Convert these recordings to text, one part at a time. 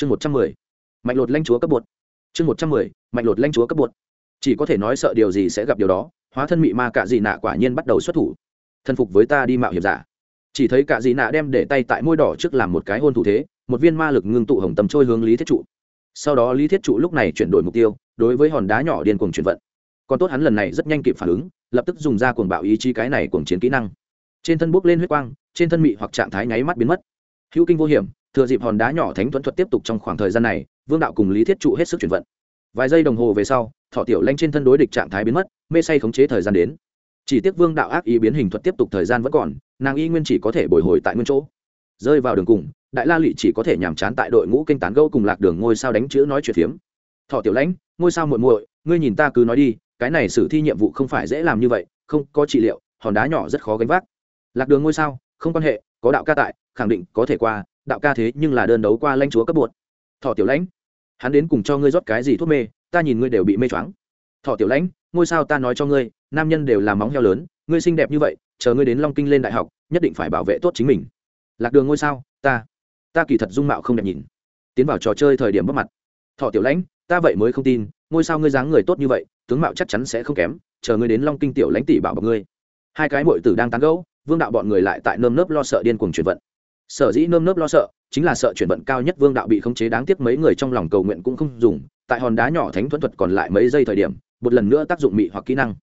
chương một trăm mười, mạnh lột lanh chúa cấp bột. Chương một trăm mười, mạnh lột lanh chúa cấp bột. Chỉ có thể nói sợ điều gì sẽ gặp điều đó, hóa thân mị ma cạ dị nạ quả nhiên bắt đầu xuất thủ. Thân phục với ta đi mạo hiểm giả. Chỉ thấy cạ dị nạ đem để tay tại môi đỏ trước làm một cái hôn thủ thế, một viên ma lực ngưng tụ hồng tầm trôi hướng lý thiết trụ. Sau đó lý thiết trụ lúc này chuyển đổi mục tiêu, đối với hòn đá nhỏ điên cuồng chuyển vận. Còn tốt hắn lần này rất nhanh kịp phản ứng, lập tức dùng ra cuồng bạo ý chí cái này cuồng chiến kỹ năng. Trên thân bốc lên huyết quang, trên thân mị hoặc trạng thái nháy mắt biến mất. Hữu kinh vô hiểm thừa dịp hòn đá nhỏ thánh thuẫn thuật tiếp tục trong khoảng thời gian này, vương đạo cùng lý thiết trụ hết sức chuyển vận. Vài giây đồng hồ về sau, thọ tiểu lanh trên thân đối địch trạng thái biến mất, mê say khống chế thời gian đến. Chỉ tiếc vương đạo ác ý biến hình thuật tiếp tục thời gian vẫn còn, nàng y nguyên chỉ có thể bồi hồi tại nguyên chỗ. Rơi vào đường cùng, đại la lụy chỉ có thể nhàm chán tại đội ngũ kinh tán gâu cùng lạc đường ngôi sao đánh chữ nói chuyện phiếm. Thọ tiểu lãnh ngôi sao muội muội, ngươi nhìn ta cứ nói đi, cái này xử thi nhiệm vụ không phải dễ làm như vậy, không có trị liệu, hòn đá nhỏ rất khó gánh vác. Lạc đường ngôi sao, không quan hệ, có đạo ca tại, khẳng định có thể qua đạo ca thế nhưng là đơn đấu qua lãnh chúa cấp bột. Thọ tiểu lãnh, hắn đến cùng cho ngươi rót cái gì thuốc mê, ta nhìn ngươi đều bị mê choáng. Thọ tiểu lãnh, ngôi sao ta nói cho ngươi, nam nhân đều là móng heo lớn, ngươi xinh đẹp như vậy, chờ ngươi đến long kinh lên đại học, nhất định phải bảo vệ tốt chính mình. Lạc đường ngôi sao, ta ta kỳ thật dung mạo không đẹp nhìn. Tiến vào trò chơi thời điểm bắt mặt. Thọ tiểu lãnh, ta vậy mới không tin, ngôi sao ngươi dáng người tốt như vậy, tướng mạo chắc chắn sẽ không kém, chờ ngươi đến long kinh tiểu lãnh tỷ bảo bọc ngươi. Hai cái mội tử đang tán gẫu, vương đạo bọn người lại tại nơm nớp lo sợ điên cuồng chuyển vận sở dĩ nơm nớp lo sợ, chính là sợ chuyển vận cao nhất vương đạo bị khống chế đáng tiếc mấy người trong lòng cầu nguyện cũng không dùng, tại hòn đá nhỏ thánh thuẫn thuật còn lại mấy giây thời điểm, một lần nữa tác dụng mị hoặc kỹ năng.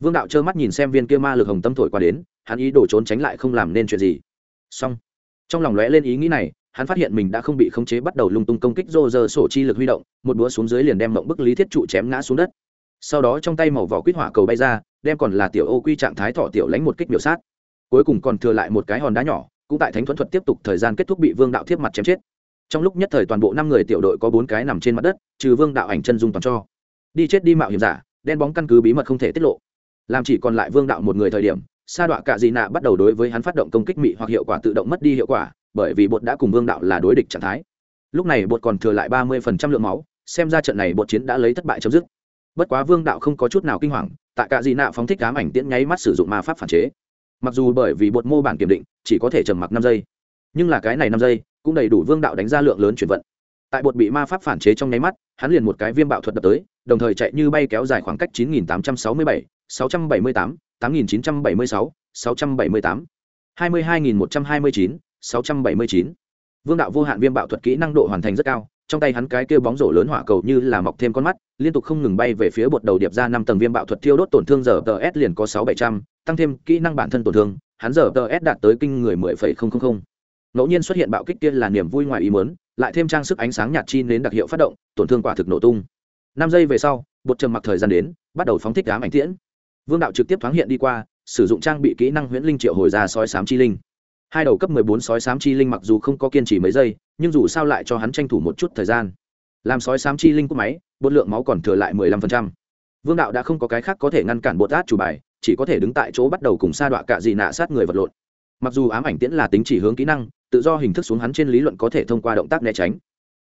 Vương đạo trơ mắt nhìn xem viên kia ma lực hồng tâm thổi qua đến, hắn ý đồ trốn tránh lại không làm nên chuyện gì. Xong. Trong lòng lóe lên ý nghĩ này, hắn phát hiện mình đã không bị khống chế bắt đầu lung tung công kích rô rơ sổ chi lực huy động, một búa xuống dưới liền đem mộng bức lý thiết trụ chém ngã xuống đất. Sau đó trong tay màu vỏ quýt hỏa cầu bay ra, đem còn là tiểu ô quy trạng thái thọ tiểu lánh một kích biểu sát. Cuối cùng còn thừa lại một cái hòn đá nhỏ cũng tại thánh thuẫn thuật tiếp tục thời gian kết thúc bị vương đạo thiếp mặt chém chết. Trong lúc nhất thời toàn bộ năm người tiểu đội có bốn cái nằm trên mặt đất, trừ vương đạo ảnh chân dung toàn cho. Đi chết đi mạo hiểm giả, đen bóng căn cứ bí mật không thể tiết lộ. Làm chỉ còn lại vương đạo một người thời điểm, sa đọa cạ dị nạ bắt đầu đối với hắn phát động công kích mị hoặc hiệu quả tự động mất đi hiệu quả, bởi vì bột đã cùng vương đạo là đối địch trạng thái. Lúc này bột còn thừa lại ba mươi phần trăm lượng máu, xem ra trận này bột chiến đã lấy thất bại chấm dứt. Bất quá vương đạo không có chút nào kinh hoàng, tại cạ dị nạ phóng thích cám ảnh tiễn nháy mắt sử dụng ma pháp phản chế mặc dù bởi vì bột mô bản kiểm định chỉ có thể trầm mặc năm giây nhưng là cái này năm giây cũng đầy đủ vương đạo đánh ra lượng lớn chuyển vận tại bột bị ma pháp phản chế trong nháy mắt hắn liền một cái viêm bạo thuật đập tới đồng thời chạy như bay kéo dài khoảng cách 9867, 678, 8976, 678, 22129, 679. Vương đạo vô hạn viêm bạo thuật kỹ năng độ hoàn thành rất cao, trong tay hắn cái kia bóng rổ lớn hỏa cầu như là mọc thêm con mắt, liên tục không ngừng bay về phía bột đầu điệp ra năm tầng viêm bạo thuật thiêu đốt tổn thương giờ DS liền có 6700, tăng thêm kỹ năng bản thân tổn thương, hắn giờ DS đạt tới kinh người 10.000. Ngẫu nhiên xuất hiện bạo kích kia là niềm vui ngoài ý muốn, lại thêm trang sức ánh sáng nhạt chi đến đặc hiệu phát động, tổn thương quả thực nổ tung. 5 giây về sau, bột trầm mặc thời gian đến, bắt đầu phóng thích ám ảnh tiễn. Vương đạo trực tiếp thoáng hiện đi qua, sử dụng trang bị kỹ năng huyễn linh triệu hồi ra sói sám chi linh hai đầu cấp 14 sói sám chi linh mặc dù không có kiên trì mấy giây nhưng dù sao lại cho hắn tranh thủ một chút thời gian làm sói sám chi linh cúp máy bột lượng máu còn thừa lại 15%. vương đạo đã không có cái khác có thể ngăn cản bột át chủ bài chỉ có thể đứng tại chỗ bắt đầu cùng sa đọa cạ dị nạ sát người vật lộn. Mặc dù ám ảnh tiễn là tính chỉ hướng kỹ năng, tự do hình thức xuống hắn trên lý luận có thể thông qua động tác né tránh.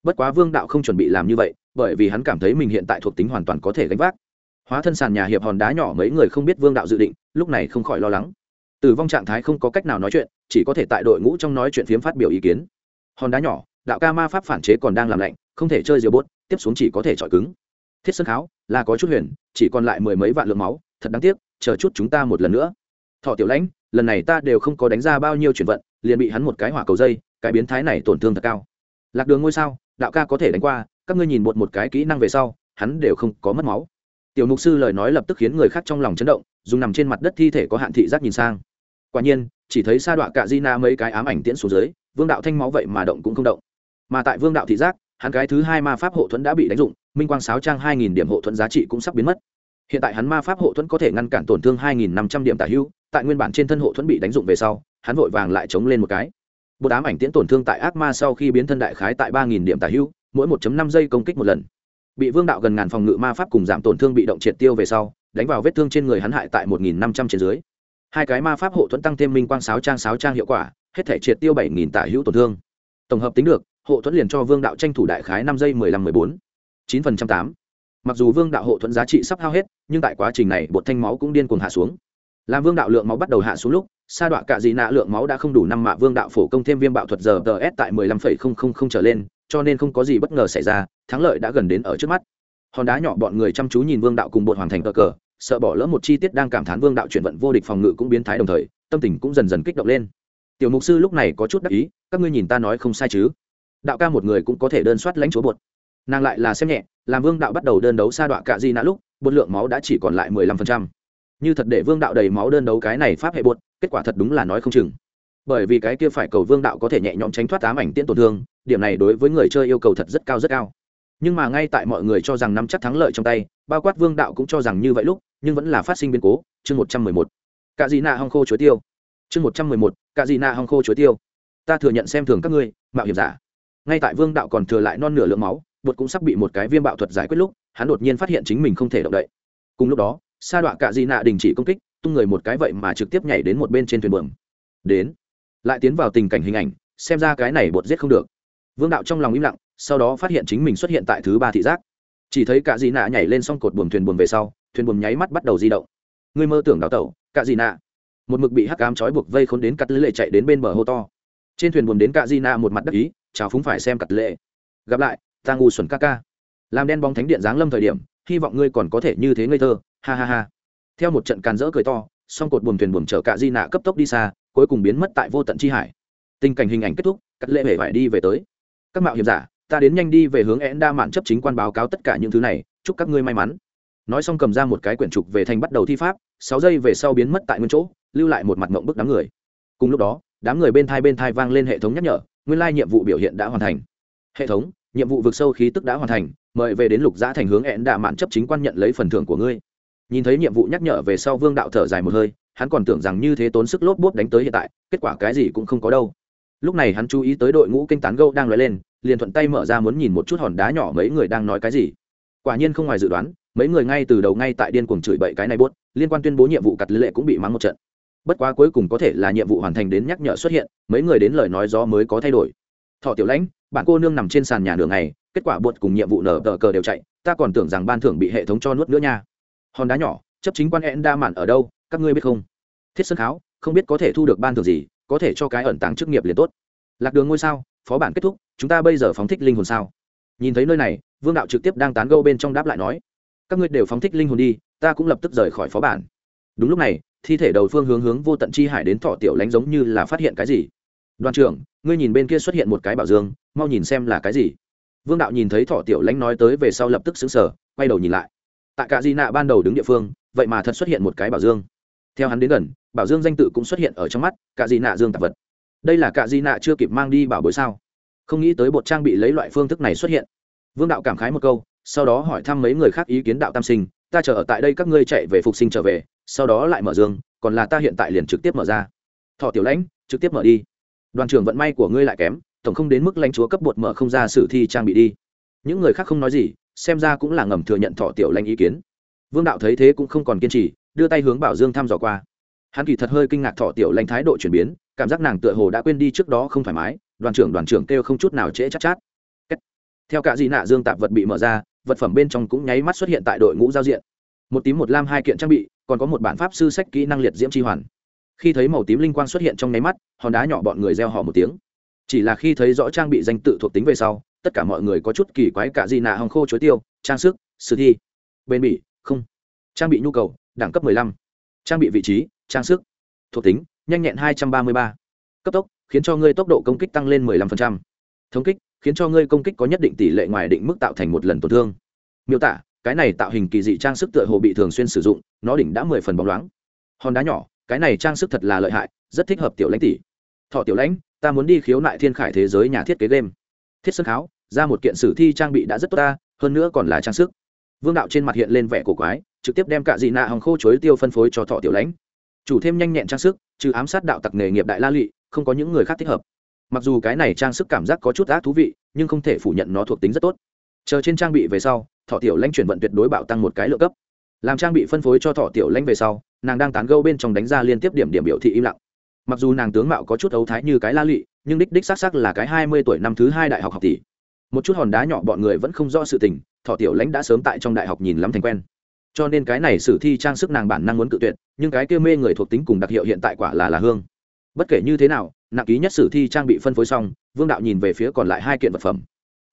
Bất quá vương đạo không chuẩn bị làm như vậy, bởi vì hắn cảm thấy mình hiện tại thuộc tính hoàn toàn có thể gánh vác. Hóa thân sàn nhà hiệp hòn đá nhỏ mấy người không biết vương đạo dự định, lúc này không khỏi lo lắng. Tử vong trạng thái không có cách nào nói chuyện, chỉ có thể tại đội ngũ trong nói chuyện phiếm phát biểu ý kiến. Hòn đá nhỏ, đạo ca ma pháp phản chế còn đang làm lạnh, không thể chơi diều bốt tiếp xuống chỉ có thể chọi cứng. Thiết sân kháo, là có chút huyền, chỉ còn lại mười mấy vạn lượng máu, thật đáng tiếc chờ chút chúng ta một lần nữa. Thọ tiểu lãnh, lần này ta đều không có đánh ra bao nhiêu chuyển vận, liền bị hắn một cái hỏa cầu dây, cái biến thái này tổn thương thật cao. Lạc đường ngôi sao, đạo ca có thể đánh qua, các ngươi nhìn một một cái kỹ năng về sau, hắn đều không có mất máu. Tiểu mục sư lời nói lập tức khiến người khác trong lòng chấn động, dùng nằm trên mặt đất thi thể có hạn thị giác nhìn sang. Quả nhiên, chỉ thấy sa đọa cạ di na mấy cái ám ảnh tiễn xuống dưới, vương đạo thanh máu vậy mà động cũng không động. Mà tại vương đạo thị giác, hắn cái thứ hai ma pháp hộ thuẫn đã bị đánh dụng, minh quang sáo trang hai nghìn điểm hộ thuẫn giá trị cũng sắp biến mất hiện tại hắn ma pháp hộ thuẫn có thể ngăn cản tổn thương hai nghìn năm trăm điểm tả hưu, tại nguyên bản trên thân hộ thuẫn bị đánh dụng về sau, hắn vội vàng lại chống lên một cái. Bộ đám ảnh tiễn tổn thương tại ác ma sau khi biến thân đại khái tại ba nghìn điểm tả hưu, mỗi một năm giây công kích một lần. Bị vương đạo gần ngàn phòng ngự ma pháp cùng giảm tổn thương bị động triệt tiêu về sau, đánh vào vết thương trên người hắn hại tại một nghìn năm trăm trên dưới. Hai cái ma pháp hộ thuẫn tăng thêm minh quang sáo trang sáo trang hiệu quả, hết thể triệt tiêu bảy nghìn tả hữu tổn thương. Tổng hợp tính được, hộ thuẫn liền cho vương đạo tranh thủ đại khái năm giây mười lăm mười bốn. chín phần trăm tám mặc dù vương đạo hộ thuẫn giá trị sắp hao hết, nhưng tại quá trình này, bột thanh máu cũng điên cuồng hạ xuống. Làm vương đạo lượng máu bắt đầu hạ xuống lúc, sa đọa cạ dị nạ lượng máu đã không đủ năm mạ vương đạo phổ công thêm viêm bạo thuật giờ ts tại mười lăm phẩy không không không trở lên, cho nên không có gì bất ngờ xảy ra, thắng lợi đã gần đến ở trước mắt. Hòn đá nhỏ bọn người chăm chú nhìn vương đạo cùng bột hoàn thành cờ cờ, sợ bỏ lỡ một chi tiết đang cảm thán vương đạo chuyển vận vô địch phòng ngự cũng biến thái đồng thời, tâm tình cũng dần dần kích động lên. Tiểu mục sư lúc này có chút đắc ý, các ngươi nhìn ta nói không sai chứ? Đạo ca một người cũng có thể đơn soát lãnh chúa bột. Nàng lại là xem nhẹ làm vương đạo bắt đầu đơn đấu sa đọa cạ di nã lúc, bột lượng máu đã chỉ còn lại mười lăm phần trăm. Như thật để vương đạo đầy máu đơn đấu cái này pháp hệ bột, kết quả thật đúng là nói không chừng. Bởi vì cái kia phải cầu vương đạo có thể nhẹ nhõm tránh thoát ám ảnh tiễn tổn thương, điểm này đối với người chơi yêu cầu thật rất cao rất cao. Nhưng mà ngay tại mọi người cho rằng nắm chắc thắng lợi trong tay, bao quát vương đạo cũng cho rằng như vậy lúc, nhưng vẫn là phát sinh biến cố, chương một trăm mười một. Cạ dị nạ hong khô chuối tiêu. Chương một trăm mười một, cạ dị nạ hong khô chuối tiêu. Ta thừa nhận xem thường các ngươi, mạo hiểm giả. Ngay tại vương đạo còn thừa lại non nửa lượng máu bột cũng sắp bị một cái viêm bạo thuật giải quyết lúc, hắn đột nhiên phát hiện chính mình không thể động đậy. Cùng lúc đó, sa đọa cạ Di nạ đình chỉ công kích, tung người một cái vậy mà trực tiếp nhảy đến một bên trên thuyền buồm. Đến, lại tiến vào tình cảnh hình ảnh, xem ra cái này bột giết không được. Vương đạo trong lòng im lặng, sau đó phát hiện chính mình xuất hiện tại thứ ba thị giác. Chỉ thấy cả Di nạ nhảy lên xong cột buồm thuyền buồm về sau, thuyền buồm nháy mắt bắt đầu di động. Người mơ tưởng đào tẩu cả Di nạ. Một mực bị hắc cám trói buộc vây khốn đến cắt lệ chạy đến bên bờ hô to. Trên thuyền buồm đến cả Di nạ một mặt đắc ý, chào phúng phải xem cắt lệ. Gặp lại ta ngu xuẩn ca ca. Làm đen bóng thánh điện giáng lâm thời điểm, hy vọng ngươi còn có thể như thế ngây thơ, ha ha ha. Theo một trận càn rỡ cười to, song cột buồm thuyền buồm chở cạ di nạ cấp tốc đi xa, cuối cùng biến mất tại vô tận chi hải. Tình cảnh hình ảnh kết thúc, cắt lệ hề phải đi về tới. Các mạo hiểm giả, ta đến nhanh đi về hướng én đa mạn chấp chính quan báo cáo tất cả những thứ này, chúc các ngươi may mắn. Nói xong cầm ra một cái quyển trục về thành bắt đầu thi pháp, sáu giây về sau biến mất tại nguyên chỗ, lưu lại một mặt mộng bức đám người. Cùng lúc đó, đám người bên thai bên thai vang lên hệ thống nhắc nhở, nguyên lai nhiệm vụ biểu hiện đã hoàn thành. Hệ thống nhiệm vụ vực sâu khí tức đã hoàn thành, mời về đến lục giã thành hướng hẹn đạ mạn chấp chính quan nhận lấy phần thưởng của ngươi. Nhìn thấy nhiệm vụ nhắc nhở về sau vương đạo thở dài một hơi, hắn còn tưởng rằng như thế tốn sức lốp bốp đánh tới hiện tại, kết quả cái gì cũng không có đâu. Lúc này hắn chú ý tới đội ngũ kinh tán gâu đang nói lên, liền thuận tay mở ra muốn nhìn một chút hòn đá nhỏ mấy người đang nói cái gì. Quả nhiên không ngoài dự đoán, mấy người ngay từ đầu ngay tại điên cuồng chửi bậy cái này bốt liên quan tuyên bố nhiệm vụ cặt lệ cũng bị mắng một trận. Bất quá cuối cùng có thể là nhiệm vụ hoàn thành đến nhắc nhở xuất hiện, mấy người đến lời nói gió mới có thay đổi thọ tiểu lãnh, bạn cô nương nằm trên sàn nhà đường này kết quả buột cùng nhiệm vụ nở tờ cờ đều chạy, ta còn tưởng rằng ban thưởng bị hệ thống cho nuốt nữa nha. Hòn đá nhỏ, chấp chính quan hẹn đa mạn ở đâu, các ngươi biết không? Thiết sân kháo, không biết có thể thu được ban thưởng gì, có thể cho cái ẩn tàng chức nghiệp liền tốt. Lạc đường ngôi sao, phó bản kết thúc, chúng ta bây giờ phóng thích linh hồn sao? Nhìn thấy nơi này, vương đạo trực tiếp đang tán gâu bên trong đáp lại nói, các ngươi đều phóng thích linh hồn đi, ta cũng lập tức rời khỏi phó bản. Đúng lúc này, thi thể đầu phương hướng hướng vô tận chi hải đến thọ tiểu lánh giống như là phát hiện cái gì đoàn trưởng, ngươi nhìn bên kia xuất hiện một cái bảo dương, mau nhìn xem là cái gì. Vương đạo nhìn thấy thọ tiểu lánh nói tới về sau lập tức xứng sở quay đầu nhìn lại. Tại cả di nạ ban đầu đứng địa phương, vậy mà thật xuất hiện một cái bảo dương. Theo hắn đến gần, bảo dương danh tự cũng xuất hiện ở trong mắt cả di nạ dương tạp vật. Đây là cả di nạ chưa kịp mang đi bảo bối sao? Không nghĩ tới bột trang bị lấy loại phương thức này xuất hiện. Vương đạo cảm khái một câu, sau đó hỏi thăm mấy người khác ý kiến đạo tam sinh, ta chờ ở tại đây các ngươi chạy về phục sinh trở về, sau đó lại mở dương, còn là ta hiện tại liền trực tiếp mở ra. Thọ tiểu lãnh, trực tiếp mở đi đoàn trưởng vận may của ngươi lại kém tổng không đến mức lãnh chúa cấp bột mở không ra sử thi trang bị đi. Những người khác không nói gì xem ra cũng là ngầm thừa nhận thọ tiểu lãnh ý kiến. Vương đạo thấy thế cũng không còn kiên trì đưa tay hướng bảo dương thăm dò qua. Hắn kỳ thật hơi kinh ngạc thọ tiểu lãnh thái độ chuyển biến cảm giác nàng tựa hồ đã quên đi trước đó không thoải mái đoàn trưởng đoàn trưởng kêu không chút nào trễ chắc chát, chát theo cả dị nạ dương tạp vật bị mở ra vật phẩm bên trong cũng nháy mắt xuất hiện tại đội ngũ giao diện. Một tím một lam hai kiện trang bị còn có một bản pháp sư sách kỹ năng liệt diễm tri hoàn khi thấy màu tím linh quang xuất hiện trong nháy mắt, hòn đá nhỏ bọn người gieo họ một tiếng chỉ là khi thấy rõ trang bị danh tự thuộc tính về sau, tất cả mọi người có chút kỳ quái cả gì nạ hồng khô chối tiêu, trang sức sử thi bên bỉ, không trang bị nhu cầu, đẳng cấp 15. trang bị vị trí, trang sức, thuộc tính, nhanh nhẹn 233. cấp tốc, khiến cho ngươi tốc độ công kích tăng lên 15%. thống kích, khiến cho ngươi công kích có nhất định tỷ lệ ngoài định mức tạo thành một lần tổn thương miêu tả, cái này tạo hình kỳ dị trang sức tựa hồ bị thường xuyên sử dụng, nó đỉnh đã mười phần bóng loáng hòn đá nhỏ cái này trang sức thật là lợi hại, rất thích hợp tiểu lãnh tỷ. Thọ tiểu lãnh, ta muốn đi khiếu nại thiên khải thế giới nhà thiết kế game. Thiết sân kháo, ra một kiện sử thi trang bị đã rất tốt ta, hơn nữa còn là trang sức. Vương đạo trên mặt hiện lên vẻ cổ quái, trực tiếp đem cả dị nạ hòng khô chối tiêu phân phối cho thọ tiểu lãnh. Chủ thêm nhanh nhẹn trang sức, trừ ám sát đạo tặc nghề nghiệp đại la lụy không có những người khác thích hợp. Mặc dù cái này trang sức cảm giác có chút ác thú vị, nhưng không thể phủ nhận nó thuộc tính rất tốt. Chờ trên trang bị về sau, thọ tiểu lãnh chuyển vận tuyệt đối bạo tăng một cái lượng cấp. Làm trang bị phân phối cho thọ tiểu lãnh về sau nàng đang tán gâu bên trong đánh ra liên tiếp điểm điểm biểu thị im lặng. Mặc dù nàng tướng mạo có chút ấu thái như cái la lị, nhưng đích đích xác xác là cái hai mươi tuổi năm thứ hai đại học học tỷ. Một chút hòn đá nhỏ bọn người vẫn không rõ sự tình, thọ tiểu lãnh đã sớm tại trong đại học nhìn lắm thành quen. Cho nên cái này sử thi trang sức nàng bản năng muốn cự tuyệt, nhưng cái kia mê người thuộc tính cùng đặc hiệu hiện tại quả là là hương. Bất kể như thế nào, nặng ký nhất sử thi trang bị phân phối xong, vương đạo nhìn về phía còn lại hai kiện vật phẩm.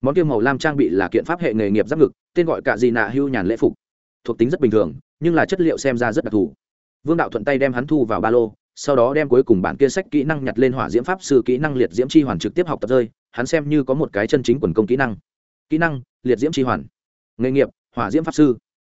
Món kia màu lam trang bị là kiện pháp hệ nghề nghiệp giáp ngực, tên gọi cả gì nạ hưu nhàn lễ phục. Thuộc tính rất bình thường, nhưng là chất liệu xem ra rất đặc thù vương đạo thuận tay đem hắn thu vào ba lô, sau đó đem cuối cùng bản kia sách kỹ năng nhặt lên hỏa diễm pháp sư kỹ năng liệt diễm chi hoàn trực tiếp học tập rơi, hắn xem như có một cái chân chính quần công kỹ năng. Kỹ năng, liệt diễm chi hoàn. Nghề nghiệp, hỏa diễm pháp sư.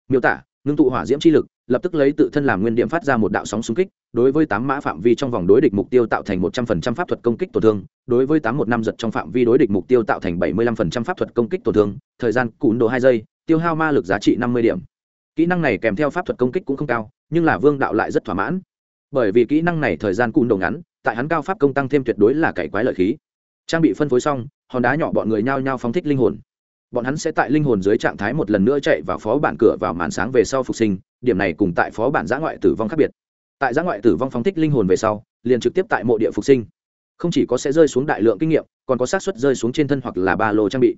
Miêu tả, ngưng tụ hỏa diễm chi lực, lập tức lấy tự thân làm nguyên điểm phát ra một đạo sóng xung kích, đối với tám mã phạm vi trong vòng đối địch mục tiêu tạo thành một trăm phần trăm pháp thuật công kích tổn thương, đối với tám một năm giật trong phạm vi đối địch mục tiêu tạo thành bảy mươi lăm phần trăm pháp thuật công kích tổn thương, thời gian cún độ hai giây, tiêu hao ma lực giá trị năm mươi điểm. Kỹ năng này kèm theo pháp thuật công kích cũng không cao nhưng là vương đạo lại rất thỏa mãn. Bởi vì kỹ năng này thời gian cùn đầu ngắn, tại hắn cao pháp công tăng thêm tuyệt đối là cải quái lợi khí. Trang bị phân phối xong, hòn đá nhỏ bọn người nhao nhao phóng thích linh hồn. Bọn hắn sẽ tại linh hồn dưới trạng thái một lần nữa chạy vào phó bản cửa vào màn sáng về sau phục sinh, điểm này cùng tại phó bản giã ngoại tử vong khác biệt. Tại giã ngoại tử vong phóng thích linh hồn về sau, liền trực tiếp tại mộ địa phục sinh. Không chỉ có sẽ rơi xuống đại lượng kinh nghiệm, còn có xác suất rơi xuống trên thân hoặc là ba lô trang bị.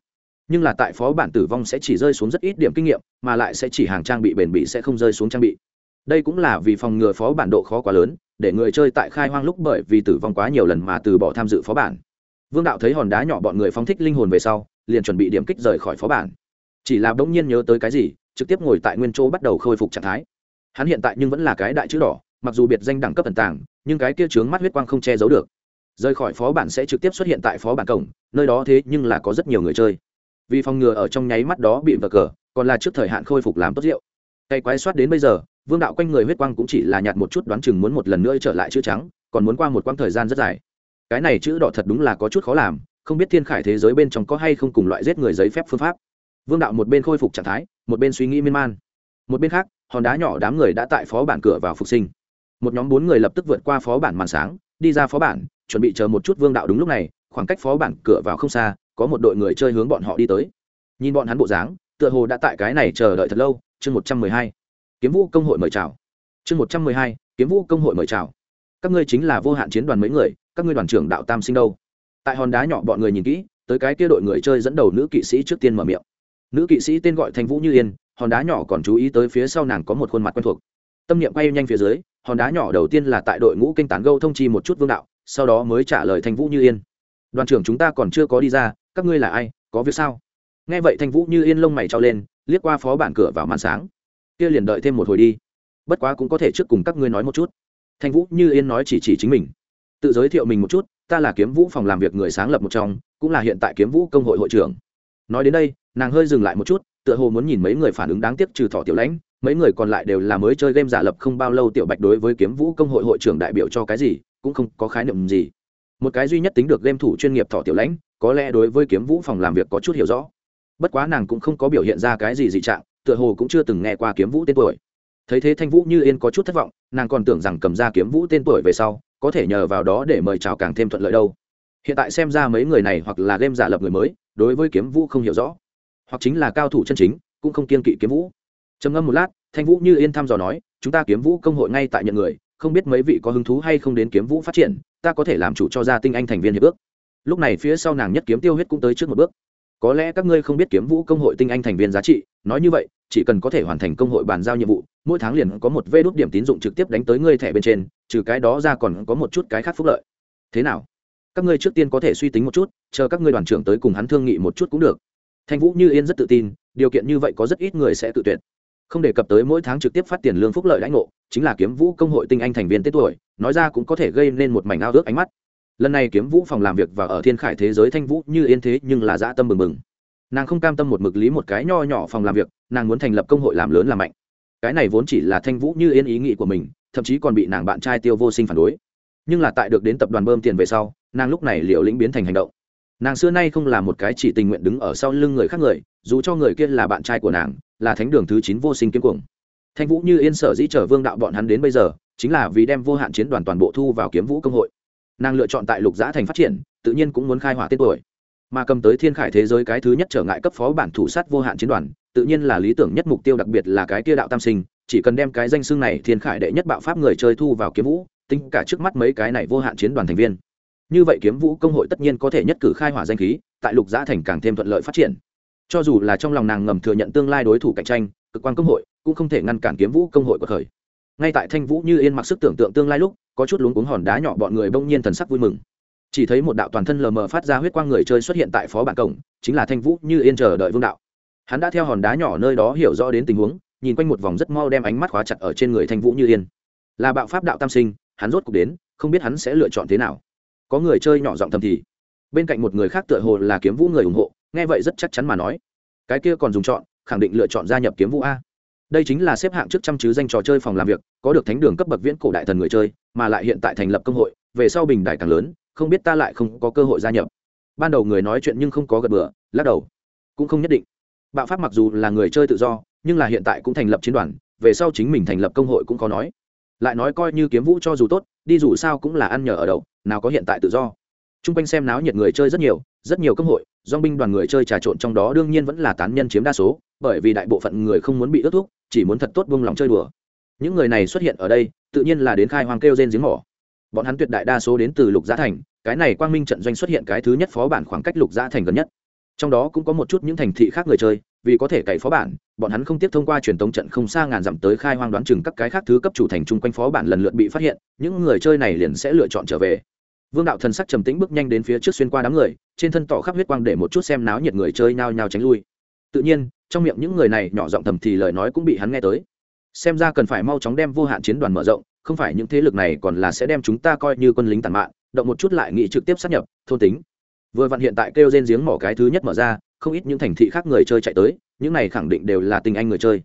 Nhưng là tại phó bản tử vong sẽ chỉ rơi xuống rất ít điểm kinh nghiệm, mà lại sẽ chỉ hàng trang bị bền bị sẽ không rơi xuống trang bị đây cũng là vì phòng ngừa phó bản độ khó quá lớn, để người chơi tại khai hoang lúc bởi vì tử vong quá nhiều lần mà từ bỏ tham dự phó bản. Vương đạo thấy hòn đá nhỏ bọn người phóng thích linh hồn về sau, liền chuẩn bị điểm kích rời khỏi phó bản. Chỉ là bỗng nhiên nhớ tới cái gì, trực tiếp ngồi tại nguyên chỗ bắt đầu khôi phục trạng thái. Hắn hiện tại nhưng vẫn là cái đại chữ đỏ, mặc dù biệt danh đẳng cấp tần tàng, nhưng cái kia trướng mắt huyết quang không che giấu được. Rời khỏi phó bản sẽ trực tiếp xuất hiện tại phó bản cổng, nơi đó thế nhưng là có rất nhiều người chơi. Vì phòng ngừa ở trong nháy mắt đó bị vờ cờ, còn là trước thời hạn khôi phục làm tốt rượu. Cây quái soát đến bây giờ vương đạo quanh người huyết quang cũng chỉ là nhạt một chút, đoán chừng muốn một lần nữa trở lại chữ trắng, còn muốn qua một quãng thời gian rất dài. Cái này chữ đỏ thật đúng là có chút khó làm, không biết thiên khải thế giới bên trong có hay không cùng loại giết người giấy phép phương pháp. Vương đạo một bên khôi phục trạng thái, một bên suy nghĩ miên man. Một bên khác, hòn đá nhỏ đám người đã tại phó bản cửa vào phục sinh. Một nhóm bốn người lập tức vượt qua phó bản màn sáng, đi ra phó bản, chuẩn bị chờ một chút vương đạo đúng lúc này, khoảng cách phó bản cửa vào không xa, có một đội người chơi hướng bọn họ đi tới. Nhìn bọn hắn bộ dáng, tựa hồ đã tại cái này chờ đợi thật lâu, chương một trăm mười hai kiếm vũ công hội mời chào. Chương một trăm mười hai, kiếm vũ công hội mời chào. Các ngươi chính là vô hạn chiến đoàn mấy người, các ngươi đoàn trưởng đạo tam sinh đâu? Tại hòn đá nhỏ bọn người nhìn kỹ, tới cái kia đội người chơi dẫn đầu nữ kỵ sĩ trước tiên mở miệng. Nữ kỵ sĩ tên gọi thanh vũ như yên, hòn đá nhỏ còn chú ý tới phía sau nàng có một khuôn mặt quen thuộc. Tâm niệm quay nhanh phía dưới, hòn đá nhỏ đầu tiên là tại đội ngũ kênh tán gâu thông chi một chút vương đạo, sau đó mới trả lời thanh vũ như yên. Đoàn trưởng chúng ta còn chưa có đi ra, các ngươi là ai, có việc sao? Nghe vậy thanh vũ như yên lông mày trao lên, liếc qua phó bản cửa vào màn sáng kia liền đợi thêm một hồi đi. Bất quá cũng có thể trước cùng các ngươi nói một chút. Thanh vũ như yên nói chỉ chỉ chính mình. Tự giới thiệu mình một chút, ta là kiếm vũ phòng làm việc người sáng lập một trong, cũng là hiện tại kiếm vũ công hội hội trưởng. Nói đến đây, nàng hơi dừng lại một chút, tựa hồ muốn nhìn mấy người phản ứng đáng tiếc trừ thỏ tiểu lãnh, mấy người còn lại đều là mới chơi game giả lập không bao lâu tiểu bạch đối với kiếm vũ công hội hội trưởng đại biểu cho cái gì, cũng không có khái niệm gì. Một cái duy nhất tính được game thủ chuyên nghiệp thỏ tiểu lãnh, có lẽ đối với kiếm vũ phòng làm việc có chút hiểu rõ. Bất quá nàng cũng không có biểu hiện ra cái gì dị trạng tựa hồ cũng chưa từng nghe qua kiếm vũ tên tuổi. Thấy thế thanh vũ như yên có chút thất vọng, nàng còn tưởng rằng cầm ra kiếm vũ tên tuổi về sau, có thể nhờ vào đó để mời chào càng thêm thuận lợi đâu. Hiện tại xem ra mấy người này hoặc là game giả lập người mới, đối với kiếm vũ không hiểu rõ. Hoặc chính là cao thủ chân chính, cũng không kiên kỵ kiếm vũ. Trầm ngâm một lát, thanh vũ như yên thăm dò nói, chúng ta kiếm vũ công hội ngay tại nhận người, không biết mấy vị có hứng thú hay không đến kiếm vũ phát triển, ta có thể làm chủ cho gia tinh anh thành viên hiệp ước. Lúc này phía sau nàng nhất kiếm tiêu huyết cũng tới trước một bước. Có lẽ các ngươi không biết kiếm vũ công hội tinh anh thành viên giá trị nói như vậy, chỉ cần có thể hoàn thành công hội bàn giao nhiệm vụ, mỗi tháng liền có một vê đốt điểm tín dụng trực tiếp đánh tới ngươi thẻ bên trên, trừ cái đó ra còn có một chút cái khác phúc lợi. Thế nào? Các ngươi trước tiên có thể suy tính một chút, chờ các ngươi đoàn trưởng tới cùng hắn thương nghị một chút cũng được. Thanh vũ như yên rất tự tin, điều kiện như vậy có rất ít người sẽ tự tuyệt. Không đề cập tới mỗi tháng trực tiếp phát tiền lương phúc lợi lãnh ngộ, chính là kiếm vũ công hội tinh anh thành viên tết tuổi, nói ra cũng có thể gây nên một mảnh ao ước ánh mắt. Lần này kiếm vũ phòng làm việc và ở thiên khải thế giới thanh vũ như yên thế nhưng là dã tâm mừng mừng nàng không cam tâm một mực lý một cái nho nhỏ phòng làm việc, nàng muốn thành lập công hội làm lớn làm mạnh. Cái này vốn chỉ là thanh vũ như yên ý nghĩ của mình, thậm chí còn bị nàng bạn trai tiêu vô sinh phản đối. Nhưng là tại được đến tập đoàn bơm tiền về sau, nàng lúc này liệu lĩnh biến thành hành động. Nàng xưa nay không là một cái chỉ tình nguyện đứng ở sau lưng người khác người, dù cho người kia là bạn trai của nàng, là thánh đường thứ chín vô sinh kiếm cuồng. Thanh vũ như yên sở dĩ chờ vương đạo bọn hắn đến bây giờ, chính là vì đem vô hạn chiến đoàn toàn bộ thu vào kiếm vũ công hội. Nàng lựa chọn tại lục giã thành phát triển, tự nhiên cũng muốn khai hỏa tên tuổi mà cầm tới thiên khải thế giới cái thứ nhất trở ngại cấp phó bản thủ sát vô hạn chiến đoàn, tự nhiên là lý tưởng nhất mục tiêu đặc biệt là cái kia đạo tam sinh, chỉ cần đem cái danh xưng này thiên khải đệ nhất bạo pháp người chơi thu vào kiếm vũ, tính cả trước mắt mấy cái này vô hạn chiến đoàn thành viên. Như vậy kiếm vũ công hội tất nhiên có thể nhất cử khai hỏa danh khí, tại lục giã thành càng thêm thuận lợi phát triển. Cho dù là trong lòng nàng ngầm thừa nhận tương lai đối thủ cạnh tranh, cực quan công hội cũng không thể ngăn cản kiếm vũ công hội của thời. Ngay tại thanh vũ như yên mặc sức tưởng tượng tương lai lúc, có chút luống cuống hòn đá nhỏ bọn người bỗng nhiên thần sắc vui mừng chỉ thấy một đạo toàn thân lờ mờ phát ra huyết quang người chơi xuất hiện tại phó bản cổng, chính là thanh vũ như yên chờ đợi vương đạo. Hắn đã theo hòn đá nhỏ nơi đó hiểu rõ đến tình huống, nhìn quanh một vòng rất mau đem ánh mắt khóa chặt ở trên người thanh vũ như yên. Là bạo pháp đạo tam sinh, hắn rốt cuộc đến, không biết hắn sẽ lựa chọn thế nào. Có người chơi nhỏ giọng thầm thì. Bên cạnh một người khác tựa hồ là kiếm vũ người ủng hộ, nghe vậy rất chắc chắn mà nói. Cái kia còn dùng chọn, khẳng định lựa chọn gia nhập kiếm vũ a. Đây chính là xếp hạng trước trăm chứ danh trò chơi phòng làm việc, có được thánh đường cấp bậc viễn cổ đại thần người chơi, mà lại hiện tại thành lập công hội, về sau bình đại càng lớn không biết ta lại không có cơ hội gia nhập. Ban đầu người nói chuyện nhưng không có gật bừa, lắc đầu. Cũng không nhất định. Bạo pháp mặc dù là người chơi tự do, nhưng là hiện tại cũng thành lập chiến đoàn, về sau chính mình thành lập công hội cũng có nói. Lại nói coi như kiếm vũ cho dù tốt, đi dù sao cũng là ăn nhờ ở đậu, nào có hiện tại tự do. T r u n g quanh xem náo nhiệt người chơi rất nhiều rất nhiều công hội, do binh đoàn người chơi trà trộn trong đó đương nhiên vẫn là tán nhân chiếm đa số, bởi vì đại bộ phận người không muốn bị ướt thuốc chỉ muốn thật tốt buông lòng chơi đùa. Những người này xuất hiện ở đây, tự nhiên là đến khai hoang kêu trên giếng mỏ bọn hắn tuyệt đại đa số đến từ lục gia thành, cái này quang minh trận doanh xuất hiện cái thứ nhất phó bản khoảng cách lục gia thành gần nhất. Trong đó cũng có một chút những thành thị khác người chơi, vì có thể cày phó bản, bọn hắn không tiếp thông qua truyền tống trận không xa ngàn dặm tới khai hoang đoán chừng các cái khác thứ cấp chủ thành chung quanh phó bản lần lượt bị phát hiện, những người chơi này liền sẽ lựa chọn trở về. Vương đạo thần sắc trầm tĩnh bước nhanh đến phía trước xuyên qua đám người, trên thân tỏ khắp huyết quang để một chút xem náo nhiệt người chơi nhao nhao tránh lui. Tự nhiên, trong miệng những người này nhỏ giọng thầm thì lời nói cũng bị hắn nghe tới. Xem ra cần phải mau chóng đem vô hạn chiến đoàn mở rộng không phải những thế lực này còn là sẽ đem chúng ta coi như quân lính tàn mạng động một chút lại nghị trực tiếp sát nhập, thôn tính. Vừa vặn hiện tại kêu trên giếng mỏ cái thứ nhất mở ra, không ít những thành thị khác người chơi chạy tới, những này khẳng định đều là tình anh người chơi.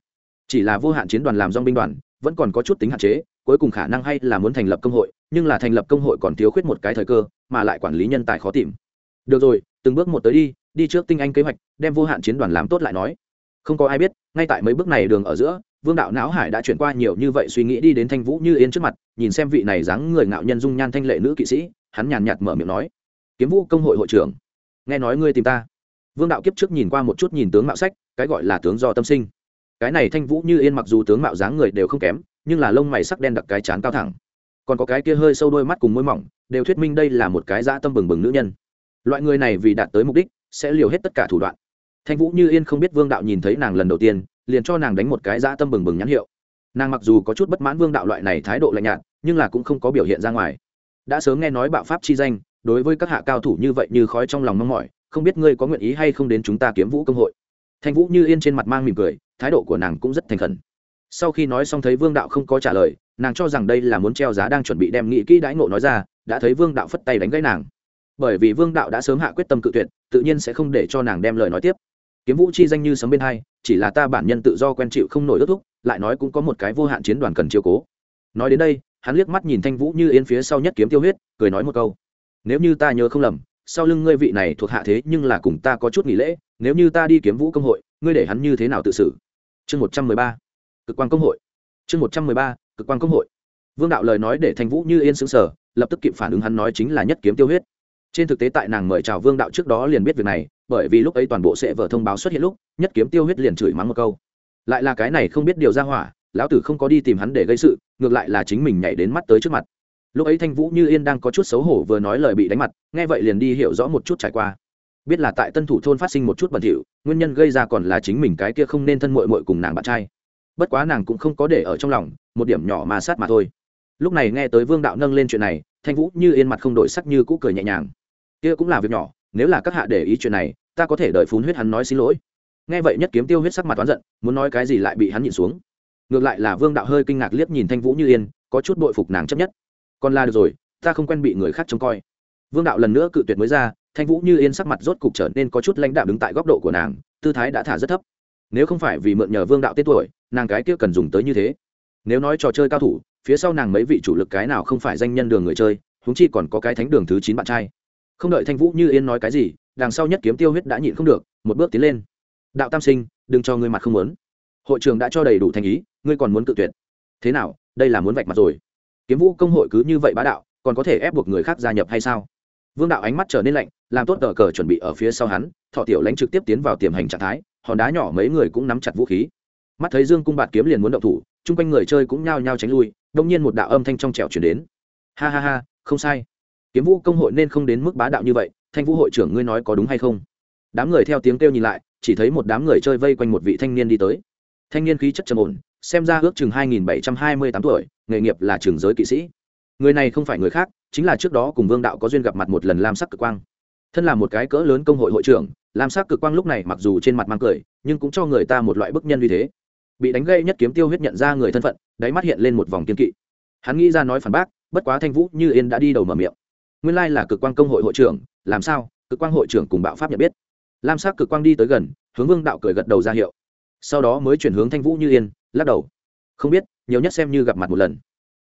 Chỉ là vô hạn chiến đoàn làm dong binh đoàn, vẫn còn có chút tính hạn chế, cuối cùng khả năng hay là muốn thành lập công hội, nhưng là thành lập công hội còn thiếu khuyết một cái thời cơ, mà lại quản lý nhân tài khó tìm. Được rồi, từng bước một tới đi đi trước tinh anh kế hoạch, đem vô hạn chiến đoàn làm tốt lại nói. Không có ai biết, ngay tại mấy bước này đường ở giữa vương đạo não hải đã chuyển qua nhiều như vậy suy nghĩ đi đến thanh vũ như yên trước mặt, nhìn xem vị này dáng người ngạo nhân dung nhan thanh lệ nữ kỵ sĩ, hắn nhàn nhạt mở miệng nói, kiếm vũ công hội hội trưởng, nghe nói ngươi tìm ta. Vương đạo kiếp trước nhìn qua một chút nhìn tướng mạo sách, cái gọi là tướng do tâm sinh. Cái này thanh vũ như yên mặc dù tướng mạo dáng người đều không kém, nhưng là lông mày sắc đen đặc cái chán cao thẳng. Còn có cái kia hơi sâu đôi mắt cùng môi mỏng, đều thuyết minh đây là một cái dã tâm bừng bừng nữ nhân. Loại người này vì đạt tới mục đích, sẽ liều hết tất cả thủ đoạn. Thanh vũ như yên không biết vương đạo nhìn thấy nàng lần đầu tiên liền cho nàng đánh một cái dã tâm bừng bừng nhãn hiệu. Nàng mặc dù có chút bất mãn vương đạo loại này thái độ lạnh nhạt, nhưng là cũng không có biểu hiện ra ngoài. Đã sớm nghe nói bạo pháp chi danh, đối với các hạ cao thủ như vậy như khói trong lòng mong mỏi, không biết ngươi có nguyện ý hay không đến chúng ta kiếm vũ công hội. Thanh vũ như yên trên mặt mang mỉm cười, thái độ của nàng cũng rất thành khẩn. Sau khi nói xong thấy vương đạo không có trả lời, nàng cho rằng đây là muốn treo giá đang chuẩn bị đem nghị kỹ đãi ngộ nói ra, đã thấy vương đạo phất tay đánh gãy nàng. Bởi vì vương đạo đã sớm hạ quyết tâm cự tuyệt, tự nhiên sẽ không để cho nàng đem lời nói tiếp kiếm vũ chi danh như sấm bên hai, chỉ là ta bản nhân tự do quen chịu không nổi ước thúc, lại nói cũng có một cái vô hạn chiến đoàn cần chiều cố. Nói đến đây, hắn liếc mắt nhìn thanh vũ như yên phía sau nhất kiếm tiêu huyết, cười nói một câu. Nếu như ta nhớ không lầm, sau lưng ngươi vị này thuộc hạ thế nhưng là cùng ta có chút nghỉ lễ, nếu như ta đi kiếm vũ công hội, ngươi để hắn như thế nào tự xử? Chương một trăm mười ba, cực quan công hội. Chương một trăm mười ba, cực quan công hội. Vương đạo lời nói để thanh vũ như yên xứng sở lập tức kịp phản ứng hắn nói chính là nhất kiếm tiêu huyết. Trên thực tế tại nàng mời chào vương đạo trước đó liền biết việc này bởi vì lúc ấy toàn bộ sẽ vở thông báo xuất hiện lúc, nhất kiếm tiêu huyết liền chửi mắng một câu. Lại là cái này không biết điều ra hỏa, lão tử không có đi tìm hắn để gây sự, ngược lại là chính mình nhảy đến mắt tới trước mặt. Lúc ấy thanh vũ như yên đang có chút xấu hổ vừa nói lời bị đánh mặt, nghe vậy liền đi hiểu rõ một chút trải qua. Biết là tại tân thủ thôn phát sinh một chút bẩn thỉu, nguyên nhân gây ra còn là chính mình cái kia không nên thân mội mội cùng nàng bạn trai. Bất quá nàng cũng không có để ở trong lòng, một điểm nhỏ mà sát mà thôi. Lúc này nghe tới vương đạo nâng lên chuyện này, thanh vũ như yên mặt không đổi sắc như cũ cười nhẹ nhàng. Kia cũng là việc nhỏ nếu là các hạ để ý chuyện này, ta có thể đợi phun huyết hắn nói xin lỗi. Nghe vậy nhất kiếm tiêu huyết sắc mặt oán giận, muốn nói cái gì lại bị hắn nhịn xuống. Ngược lại là vương đạo hơi kinh ngạc liếc nhìn thanh vũ như yên, có chút bội phục nàng chấp nhất. Còn là được rồi, ta không quen bị người khác trông coi. Vương đạo lần nữa cự tuyệt mới ra, thanh vũ như yên sắc mặt rốt cục trở nên có chút lãnh đạo đứng tại góc độ của nàng, tư thái đã thả rất thấp. Nếu không phải vì mượn nhờ vương đạo tên tuổi, nàng cái kia cần dùng tới như thế. Nếu nói trò chơi cao thủ, phía sau nàng mấy vị chủ lực cái nào không phải danh nhân đường người chơi húng chi còn có cái thánh đường thứ chín bạn trai không đợi thanh vũ như yên nói cái gì, đằng sau nhất kiếm tiêu huyết đã nhịn không được, một bước tiến lên. Đạo tam sinh, đừng cho ngươi mặt không muốn. Hội trường đã cho đầy đủ thành ý, ngươi còn muốn cự tuyệt. Thế nào, đây là muốn vạch mặt rồi. Kiếm vũ công hội cứ như vậy bá đạo, còn có thể ép buộc người khác gia nhập hay sao? Vương đạo ánh mắt trở nên lạnh, làm tốt tờ cờ chuẩn bị ở phía sau hắn, thọ tiểu lãnh trực tiếp tiến vào tiềm hành trạng thái, hòn đá nhỏ mấy người cũng nắm chặt vũ khí. Mắt thấy dương cung bạt kiếm liền muốn động thủ, chung quanh người chơi cũng nhao nhao tránh lui, đông nhiên một đạo âm thanh trong trẻo chuyển đến. Ha ha ha, không sai kiếm vũ công hội nên không đến mức bá đạo như vậy, thanh vũ hội trưởng ngươi nói có đúng hay không? Đám người theo tiếng kêu nhìn lại, chỉ thấy một đám người chơi vây quanh một vị thanh niên đi tới. Thanh niên khí chất trầm ổn, xem ra ước chừng hai nghìn bảy trăm hai mươi tám tuổi, nghề nghiệp là trường giới kỵ sĩ. Người này không phải người khác, chính là trước đó cùng vương đạo có duyên gặp mặt một lần lam sắc cực quang. Thân là một cái cỡ lớn công hội hội trưởng, lam sắc cực quang lúc này mặc dù trên mặt mang cười, nhưng cũng cho người ta một loại bức nhân như thế. Bị đánh gây nhất kiếm tiêu huyết nhận ra người thân phận, đáy mắt hiện lên một vòng kiên kỵ. Hắn nghĩ ra nói phản bác, bất quá thanh vũ như yên đã đi đầu mở miệng nguyên lai là cực quang công hội hội trưởng, làm sao? Cực quang hội trưởng cùng bạo pháp nhận biết. Lam sắc cực quang đi tới gần, hướng vương đạo cười gật đầu ra hiệu. Sau đó mới chuyển hướng thanh vũ như yên, lắc đầu. Không biết, nhiều nhất xem như gặp mặt một lần.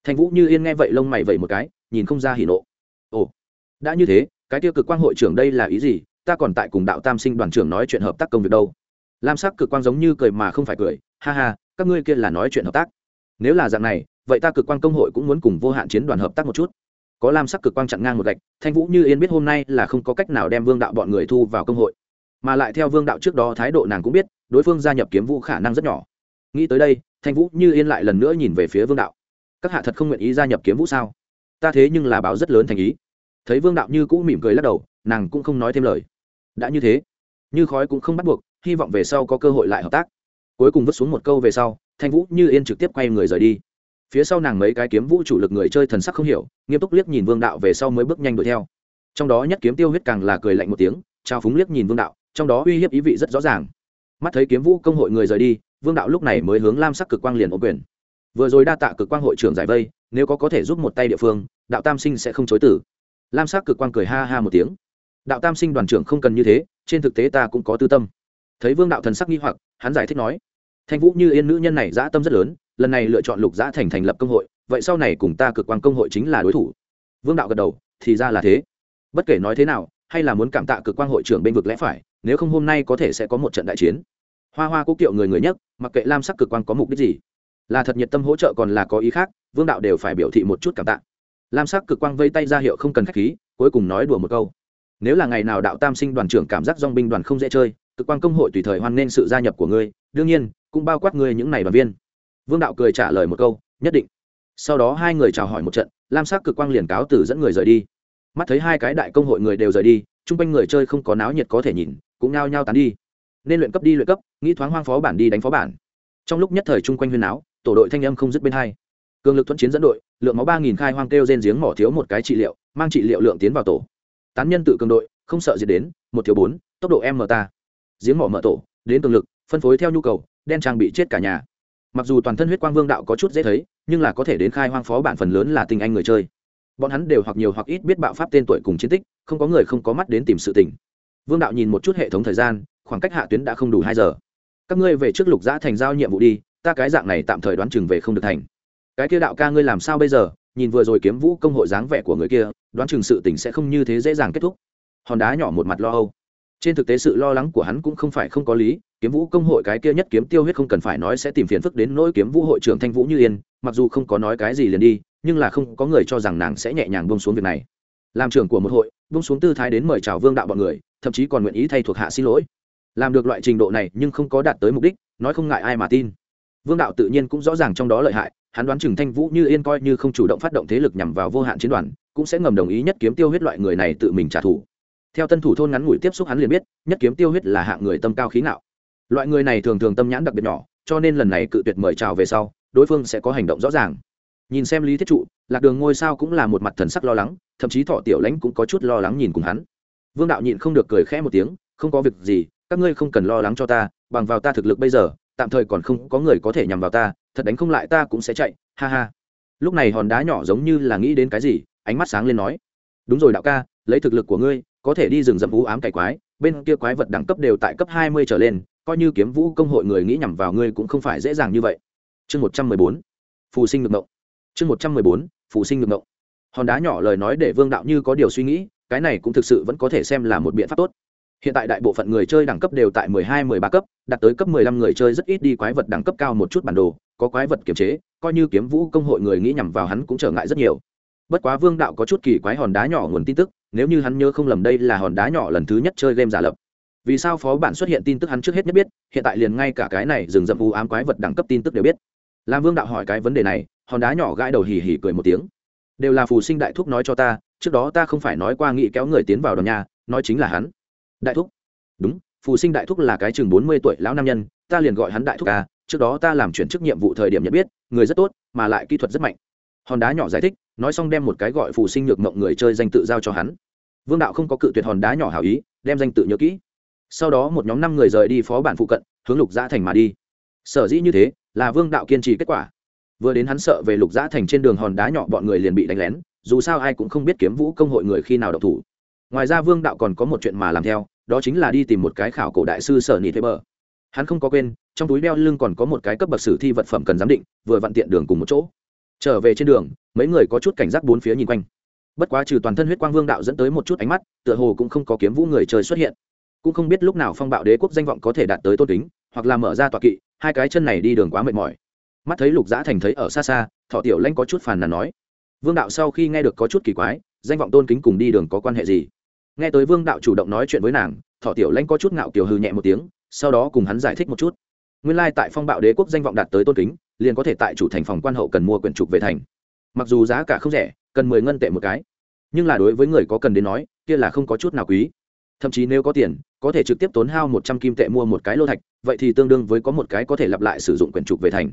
Thanh vũ như yên nghe vậy lông mày vậy một cái, nhìn không ra hỉ nộ. Ồ, đã như thế, cái tiêu cực quang hội trưởng đây là ý gì? Ta còn tại cùng đạo tam sinh đoàn trưởng nói chuyện hợp tác công việc đâu. Lam sắc cực quang giống như cười mà không phải cười, ha ha, các ngươi kia là nói chuyện hợp tác. Nếu là dạng này, vậy ta cực quang công hội cũng muốn cùng vô hạn chiến đoàn hợp tác một chút có lam sắc cực quang chặn ngang một gạch, thanh vũ như yên biết hôm nay là không có cách nào đem vương đạo bọn người thu vào công hội. Mà lại theo vương đạo trước đó thái độ nàng cũng biết, đối phương gia nhập kiếm vũ khả năng rất nhỏ. Nghĩ tới đây, thanh vũ như yên lại lần nữa nhìn về phía vương đạo. Các hạ thật không nguyện ý gia nhập kiếm vũ sao? Ta thế nhưng là báo rất lớn thành ý. Thấy vương đạo như cũ mỉm cười lắc đầu, nàng cũng không nói thêm lời. Đã như thế, như khói cũng không bắt buộc, hy vọng về sau có cơ hội lại hợp tác. Cuối cùng vứt xuống một câu về sau, thanh vũ như yên trực tiếp quay người rời đi phía sau nàng mấy cái kiếm vũ chủ lực người chơi thần sắc không hiểu, nghiêm túc liếc nhìn vương đạo về sau mới bước nhanh đuổi theo. Trong đó nhất kiếm tiêu huyết càng là cười lạnh một tiếng, trao phúng liếc nhìn vương đạo, trong đó uy hiếp ý vị rất rõ ràng. Mắt thấy kiếm vũ công hội người rời đi, vương đạo lúc này mới hướng lam sắc cực quang liền ô quyền. Vừa rồi đa tạ cực quang hội trưởng giải vây, nếu có có thể giúp một tay địa phương, đạo tam sinh sẽ không chối tử lam sắc cực quang cười ha ha một tiếng. Đạo tam sinh đoàn trưởng không cần như thế, trên thực tế ta cũng có tư tâm. Thấy vương đạo thần sắc nghi hoặc, hắn giải thích nói, thanh vũ như yên nữ nhân này dã tâm rất lớn lần này lựa chọn lục giã thành thành lập công hội, vậy sau này cùng ta cực quang công hội chính là đối thủ. Vương đạo gật đầu, thì ra là thế. Bất kể nói thế nào, hay là muốn cảm tạ cực quang hội trưởng bên vực lẽ phải, nếu không hôm nay có thể sẽ có một trận đại chiến. Hoa hoa cố kiệu người người nhất, mặc kệ lam sắc cực quang có mục đích gì, là thật nhiệt tâm hỗ trợ còn là có ý khác, vương đạo đều phải biểu thị một chút cảm tạ. Lam sắc cực quang vây tay ra hiệu không cần khách khí, cuối cùng nói đùa một câu. Nếu là ngày nào đạo tam sinh đoàn trưởng cảm giác dong binh đoàn không dễ chơi, cực quang công hội tùy thời hoan nghênh sự gia nhập của ngươi, đương nhiên, cũng bao quát ngươi những này đoàn viên vương đạo cười trả lời một câu, nhất định. Sau đó hai người chào hỏi một trận, lam sắc cực quang liền cáo từ dẫn người rời đi. Mắt thấy hai cái đại công hội người đều rời đi, chung quanh người chơi không có náo nhiệt có thể nhìn, cũng nao nhao tán đi. Nên luyện cấp đi luyện cấp, nghĩ thoáng hoang phó bản đi đánh phó bản. Trong lúc nhất thời chung quanh huyên áo tổ đội thanh âm không dứt bên hai. Cường lực thuận chiến dẫn đội, lượng máu ba nghìn khai hoang kêu trên giếng mỏ thiếu một cái trị liệu, mang trị liệu lượng tiến vào tổ. Tán nhân tự cường đội, không sợ gì đến, một thiếu bốn, tốc độ m ta. Giếng mỏ mở tổ, đến cường lực, phân phối theo nhu cầu, đen trang bị chết cả nhà mặc dù toàn thân huyết quang vương đạo có chút dễ thấy, nhưng là có thể đến khai hoang phó bản phần lớn là tình anh người chơi. Bọn hắn đều hoặc nhiều hoặc ít biết bạo pháp tên tuổi cùng chiến tích, không có người không có mắt đến tìm sự tình. Vương đạo nhìn một chút hệ thống thời gian, khoảng cách hạ tuyến đã không đủ hai giờ. Các ngươi về trước lục giã thành giao nhiệm vụ đi, ta cái dạng này tạm thời đoán chừng về không được thành. Cái kia đạo ca ngươi làm sao bây giờ? Nhìn vừa rồi kiếm vũ công hội dáng vẻ của người kia, đoán chừng sự tình sẽ không như thế dễ dàng kết thúc. Hòn đá nhỏ một mặt lo âu. Trên thực tế sự lo lắng của hắn cũng không phải không có lý kiếm vũ công hội cái kia nhất kiếm tiêu huyết không cần phải nói sẽ tìm phiền phức đến nỗi kiếm vũ hội trưởng thanh vũ như yên, mặc dù không có nói cái gì liền đi, nhưng là không có người cho rằng nàng sẽ nhẹ nhàng bông xuống việc này. Làm trưởng của một hội bông xuống tư thái đến mời chào vương đạo bọn người, thậm chí còn nguyện ý thay thuộc hạ xin lỗi. Làm được loại trình độ này nhưng không có đạt tới mục đích, nói không ngại ai mà tin. Vương đạo tự nhiên cũng rõ ràng trong đó lợi hại, hắn đoán chừng thanh vũ như yên coi như không chủ động phát động thế lực nhằm vào vô hạn chiến đoàn, cũng sẽ ngầm đồng ý nhất kiếm tiêu huyết loại người này tự mình trả thù. Theo tân thủ thôn ngắn ngủi tiếp xúc hắn liền biết, nhất kiếm tiêu huyết là hạng người tâm cao khí não loại người này thường thường tâm nhãn đặc biệt nhỏ, cho nên lần này cự tuyệt mời chào về sau, đối phương sẽ có hành động rõ ràng. Nhìn xem lý thiết trụ, lạc đường ngôi sao cũng là một mặt thần sắc lo lắng, thậm chí thọ tiểu lãnh cũng có chút lo lắng nhìn cùng hắn. Vương đạo nhịn không được cười khẽ một tiếng, không có việc gì, các ngươi không cần lo lắng cho ta, bằng vào ta thực lực bây giờ, tạm thời còn không có người có thể nhằm vào ta, thật đánh không lại ta cũng sẽ chạy, ha ha. Lúc này hòn đá nhỏ giống như là nghĩ đến cái gì, ánh mắt sáng lên nói, đúng rồi đạo ca, lấy thực lực của ngươi, có thể đi rừng rậm vũ ám cải quái, bên kia quái vật đẳng cấp đều tại cấp hai mươi trở lên coi như kiếm vũ công hội người nghĩ nhằm vào ngươi cũng không phải dễ dàng như vậy. Chương một trăm mười bốn, phù sinh ngược ngộng chương một trăm mười bốn, phù sinh ngược ngộng hòn đá nhỏ lời nói để vương đạo như có điều suy nghĩ, cái này cũng thực sự vẫn có thể xem là một biện pháp tốt. Hiện tại đại bộ phận người chơi đẳng cấp đều tại mười hai, mười ba cấp, đạt tới cấp mười lăm người chơi rất ít đi quái vật đẳng cấp cao một chút bản đồ, có quái vật kiểm chế, coi như kiếm vũ công hội người nghĩ nhằm vào hắn cũng trở ngại rất nhiều. Bất quá vương đạo có chút kỳ quái hòn đá nhỏ nguồn tin tức, nếu như hắn nhớ không lầm đây là hòn đá nhỏ lần thứ nhất chơi game giả lập vì sao phó bản xuất hiện tin tức hắn trước hết nhất biết, hiện tại liền ngay cả cái này dừng dậm u ám quái vật đẳng cấp tin tức đều biết. Làm vương đạo hỏi cái vấn đề này, hòn đá nhỏ gãi đầu hì hì cười một tiếng. Đều là phù sinh đại thúc nói cho ta, trước đó ta không phải nói qua nghị kéo người tiến vào đoàn nhà, nói chính là hắn. Đại thúc? Đúng, phù sinh đại thúc là cái chừng bốn mươi tuổi lão nam nhân, ta liền gọi hắn đại thúc ca trước đó ta làm chuyển chức nhiệm vụ thời điểm nhận biết, người rất tốt, mà lại kỹ thuật rất mạnh. Hòn đá nhỏ giải thích, nói xong đem một cái gọi phù sinh nhược mộng người chơi danh tự giao cho hắn. Vương đạo không có cự tuyệt hòn đá nhỏ hảo ý, đem danh tự nhớ kỹ sau đó một nhóm năm người rời đi phó bản phụ cận, hướng lục giã thành mà đi. Sở dĩ như thế là vương đạo kiên trì kết quả. Vừa đến hắn sợ về lục giã thành trên đường hòn đá nhỏ, bọn người liền bị đánh lén, dù sao ai cũng không biết kiếm vũ công hội người khi nào độc thủ. Ngoài ra vương đạo còn có một chuyện mà làm theo, đó chính là đi tìm một cái khảo cổ đại sư sở nị thế bờ. Hắn không có quên, trong túi đeo lưng còn có một cái cấp bậc sử thi vật phẩm cần giám định, vừa vặn tiện đường cùng một chỗ. Trở về trên đường, mấy người có chút cảnh giác bốn phía nhìn quanh. Bất quá trừ toàn thân huyết quang vương đạo dẫn tới một chút ánh mắt, tựa hồ cũng không có kiếm vũ người chơi xuất hiện cũng không biết lúc nào phong bạo đế quốc danh vọng có thể đạt tới tôn kính, hoặc là mở ra tọa kỵ, hai cái chân này đi đường quá mệt mỏi. Mắt thấy lục giã thành thấy ở xa xa, thọ tiểu lanh có chút phàn nàn nói, vương đạo sau khi nghe được có chút kỳ quái, danh vọng tôn kính cùng đi đường có quan hệ gì? Nghe tới vương đạo chủ động nói chuyện với nàng, thọ tiểu lanh có chút ngạo kiều hư nhẹ một tiếng, sau đó cùng hắn giải thích một chút. Nguyên lai、like、tại phong bạo đế quốc danh vọng đạt tới tôn kính, liền có thể tại chủ thành phòng quan hậu cần mua quyển trục về thành. Mặc dù giá cả không rẻ, cần mười ngân tệ một cái, nhưng là đối với người có cần đến nói, kia là không có chút nào quý. Thậm chí nếu có tiền có thể trực tiếp tốn hao một trăm kim tệ mua một cái lô thạch, vậy thì tương đương với có một cái có thể lặp lại sử dụng quyển trục về thành.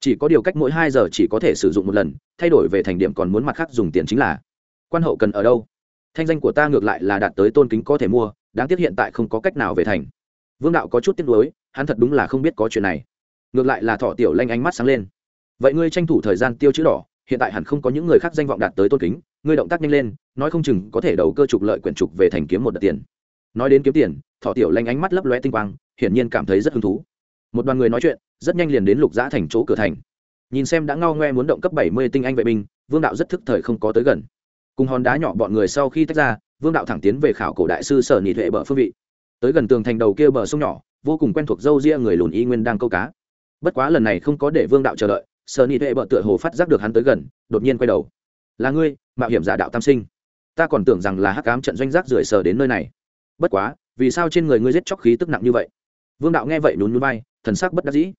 Chỉ có điều cách mỗi hai giờ chỉ có thể sử dụng một lần, thay đổi về thành điểm còn muốn mặt khác dùng tiền chính là. Quan hậu cần ở đâu? Thanh danh của ta ngược lại là đạt tới tôn kính có thể mua, đáng tiếc hiện tại không có cách nào về thành. Vương đạo có chút tiếc nuối, hắn thật đúng là không biết có chuyện này. Ngược lại là thọ tiểu lanh ánh mắt sáng lên. Vậy ngươi tranh thủ thời gian tiêu chữ đỏ, hiện tại hẳn không có những người khác danh vọng đạt tới tôn kính, ngươi động tác nhanh lên, nói không chừng có thể đầu cơ trục lợi quyển trục về thành kiếm một đợt tiền. Nói đến kiếm tiền thọ tiểu lanh ánh mắt lấp lóe tinh quang, hiển nhiên cảm thấy rất hứng thú. Một đoàn người nói chuyện, rất nhanh liền đến lục giã thành chỗ cửa thành. Nhìn xem đã ngao ngoe muốn động cấp bảy mươi tinh anh vệ binh, vương đạo rất thức thời không có tới gần. Cùng hòn đá nhỏ bọn người sau khi tách ra, vương đạo thẳng tiến về khảo cổ đại sư sở nhị thuệ bờ phương vị. Tới gần tường thành đầu kia bờ sông nhỏ, vô cùng quen thuộc dâu ria người lùn y nguyên đang câu cá. Bất quá lần này không có để vương đạo chờ đợi, sở nhị thuệ bờ tựa hồ phát giác được hắn tới gần, đột nhiên quay đầu. Là ngươi, mạo hiểm giả đạo tam sinh. Ta còn tưởng rằng là hắc ám trận doanh giác rưởi sờ đến nơi này. Bất quá vì sao trên người ngươi giết chóc khí tức nặng như vậy? Vương đạo nghe vậy nhún nhún bay thần sắc bất đắc dĩ.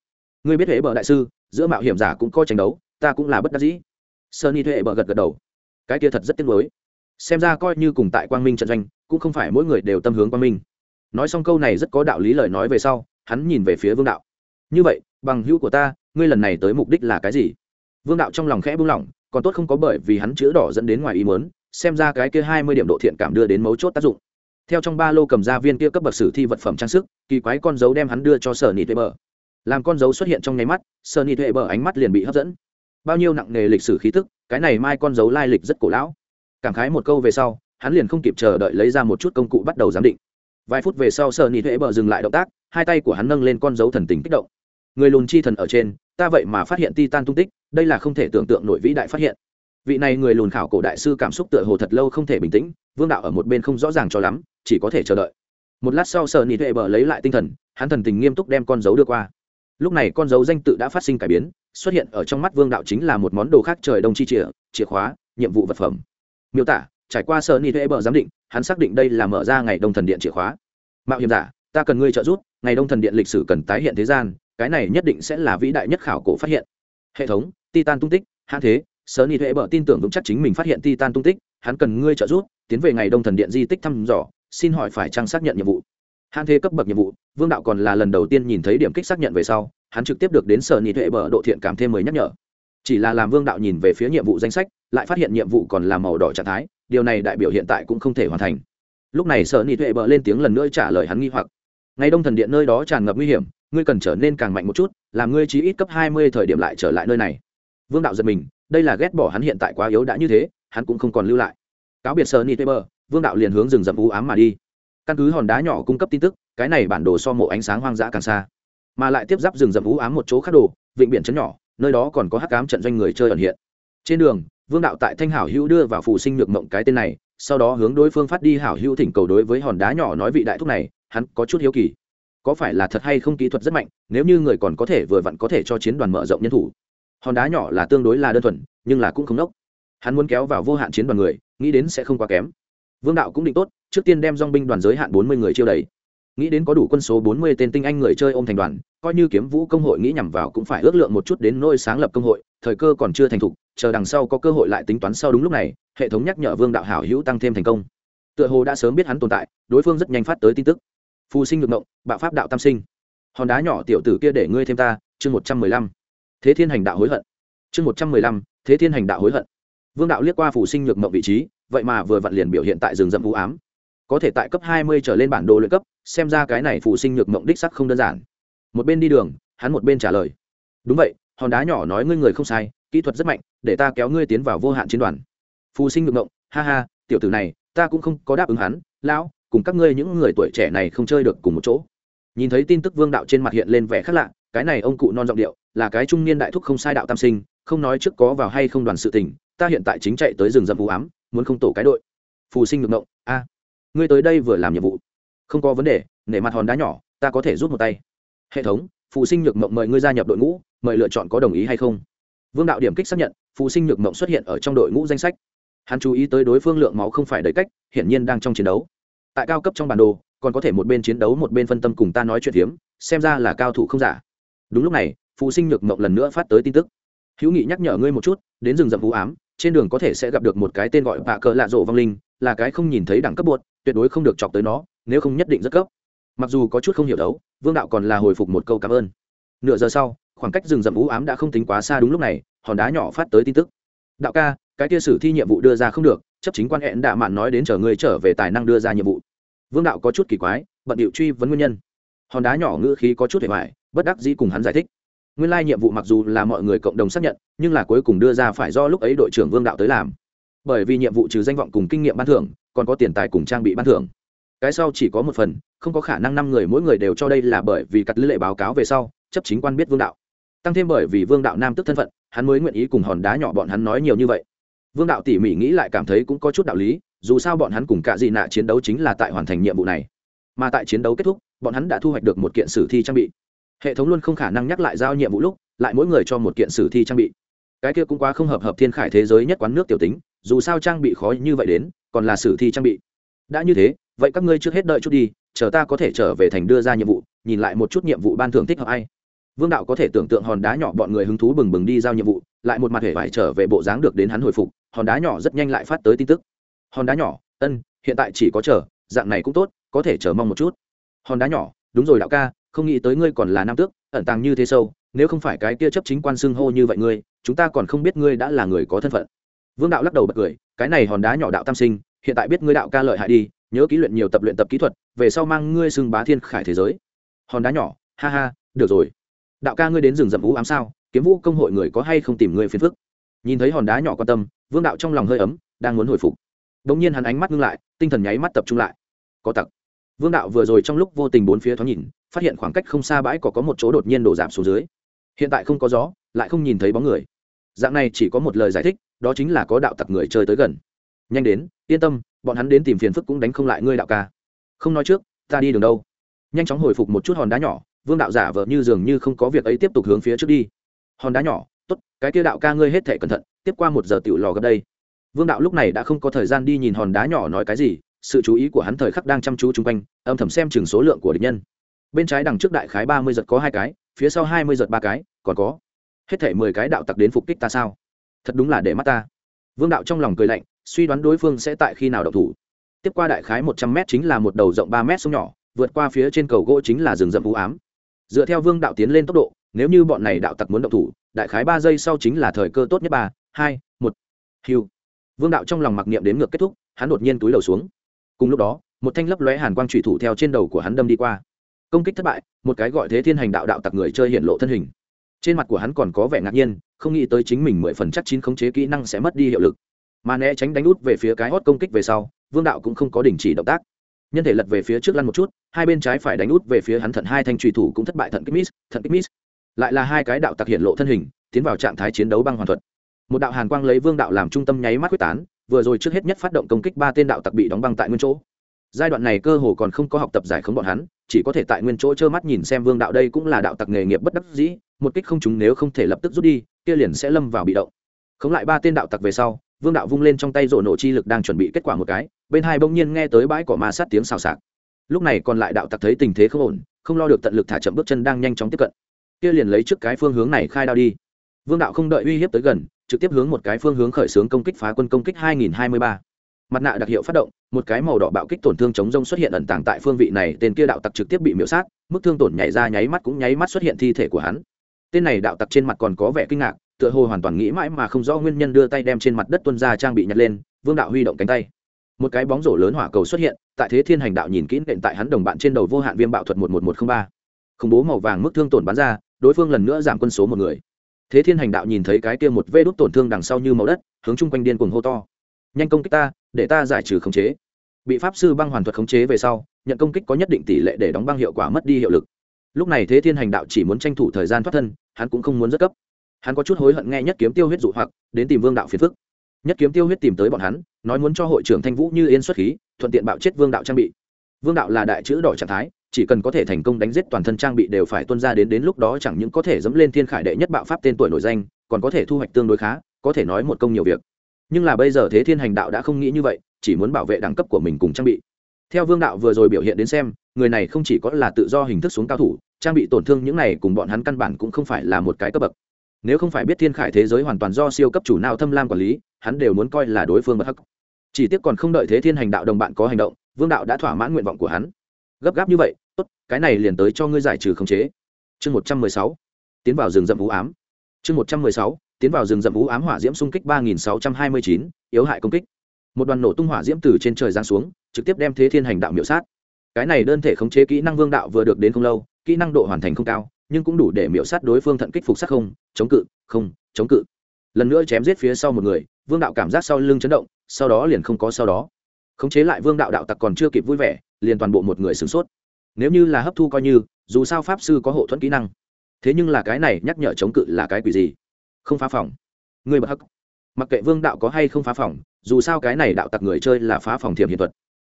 Ngươi biết huệ bờ đại sư, giữa mạo hiểm giả cũng coi tranh đấu, ta cũng là bất đắc dĩ. Sơn y thuệ bờ gật gật đầu. Cái kia thật rất tiếc nuối. Xem ra coi như cùng tại quang minh trận doanh, cũng không phải mỗi người đều tâm hướng quang minh. Nói xong câu này rất có đạo lý lời nói về sau, hắn nhìn về phía vương đạo. Như vậy, bằng hữu của ta, ngươi lần này tới mục đích là cái gì? Vương đạo trong lòng khẽ buông lỏng, còn tốt không có bởi vì hắn chữ đỏ dẫn đến ngoài ý muốn, xem ra cái kia hai mươi điểm độ thiện cảm đưa đến mấu chốt tác dụng theo trong ba lô cầm ra viên kia cấp bậc sử thi vật phẩm trang sức, kỳ quái con dấu đem hắn đưa cho sở nị tuệ bờ. Làm con dấu xuất hiện trong nháy mắt, sở nị tuệ bờ ánh mắt liền bị hấp dẫn. Bao nhiêu nặng nề lịch sử khí tức, cái này mai con dấu lai lịch rất cổ lão. Cảm khái một câu về sau, hắn liền không kịp chờ đợi lấy ra một chút công cụ bắt đầu giám định. Vài phút về sau, sở nị tuệ bờ dừng lại động tác, hai tay của hắn nâng lên con dấu thần tình kích động. Người lùn chi thần ở trên, ta vậy mà phát hiện titan tung tích, đây là không thể tưởng tượng nổi vĩ đại phát hiện. Vị này người lùn khảo cổ đại sư cảm xúc tựa hồ thật lâu không thể bình tĩnh, vương đạo ở một bên không rõ ràng cho lắm chỉ có thể chờ đợi. Một lát sau sợ nị tuệ bờ lấy lại tinh thần, hắn thần tình nghiêm túc đem con dấu đưa qua. Lúc này con dấu danh tự đã phát sinh cải biến, xuất hiện ở trong mắt vương đạo chính là một món đồ khác trời đông chi chìa chìa khóa, nhiệm vụ vật phẩm. Miêu tả, trải qua sợ nị tuệ bờ giám định, hắn xác định đây là mở ra ngày đông thần điện chìa khóa. Mạo hiểm giả, ta cần ngươi trợ giúp, ngày đông thần điện lịch sử cần tái hiện thế gian, cái này nhất định sẽ là vĩ đại nhất khảo cổ phát hiện. Hệ thống, titan tung tích hãn thế sơ ni thuệ bợ tin tưởng vững chắc chính mình phát hiện titan tung tích, hắn cần ngươi trợ giúp, tiến về ngày đông thần điện di tích thăm dò xin hỏi phải trang xác nhận nhiệm vụ? Hạn thế cấp bậc nhiệm vụ, vương đạo còn là lần đầu tiên nhìn thấy điểm kích xác nhận về sau, hắn trực tiếp được đến sở ni thuệ bờ độ thiện cảm thêm mới nhắc nhở. Chỉ là làm vương đạo nhìn về phía nhiệm vụ danh sách, lại phát hiện nhiệm vụ còn là màu đỏ trạng thái, điều này đại biểu hiện tại cũng không thể hoàn thành. Lúc này sở ni thuệ bờ lên tiếng lần nữa trả lời hắn nghi hoặc. Ngày đông thần điện nơi đó tràn ngập nguy hiểm, ngươi cần trở nên càng mạnh một chút, làm ngươi chí ít cấp hai mươi thời điểm lại trở lại nơi này. Vương đạo giật mình, đây là ghét bỏ hắn hiện tại quá yếu đã như thế, hắn cũng không còn lưu lại. Cáo biệt sơ ni tê bờ vương đạo liền hướng rừng rậm u ám mà đi. Căn cứ hòn đá nhỏ cung cấp tin tức, cái này bản đồ so mộ ánh sáng hoang dã càng xa. Mà lại tiếp giáp rừng rậm u ám một chỗ khác đồ, vịnh biển chấn nhỏ, nơi đó còn có hắc ám trận doanh người chơi ẩn hiện. Trên đường, vương đạo tại thanh hảo hữu đưa vào phù sinh nhược mộng cái tên này, sau đó hướng đối phương phát đi hảo hữu thỉnh cầu đối với hòn đá nhỏ nói vị đại thúc này, hắn có chút hiếu kỳ. Có phải là thật hay không kỹ thuật rất mạnh, nếu như người còn có thể vừa vặn có thể cho chiến đoàn mở rộng nhân thủ. Hòn đá nhỏ là tương đối là đơn thuần, nhưng là cũng không nốc hắn muốn kéo vào vô hạn chiến đoàn người, nghĩ đến sẽ không quá kém vương đạo cũng định tốt, trước tiên đem dong binh đoàn giới hạn bốn mươi người chiêu đầy nghĩ đến có đủ quân số bốn mươi tên tinh anh người chơi ôm thành đoàn, coi như kiếm vũ công hội nghĩ nhằm vào cũng phải ước lượng một chút đến nôi sáng lập công hội, thời cơ còn chưa thành thục, chờ đằng sau có cơ hội lại tính toán sau đúng lúc này, hệ thống nhắc nhở vương đạo hảo hữu tăng thêm thành công. Tựa hồ đã sớm biết hắn tồn tại, đối phương rất nhanh phát tới tin tức. Phù sinh ngược ngộng, bạo pháp đạo tam sinh. Hòn đá nhỏ tiểu tử kia để ngươi thêm ta, chương một trăm mười lăm. Thế thiên hành đạo hối hận. Chương một trăm mười lăm, thế thiên hành đạo hối hận. Vương đạo liếc qua phù sinh ngược ngộng vị trí vậy mà vừa vặn liền biểu hiện tại rừng rậm vũ ám. Có thể tại cấp hai mươi trở lên bản đồ luyện cấp, xem ra cái này phụ sinh nhược mộng đích sắc không đơn giản. Một bên đi đường, hắn một bên trả lời. Đúng vậy, hòn đá nhỏ nói ngươi người không sai, kỹ thuật rất mạnh, để ta kéo ngươi tiến vào vô hạn chiến đoàn. Phù sinh nhược mộng, ha ha, tiểu tử này, ta cũng không có đáp ứng hắn, lão, cùng các ngươi những người tuổi trẻ này không chơi được cùng một chỗ. Nhìn thấy tin tức vương đạo trên mặt hiện lên vẻ khác lạ, cái này ông cụ non giọng điệu, là cái trung niên đại thúc không sai đạo tam sinh, không nói trước có vào hay không đoàn sự tình, ta hiện tại chính chạy tới rừng rậm vũ ám muốn không tổ cái đội. Phù sinh ngược ngộng, a, ngươi tới đây vừa làm nhiệm vụ, không có vấn đề, nể mặt hòn đá nhỏ, ta có thể rút một tay. Hệ thống, phù sinh nhược mộng mời ngươi gia nhập đội ngũ, mời lựa chọn có đồng ý hay không? Vương đạo điểm kích xác nhận, phù sinh nhược mộng xuất hiện ở trong đội ngũ danh sách. Hắn chú ý tới đối phương lượng máu không phải đầy cách, hiển nhiên đang trong chiến đấu. Tại cao cấp trong bản đồ, còn có thể một bên chiến đấu một bên phân tâm cùng ta nói chuyện hiếm xem ra là cao thủ không giả. Đúng lúc này, phù sinh nhược mộng lần nữa phát tới tin tức. Hữu nghị nhắc nhở ngươi một chút, đến rừng rậm vũ ám trên đường có thể sẽ gặp được một cái tên gọi bạ cờ lạ rộ vong linh, là cái không nhìn thấy đẳng cấp buột tuyệt đối không được chọc tới nó, nếu không nhất định rất cấp mặc dù có chút không hiểu đấu, vương đạo còn là hồi phục một câu cảm ơn. Nửa giờ sau, khoảng cách rừng rậm ú ám đã không tính quá xa đúng lúc này, hòn đá nhỏ phát tới tin tức. Đạo ca, cái kia sử thi nhiệm vụ đưa ra không được, chấp chính quan hẹn đạ mạn nói đến chờ người trở về tài năng đưa ra nhiệm vụ. Vương đạo có chút kỳ quái, bận điệu truy vấn nguyên nhân. Hòn đá nhỏ ngữ khí có chút hề hoài, bất đắc dĩ cùng hắn giải thích nguyên lai nhiệm vụ mặc dù là mọi người cộng đồng xác nhận, nhưng là cuối cùng đưa ra phải do lúc ấy đội trưởng vương đạo tới làm. Bởi vì nhiệm vụ trừ danh vọng cùng kinh nghiệm ban thưởng, còn có tiền tài cùng trang bị ban thưởng. Cái sau chỉ có một phần, không có khả năng năm người mỗi người đều cho đây là bởi vì cắt lưỡi lệ báo cáo về sau, chấp chính quan biết vương đạo. Tăng thêm bởi vì vương đạo nam tức thân phận, hắn mới nguyện ý cùng hòn đá nhỏ bọn hắn nói nhiều như vậy. Vương đạo tỉ mỉ nghĩ lại cảm thấy cũng có chút đạo lý, dù sao bọn hắn cùng cả dị nạ chiến đấu chính là tại hoàn thành nhiệm vụ này. Mà tại chiến đấu kết thúc, bọn hắn đã thu hoạch được một kiện sử thi trang bị hệ thống luôn không khả năng nhắc lại giao nhiệm vụ lúc, lại mỗi người cho một kiện sử thi trang bị. Cái kia cũng quá không hợp hợp thiên khải thế giới nhất quán nước tiểu tính, dù sao trang bị khó như vậy đến, còn là sử thi trang bị. Đã như thế, vậy các ngươi trước hết đợi chút đi, chờ ta có thể trở về thành đưa ra nhiệm vụ, nhìn lại một chút nhiệm vụ ban thưởng thích hợp ai. Vương đạo có thể tưởng tượng hòn đá nhỏ bọn người hứng thú bừng bừng đi giao nhiệm vụ, lại một mặt hề phải trở về bộ dáng được đến hắn hồi phục, hòn đá nhỏ rất nhanh lại phát tới tin tức. Hòn đá nhỏ, ân, hiện tại chỉ có chờ, dạng này cũng tốt, có thể chờ mong một chút. Hòn đá nhỏ, đúng rồi đạo ca không nghĩ tới ngươi còn là nam tước, ẩn tàng như thế sâu, nếu không phải cái kia chấp chính quan xưng hô như vậy ngươi, chúng ta còn không biết ngươi đã là người có thân phận. Vương đạo lắc đầu bật cười, cái này hòn đá nhỏ đạo tam sinh, hiện tại biết ngươi đạo ca lợi hại đi, nhớ ký luyện nhiều tập luyện tập kỹ thuật, về sau mang ngươi xưng bá thiên khải thế giới. Hòn đá nhỏ, ha ha, được rồi. Đạo ca ngươi đến rừng rậm vũ ám sao, kiếm vũ công hội người có hay không tìm ngươi phiền phức? Nhìn thấy hòn đá nhỏ quan tâm, vương đạo trong lòng hơi ấm, đang muốn hồi phục. Đ ỗ n g nhiên hắn ánh mắt ngưng lại, tinh thần nháy mắt tập trung lại. Có tặc vương đạo vừa rồi trong lúc vô tình bốn phía thoáng nhìn, phát hiện khoảng cách không xa bãi có có một chỗ đột nhiên đổ giảm xuống dưới. Hiện tại không có gió, lại không nhìn thấy bóng người. Dạng này chỉ có một lời giải thích, đó chính là có đạo tặc người chơi tới gần. Nhanh đến, yên tâm, bọn hắn đến tìm phiền phức cũng đánh không lại ngươi đạo ca. Không nói trước, ta đi đường đâu. Nhanh chóng hồi phục một chút hòn đá nhỏ, vương đạo giả vờ như dường như không có việc ấy tiếp tục hướng phía trước đi. Hòn đá nhỏ t ố t cái kia đạo ca ngươi hết thể cẩn thận, tiếp qua một giờ tiểu lò gặp đây. Vương đạo lúc này đã không có thời gian đi nhìn hòn đá nhỏ nói cái gì sự chú ý của hắn thời khắc đang chăm chú chung quanh, âm thầm xem chừng số lượng của địch nhân. Bên trái đằng trước đại khái ba mươi giật có hai cái, phía sau hai mươi giật ba cái, còn có hết thể mười cái đạo tặc đến phục kích ta sao? Thật đúng là để mắt ta. Vương đạo trong lòng cười lạnh, suy đoán đối phương sẽ tại khi nào đậu thủ. Tiếp qua đại khái một trăm m chính là một đầu rộng ba m sông nhỏ, vượt qua phía trên cầu gỗ chính là rừng rậm vũ ám. Dựa theo vương đạo tiến lên tốc độ, nếu như bọn này đạo tặc muốn động thủ, đại khái ba giây sau chính là thời cơ tốt nhất ba, hai, một. Hiu vương đạo trong lòng mặc niệm đến ngược kết thúc, hắn đột nhiên túi đầu xuống cùng lúc đó, một thanh lấp lóe hàn quang trụy thủ theo trên đầu của hắn đâm đi qua. Công kích thất bại, một cái gọi thế thiên hành đạo đạo tặc người chơi hiện lộ thân hình. Trên mặt của hắn còn có vẻ ngạc nhiên, không nghĩ tới chính mình mười phần chắc chín khống chế kỹ năng sẽ mất đi hiệu lực. Mà né tránh đánh út về phía cái hót công kích về sau, vương đạo cũng không có đình chỉ động tác. Nhân thể lật về phía trước lăn một chút, hai bên trái phải đánh út về phía hắn thận hai thanh trùy thủ cũng thất bại thận kích miss, thận kích miss. Lại là hai cái đạo tặc hiện lộ thân hình, tiến vào trạng thái chiến đấu băng hoàn thuật. Một đạo hàn quang lấy vương đạo làm trung tâm nháy mắt quyết tán vừa rồi trước hết nhất phát động công kích ba tên đạo tặc bị đóng băng tại nguyên chỗ. Giai đoạn này cơ hồ còn không có học tập giải khống bọn hắn, chỉ có thể tại nguyên chỗ trơ mắt nhìn xem vương đạo đây cũng là đạo tặc nghề nghiệp bất đắc dĩ, một kích không chúng nếu không thể lập tức rút đi, kia liền sẽ lâm vào bị động. Khống lại ba tên đạo tặc về sau, vương đạo vung lên trong tay rổ nổ chi lực đang chuẩn bị kết quả một cái, bên hai bỗng nhiên nghe tới bãi cỏ ma sát tiếng xào xạc. Lúc này còn lại đạo tặc thấy tình thế không ổn, không lo được tận lực thả chậm bước chân đang nhanh chóng tiếp cận. Kia liền lấy trước cái phương hướng này khai đao đi. Vương đạo không đợi uy hiếp tới gần trực tiếp hướng một cái phương hướng khởi xướng công kích phá quân công kích 2023. mặt nạ đặc hiệu phát động, một cái màu đỏ bạo kích tổn thương chống rông xuất hiện ẩn tàng tại phương vị này, tên kia đạo tặc trực tiếp bị miểu sát, mức thương tổn nhảy ra nháy mắt cũng nháy mắt xuất hiện thi thể của hắn. Tên này đạo tặc trên mặt còn có vẻ kinh ngạc, tựa hồ hoàn toàn nghĩ mãi mà không rõ nguyên nhân đưa tay đem trên mặt đất tuân ra trang bị nhặt lên, vương đạo huy động cánh tay. Một cái bóng rổ lớn hỏa cầu xuất hiện, tại thế thiên hành đạo nhìn kỹ nện tại hắn đồng bạn trên đầu vô hạn viêm bạo thuật một một một không ba. Khủng bố màu vàng mức thương tổn bắn ra, đối phương lần nữa giảm quân số một người thế thiên hành đạo nhìn thấy cái kia một vê đốt tổn thương đằng sau như màu đất, hướng chung quanh điên cuồng hô to. Nhanh công kích ta, để ta giải trừ khống chế. Bị pháp sư băng hoàn thuật khống chế về sau, nhận công kích có nhất định tỷ lệ để đóng băng hiệu quả mất đi hiệu lực. Lúc này thế thiên hành đạo chỉ muốn tranh thủ thời gian thoát thân, hắn cũng không muốn rất cấp. Hắn có chút hối hận nghe nhất kiếm tiêu huyết dụ hoặc, đến tìm vương đạo phiền phức. Nhất kiếm tiêu huyết tìm tới bọn hắn, nói muốn cho hội trưởng thanh vũ như yên xuất khí, thuận tiện bạo chết vương đạo trang bị. Vương đạo là đại chữ đỏ trạng thái chỉ cần có thể thành công đánh giết toàn thân trang bị đều phải tuân ra đến đến lúc đó chẳng những có thể dẫm lên thiên khải đệ nhất bạo pháp tên tuổi nổi danh, còn có thể thu hoạch tương đối khá, có thể nói một công nhiều việc. Nhưng là bây giờ thế thiên hành đạo đã không nghĩ như vậy, chỉ muốn bảo vệ đẳng cấp của mình cùng trang bị. Theo vương đạo vừa rồi biểu hiện đến xem, người này không chỉ có là tự do hình thức xuống cao thủ, trang bị tổn thương những này cùng bọn hắn căn bản cũng không phải là một cái cấp bậc. Nếu không phải biết thiên khải thế giới hoàn toàn do siêu cấp chủ nào thâm lam quản lý, hắn đều muốn coi là đối phương bất hắc. Chỉ tiếc còn không đợi thế thiên hành đạo đồng bạn có hành động, vương đạo đã thỏa mãn nguyện vọng của hắn gấp gáp như vậy, tốt, cái này liền tới cho ngươi giải trừ khống chế. Chương một trăm mười sáu, tiến vào rừng rậm vũ ám. Chương một trăm mười sáu, tiến vào rừng rậm vũ ám hỏa diễm xung kích ba nghìn sáu trăm hai mươi chín, yếu hại công kích. Một đoàn nổ tung hỏa diễm từ trên trời giáng xuống, trực tiếp đem thế thiên hành đạo miểu sát. Cái này đơn thể khống chế kỹ năng vương đạo vừa được đến không lâu, kỹ năng độ hoàn thành không cao, nhưng cũng đủ để miểu sát đối phương thận kích phục sát không, chống cự, không, chống cự. Lần nữa chém giết phía sau một người, vương đạo cảm giác sau lưng chấn động, sau đó liền không có sau đó. Khống chế lại vương đạo đạo tặc còn chưa kịp vui vẻ liền toàn bộ một người sửng sốt. Nếu như là hấp thu coi như, dù sao pháp sư có hộ thuẫn kỹ năng. Thế nhưng là cái này nhắc nhở chống cự là cái quỷ gì? Không phá phòng. Người bậc hắc. Mặc kệ vương đạo có hay không phá phòng, dù sao cái này đạo tặc người chơi là phá phòng thiểm hiện thuật.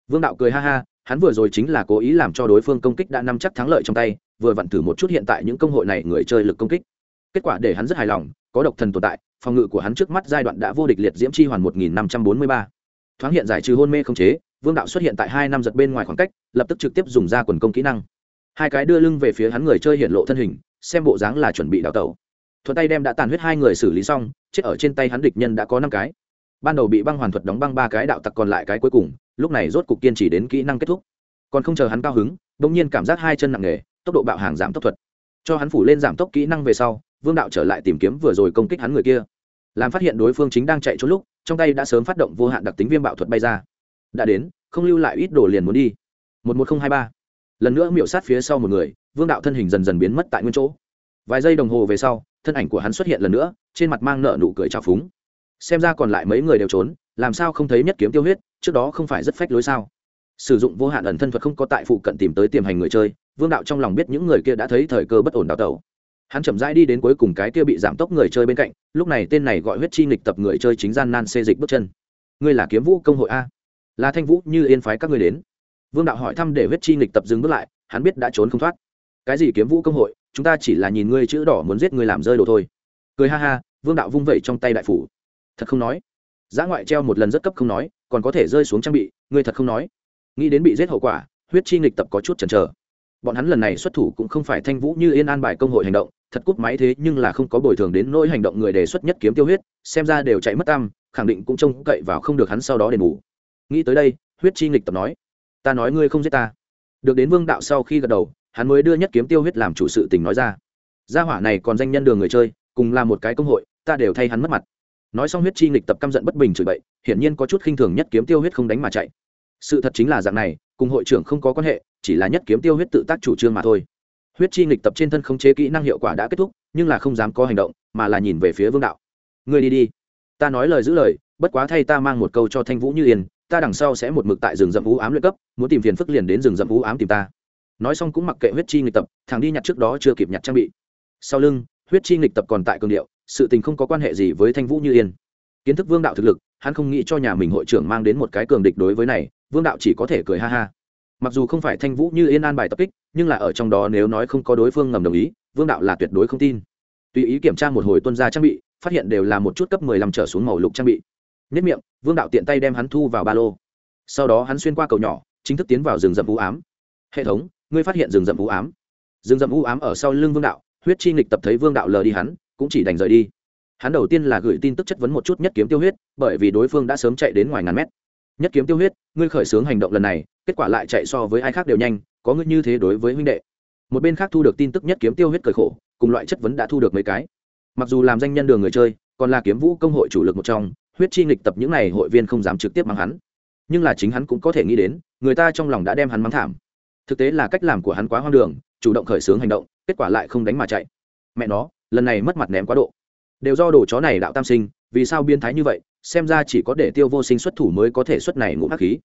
Vương đạo cười ha ha, hắn vừa rồi chính là cố ý làm cho đối phương công kích đã nắm chắc thắng lợi trong tay, vừa vặn thử một chút hiện tại những công hội này người chơi lực công kích. Kết quả để hắn rất hài lòng, có độc thần tồn tại, phòng ngự của hắn trước mắt giai đoạn đã vô địch liệt diễm chi hoàn một nghìn năm trăm bốn mươi ba. Thoáng hiện giải trừ hôn mê không chế vương đạo xuất hiện tại hai năm giật bên ngoài khoảng cách, lập tức trực tiếp dùng ra quần công kỹ năng. Hai cái đưa lưng về phía hắn người chơi hiện lộ thân hình, xem bộ dáng là chuẩn bị đào tẩu. Thuận tay đem đã tàn huyết hai người xử lý xong, chết ở trên tay hắn địch nhân đã có năm cái. Ban đầu bị băng hoàn thuật đóng băng ba cái đạo tặc còn lại cái cuối cùng, lúc này rốt cục kiên trì đến kỹ năng kết thúc. Còn không chờ hắn cao hứng đ ỗ n g nhiên cảm giác hai chân nặng nề, tốc độ bạo hàng giảm tốc thuật. Cho hắn phủ lên giảm tốc kỹ năng về sau, vương đạo trở lại tìm kiếm vừa rồi công kích hắn người kia. Làm phát hiện đối phương chính đang chạy trốn lúc, trong tay đã sớm phát động vô hạn đặc tính viêm bạo thuật bay ra đã đến, không lưu lại ít đồ liền muốn đi. Một một n hai ba. Lần nữa miệu sát phía sau một người, vương đạo thân hình dần dần biến mất tại nguyên chỗ. Vài giây đồng hồ về sau, thân ảnh của hắn xuất hiện lần nữa, trên mặt mang nợ nụ cười trào phúng. Xem ra còn lại mấy người đều trốn, làm sao không thấy nhất kiếm tiêu huyết, trước đó không phải rất phách lối sao? Sử dụng vô hạn ẩn thân thuật không có tại phụ cận tìm tới tiềm hành người chơi, vương đạo trong lòng biết những người kia đã thấy thời cơ bất ổn đào tẩu. Hắn chậm rãi đi đến cuối cùng cái kia bị giảm tốc người chơi bên cạnh, lúc này tên này gọi huyết chi nghịch tập người chơi chính gian nan xê dịch bước chân. Ngươi là kiếm vũ công hội a là thanh vũ, như yên phái các người đến. Vương đạo hỏi thăm để huyết chi nghịch tập dừng bước lại, hắn biết đã trốn không thoát. Cái gì kiếm vũ công hội, chúng ta chỉ là nhìn ngươi chữ đỏ muốn giết ngươi làm rơi đồ thôi. Cười ha ha, vương đạo vung vẩy trong tay đại phủ. Thật không nói. Giã ngoại treo một lần rất cấp không nói, còn có thể rơi xuống trang bị, ngươi thật không nói. Nghĩ đến bị giết hậu quả, huyết chi nghịch tập có chút chần chờ. Bọn hắn lần này xuất thủ cũng không phải thanh vũ như yên an bài công hội hành động, thật cúp máy thế nhưng là không có bồi thường đến nỗi hành động người đề xuất nhất kiếm tiêu huyết, xem ra đều chạy mất tâm, khẳng định cũng trông cậy vào không được hắn sau đó đền bù nghĩ tới đây, huyết chi nghịch tập nói, ta nói ngươi không giết ta. Được đến vương đạo sau khi gật đầu, hắn mới đưa nhất kiếm tiêu huyết làm chủ sự tình nói ra. Gia hỏa này còn danh nhân đường người chơi, cùng là một cái công hội, ta đều thay hắn mất mặt. Nói xong huyết chi nghịch tập căm giận bất bình chửi bậy, hiển nhiên có chút khinh thường nhất kiếm tiêu huyết không đánh mà chạy. Sự thật chính là dạng này, cùng hội trưởng không có quan hệ, chỉ là nhất kiếm tiêu huyết tự tác chủ trương mà thôi. Huyết chi nghịch tập trên thân không chế kỹ năng hiệu quả đã kết thúc, nhưng là không dám có hành động, mà là nhìn về phía vương đạo. Người đi đi. Ta nói lời giữ lời, bất quá thay ta mang một câu cho thanh vũ như yên ta đằng sau sẽ một mực tại rừng rậm u ám luyện cấp, muốn tìm phiền phức liền đến rừng rậm u ám tìm ta. Nói xong cũng mặc kệ huyết chi nghịch tập, thằng đi nhặt trước đó chưa kịp nhặt trang bị. Sau lưng, huyết chi nghịch tập còn tại cường điệu, sự tình không có quan hệ gì với thanh vũ như yên. Kiến thức vương đạo thực lực, hắn không nghĩ cho nhà mình hội trưởng mang đến một cái cường địch đối với này, vương đạo chỉ có thể cười ha ha. Mặc dù không phải thanh vũ như yên an bài tập kích, nhưng là ở trong đó nếu nói không có đối phương ngầm đồng ý, vương đạo là tuyệt đối không tin. Tùy ý kiểm tra một hồi tuân gia trang bị, phát hiện đều là một chút cấp mười lăm trở xuống màu lục trang bị nhất miệng, vương đạo tiện tay đem hắn thu vào ba lô. Sau đó hắn xuyên qua cầu nhỏ, chính thức tiến vào rừng rậm vũ ám. Hệ thống, ngươi phát hiện rừng rậm vũ ám. Rừng rậm vũ ám ở sau lưng vương đạo, huyết chi nghịch tập thấy vương đạo lờ đi hắn, cũng chỉ đành rời đi. Hắn đầu tiên là gửi tin tức chất vấn một chút nhất kiếm tiêu huyết, bởi vì đối phương đã sớm chạy đến ngoài ngàn mét. Nhất kiếm tiêu huyết, ngươi khởi xướng hành động lần này, kết quả lại chạy so với ai khác đều nhanh, có ngươi như thế đối với huynh đệ. Một bên khác thu được tin tức nhất kiếm tiêu huyết cởi khổ, cùng loại chất vấn đã thu được mấy cái. Mặc dù làm danh nhân đường người chơi, còn là kiếm vũ công hội chủ lực một trong huyết chi nghịch tập những n à y hội viên không dám trực tiếp mắng hắn. Nhưng là chính hắn cũng có thể nghĩ đến, người ta trong lòng đã đem hắn mắng thảm. Thực tế là cách làm của hắn quá hoang đường, chủ động khởi xướng hành động, kết quả lại không đánh mà chạy. Mẹ nó, lần này mất mặt ném quá độ. Đều do đồ chó này đạo tam sinh, vì sao biên thái như vậy, xem ra chỉ có để tiêu vô sinh xuất thủ mới có thể xuất này ngũ hắc khí.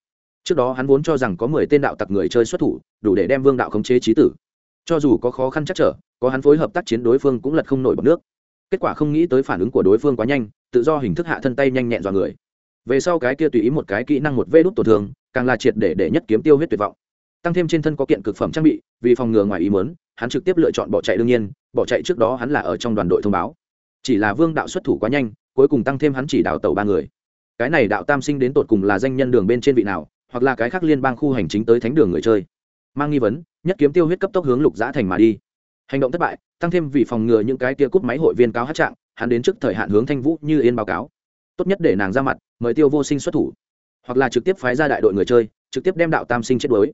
Trước đó hắn vốn cho rằng có mười tên đạo tặc người chơi xuất thủ, đủ để đem vương đạo khống chế trí tử. Cho dù có khó khăn chắc trở, có hắn phối hợp tác chiến đối phương cũng lật không nổi bọc nước kết quả không nghĩ tới phản ứng của đối phương quá nhanh, tự do hình thức hạ thân tay nhanh nhẹn dọa người. Về sau cái kia tùy ý một cái kỹ năng một vê đốt tổn thương, càng là triệt để để nhất kiếm tiêu huyết tuyệt vọng. Tăng thêm trên thân có kiện cực phẩm trang bị, vì phòng ngừa ngoài ý mớn hắn trực tiếp lựa chọn bỏ chạy đương nhiên, bỏ chạy trước đó hắn là ở trong đoàn đội thông báo. Chỉ là vương đạo xuất thủ quá nhanh, cuối cùng tăng thêm hắn chỉ đạo tàu ba người. Cái này đạo tam sinh đến tột cùng là danh nhân đường bên trên vị nào, hoặc là cái khác liên bang khu hành chính tới thánh đường người chơi. Mang nghi vấn, nhất kiếm tiêu huyết cấp tốc hướng lục giã thành mà đi hành động thất bại, tăng thêm vì phòng ngừa những cái tia cúp máy hội viên cáo hát trạng, hắn đến trước thời hạn hướng thanh vũ như yên báo cáo. Tốt nhất để nàng ra mặt, mời tiêu vô sinh xuất thủ. Hoặc là trực tiếp phái ra đại đội người chơi, trực tiếp đem đạo tam sinh chết đuối.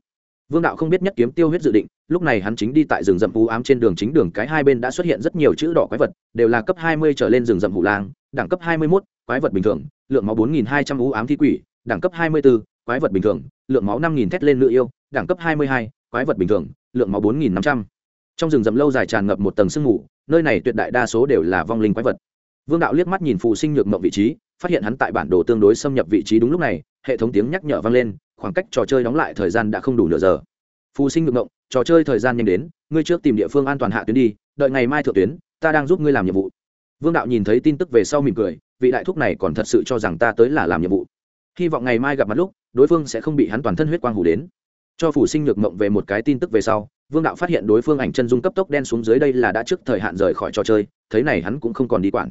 Vương đạo không biết nhất kiếm tiêu huyết dự định, lúc này hắn chính đi tại rừng rậm vũ ám trên đường chính đường cái hai bên đã xuất hiện rất nhiều chữ đỏ quái vật, đều là cấp hai mươi trở lên rừng rậm hủ lang, đẳng cấp hai mươi mốt, quái vật bình thường, lượng máu bốn nghìn hai trăm vũ ám thi quỷ, đẳng cấp hai mươi b ố quái vật bình thường, lượng máu năm nghìn thét lên nữ yêu, đẳng cấp hai mươi hai, quái vật bình thường, lượng máu bốn nghìn năm trăm trong rừng rậm lâu dài tràn ngập một tầng sương mù, nơi này tuyệt đại đa số đều là vong linh quái vật. Vương đạo liếc mắt nhìn phụ sinh nhược mộng vị trí, phát hiện hắn tại bản đồ tương đối xâm nhập vị trí đúng lúc này, hệ thống tiếng nhắc nhở vang lên, khoảng cách trò chơi đóng lại thời gian đã không đủ nửa giờ. Phù sinh nhược mộng, trò chơi thời gian nhanh đến, ngươi trước tìm địa phương an toàn hạ tuyến đi, đợi ngày mai thượng tuyến, ta đang giúp ngươi làm nhiệm vụ. Vương đạo nhìn thấy tin tức về sau mỉm cười, vị đại thúc này còn thật sự cho rằng ta tới là làm nhiệm vụ. Hy vọng ngày mai gặp mặt lúc, đối phương sẽ không bị hắn toàn thân huyết quang hủ đến. Cho phủ sinh nhược mộng về một cái tin tức về sau vương đạo phát hiện đối phương ảnh chân dung cấp tốc đen xuống dưới đây là đã trước thời hạn rời khỏi trò chơi, Thấy này hắn cũng không còn đi quản.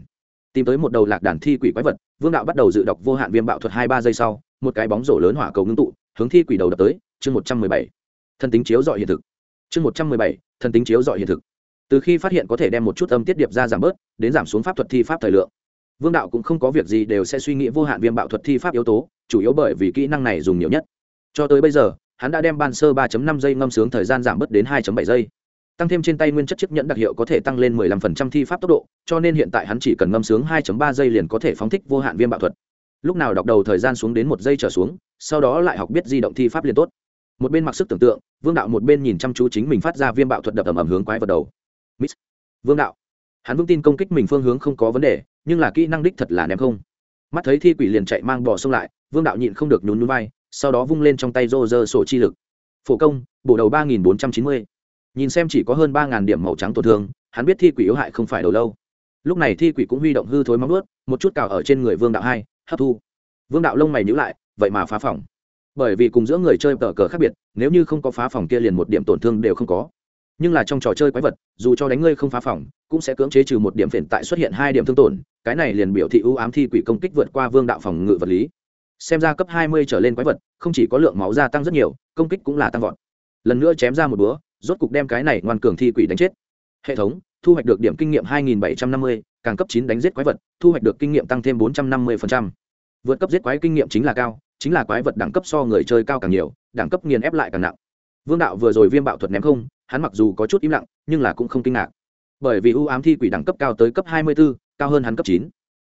Tìm tới một đầu lạc đàn thi quỷ quái vật, vương đạo bắt đầu dự đọc vô hạn viêm bạo thuật hai ba giây sau, một cái bóng rổ lớn hỏa cầu ngưng tụ, hướng thi quỷ đầu đập tới, chương một trăm mười bảy. Thân tính chiếu dọi hiện thực. Chương một trăm mười bảy thân tính chiếu dọi hiện thực. Từ khi phát hiện có thể đem một chút âm tiết điệp ra giảm bớt, đến giảm xuống pháp thuật thi pháp thời lượng, vương đạo cũng không có việc gì đều sẽ suy nghĩ vô hạn viêm bạo thuật thi pháp yếu tố, chủ yếu bởi vì kỹ năng này dùng nhiều nhất. Cho tới bây giờ hắn đã đem ban sơ 3.5 giây ngâm sướng thời gian giảm bớt đến 2.7 giây. Tăng thêm trên tay nguyên chất chiếc nhẫn đặc hiệu có thể tăng lên 15% thi pháp tốc độ, cho nên hiện tại hắn chỉ cần ngâm sướng 2.3 giây liền có thể phóng thích vô hạn viêm bạo thuật. Lúc nào đọc đầu thời gian xuống đến một giây trở xuống, sau đó lại học biết di động thi pháp liền tốt. Một bên mặc sức tưởng tượng, vương đạo một bên nhìn chăm chú chính mình phát ra viêm bạo thuật đập ầm ầm hướng quái vật đầu. Miss. vương đạo. Hắn vững tin công kích mình phương hướng không có vấn đề, nhưng là kỹ năng đích thật là ném không. Mắt thấy thi quỷ liền chạy mang bò xông lại, vương đạo nhịn không được nhún nhún vai sau đó vung lên trong tay rô rơ sổ chi lực. Phổ công, bổ đầu ba nghìn bốn trăm chín mươi. Nhìn xem chỉ có hơn ba ngàn điểm màu trắng tổn thương, hắn biết thi quỷ yếu hại không phải đầu lâu. Lúc này thi quỷ cũng huy động hư thối móng ướt một chút cào ở trên người vương đạo hai, hấp thu. Vương đạo lông mày nhữ lại, vậy mà phá phòng. Bởi vì cùng giữa người chơi tờ cờ khác biệt, nếu như không có phá phòng kia liền một điểm tổn thương đều không có. Nhưng là trong trò chơi quái vật, dù cho đánh ngươi không phá phòng, cũng sẽ cưỡng chế trừ một điểm phiền tại xuất hiện hai điểm thương tổn, cái này liền biểu thị ưu ám thi quỷ công kích vượt qua vương đạo phòng ngự vật lý xem ra cấp hai mươi trở lên quái vật không chỉ có lượng máu gia tăng rất nhiều công kích cũng là tăng vọt. Lần nữa chém ra một búa rốt cục đem cái này ngoan cường thi quỷ đánh chết. Hệ thống thu hoạch được điểm kinh nghiệm hai nghìn bảy trăm năm mươi càng cấp 9 đánh giết quái vật thu hoạch được kinh nghiệm tăng thêm bốn trăm năm mươi vượt cấp giết quái kinh nghiệm chính là cao chính là quái vật đẳng cấp so người chơi cao càng nhiều đẳng cấp nghiền ép lại càng nặng. Vương đạo vừa rồi viêm bạo thuật ném không hắn mặc dù có chút im lặng nhưng là cũng không kinh ngạc. Bởi vì ưu ám thi quỷ đẳng cấp cao tới cấp 24, cao hơn hắn cấp 9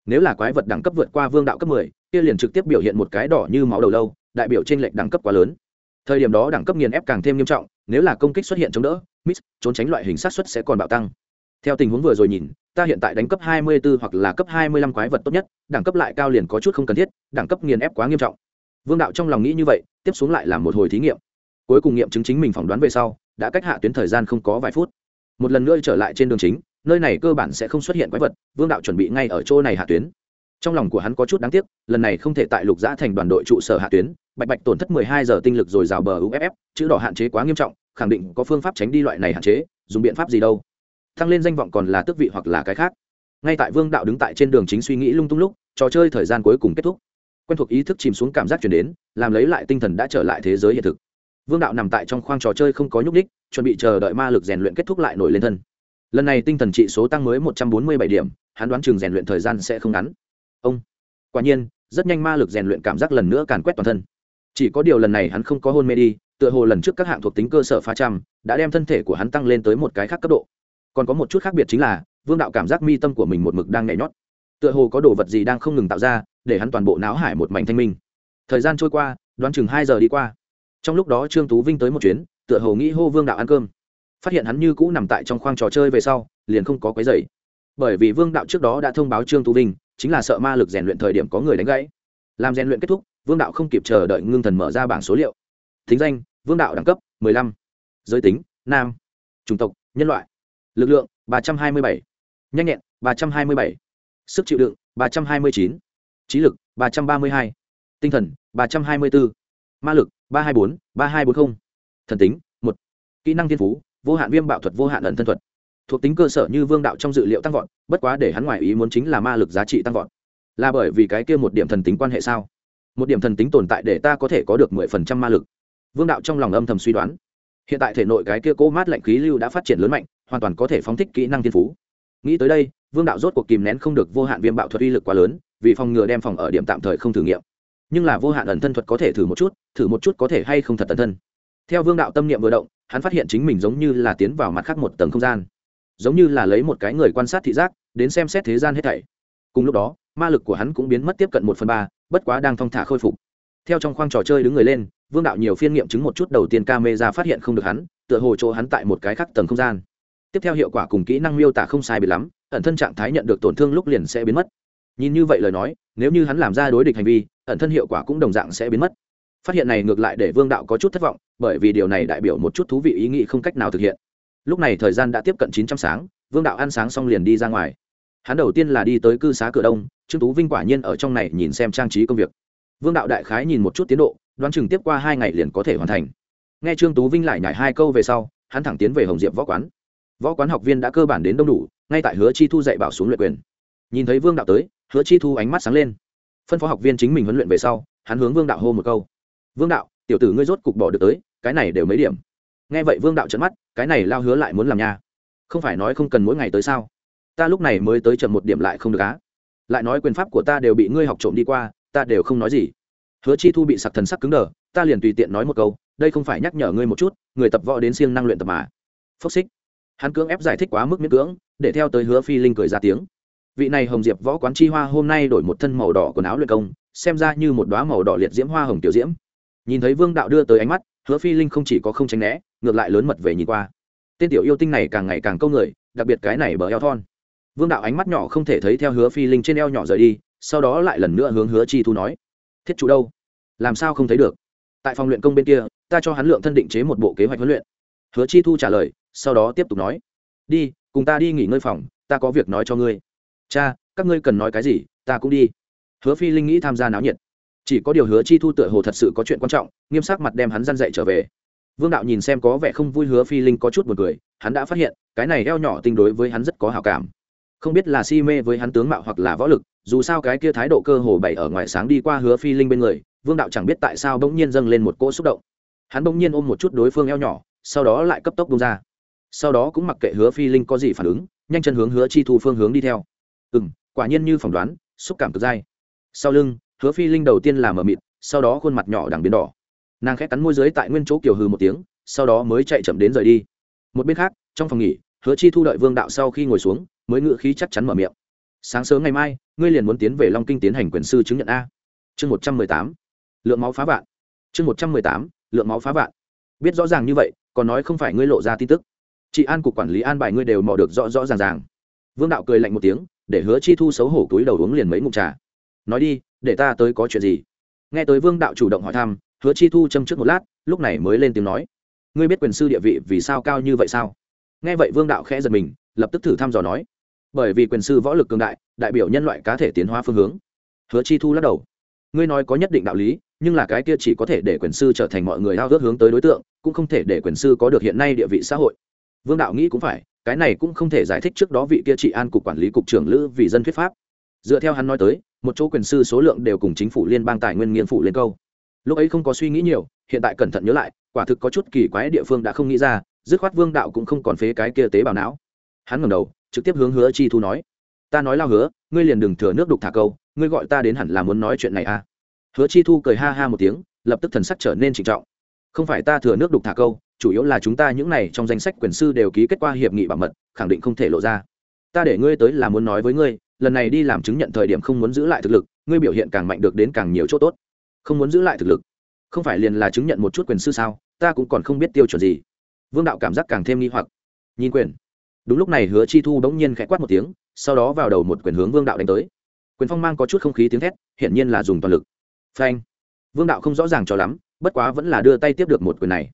nếu là quái vật đẳng cấp vượt qua vương đạo cấp mười kia liền trực tiếp biểu hiện một cái đỏ như máu đầu lâu, đại biểu trên lệnh đẳng cấp quá lớn. Thời điểm đó đẳng cấp nghiền ép càng thêm nghiêm trọng, nếu là công kích xuất hiện chống đỡ, miss, trốn tránh loại hình sát xuất sẽ còn bạo tăng. Theo tình huống vừa rồi nhìn, ta hiện tại đánh cấp 24 hoặc là cấp 25 quái vật tốt nhất, đẳng cấp lại cao liền có chút không cần thiết, đẳng cấp nghiền ép quá nghiêm trọng. Vương đạo trong lòng nghĩ như vậy, tiếp xuống lại làm một hồi thí nghiệm. Cuối cùng nghiệm chứng chính mình phỏng đoán về sau, đã cách hạ tuyến thời gian không có vài phút. Một lần nữa trở lại trên đường chính, nơi này cơ bản sẽ không xuất hiện quái vật, vương đạo chuẩn bị ngay ở chỗ này hạ tuyến trong lòng của hắn có chút đáng tiếc, lần này không thể tại lục giã thành đoàn đội trụ sở hạ tuyến, bạch bạch tổn thất mười hai giờ tinh lực rồi rào bờ uff chữ đỏ hạn chế quá nghiêm trọng, khẳng định có phương pháp tránh đi loại này hạn chế, dùng biện pháp gì đâu. Thăng lên danh vọng còn là tước vị hoặc là cái khác. Ngay tại vương đạo đứng tại trên đường chính suy nghĩ lung tung lúc, trò chơi thời gian cuối cùng kết thúc. Quen thuộc ý thức chìm xuống cảm giác chuyển đến, làm lấy lại tinh thần đã trở lại thế giới hiện thực. Vương đạo nằm tại trong khoang trò chơi không có nhúc ních chuẩn bị chờ đợi ma lực rèn luyện kết thúc lại nổi lên thân. Lần này tinh thần trị số tăng mới một trăm bốn mươi bảy điểm, hắn đoán chừng rèn luyện thời gian sẽ không ngắn ông. Quả nhiên, rất nhanh ma lực rèn luyện cảm giác lần nữa càn quét toàn thân. Chỉ có điều lần này hắn không có hôn mê đi, tựa hồ lần trước các hạng thuộc tính cơ sở pha trăm, đã đem thân thể của hắn tăng lên tới một cái khác cấp độ. Còn có một chút khác biệt chính là, vương đạo cảm giác mi tâm của mình một mực đang nhảy nhót. Tựa hồ có đồ vật gì đang không ngừng tạo ra, để hắn toàn bộ não hải một mảnh thanh minh. Thời gian trôi qua, đoán chừng hai giờ đi qua. Trong lúc đó trương tú vinh tới một chuyến, tựa hồ nghĩ hô vương đạo ăn cơm. Phát hiện hắn như cũ nằm tại trong khoang trò chơi về sau, liền không có quấy dày bởi vì vương đạo trước đó đã thông báo trương tú vinh chính là sợ ma lực rèn luyện thời điểm có người đánh gãy làm rèn luyện kết thúc vương đạo không kịp chờ đợi ngưng thần mở ra bảng số liệu thính danh vương đạo đẳng cấp 15. giới tính nam chủng tộc nhân loại lực lượng 327. nhanh nhẹn 327. sức chịu đựng 329. trí lực 332. tinh thần 324. ma lực 324, 3240. thần tính một kỹ năng thiên phú vô hạn viêm bạo thuật vô hạn ẩn thân thuật thuộc tính cơ sở như vương đạo trong dự liệu tăng vọt, bất quá để hắn ngoài ý muốn chính là ma lực giá trị tăng vọt. Là bởi vì cái kia một điểm thần tính quan hệ sao? Một điểm thần tính tồn tại để ta có thể có được mười phần trăm ma lực. Vương đạo trong lòng âm thầm suy đoán. Hiện tại thể nội cái kia cố mát lạnh khí lưu đã phát triển lớn mạnh, hoàn toàn có thể phóng thích kỹ năng thiên phú. Nghĩ tới đây, vương đạo rốt cuộc kìm nén không được vô hạn viêm bạo thuật uy lực quá lớn, vì phòng ngừa đem phòng ở điểm tạm thời không thử nghiệm. Nhưng là vô hạn ẩn thân thuật có thể thử một chút, thử một chút có thể hay không thật ẩn thân. Theo vương đạo tâm niệm vừa động, hắn phát hiện chính mình giống như là tiến vào mặt khác một tầng không gian giống như là lấy một cái người quan sát thị giác, đến xem xét thế gian hết thảy. Cùng lúc đó, ma lực của hắn cũng biến mất tiếp cận một phần ba, bất quá đang thong thả khôi phục. Theo trong khoang trò chơi đứng người lên, vương đạo nhiều phiên nghiệm chứng một chút đầu tiên ca mê ra phát hiện không được hắn, tựa hồ chỗ hắn tại một cái khác tầng không gian. Tiếp theo hiệu quả cùng kỹ năng miêu tả không sai bị lắm, ẩn thân trạng thái nhận được tổn thương lúc liền sẽ biến mất. Nhìn như vậy lời nói, nếu như hắn làm ra đối địch hành vi, ẩn thân hiệu quả cũng đồng dạng sẽ biến mất. Phát hiện này ngược lại để vương đạo có chút thất vọng, bởi vì điều này đại biểu một chút thú vị ý nghĩ không cách nào thực hiện lúc này thời gian đã tiếp cận chín trăm sáng, vương đạo ăn sáng xong liền đi ra ngoài. Hắn đầu tiên là đi tới cư xá cửa đông, trương tú vinh quả nhiên ở trong này nhìn xem trang trí công việc. Vương đạo đại khái nhìn một chút tiến độ, đoán chừng tiếp qua hai ngày liền có thể hoàn thành. Nghe trương tú vinh lại nhảy hai câu về sau, hắn thẳng tiến về hồng diệp võ quán. Võ quán học viên đã cơ bản đến đông đủ, ngay tại hứa chi thu dạy bảo xuống luyện quyền. Nhìn thấy vương đạo tới, hứa chi thu ánh mắt sáng lên. Phân phó học viên chính mình huấn luyện về sau, hắn hướng vương đạo hô một câu. Vương đạo, tiểu tử ngươi rốt cục bỏ được tới, cái này đều mấy điểm? Nghe vậy vương đạo trận mắt cái này lao hứa lại muốn làm nha. Không phải nói không cần mỗi ngày tới sao? Ta lúc này mới tới chậm một điểm lại không được á. Lại nói quyền pháp của ta đều bị ngươi học trộm đi qua, ta đều không nói gì. Hứa chi thu bị sặc thần sắc cứng đờ, ta liền tùy tiện nói một câu, đây không phải nhắc nhở ngươi một chút, người tập võ đến siêng năng luyện tập mà. Phốc xích. Hắn cưỡng ép giải thích quá mức miễn cưỡng, để theo tới hứa phi linh cười ra tiếng. Vị này hồng diệp võ quán chi hoa hôm nay đổi một thân màu đỏ quần áo luyện công, xem ra như một đoá màu đỏ liệt diễm hoa hồng tiểu diễm. Nhìn thấy vương đạo đưa tới ánh mắt, hứa phi linh không chỉ có không tránh né ngược lại lớn mật về nhìn qua. Tên tiểu yêu tinh này càng ngày càng câu người, đặc biệt cái này bờ eo thon. Vương đạo ánh mắt nhỏ không thể thấy theo hứa phi linh trên eo nhỏ rời đi, sau đó lại lần nữa hướng hứa chi thu nói, thiết chủ đâu? Làm sao không thấy được? Tại phòng luyện công bên kia, ta cho hắn lượng thân định chế một bộ kế hoạch huấn luyện. Hứa chi thu trả lời, sau đó tiếp tục nói, đi, cùng ta đi nghỉ ngơi phòng, ta có việc nói cho ngươi. Cha, các ngươi cần nói cái gì, ta cũng đi. Hứa phi linh nghĩ tham gia náo nhiệt. Chỉ có điều hứa chi thu tựa hồ thật sự có chuyện quan trọng, nghiêm sắc mặt đem hắn răn dậy trở về vương đạo nhìn xem có vẻ không vui hứa phi linh có chút buồn cười, hắn đã phát hiện, cái này eo nhỏ tinh đối với hắn rất có hào cảm. Không biết là si mê với hắn tướng mạo hoặc là võ lực, dù sao cái kia thái độ cơ hồ bày ở ngoài sáng đi qua hứa phi linh bên người, vương đạo chẳng biết tại sao bỗng nhiên dâng lên một cỗ xúc động. Hắn bỗng nhiên ôm một chút đối phương eo nhỏ, sau đó lại cấp tốc bông ra. Sau đó cũng mặc kệ hứa phi linh có gì phản ứng, nhanh chân hướng hứa chi thu phương hướng đi theo. Ừ m quả nhiên như phỏng đoán, xúc cảm cực dai. Sau lưng, hứa phi linh đầu tiên là mờ mịt, sau đó khuôn mặt nhỏ đằng biến đỏ nàng khẽ cắn môi dưới tại nguyên chỗ kiều hư một tiếng, sau đó mới chạy chậm đến rời đi. Một bên khác, trong phòng nghỉ, hứa chi thu đợi vương đạo sau khi ngồi xuống, mới ngự khí chắc chắn mở miệng. Sáng sớm ngày mai, ngươi liền muốn tiến về long kinh tiến hành quyền sư chứng nhận a. Chương một trăm mười tám. Lượng máu phá vạn. Chương một trăm mười tám. Lượng máu phá vạn. Biết rõ ràng như vậy, còn nói không phải ngươi lộ ra tin tức. Chị an cục quản lý an bài ngươi đều mò được rõ rõ ràng ràng. Vương đạo cười lạnh một tiếng, để hứa chi thu xấu hổ túi đầu uống liền mấy ngụm trà. Nói đi, để ta tới có chuyện gì? Nghe tới vương đạo chủ động hỏi thăm hứa chi thu châm trước một lát, lúc này mới lên tiếng nói. Ngươi biết quyền sư địa vị vì sao cao như vậy sao? Nghe vậy vương đạo khẽ giật mình, lập tức thử thăm dò nói. Bởi vì quyền sư võ lực cường đại đại biểu nhân loại cá thể tiến hóa phương hướng. Hứa chi thu lắc đầu. Ngươi nói có nhất định đạo lý, nhưng là cái kia chỉ có thể để quyền sư trở thành mọi người hao ước hướng tới đối tượng, cũng không thể để quyền sư có được hiện nay địa vị xã hội. Vương đạo nghĩ cũng phải, cái này cũng không thể giải thích trước đó vị kia trị an cục quản lý cục trưởng lữ vì dân thuyết pháp. Dựa theo hắn nói tới, một chỗ quyền sư số lượng đều cùng chính phủ liên bang tài nguyên nghiên phụ lên câu lúc ấy không có suy nghĩ nhiều, hiện tại cẩn thận nhớ lại, quả thực có chút kỳ quái địa phương đã không nghĩ ra, dứt khoát vương đạo cũng không còn phế cái kia tế bào não. Hắn ngẩng đầu, trực tiếp hướng hứa chi thu nói, ta nói lao hứa, ngươi liền đừng thừa nước đục thả câu, ngươi gọi ta đến hẳn là muốn nói chuyện này à? Hứa chi thu cười ha ha một tiếng, lập tức thần sắc trở nên trịnh trọng. Không phải ta thừa nước đục thả câu, chủ yếu là chúng ta những này trong danh sách quyền sư đều ký kết quả hiệp nghị bảo mật, khẳng định không thể lộ ra. Ta để ngươi tới là muốn nói với ngươi, lần này đi làm chứng nhận thời điểm không muốn giữ lại thực lực, ngươi biểu hiện càng mạnh được đến càng nhiều chỗ tốt không muốn giữ lại thực lực. Không phải liền là chứng nhận một chút quyền sư sao? Ta cũng còn không biết tiêu chuẩn gì. Vương đạo cảm giác càng thêm nghi hoặc. Nhìn quyền. Đúng lúc này hứa chi thu bỗng nhiên khẽ quát một tiếng, sau đó vào đầu một quyền hướng vương đạo đánh tới. Quyền phong mang có chút không khí tiếng thét, hiển nhiên là dùng toàn lực. Phanh. Vương đạo không rõ ràng cho lắm, bất quá vẫn là đưa tay tiếp được một quyền này.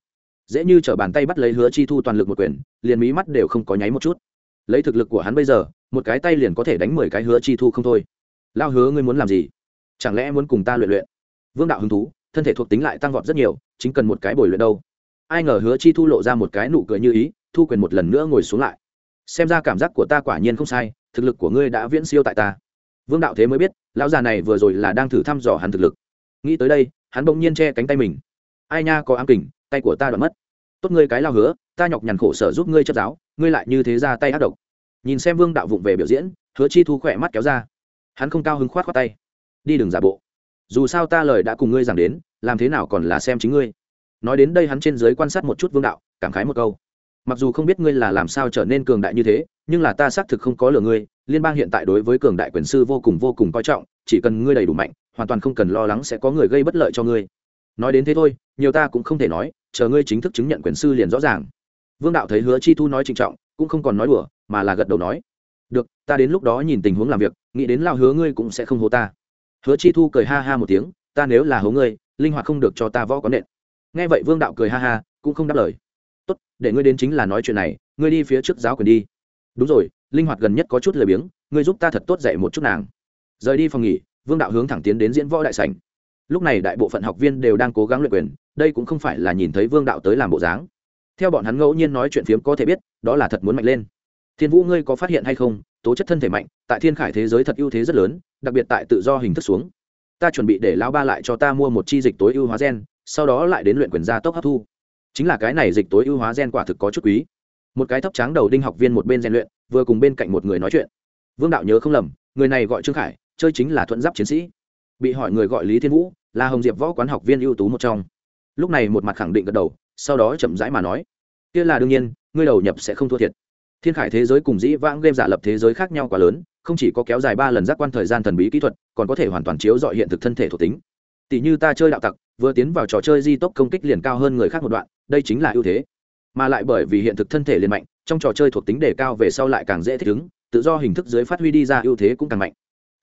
Dễ như t bàn tay bắt lấy hứa chi thu toàn lực một quyền, liền mí mắt đều không có nháy một chút. Lấy thực lực của hắn bây giờ, một cái tay liền có thể đánh mười cái hứa chi thu không thôi. Lao hứa, ngươi muốn làm gì? Chẳng lẽ muốn cùng ta luyện luyện? Vương đạo hứng thú, thân thể thuộc tính lại tăng vọt rất nhiều, chính cần một cái bồi luyện đâu. Ai ngờ hứa chi thu lộ ra một cái nụ cười như ý, thu quyền một lần nữa ngồi xuống lại. Xem ra cảm giác của ta quả nhiên không sai, thực lực của ngươi đã viễn siêu tại ta. Vương đạo thế mới biết, lão già này vừa rồi là đang thử thăm dò hắn thực lực. Nghĩ tới đây, hắn bỗng nhiên che cánh tay mình. Ai nha, có ám kình, tay của ta đoạn mất. Tốt ngươi cái lao hứa, ta nhọc nhằn khổ sở giúp ngươi chấp giáo, ngươi lại như thế ra tay ác độc. Nhìn xem vương đạo vụng về biểu diễn, hứa chi thu khỏe mắt kéo ra. Hắn không cao hứng khoát khoát tay. Đi đường giả bộ dù sao ta lời đã cùng ngươi giảng đến, làm thế nào còn là xem chính ngươi. Nói đến đây hắn trên giới quan sát một chút vương đạo, cảm khái một câu. Mặc dù không biết ngươi là làm sao trở nên cường đại như thế, nhưng là ta xác thực không có lừa ngươi, liên bang hiện tại đối với cường đại quyền sư vô cùng vô cùng coi trọng, chỉ cần ngươi đầy đủ mạnh, hoàn toàn không cần lo lắng sẽ có người gây bất lợi cho ngươi. Nói đến thế thôi, nhiều ta cũng không thể nói, chờ ngươi chính thức chứng nhận quyền sư liền rõ ràng. Vương đạo thấy hứa chi thu nói trịnh trọng, cũng không còn nói đùa, mà là gật đầu nói. Được, ta đến lúc đó nhìn tình huống làm việc, nghĩ đến lao hứa ngươi cũng sẽ không hố ta hứa chi thu cười ha ha một tiếng, ta nếu là hố ngươi, linh hoạt không được cho ta võ có nện. Nghe vậy vương đạo cười ha ha, cũng không đáp lời. Tốt, để ngươi đến chính là nói chuyện này, ngươi đi phía trước giáo quyền đi. Đúng rồi, linh hoạt gần nhất có chút lười biếng, ngươi giúp ta thật tốt dạy một chút nàng. Rời đi phòng nghỉ, vương đạo hướng thẳng tiến đến diễn võ đại sảnh. Lúc này đại bộ phận học viên đều đang cố gắng luyện quyền, đây cũng không phải là nhìn thấy vương đạo tới làm bộ dáng. Theo bọn hắn ngẫu nhiên nói chuyện phiếm có thể biết, đó là thật muốn mạnh lên. Thiên vũ, ngươi có phát hiện hay không? Tố chất thân thể mạnh, tại thiên khải thế giới thật ưu thế rất lớn, đặc biệt tại tự do hình thức xuống. Ta chuẩn bị để lão ba lại cho ta mua một chi dịch tối ưu hóa gen, sau đó lại đến luyện quyền gia tốc hấp thu. Chính là cái này dịch tối ưu hóa gen quả thực có chút quý. Một cái thấp tráng đầu đinh học viên một bên rèn luyện, vừa cùng bên cạnh một người nói chuyện. Vương đạo nhớ không lầm, người này gọi trương khải, chơi chính là thuận giáp chiến sĩ. Bị hỏi người gọi lý thiên vũ, là hồng diệp võ quán học viên ưu tú một trong. Lúc này một mặt khẳng định gật đầu, sau đó chậm rãi mà nói, kia là đương nhiên, ngươi đầu nhập sẽ không thua thiệt thiên khải thế giới cùng dĩ vãng game giả lập thế giới khác nhau quá lớn, không chỉ có kéo dài ba lần giác quan thời gian thần bí kỹ thuật, còn có thể hoàn toàn chiếu dọi hiện thực thân thể thuộc tính. Tỷ như ta chơi đạo tặc, vừa tiến vào trò chơi di tốc công kích liền cao hơn người khác một đoạn, đây chính là ưu thế. Mà lại bởi vì hiện thực thân thể liền mạnh, trong trò chơi thuộc tính đề cao về sau lại càng dễ thích ứng, tự do hình thức dưới phát huy đi ra ưu thế cũng càng mạnh.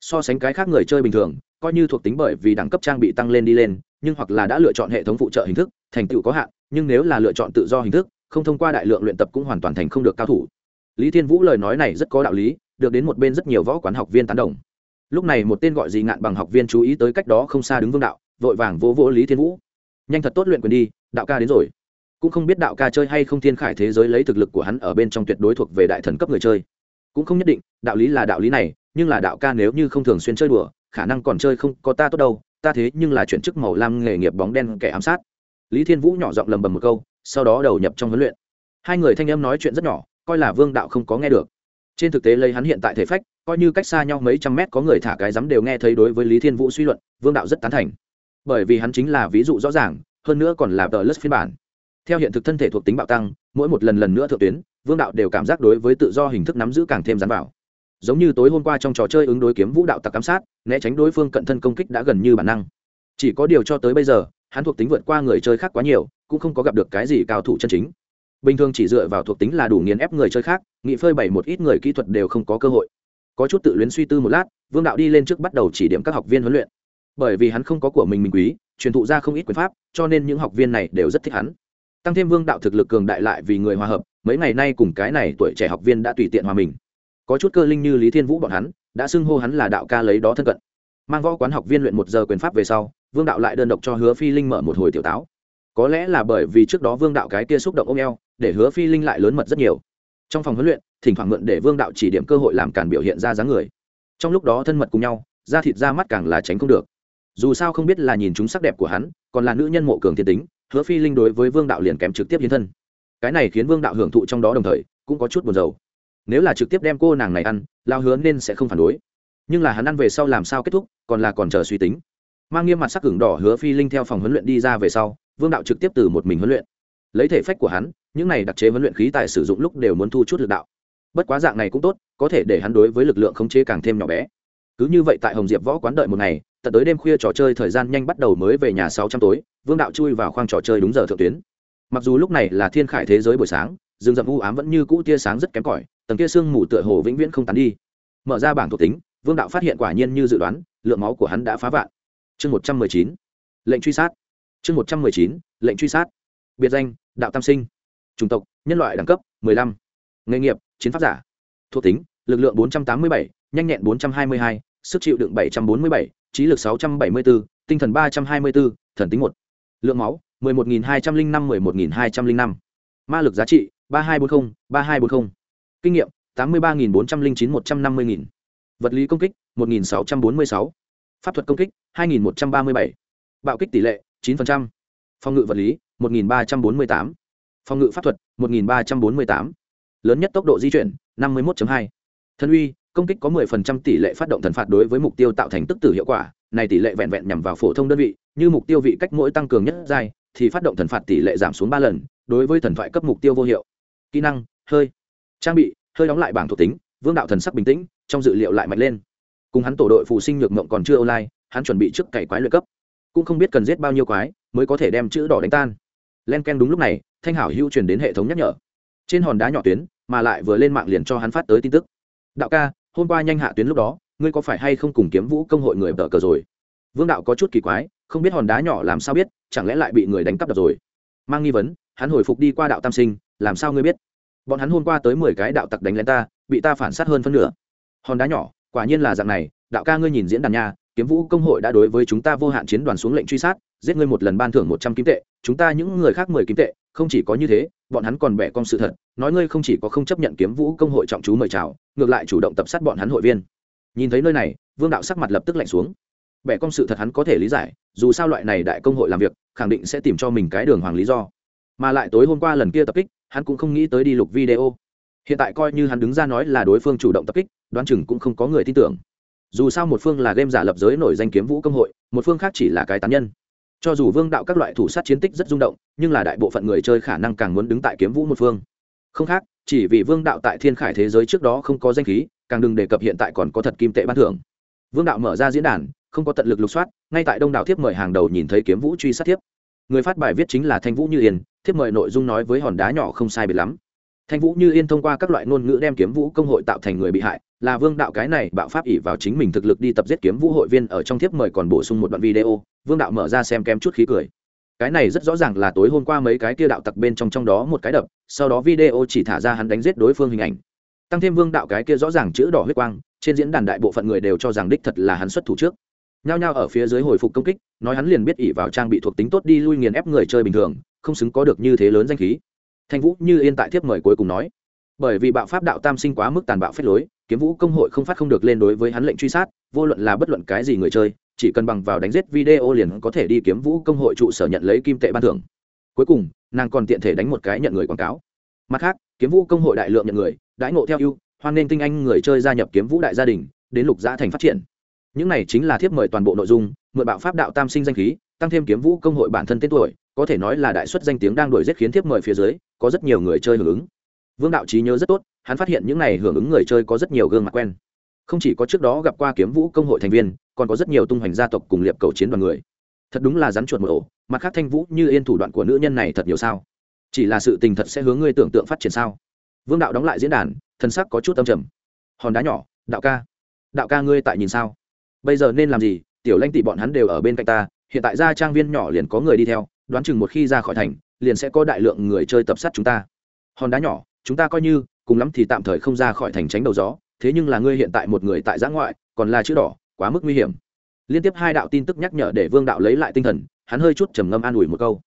So sánh cái khác người chơi bình thường, coi như thuộc tính bởi vì đẳng cấp trang bị tăng lên đi lên, nhưng hoặc là đã lựa chọn hệ thống phụ trợ hình thức, thành tựu có hạn, nhưng nếu là lựa chọn tự do hình thức, không thông qua đại lượng luyện tập cũng hoàn toàn thành không được cao thủ lý thiên vũ lời nói này rất có đạo lý, được đến một bên rất nhiều võ quán học viên tán đồng. Lúc này một tên gọi gì ngạn bằng học viên chú ý tới cách đó không xa đứng vương đạo, vội vàng vỗ vỗ lý thiên vũ. Nhanh thật tốt luyện quyền đi, đạo ca đến rồi. Cũng không biết đạo ca chơi hay không thiên khải thế giới lấy thực lực của hắn ở bên trong tuyệt đối thuộc về đại thần cấp người chơi. Cũng không nhất định, đạo lý là đạo lý này, nhưng là đạo ca nếu như không thường xuyên chơi đùa, khả năng còn chơi không có ta tốt đâu, ta thế nhưng là chuyển chức màu lam nghề nghiệp bóng đen kẻ ám sát. Lý thiên vũ nhỏ giọng lầm bầm một câu, sau đó đầu nhập trong huấn luyện. Hai người thanh em nói chuyện rất nhỏ coi là vương đạo không có nghe được. Trên thực tế lấy hắn hiện tại thể phách, coi như cách xa nhau mấy trăm mét có người thả cái rắm đều nghe thấy đối với lý thiên vũ suy luận, vương đạo rất tán thành. Bởi vì hắn chính là ví dụ rõ ràng, hơn nữa còn là tờ lất phiên bản. Theo hiện thực thân thể thuộc tính bạo tăng, mỗi một lần lần nữa thượng tuyến, vương đạo đều cảm giác đối với tự do hình thức nắm giữ càng thêm dán vào. Giống như tối hôm qua trong trò chơi ứng đối kiếm vũ đạo tặc ám sát, né tránh đối phương cận thân công kích đã gần như bản năng. Chỉ có điều cho tới bây giờ, hắn thuộc tính vượt qua người chơi khác quá nhiều, cũng không có gặp được cái gì cao thủ chân chính bình thường chỉ dựa vào thuộc tính là đủ nghiền ép người chơi khác, nghị phơi bày một ít người kỹ thuật đều không có cơ hội. Có chút tự luyến suy tư một lát, vương đạo đi lên trước bắt đầu chỉ điểm các học viên huấn luyện. Bởi vì hắn không có của mình mình quý, truyền thụ ra không ít quyền pháp, cho nên những học viên này đều rất thích hắn. Tăng thêm vương đạo thực lực cường đại lại vì người hòa hợp, mấy ngày nay cùng cái này tuổi trẻ học viên đã tùy tiện hòa mình. Có chút cơ linh như lý thiên vũ bọn hắn, đã xưng hô hắn là đạo ca lấy đó thân cận. Mang võ quán học viên luyện một giờ quyền pháp về sau, vương đạo lại đơn độc cho hứa phi linh mở một hồi tiểu táo. Có lẽ là bởi vì trước đó vương đạo cái kia xúc động ông eo để hứa phi linh lại lớn mật rất nhiều. Trong phòng huấn luyện, thỉnh thoảng mượn để vương đạo chỉ điểm cơ hội làm càn biểu hiện ra dáng người. Trong lúc đó thân mật cùng nhau, da thịt ra mắt càng là tránh không được. Dù sao không biết là nhìn chúng sắc đẹp của hắn, còn là nữ nhân mộ cường thiên tính, hứa phi linh đối với vương đạo liền kém trực tiếp hiến thân. Cái này khiến vương đạo hưởng thụ trong đó đồng thời, cũng có chút buồn rầu. Nếu là trực tiếp đem cô nàng này ăn lao hứa nên sẽ không phản đối. Nhưng là hắn ăn về sau làm sao kết thúc, còn là còn chờ suy tính. Mang nghiêm mặt sắc cứng đỏ hứa phi linh theo phòng huấn luyện đi ra về sau, vương đạo trực tiếp từ một mình huấn luyện. Lấy thể phách của hắn những này đặc chế huấn luyện khí tài sử dụng lúc đều muốn thu chút lực đạo. Bất quá dạng này cũng tốt, có thể để hắn đối với lực lượng khống chế càng thêm nhỏ bé. Cứ như vậy tại hồng diệp võ quán đợi một ngày, tận tới đêm khuya trò chơi thời gian nhanh bắt đầu mới về nhà sáu trăm tối, vương đạo chui vào khoang trò chơi đúng giờ thượng tuyến. Mặc dù lúc này là thiên khải thế giới buổi sáng, rừng rậm u ám vẫn như cũ tia sáng rất kém cỏi, tầng kia sương mù tựa hồ vĩnh viễn không tán đi. Mở ra bảng thuộc tính, vương đạo phát hiện quả nhiên như dự đoán, lượng máu của hắn đã phá vạn. Chương một trăm mười chín, lệnh truy sát. Chương một trăm mười chín, lệnh truy sát. Biệt danh, đạo tam sinh chủng tộc nhân loại đẳng cấp 15. nghề nghiệp chiến pháp giả thuộc tính lực lượng 487, nhanh nhẹn 422, sức chịu đựng 747, trí lực 674, tinh thần 324, thần tính 1. lượng máu 11.205 11.205, ma lực giá trị 3240 3240. kinh nghiệm 83.409 150.000, vật lý công kích 1646. pháp thuật công kích 2137. bạo kích tỷ lệ 9%. phòng ngự vật lý 1348 phòng ngự pháp thuật, một nghìn ba trăm bốn mươi tám. Lớn nhất tốc độ di chuyển, năm mươi một hai. Thân uy, công kích có 10% tỷ lệ phát động thần phạt đối với mục tiêu tạo thành tức tử hiệu quả. Này tỷ lệ vẹn vẹn nhằm vào phổ thông đơn vị, như mục tiêu vị cách mỗi tăng cường nhất giai, thì phát động thần phạt tỷ lệ giảm xuống ba lần, đối với thần thoại cấp mục tiêu vô hiệu. Kỹ năng, hơi. Trang bị, hơi đóng lại bảng thuộc tính, vương đạo thần sắc bình tĩnh, trong dự liệu lại mạnh lên. Cùng hắn tổ đội phụ sinh nhược mộng còn chưa online, hắn chuẩn bị trước cày quái luyện cấp. Cũng không biết cần giết bao nhiêu quái, mới có thể đem chữ đỏ đánh tan len ken đúng lúc này, thanh hảo hữu truyền đến hệ thống nhắc nhở. Trên hòn đá nhỏ tuyến, mà lại vừa lên mạng liền cho hắn phát tới tin tức. Đạo ca, hôm qua nhanh hạ tuyến lúc đó, ngươi có phải hay không cùng kiếm vũ công hội người tờ cờ rồi? Vương đạo có chút kỳ quái, không biết hòn đá nhỏ làm sao biết, chẳng lẽ lại bị người đánh cắp đập rồi? Mang nghi vấn, hắn hồi phục đi qua đạo tam sinh, làm sao ngươi biết? Bọn hắn hôm qua tới mười cái đạo tặc đánh lên ta, bị ta phản sát hơn phân nửa. Hòn đá nhỏ, quả nhiên là dạng này, đạo ca ngươi nhìn diễn đàn nha, kiếm vũ công hội đã đối với chúng ta vô hạn chiến đoàn xuống lệnh truy sát giết ngươi một lần ban thưởng một trăm kim tệ, chúng ta những người khác mười kim tệ, không chỉ có như thế, bọn hắn còn bẻ con sự thật, nói ngươi không chỉ có không chấp nhận kiếm vũ công hội trọng chú mời chào, ngược lại chủ động tập sát bọn hắn hội viên. Nhìn thấy nơi này, vương đạo sắc mặt lập tức lạnh xuống. Bẻ con sự thật hắn có thể lý giải, dù sao loại này đại công hội làm việc, khẳng định sẽ tìm cho mình cái đường hoàng lý do. Mà lại tối hôm qua lần kia tập kích, hắn cũng không nghĩ tới đi lục video. Hiện tại coi như hắn đứng ra nói là đối phương chủ động tập kích, đoán chừng cũng không có người tin tưởng. Dù sao một phương là game giả lập giới nổi danh kiếm vũ công hội, một phương khác chỉ là cái tán nhân cho dù vương đạo các loại thủ sát chiến tích rất rung động, nhưng là đại bộ phận người chơi khả năng càng muốn đứng tại kiếm vũ một phương. Không khác, chỉ vì vương đạo tại thiên khải thế giới trước đó không có danh khí, càng đừng đề cập hiện tại còn có thật kim tệ ban thưởng. Vương đạo mở ra diễn đàn, không có tận lực lục soát, ngay tại đông đảo thiếp mời hàng đầu nhìn thấy kiếm vũ truy sát thiếp. Người phát bài viết chính là thanh vũ như yên, thiếp mời nội dung nói với hòn đá nhỏ không sai biệt lắm thanh vũ như yên thông qua các loại ngôn ngữ đem kiếm vũ công hội tạo thành người bị hại, là vương đạo cái này bạo pháp ỉ vào chính mình thực lực đi tập giết kiếm vũ hội viên ở trong thiếp mời còn bổ sung một đoạn video, vương đạo mở ra xem kém chút khí cười. Cái này rất rõ ràng là tối hôm qua mấy cái kia đạo tặc bên trong trong đó một cái đập, sau đó video chỉ thả ra hắn đánh giết đối phương hình ảnh. Tăng thêm vương đạo cái kia rõ ràng chữ đỏ huyết quang, trên diễn đàn đại bộ phận người đều cho rằng đích thật là hắn xuất thủ trước. Nhao nhao ở phía dưới hồi phục công kích, nói hắn liền biết ỉ vào trang bị thuộc tính tốt đi lui nghiền ép người chơi bình thường, không xứng có được như thế lớn danh khí thanh vũ như yên tại thiếp mời cuối cùng nói. Bởi vì bạo pháp đạo tam sinh quá mức tàn bạo phép lối, kiếm vũ công hội không phát không được lên đối với hắn lệnh truy sát, vô luận là bất luận cái gì người chơi, chỉ cần bằng vào đánh giết video liền có thể đi kiếm vũ công hội trụ sở nhận lấy kim tệ ban thưởng. Cuối cùng, nàng còn tiện thể đánh một cái nhận người quảng cáo. Mặt khác, kiếm vũ công hội đại lượng nhận người, đãi ngộ theo ưu, hoan nên tinh anh người chơi gia nhập kiếm vũ đại gia đình, đến lục giã thành phát triển. Những này chính là thiếp mời toàn bộ nội dung, mượn bạo pháp đạo tam sinh danh khí, tăng thêm kiếm vũ công hội bản thân tên tuổi có thể nói là đại xuất danh tiếng đang đổi giết khiến thiếp mời phía dưới, có rất nhiều người chơi hưởng ứng. Vương đạo trí nhớ rất tốt, hắn phát hiện những này hưởng ứng người chơi có rất nhiều gương mặt quen. Không chỉ có trước đó gặp qua kiếm vũ công hội thành viên, còn có rất nhiều tung hoành gia tộc cùng liệp cầu chiến đoàn người. Thật đúng là rắn chuột một ổ, mặt khác thanh vũ như yên thủ đoạn của nữ nhân này thật nhiều sao? Chỉ là sự tình thật sẽ hướng ngươi tưởng tượng phát triển sao? Vương đạo đóng lại diễn đàn, thân sắc có chút âm trầm. Hòn đá nhỏ, đạo ca. Đạo ca ngươi tại nhìn sao? Bây giờ nên làm gì? Tiểu lanh tỷ bọn hắn đều ở bên cạnh ta, hiện tại ra trang viên nhỏ liền có người đi theo đoán chừng một khi ra khỏi thành, liền sẽ có đại lượng người chơi tập sát chúng ta. Hòn đá nhỏ, chúng ta coi như, cùng lắm thì tạm thời không ra khỏi thành tránh đầu gió, thế nhưng là ngươi hiện tại một người tại giã ngoại, còn là chữ đỏ, quá mức nguy hiểm. Liên tiếp hai đạo tin tức nhắc nhở để vương đạo lấy lại tinh thần, hắn hơi chút trầm ngâm an ủi một câu.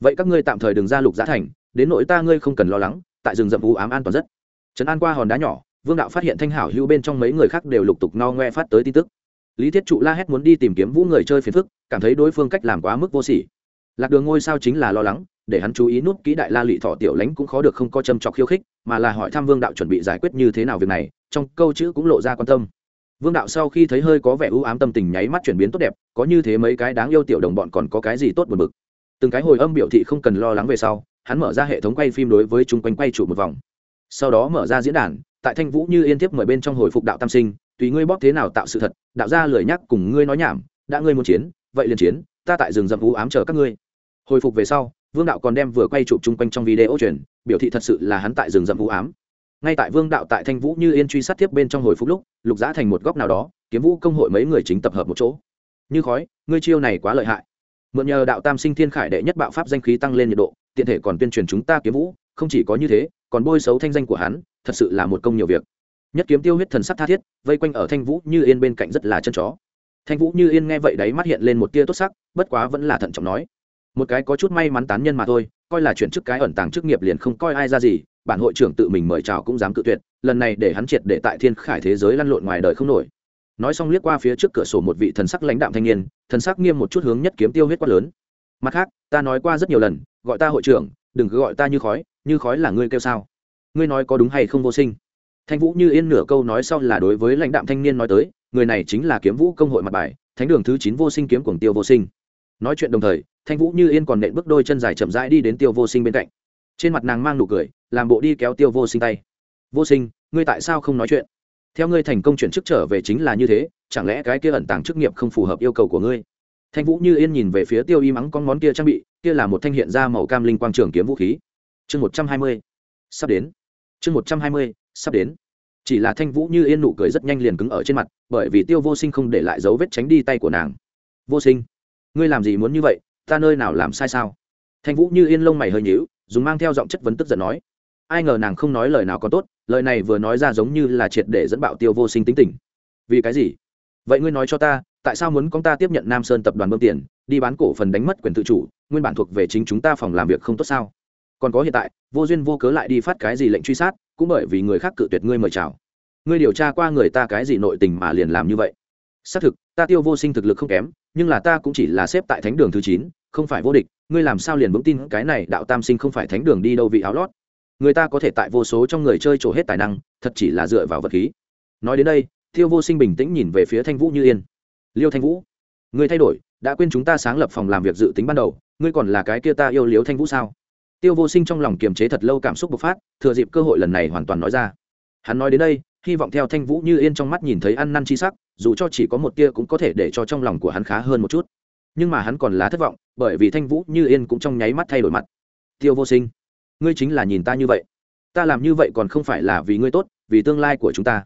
Vậy các ngươi tạm thời đừng ra lục giã thành, đến nội ta ngươi không cần lo lắng, tại rừng rậm vũ ám an toàn rất. Trấn an qua hòn đá nhỏ, vương đạo phát hiện thanh hảo hữu bên trong mấy người khác đều lục tục no ngoe phát tới tin tức. Lý thiết trụ la hét muốn đi tìm kiếm vũ người chơi phiền phức, cảm thấy đối phương cách làm quá mức vô sỉ lạc đường ngôi sao chính là lo lắng, để hắn chú ý nút kỹ đại la lụy thọ tiểu lãnh cũng khó được không có châm trọc khiêu khích, mà là hỏi thăm vương đạo chuẩn bị giải quyết như thế nào việc này, trong câu chữ cũng lộ ra quan tâm. Vương đạo sau khi thấy hơi có vẻ ưu ám tâm tình nháy mắt chuyển biến tốt đẹp, có như thế mấy cái đáng yêu tiểu đồng bọn còn có cái gì tốt buồn bực. Từng cái hồi âm biểu thị không cần lo lắng về sau, hắn mở ra hệ thống quay phim đối với chung quanh quay trụ một vòng. Sau đó mở ra diễn đàn, tại thanh vũ như yên tiếp mời bên trong hồi phục đạo tam sinh, tùy ngươi bóp thế nào tạo sự thật, đạo ra lười nhắc cùng ngươi nói nhảm, đã ngươi muốn chiến, vậy liền chiến, ta tại rừng rậm vũ ám chờ các ngươi hồi phục về sau, vương đạo còn đem vừa quay chụp chung quanh trong video truyền, biểu thị thật sự là hắn tại rừng rậm vũ ám. Ngay tại vương đạo tại thanh vũ như yên truy sát tiếp bên trong hồi phục lúc, lục giã thành một góc nào đó, kiếm vũ công hội mấy người chính tập hợp một chỗ. Như khói, ngươi chiêu này quá lợi hại. Mượn nhờ đạo tam sinh thiên khải đệ nhất bạo pháp danh khí tăng lên nhiệt độ, tiện thể còn tuyên truyền chúng ta kiếm vũ, không chỉ có như thế, còn bôi xấu thanh danh của hắn, thật sự là một công nhiều việc. Nhất kiếm tiêu huyết thần sắc tha thiết, vây quanh ở thanh vũ như yên bên cạnh rất là chân chó. Thanh vũ như yên nghe vậy đấy mắt hiện lên một tia tốt sắc, bất quá vẫn là thận trọng nói một cái có chút may mắn tán nhân mà thôi, coi là chuyển chức cái ẩn tàng chức nghiệp liền không coi ai ra gì, bản hội trưởng tự mình mời chào cũng dám cự tuyệt, lần này để hắn triệt để tại thiên khải thế giới lăn lộn ngoài đời không nổi. Nói xong liếc qua phía trước cửa sổ một vị thần sắc lãnh đạm thanh niên, thần sắc nghiêm một chút hướng nhất kiếm tiêu huyết quát lớn. Mặt khác, ta nói qua rất nhiều lần, gọi ta hội trưởng, đừng cứ gọi ta như khói như khói là ngươi kêu sao? Ngươi nói có đúng hay không vô sinh? Thanh vũ như yên nửa câu nói sau là đối với lãnh đạm thanh niên nói tới, người này chính là kiếm vũ công hội mặt bài, thánh đường thứ chín vô sinh kiếm cuồng tiêu vô sinh. Nói chuyện đồng thời thanh vũ như yên còn nện bước đôi chân dài chậm rãi đi đến tiêu vô sinh bên cạnh. Trên mặt nàng mang nụ cười, làm bộ đi kéo tiêu vô sinh tay. Vô sinh, ngươi tại sao không nói chuyện? Theo ngươi thành công chuyển chức trở về chính là như thế, chẳng lẽ cái kia ẩn tàng chức nghiệp không phù hợp yêu cầu của ngươi? Thanh vũ như yên nhìn về phía tiêu y mắng con món kia trang bị, kia là một thanh hiện ra màu cam linh quang trường kiếm vũ khí. Chương một trăm hai mươi, sắp đến. Chương một trăm hai mươi, sắp đến. Chỉ là thanh vũ như yên nụ cười rất nhanh liền cứng ở trên mặt, bởi vì tiêu vô sinh không để lại dấu vết tránh đi tay của nàng. Vô sinh, ngươi làm gì muốn như vậy? Ta nơi nào làm sai sao? Thanh vũ như yên lông mày hơi nhíu, dùng mang theo giọng chất vấn tức giận nói. Ai ngờ nàng không nói lời nào còn tốt, lời này vừa nói ra giống như là triệt để dẫn bạo tiêu vô sinh tính tình. Vì cái gì? Vậy ngươi nói cho ta, tại sao muốn con ta tiếp nhận nam sơn tập đoàn bơm tiền, đi bán cổ phần đánh mất quyền tự chủ, nguyên bản thuộc về chính chúng ta phòng làm việc không tốt sao? Còn có hiện tại, vô duyên vô cớ lại đi phát cái gì lệnh truy sát, cũng bởi vì người khác cự tuyệt ngươi mời chào. Ngươi điều tra qua người ta cái gì nội tình mà liền làm như vậy? Xác thực, ta tiêu vô sinh thực lực không kém, nhưng là ta cũng chỉ là xếp tại thánh đường thứ chín, không phải vô địch, ngươi làm sao liền vững tin cái này đạo tam sinh không phải thánh đường đi đâu vị áo lót? Người ta có thể tại vô số trong người chơi trổ hết tài năng, thật chỉ là dựa vào vật khí. Nói đến đây, tiêu vô sinh bình tĩnh nhìn về phía thanh vũ như yên. Liêu thanh vũ, ngươi thay đổi, đã quên chúng ta sáng lập phòng làm việc dự tính ban đầu, ngươi còn là cái kia ta yêu liếu thanh vũ sao? Tiêu vô sinh trong lòng kiềm chế thật lâu cảm xúc bộc phát, thừa dịp cơ hội lần này hoàn toàn nói ra. Hắn nói đến đây hy vọng theo thanh vũ như yên trong mắt nhìn thấy ăn năn chi sắc, dù cho chỉ có một tia cũng có thể để cho trong lòng của hắn khá hơn một chút. Nhưng mà hắn còn lá thất vọng, bởi vì thanh vũ như yên cũng trong nháy mắt thay đổi mặt. Tiêu vô sinh, ngươi chính là nhìn ta như vậy. Ta làm như vậy còn không phải là vì ngươi tốt, vì tương lai của chúng ta.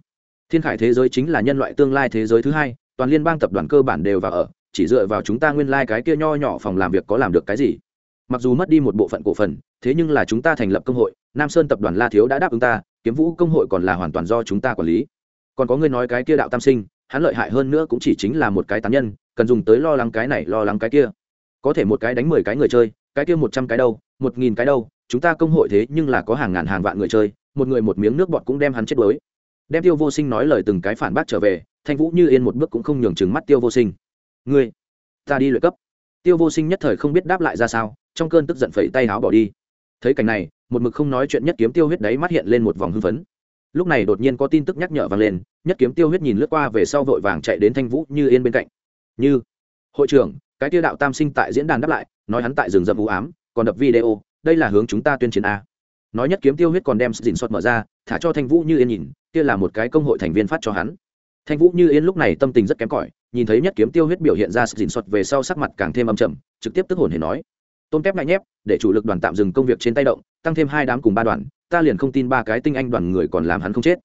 Thiên khải thế giới chính là nhân loại tương lai thế giới thứ hai, toàn liên bang tập đoàn cơ bản đều vào ở, chỉ dựa vào chúng ta nguyên lai、like、cái kia nho nhỏ phòng làm việc có làm được cái gì. Mặc dù mất đi một bộ phận cổ phần, thế nhưng là chúng ta thành lập công hội, nam sơn tập đoàn la thiếu đã đáp ứng ta kiếm vũ công hội còn là hoàn toàn do chúng ta quản lý. Còn có người nói cái kia đạo tam sinh, hắn lợi hại hơn nữa cũng chỉ chính là một cái tán nhân, cần dùng tới lo lắng cái này, lo lắng cái kia. Có thể một cái đánh mười cái người chơi, cái kia một trăm cái đâu, một nghìn cái đâu, chúng ta công hội thế nhưng là có hàng ngàn hàng vạn người chơi, một người một miếng nước bọt cũng đem hắn chết đuối. Đem tiêu vô sinh nói lời từng cái phản bác trở về, thanh vũ như yên một bước cũng không nhường chừng mắt tiêu vô sinh. Ngươi, ta đi luyện cấp. Tiêu vô sinh nhất thời không biết đáp lại ra sao, trong cơn tức giận phẩy tay áo bỏ đi. Thấy cảnh này một mực không nói chuyện nhất kiếm tiêu huyết đấy mắt hiện lên một vòng hưng phấn. Lúc này đột nhiên có tin tức nhắc nhở vang lên nhất kiếm tiêu huyết nhìn lướt qua về sau vội vàng chạy đến thanh vũ như yên bên cạnh. Như hội trưởng cái tiêu đạo tam sinh tại diễn đàn đáp lại nói hắn tại rừng rậm vũ ám còn đập video đây là hướng chúng ta tuyên chiến a. Nói nhất kiếm tiêu huyết còn đem dình xuất mở ra thả cho thanh vũ như yên nhìn kia là một cái công hội thành viên phát cho hắn. Thanh vũ như yên lúc này tâm tình rất kém cỏi nhìn thấy nhất kiếm tiêu huyết biểu hiện ra dình xuất về sau sắc mặt càng thêm âm trầm, trực tiếp tức hồn hề nói tôn kép lại nhép để chủ lực đoàn tạm dừng công việc trên tay động tăng thêm hai đám cùng ba đoàn, ta liền không tin ba cái tinh anh đoàn người còn làm hắn không chết.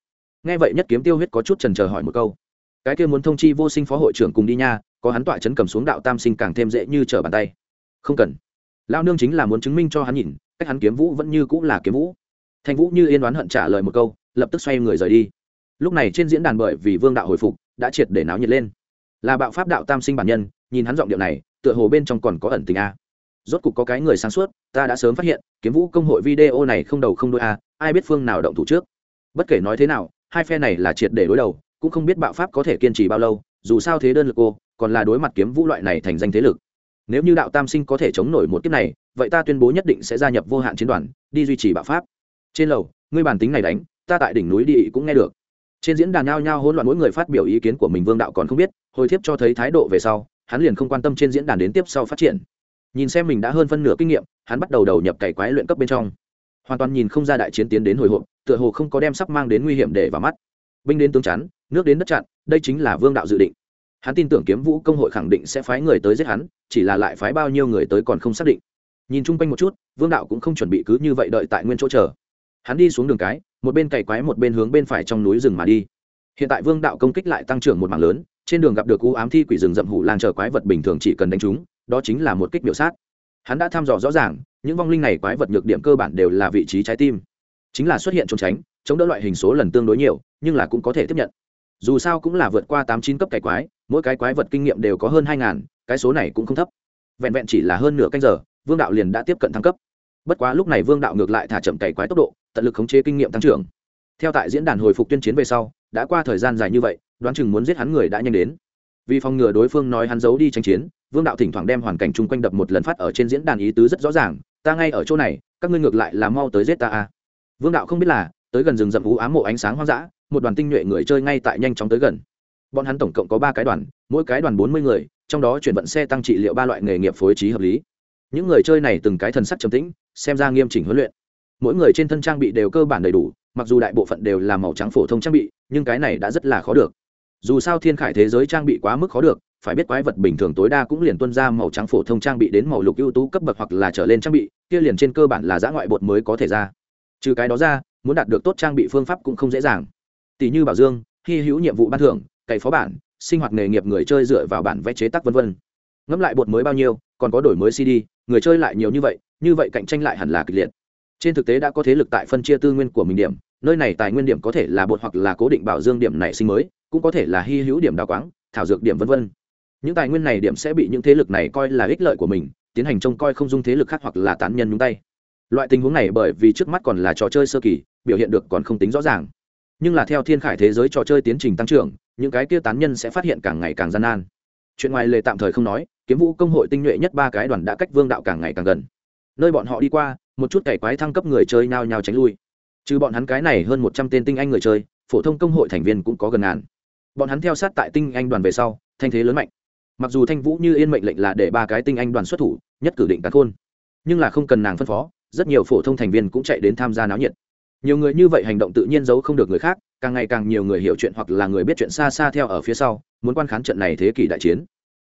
Nghe vậy nhất kiếm tiêu huyết có chút trần chờ hỏi một câu. Cái kia muốn thông chi vô sinh phó hội trưởng cùng đi nha, có hắn tọa chấn cầm xuống đạo tam sinh càng thêm dễ như trở bàn tay. Không cần. Lao nương chính là muốn chứng minh cho hắn nhìn, cách hắn kiếm vũ vẫn như cũng là kiếm vũ. Thanh vũ như yên đoán hận trả lời một câu, lập tức xoay người rời đi. Lúc này trên diễn đàn bởi vì vương đạo hồi phục, đã triệt để náo nhiệt lên. Là bạo pháp đạo tam sinh bản nhân, nhìn hắn giọng điệu này, tựa hồ bên trong còn có ẩn tình a rốt cục có cái người sáng suốt, ta đã sớm phát hiện, kiếm vũ công hội video này không đầu không đôi a à, ai biết phương nào động thủ trước. Bất kể nói thế nào, hai phe này là triệt để đối đầu, cũng không biết bạo pháp có thể kiên trì bao lâu, dù sao thế đơn lực cô, còn là đối mặt kiếm vũ loại này thành danh thế lực. Nếu như đạo tam sinh có thể chống nổi một kiếp này, vậy ta tuyên bố nhất định sẽ gia nhập vô hạn chiến đoàn, đi duy trì bạo pháp. Trên lầu, ngươi bản tính này đánh, ta tại đỉnh núi đi cũng nghe được. Trên diễn đàn nhao nhao hỗn loạn mỗi người phát biểu ý kiến của mình, vương đạo còn không biết, hồi thiếp cho thấy thái độ về sau, hắn liền không quan tâm trên diễn đàn đến tiếp sau phát triển nhìn xem mình đã hơn phân nửa kinh nghiệm, hắn bắt đầu đầu nhập cày quái luyện cấp bên trong. Hoàn toàn nhìn không ra đại chiến tiến đến hồi hộp, tựa hồ không có đem sắp mang đến nguy hiểm để vào mắt. Binh đến tướng chắn, nước đến đất chặn, đây chính là vương đạo dự định. Hắn tin tưởng kiếm vũ công hội khẳng định sẽ phái người tới giết hắn, chỉ là lại phái bao nhiêu người tới còn không xác định. Nhìn chung quanh một chút, vương đạo cũng không chuẩn bị cứ như vậy đợi tại nguyên chỗ chờ. Hắn đi xuống đường cái, một bên cày quái một bên hướng bên phải trong núi rừng mà đi. Hiện tại vương đạo công kích lại tăng trưởng một mảng lớn, trên đường gặp được u ám thi quỷ rừng rậm hủ lang chờ quái vật bình thường chỉ cần đánh chúng đó chính là một kích biểu sát. Hắn đã thăm dò rõ ràng, những vong linh này quái vật nhược điểm cơ bản đều là vị trí trái tim. Chính là xuất hiện trốn tránh, chống đỡ loại hình số lần tương đối nhiều, nhưng là cũng có thể tiếp nhận. Dù sao cũng là vượt qua tám chín cấp cải quái, mỗi cái quái vật kinh nghiệm đều có hơn hai ngàn, cái số này cũng không thấp. Vẹn vẹn chỉ là hơn nửa canh giờ, vương đạo liền đã tiếp cận thăng cấp. Bất quá lúc này vương đạo ngược lại thả chậm cày quái tốc độ, tận lực khống chế kinh nghiệm tăng trưởng. Theo tại diễn đàn hồi phục tuyên chiến về sau, đã qua thời gian dài như vậy, đoán chừng muốn giết hắn người đã nhanh đến vì phòng ngừa đối phương nói hắn giấu đi tranh chiến, vương đạo thỉnh thoảng đem hoàn cảnh chung quanh đập một lần phát ở trên diễn đàn ý tứ rất rõ ràng, ta ngay ở chỗ này, các ngươi ngược lại là mau tới giết ta a vương đạo không biết là, tới gần rừng rậm vũ ám mộ ánh sáng hoang dã, một đoàn tinh nhuệ người chơi ngay tại nhanh chóng tới gần. Bọn hắn tổng cộng có ba cái đoàn, mỗi cái đoàn bốn mươi người, trong đó chuyển vận xe tăng trị liệu ba loại nghề nghiệp phối trí hợp lý. Những người chơi này từng cái thần sắc trầm tĩnh, xem ra nghiêm chỉnh huấn luyện. Mỗi người trên thân trang bị đều cơ bản đầy đủ, mặc dù đại bộ phận đều là màu trắng phổ thông trang bị, nhưng cái này đã rất là khó được dù sao thiên khải thế giới trang bị quá mức khó được, phải biết quái vật bình thường tối đa cũng liền tuân ra màu trắng phổ thông trang bị đến màu lục ưu tú cấp bậc hoặc là trở lên trang bị, kia liền trên cơ bản là giã ngoại bột mới có thể ra. Trừ cái đó ra, muốn đạt được tốt trang bị phương pháp cũng không dễ dàng. Tỷ như bảo dương, hy hữu nhiệm vụ ban thưởng, cày phó bản, sinh hoạt nghề nghiệp người chơi dựa vào bản vẽ chế tác v v ngẫm lại bột mới bao nhiêu, còn có đổi mới cd người chơi lại nhiều như vậy như vậy cạnh tranh lại hẳn là kịch liệt. Trên thực tế đã có thế lực tại phân chia tư nguyên của mình điểm, nơi này tài nguyên điểm có thể là bột hoặc là cố định bảo dương điểm nảy sinh mới cũng có thể là hy hữu điểm đào quáng, thảo dược điểm v v những tài nguyên này điểm sẽ bị những thế lực này coi là ích lợi của mình, tiến hành trông coi không dung thế lực khác hoặc là tán nhân nhúng tay. Loại tình huống này bởi vì trước mắt còn là trò chơi sơ kỳ, biểu hiện được còn không tính rõ ràng. Nhưng là theo thiên khải thế giới trò chơi tiến trình tăng trưởng, những cái kia tán nhân sẽ phát hiện càng ngày càng gian nan. Chuyện ngoài lề tạm thời không nói, kiếm vũ công hội tinh nhuệ nhất ba cái đoàn đã cách vương đạo càng ngày càng gần. Nơi bọn họ đi qua, một chút cày quái thăng cấp người chơi nao nhào tránh lui. Trừ bọn hắn cái này hơn một trăm tên tinh anh người chơi, phổ thông công hội thành viên cũng có gần ngàn bọn hắn theo sát tại tinh anh đoàn về sau, thanh thế lớn mạnh. Mặc dù thanh vũ như yên mệnh lệnh là để ba cái tinh anh đoàn xuất thủ, nhất cử định cán khôn. Nhưng là không cần nàng phân phó, rất nhiều phổ thông thành viên cũng chạy đến tham gia náo nhiệt. Nhiều người như vậy hành động tự nhiên giấu không được người khác, càng ngày càng nhiều người hiểu chuyện hoặc là người biết chuyện xa xa theo ở phía sau, muốn quan khán trận này thế kỷ đại chiến.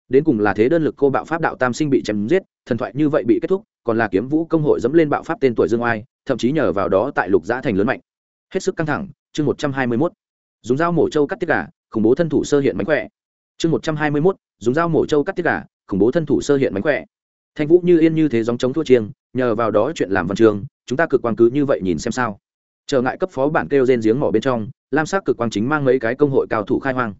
Đến cùng là thế đơn lực cô bạo pháp đạo tam sinh bị chém giết, thần thoại như vậy bị kết thúc, còn là kiếm vũ công hội dẫm lên bạo pháp tên tuổi dương oai, thậm chí nhờ vào đó tại lục giã thành lớn mạnh. Hết sức căng thẳng, chương một trăm hai mươi mốt. Dùng dao mổ trâu cắt tiết gà khủng bố thân thủ sơ hiện mánh khỏe. Chương một trăm hai mươi mốt, dùng dao mổ trâu cắt tiết gà, khủng bố thân thủ sơ hiện mánh khỏe. Thanh vũ như yên như thế dòng chống thua chiêng, nhờ vào đó chuyện làm văn trường, chúng ta cực quan cứ như vậy nhìn xem sao. Trở ngại cấp phó bản kêu rên giếng mỏ bên trong, lam sắc cực quang chính mang mấy cái công hội cao thủ khai hoang.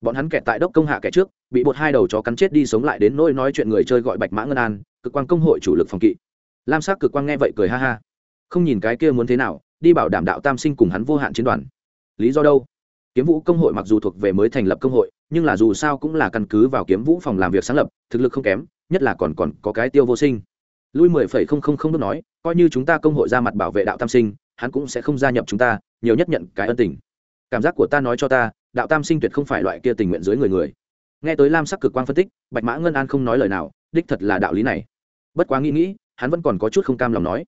Bọn hắn kẹt tại đốc công hạ kẻ trước, bị bột hai đầu chó cắn chết đi sống lại đến nỗi nói chuyện người chơi gọi bạch mã ngân an, cực quang công hội chủ lực phòng kỵ. Lam sắc cực quang nghe vậy cười ha ha. Không nhìn cái kia muốn thế nào, đi bảo đảm đạo tam sinh cùng hắn vô hạn chiến đoàn. Lý do đâu? Kiếm vũ công hội mặc dù thuộc về mới thành lập công hội, nhưng là dù sao cũng là căn cứ vào kiếm vũ phòng làm việc sáng lập, thực lực không kém, nhất là còn còn có cái tiêu vô sinh. Lui mười phẩy không không không bước nói, coi như chúng ta công hội ra mặt bảo vệ đạo tam sinh, hắn cũng sẽ không gia nhập chúng ta, nhiều nhất nhận cái ân tình. Cảm giác của ta nói cho ta, đạo tam sinh tuyệt không phải loại kia tình nguyện dưới người người. Nghe tới lam sắc cực quang phân tích, bạch mã ngân an không nói lời nào, đích thật là đạo lý này. Bất quá nghĩ nghĩ, hắn vẫn còn có chút không cam lòng nói.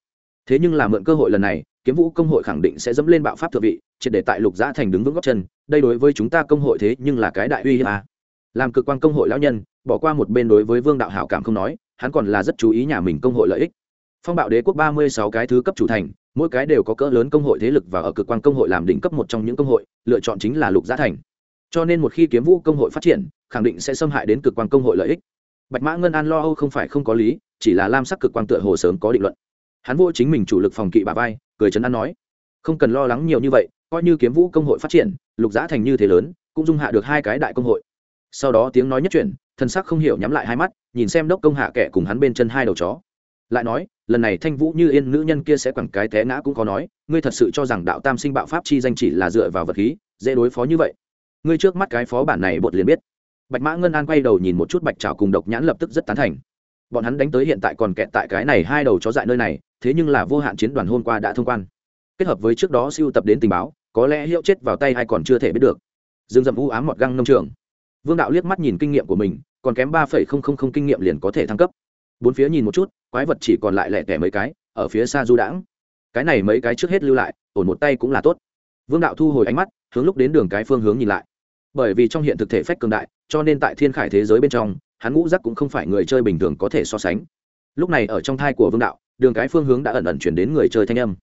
Thế nhưng là mượn cơ hội lần này kiếm vũ công hội khẳng định sẽ dẫm lên bạo pháp thượng vị, triệt để tại lục giã thành đứng vững góc chân, đây đối với chúng ta công hội thế nhưng là cái đại uy hiếp à. làm cực quan công hội lão nhân, bỏ qua một bên đối với vương đạo hảo cảm không nói, hắn còn là rất chú ý nhà mình công hội lợi ích. Phong bạo đế quốc ba mươi sáu cái thứ cấp chủ thành, mỗi cái đều có cỡ lớn công hội thế lực và ở cực quan công hội làm đỉnh cấp một trong những công hội, lựa chọn chính là lục giã thành. Cho nên một khi kiếm vũ công hội phát triển, khẳng định sẽ xâm hại đến cực quan công hội lợi ích. Bạch mã ngân an lo âu không phải không có lý, chỉ là lam sắc cực quan tựa hồ sớm có định luận. Hắn vô chính mình chủ lực phòng kỵ bà vai cười trấn an nói, không cần lo lắng nhiều như vậy, coi như kiếm vũ công hội phát triển, lục giã thành như thế lớn, cũng dung hạ được hai cái đại công hội. Sau đó tiếng nói nhất chuyển thân sắc không hiểu nhắm lại hai mắt, nhìn xem đốc công hạ kẻ cùng hắn bên chân hai đầu chó. Lại nói, lần này thanh vũ như yên nữ nhân kia sẽ quẳng cái té ngã cũng có nói, ngươi thật sự cho rằng đạo tam sinh bạo pháp chi danh chỉ là dựa vào vật khí, dễ đối phó như vậy. Ngươi trước mắt cái phó bản này bột liền biết. Bạch mã ngân an quay đầu nhìn một chút bạch trào cùng độc nhãn lập tức rất tán thành bọn hắn đánh tới hiện tại còn kẹt tại cái này hai đầu chó dại nơi này, thế nhưng là vô hạn chiến đoàn hôm qua đã thông quan. Kết hợp với trước đó siêu tập đến tình báo, có lẽ hiệu chết vào tay hay còn chưa thể biết được. Dương dầm u ám mọt găng nông trường. Vương đạo liếc mắt nhìn kinh nghiệm của mình, còn kém ba phẩy không không không kinh nghiệm liền có thể thăng cấp. Bốn phía nhìn một chút, quái vật chỉ còn lại lẻ tẻ mấy cái, ở phía xa du đãng. Cái này mấy cái trước hết lưu lại, ổn một tay cũng là tốt. Vương đạo thu hồi ánh mắt, hướng lúc đến đường cái phương hướng nhìn lại. Bởi vì trong hiện thực thể phách cường đại, cho nên tại thiên khải thế giới bên trong hắn ngũ giác cũng không phải người chơi bình thường có thể so sánh. Lúc này ở trong thai của vương đạo, đường cái phương hướng đã ẩn ẩn chuyển đến người chơi thanh âm.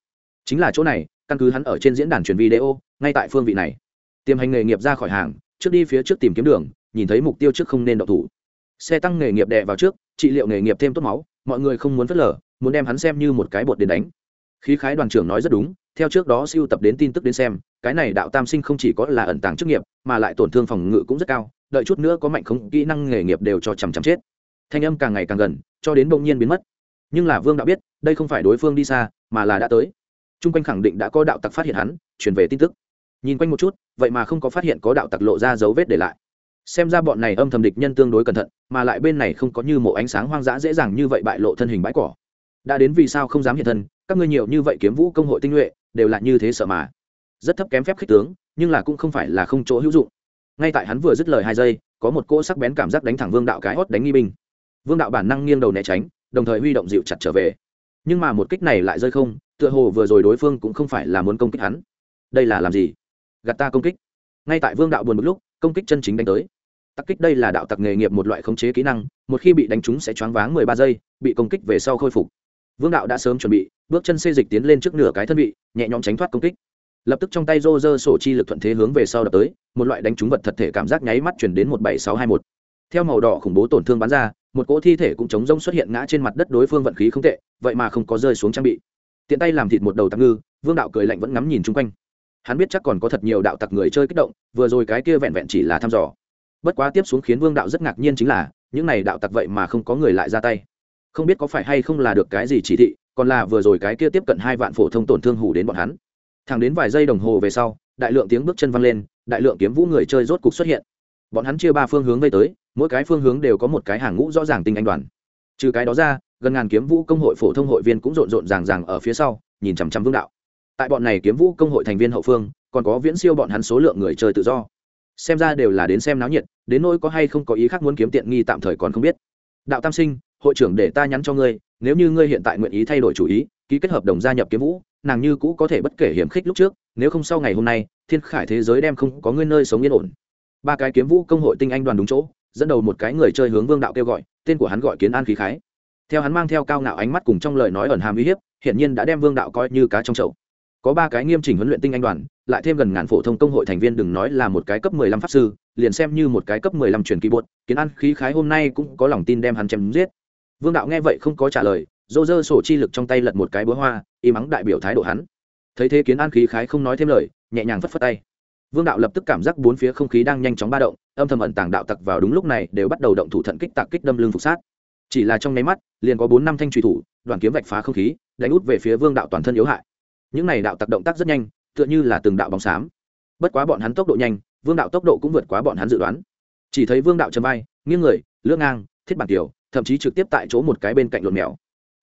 Chính là chỗ này, căn cứ hắn ở trên diễn đàn truyền video, ngay tại phương vị này. Tiềm hành nghề nghiệp ra khỏi hàng, trước đi phía trước tìm kiếm đường, nhìn thấy mục tiêu trước không nên đậu thủ. Xe tăng nghề nghiệp đè vào trước, trị liệu nghề nghiệp thêm tốt máu, mọi người không muốn phớt lờ, muốn đem hắn xem như một cái bột đến đánh. Khí khái đoàn trưởng nói rất đúng, theo trước đó siêu tập đến tin tức đến xem, cái này đạo tam sinh không chỉ có là ẩn tàng chức nghiệp, mà lại tổn thương phòng ngự cũng rất cao đợi chút nữa có mạnh không, kỹ năng nghề nghiệp đều cho chằm chằm chết. Thanh âm càng ngày càng gần, cho đến bỗng nhiên biến mất. Nhưng là vương đã biết, đây không phải đối phương đi xa, mà là đã tới. T r u n g quanh khẳng định đã có đạo tặc phát hiện hắn chuyển về tin tức. Nhìn quanh một chút, vậy mà không có phát hiện có đạo tặc lộ ra dấu vết để lại. Xem ra bọn này âm thầm địch nhân tương đối cẩn thận, mà lại bên này không có như mộ ánh sáng hoang dã dễ dàng như vậy bại lộ thân hình bãi cỏ. Đã đến vì sao không dám hiện thân, các ngươi nhiều như vậy kiếm vũ công hội tinh nhuệ, đều là như thế sợ mà. Rất thấp kém phép khích tướng, nhưng là cũng không phải là không chỗ hữu dụng ngay tại hắn vừa dứt lời hai giây, có một cỗ sắc bén cảm giác đánh thẳng vương đạo cái hót đánh nghi binh. Vương đạo bản năng nghiêng đầu né tránh, đồng thời huy động dịu chặt trở về. Nhưng mà một kích này lại rơi không, tựa hồ vừa rồi đối phương cũng không phải là muốn công kích hắn. Đây là làm gì? Gạt ta công kích. Ngay tại vương đạo buồn một lúc, công kích chân chính đánh tới. Tắc kích đây là đạo tặc nghề nghiệp một loại khống chế kỹ năng, một khi bị đánh trúng sẽ choáng váng mười ba giây, bị công kích về sau khôi phục. Vương đạo đã sớm chuẩn bị, bước chân xê dịch tiến lên trước nửa cái thân vị, nhẹ nhõm tránh thoát công kích lập tức trong tay rô rơ sổ chi lực thuận thế hướng về sau đập tới, một loại đánh trúng vật thật thể cảm giác nháy mắt chuyển đến một bảy sáu hai một. Theo màu đỏ khủng bố tổn thương bắn ra, một cỗ thi thể cũng chống rông xuất hiện ngã trên mặt đất đối phương vận khí không tệ, vậy mà không có rơi xuống trang bị. Tiện tay làm thịt một đầu tặc ngư, vương đạo cười lạnh vẫn ngắm nhìn chung quanh. Hắn biết chắc còn có thật nhiều đạo tặc người chơi kích động, vừa rồi cái kia vẹn vẹn chỉ là thăm dò. Bất quá tiếp xuống khiến vương đạo rất ngạc nhiên chính là, những này đạo tặc vậy mà không có người lại ra tay. Không biết có phải hay không là được cái gì chỉ thị, còn là vừa rồi cái kia tiếp cận hai vạn phổ thông tổn thương hủ đến bọn hắn thẳng đến vài giây đồng hồ về sau, đại lượng tiếng bước chân văng lên, đại lượng kiếm vũ người chơi rốt cục xuất hiện. Bọn hắn chia ba phương hướng vây tới, mỗi cái phương hướng đều có một cái hàng ngũ rõ ràng tinh anh đoàn. Trừ cái đó ra, gần ngàn kiếm vũ công hội phổ thông hội viên cũng rộn rộn ràng ràng ở phía sau, nhìn chằm chằm vương đạo. Tại bọn này kiếm vũ công hội thành viên hậu phương, còn có viễn siêu bọn hắn số lượng người chơi tự do. Xem ra đều là đến xem náo nhiệt, đến nỗi có hay không có ý khác muốn kiếm tiện nghi tạm thời còn không biết. Đạo tam sinh, hội trưởng để ta nhắn cho ngươi, nếu như ngươi hiện tại nguyện ý thay đổi chủ ý, ký kết hợp đồng gia nhập kiếm vũ nàng như cũ có thể bất kể hiểm khích lúc trước, nếu không sau ngày hôm nay, thiên khải thế giới đem không có ngươi nơi sống yên ổn. Ba cái kiếm vũ công hội tinh anh đoàn đúng chỗ, dẫn đầu một cái người chơi hướng vương đạo kêu gọi, tên của hắn gọi kiến an khí khái. Theo hắn mang theo cao ngạo ánh mắt cùng trong lời nói ẩn hàm uy hiếp, hiển nhiên đã đem vương đạo coi như cá trong chậu. Có ba cái nghiêm chỉnh huấn luyện tinh anh đoàn, lại thêm gần ngàn phổ thông công hội thành viên đừng nói là một cái cấp mười lăm pháp sư, liền xem như một cái cấp mười lăm truyền kỳ bột, kiến an khí khái hôm nay cũng có lòng tin đem hắn chém giết. Vương đạo nghe vậy không có trả lời dô dơ sổ chi lực trong tay lật một cái búa hoa, y mắng đại biểu thái độ hắn. Thấy thế kiến an khí khái không nói thêm lời, nhẹ nhàng phất phất tay. Vương đạo lập tức cảm giác bốn phía không khí đang nhanh chóng ba động, âm thầm ẩn tàng đạo tặc vào đúng lúc này đều bắt đầu động thủ thận kích tạc kích đâm lưng phục sát. Chỉ là trong nháy mắt, liền có bốn năm thanh trùy thủ, đoàn kiếm vạch phá không khí, đánh út về phía vương đạo toàn thân yếu hại. Những này đạo tặc động tác rất nhanh, tựa như là từng đạo bóng xám. Bất quá bọn hắn tốc độ nhanh, vương đạo tốc độ cũng vượt quá bọn hắn dự đoán. Chỉ thấy vương đạo chầm bay nghiêng người lướt ngang, thiết bản tiểu, thậm chí trực tiếp tại chỗ một cái bên cạnh lộn mèo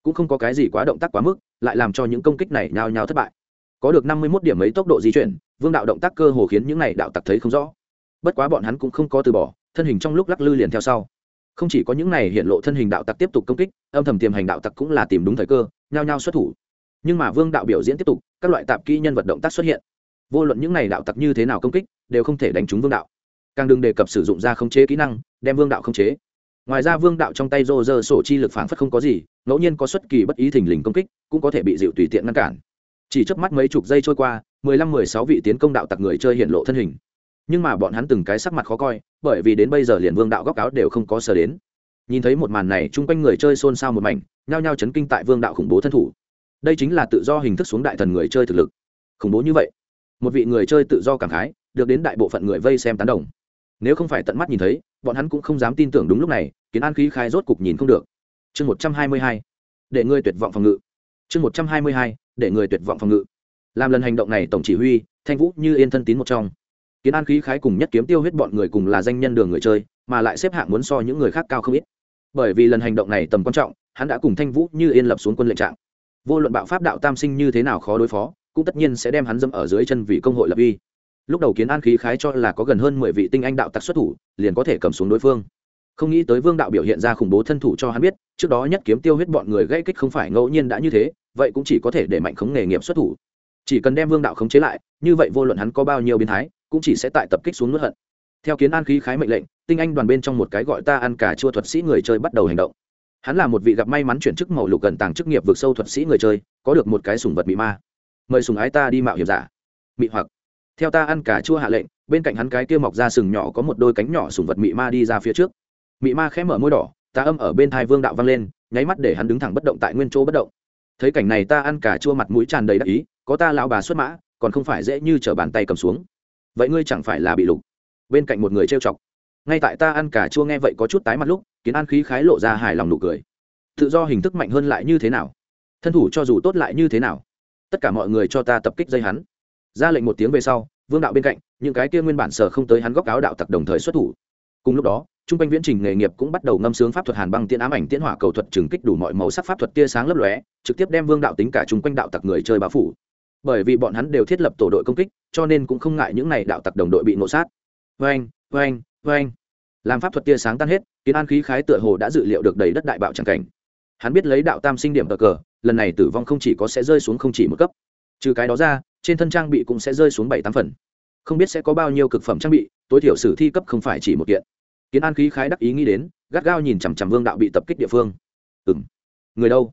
cũng không có cái gì quá động tác quá mức, lại làm cho những công kích này nhao nhao thất bại. Có được năm mươi một điểm mấy tốc độ di chuyển, vương đạo động tác cơ hồ khiến những này đạo tặc thấy không rõ. Bất quá bọn hắn cũng không có từ bỏ, thân hình trong lúc lắc lư liền theo sau. Không chỉ có những này hiện lộ thân hình đạo tặc tiếp tục công kích, âm thầm tiềm hành đạo tặc cũng là tìm đúng thời cơ, nhao nhao xuất thủ. Nhưng mà vương đạo biểu diễn tiếp tục, các loại tạp kỹ nhân vật động tác xuất hiện. Vô luận những này đạo tặc như thế nào công kích, đều không thể đánh trúng vương đạo. Càng đừng đề cập sử dụng ra khống chế kỹ năng, đem vương đạo khống chế ngoài ra vương đạo trong tay rô rơ sổ chi lực phản phất không có gì, ngẫu nhiên có xuất kỳ bất ý thình lình công kích, cũng có thể bị dịu tùy tiện ngăn cản. Chỉ trước mắt mấy chục giây trôi qua, mười lăm, mười sáu vị tiến công đạo tặc người chơi hiện lộ thân hình. Nhưng mà bọn hắn từng cái sắc mặt khó coi, bởi vì đến bây giờ liền vương đạo góc áo đều không có sờ đến. Nhìn thấy một màn này, chung quanh người chơi xôn xao một mảnh, nhao nhao chấn kinh tại vương đạo khủng bố thân thủ. Đây chính là tự do hình thức xuống đại thần người chơi thực lực. Khủng bố như vậy. Một vị người chơi tự do cảm khái, được đến đại bộ phận người vây xem tán đồng nếu không phải tận mắt nhìn thấy, bọn hắn cũng không dám tin tưởng đúng lúc này, kiến an khí khai rốt cục nhìn không được. Chương một trăm hai mươi hai, để ngươi tuyệt vọng phòng ngự. Chương một trăm hai mươi hai, để người tuyệt vọng phòng ngự. Làm lần hành động này, tổng chỉ huy, thanh vũ như yên thân tín một trong. Kiến an khí khái cùng nhất kiếm tiêu huyết bọn người cùng là danh nhân đường người chơi, mà lại xếp hạng muốn so những người khác cao không ít. Bởi vì lần hành động này tầm quan trọng, hắn đã cùng thanh vũ như yên lập xuống quân lệnh trạng. Vô luận bạo pháp đạo tam sinh như thế nào khó đối phó, cũng tất nhiên sẽ đem hắn dâm ở dưới chân vị công hội lập uy lúc đầu kiến an khí khái cho là có gần hơn mười vị tinh anh đạo tặc xuất thủ, liền có thể cầm xuống đối phương. Không nghĩ tới vương đạo biểu hiện ra khủng bố thân thủ cho hắn biết, trước đó nhất kiếm tiêu huyết bọn người gây kích không phải ngẫu nhiên đã như thế, vậy cũng chỉ có thể để mạnh khống nghề nghiệp xuất thủ. Chỉ cần đem vương đạo khống chế lại, như vậy vô luận hắn có bao nhiêu biến thái, cũng chỉ sẽ tại tập kích xuống nước hận. Theo kiến an khí khái mệnh lệnh, tinh anh đoàn bên trong một cái gọi ta ăn cả chua thuật sĩ người chơi bắt đầu hành động. Hắn là một vị gặp may mắn chuyển chức màu lục gần tàng chức nghiệp vượt sâu thuật sĩ người chơi, có được một cái sùng vật bị ma. Mời sùng ái ta đi mạo hiểm giả. Mị hoặc theo ta ăn cả chua hạ lệnh, bên cạnh hắn cái kia mọc ra sừng nhỏ có một đôi cánh nhỏ sùng vật mị ma đi ra phía trước. Mị ma khẽ mở môi đỏ, ta âm ở bên thai vương đạo vang lên, nháy mắt để hắn đứng thẳng bất động tại nguyên chỗ bất động. Thấy cảnh này ta ăn cả chua mặt mũi tràn đầy đắc ý, có ta lão bà xuất mã, còn không phải dễ như t bàn tay cầm xuống. Vậy ngươi chẳng phải là bị lục. Bên cạnh một người trêu chọc. Ngay tại ta ăn cả chua nghe vậy có chút tái mặt lúc, kiến an khí khái lộ ra hài lòng nụ cười. Tự do hình thức mạnh hơn lại như thế nào? Thân thủ cho dù tốt lại như thế nào? Tất cả mọi người cho ta tập kích dây hắn ra lệnh một tiếng về sau, vương đạo bên cạnh, những cái kia nguyên bản sở không tới hắn góc áo đạo tặc đồng thời xuất thủ. Cùng lúc đó, trung quanh viễn trình nghề nghiệp cũng bắt đầu ngâm sướng pháp thuật hàn băng tiên ám ảnh tiễn hỏa cầu thuật trừng kích đủ mọi màu sắc pháp thuật tia sáng lấp lóe, trực tiếp đem vương đạo tính cả chung quanh đạo tặc người chơi bao phủ. Bởi vì bọn hắn đều thiết lập tổ đội công kích, cho nên cũng không ngại những này đạo tặc đồng đội bị nổ sát. Vâng vâng vâng làm pháp thuật tia sáng tan hết, kiến an khí khái tựa hồ đã dự liệu được đầy đất đại bạo tràng cảnh. Hắn biết lấy đạo tam sinh điểm cờ cờ, lần này tử vong không chỉ có sẽ rơi xuống không chỉ một cấp trừ cái đó ra, trên thân trang bị cũng sẽ rơi xuống bảy tám phần. Không biết sẽ có bao nhiêu cực phẩm trang bị, tối thiểu sử thi cấp không phải chỉ một kiện. Kiến an khí khái đắc ý nghĩ đến, gắt gao nhìn chằm chằm vương đạo bị tập kích địa phương. Ừ m người đâu?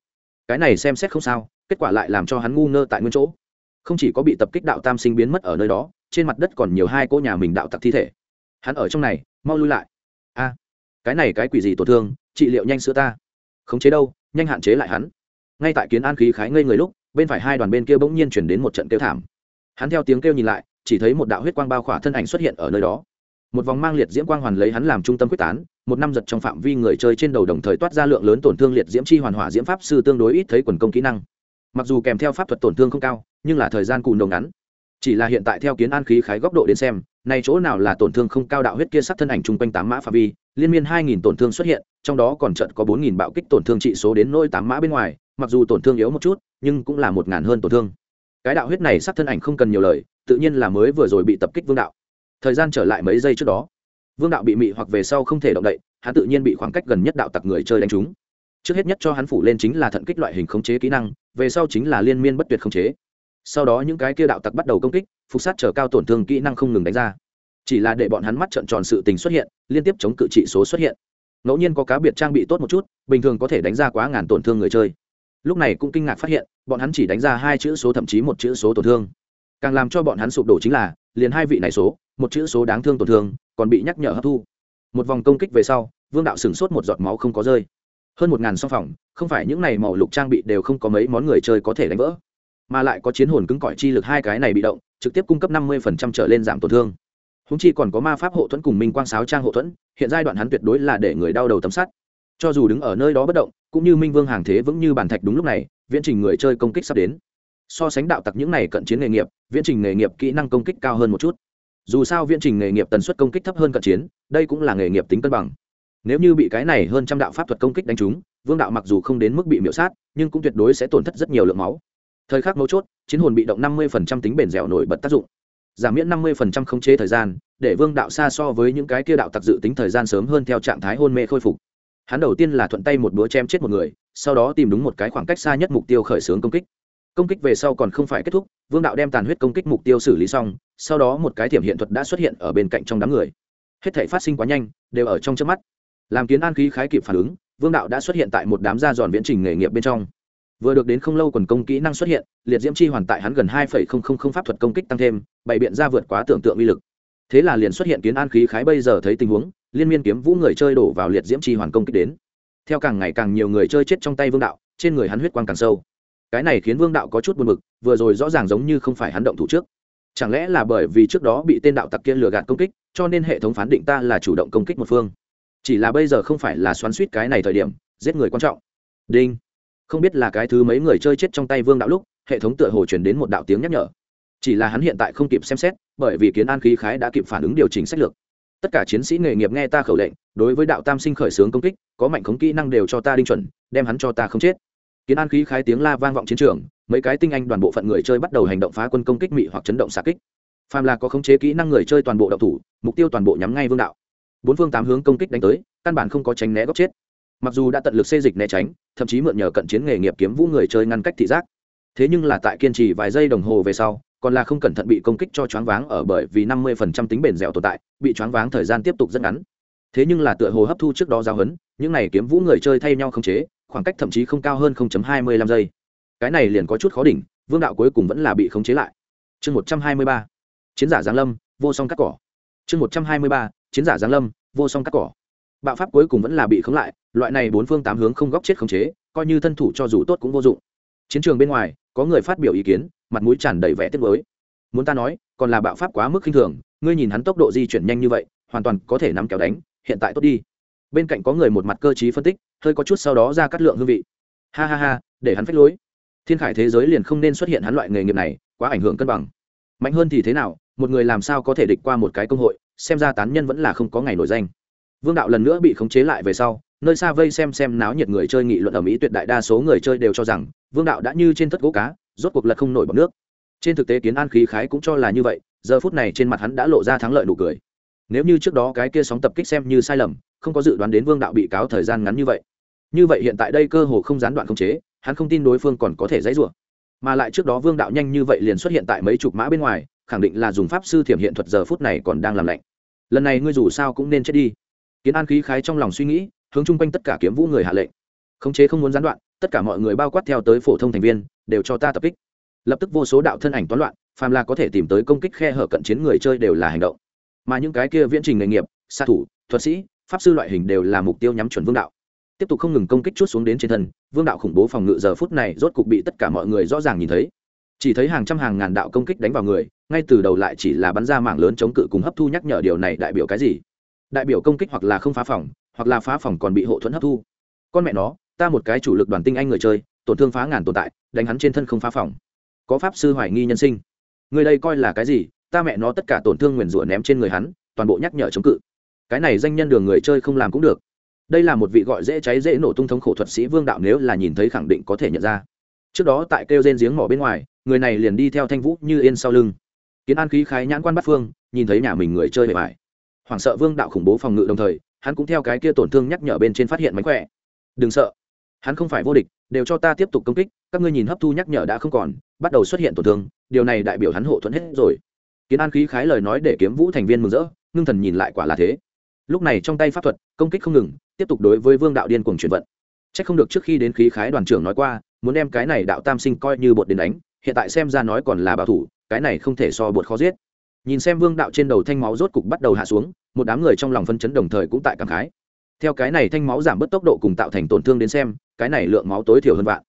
Cái này xem xét không sao, kết quả lại làm cho hắn ngu ngơ tại nguyên chỗ. Không chỉ có bị tập kích đạo tam sinh biến mất ở nơi đó, trên mặt đất còn nhiều hai cô nhà mình đạo tặc thi thể. Hắn ở trong này, mau lui lại. A, cái này cái quỷ gì tổn thương, trị liệu nhanh sữa ta. Khống chế đâu, nhanh hạn chế lại hắn. Ngay tại kiến an khí khái ngây người lúc bên phải hai đoàn bên kia bỗng nhiên chuyển đến một trận kêu thảm. Hắn theo tiếng kêu nhìn lại, chỉ thấy một đạo huyết quang bao khỏa thân ảnh xuất hiện ở nơi đó. Một vòng mang liệt diễm quang hoàn lấy hắn làm trung tâm quyết tán, một năm giật trong phạm vi người chơi trên đầu đồng thời toát ra lượng lớn tổn thương liệt diễm chi hoàn hỏa diễm pháp sư tương đối ít thấy quần công kỹ năng. Mặc dù kèm theo pháp thuật tổn thương không cao, nhưng là thời gian cùn đồng ngắn. Chỉ là hiện tại theo kiến an khí khái góc độ đến xem, nay chỗ nào là tổn thương không cao đạo huyết kia sắc thân ảnh chung quanh tám mã phạm vi, liên miên hai nghìn tổn thương xuất hiện, trong đó còn trận có bốn nghìn bạo kích tổn thương trị số đến nôi tám mã bên ngoài mặc dù tổn thương yếu một chút, nhưng cũng là một ngàn hơn tổn thương. Cái đạo huyết này sắc thân ảnh không cần nhiều lời, tự nhiên là mới vừa rồi bị tập kích vương đạo. Thời gian trở lại mấy giây trước đó, vương đạo bị mị hoặc về sau không thể động đậy, hắn tự nhiên bị khoảng cách gần nhất đạo tặc người chơi đánh trúng. Trước hết nhất cho hắn phủ lên chính là thận kích loại hình khống chế kỹ năng, về sau chính là liên miên bất tuyệt khống chế. Sau đó những cái kia đạo tặc bắt đầu công kích, phục sát trở cao tổn thương kỹ năng không ngừng đánh ra. Chỉ là để bọn hắn mắt trợn tròn sự tình xuất hiện, liên tiếp chống cự trị số xuất hiện. Ngẫu nhiên có cá biệt trang bị tốt một chút, bình thường có thể đánh ra quá ngàn tổn thương người chơi lúc này cũng kinh ngạc phát hiện, bọn hắn chỉ đánh ra hai chữ số thậm chí một chữ số tổn thương. Càng làm cho bọn hắn sụp đổ chính là, liền hai vị này số, một chữ số đáng thương tổn thương, còn bị nhắc nhở hấp thu. Một vòng công kích về sau, vương đạo sửng sốt một giọt máu không có rơi. Hơn một ngàn song phòng, không phải những này màu lục trang bị đều không có mấy món người chơi có thể đánh vỡ, mà lại có chiến hồn cứng cỏi chi lực hai cái này bị động, trực tiếp cung cấp năm mươi trở lên giảm tổn thương. Húng chi còn có ma pháp hộ thuẫn cùng minh quang sáo trang hộ thuẫn, hiện giai đoạn hắn tuyệt đối là để người đau đầu tấm sắt cho dù đứng ở nơi đó bất động, cũng như minh vương hàng thế vững như bàn thạch đúng lúc này, viễn trình người chơi công kích sắp đến. So sánh đạo tặc những này cận chiến nghề nghiệp, viễn trình nghề nghiệp kỹ năng công kích cao hơn một chút. Dù sao viễn trình nghề nghiệp tần suất công kích thấp hơn cận chiến, đây cũng là nghề nghiệp tính cân bằng. Nếu như bị cái này hơn trăm đạo pháp thuật công kích đánh trúng, vương đạo mặc dù không đến mức bị miễu sát, nhưng cũng tuyệt đối sẽ tổn thất rất nhiều lượng máu. Thời khắc mấu chốt, chiến hồn bị động năm mươi tính bền dẻo nổi bật tác dụng. Giảm miễn năm mươi khống chế thời gian, để vương đạo xa so với những cái kia đạo tặc dự tính thời gian sớm hơn theo trạng thái hôn mê khôi phục hắn đầu tiên là thuận tay một búa chém chết một người, sau đó tìm đúng một cái khoảng cách xa nhất mục tiêu khởi xướng công kích. Công kích về sau còn không phải kết thúc, vương đạo đem tàn huyết công kích mục tiêu xử lý xong, sau đó một cái thiểm hiện thuật đã xuất hiện ở bên cạnh trong đám người. Hết thể phát sinh quá nhanh, đều ở trong trước mắt. Làm kiến an khí khái kịp phản ứng, vương đạo đã xuất hiện tại một đám da giòn viễn trình nghề nghiệp bên trong. Vừa được đến không lâu quần công kỹ năng xuất hiện, liệt diễm chi hoàn tại hắn gần hai pháp thuật công kích tăng thêm, bày biện ra vượt quá tưởng tượng uy lực. Thế là liền xuất hiện kiến an khí khái bây giờ thấy tình huống liên miên kiếm vũ người chơi đổ vào liệt diễm chi hoàn công kích đến. Theo càng ngày càng nhiều người chơi chết trong tay vương đạo, trên người hắn huyết quang càng sâu. Cái này khiến vương đạo có chút buồn b ự c vừa rồi rõ ràng giống như không phải hắn động thủ trước. Chẳng lẽ là bởi vì trước đó bị tên đạo tặc kia lừa gạt công kích, cho nên hệ thống phán định ta là chủ động công kích một phương? Chỉ là bây giờ không phải là xoắn suýt cái này thời điểm, giết người quan trọng. Đinh. Không biết là cái thứ mấy người chơi chết trong tay vương đạo lúc, hệ thống tựa hồ chuyển đến một đạo tiếng nhắc nhở. Chỉ là hắn hiện tại không kịp xem xét, bởi vì kiến an khí khái đã kịp phản ứng điều chỉnh sách lược tất cả chiến sĩ nghề nghiệp nghe ta khẩu lệnh, đối với đạo tam sinh khởi xướng công kích, có mạnh khống kỹ năng đều cho ta đinh chuẩn, đem hắn cho ta không chết. Kiến an khí khái tiếng la vang vọng chiến trường, mấy cái tinh anh đoàn bộ phận người chơi bắt đầu hành động phá quân công kích mị hoặc chấn động xạ kích. Phàm là có khống chế kỹ năng người chơi toàn bộ đậu thủ, mục tiêu toàn bộ nhắm ngay vương đạo. Bốn phương tám hướng công kích đánh tới, căn bản không có tránh né góc chết. Mặc dù đã tận lực xê dịch né tránh, thậm chí mượn nhờ cận chiến nghề nghiệp kiếm vũ người chơi ngăn cách thị giác. Thế nhưng là tại kiên trì vài giây đồng hồ về sau còn là không cẩn thận bị công kích cho choáng váng ở bởi vì năm mươi phần trăm tính bền dẻo tồn tại, bị choáng váng thời gian tiếp tục rất ngắn. Thế nhưng là tựa hồ hấp thu trước đó giao hấn những này kiếm vũ người chơi thay nhau không chế, khoảng cách thậm chí không cao hơn 0.25 giây. Cái này liền có chút khó đỉnh, vương đạo cuối cùng vẫn là bị khống chế lại. Chương 123 chiến giả giáng lâm, vô song cắt cỏ. Chương 123 chiến giả giáng lâm, vô song cắt cỏ. Bạo pháp cuối cùng vẫn là bị khống lại, loại này bốn phương tám hướng không góc chết khống chế, coi như thân thủ cho dù tốt cũng vô dụng. Chiến trường bên ngoài, có người phát biểu ý kiến mặt mũi tràn đầy vẻ tiếc nuối. muốn ta nói, còn là bạo pháp quá mức khinh thường, ngươi nhìn hắn tốc độ di chuyển nhanh như vậy, hoàn toàn có thể nắm kéo đánh, hiện tại tốt đi. Bên cạnh có người một mặt cơ trí phân tích, hơi có chút sau đó ra cắt lượng hương vị. Ha ha ha, để hắn phách lối. Thiên khải thế giới liền không nên xuất hiện hắn loại nghề nghiệp này, quá ảnh hưởng cân bằng. Mạnh hơn thì thế nào, một người làm sao có thể địch qua một cái công hội, xem ra tán nhân vẫn là không có ngày nổi danh. Vương đạo lần nữa bị khống chế lại về sau, nơi xa vây xem xem náo nhiệt người chơi nghị luận ở mỹ tuyệt đại đa số người chơi đều cho rằng, vương đạo đã như trên tất gỗ cá rốt cuộc lật không nổi bọc nước. Trên thực tế kiến an khí khái cũng cho là như vậy, giờ phút này trên mặt hắn đã lộ ra thắng lợi nụ cười. Nếu như trước đó cái kia sóng tập kích xem như sai lầm, không có dự đoán đến vương đạo bị cáo thời gian ngắn như vậy. Như vậy hiện tại đây cơ hồ không gián đoạn khống chế, hắn không tin đối phương còn có thể dãy rủa. Mà lại trước đó vương đạo nhanh như vậy liền xuất hiện tại mấy chục mã bên ngoài, khẳng định là dùng pháp sư thiểm hiện thuật giờ phút này còn đang làm lạnh. Lần này ngươi dù sao cũng nên chết đi. Kiến an khí khái trong lòng suy nghĩ, hướng chung quanh tất cả kiếm vũ người hạ lệnh. Khống chế không muốn gián đoạn, tất cả mọi người bao quát theo tới phổ thông thành viên đều cho ta tập kích. Lập tức vô số đạo thân ảnh toán loạn, phàm là có thể tìm tới công kích khe hở cận chiến người chơi đều là hành động. Mà những cái kia viễn trình nghề nghiệp xạ thủ, thuật sĩ, pháp sư loại hình đều là mục tiêu nhắm chuẩn vương đạo. Tiếp tục không ngừng công kích chút xuống đến trên thân, vương đạo khủng bố phòng ngự giờ phút này rốt cục bị tất cả mọi người rõ ràng nhìn thấy. Chỉ thấy hàng trăm hàng ngàn đạo công kích đánh vào người, ngay từ đầu lại chỉ là bắn ra mạng lớn chống cự cùng hấp thu nhắc nhở điều này đại biểu cái gì? Đại biểu công kích hoặc là không phá phòng, hoặc là phá phòng còn bị hộ thuẫn hấp thu. Con mẹ nó, ta một cái chủ lực đoàn tinh anh người chơi tổn thương phá ngàn tồn tại, đánh hắn trên thân không phá phòng. Có pháp sư hoài nghi nhân sinh. Người đây coi là cái gì? Ta mẹ nó tất cả tổn thương nguyền rủa ném trên người hắn, toàn bộ nhắc nhở chống cự. Cái này danh nhân đường người chơi không làm cũng được. Đây là một vị gọi dễ cháy dễ nổ tung thống khổ thuật sĩ vương đạo nếu là nhìn thấy khẳng định có thể nhận ra. Trước đó tại kêu rên giếng mỏ bên ngoài, người này liền đi theo thanh vũ như yên sau lưng. Kiến an khí khái nhãn quan bắt phương, nhìn thấy nhà mình người chơi bề bài hoảng sợ vương đạo khủng bố phòng ngự đồng thời, hắn cũng theo cái kia tổn thương nhắc nhở bên trên phát hiện mánh khỏe. Đừng sợ hắn không phải vô địch, đều cho ta tiếp tục công kích, các ngươi nhìn hấp thu nhắc nhở đã không còn, bắt đầu xuất hiện tổn thương, điều này đại biểu hắn hộ thuẫn hết rồi. Kiến an khí khái lời nói để kiếm vũ thành viên mừng rỡ, ngưng thần nhìn lại quả là thế. Lúc này trong tay pháp thuật, công kích không ngừng, tiếp tục đối với vương đạo điên cuồng chuyển vận. C h ắ c không được trước khi đến khí khái đoàn trưởng nói qua, muốn đem cái này đạo tam sinh coi như bột đến đánh, hiện tại xem ra nói còn là bảo thủ, cái này không thể so bột khó giết. Nhìn xem vương đạo trên đầu thanh máu rốt cục bắt đầu hạ xuống, một đám người trong lòng phân chấn đồng thời cũng tại cảm khái. Theo cái này thanh máu giảm bớt tốc độ cùng tạo thành tổn thương đến xem cái này lượng máu tối thiểu hơn vạn.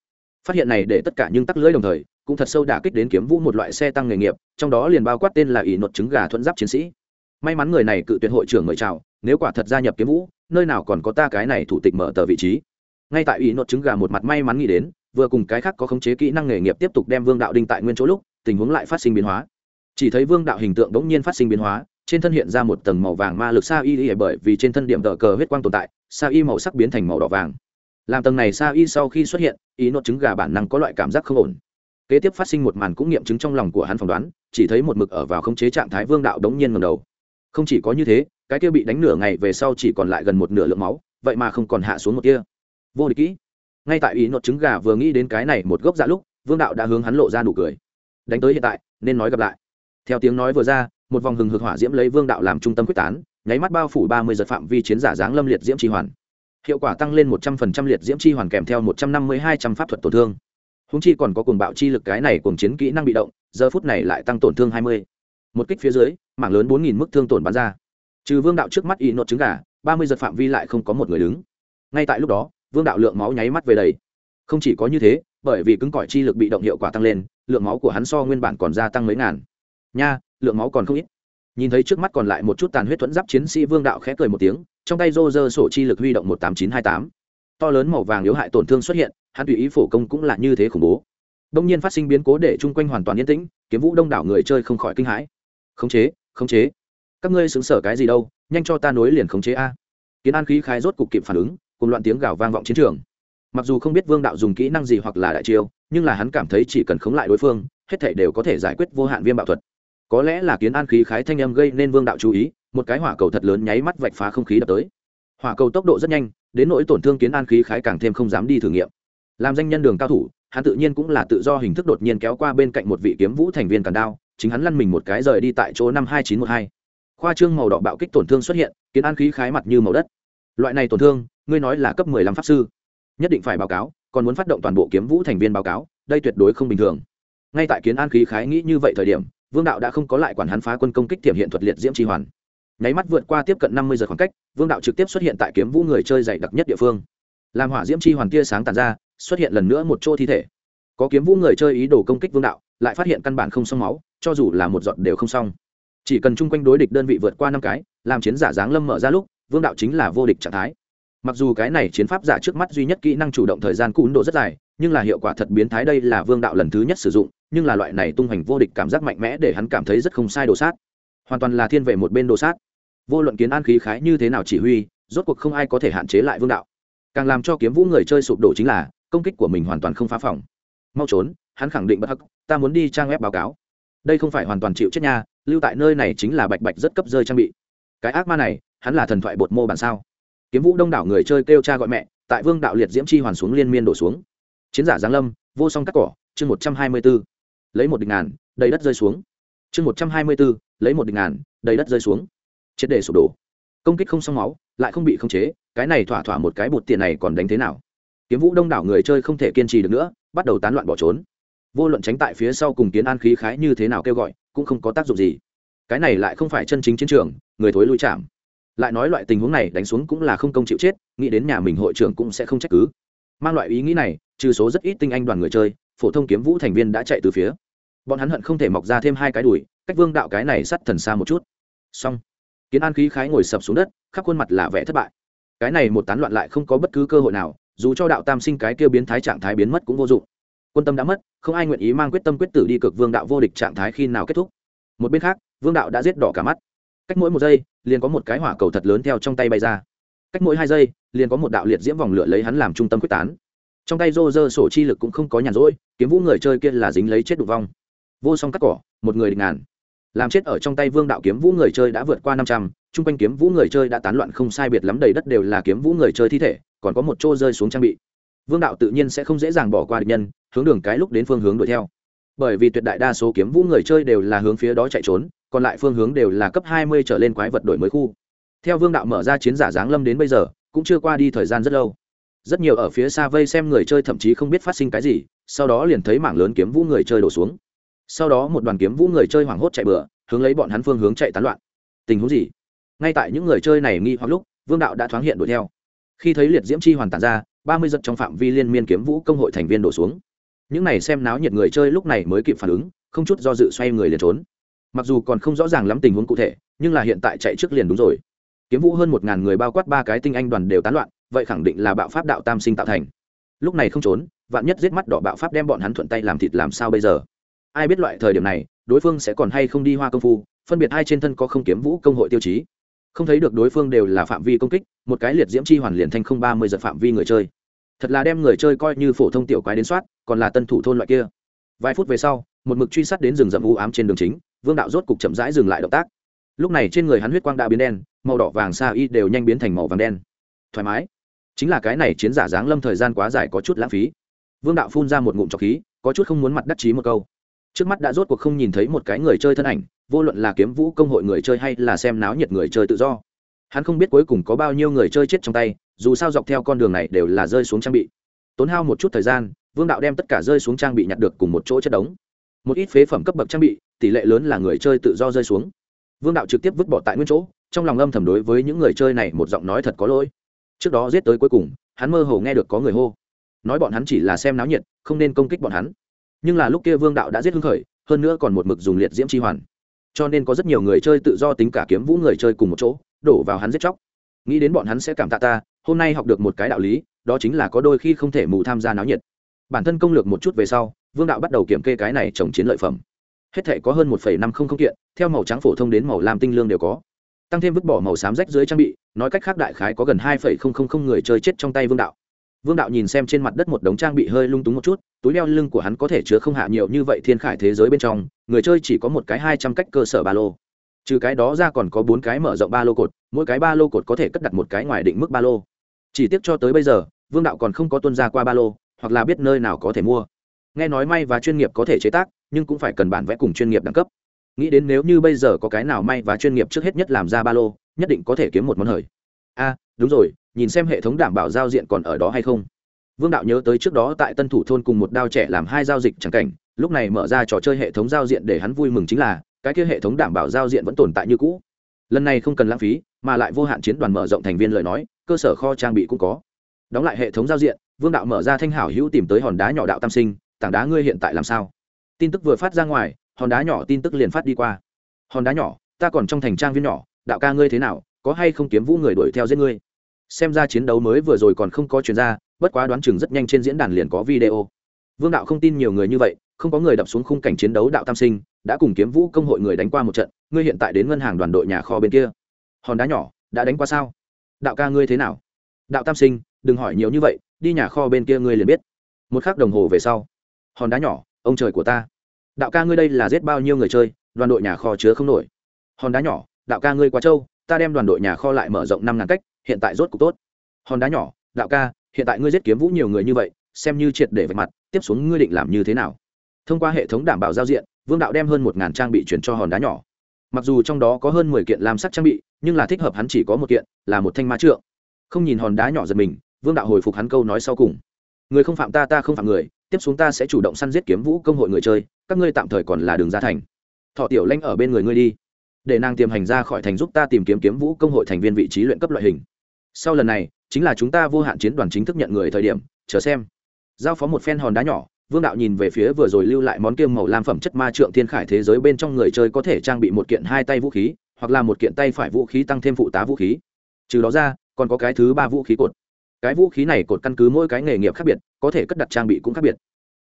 Phát hiện này để tất cả những tắc lưỡi đồng thời, cũng thật sâu đả kích đến kiếm vũ một loại xe tăng nghề nghiệp, trong đó liền bao quát tên là ỷ nột trứng gà thuận giáp chiến sĩ. May mắn người này cự tuyệt hội trưởng mời chào, nếu quả thật gia nhập kiếm vũ, nơi nào còn có ta cái này thủ tịch mở tờ vị trí. Ngay tại ỷ nột trứng gà một mặt may mắn nghĩ đến, vừa cùng cái khác có khống chế kỹ năng nghề nghiệp tiếp tục đem vương đạo đinh tại nguyên chỗ lúc, tình huống lại phát sinh biến hóa. Chỉ thấy vương đạo hình tượng đống nhiên phát sinh biến hóa, trên thân hiện ra một tầng màu vàng ma lực sa y y bởi vì trên thân điểm tờ cờ huyết quang tồn tại, sa y màu sắc biến thành màu đỏ vàng làm tầng này sa y sau khi xuất hiện, ý nốt trứng gà bản năng có loại cảm giác không ổn. Kế tiếp phát sinh một màn cũng nghiệm chứng trong lòng của hắn phỏng đoán, chỉ thấy một mực ở vào khống chế trạng thái vương đạo đống nhiên ngầm đầu. Không chỉ có như thế, cái kia bị đánh nửa ngày về sau chỉ còn lại gần một nửa lượng máu, vậy mà không còn hạ xuống một kia vô địch kỹ. Ngay tại ý nốt trứng gà vừa nghĩ đến cái này một gốc dạ lúc, vương đạo đã hướng hắn lộ ra nụ cười. Đánh tới hiện tại, nên nói gặp lại. Theo tiếng nói vừa ra, một vòng hừng hực hỏa diễm lấy vương đạo làm trung tâm quyết tán, nháy mắt bao phủ ba mươi giật phạm vi chiến giả dáng lâm liệt diễm trì hoàn hiệu quả tăng lên một trăm phần trăm liệt diễm chi hoàn kèm theo một trăm năm mươi hai trăm pháp thuật tổn thương. Húng chi còn có cuồng bạo chi lực cái này cùng chiến kỹ năng bị động, giờ phút này lại tăng tổn thương hai mươi. Một kích phía dưới, mảng lớn bốn nghìn mức thương tổn bắn ra. Trừ vương đạo trước mắt y nốt trứng gà, ba mươi giật phạm vi lại không có một người đứng. Ngay tại lúc đó, vương đạo lượng máu nháy mắt về đầy. Không chỉ có như thế, bởi vì cứng cỏi chi lực bị động hiệu quả tăng lên, lượng máu của hắn so nguyên bản còn gia tăng mấy ngàn. Nha, lượng máu còn không ít. Nhìn thấy trước mắt còn lại một chút tàn huyết thuẫn giáp chiến sĩ vương đạo khẽ cười một tiếng trong tay rô rơ sổ chi lực huy động một tám chín hai tám. To lớn màu vàng yếu hại tổn thương xuất hiện, hắn tùy ý phổ công cũng là như thế khủng bố. Đông nhiên phát sinh biến cố để chung quanh hoàn toàn yên tĩnh, kiếm vũ đông đảo người chơi không khỏi kinh hãi. Khống chế khống chế. Các ngươi xứng sở cái gì đâu, nhanh cho ta nối liền khống chế a. Kiến an khí khai rốt cục kịp phản ứng, cùng loạn tiếng gào vang vọng chiến trường. Mặc dù không biết vương đạo dùng kỹ năng gì hoặc là đại chiêu, nhưng là hắn cảm thấy chỉ cần khống lại đối phương, hết thể đều có thể giải quyết vô hạn viêm bạo thuật. Có lẽ là kiến an khí khái thanh âm gây nên vương đạo chú ý một cái hỏa cầu thật lớn nháy mắt vạch phá không khí đập tới. Hỏa cầu tốc độ rất nhanh, đến nỗi tổn thương kiến an khí khái càng thêm không dám đi thử nghiệm. Làm danh nhân đường cao thủ, hắn tự nhiên cũng là tự do hình thức đột nhiên kéo qua bên cạnh một vị kiếm vũ thành viên càn đao, chính hắn lăn mình một cái rời đi tại chỗ năm hai chín một hai. Khoa trương màu đỏ bạo kích tổn thương xuất hiện, kiến an khí khái mặt như màu đất. Loại này tổn thương, ngươi nói là cấp mười lăm pháp sư. Nhất định phải báo cáo, còn muốn phát động toàn bộ kiếm vũ thành viên báo cáo, đây tuyệt đối không bình thường. Ngay tại kiến an khí khái nghĩ như vậy thời điểm, vương đạo đã không có lại quản hắn phá quân công kích tiềm hiện thuật liệt diễm tri hoàn nháy mắt vượt qua tiếp cận năm mươi giờ khoảng cách, vương đạo trực tiếp xuất hiện tại kiếm vũ người chơi dày đặc nhất địa phương. Làm hỏa diễm chi hoàn tia sáng tàn ra, xuất hiện lần nữa một chỗ thi thể. Có kiếm vũ người chơi ý đồ công kích vương đạo, lại phát hiện căn bản không xong máu, cho dù là một giọt đều không xong. Chỉ cần chung quanh đối địch đơn vị vượt qua năm cái, làm chiến giả giáng lâm mở ra lúc, vương đạo chính là vô địch trạng thái. Mặc dù cái này chiến pháp giả trước mắt duy nhất kỹ năng chủ động thời gian cún độ rất dài, nhưng là hiệu quả thật biến thái đây là vương đạo lần thứ nhất sử dụng, nhưng là loại này tung hoành vô địch cảm giác mạnh mẽ để hắn cảm thấy rất không sai đồ sát. Hoàn toàn là thiên về một bên đồ sát vô luận kiến an khí khái như thế nào chỉ huy, rốt cuộc không ai có thể hạn chế lại vương đạo. Càng làm cho kiếm vũ người chơi sụp đổ chính là, công kích của mình hoàn toàn không phá phòng. Mau trốn, hắn khẳng định bất hắc, ta muốn đi trang web báo cáo. Đây không phải hoàn toàn chịu chết nha, lưu tại nơi này chính là bạch bạch rất cấp rơi trang bị. Cái ác ma này, hắn là thần thoại bột mô bản sao? Kiếm vũ đông đảo người chơi kêu cha gọi mẹ, tại vương đạo liệt diễm chi hoàn xuống liên miên đổ xuống. Chiến giả giáng lâm, vô song cắt cỏ, chương một trăm hai mươi b ố lấy một địch ngàn, đầy đất rơi xuống. Chương một trăm hai mươi b ố lấy một địch ngàn, đầy đất rơi xuống triệt để sụp đổ. Công kích không xong máu, lại không bị khống chế, cái này thỏa thỏa một cái bột tiền này còn đánh thế nào? Kiếm vũ đông đảo người chơi không thể kiên trì được nữa, bắt đầu tán loạn bỏ trốn. Vô luận tránh tại phía sau cùng kiến an khí khái như thế nào kêu gọi, cũng không có tác dụng gì. Cái này lại không phải chân chính chiến trường, người thối lui chạm. Lại nói loại tình huống này đánh xuống cũng là không công chịu chết, nghĩ đến nhà mình hội trưởng cũng sẽ không trách cứ. Mang loại ý nghĩ này, trừ số rất ít tinh anh đoàn người chơi, phổ thông kiếm vũ thành viên đã chạy từ phía. Bọn hắn hận không thể mọc ra thêm hai cái đùi, cách vương đạo cái này sắt thần xa một chút. Xong kiến an khí khái ngồi sập xuống đất, khắp khuôn mặt là vẻ thất bại. Cái này một tán loạn lại không có bất cứ cơ hội nào, dù cho đạo tam sinh cái kia biến thái trạng thái biến mất cũng vô dụng. Quân tâm đã mất, không ai nguyện ý mang quyết tâm quyết tử đi cực vương đạo vô địch trạng thái khi nào kết thúc. Một bên khác, vương đạo đã giết đỏ cả mắt. Cách mỗi một giây, liền có một cái hỏa cầu thật lớn theo trong tay bay ra. Cách mỗi hai giây, liền có một đạo liệt diễm vòng lửa lấy hắn làm trung tâm quyết tán. Trong tay rô rơ sổ chi lực cũng không có nhàn rỗi, kiếm vũ người chơi kia là dính lấy chết đục vong. Vô song cắt cỏ, một người địch ngàn làm chết ở trong tay vương đạo kiếm vũ người chơi đã vượt qua năm trăm, chung quanh kiếm vũ người chơi đã tán loạn không sai biệt lắm, đầy đất đều là kiếm vũ người chơi thi thể, còn có một chỗ rơi xuống trang bị. Vương đạo tự nhiên sẽ không dễ dàng bỏ qua địch nhân, hướng đường cái lúc đến phương hướng đuổi theo. Bởi vì tuyệt đại đa số kiếm vũ người chơi đều là hướng phía đó chạy trốn, còn lại phương hướng đều là cấp hai mươi trở lên quái vật đổi mới khu. Theo vương đạo mở ra chiến giả giáng lâm đến bây giờ, cũng chưa qua đi thời gian rất lâu. Rất nhiều ở phía xa vây xem người chơi thậm chí không biết phát sinh cái gì, sau đó liền thấy mảng lớn kiếm vũ người chơi đổ xuống sau đó một đoàn kiếm vũ người chơi hoảng hốt chạy bừa, hướng lấy bọn hắn phương hướng chạy tán loạn. Tình huống gì? Ngay tại những người chơi này nghi hoặc lúc, vương đạo đã thoáng hiện đuổi theo. Khi thấy liệt diễm chi hoàn tàn ra, ba mươi giật trong phạm vi liên miên kiếm vũ công hội thành viên đổ xuống. Những này xem náo nhiệt người chơi lúc này mới kịp phản ứng, không chút do dự xoay người liền trốn. Mặc dù còn không rõ ràng lắm tình huống cụ thể, nhưng là hiện tại chạy trước liền đúng rồi. Kiếm vũ hơn một ngàn người bao quát ba cái tinh anh đoàn đều tán loạn, vậy khẳng định là bạo pháp đạo tam sinh tạo thành. Lúc này không trốn, vạn nhất giết mắt đỏ bạo pháp đem bọn hắn thuận tay làm thịt làm sao bây giờ? Ai biết loại thời điểm này, đối phương sẽ còn hay không đi hoa công phu, phân biệt hai trên thân có không kiếm vũ công hội tiêu chí. Không thấy được đối phương đều là phạm vi công kích, một cái liệt diễm chi hoàn liền thanh không ba mươi giật phạm vi người chơi. Thật là đem người chơi coi như phổ thông tiểu quái đến soát, còn là tân thủ thôn loại kia. Vài phút về sau, một mực truy sát đến rừng rậm u ám trên đường chính, vương đạo rốt cục chậm rãi dừng lại động tác. Lúc này trên người hắn huyết quang đã biến đen, màu đỏ vàng xa y đều nhanh biến thành màu vàng đen. Thoải mái. Chính là cái này chiến giả giáng lâm thời gian quá dài có chút lãng phí. Vương đạo phun ra một ngụm trọc khí, có chút không muốn mặt đắc chí một câu trước mắt đã rốt cuộc không nhìn thấy một cái người chơi thân ảnh, vô luận là kiếm vũ công hội người chơi hay là xem náo nhiệt người chơi tự do. Hắn không biết cuối cùng có bao nhiêu người chơi chết trong tay, dù sao dọc theo con đường này đều là rơi xuống trang bị. Tốn hao một chút thời gian, vương đạo đem tất cả rơi xuống trang bị nhặt được cùng một chỗ chất đống. Một ít phế phẩm cấp bậc trang bị, tỷ lệ lớn là người chơi tự do rơi xuống. Vương đạo trực tiếp vứt bỏ tại nguyên chỗ, trong lòng âm thầm đối với những người chơi này một giọng nói thật có lỗi. Trước đó giết tới cuối cùng, hắn mơ hồ nghe được có người hô. Nói bọn hắn chỉ là xem náo nhiệt, không nên công kích bọn hắn nhưng là lúc kia vương đạo đã giết hưng khởi, hơn nữa còn một mực dùng liệt diễm chi hoàn. Cho nên có rất nhiều người chơi tự do tính cả kiếm vũ người chơi cùng một chỗ, đổ vào hắn giết chóc. Nghĩ đến bọn hắn sẽ cảm tạ ta, hôm nay học được một cái đạo lý, đó chính là có đôi khi không thể mù tham gia náo nhiệt. Bản thân công lược một chút về sau, vương đạo bắt đầu kiểm kê cái này trồng chiến lợi phẩm. Hết thể có hơn một năm không không kiện, theo màu trắng phổ thông đến màu lam tinh lương đều có. Tăng thêm vứt bỏ màu xám rách dưới trang bị, nói cách khác đại khái có gần hai người chơi chết trong tay vương đạo vương đạo nhìn xem trên mặt đất một đống trang bị hơi lung túng một chút, túi đeo lưng của hắn có thể chứa không hạ nhiều như vậy thiên khải thế giới bên trong, người chơi chỉ có một cái hai trăm cách cơ sở ba lô. Trừ cái đó ra còn có bốn cái mở rộng ba lô cột, mỗi cái ba lô cột có thể cất đặt một cái ngoài định mức ba lô. Chỉ tiếc cho tới bây giờ, vương đạo còn không có tuân ra qua ba lô, hoặc là biết nơi nào có thể mua. Nghe nói may và chuyên nghiệp có thể chế tác, nhưng cũng phải cần bản vẽ cùng chuyên nghiệp đẳng cấp. Nghĩ đến nếu như bây giờ có cái nào may và chuyên nghiệp trước hết nhất làm ra ba lô, nhất định có thể kiếm một món hời a đúng rồi, nhìn xem hệ thống đảm bảo giao diện còn ở đó hay không. Vương đạo nhớ tới trước đó tại tân thủ thôn cùng một đao trẻ làm hai giao dịch chẳng cảnh, lúc này mở ra trò chơi hệ thống giao diện để hắn vui mừng chính là, cái kia hệ thống đảm bảo giao diện vẫn tồn tại như cũ. Lần này không cần lãng phí, mà lại vô hạn chiến đoàn mở rộng thành viên lời nói, cơ sở kho trang bị cũng có. Đóng lại hệ thống giao diện, vương đạo mở ra thanh hảo hữu tìm tới hòn đá nhỏ đạo tam sinh, tảng đá ngươi hiện tại làm sao? Tin tức vừa phát ra ngoài, hòn đá nhỏ tin tức liền phát đi qua. Hòn đá nhỏ, ta còn trong thành trang viên nhỏ, đạo ca ngươi thế nào? Có hay không kiếm vũ người đuổi theo giết ngươi? Xem ra chiến đấu mới vừa rồi còn không có chuyển ra, bất quá đoán chừng rất nhanh trên diễn đàn liền có video. Vương đạo không tin nhiều người như vậy, không có người đập xuống khung cảnh chiến đấu đạo tam sinh, đã cùng kiếm vũ công hội người đánh qua một trận, ngươi hiện tại đến ngân hàng đoàn đội nhà kho bên kia. Hòn đá nhỏ, đã đánh qua sao? Đạo ca ngươi thế nào? Đạo tam sinh, đừng hỏi nhiều như vậy, đi nhà kho bên kia ngươi liền biết. Một khắc đồng hồ về sau. Hòn đá nhỏ, ông trời của ta. Đạo ca ngươi đây là giết bao nhiêu người chơi, đoàn đội nhà kho chứa không nổi. Hòn đá nhỏ, đạo ca ngươi quá trâu ta đem đoàn đội nhà kho lại mở rộng năm ngàn cách, hiện tại rốt cục tốt. Hòn đá nhỏ, đạo ca, hiện tại ngươi giết kiếm vũ nhiều người như vậy, xem như triệt để vạch mặt, tiếp xuống ngươi định làm như thế nào? Thông qua hệ thống đảm bảo giao diện, vương đạo đem hơn một ngàn trang bị chuyển cho hòn đá nhỏ. Mặc dù trong đó có hơn mười kiện làm sắc trang bị, nhưng là thích hợp hắn chỉ có một kiện, là một thanh ma trượng. Không nhìn hòn đá nhỏ giật mình, vương đạo hồi phục hắn câu nói sau cùng. Người không phạm ta ta không phạm người, tiếp xuống ta sẽ chủ động săn giết kiếm vũ công hội người chơi, các ngươi tạm thời còn là đường ra thành. Thọ tiểu lanh ở bên người ngươi đi để nàng tiềm hành ra khỏi thành giúp ta tìm kiếm kiếm vũ công hội thành viên vị trí luyện cấp loại hình. Sau lần này, chính là chúng ta vô hạn chiến đoàn chính thức nhận người thời điểm, chờ xem. Giao phó một phen hòn đá nhỏ, vương đạo nhìn về phía vừa rồi lưu lại món kiêm màu lam phẩm chất ma trượng thiên khải thế giới bên trong người chơi có thể trang bị một kiện hai tay vũ khí, hoặc là một kiện tay phải vũ khí tăng thêm phụ tá vũ khí. Trừ đó ra, còn có cái thứ ba vũ khí cột. Cái vũ khí này cột căn cứ mỗi cái nghề nghiệp khác biệt, có thể cất đặt trang bị cũng khác biệt.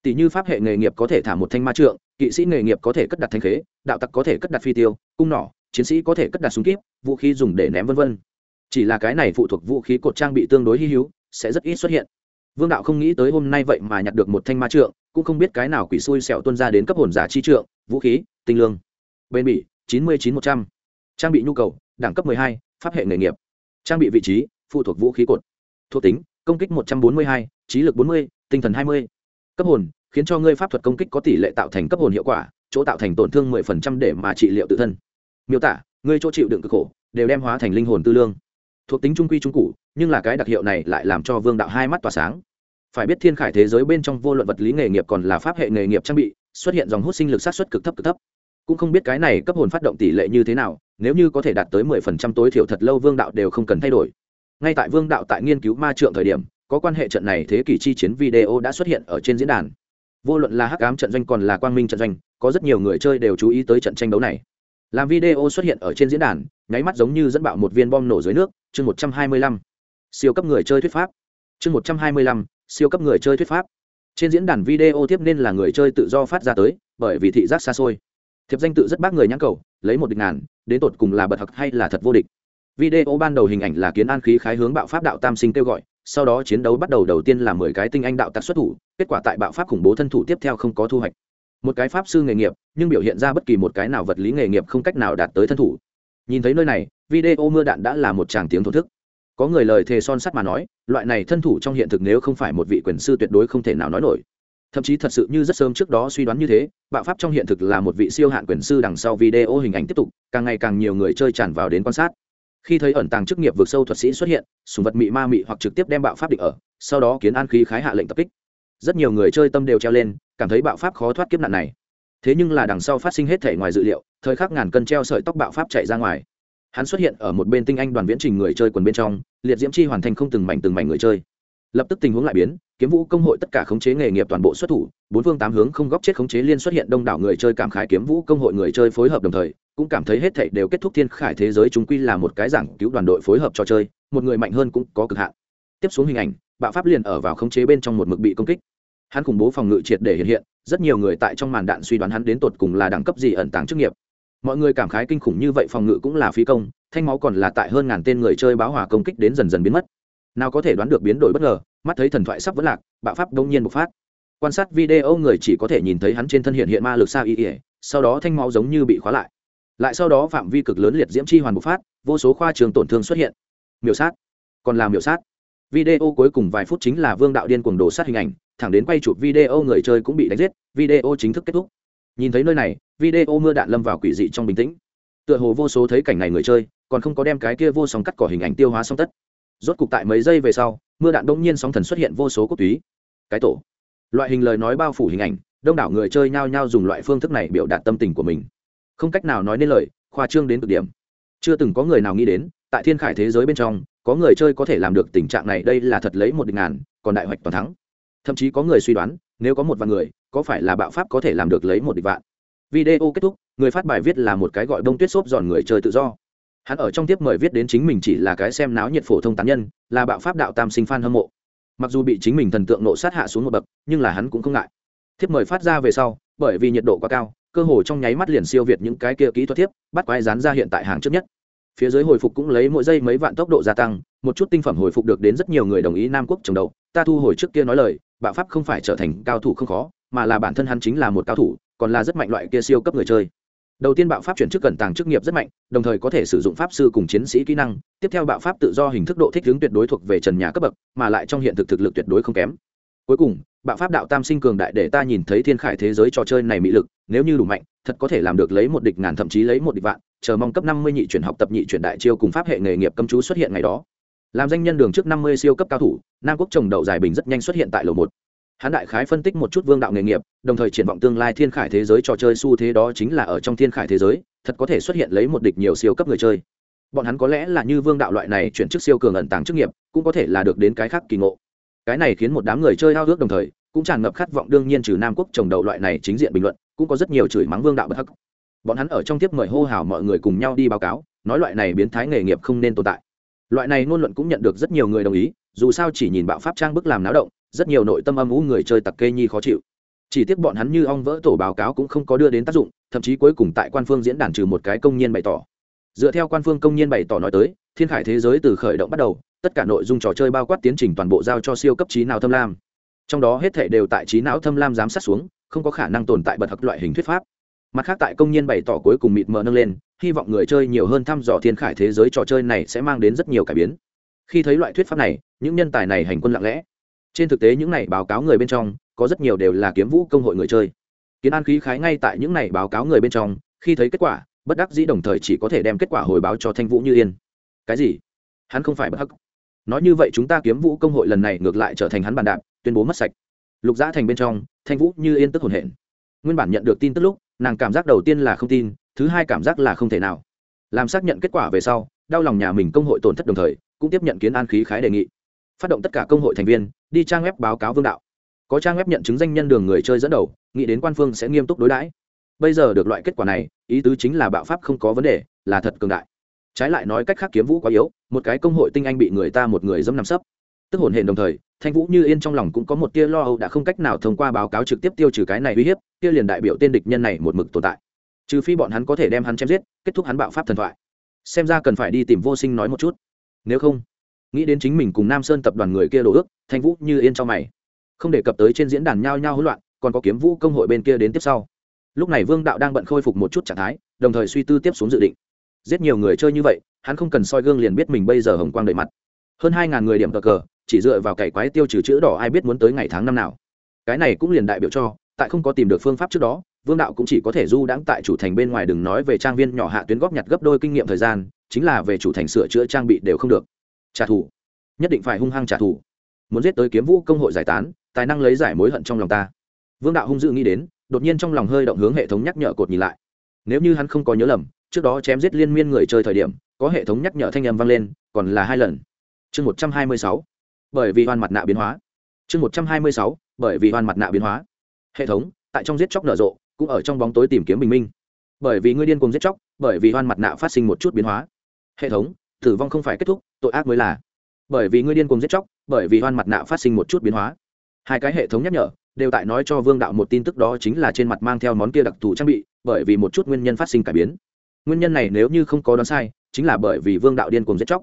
Tỷ như pháp hệ nghề nghiệp có thể thả một thanh ma trượng, kỵ sĩ nghề nghiệp có thể cất đặt thanh khế, đạo tặc có thể cất đặt phi tiêu, cung nỏ chiến sĩ có thể cất đặt súng kíp, vũ khí dùng để ném vân vân. Chỉ là cái này phụ thuộc vũ khí cột trang bị tương đối hy hữu, sẽ rất ít xuất hiện. Vương đạo không nghĩ tới hôm nay vậy mà nhặt được một thanh ma trượng, cũng không biết cái nào quỷ xui xẻo tuân ra đến cấp hồn giả chi trượng, vũ khí, tinh lương. Bên bỉ, chín mươi chín một trăm. Trang bị nhu cầu, đẳng cấp hai, pháp hệ nghề nghiệp. Trang bị vị trí, phụ thuộc vũ khí cột. Thuộc tính, công kích một trăm bốn mươi hai, trí lực bốn mươi, tinh thần hai mươi. Cấp hồn, khiến cho ngươi pháp thuật công kích có tỷ lệ tạo thành cấp hồn hiệu quả, chỗ tạo thành tổn thương mười phần trăm để mà trị liệu tự thân miêu tả, ngươi chỗ chịu đựng cực khổ, đều đem hóa thành linh hồn tư lương. Thuộc tính trung quy trung cụ nhưng là cái đặc hiệu này lại làm cho vương đạo hai mắt tỏa sáng. Phải biết thiên khải thế giới bên trong vô luận vật lý nghề nghiệp còn là pháp hệ nghề nghiệp trang bị, xuất hiện dòng hút sinh lực sát xuất cực thấp cực thấp. Cũng không biết cái này cấp hồn phát động tỷ lệ như thế nào, nếu như có thể đạt tới mười phần trăm tối thiểu thật lâu vương đạo đều không cần thay đổi. Ngay tại vương đạo tại nghiên cứu ma trượng thời điểm, có quan hệ trận này thế kỷ chi chiến video đã xuất hiện ở trên diễn đàn. Vô luận là hắc ám trận doanh còn là quang minh trận doanh, có rất nhiều người chơi đều chú ý tới trận tranh đấu này làm video xuất hiện ở trên diễn đàn, nháy mắt giống như dẫn bạo một viên bom nổ dưới nước, chương một trăm hai mươi lăm. Siêu cấp người chơi thuyết pháp. Chương một trăm hai mươi lăm, siêu cấp người chơi thuyết pháp. Trên diễn đàn video tiếp nên là người chơi tự do phát ra tới, bởi vì thị giác xa xôi. Thiệp danh tự rất bác người nhãn cầu, lấy một địch ngàn, đến tột cùng là bật thật hay là thật vô địch. Video ban đầu hình ảnh là kiến an khí khái hướng bạo pháp đạo tam sinh kêu gọi, sau đó chiến đấu bắt đầu đầu tiên là mười cái tinh anh đạo tặc xuất thủ, kết quả tại bạo pháp khủng bố thân thủ tiếp theo không có thu hoạch một cái pháp sư nghề nghiệp, nhưng biểu hiện ra bất kỳ một cái nào vật lý nghề nghiệp không cách nào đạt tới thân thủ. Nhìn thấy nơi này, video mưa đạn đã là một tràng tiếng thổ thức. Có người lời thề son sắt mà nói, loại này thân thủ trong hiện thực nếu không phải một vị quyền sư tuyệt đối không thể nào nói nổi. Thậm chí thật sự như rất sớm trước đó suy đoán như thế, bạo pháp trong hiện thực là một vị siêu hạn quyền sư đằng sau video hình ảnh tiếp tục, càng ngày càng nhiều người chơi tràn vào đến quan sát. Khi thấy ẩn tàng chức nghiệp vượt sâu thuật sĩ xuất hiện, sùng vật mị ma mị hoặc trực tiếp đem bạo pháp định ở, sau đó kiến an khí khái hạ lệnh tập kích rất nhiều người chơi tâm đều treo lên, cảm thấy bạo pháp khó thoát kiếp nạn này. Thế nhưng là đằng sau phát sinh hết thể ngoài dự liệu, thời khắc ngàn cân treo sợi tóc bạo pháp chạy ra ngoài. Hắn xuất hiện ở một bên tinh anh đoàn viễn trình người chơi quần bên trong, liệt diễm chi hoàn thành không từng mảnh từng mảnh người chơi. Lập tức tình huống lại biến, kiếm vũ công hội tất cả khống chế nghề nghiệp toàn bộ xuất thủ, bốn phương tám hướng không góc chết khống chế liên xuất hiện đông đảo người chơi cảm khái kiếm vũ công hội người chơi phối hợp đồng thời, cũng cảm thấy hết thảy đều kết thúc thiên khải thế giới chúng quy là một cái giảng cứu đoàn đội phối hợp trò chơi, một người mạnh hơn cũng có cực hạn. Tiếp xuống hình ảnh bạo pháp liền ở vào khống chế bên trong một mực bị công kích. Hắn khủng bố phòng ngự triệt để hiện hiện, rất nhiều người tại trong màn đạn suy đoán hắn đến tột cùng là đẳng cấp gì ẩn tàng chức nghiệp. Mọi người cảm khái kinh khủng như vậy phòng ngự cũng là phí công, thanh máu còn là tại hơn ngàn tên người chơi báo hỏa công kích đến dần dần biến mất. Nào có thể đoán được biến đổi bất ngờ, mắt thấy thần thoại sắp vẫn lạc, bạo pháp đông nhiên bộc phát. Quan sát video người chỉ có thể nhìn thấy hắn trên thân hiện hiện ma lực xa y ỉa sau đó thanh máu giống như bị khóa lại. Lại sau đó phạm vi cực lớn liệt diễm chi hoàn bộc phát, vô số khoa trường tổn thương xuất hiện. Miểu sát. Còn làm miểu sát video cuối cùng vài phút chính là vương đạo điên cuồng đổ sát hình ảnh, thẳng đến quay chụp video người chơi cũng bị đánh giết, video chính thức kết thúc. Nhìn thấy nơi này, video mưa đạn lâm vào quỷ dị trong bình tĩnh. Tựa hồ vô số thấy cảnh này người chơi, còn không có đem cái kia vô sóng cắt cỏ hình ảnh tiêu hóa xong tất. Rốt cục tại mấy giây về sau, mưa đạn đông nhiên sóng thần xuất hiện vô số cốt túy cái tổ. Loại hình lời nói bao phủ hình ảnh, đông đảo người chơi nhao nhao dùng loại phương thức này biểu đạt tâm tình của mình. Không cách nào nói nên lời, khoa trương đến cực điểm. Chưa từng có người nào nghĩ đến tại thiên khải thế giới bên trong, có người chơi có thể làm được tình trạng này, đây là thật lấy một địch ngàn, còn đại hoạch toàn thắng. Thậm chí có người suy đoán, nếu có một vạn người, có phải là bạo pháp có thể làm được lấy một địch vạn. Video kết thúc, người phát bài viết là một cái gọi bông tuyết xốp giòn người chơi tự do. Hắn ở trong tiếp mời viết đến chính mình chỉ là cái xem náo nhiệt phổ thông tán nhân, là bạo pháp đạo tam sinh phan hâm mộ. Mặc dù bị chính mình thần tượng nộ sát hạ xuống một bậc, nhưng là hắn cũng không ngại. Thiếp mời phát ra về sau, bởi vì nhiệt độ quá cao, cơ hồ trong nháy mắt liền siêu việt những cái kia kỹ thuật thiếp, bắt quái dán ra hiện tại hàng trước nhất phía dưới hồi phục cũng lấy mỗi giây mấy vạn tốc độ gia tăng, một chút tinh phẩm hồi phục được đến rất nhiều người đồng ý nam quốc trồng đầu ta thu hồi trước kia nói lời, bạo pháp không phải trở thành cao thủ không khó, mà là bản thân hắn chính là một cao thủ, còn là rất mạnh loại kia siêu cấp người chơi. Đầu tiên bạo pháp chuyển chức cẩn tàng chức nghiệp rất mạnh, đồng thời có thể sử dụng pháp sư cùng chiến sĩ kỹ năng. Tiếp theo bạo pháp tự do hình thức độ thích hướng tuyệt đối thuộc về trần nhà cấp bậc, mà lại trong hiện thực thực lực tuyệt đối không kém. Cuối cùng bạo pháp đạo tam sinh cường đại để ta nhìn thấy thiên khải thế giới trò chơi này mỹ lực, nếu như đủ mạnh, thật có thể làm được lấy một địch ngàn thậm chí lấy một địch vạn, chờ mong cấp năm mươi nhị chuyển học tập nhị chuyển đại chiêu cùng pháp hệ nghề nghiệp cấm chú xuất hiện ngày đó. Làm danh nhân đường trước năm mươi siêu cấp cao thủ, nam quốc trồng đậu dài bình rất nhanh xuất hiện tại lầu một. Hãn đại khái phân tích một chút vương đạo nghề nghiệp, đồng thời triển vọng tương lai thiên khải thế giới trò chơi xu thế đó chính là ở trong thiên khải thế giới, thật có thể xuất hiện lấy một địch nhiều siêu cấp người chơi. Bọn hắn có lẽ là như vương đạo loại này chuyển chức siêu cường ẩn tàng chức nghiệp, cũng có thể là được đến cái khác kỳ ngộ cái này khiến một đám người chơi hao ước đồng thời, cũng tràn ngập khát vọng đương nhiên trừ nam quốc trồng đầu loại này chính diện bình luận, cũng có rất nhiều chửi mắng vương đạo bất hắc. Bọn hắn ở trong tiếp mời hô hào mọi người cùng nhau đi báo cáo, nói loại này biến thái nghề nghiệp không nên tồn tại. Loại này ngôn luận cũng nhận được rất nhiều người đồng ý, dù sao chỉ nhìn bạo pháp trang bức làm náo động, rất nhiều nội tâm âm u người chơi tặc kê nhi khó chịu. Chỉ tiếc bọn hắn như ong vỡ tổ báo cáo cũng không có đưa đến tác dụng, thậm chí cuối cùng tại quan phương diễn đàn trừ một cái công nhân bày tỏ. Dựa theo quan phương công nhân bày tỏ nói tới, thiên khải thế giới từ khởi động bắt đầu tất cả nội dung trò chơi bao quát tiến trình toàn bộ giao cho siêu cấp trí não thâm lam. Trong đó hết thể đều tại trí não thâm lam giám sát xuống, không có khả năng tồn tại bật hặc loại hình thuyết pháp. Mặt khác tại công nhân bày tỏ cuối cùng mịt mờ nâng lên, hy vọng người chơi nhiều hơn thăm dò thiên khải thế giới trò chơi này sẽ mang đến rất nhiều cải biến. Khi thấy loại thuyết pháp này, những nhân tài này hành quân lặng lẽ. Trên thực tế những này báo cáo người bên trong, có rất nhiều đều là kiếm vũ công hội người chơi. Kiến an khí khái ngay tại những này báo cáo người bên trong, khi thấy kết quả, bất đắc dĩ đồng thời chỉ có thể đem kết quả hồi báo cho thanh vũ như yên. Cái gì? Hắn không phải bất hắc nói như vậy chúng ta kiếm vũ công hội lần này ngược lại trở thành hắn bàn đạp, tuyên bố mất sạch. Lục giã thành bên trong, thanh vũ như yên tức hồn hển. Nguyên bản nhận được tin tức lúc, nàng cảm giác đầu tiên là không tin, thứ hai cảm giác là không thể nào. Làm xác nhận kết quả về sau, đau lòng nhà mình công hội tổn thất đồng thời, cũng tiếp nhận kiến an khí khái đề nghị. Phát động tất cả công hội thành viên, đi trang web báo cáo vương đạo. Có trang web nhận chứng danh nhân đường người chơi dẫn đầu, nghĩ đến quan phương sẽ nghiêm túc đối đãi. Bây giờ được loại kết quả này, ý tứ chính là bạo pháp không có vấn đề, là thật cường đại. Trái lại nói cách khác kiếm vũ quá yếu một cái công hội tinh anh bị người ta một người dẫm nằm sấp. Tức hồn hển đồng thời, thanh vũ như yên trong lòng cũng có một tia lo âu đã không cách nào thông qua báo cáo trực tiếp tiêu trừ cái này uy hiếp, kia liền đại biểu tên địch nhân này một mực tồn tại. Trừ phi bọn hắn có thể đem hắn chém giết, kết thúc hắn bạo pháp thần thoại. Xem ra cần phải đi tìm vô sinh nói một chút. Nếu không, nghĩ đến chính mình cùng nam sơn tập đoàn người kia đổ ước, thanh vũ như yên cho mày. Không đề cập tới trên diễn đàn nhao nhao hỗn loạn, còn có kiếm vũ công hội bên kia đến tiếp sau. Lúc này vương đạo đang bận khôi phục một chút trạng thái, đồng thời suy tư tiếp xuống dự định. Giết nhiều người chơi như vậy hắn không cần soi gương liền biết mình bây giờ hồng quang đầy mặt. Hơn hai ngàn người điểm cờ cờ, chỉ dựa vào cày quái tiêu trừ chữ đỏ ai biết muốn tới ngày tháng năm nào. Cái này cũng liền đại biểu cho, tại không có tìm được phương pháp trước đó, vương đạo cũng chỉ có thể du đãng tại chủ thành bên ngoài đừng nói về trang viên nhỏ hạ tuyến góp nhặt gấp đôi kinh nghiệm thời gian, chính là về chủ thành sửa chữa trang bị đều không được. Trả thù. Nhất định phải hung hăng trả thù. Muốn giết tới kiếm vũ công hội giải tán, tài năng lấy giải mối hận trong lòng ta. Vương đạo hung dữ nghĩ đến, đột nhiên trong lòng hơi động hướng hệ thống nhắc nhở cột nhìn lại. Nếu như hắn không có nhớ lầm, trước đó chém giết liên miên người chơi thời điểm có hệ thống nhắc nhở thanh âm vang lên, còn là hai lần. Chương một trăm hai mươi sáu, bởi vì hoan mặt nạ biến hóa. Chương một trăm hai mươi sáu, bởi vì hoan mặt nạ biến hóa. Hệ thống, tại trong giết chóc nở rộ, cũng ở trong bóng tối tìm kiếm bình minh. Bởi vì ngươi điên cùng giết chóc, bởi vì hoan mặt nạ phát sinh một chút biến hóa. Hệ thống, tử vong không phải kết thúc, tội ác mới là. Bởi vì ngươi điên cùng giết chóc, bởi vì hoan mặt nạ phát sinh một chút biến hóa. Hai cái hệ thống nhắc nhở, đều tại nói cho vương đạo một tin tức đó chính là trên mặt mang theo món kia đặc thù trang bị, bởi vì một chút nguyên nhân phát sinh cải biến. Nguyên nhân này nếu như không có đoán sai chính là bởi vì vương đạo điên cùng giết chóc.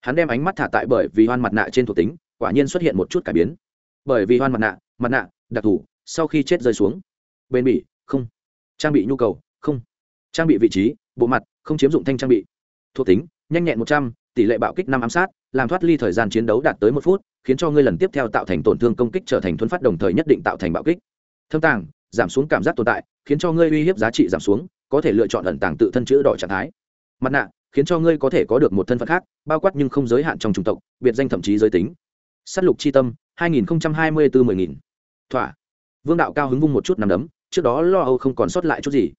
Hắn đem ánh mắt thả tại bởi vì hoan mặt nạ trên thuộc tính, quả nhiên xuất hiện một chút cải biến. Bởi vì hoan mặt nạ mặt nạ, đặc thù, sau khi chết rơi xuống. Bên bỉ, không. Trang bị nhu cầu, không. Trang bị vị trí, bộ mặt, không chiếm dụng thanh trang bị. Thuộc tính, nhanh nhẹn một trăm, tỷ lệ bạo kích năm ám sát, làm thoát ly thời gian chiến đấu đạt tới một phút, khiến cho ngươi lần tiếp theo tạo thành tổn thương công kích trở thành thuấn phát đồng thời nhất định tạo thành bạo kích. Thâm tàng, giảm xuống cảm giác tồn tại, khiến cho ngươi uy hiếp giá trị giảm xuống, có thể lựa chọn ẩn tàng tự thân chữ đỏ trạng thái. Mặt nạ khiến cho ngươi có thể có được một thân phận khác, bao quát nhưng không giới hạn trong chủng tộc, biệt danh thậm chí giới tính. S á t lục c h i tâm 2024 10 nghìn. Thỏa. Vương đạo cao hứng vung một chút nằm đấm, trước đó lo âu không còn sót lại chút gì.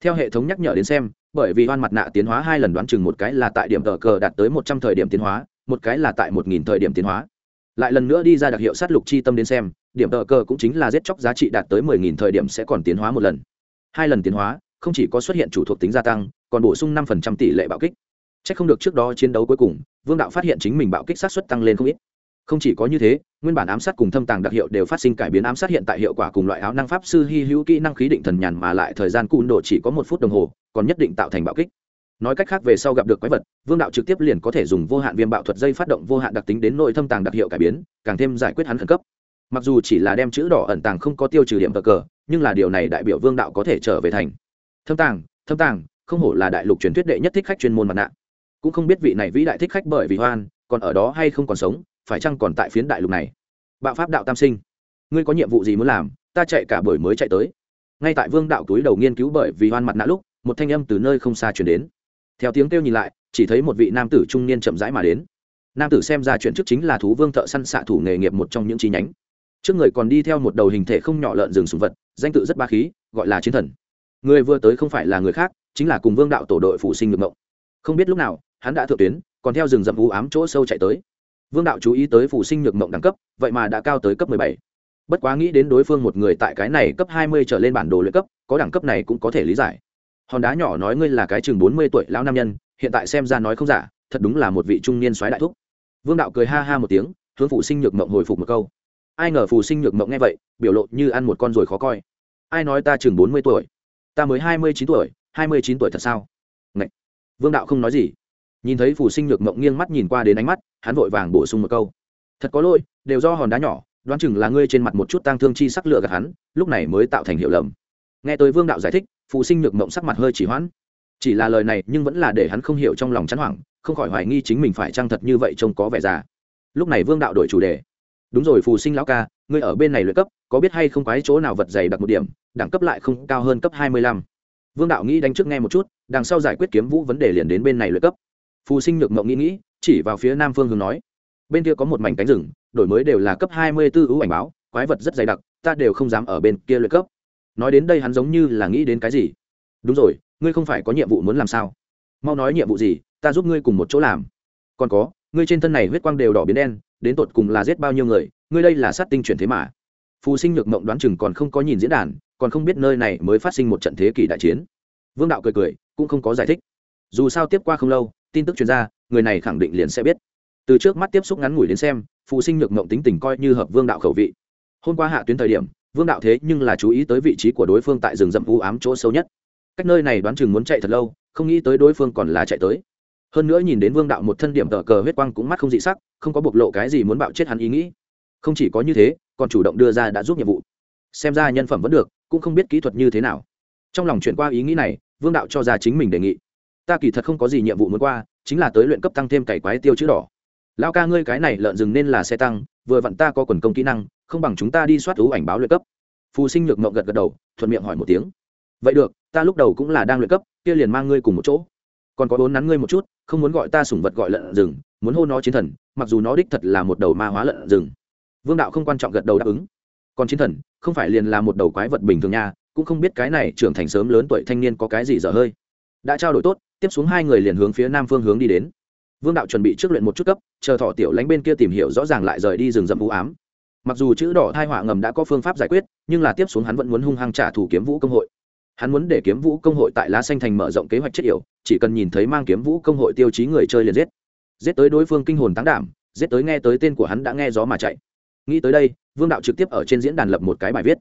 Theo hệ thống nhắc nhở đến xem, bởi vì hoan mặt nạ tiến hóa hai lần đoán chừng một cái là tại điểm tờ cờ đạt tới một trăm thời điểm tiến hóa, một cái là tại một nghìn thời điểm tiến hóa. Lại lần nữa đi ra đặc hiệu sát lục chi tâm đến xem, điểm tờ cờ cũng chính là giết chóc giá trị đạt tới mười nghìn thời điểm sẽ còn tiến hóa một lần. Hai lần tiến hóa, không chỉ có xuất hiện chủ thuộc tính gia tăng còn bổ sung năm phần trăm tỷ lệ bạo kích. C h ắ c không được trước đó chiến đấu cuối cùng, vương đạo phát hiện chính mình bạo kích sát xuất tăng lên không ít. Không chỉ có như thế, nguyên bản ám sát cùng thâm tàng đặc hiệu đều phát sinh cải biến ám sát hiện tại hiệu quả cùng loại áo năng pháp sư hy hữu kỹ năng khí định thần nhàn mà lại thời gian cùn độ chỉ có một phút đồng hồ, còn nhất định tạo thành bạo kích. Nói cách khác về sau gặp được quái vật, vương đạo trực tiếp liền có thể dùng vô hạn viêm bạo thuật dây phát động vô hạn đặc tính đến nội thâm tàng đặc hiệu cải biến, càng thêm giải quyết hắn khẩn cấp. Mặc dù chỉ là đem chữ đỏ ẩn tàng không có tiêu trừ điểm cờ cờ, nhưng là điều này đại biểu vương đạo có thể trở về thành. Thâm tàng thâm tàng không hổ là đại lục truyền thuyết đệ nhất thích khách chuyên môn mặt nạ. Cũng không biết vị này vĩ đại thích khách bởi vì hoan, còn ở đó hay không còn sống, phải chăng còn tại phiến đại lục này? Bạo pháp đạo tam sinh, ngươi có nhiệm vụ gì muốn làm, ta chạy cả buổi mới chạy tới. Ngay tại vương đạo túi đầu nghiên cứu bởi vì hoan mặt nạ lúc, một thanh âm từ nơi không xa chuyển đến. Theo tiếng kêu nhìn lại, chỉ thấy một vị nam tử trung niên chậm rãi mà đến. Nam tử xem ra chuyện trước chính là thú vương thợ săn xạ thủ nghề nghiệp một trong những chi nhánh. Trước người còn đi theo một đầu hình thể không nhỏ lợn rừng sùng vật, danh tự rất ba khí, gọi là chiến thần. Người vừa tới không phải là người khác chính là cùng vương đạo tổ đội phụ sinh ngược mộng không biết lúc nào, hắn đã thượng tuyến, còn theo rừng rậm u ám chỗ sâu chạy tới. Vương đạo chú ý tới phụ sinh nhược mộng đẳng cấp, vậy mà đã cao tới cấp mười bảy. Bất quá nghĩ đến đối phương một người tại cái này cấp hai mươi trở lên bản đồ luyện cấp, có đẳng cấp này cũng có thể lý giải. Hòn đá nhỏ nói ngươi là cái chừng bốn mươi tuổi lão nam nhân, hiện tại xem ra nói không giả, thật đúng là một vị trung niên soái đại thúc. Vương đạo cười ha ha một tiếng, hướng phụ sinh nhược mộng hồi phục một câu. Ai ngờ phụ sinh nhược mộng nghe vậy, biểu lộ như ăn một con ruồi khó coi. Ai nói ta chừng bốn mươi tuổi? Ta mới hai mươi chín tuổi hai mươi chín tuổi thật sao? Ngậy. vương đạo không nói gì. Nhìn thấy phù sinh nhược mộng nghiêng mắt nhìn qua đến ánh mắt, hắn vội vàng bổ sung một câu. Thật có lỗi, đều do hòn đá nhỏ, đoán chừng là ngươi trên mặt một chút tang thương chi sắc lựa gạt hắn, lúc này mới tạo thành hiệu lầm. Nghe tới vương đạo giải thích, phù sinh nhược mộng sắc mặt hơi chỉ hoãn. Chỉ là lời này nhưng vẫn là để hắn không hiểu trong lòng chán hoảng, không khỏi hoài nghi chính mình phải trăng thật như vậy trông có vẻ già. Lúc này vương đạo đổi chủ đề. Đúng rồi phù sinh lão ca, ngươi ở bên này luyện cấp, có biết hay không quái chỗ nào vật dày đặc một điểm, đẳng cấp lại không cao hơn cấp hai mươi lăm vương đạo nghĩ đánh trước nghe một chút, đằng sau giải quyết kiếm vũ vấn đề liền đến bên này luyện cấp. Phù sinh nhược mộng nghĩ nghĩ, chỉ vào phía nam phương hướng nói, bên kia có một mảnh cánh rừng, đổi mới đều là cấp hai mươi b ố ưu ảnh báo, quái vật rất dày đặc, ta đều không dám ở bên kia luyện cấp. Nói đến đây hắn giống như là nghĩ đến cái gì. Đúng rồi, ngươi không phải có nhiệm vụ muốn làm sao? Mau nói nhiệm vụ gì, ta giúp ngươi cùng một chỗ làm. Còn có, ngươi trên thân này huyết quang đều đỏ biến đen, đến tột cùng là giết bao nhiêu người, ngươi đây là sát tinh chuyển thế mà. Phù sinh nhược mộng đoán chừng còn không có nhìn diễn đàn còn không biết nơi này mới phát sinh một trận thế kỷ đại chiến. Vương đạo cười cười, cũng không có giải thích. Dù sao tiếp qua không lâu, tin tức chuyên gia người này khẳng định liền sẽ biết. Từ trước mắt tiếp xúc ngắn ngủi đến xem, phụ sinh nhược mộng tính tình coi như hợp vương đạo khẩu vị. Hôm qua hạ tuyến thời điểm, vương đạo thế nhưng là chú ý tới vị trí của đối phương tại rừng rậm u ám chỗ sâu nhất. Cách nơi này đoán chừng muốn chạy thật lâu, không nghĩ tới đối phương còn là chạy tới. Hơn nữa nhìn đến vương đạo một thân điểm tờ cờ huyết quang cũng mắt không dị sắc, không có bộc lộ cái gì muốn bạo chết hắn ý nghĩ. Không chỉ có như thế, còn chủ động đưa ra đã giúp nhiệm vụ xem ra nhân phẩm vẫn được, cũng không biết kỹ thuật như thế nào. Trong lòng chuyển qua ý nghĩ này, vương đạo cho ra chính mình đề nghị. Ta kỳ thật không có gì nhiệm vụ muốn qua, chính là tới luyện cấp tăng thêm cày quái tiêu chữ đỏ. Lao ca ngươi cái này lợn rừng nên là xe tăng, vừa vặn ta có quần công kỹ năng, không bằng chúng ta đi soát ú ảnh báo luyện cấp. Phù sinh nhược mộng gật gật đầu, thuận miệng hỏi một tiếng. Vậy được, ta lúc đầu cũng là đang luyện cấp, kia liền mang ngươi cùng một chỗ. Còn có bốn nắn ngươi một chút, không muốn gọi ta sủng vật gọi lợn rừng, muốn hô nó chiến thần, mặc dù nó đích thật là một đầu ma hóa lợn rừng. Vương đạo không quan trọng gật đầu đáp ứng. Còn chiến thần không phải liền là một đầu quái vật bình thường nha, cũng không biết cái này trưởng thành sớm lớn tuổi thanh niên có cái gì dở hơi. Đã trao đổi tốt, tiếp xuống hai người liền hướng phía nam phương hướng đi đến. Vương đạo chuẩn bị trước luyện một chút cấp, chờ thọ tiểu lánh bên kia tìm hiểu rõ ràng lại rời đi rừng rậm vũ ám. Mặc dù chữ đỏ thai họa ngầm đã có phương pháp giải quyết, nhưng là tiếp xuống hắn vẫn muốn hung hăng trả thủ kiếm vũ công hội. Hắn muốn để kiếm vũ công hội tại lá xanh thành mở rộng kế hoạch chất yểu, chỉ cần nhìn thấy mang kiếm vũ công hội tiêu chí người chơi liền giết. Giết tới đối phương kinh hồn tán đảm, giết tới nghe tới tên của hắn đã nghe gió mà chạy nghĩ tới đây, vương đạo trực tiếp ở trên diễn đàn lập một cái bài viết.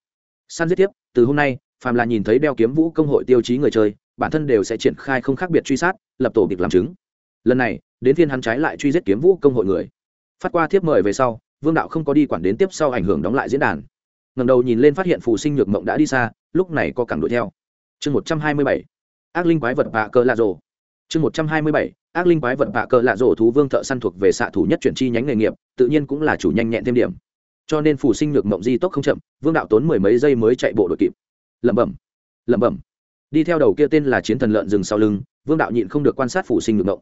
Săn giết tiếp, từ hôm nay, phàm là nhìn thấy đeo kiếm vũ công hội tiêu chí người chơi, bản thân đều sẽ triển khai không khác biệt truy sát, lập tổ kịch làm chứng. Lần này, đến phiên hắn trái lại truy giết kiếm vũ công hội người. Phát qua thiếp mời về sau, vương đạo không có đi quản đến tiếp sau ảnh hưởng đóng lại diễn đàn. Ngầm đầu nhìn lên phát hiện phù sinh nhược mộng đã đi xa, lúc này có cẳng đuổi theo. Chương một trăm hai mươi bảy, ác linh quái vật bạ cơ lạ rồ. Chương một trăm hai mươi bảy, ác linh quái vật bạ cơ lạ rồ thú vương thợ săn thuộc về xạ thủ nhất chuyển chi nhánh nghề nghiệp, tự nhiên cũng là chủ nhanh nhẹn thêm điểm cho nên phủ sinh nhược mộng di tốc không chậm, vương đạo tốn mười mấy giây mới chạy bộ đội kịp. Lẩm bẩm lẩm bẩm. Đi theo đầu kia tên là chiến thần lợn rừng sau lưng, vương đạo nhịn không được quan sát phủ sinh nhược mộng.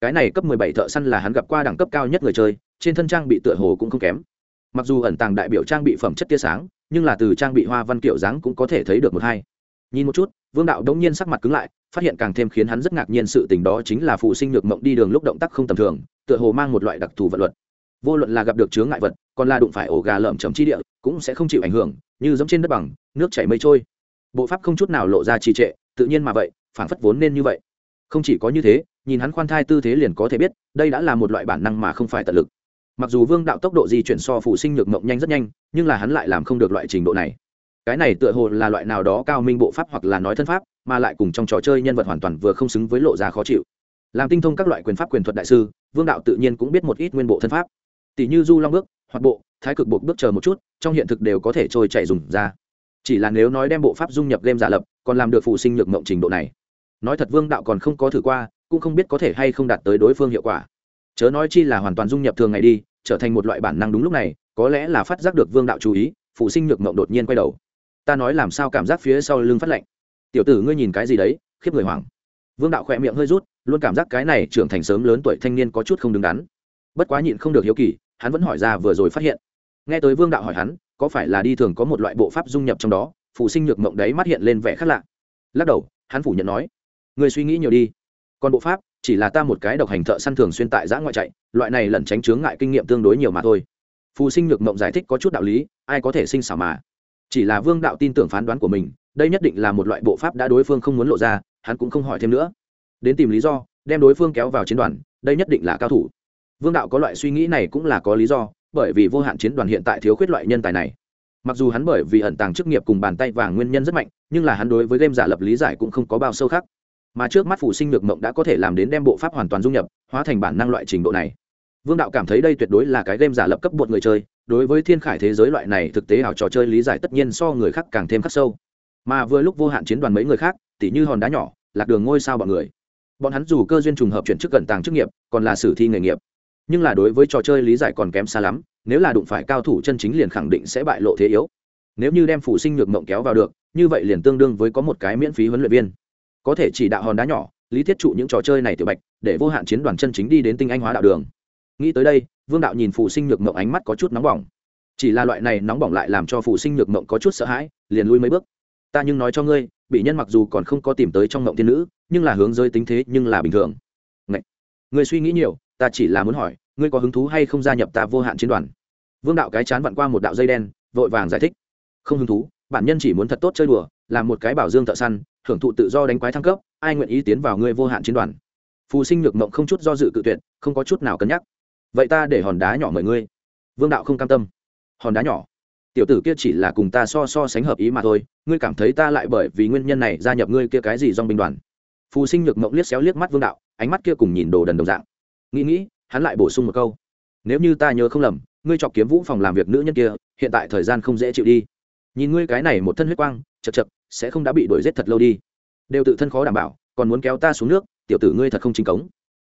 Cái này cấp mười bảy thợ săn là hắn gặp qua đẳng cấp cao nhất người chơi, trên thân trang bị tựa hồ cũng không kém. Mặc dù ẩn tàng đại biểu trang bị phẩm chất tia sáng, nhưng là từ trang bị hoa văn kiểu dáng cũng có thể thấy được một hai. Nhìn một chút, vương đạo đống nhiên sắc mặt cứng lại, phát hiện càng thêm khiến hắn rất ngạc nhiên sự tình đó chính là phụ sinh nhược mộng đi đường lúc động tác không tầm thường, tựa hồ mang một loại đặc thù vật luật vô luận là gặp được chướng ngại vật, còn là đụng phải ổ gà lợm chấm chi địa, cũng sẽ không chịu ảnh hưởng, như giống trên đất bằng, nước chảy mây trôi. Bộ pháp không chút nào lộ ra trì trệ, tự nhiên mà vậy phản phất vốn nên như vậy. Không chỉ có như thế, nhìn hắn khoan thai tư thế liền có thể biết, đây đã là một loại bản năng mà không phải tận lực. Mặc dù vương đạo tốc độ di chuyển so phụ sinh nhược mộng nhanh rất nhanh, nhưng là hắn lại làm không được loại trình độ này. Cái này tựa hồ là loại nào đó cao minh bộ pháp hoặc là nói thân pháp, mà lại cùng trong trò chơi nhân vật hoàn toàn vừa không xứng với lộ ra khó chịu. Làm tinh thông các loại quyền pháp quyền thuật đại sư, vương đạo tự nhiên cũng biết một ít nguyên bộ thân pháp tỷ như du long bước, hoặc bộ, thái cực bộ bước chờ một chút, trong hiện thực đều có thể trôi chạy dùng ra. Chỉ là nếu nói đem bộ pháp dung nhập game giả lập, còn làm được phụ sinh nhược mộng trình độ này. Nói thật vương đạo còn không có thử qua, cũng không biết có thể hay không đạt tới đối phương hiệu quả. Chớ nói chi là hoàn toàn dung nhập thường ngày đi, trở thành một loại bản năng đúng lúc này, có lẽ là phát giác được vương đạo chú ý, phụ sinh nhược mộng đột nhiên quay đầu. Ta nói làm sao cảm giác phía sau lưng phát lạnh. Tiểu tử ngươi nhìn cái gì đấy, khiếp người hoảng. Vương đạo khỏe miệng hơi rút, luôn cảm giác cái này trưởng thành sớm lớn tuổi thanh niên có chút không đứng đắn bất quá nhịn không được hiếu kỳ, hắn vẫn hỏi ra vừa rồi phát hiện. Nghe tới vương đạo hỏi hắn, có phải là đi thường có một loại bộ pháp dung nhập trong đó, phụ sinh nhược mộng đấy mắt hiện lên vẻ khác lạ. Lắc đầu, hắn phủ nhận nói người suy nghĩ nhiều đi. Còn bộ pháp, chỉ là ta một cái độc hành thợ săn thường xuyên tại giã ngoại chạy, loại này lẩn tránh chướng ngại kinh nghiệm tương đối nhiều mà thôi. Phù sinh nhược mộng giải thích có chút đạo lý, ai có thể sinh xảo mà. Chỉ là vương đạo tin tưởng phán đoán của mình, đây nhất định là một loại bộ pháp đã đối phương không muốn lộ ra, hắn cũng không hỏi thêm nữa. Đến tìm lý do, đem đối phương kéo vào chiến đoàn, đây nhất định là cao thủ vương đạo có loại suy nghĩ này cũng là có lý do, bởi vì vô hạn chiến đoàn hiện tại thiếu khuyết loại nhân tài này. Mặc dù hắn bởi vì ẩn tàng chức nghiệp cùng bàn tay vàng nguyên nhân rất mạnh, nhưng là hắn đối với game giả lập lý giải cũng không có bao sâu khác. Mà trước mắt phủ sinh được mộng đã có thể làm đến đem bộ pháp hoàn toàn dung nhập, hóa thành bản năng loại trình độ này. Vương đạo cảm thấy đây tuyệt đối là cái game giả lập cấp bột người chơi, đối với thiên khải thế giới loại này thực tế ảo trò chơi lý giải tất nhiên so người khác càng thêm khắc sâu. Mà vừa lúc vô hạn chiến đoàn mấy người khác, tỉ như hòn đá nhỏ, lạc đường ngôi sao bọn người. Bọn hắn dù cơ duyên trùng hợp chuyển chức gần tàng chức nghiệp, còn là sử thi nghề nghiệp nhưng là đối với trò chơi lý giải còn kém xa lắm, nếu là đụng phải cao thủ chân chính liền khẳng định sẽ bại lộ thế yếu. Nếu như đem phụ sinh nhược mộng kéo vào được, như vậy liền tương đương với có một cái miễn phí huấn luyện viên. Có thể chỉ đạo hòn đá nhỏ, lý thiết trụ những trò chơi này tiểu bạch, để vô hạn chiến đoàn chân chính đi đến tinh anh hóa đạo đường. Nghĩ tới đây, vương đạo nhìn phụ sinh nhược mộng ánh mắt có chút nóng bỏng. Chỉ là loại này nóng bỏng lại làm cho phụ sinh nhược mộng có chút sợ hãi, liền lui mấy bước. Ta nhưng nói cho ngươi, bị nhân mặc dù còn không có tìm tới trong mộng tiên nữ, nhưng là hướng rơi tính thế nhưng là bình thường. Ngậy! người suy nghĩ nhiều ta chỉ là muốn hỏi, ngươi có hứng thú hay không gia nhập ta vô hạn chiến đoàn? Vương đạo cái chán vặn qua một đạo dây đen, vội vàng giải thích. Không hứng thú, bản nhân chỉ muốn thật tốt chơi đùa, làm một cái bảo dương thợ săn, hưởng thụ tự do đánh quái thăng cấp, ai nguyện ý tiến vào ngươi vô hạn chiến đoàn? Phù sinh nhược mộng không chút do dự cự tuyệt, không có chút nào cân nhắc. Vậy ta để hòn đá nhỏ mời ngươi. Vương đạo không cam tâm. Hòn đá nhỏ? Tiểu tử kia chỉ là cùng ta so so sánh hợp ý mà thôi, ngươi cảm thấy ta lại bởi vì nguyên nhân này gia nhập ngươi kia cái gì dong binh đoàn? Phù sinh nhược mộng liếc xéo liếc mắt vương đạo, ánh mắt kia cùng nhìn đồ đần đồng dạng nghĩ nghĩ, hắn lại bổ sung một câu. Nếu như ta nhớ không lầm, ngươi chọc kiếm vũ phòng làm việc nữ nhân kia, hiện tại thời gian không dễ chịu đi. Nhìn ngươi cái này một thân huyết quang, chật chật, sẽ không đã bị đuổi giết thật lâu đi. Đều tự thân khó đảm bảo, còn muốn kéo ta xuống nước, tiểu tử ngươi thật không chính cống.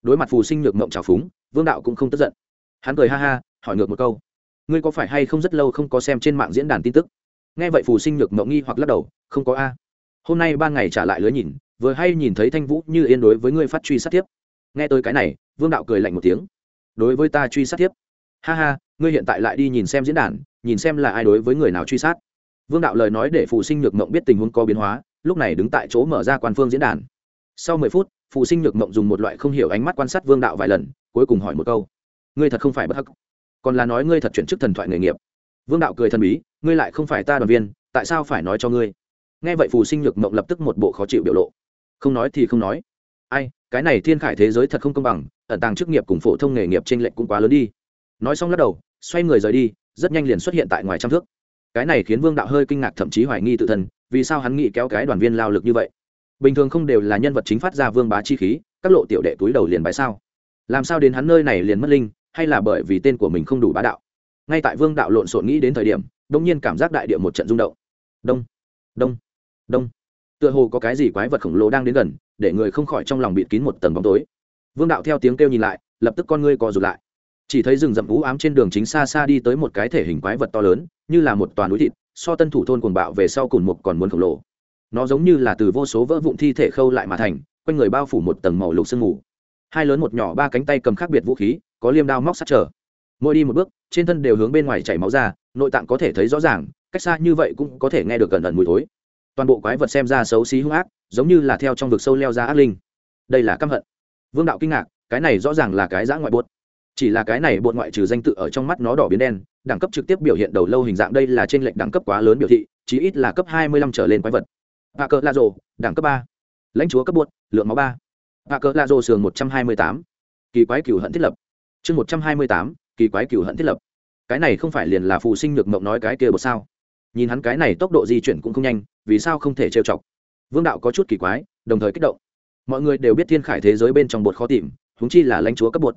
Đối mặt phù sinh nhược mộng trào phúng, vương đạo cũng không tức giận. Hắn cười ha ha, hỏi ngược một câu. Ngươi có phải hay không rất lâu không có xem trên mạng diễn đàn tin tức? Nghe vậy phù sinh nhược mộng nghi hoặc lắc đầu, không có a. Hôm nay ba ngày trả lại lưới nhìn, vừa hay nhìn thấy thanh vũ như yên đối với ngươi phát truy sát tiếp. Nghe tôi cái này vương đạo cười lạnh một tiếng. Đối với ta truy sát tiếp ha ha, ngươi hiện tại lại đi nhìn xem diễn đàn, nhìn xem là ai đối với người nào truy sát. Vương đạo lời nói để phù sinh nhược mộng biết tình huống có biến hóa, lúc này đứng tại chỗ mở ra quan phương diễn đàn. Sau mười phút, phù sinh nhược mộng dùng một loại không hiểu ánh mắt quan sát vương đạo vài lần, cuối cùng hỏi một câu. Ngươi thật không phải bất hắc. Còn là nói ngươi thật chuyển chức thần thoại nghề nghiệp. Vương đạo cười thần bí, ngươi lại không phải ta đoàn viên, tại sao phải nói cho ngươi? Nghe vậy phù sinh nhược mộng lập tức một bộ khó chịu biểu lộ. Không nói thì không nói ai, cái này thiên khải thế giới thật không công bằng, ẩn tàng chức nghiệp cùng phổ thông nghề nghiệp t r ê n lệch cũng quá lớn đi. Nói xong lắc đầu, xoay người rời đi, rất nhanh liền xuất hiện tại ngoài trăm thước. Cái này khiến vương đạo hơi kinh ngạc thậm chí hoài nghi tự thân, vì sao hắn nghĩ kéo cái đoàn viên lao lực như vậy? Bình thường không đều là nhân vật chính phát ra vương bá chi khí, các lộ tiểu đệ túi đầu liền bái sao? Làm sao đến hắn nơi này liền mất linh, hay là bởi vì tên của mình không đủ bá đạo? Ngay tại vương đạo lộn xộn nghĩ đến thời điểm đông nhiên cảm giác đại địa một trận rung động. Đông đông đông tựa hồ có cái gì quái vật khổng lồ đang đến gần, để người không khỏi trong lòng bịt kín một tầng bóng tối. Vương đạo theo tiếng kêu nhìn lại, lập tức con ngươi co rụt lại. Chỉ thấy rừng rậm vũ ám trên đường chính xa xa đi tới một cái thể hình quái vật to lớn, như là một toàn núi thịt, so tân thủ thôn cuồng bạo về sau cùn mục còn muốn khổng lồ. Nó giống như là từ vô số vỡ vụn thi thể khâu lại mà thành, quanh người bao phủ một tầng màu lục sương mù. Hai lớn một nhỏ ba cánh tay cầm khác biệt vũ khí, có liêm đao móc sắt trở. Mỗi đi một bước, trên thân đều hướng bên ngoài chảy máu ra, nội tạng có thể thấy rõ ràng, cách xa như vậy cũng có thể nghe được gần ẩn mùi thối toàn bộ quái vật xem ra xấu xí hung ác, giống như là theo trong vực sâu leo ra ác linh. Đây là căm hận. Vương đạo kinh ngạc, cái này rõ ràng là cái giã ngoại bột. Chỉ là cái này bột ngoại trừ danh tự ở trong mắt nó đỏ biến đen, đẳng cấp trực tiếp biểu hiện đầu lâu hình dạng đây là trên lệnh đẳng cấp quá lớn biểu thị, chí ít là cấp hai mươi lăm trở lên quái vật. Hạ cờ la rồ đẳng cấp ba. Lãnh chúa cấp bột, lượng máu ba. Hạ cờ la rồ sườn một trăm hai mươi tám. Kỳ quái cửu hận thiết lập. Chương một trăm hai mươi tám, kỳ quái cửu hận thiết lập. Cái này không phải liền là phù sinh nhược mộng nói cái kia bột sao? Nhìn hắn cái này tốc độ di chuyển cũng không nhanh, vì sao không thể trêu chọc? Vương đạo có chút kỳ quái, đồng thời kích động. Mọi người đều biết thiên khải thế giới bên trong bột khó tìm húng chi là lãnh chúa cấp bột.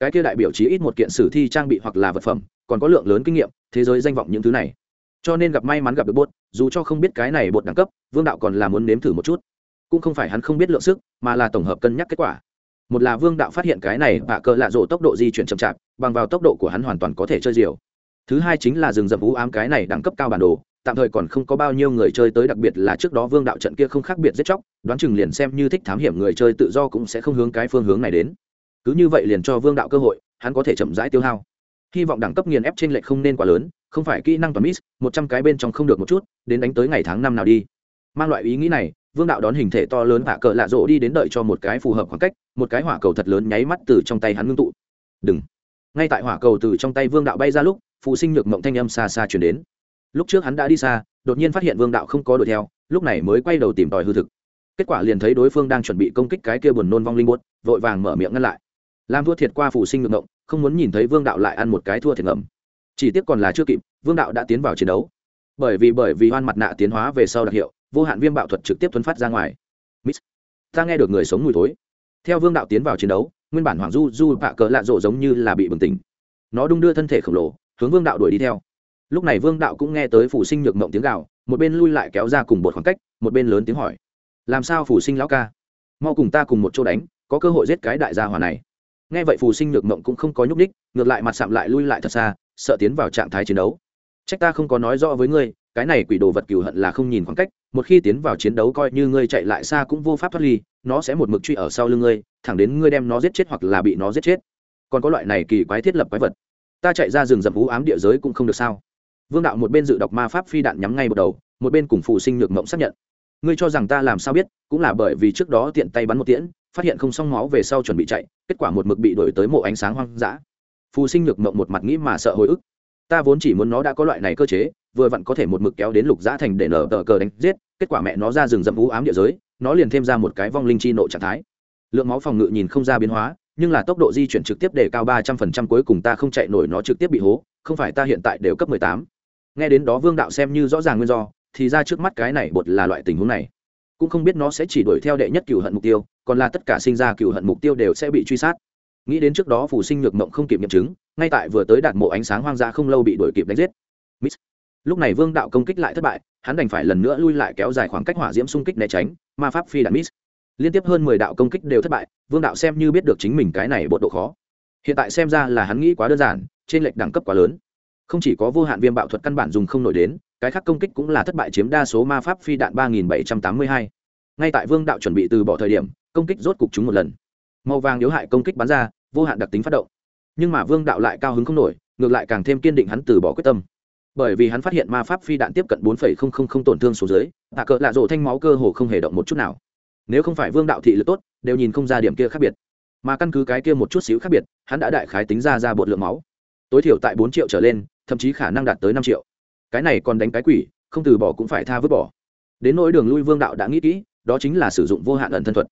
Cái kia đại biểu chí ít một kiện sử thi trang bị hoặc là vật phẩm, còn có lượng lớn kinh nghiệm, thế giới danh vọng những thứ này. Cho nên gặp may mắn gặp được bột, dù cho không biết cái này bột đẳng cấp, vương đạo còn là muốn nếm thử một chút. Cũng không phải hắn không biết lượng sức, mà là tổng hợp cân nhắc kết quả. Một là vương đạo phát hiện cái này bạ cờ lạ rộ tốc độ di chuyển chậm chạp, bằng vào tốc độ của hắn hoàn toàn có thể chơi diều thứ hai chính là rừng rậm vũ ám cái này đẳng cấp cao bản đồ, tạm thời còn không có bao nhiêu người chơi tới, đặc biệt là trước đó vương đạo trận kia không khác biệt giết chóc, đoán chừng liền xem như thích thám hiểm người chơi tự do cũng sẽ không hướng cái phương hướng này đến. Cứ như vậy liền cho vương đạo cơ hội, hắn có thể chậm rãi tiêu hao. Hy vọng đẳng cấp nghiền ép trên lệch không nên quá lớn, không phải kỹ năng toàn miss, một trăm cái bên trong không được một chút, đến đánh tới ngày tháng năm nào đi. Mang loại ý nghĩ này, vương đạo đón hình thể to lớn hạ cờ lạ rỗ đi đến đợi cho một cái phù hợp khoảng cách, một cái hỏa cầu thật lớn nháy mắt từ trong tay hắn ngưng tụ. Đừng ngay tại hỏa cầu từ trong tay vương đạo bay ra lúc phụ sinh nhược mộng thanh âm xa xa chuyển đến. Lúc trước hắn đã đi xa, đột nhiên phát hiện vương đạo không có đuổi theo, lúc này mới quay đầu tìm tòi hư thực. Kết quả liền thấy đối phương đang chuẩn bị công kích cái kia buồn nôn vong linh buốt, vội vàng mở miệng ngăn lại. Làm thua thiệt qua phụ sinh ngược ngộng không muốn nhìn thấy vương đạo lại ăn một cái thua thiệt ngầm. Chỉ tiếc còn là chưa kịp, vương đạo đã tiến vào chiến đấu. Bởi vì bởi vì hoan mặt nạ tiến hóa về sau đặc hiệu, vô hạn viêm bạo thuật trực tiếp thuấn phát ra ngoài. Miss. ta nghe được người sống mùi thối. Theo vương đạo tiến vào chiến đấu nguyên bản hoàng du du bạ cờ lạ rộ giống như là bị bừng tỉnh. Nó đung đưa thân thể khổng lồ, hướng vương đạo đuổi đi theo. Lúc này vương đạo cũng nghe tới phủ sinh nhược mộng tiếng gạo một bên lui lại kéo ra cùng một khoảng cách, một bên lớn tiếng hỏi. Làm sao phủ sinh lão ca? Mau cùng ta cùng một chỗ đánh, có cơ hội giết cái đại gia hòa này. Nghe vậy phù sinh nhược mộng cũng không có nhúc ních ngược lại mặt sạm lại lui lại thật xa, sợ tiến vào trạng thái chiến đấu. Trách ta không có nói rõ với ngươi, cái này quỷ đồ vật cừu hận là không nhìn khoảng cách, một khi tiến vào chiến đấu coi như ngươi chạy lại xa cũng vô pháp thoát ly, nó sẽ một mực truy ở sau lưng ngươi thẳng đến ngươi đem nó giết chết hoặc là bị nó giết chết. Còn có loại này kỳ quái thiết lập quái vật. Ta chạy ra rừng rậm vũ ám địa giới cũng không được sao. Vương đạo một bên dự đọc ma pháp phi đạn nhắm ngay một đầu, một bên cùng phụ sinh nhược mộng xác nhận. Ngươi cho rằng ta làm sao biết, cũng là bởi vì trước đó tiện tay bắn một tiễn, phát hiện không xong máu về sau chuẩn bị chạy, kết quả một mực bị đổi tới mộ ánh sáng hoang dã. Phù sinh nhược mộng một mặt nghĩ mà sợ hồi ức. Ta vốn chỉ muốn nó đã có loại này cơ chế, vừa vặn có thể một mực kéo đến lục giã thành để nở tờ cờ đánh giết, kết quả mẹ nó ra rừng rậm vũ ám địa giới, nó liền thêm ra một cái vong linh chi nộ trạng thái lượng máu phòng ngự nhìn không ra biến hóa, nhưng là tốc độ di chuyển trực tiếp để cao ba trăm phần trăm cuối cùng ta không chạy nổi nó trực tiếp bị hố, không phải ta hiện tại đều cấp mười tám. Nghe đến đó vương đạo xem như rõ ràng nguyên do, thì ra trước mắt cái này bột là loại tình huống này. Cũng không biết nó sẽ chỉ đuổi theo đệ nhất cựu hận mục tiêu, còn là tất cả sinh ra cựu hận mục tiêu đều sẽ bị truy sát. Nghĩ đến trước đó phù sinh nhược mộng không kịp nghiệm chứng, ngay tại vừa tới đạt mộ ánh sáng hoang dã không lâu bị đuổi kịp đánh giết. Miss. lúc này vương đạo công kích lại thất bại, hắn đành phải lần nữa lui lại kéo dài khoảng cách hỏa diễm xung kích né tránh, ma pháp phi đạn miss liên tiếp hơn mười đạo công kích đều thất bại, vương đạo xem như biết được chính mình cái này bột độ khó. Hiện tại xem ra là hắn nghĩ quá đơn giản, trên lệch đẳng cấp quá lớn. Không chỉ có vô hạn viêm bạo thuật căn bản dùng không nổi đến, cái khác công kích cũng là thất bại chiếm đa số ma pháp phi đạn ba nghìn bảy trăm tám mươi hai. Ngay tại vương đạo chuẩn bị từ bỏ thời điểm, công kích rốt cục chúng một lần. Màu vàng yếu hại công kích bắn ra, vô hạn đặc tính phát động. Nhưng mà vương đạo lại cao hứng không nổi, ngược lại càng thêm kiên định hắn từ bỏ quyết tâm. Bởi vì hắn phát hiện ma pháp phi đạn tiếp cận bốn tổn thương số dưới, tạ cỡ lạ rổ thanh máu cơ hồ không hề động một chút nào nếu không phải vương đạo thị lực tốt, đều nhìn không ra điểm kia khác biệt. Mà căn cứ cái kia một chút xíu khác biệt, hắn đã đại khái tính ra ra bột lượng máu. Tối thiểu tại bốn triệu trở lên, thậm chí khả năng đạt tới năm triệu. Cái này còn đánh cái quỷ, không từ bỏ cũng phải tha vứt bỏ. Đến nỗi đường lui vương đạo đã nghĩ kỹ, đó chính là sử dụng vô hạn ẩn thân thuật.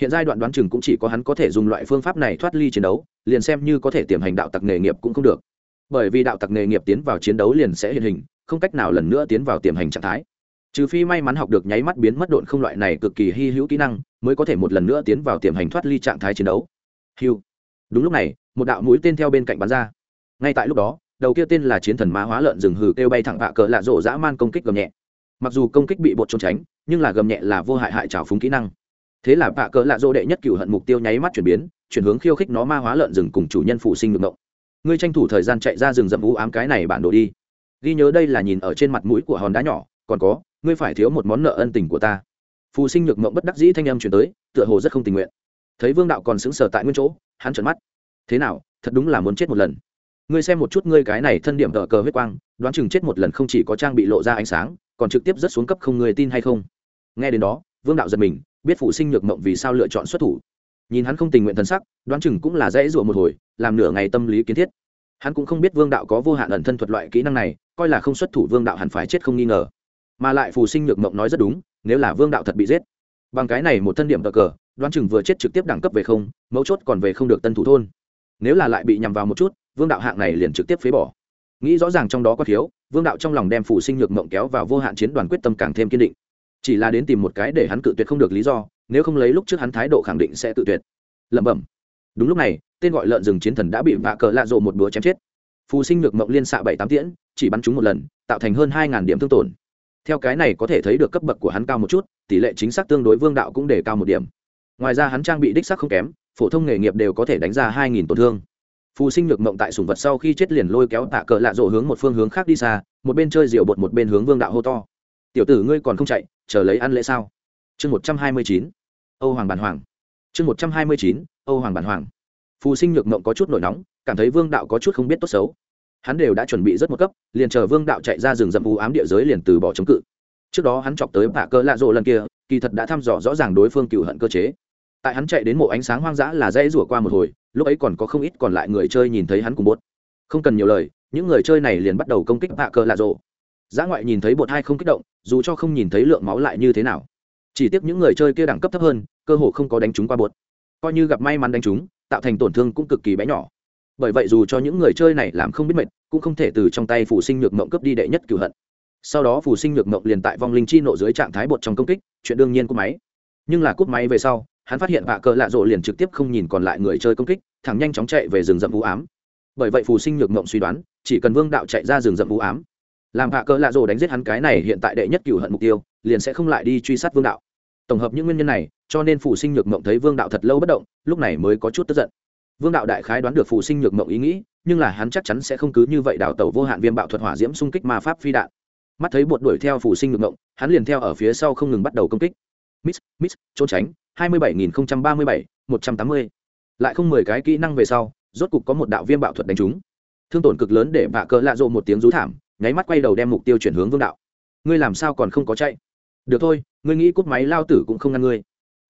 Hiện giai đoạn đoán chừng cũng chỉ có hắn có thể dùng loại phương pháp này thoát ly chiến đấu, liền xem như có thể tiềm hành đạo tặc nghề nghiệp cũng không được. Bởi vì đạo tặc nghề nghiệp tiến vào chiến đấu liền sẽ hiện hình, không cách nào lần nữa tiến vào tiềm hành trạng thái trừ phi may mắn học được nháy mắt biến mất độn không loại này cực kỳ hy hữu kỹ năng, mới có thể một lần nữa tiến vào tiềm hành thoát ly trạng thái chiến đấu. Hiu đúng lúc này, một đạo mũi tên theo bên cạnh bắn ra. Ngay tại lúc đó, đầu kia tên là chiến thần ma hóa lợn rừng hừ kêu bay thẳng vạ cờ lạ rổ dã man công kích gầm nhẹ. Mặc dù công kích bị bột trốn tránh, nhưng là gầm nhẹ là vô hại hại trào phúng kỹ năng. Thế là vạ cỡ lạ dỗ đệ nhất cựu hận mục tiêu nháy mắt chuyển biến, chuyển hướng khiêu khích nó ma hóa lợn rừng cùng chủ nhân phụ sinh ngược ngộng. Ngươi tranh thủ thời gian chạy ra rừng rậm vũ ám cái này bản đồ đi. Ghi nhớ đây là nhìn ở trên mặt mũi của hòn đá nhỏ, còn có ngươi phải thiếu một món nợ ân tình của ta. Phù sinh nhược mộng bất đắc dĩ thanh âm chuyển tới, tựa hồ rất không tình nguyện. Thấy vương đạo còn sững sờ tại nguyên chỗ, hắn trợn mắt. Thế nào, thật đúng là muốn chết một lần. Ngươi xem một chút ngươi cái này thân điểm đỡ cờ huyết quang, đoán chừng chết một lần không chỉ có trang bị lộ ra ánh sáng, còn trực tiếp rất xuống cấp không người tin hay không? Nghe đến đó, vương đạo giật mình, biết phụ sinh nhược mộng vì sao lựa chọn xuất thủ. Nhìn hắn không tình nguyện thân sắc, đoán chừng cũng là dễ dụa một hồi, làm nửa ngày tâm lý kiến thiết. Hắn cũng không biết vương đạo có vô hạn ẩn thân thuật loại kỹ năng này, coi là không xuất thủ vương đạo hẳn phải chết không nghi ngờ mà lại phù sinh nhược mộng nói rất đúng, nếu là vương đạo thật bị giết. Bằng cái này một thân điểm cờ cờ, đoán chừng vừa chết trực tiếp đẳng cấp về không, mấu chốt còn về không được tân thủ thôn. Nếu là lại bị nhằm vào một chút, vương đạo hạng này liền trực tiếp phế bỏ. Nghĩ rõ ràng trong đó có thiếu, vương đạo trong lòng đem phù sinh nhược mộng kéo vào vô hạn chiến đoàn quyết tâm càng thêm kiên định. Chỉ là đến tìm một cái để hắn cự tuyệt không được lý do, nếu không lấy lúc trước hắn thái độ khẳng định sẽ tự tuyệt. Lẩm bẩm. Đúng lúc này, tên gọi lợn rừng chiến thần đã bị vạ cờ lạ rộ một búa chém chết. Phù sinh nhược mộng liên xạ bảy tám tiễn, chỉ bắn chúng một lần, tạo thành hơn hai điểm thương tổn theo cái này có thể thấy được cấp bậc của hắn cao một chút, tỷ lệ chính xác tương đối vương đạo cũng để cao một điểm. Ngoài ra hắn trang bị đích sắc không kém, phổ thông nghề nghiệp đều có thể đánh ra hai nghìn tổn thương. Phù sinh nhược mộng tại sùng vật sau khi chết liền lôi kéo tạ cờ lạ rộ hướng một phương hướng khác đi xa, một bên chơi rượu bột một bên hướng vương đạo hô to. Tiểu tử ngươi còn không chạy, chờ lấy ăn lễ sao? Chương một trăm hai mươi chín, âu hoàng bản hoàng. Chương một trăm hai mươi chín, âu hoàng bản hoàng. Phù sinh nhược mộng có chút nổi nóng, cảm thấy vương đạo có chút không biết tốt xấu hắn đều đã chuẩn bị rất một cấp, liền chờ vương đạo chạy ra rừng rậm u ám địa giới liền từ bỏ chống cự. Trước đó hắn chọc tới bạ cơ lạ rộ lần kia, kỳ thật đã thăm dò rõ ràng đối phương cựu hận cơ chế. Tại hắn chạy đến mộ ánh sáng hoang dã là dãy rủa qua một hồi, lúc ấy còn có không ít còn lại người chơi nhìn thấy hắn cùng bột. Không cần nhiều lời, những người chơi này liền bắt đầu công kích bạ cơ lạ rộ. Giã ngoại nhìn thấy bột hai không kích động, dù cho không nhìn thấy lượng máu lại như thế nào. Chỉ tiếc những người chơi kia đẳng cấp thấp hơn, cơ hồ không có đánh chúng qua bột. Coi như gặp may mắn đánh chúng tạo thành tổn thương cũng cực kỳ bé nhỏ bởi vậy dù cho những người chơi này làm không biết mệt, cũng không thể từ trong tay phù sinh nhược mộng cướp đi đệ nhất cửu hận. Sau đó phù sinh nhược mộng liền tại vong linh chi nộ dưới trạng thái bột trong công kích, chuyện đương nhiên cúp máy. Nhưng là cúp máy về sau, hắn phát hiện vạ cờ lạ rộ liền trực tiếp không nhìn còn lại người chơi công kích, thẳng nhanh chóng chạy về rừng rậm vũ ám. Bởi vậy phù sinh nhược mộng suy đoán, chỉ cần vương đạo chạy ra rừng rậm vũ ám, làm vạ cờ lạ rộ đánh giết hắn cái này hiện tại đệ nhất cửu hận mục tiêu, liền sẽ không lại đi truy sát vương đạo. Tổng hợp những nguyên nhân này, cho nên phù sinh nhược mộng thấy vương đạo thật lâu bất động, lúc này mới có chút tức giận vương đạo đại khái đoán được phù sinh nhược mộng ý nghĩ, nhưng là hắn chắc chắn sẽ không cứ như vậy đào tẩu vô hạn viêm bạo thuật hỏa diễm xung kích ma pháp phi đạn. Mắt thấy bột đuổi theo phù sinh nhược mộng, hắn liền theo ở phía sau không ngừng bắt đầu công kích. Miss miss, trốn tránh, hai mươi bảy nghìn ba mươi bảy, một trăm tám mươi. Lại không mười cái kỹ năng về sau, rốt cục có một đạo viêm bạo thuật đánh trúng. Thương tổn cực lớn để bạ cỡ lạ rộ một tiếng rú thảm, nháy mắt quay đầu đem mục tiêu chuyển hướng vương đạo. Ngươi làm sao còn không có chạy? Được thôi, ngươi nghĩ cúp máy lao tử cũng không ngăn ngươi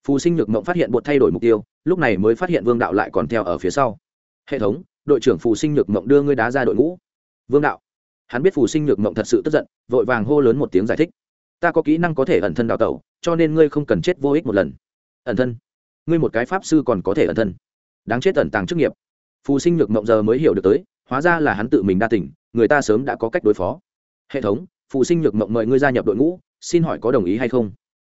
phù sinh nhược mộng phát hiện bột thay đổi mục tiêu, lúc này mới phát hiện vương đạo lại còn theo ở phía sau. Hệ thống, đội trưởng phù sinh nhược mộng đưa ngươi đá ra đội ngũ. Vương đạo, hắn biết phù sinh nhược mộng thật sự tức giận, vội vàng hô lớn một tiếng giải thích. Ta có kỹ năng có thể ẩn thân đào tẩu, cho nên ngươi không cần chết vô ích một lần. Ẩn thân? Ngươi một cái pháp sư còn có thể ẩn thân? Đáng chết ẩn tàng chức nghiệp. Phù sinh nhược mộng giờ mới hiểu được tới, hóa ra là hắn tự mình đa tỉnh người ta sớm đã có cách đối phó. Hệ thống, phù sinh nhược mộng mời ngươi gia nhập đội ngũ, xin hỏi có đồng ý hay không?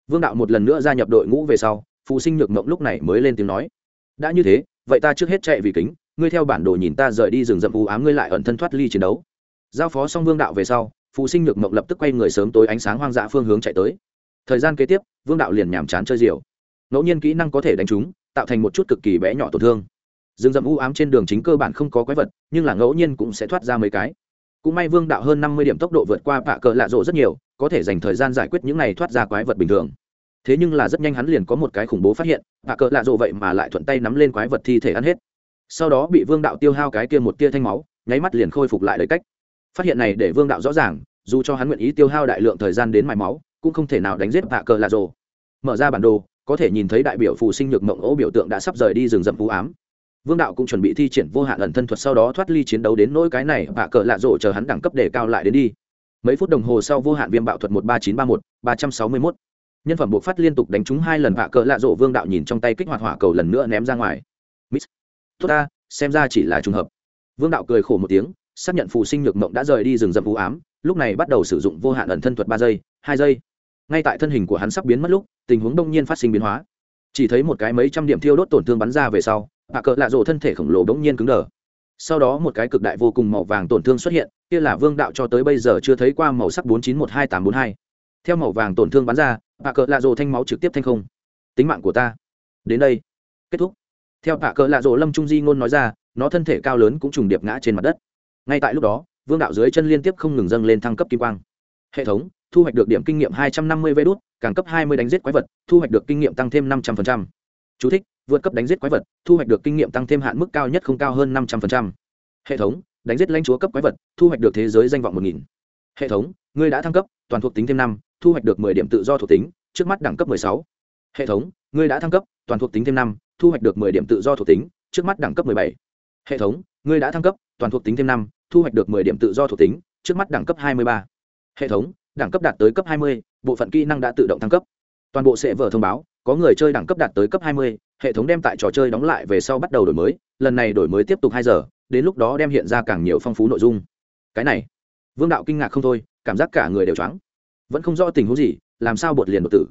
Vương đạo một lần nữa gia nhập đội ngũ về sau phụ sinh nhược mộng lúc này mới lên tiếng nói, đã như thế, vậy ta trước hết chạy vì kính, ngươi theo bản đồ nhìn ta rời đi rừng rậm u ám ngươi lại ẩn thân thoát ly chiến đấu. Giao phó xong vương đạo về sau phụ sinh nhược mộng lập tức quay người sớm tối ánh sáng hoang dã phương hướng chạy tới. Thời gian kế tiếp, vương đạo liền nhàm chán chơi diều ngẫu nhiên kỹ năng có thể đánh chúng tạo thành một chút cực kỳ bé nhỏ tổn thương. Rừng rậm u ám trên đường chính cơ bản không có quái vật, nhưng là ngẫu nhiên cũng sẽ thoát ra mấy cái. Cũng may vương đạo hơn năm mươi điểm tốc độ vượt qua bạ cờ lạ rộ rất nhiều có thể dành thời gian giải quyết những này thoát ra quái vật bình thường. Thế nhưng là rất nhanh hắn liền có một cái khủng bố phát hiện bạ cờ lạ rộ vậy mà lại thuận tay nắm lên quái vật thi thể ăn hết. Sau đó bị vương đạo tiêu hao cái kia một tia thanh máu, nháy mắt liền khôi phục lại đầy cách. Phát hiện này để vương đạo rõ ràng, dù cho hắn nguyện ý tiêu hao đại lượng thời gian đến mài máu, cũng không thể nào đánh giết bạ cờ lạ rộ. Mở ra bản đồ, có thể nhìn thấy đại biểu phù sinh nhược mộng ố biểu tượng đã sắp rời đi rừng rậm phú ám. Vương đạo cũng chuẩn bị thi triển vô hạn ẩn thân thuật sau đó thoát ly chiến đấu đến nỗi cái này bạ cờ lạ rộ chờ hắn đẳng cấp để cao lại đến đi mấy phút đồng hồ sau vô hạn viêm bạo thuật một ba chín ba một, ba trăm sáu mươi mốt. Nhân phẩm buộc phát liên tục đánh trúng hai lần vạ cỡ lạ rộ vương đạo nhìn trong tay kích hoạt hỏa cầu lần nữa ném ra ngoài. Miss. Tốt ta, xem ra chỉ là trùng hợp. Vương đạo cười khổ một tiếng, xác nhận phù sinh nhược mộng đã rời đi rừng rậm vũ ám, lúc này bắt đầu sử dụng vô hạn ẩn thân thuật ba giây, hai giây. Ngay tại thân hình của hắn sắp biến mất lúc, tình huống đông nhiên phát sinh biến hóa. Chỉ thấy một cái mấy trăm điểm thiêu đốt tổn thương bắn ra về sau bạ cỡ lạ rộ thân thể khổng lồ bỗng nhiên cứng đờ sau đó một cái cực đại vô cùng màu vàng tổn thương xuất hiện, kia là vương đạo cho tới bây giờ chưa thấy qua màu sắc bốn chín một hai tám bốn hai. Theo màu vàng tổn thương bắn ra bà cờ lạ rồ thanh máu trực tiếp thanh không. Tính mạng của ta. Đến đây. Kết thúc. Theo tạ cờ lạ rồ lâm trung di ngôn nói ra, nó thân thể cao lớn cũng trùng điệp ngã trên mặt đất. Ngay tại lúc đó, vương đạo dưới chân liên tiếp không ngừng dâng lên thăng cấp kim quang. Hệ thống, thu hoạch được điểm kinh nghiệm hai trăm năm mươi vê đốt càng cấp hai mươi đánh giết quái vật, thu hoạch được kinh nghiệm tăng thêm năm trăm linh Chú thích, vượt cấp đánh giết quái vật thu hoạch được kinh nghiệm tăng thêm hạn mức cao nhất không cao hơn năm trăm linh hệ thống đánh giết lãnh chúa cấp quái vật thu hoạch được thế giới danh vọng một nghìn. Hệ thống ngươi đã thăng cấp toàn thuộc tính thêm năm thu hoạch được mười điểm tự do thuộc tính trước mắt đẳng cấp mười sáu. Hệ thống ngươi đã thăng cấp toàn thuộc tính thêm năm thu hoạch được mười điểm tự do thuộc tính trước mắt đẳng cấp mười bảy. Hệ thống ngươi đã thăng cấp toàn thuộc tính thêm năm thu hoạch được mười điểm tự do thuộc tính trước mắt đẳng cấp hai mươi ba. Hệ thống đẳng cấp đạt tới cấp hai mươi bộ phận kỹ năng đã tự động thăng cấp. Toàn bộ sẽ vở thông báo có người chơi đẳng cấp đạt tới cấp hai mươi, hệ thống đem tại trò chơi đóng lại về sau bắt đầu đổi mới, lần này đổi mới tiếp tục hai giờ, đến lúc đó đem hiện ra càng nhiều phong phú nội dung. Cái này, vương đạo kinh ngạc không thôi, cảm giác cả người đều choáng. Vẫn không rõ tình huống gì, làm sao bột liền đột tử.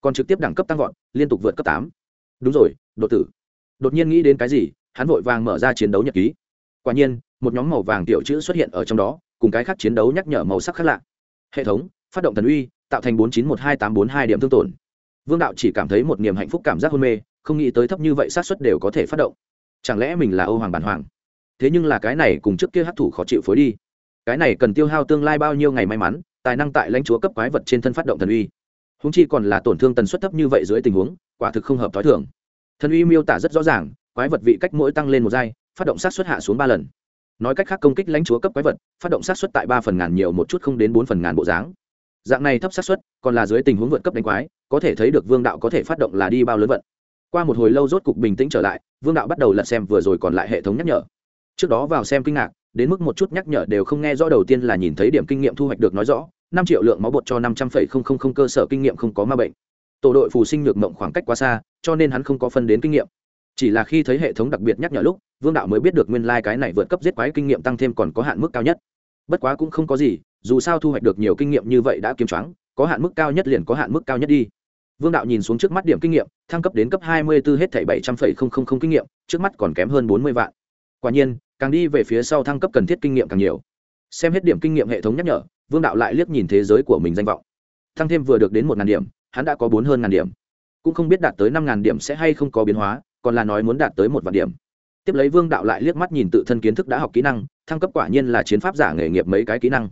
Còn trực tiếp đẳng cấp tăng vọt, liên tục vượt cấp tám. Đúng rồi, đột tử. Đột nhiên nghĩ đến cái gì, hắn vội vàng mở ra chiến đấu nhật ký. Quả nhiên, một nhóm màu vàng tiểu chữ xuất hiện ở trong đó, cùng cái khác chiến đấu nhắc nhở màu sắc khác lạ. Hệ thống, phát động thần uy, tạo thành bốn chín một hai tám bốn hai điểm thương tổn vương đạo chỉ cảm thấy một niềm hạnh phúc cảm giác hôn mê, không nghĩ tới thấp như vậy sát xuất đều có thể phát động. Chẳng lẽ mình là ô hoàng bản hoàng? Thế nhưng là cái này cùng trước kia hấp thủ khó chịu phối đi. Cái này cần tiêu hao tương lai bao nhiêu ngày may mắn, tài năng tại lãnh chúa cấp quái vật trên thân phát động thần uy. Húng chi còn là tổn thương tần suất thấp như vậy dưới tình huống, quả thực không hợp t h o i thường. Thần uy miêu tả rất rõ ràng, quái vật vị cách mỗi tăng lên một giai, phát động sát xuất hạ xuống ba lần. Nói cách khác công kích lãnh chúa cấp quái vật, phát động sát xuất tại ba phần ngàn nhiều một chút không đến bốn phần ngàn bộ dáng. Dạng này thấp sát xuất còn là dưới tình huống vượt cấp đánh quái có thể thấy được vương đạo có thể phát động là đi bao lớn vận. Qua một hồi lâu rốt cục bình tĩnh trở lại, vương đạo bắt đầu lật xem vừa rồi còn lại hệ thống nhắc nhở. Trước đó vào xem kinh ngạc, đến mức một chút nhắc nhở đều không nghe rõ đầu tiên là nhìn thấy điểm kinh nghiệm thu hoạch được nói rõ, năm triệu lượng máu bột cho năm trăm phẩy không không không cơ sở kinh nghiệm không có ma bệnh. Tổ đội phù sinh nhược mộng khoảng cách quá xa, cho nên hắn không có phân đến kinh nghiệm. Chỉ là khi thấy hệ thống đặc biệt nhắc nhở lúc, vương đạo mới biết được nguyên lai、like、cái này vượt cấp giết quái kinh nghiệm tăng thêm còn có hạn mức cao nhất. Bất quá cũng không có gì, dù sao thu hoạch được nhiều kinh nghiệm như vậy đã kiếm choáng có hạn mức cao nhất liền có hạn mức cao nhất đi. Vương đạo nhìn xuống trước mắt điểm kinh nghiệm, thăng cấp đến cấp hai mươi b ố hết thảy bảy trăm phẩy không không không kinh nghiệm, trước mắt còn kém hơn bốn mươi vạn. Quả nhiên, càng đi về phía sau thăng cấp cần thiết kinh nghiệm càng nhiều. Xem hết điểm kinh nghiệm hệ thống nhắc nhở, vương đạo lại liếc nhìn thế giới của mình danh vọng. Thăng thêm vừa được đến một ngàn điểm, hắn đã có bốn hơn ngàn điểm. Cũng không biết đạt tới năm ngàn điểm sẽ hay không có biến hóa, còn là nói muốn đạt tới một vạn điểm. Tiếp lấy vương đạo lại liếc mắt nhìn tự thân kiến thức đã học kỹ năng, thăng cấp quả nhiên là chiến pháp giả nghề nghiệp mấy cái kỹ năng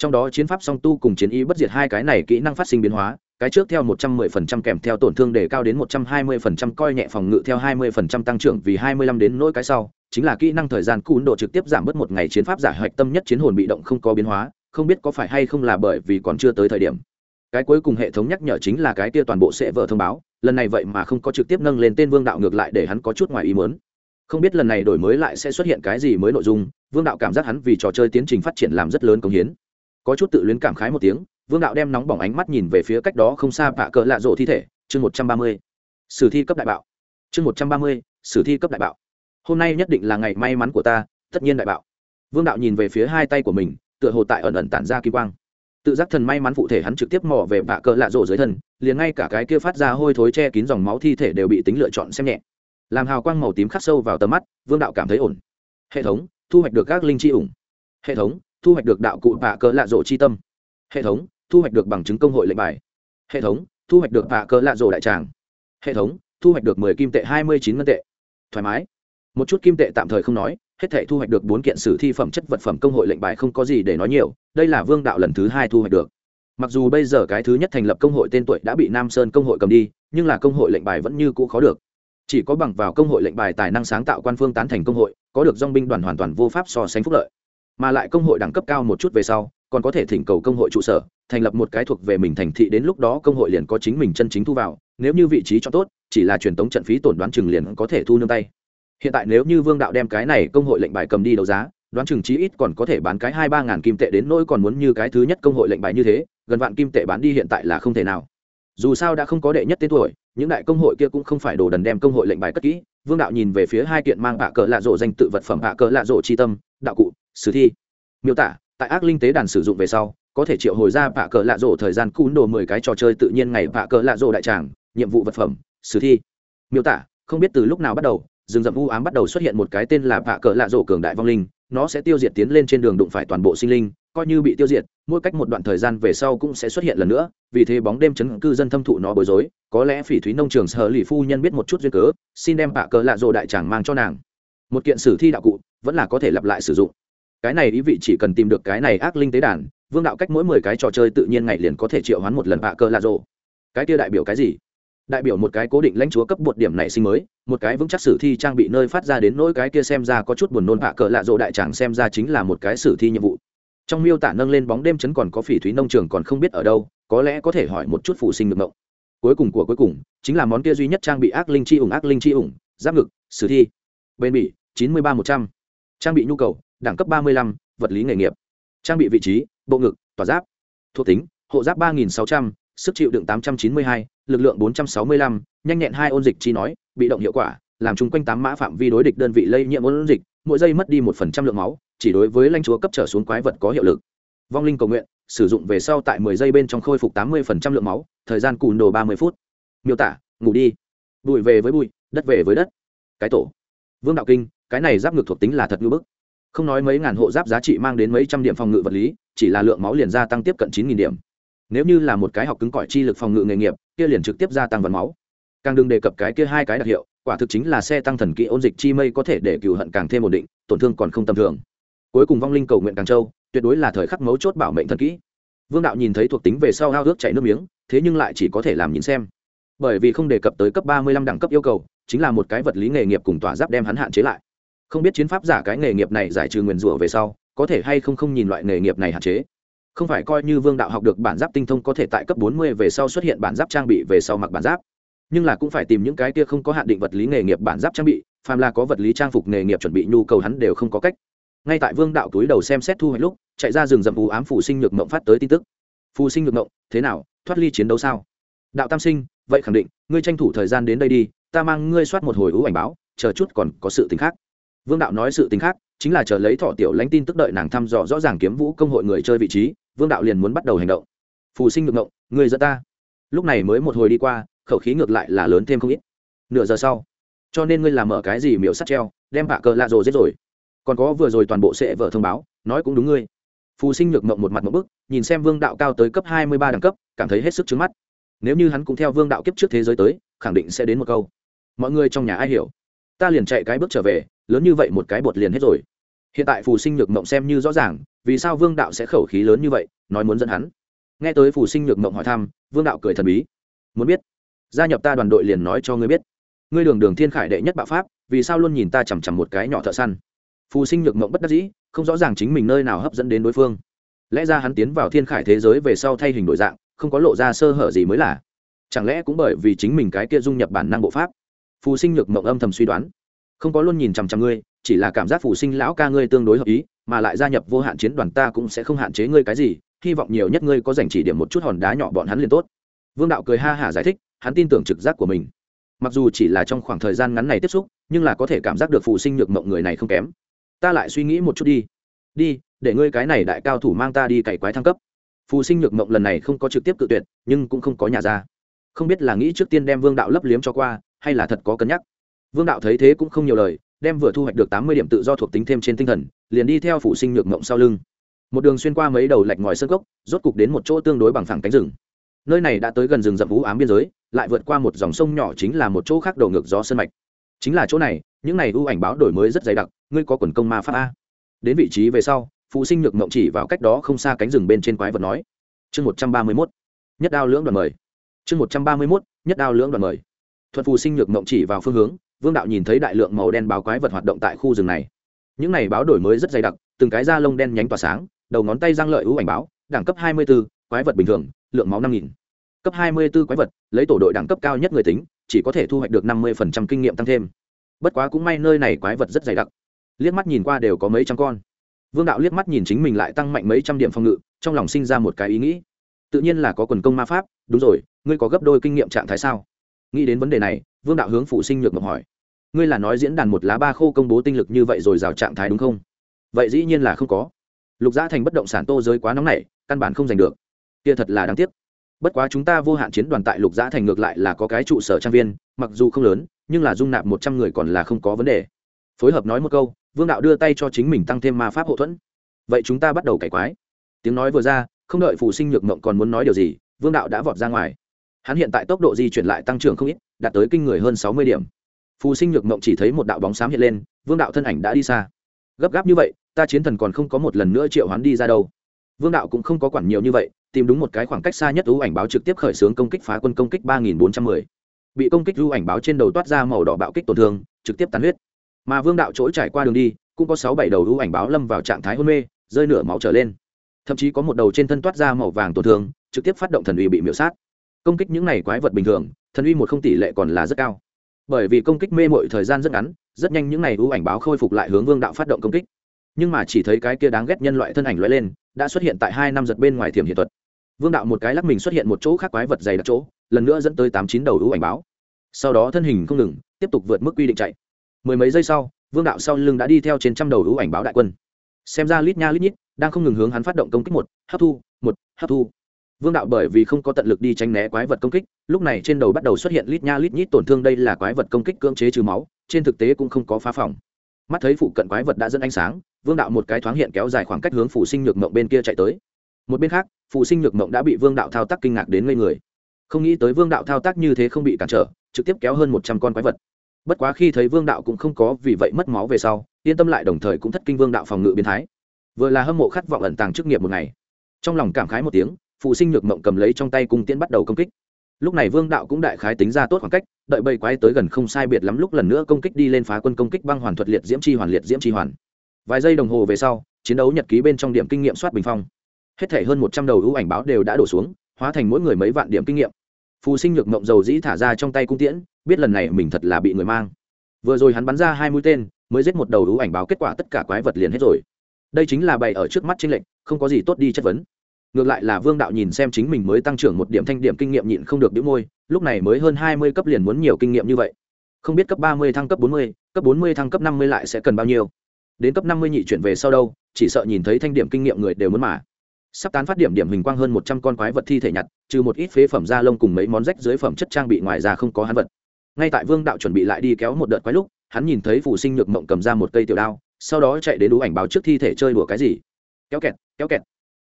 trong đó chiến pháp song tu cùng chiến ý bất diệt hai cái này kỹ năng phát sinh biến hóa cái trước theo 110% kèm theo tổn thương để cao đến 120% coi nhẹ phòng ngự theo 20% tăng trưởng vì 25 đến nỗi cái sau, chính là kỹ năng thời gian cún độ trực tiếp giảm bớt một ngày chiến pháp giả hoạch tâm nhất chiến hồn bị động không có biến hóa, không biết có phải hay không là bởi vì còn chưa tới thời điểm. Cái cuối cùng hệ thống nhắc nhở chính là cái kia toàn bộ sẽ vợ thông báo, lần này vậy mà không có trực tiếp nâng lên tên Vương đạo ngược lại để hắn có chút ngoài ý muốn. Không biết lần này đổi mới lại sẽ xuất hiện cái gì mới nội dung, Vương đạo cảm giác hắn vì trò chơi tiến trình phát triển làm rất lớn công hiến. Có chút tự luyến cảm khái một tiếng, vương đạo đem nóng bỏng ánh mắt nhìn về phía cách đó không xa bạ cỡ lạ rộ thi thể chương một trăm ba mươi. Sử thi cấp đại bạo. Chương một trăm ba mươi sử thi cấp đại bạo. Hôm nay nhất định là ngày may mắn của ta tất nhiên đại bạo. Vương đạo nhìn về phía hai tay của mình tựa hồ tại ẩn ẩn tản ra kỳ quang. Tự giác thần may mắn phụ thể hắn trực tiếp mò về bạ cỡ lạ rộ dưới thân liền ngay cả cái kia phát ra hôi thối che kín dòng máu thi thể đều bị tính lựa chọn xem nhẹ. Làm hào quang màu tím khắc sâu vào tầm mắt vương đạo cảm thấy ổn. Hệ thống thu hoạch được các linh chi ủng. Hệ thống thu hoạch được đạo cụ bạ cỡ lạ rộ chi tâm. Hệ thống, thu hoạch được bằng chứng công hội lệnh bài. Hệ thống, thu hoạch được tạ cỡ lạ rổ đại tràng. Hệ thống, thu hoạch được mười kim tệ hai mươi chín ngân tệ. Thoải mái. Một chút kim tệ tạm thời không nói, hết thể thu hoạch được bốn kiện sử thi phẩm chất vật phẩm công hội lệnh bài không có gì để nói nhiều, đây là vương đạo lần thứ hai thu hoạch được. Mặc dù bây giờ cái thứ nhất thành lập công hội tên tuổi đã bị nam sơn công hội cầm đi, nhưng là công hội lệnh bài vẫn như cũ khó được. Chỉ có bằng vào công hội lệnh bài tài năng sáng tạo quan phương tán thành công hội, có được dong binh đoàn hoàn toàn vô pháp so sánh phúc lợi mà lại công hội đẳng cấp cao một chút về sau, còn có thể thỉnh cầu công hội trụ sở, thành lập một cái thuộc về mình thành thị đến lúc đó công hội liền có chính mình chân chính thu vào, nếu như vị trí cho tốt, chỉ là truyền tống trận phí tổn đoán chừng liền có thể thu nương tay. Hiện tại nếu như vương đạo đem cái này công hội lệnh bài cầm đi đấu giá, đoán chừng chí ít còn có thể bán cái hai ba ngàn kim tệ đến nỗi còn muốn như cái thứ nhất công hội lệnh bài như thế, gần vạn kim tệ bán đi hiện tại là không thể nào. Dù sao đã không có đệ nhất tên tuổi, những đại công hội kia cũng không phải đồ đần đem công hội lệnh bài cất kỹ. Vương đạo nhìn về phía hai kiện mang bạ cờ lạ rộ danh tự vật phẩm bạ cờ lạ rộ chi tâm, đạo cụ sử thi. Miêu tả, tại ác linh tế đàn sử dụng về sau, có thể triệu hồi ra bạ cờ lạ rổ thời gian cún đồ mười cái trò chơi tự nhiên ngày bạ cờ lạ rổ đại tràng, nhiệm vụ vật phẩm, sử thi. Miêu tả, không biết từ lúc nào bắt đầu, rừng rậm u ám bắt đầu xuất hiện một cái tên là bạ cờ lạ rổ cường đại vong linh, nó sẽ tiêu diệt tiến lên trên đường đụng phải toàn bộ sinh linh, coi như bị tiêu diệt, mỗi cách một đoạn thời gian về sau cũng sẽ xuất hiện lần nữa, vì thế bóng đêm chấn cư dân thâm thụ nó bối rối, có lẽ phỉ thúy nông trường sở lì phu nhân biết một chút duyên cớ, xin đem bạ cờ lạ rổ đại tràng mang cho nàng. Một kiện sử thi đạo cụ, vẫn là có thể lặp lại sử dụng cái này ý vị chỉ cần tìm được cái này ác linh tế đàn, vương đạo cách mỗi mười cái trò chơi tự nhiên ngày liền có thể triệu hoán một lần bạ cờ lạ rồ. Cái kia đại biểu cái gì? Đại biểu một cái cố định lãnh chúa cấp bột điểm nảy sinh mới, một cái vững chắc sử thi trang bị nơi phát ra đến nỗi cái kia xem ra có chút buồn nôn bạ cờ lạ rồ đại tràng xem ra chính là một cái sử thi nhiệm vụ. Trong miêu tả nâng lên bóng đêm chấn còn có phỉ thúy nông trường còn không biết ở đâu, có lẽ có thể hỏi một chút phụ sinh được mộng. Cuối cùng của cuối cùng, chính là món kia duy nhất trang bị ác linh chi ủng, ác linh chi ủng, giáp ngực, sử thi. Bên bị chín mươi ba một trăm. Trang bị nhu cầu đẳng cấp ba mươi lăm, vật lý nghề nghiệp. Trang bị vị trí, bộ ngực, tỏa giáp. Thuộc tính, hộ giáp ba nghìn sáu trăm, sức chịu đựng tám trăm chín mươi hai, lực lượng bốn trăm sáu mươi lăm, nhanh nhẹn hai ôn dịch chi nói, bị động hiệu quả, làm chung quanh tám mã phạm vi đối địch đơn vị lây nhiễm ôn dịch, mỗi giây mất đi một phần trăm lượng máu, chỉ đối với lãnh chúa cấp trở xuống quái vật có hiệu lực. Vong linh cầu nguyện, sử dụng về sau tại mười giây bên trong khôi phục tám mươi phần trăm lượng máu, thời gian cùn đồ ba mươi phút. Miêu tả, ngủ đi. Bụi về với bụi, đất về với đất. Cái tổ. Vương đạo kinh, cái này giáp ngược thuộc tính là thật như bức không nói mấy ngàn hộ giáp giá trị mang đến mấy trăm điểm phòng ngự vật lý, chỉ là lượng máu liền gia tăng tiếp cận chín nghìn điểm. Nếu như là một cái học cứng cỏi chi lực phòng ngự nghề nghiệp, kia liền trực tiếp gia tăng vật máu. Càng đừng đề cập cái kia hai cái đặc hiệu, quả thực chính là xe tăng thần kỹ ôn dịch chi mây có thể để cựu hận càng thêm ổn định, tổn thương còn không tầm thường. Cuối cùng vong linh cầu nguyện càng châu, tuyệt đối là thời khắc mấu chốt bảo mệnh thần kỹ. Vương đạo nhìn thấy thuộc tính về sau ao ước chảy nước miếng, thế nhưng lại chỉ có thể làm nhìn xem. Bởi vì không đề cập tới cấp ba mươi lăm đẳng cấp yêu cầu, chính là một cái vật lý nghề nghiệp cùng tỏa giáp đem hắn hạn chế lại không biết chiến pháp giả cái nghề nghiệp này giải trừ nguyền rủa về sau, có thể hay không không nhìn loại nghề nghiệp này hạn chế. Không phải coi như vương đạo học được bản giáp tinh thông có thể tại cấp bốn mươi về sau xuất hiện bản giáp trang bị về sau mặc bản giáp. Nhưng là cũng phải tìm những cái kia không có hạn định vật lý nghề nghiệp bản giáp trang bị, phàm là có vật lý trang phục nghề nghiệp chuẩn bị nhu cầu hắn đều không có cách. Ngay tại vương đạo túi đầu xem xét thu hoạch lúc, chạy ra rừng rậm phù ám phù sinh nhược mộng phát tới tin tức. Phù sinh nhược mộng, thế nào? Thoát ly chiến đấu sao? Đạo tam sinh, vậy khẳng định, ngươi tranh thủ thời gian đến đây đi, ta mang ngươi soát một hồi ưu ảnh báo, chờ chút còn có sự tính khác vương đạo nói sự tính khác, chính là chờ lấy thọ tiểu lãnh tin tức đợi nàng thăm dò rõ ràng kiếm vũ công hội người chơi vị trí, vương đạo liền muốn bắt đầu hành động. Phù sinh ngược mộng người dẫn ta. Lúc này mới một hồi đi qua, khẩu khí ngược lại là lớn thêm không ít. Nửa giờ sau, cho nên ngươi làm mở cái gì miểu sắt treo, đem bạ cờ lạ rồ giết rồi. Còn có vừa rồi toàn bộ sẽ vợ thông báo, nói cũng đúng ngươi. Phù sinh nhược mộng một mặt một bức, nhìn xem vương đạo cao tới cấp hai mươi ba đẳng cấp, cảm thấy hết sức trứng mắt. Nếu như hắn cũng theo vương đạo kiếp trước thế giới tới, khẳng định sẽ đến một câu. Mọi người trong nhà ai hiểu? Ta liền chạy cái bước trở về, lớn như vậy một cái bột liền hết rồi. Hiện tại phù sinh nhược mộng xem như rõ ràng, vì sao vương đạo sẽ khẩu khí lớn như vậy, nói muốn dẫn hắn. Nghe tới phù sinh nhược mộng hỏi thăm, vương đạo cười thần bí. Muốn biết? Gia nhập ta đoàn đội liền nói cho ngươi biết. Ngươi đường đường thiên khải đệ nhất bạo pháp, vì sao luôn nhìn ta chằm chằm một cái nhỏ thợ săn? Phù sinh nhược mộng bất đắc dĩ, không rõ ràng chính mình nơi nào hấp dẫn đến đối phương. Lẽ ra hắn tiến vào thiên khải thế giới về sau thay hình đổi dạng, không có lộ ra sơ hở gì mới là. Chẳng lẽ cũng bởi vì chính mình cái kia dung nhập bản năng bộ pháp? Phù sinh nhược mộng âm thầm suy đoán. Không có luôn nhìn chằm chằm ngươi, chỉ là cảm giác phù sinh lão ca ngươi tương đối hợp ý, mà lại gia nhập vô hạn chiến đoàn ta cũng sẽ không hạn chế ngươi cái gì, hy vọng nhiều nhất ngươi có dành chỉ điểm một chút hòn đá nhỏ bọn hắn liền tốt. Vương đạo cười ha hả giải thích, hắn tin tưởng trực giác của mình. Mặc dù chỉ là trong khoảng thời gian ngắn này tiếp xúc, nhưng là có thể cảm giác được phù sinh nhược mộng người này không kém. Ta lại suy nghĩ một chút đi. Đi, để ngươi cái này đại cao thủ mang ta đi cày quái thăng cấp. Phù sinh nhược mộng lần này không có trực tiếp cự tuyệt, nhưng cũng không có nhà ra. Không biết là nghĩ trước tiên đem vương đạo lấp liếm cho qua hay là thật có cân nhắc? Vương đạo thấy thế cũng không nhiều lời, đem vừa thu hoạch được tám mươi điểm tự do thuộc tính thêm trên tinh thần, liền đi theo phụ sinh nhược mộng sau lưng. Một đường xuyên qua mấy đầu lạch ngòi sơn cốc, rốt cục đến một chỗ tương đối bằng phẳng cánh rừng. Nơi này đã tới gần rừng rậm vũ ám biên giới, lại vượt qua một dòng sông nhỏ chính là một chỗ khác đầu ngược gió sơn mạch. Chính là chỗ này, những này ưu ảnh báo đổi mới rất dày đặc, ngươi có quần công ma pháp a. Đến vị trí về sau phụ sinh nhược mộng chỉ vào cách đó không xa cánh rừng bên trên quái vật nói. Chương một trăm ba mươi mốt, nhất đao lưỡng đoàn mời. Chương một trăm ba mươi mốt, nhất đao lưỡng đoàn mời thuật phù sinh nhược mộng chỉ vào phương hướng vương đạo nhìn thấy đại lượng màu đen báo quái vật hoạt động tại khu rừng này. Những này báo đổi mới rất dày đặc từng cái da lông đen nhánh tỏa sáng đầu ngón tay răng lợi ưu ảnh báo đẳng cấp 24, quái vật bình thường lượng máu năm nghìn. Cấp 24 quái vật lấy tổ đội đẳng cấp cao nhất người tính chỉ có thể thu hoạch được năm mươi phần trăm kinh nghiệm tăng thêm. Bất quá cũng may nơi này quái vật rất dày đặc. Liếc mắt nhìn qua đều có mấy trăm con. Vương đạo liếc mắt nhìn chính mình lại tăng mạnh mấy trăm điểm phòng ngự trong lòng sinh ra một cái ý nghĩ. Tự nhiên là có quần công ma pháp đúng rồi ngươi có gấp đôi kinh nghiệm trạng thái sao? Nghĩ đến vấn đề này, vương đạo hướng phụ sinh nhược ngọc hỏi, ngươi là nói diễn đàn một lá ba khô công bố tinh lực như vậy rồi rào trạng thái đúng không? Vậy dĩ nhiên là không có. Lục gia thành bất động sản tô giới quá nóng này căn bản không giành được. Kia thật là đáng tiếc. Bất quá chúng ta vô hạn chiến đoàn tại lục gia thành ngược lại là có cái trụ sở trang viên, mặc dù không lớn, nhưng là dung nạp một trăm người còn là không có vấn đề. Phối hợp nói một câu, vương đạo đưa tay cho chính mình tăng thêm ma pháp hậu thuẫn. Vậy chúng ta bắt đầu cải quái. Tiếng nói vừa ra, không đợi Phụ sinh nhược mộng còn muốn nói điều gì, vương đạo đã vọt ra ngoài hắn hiện tại tốc độ di chuyển lại tăng trưởng không ít, đạt tới kinh người hơn sáu mươi điểm. Phù sinh nhược mộng chỉ thấy một đạo bóng xám hiện lên, vương đạo thân ảnh đã đi xa. Gấp gáp như vậy, ta chiến thần còn không có một lần nữa triệu hắn đi ra đâu. Vương đạo cũng không có quản nhiều như vậy, tìm đúng một cái khoảng cách xa nhất ưu ảnh báo trực tiếp khởi xướng công kích phá quân công kích ba nghìn bốn trăm mười. Bị công kích ưu ảnh báo trên đầu toát ra màu đỏ bạo kích tổn thương, trực tiếp tàn huyết. Mà vương đạo chỗ trải qua đường đi, cũng có sáu bảy đầu ưu ảnh báo lâm vào trạng thái hôn mê, rơi nửa máu trở lên. Thậm chí có một đầu trên thân toát ra màu vàng tổn thương, trực tiếp phát động thần uy bị miễu sát công kích những này quái vật bình thường, thần uy một không tỷ lệ còn là rất cao. Bởi vì công kích mê mội thời gian rất ngắn, rất nhanh những này ưu ảnh báo khôi phục lại hướng vương đạo phát động công kích. Nhưng mà chỉ thấy cái kia đáng ghét nhân loại thân ảnh loại lên, đã xuất hiện tại hai năm giật bên ngoài thiểm hiện thuật. Vương đạo một cái lắc mình xuất hiện một chỗ khác quái vật dày đặc chỗ, lần nữa dẫn tới tám chín đầu ưu ảnh báo. Sau đó thân hình không ngừng, tiếp tục vượt mức quy định chạy. Mười mấy giây sau, vương đạo sau lưng đã đi theo trên trăm đầu ưu ảnh báo đại quân. Xem ra lít nha lít nhít, đang không ngừng hướng hắn phát động công kích một, hấp thu, một, hấp thu vương đạo bởi vì không có tận lực đi tránh né quái vật công kích, lúc này trên đầu bắt đầu xuất hiện lít nha lít nhít tổn thương đây là quái vật công kích cưỡng chế trừ máu, trên thực tế cũng không có phá phòng. Mắt thấy phụ cận quái vật đã dẫn ánh sáng, vương đạo một cái thoáng hiện kéo dài khoảng cách hướng phủ sinh nhược mộng bên kia chạy tới. Một bên khác phụ sinh nhược mộng đã bị vương đạo thao tác kinh ngạc đến ngây người. Không nghĩ tới vương đạo thao tác như thế không bị cản trở, trực tiếp kéo hơn một trăm con quái vật. Bất quá khi thấy vương đạo cũng không có vì vậy mất máu về sau, yên tâm lại đồng thời cũng thất kinh vương đạo phòng ngự biến thái. Vừa là hâm mộ khát vọng ẩn tàng chức nghiệp một ngày. Trong lòng cảm khái một tiếng phụ sinh nhược mộng cầm lấy trong tay cung tiễn bắt đầu công kích. Lúc này vương đạo cũng đại khái tính ra tốt khoảng cách, đợi bầy quái tới gần không sai biệt lắm lúc lần nữa công kích đi lên phá quân công kích băng hoàn thuật liệt diễm chi hoàn, liệt diễm chi hoàn. Vài giây đồng hồ về sau, chiến đấu nhật ký bên trong điểm kinh nghiệm soát bình phong. Hết thể hơn một trăm đầu ưu ảnh báo đều đã đổ xuống, hóa thành mỗi người mấy vạn điểm kinh nghiệm. Phù sinh nhược mộng dầu dĩ thả ra trong tay cung tiễn, biết lần này mình thật là bị người mang. Vừa rồi hắn bắn ra hai mũi tên, mới giết một đầu ưu ảnh báo, kết quả tất cả quái vật liền hết rồi. Đây chính là bày ở trước mắt tranh lệnh không có gì tốt đi chất vấn ngược lại là vương đạo nhìn xem chính mình mới tăng trưởng một điểm thanh điểm kinh nghiệm nhịn không được đĩu môi, lúc này mới hơn hai mươi cấp liền muốn nhiều kinh nghiệm như vậy. Không biết cấp ba mươi thăng cấp bốn mươi, cấp bốn mươi thăng cấp năm mươi lại sẽ cần bao nhiêu? Đến cấp năm mươi nhị chuyển về sau đâu, chỉ sợ nhìn thấy thanh điểm kinh nghiệm người đều muốn mà. Sắp tán phát điểm điểm hình quang hơn một trăm con quái vật thi thể nhặt, trừ một ít phế phẩm da lông cùng mấy món rách dưới phẩm chất trang bị ngoài ra không có hắn vật. Ngay tại vương đạo chuẩn bị lại đi kéo một đợt quái lúc, hắn nhìn thấy phụ sinh nhược mộng cầm ra một cây tiểu đao, sau đó chạy đến đũ ảnh báo trước thi thể chơi đùa cái gì? Kéo kẹt kéo kẹt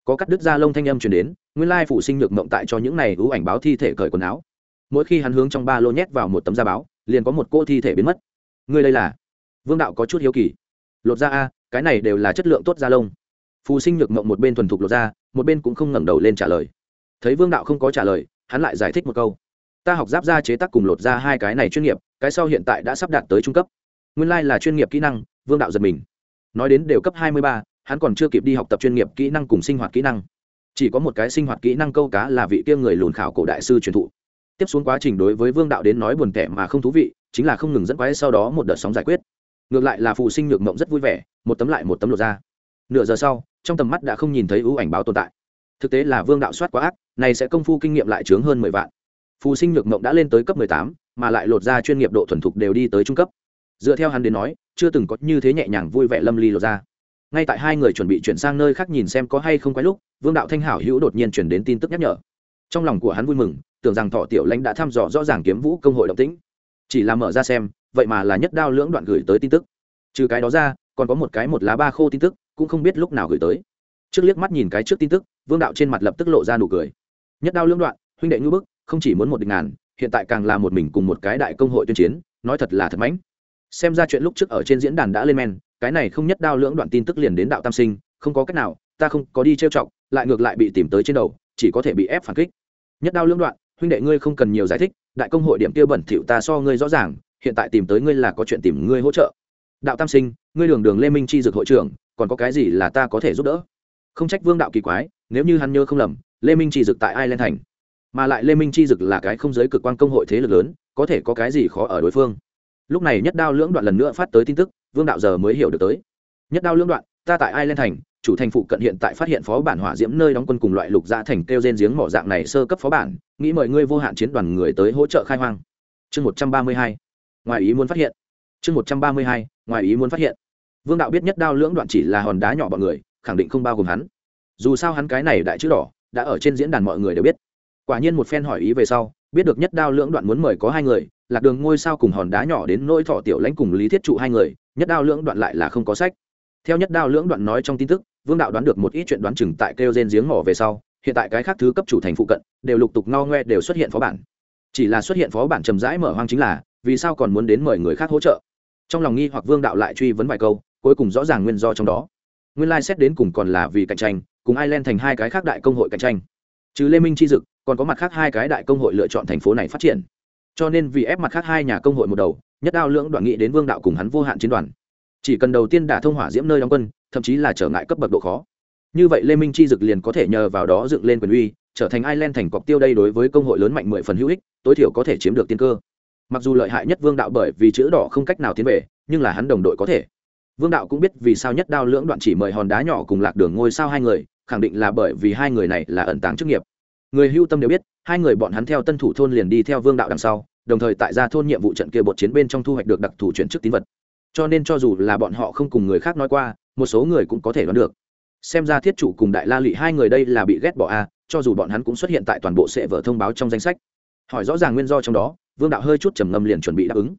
có cắt đứt da lông thanh âm truyền đến, nguyên lai phụ sinh nhược mộng tại cho những này ưu ảnh báo thi thể cởi quần áo. Mỗi khi hắn hướng trong ba lô nhét vào một tấm da báo, liền có một cô thi thể biến mất. Ngươi đây là? Vương đạo có chút hiếu kỳ. Lột da a, cái này đều là chất lượng tốt da lông. Phù sinh nhược mộng một bên thuần thục lột da, một bên cũng không ngẩng đầu lên trả lời. Thấy vương đạo không có trả lời, hắn lại giải thích một câu. Ta học giáp da chế tác cùng lột da hai cái này chuyên nghiệp, cái sau hiện tại đã sắp đạt tới trung cấp. Nguyên lai、like、là chuyên nghiệp kỹ năng, vương đạo giật mình. Nói đến đều cấp hai mươi ba hắn còn chưa kịp đi học tập chuyên nghiệp kỹ năng cùng sinh hoạt kỹ năng. Chỉ có một cái sinh hoạt kỹ năng câu cá là vị kia người lùn khảo cổ đại sư truyền thụ. Tiếp xuống quá trình đối với vương đạo đến nói buồn tẻ mà không thú vị, chính là không ngừng dẫn quái sau đó một đợt sóng giải quyết. Ngược lại là phụ sinh nhược mộng rất vui vẻ, một tấm lại một tấm lột ra. Nửa giờ sau, trong tầm mắt đã không nhìn thấy ưu ảnh báo tồn tại. Thực tế là vương đạo soát quá ác, này sẽ công phu kinh nghiệm lại chướng hơn mười vạn. Phù sinh nhược mộng đã lên tới cấp mười tám, mà lại lột ra chuyên nghiệp độ thuần thục đều đi tới trung cấp. Dựa theo hắn đến nói, chưa từng có như thế nhẹ nhàng vui vẻ lâm ly lột ra ngay tại hai người chuẩn bị chuyển sang nơi khác nhìn xem có hay không quái lúc, vương đạo thanh hảo hữu đột nhiên chuyển đến tin tức nhắc nhở. Trong lòng của hắn vui mừng, tưởng rằng thọ tiểu lãnh đã thăm dò rõ ràng kiếm vũ công hội động tĩnh. Chỉ là mở ra xem, vậy mà là nhất đao lưỡng đoạn gửi tới tin tức. Trừ cái đó ra, còn có một cái một lá ba khô tin tức, cũng không biết lúc nào gửi tới. Trước liếc mắt nhìn cái trước tin tức, vương đạo trên mặt lập tức lộ ra nụ cười. Nhất đao lưỡng đoạn, huynh đệ ngư bức, không chỉ muốn một địch ngàn, hiện tại càng là một mình cùng một cái đại công hội tuyên chiến, nói thật là thật mãnh. Xem ra chuyện lúc trước ở trên diễn đàn đã lên men cái này không nhất đao lưỡng đoạn tin tức liền đến đạo tam sinh, không có cách nào, ta không có đi trêu chọc, lại ngược lại bị tìm tới trên đầu, chỉ có thể bị ép phản kích. Nhất đao lưỡng đoạn, huynh đệ ngươi không cần nhiều giải thích, đại công hội điểm kia bẩn thỉu ta so ngươi rõ ràng, hiện tại tìm tới ngươi là có chuyện tìm ngươi hỗ trợ. Đạo tam sinh, ngươi đường đường lê minh chi dược hội trưởng, còn có cái gì là ta có thể giúp đỡ? Không trách vương đạo kỳ quái, nếu như hắn nhớ không lầm, lê minh chi dực tại ai lên thành. Mà lại lê minh chi dực là cái không giới cực quan công hội thế lực lớn, có thể có cái gì khó ở đối phương. Lúc này nhất đao lưỡng đoạn lần nữa phát tới tin tức vương đạo giờ mới hiểu được tới. Nhất đao lưỡng đoạn, ta tại ai lên thành, chủ thành phụ cận hiện tại phát hiện phó bản hỏa diễm nơi đóng quân cùng loại lục gia thành kêu trên giếng mỏ dạng này sơ cấp phó bản, nghĩ mời ngươi vô hạn chiến đoàn người tới hỗ trợ khai hoang. Chương một trăm ba mươi hai, ngoài ý muốn phát hiện. Chương một trăm ba mươi hai, ngoài ý muốn phát hiện. Vương đạo biết nhất đao lưỡng đoạn chỉ là hòn đá nhỏ bọn người, khẳng định không bao gồm hắn. Dù sao hắn cái này đại chữ đỏ, đã ở trên diễn đàn mọi người đều biết. Quả nhiên một phen hỏi ý về sau, biết được nhất đao lưỡng đoạn muốn mời có hai người, lạc đường ngôi sao cùng hòn đá nhỏ đến nỗi thọ tiểu lãnh cùng lý thiết trụ hai người nhất đao lưỡng đoạn lại là không có sách. Theo nhất đao lưỡng đoạn nói trong tin tức, vương đạo đoán được một ít chuyện đoán chừng tại kêu gen giếng mỏ về sau, hiện tại cái khác thứ cấp chủ thành phụ cận, đều lục tục no ngoe đều xuất hiện phó bản. Chỉ là xuất hiện phó bản trầm rãi mở hoang chính là, vì sao còn muốn đến mời người khác hỗ trợ? Trong lòng nghi hoặc vương đạo lại truy vấn vài câu, cuối cùng rõ ràng nguyên do trong đó. Nguyên lai xét đến cùng còn là vì cạnh tranh, cùng ireland thành hai cái khác đại công hội cạnh tranh. Trừ lê minh chi dực còn có mặt khác hai cái đại công hội lựa chọn thành phố này phát triển. Cho nên vì ép mặt khác hai nhà công hội một đầu nhất đao lưỡng đoạn nghị đến vương đạo cùng hắn vô hạn chiến đoàn. Chỉ cần đầu tiên đả thông hỏa diễm nơi đóng quân, thậm chí là trở ngại cấp bậc độ khó. Như vậy lê minh chi dực liền có thể nhờ vào đó dựng lên quyền uy, trở thành ireland thành cọc tiêu đây đối với công hội lớn mạnh mười phần hữu ích, tối thiểu có thể chiếm được tiên cơ. Mặc dù lợi hại nhất vương đạo bởi vì chữ đỏ không cách nào tiến về, nhưng là hắn đồng đội có thể. Vương đạo cũng biết vì sao nhất đao lưỡng đoạn chỉ mời hòn đá nhỏ cùng lạc đường ngôi sao hai người, khẳng định là bởi vì hai người này là ẩn tàng chức nghiệp. Người hưu tâm đều biết, hai người bọn hắn theo tân thủ thôn liền đi theo vương đạo đằng sau đồng thời tại gia thôn nhiệm vụ trận kia bột chiến bên trong thu hoạch được đặc thù chuyển chức tín vật. Cho nên cho dù là bọn họ không cùng người khác nói qua, một số người cũng có thể đoán được. Xem ra thiết chủ cùng đại la lụy hai người đây là bị ghét bỏ a, cho dù bọn hắn cũng xuất hiện tại toàn bộ sệ vở thông báo trong danh sách. Hỏi rõ ràng nguyên do trong đó, vương đạo hơi chút trầm ngâm liền chuẩn bị đáp ứng.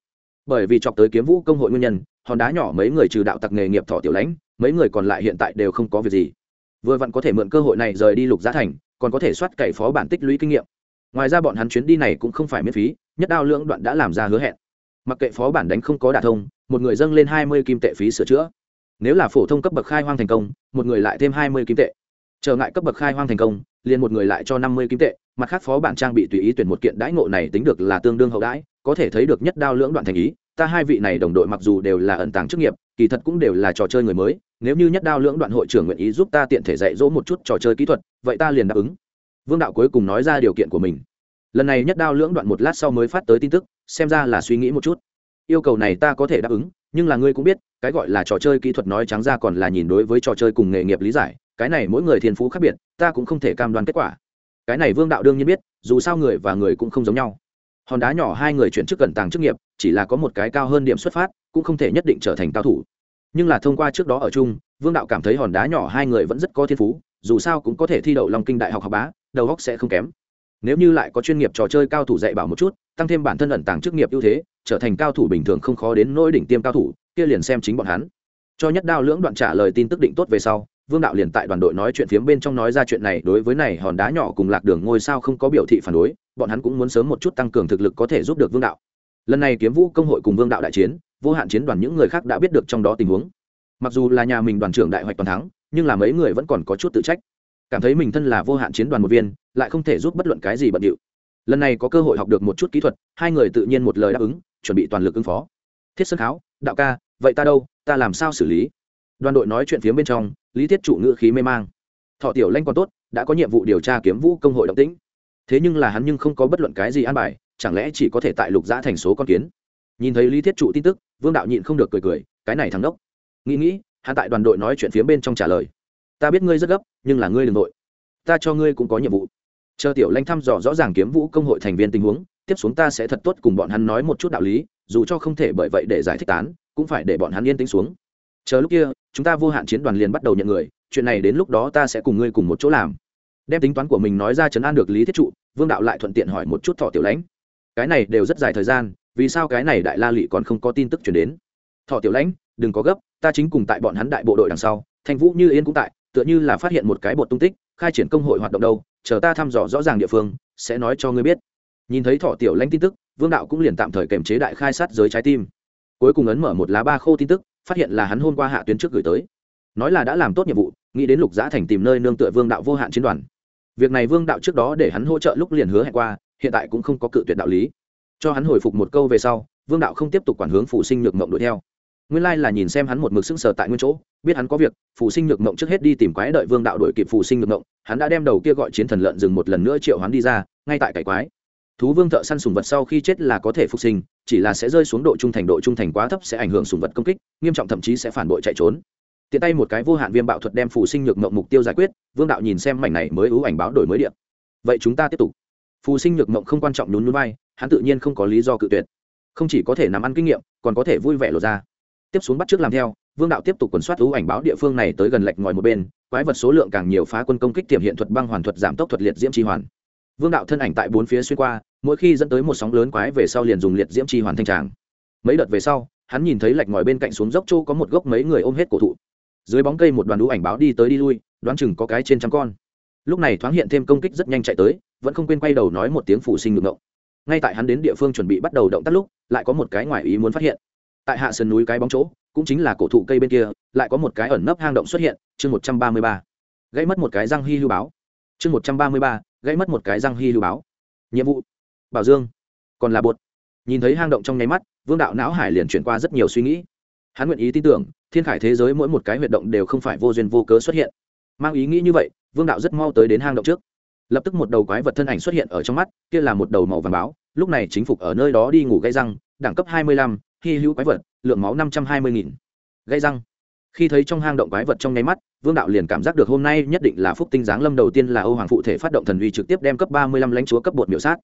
Bởi vì chọc tới kiếm vũ công hội nguyên nhân, hòn đá nhỏ mấy người trừ đạo tặc nghề nghiệp thọ tiểu lãnh, mấy người còn lại hiện tại đều không có việc gì. Vừa vặn có thể mượn cơ hội này rời đi lục giá thành, còn có thể soát cậy phó bản tích lũy kinh nghiệm. Ngoài ra bọn hắn chuyến đi này cũng không phải miễn phí nhất đao lưỡng đoạn đã làm ra hứa hẹn. Mặc kệ phó bản đánh không có đả thông, một người dâng lên hai mươi kim tệ phí sửa chữa. Nếu là phổ thông cấp bậc khai hoang thành công, một người lại thêm hai mươi kim tệ. Trở ngại cấp bậc khai hoang thành công, liền một người lại cho năm mươi kim tệ, mặt khác phó bản trang bị tùy ý tuyển một kiện đãi ngộ này tính được là tương đương hậu đãi, có thể thấy được nhất đao lưỡng đoạn thành ý, ta hai vị này đồng đội mặc dù đều là ẩn tàng chức nghiệp, kỳ thật cũng đều là trò chơi người mới, nếu như nhất đao lưỡng đoạn hội trưởng nguyện ý giúp ta tiện thể dạy dỗ một chút trò chơi kỹ thuật, vậy ta liền đáp ứng. Vương đạo cuối cùng nói ra điều kiện của mình lần này nhất đao lưỡng đoạn một lát sau mới phát tới tin tức, xem ra là suy nghĩ một chút. Yêu cầu này ta có thể đáp ứng, nhưng là ngươi cũng biết, cái gọi là trò chơi kỹ thuật nói trắng ra còn là nhìn đối với trò chơi cùng nghề nghiệp lý giải, cái này mỗi người thiên phú khác biệt, ta cũng không thể cam đoan kết quả. Cái này vương đạo đương nhiên biết, dù sao người và người cũng không giống nhau. Hòn đá nhỏ hai người chuyển chức cẩn tàng chức nghiệp, chỉ là có một cái cao hơn điểm xuất phát, cũng không thể nhất định trở thành cao thủ. Nhưng là thông qua trước đó ở chung, vương đạo cảm thấy hòn đá nhỏ hai người vẫn rất có thiên phú, dù sao cũng có thể thi đậu long kinh đại học học bá, đầu góc sẽ không kém nếu như lại có chuyên nghiệp trò chơi cao thủ dạy bảo một chút, tăng thêm bản thân ẩn tàng chức nghiệp ưu thế, trở thành cao thủ bình thường không khó đến nỗi đỉnh tiêm cao thủ, kia liền xem chính bọn hắn. Cho nhất đao lưỡng đoạn trả lời tin tức định tốt về sau, vương đạo liền tại đoàn đội nói chuyện phiếm bên trong nói ra chuyện này, đối với này hòn đá nhỏ cùng lạc đường ngôi sao không có biểu thị phản đối, bọn hắn cũng muốn sớm một chút tăng cường thực lực có thể giúp được vương đạo. Lần này kiếm vũ công hội cùng vương đạo đại chiến, vô hạn chiến đoàn những người khác đã biết được trong đó tình huống. Mặc dù là nhà mình đoàn trưởng đại hoạch toàn thắng, nhưng là mấy người vẫn còn có chút tự trách cảm thấy mình thân là vô hạn chiến đoàn một viên, lại không thể giúp bất luận cái gì bận điệu. Lần này có cơ hội học được một chút kỹ thuật, hai người tự nhiên một lời đáp ứng, chuẩn bị toàn lực ứng phó. Thiết sơn kháo, đạo ca, vậy ta đâu, ta làm sao xử lý? Đoàn đội nói chuyện phía bên trong, lý thiết trụ ngữ khí mê mang. Thọ tiểu lanh còn tốt, đã có nhiệm vụ điều tra kiếm vũ công hội động tĩnh. Thế nhưng là hắn nhưng không có bất luận cái gì an bài, chẳng lẽ chỉ có thể tại lục giã thành số con kiến? Nhìn thấy lý thiết trụ tin tức, vương đạo nhịn không được cười cười, cái này thằng đốc nghĩ nghĩ, hắn tại đoàn đội nói chuyện phía bên trong trả lời ta biết ngươi rất gấp, nhưng là ngươi đ ừ n g nội ta cho ngươi cũng có nhiệm vụ. Chờ tiểu lanh thăm dò rõ ràng kiếm vũ công hội thành viên tình huống, tiếp xuống ta sẽ thật tốt cùng bọn hắn nói một chút đạo lý, dù cho không thể bởi vậy để giải thích tán, cũng phải để bọn hắn yên tĩnh xuống. Chờ lúc kia, chúng ta vô hạn chiến đoàn liền bắt đầu nhận người, chuyện này đến lúc đó ta sẽ cùng ngươi cùng một chỗ làm. Đem tính toán của mình nói ra chấn an được lý thiết trụ, vương đạo lại thuận tiện hỏi một chút thọ tiểu lãnh. Cái này đều rất dài thời gian, vì sao cái này đại la lụy còn không có tin tức chuyển đến? Thọ tiểu lãnh, đừng có gấp, ta chính cùng tại bọn hắn đại bộ đội đằng sau, thanh vũ như yên cũng tại tựa như là phát hiện một cái bột tung tích, khai triển công hội hoạt động đâu, chờ ta thăm dò rõ ràng địa phương, sẽ nói cho ngươi biết. Nhìn thấy thọ tiểu lãnh tin tức, vương đạo cũng liền tạm thời kềm chế đại khai sát giới trái tim. Cuối cùng ấn mở một lá ba khô tin tức, phát hiện là hắn hôm qua hạ tuyến trước gửi tới. Nói là đã làm tốt nhiệm vụ, nghĩ đến lục giã thành tìm nơi nương tựa vương đạo vô hạn chiến đoàn. Việc này vương đạo trước đó để hắn hỗ trợ lúc liền hứa hẹn qua, hiện tại cũng không có cự tuyệt đạo lý. Cho hắn hồi phục một câu về sau, vương đạo không tiếp tục quản hướng phụ sinh nhược mộng đuổi theo nguyên lai là nhìn xem hắn một mực sững sờ tại nguyên chỗ, biết hắn có việc phụ sinh nhược mộng trước hết đi tìm quái đợi vương đạo đổi kịp phụ sinh nhược mộng, hắn đã đem đầu kia gọi chiến thần lợn dừng một lần nữa triệu hắn đi ra, ngay tại cải quái. Thú vương thợ săn sùng vật sau khi chết là có thể phục sinh, chỉ là sẽ rơi xuống độ trung thành, độ trung thành quá thấp sẽ ảnh hưởng sùng vật công kích, nghiêm trọng thậm chí sẽ phản bội chạy trốn. Tiện tay một cái vô hạn viêm bạo thuật đem phù sinh nhược mộng mục tiêu giải quyết, vương đạo nhìn xem mảnh này mới ưu ảnh báo đổi mới điện vậy chúng ta tiếp tục. Phù sinh nhược mộng không quan trọng nhún núi bay hắn tự nhiên không có lý do cự tuyệt. Không chỉ có thể nắm ăn kinh nghiệm, còn có thể vui vẻ lột ra tiếp xuống bắt trước làm theo, vương đạo tiếp tục quần soát ưu ảnh báo địa phương này tới gần lệch ngòi một bên, quái vật số lượng càng nhiều phá quân công kích tiềm hiện thuật băng hoàn thuật giảm tốc thuật liệt diễm tri hoàn. Vương đạo thân ảnh tại bốn phía xuyên qua, mỗi khi dẫn tới một sóng lớn quái về sau liền dùng liệt diễm tri hoàn thanh tràng. Mấy đợt về sau, hắn nhìn thấy lệch ngòi bên cạnh xuống dốc châu có một gốc mấy người ôm hết cổ thụ. Dưới bóng cây một đoàn ưu ảnh báo đi tới đi lui, đoán chừng có cái trên trăm con. Lúc này thoáng hiện thêm công kích rất nhanh chạy tới, vẫn không quên quay đầu nói một tiếng phủ sinh ngược ngộng. Ngay tại hắn đến địa phương chuẩn bị bắt đầu động tác lúc, lại có một cái ngoài ý muốn phát hiện tại hạ sườn núi cái bóng chỗ, cũng chính là cổ thụ cây bên kia, lại có một cái ẩn nấp hang động xuất hiện, chương một trăm ba mươi ba. Gây mất một cái răng hy lưu báo. Chương một trăm ba mươi ba, gây mất một cái răng hy lưu báo. Nhiệm vụ. Bảo dương. Còn là bột. Nhìn thấy hang động trong nháy mắt, vương đạo não hải liền chuyển qua rất nhiều suy nghĩ. Hắn nguyện ý tin tưởng, thiên khải thế giới mỗi một cái huyệt động đều không phải vô duyên vô cớ xuất hiện. Mang ý nghĩ như vậy, vương đạo rất mau tới đến hang động trước. Lập tức một đầu quái vật thân ảnh xuất hiện ở trong mắt, kia là một đầu màu vàng báo, lúc này chính phục ở nơi đó đi ngủ gây răng, đẳng cấp hai mươi lăm hy hữu quái vật, lượng máu năm trăm hai mươi nghìn. Gây răng. Khi thấy trong hang động quái vật trong nháy mắt, vương đạo liền cảm giác được hôm nay nhất định là phúc tinh giáng lâm đầu tiên là âu hoàng phụ thể phát động thần uy trực tiếp đem cấp ba mươi lăm lãnh chúa cấp bột miểu sát.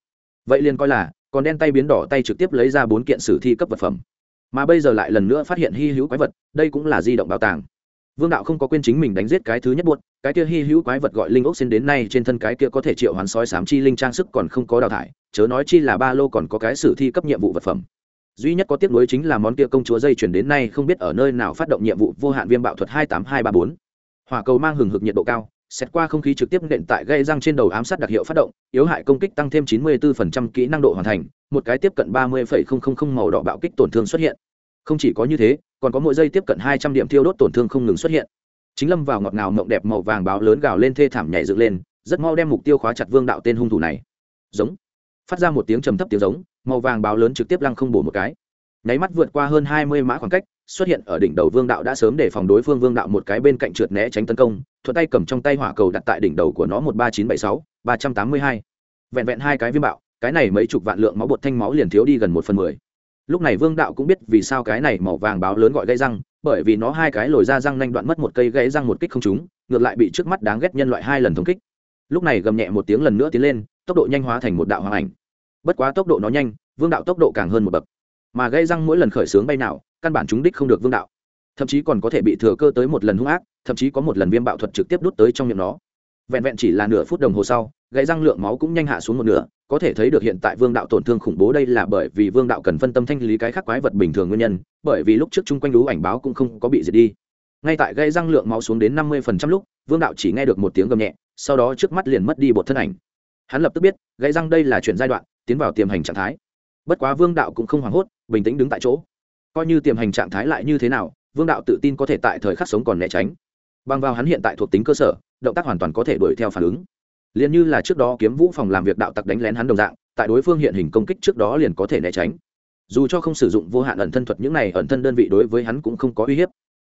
Vậy liền coi là, còn đen tay biến đỏ tay trực tiếp lấy ra bốn kiện sử thi cấp vật phẩm. Mà bây giờ lại lần nữa phát hiện hy hữu quái vật, đây cũng là di động bảo tàng. Vương đạo không có quên chính mình đánh giết cái thứ nhất buốt cái kia hy hữu quái vật gọi linh ốc xin đến nay trên thân cái kia có thể triệu hoán sói sám chi linh trang sức còn không có đào thải, chớ nói chi là ba lô còn có cái sử thi cấp nhiệm vụ vật phẩm duy nhất có tiếc nuối chính là món kia công chúa dây chuyển đến nay không biết ở nơi nào phát động nhiệm vụ vô hạn viêm bạo thuật hai tám hai ba bốn. Hỏa cầu mang hừng hực nhiệt độ cao, xét qua không khí trực tiếp nện tại gây răng trên đầu ám sát đặc hiệu phát động, yếu hại công kích tăng thêm chín mươi 94% kỹ năng độ hoàn thành, một cái tiếp cận ba mươi màu đỏ bạo kích tổn thương xuất hiện. Không chỉ có như thế, còn có mỗi giây tiếp cận hai trăm điểm thiêu đốt tổn thương không ngừng xuất hiện. Chính lâm vào ngọt ngào mộng đẹp màu vàng báo lớn gào lên thê thảm nhảy dựng lên, rất mau đem mục tiêu khóa chặt vương đạo tên hung thủ này. Giống. Phát ra một tiếng trầm thấp tiếng giống màu vàng báo lớn trực tiếp lăng không bổ một cái. Nháy mắt vượt qua hơn hai mươi mã khoảng cách, xuất hiện ở đỉnh đầu vương đạo đã sớm để phòng đối phương vương đạo một cái bên cạnh trượt né tránh tấn công, thuận tay cầm trong tay hỏa cầu đặt tại đỉnh đầu của nó một ba chín bảy sáu, ba trăm tám mươi hai. Vẹn vẹn hai cái viêm bạo, cái này mấy chục vạn lượng máu bột thanh máu liền thiếu đi gần một phần mười. Lúc này vương đạo cũng biết vì sao cái này màu vàng báo lớn gọi gây răng, bởi vì nó hai cái lồi ra răng nanh đoạn mất một cây gãy răng một kích không trúng, ngược lại bị trước mắt đáng ghét nhân loại hai lần thống kích. Lúc này gầm nhẹ một tiếng lần nữa tiến lên, tốc độ nhanh hóa thành một đạo hoàng ảnh bất quá tốc độ nó nhanh, vương đạo tốc độ càng hơn một bậc. Mà gây răng mỗi lần khởi xướng bay nào, căn bản chúng đích không được vương đạo. Thậm chí còn có thể bị thừa cơ tới một lần hung ác, thậm chí có một lần viêm bạo thuật trực tiếp đút tới trong miệng nó. Vẹn vẹn chỉ là nửa phút đồng hồ sau, Gây răng lượng máu cũng nhanh hạ xuống một nửa, có thể thấy được hiện tại vương đạo tổn thương khủng bố đây là bởi vì vương đạo cần phân tâm thanh lý cái khác quái vật bình thường nguyên nhân, bởi vì lúc trước chung quanh lũ ảnh báo cũng không có bị diệt đi. Ngay tại gây răng lượng máu xuống đến năm mươi lúc, vương đạo chỉ nghe được một tiếng gầm nhẹ, sau đó trước mắt liền mất đi bột thân ảnh. Hắn lập tức biết, gây răng đây là chuyện giai đoạn tiến vào tiềm hành trạng thái. Bất quá vương đạo cũng không hoảng hốt, bình tĩnh đứng tại chỗ. Coi như tiềm hành trạng thái lại như thế nào, vương đạo tự tin có thể tại thời khắc sống còn né tránh. Bằng vào hắn hiện tại thuộc tính cơ sở, động tác hoàn toàn có thể đuổi theo phản ứng. Liền như là trước đó kiếm vũ phòng làm việc đạo tặc đánh lén hắn đồng dạng, tại đối phương hiện hình công kích trước đó liền có thể né tránh. Dù cho không sử dụng vô hạn ẩn thân thuật những này ẩn thân đơn vị đối với hắn cũng không có uy hiếp.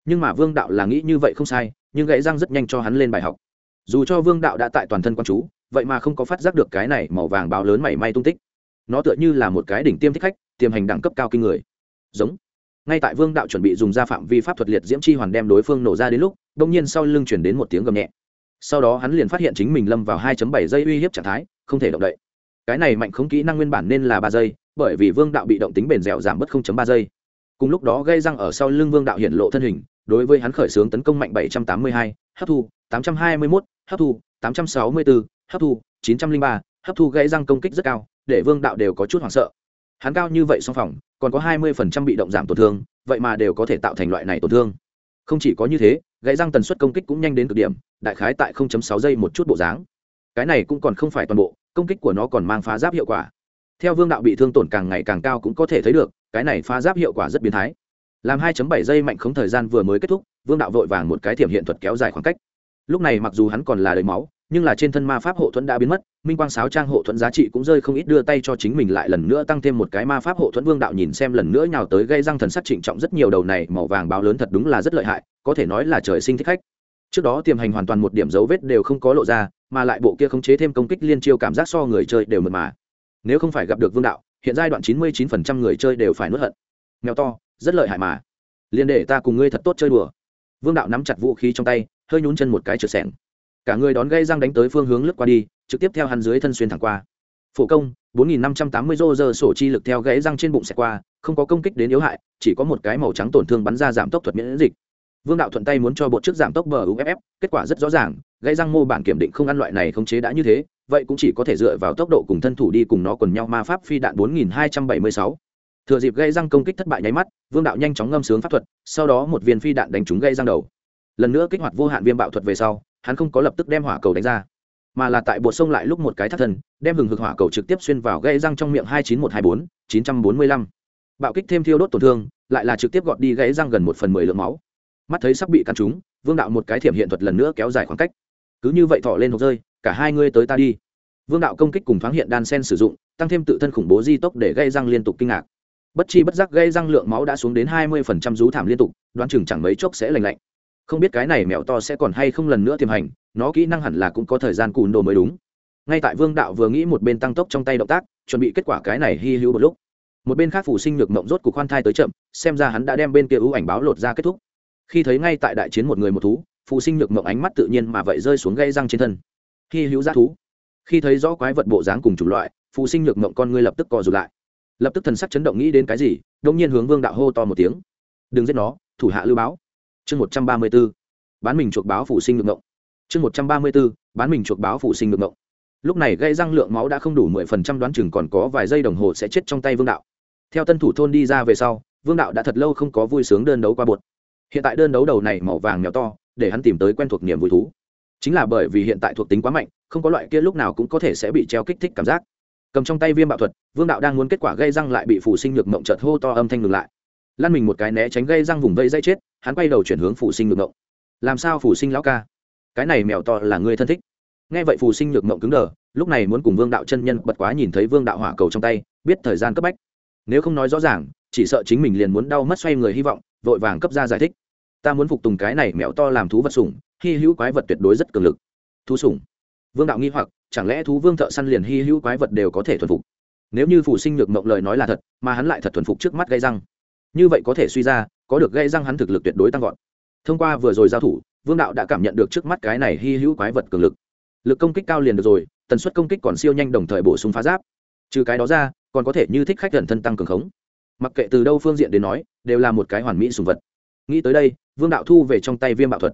Nhưng mà vương đạo là nghĩ như vậy không sai, nhưng gãy răng rất nhanh cho hắn lên bài học. Dù cho vương đạo đã tại toàn thân quan chú vậy mà không có phát giác được cái này màu vàng báo lớn mảy may tung tích. Nó tựa như là một cái đỉnh tiêm thích khách tiềm hành đẳng cấp cao kinh người. Giống. Ngay tại vương đạo chuẩn bị dùng ra phạm vi pháp thuật liệt diễm chi hoàn đem đối phương nổ ra đến lúc đông nhiên sau lưng chuyển đến một tiếng gầm nhẹ. Sau đó hắn liền phát hiện chính mình lâm vào 2.7 giây uy hiếp trạng thái không thể động đậy. Cái này mạnh không kỹ năng nguyên bản nên là ba giây bởi vì vương đạo bị động tính bền dẻo giảm bớt 0.3 giây. Cùng lúc đó gây răng ở sau lưng vương đạo hiện lộ thân hình đối với hắn khởi xướng tấn công mạnh 782, hấp thu 821, hấp thu 864, hấp thu 903, hấp thu gãy răng công kích rất cao để vương đạo đều có chút hoảng sợ. Hắn cao như vậy song phòng còn có 20% bị động giảm tổn thương vậy mà đều có thể tạo thành loại này tổn thương. Không chỉ có như thế gãy răng tần suất công kích cũng nhanh đến cực điểm đại khái tại 0.6 giây một chút bộ dáng. Cái này cũng còn không phải toàn bộ công kích của nó còn mang phá giáp hiệu quả. Theo vương đạo bị thương tổn càng ngày càng cao cũng có thể thấy được cái này phá giáp hiệu quả rất biến thái. Làm 2.7 giây mạnh không thời gian vừa mới kết thúc vương đạo vội vàng một cái thiểm hiện thuật kéo dài khoảng cách. Lúc này mặc dù hắn còn là đầy máu nhưng là trên thân ma pháp hộ thuẫn đã biến mất, minh quang sáo trang hộ thuẫn giá trị cũng rơi không ít đưa tay cho chính mình lại lần nữa tăng thêm một cái ma pháp hộ thuẫn vương đạo nhìn xem lần nữa nhào tới gây răng thần sắc trịnh trọng rất nhiều đầu này, màu vàng báo lớn thật đúng là rất lợi hại, có thể nói là trời sinh thích khách. Trước đó tiềm hành hoàn toàn một điểm dấu vết đều không có lộ ra, mà lại bộ kia khống chế thêm công kích liên chiêu cảm giác so người chơi đều mật mà. Nếu không phải gặp được vương đạo, hiện giai đoạn chín mươi chín phần trăm người chơi đều phải nuốt hận. Mèo to, rất lợi hại mà. Liền để ta cùng ngươi thật tốt chơi đùa. Vương đạo nắm chặt vũ khí trong tay, hơi nhún chân một cái trượt sẻng cả người đón gây răng đánh tới phương hướng lướt qua đi, trực tiếp theo hắn dưới thân xuyên thẳng qua. Phổ công 4.580 rô giờ sổ chi lực theo gãy răng trên bụng xẹt qua, không có công kích đến yếu hại, chỉ có một cái màu trắng tổn thương bắn ra giảm tốc thuật miễn dịch. Vương đạo thuận tay muốn cho bộ trước giảm tốc bờ uff kết quả rất rõ ràng, gãy răng mô bản kiểm định không ăn loại này khống chế đã như thế, vậy cũng chỉ có thể dựa vào tốc độ cùng thân thủ đi cùng nó quần nhau ma pháp phi đạn 4276. thừa dịp gây răng công kích thất bại nháy mắt, vương đạo nhanh chóng ngâm sướng pháp thuật, sau đó một viên phi đạn đánh trúng gây răng đầu. Lần nữa kích hoạt vô hạn viêm bạo thuật về sau hắn không có lập tức đem hỏa cầu đánh ra, mà là tại bột sông lại lúc một cái thắt thân, đem hừng hực hỏa cầu trực tiếp xuyên vào gây răng trong miệng hai chín một hai bốn, chín trăm bốn mươi lăm. Bạo kích thêm thiêu đốt tổn thương, lại là trực tiếp gọt đi gãy răng gần một phần mười lượng máu. Mắt thấy sắp bị cắn trúng, vương đạo một cái thiểm hiện thuật lần nữa kéo dài khoảng cách. Cứ như vậy thọ lên hộp rơi, cả hai ngươi tới ta đi. Vương đạo công kích cùng thoáng hiện đan sen sử dụng, tăng thêm tự thân khủng bố di tốc để gây răng liên tục kinh ngạc. Bất chi bất giác gây răng lượng máu đã xuống đến hai mươi phần trăm rú thảm liên tục, đoán chừng chẳng mấy chốc sẽ lành lạnh không biết cái này mẹo to sẽ còn hay không lần nữa tiềm hành, nó kỹ năng hẳn là cũng có thời gian cùn đồ mới đúng. Ngay tại vương đạo vừa nghĩ một bên tăng tốc trong tay động tác, chuẩn bị kết quả cái này hy hữu một lúc. Một bên khác phủ sinh nhược mộng rốt của khoan thai tới chậm, xem ra hắn đã đem bên kia ưu ảnh báo lột ra kết thúc. Khi thấy ngay tại đại chiến một người một thú phụ sinh nhược mộng ánh mắt tự nhiên mà vậy rơi xuống gây răng trên thân. Hy hữu g thú. Khi thấy rõ quái vật bộ dáng cùng chủng loại phụ sinh nhược mộng con ngươi lập tức co rụt lại. Lập tức thần sắc chấn động nghĩ đến cái gì đông nhiên hướng vương đạo hô to một tiếng. Đừng giết nó, thủ hạ lưu báo chương một trăm ba mươi b ố bán mình chuộc báo phụ sinh ngược ngộng. Chương một trăm ba mươi b ố bán mình chuộc báo phụ sinh ngược ngộng. Lúc này gây răng lượng máu đã không đủ mười phần trăm đoán chừng còn có vài giây đồng hồ sẽ chết trong tay vương đạo. Theo tân thủ thôn đi ra về sau, vương đạo đã thật lâu không có vui sướng đơn đấu qua bột. Hiện tại đơn đấu đầu này màu vàng mèo to, để hắn tìm tới quen thuộc niềm vui thú. Chính là bởi vì hiện tại thuộc tính quá mạnh, không có loại kia lúc nào cũng có thể sẽ bị treo kích thích cảm giác. Cầm trong tay viêm bạo thuật, vương đạo đang muốn kết quả gây răng lại bị phủ sinh nhược mộng chợt hô to âm thanh ngừng lại lăn mình một cái né tránh gây răng vùng vây dây chết, hắn quay đầu chuyển hướng phủ sinh nhược mộng. Làm sao phủ sinh lão ca? Cái này mèo to là người thân thích. Nghe vậy phù sinh nhược mộng cứng đờ, lúc này muốn cùng vương đạo chân nhân bật quá nhìn thấy vương đạo hỏa cầu trong tay, biết thời gian cấp bách. Nếu không nói rõ ràng, chỉ sợ chính mình liền muốn đau mất xoay người hy vọng, vội vàng cấp ra giải thích. Ta muốn phục tùng cái này mẹo to làm thú vật sủng, hy hữu quái vật tuyệt đối rất cường lực. Thú sủng? Vương đạo nghi hoặc, chẳng lẽ thú vương thợ săn liền hy hữu quái vật đều có thể thuần phục? Nếu như phủ sinh nhược mộng lời nói là thật, mà hắn lại thật thuần phục trước mắt gây răng như vậy có thể suy ra, có được gây răng hắn thực lực tuyệt đối tăng vọt. Thông qua vừa rồi giao thủ, vương đạo đã cảm nhận được trước mắt cái này hy hữu quái vật cường lực. Lực công kích cao liền được rồi, tần suất công kích còn siêu nhanh đồng thời bổ sung phá giáp. Trừ cái đó ra, còn có thể như thích khách gần thân tăng cường khống. Mặc kệ từ đâu phương diện đến nói, đều là một cái hoàn mỹ sùng vật. Nghĩ tới đây, vương đạo thu về trong tay viêm bạo thuật.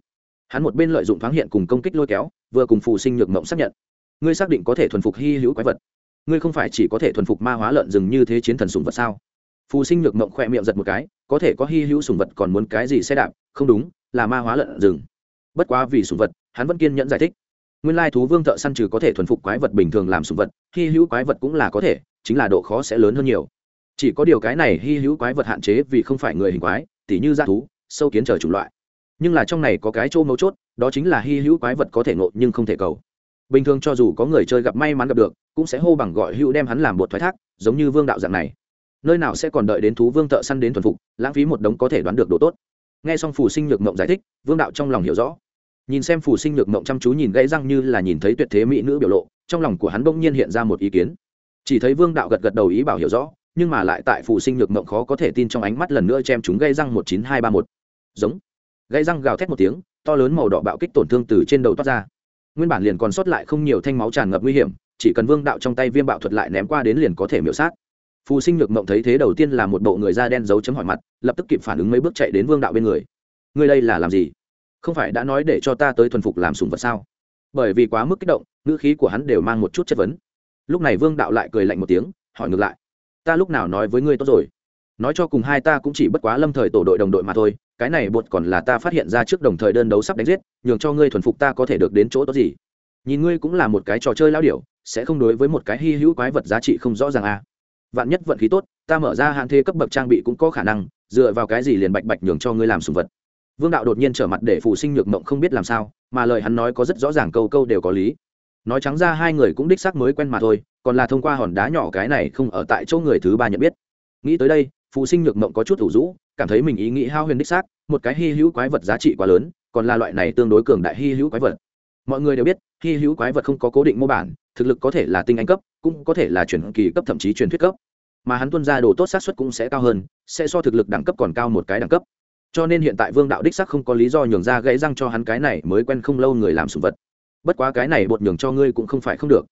Hắn một bên lợi dụng thoáng hiện cùng công kích lôi kéo, vừa cùng phù sinh nhược mộng xác nhận. Ngươi xác định có thể thuần phục hy hữu quái vật. Ngươi không phải chỉ có thể thuần phục ma hóa lợn rừng như thế chiến thần sùng vật sao? Phù sinh nhược mộng khỏe miệng giật một cái, có thể có hy hữu sùng vật còn muốn cái gì xe đạp, không đúng, là ma hóa lợn rừng. Bất quá vì sùng vật, hắn vẫn kiên nhẫn giải thích. Nguyên lai thú vương thợ săn trừ có thể thuần phục quái vật bình thường làm sùng vật, hy hữu quái vật cũng là có thể, chính là độ khó sẽ lớn hơn nhiều. Chỉ có điều cái này hy hữu quái vật hạn chế vì không phải người hình quái, tỉ như da thú, sâu kiến chờ chủng loại. Nhưng là trong này có cái chỗ mấu chốt, đó chính là hy hữu quái vật có thể ngộ nhưng không thể cầu. Bình thường cho dù có người chơi gặp may mắn gặp được, cũng sẽ hô bằng gọi hữu đem hắn làm bột thoái thác, giống như vương đạo dạng này nơi nào sẽ còn đợi đến thú vương thợ săn đến thuần phục, lãng phí một đống có thể đoán được đồ tốt. Nghe xong phù sinh nhược mộng giải thích, vương đạo trong lòng hiểu rõ. Nhìn xem phù sinh nhược mộng chăm chú nhìn gãy răng như là nhìn thấy tuyệt thế mỹ nữ biểu lộ, trong lòng của hắn bỗng nhiên hiện ra một ý kiến. Chỉ thấy vương đạo gật gật đầu ý bảo hiểu rõ, nhưng mà lại tại phù sinh nhược mộng khó có thể tin trong ánh mắt lần nữa chém chúng gãy răng một chín hai ba một. Giống. Gãy răng gào thét một tiếng, to lớn màu đỏ bạo kích tổn thương từ trên đầu toát ra. Nguyên bản liền còn sót lại không nhiều thanh máu tràn ngập nguy hiểm, chỉ cần vương đạo trong tay viêm bạo thuật lại ném qua đến liền có thể miểu sát phù sinh nhược mộng thấy thế đầu tiên là một bộ người da đen giấu chấm hỏi mặt, lập tức kịp phản ứng mấy bước chạy đến vương đạo bên người. Người đây là làm gì? Không phải đã nói để cho ta tới thuần phục làm sùng vật sao? Bởi vì quá mức kích động, ngữ khí của hắn đều mang một chút chất vấn. Lúc này vương đạo lại cười lạnh một tiếng, hỏi ngược lại. Ta lúc nào nói với ngươi tốt rồi? Nói cho cùng hai ta cũng chỉ bất quá lâm thời tổ đội đồng đội mà thôi, cái này bột còn là ta phát hiện ra trước đồng thời đơn đấu sắp đánh giết, nhường cho ngươi thuần phục ta có thể được đến chỗ tốt gì? Nhìn ngươi cũng là một cái trò chơi lao điểu, sẽ không đối với một cái hy hữu quái vật giá trị không rõ ràng à vạn nhất vận khí tốt, ta mở ra hạn thế cấp bậc trang bị cũng có khả năng, dựa vào cái gì liền bạch bạch nhường cho ngươi làm sùng vật. Vương đạo đột nhiên trở mặt để phụ sinh nhược mộng không biết làm sao, mà lời hắn nói có rất rõ ràng câu câu đều có lý. Nói trắng ra hai người cũng đích xác mới quen mà thôi, còn là thông qua hòn đá nhỏ cái này không ở tại chỗ người thứ ba nhận biết. Nghĩ tới đây phụ sinh nhược mộng có chút thủ rũ, cảm thấy mình ý nghĩ hao huyền đích xác, một cái hy hữu quái vật giá trị quá lớn, còn là loại này tương đối cường đại hy hữu quái vật. Mọi người đều biết, hy hữu quái vật không có cố định mô bản, thực lực có thể là tinh anh cấp cũng có thể là chuyển kỳ cấp thậm chí truyền thuyết cấp. Mà hắn tuân ra đồ tốt sát suất cũng sẽ cao hơn, sẽ so thực lực đẳng cấp còn cao một cái đẳng cấp. Cho nên hiện tại vương đạo đích sắc không có lý do nhường ra gãy răng cho hắn cái này mới quen không lâu người làm sùng vật. Bất quá cái này bột nhường cho ngươi cũng không phải không được.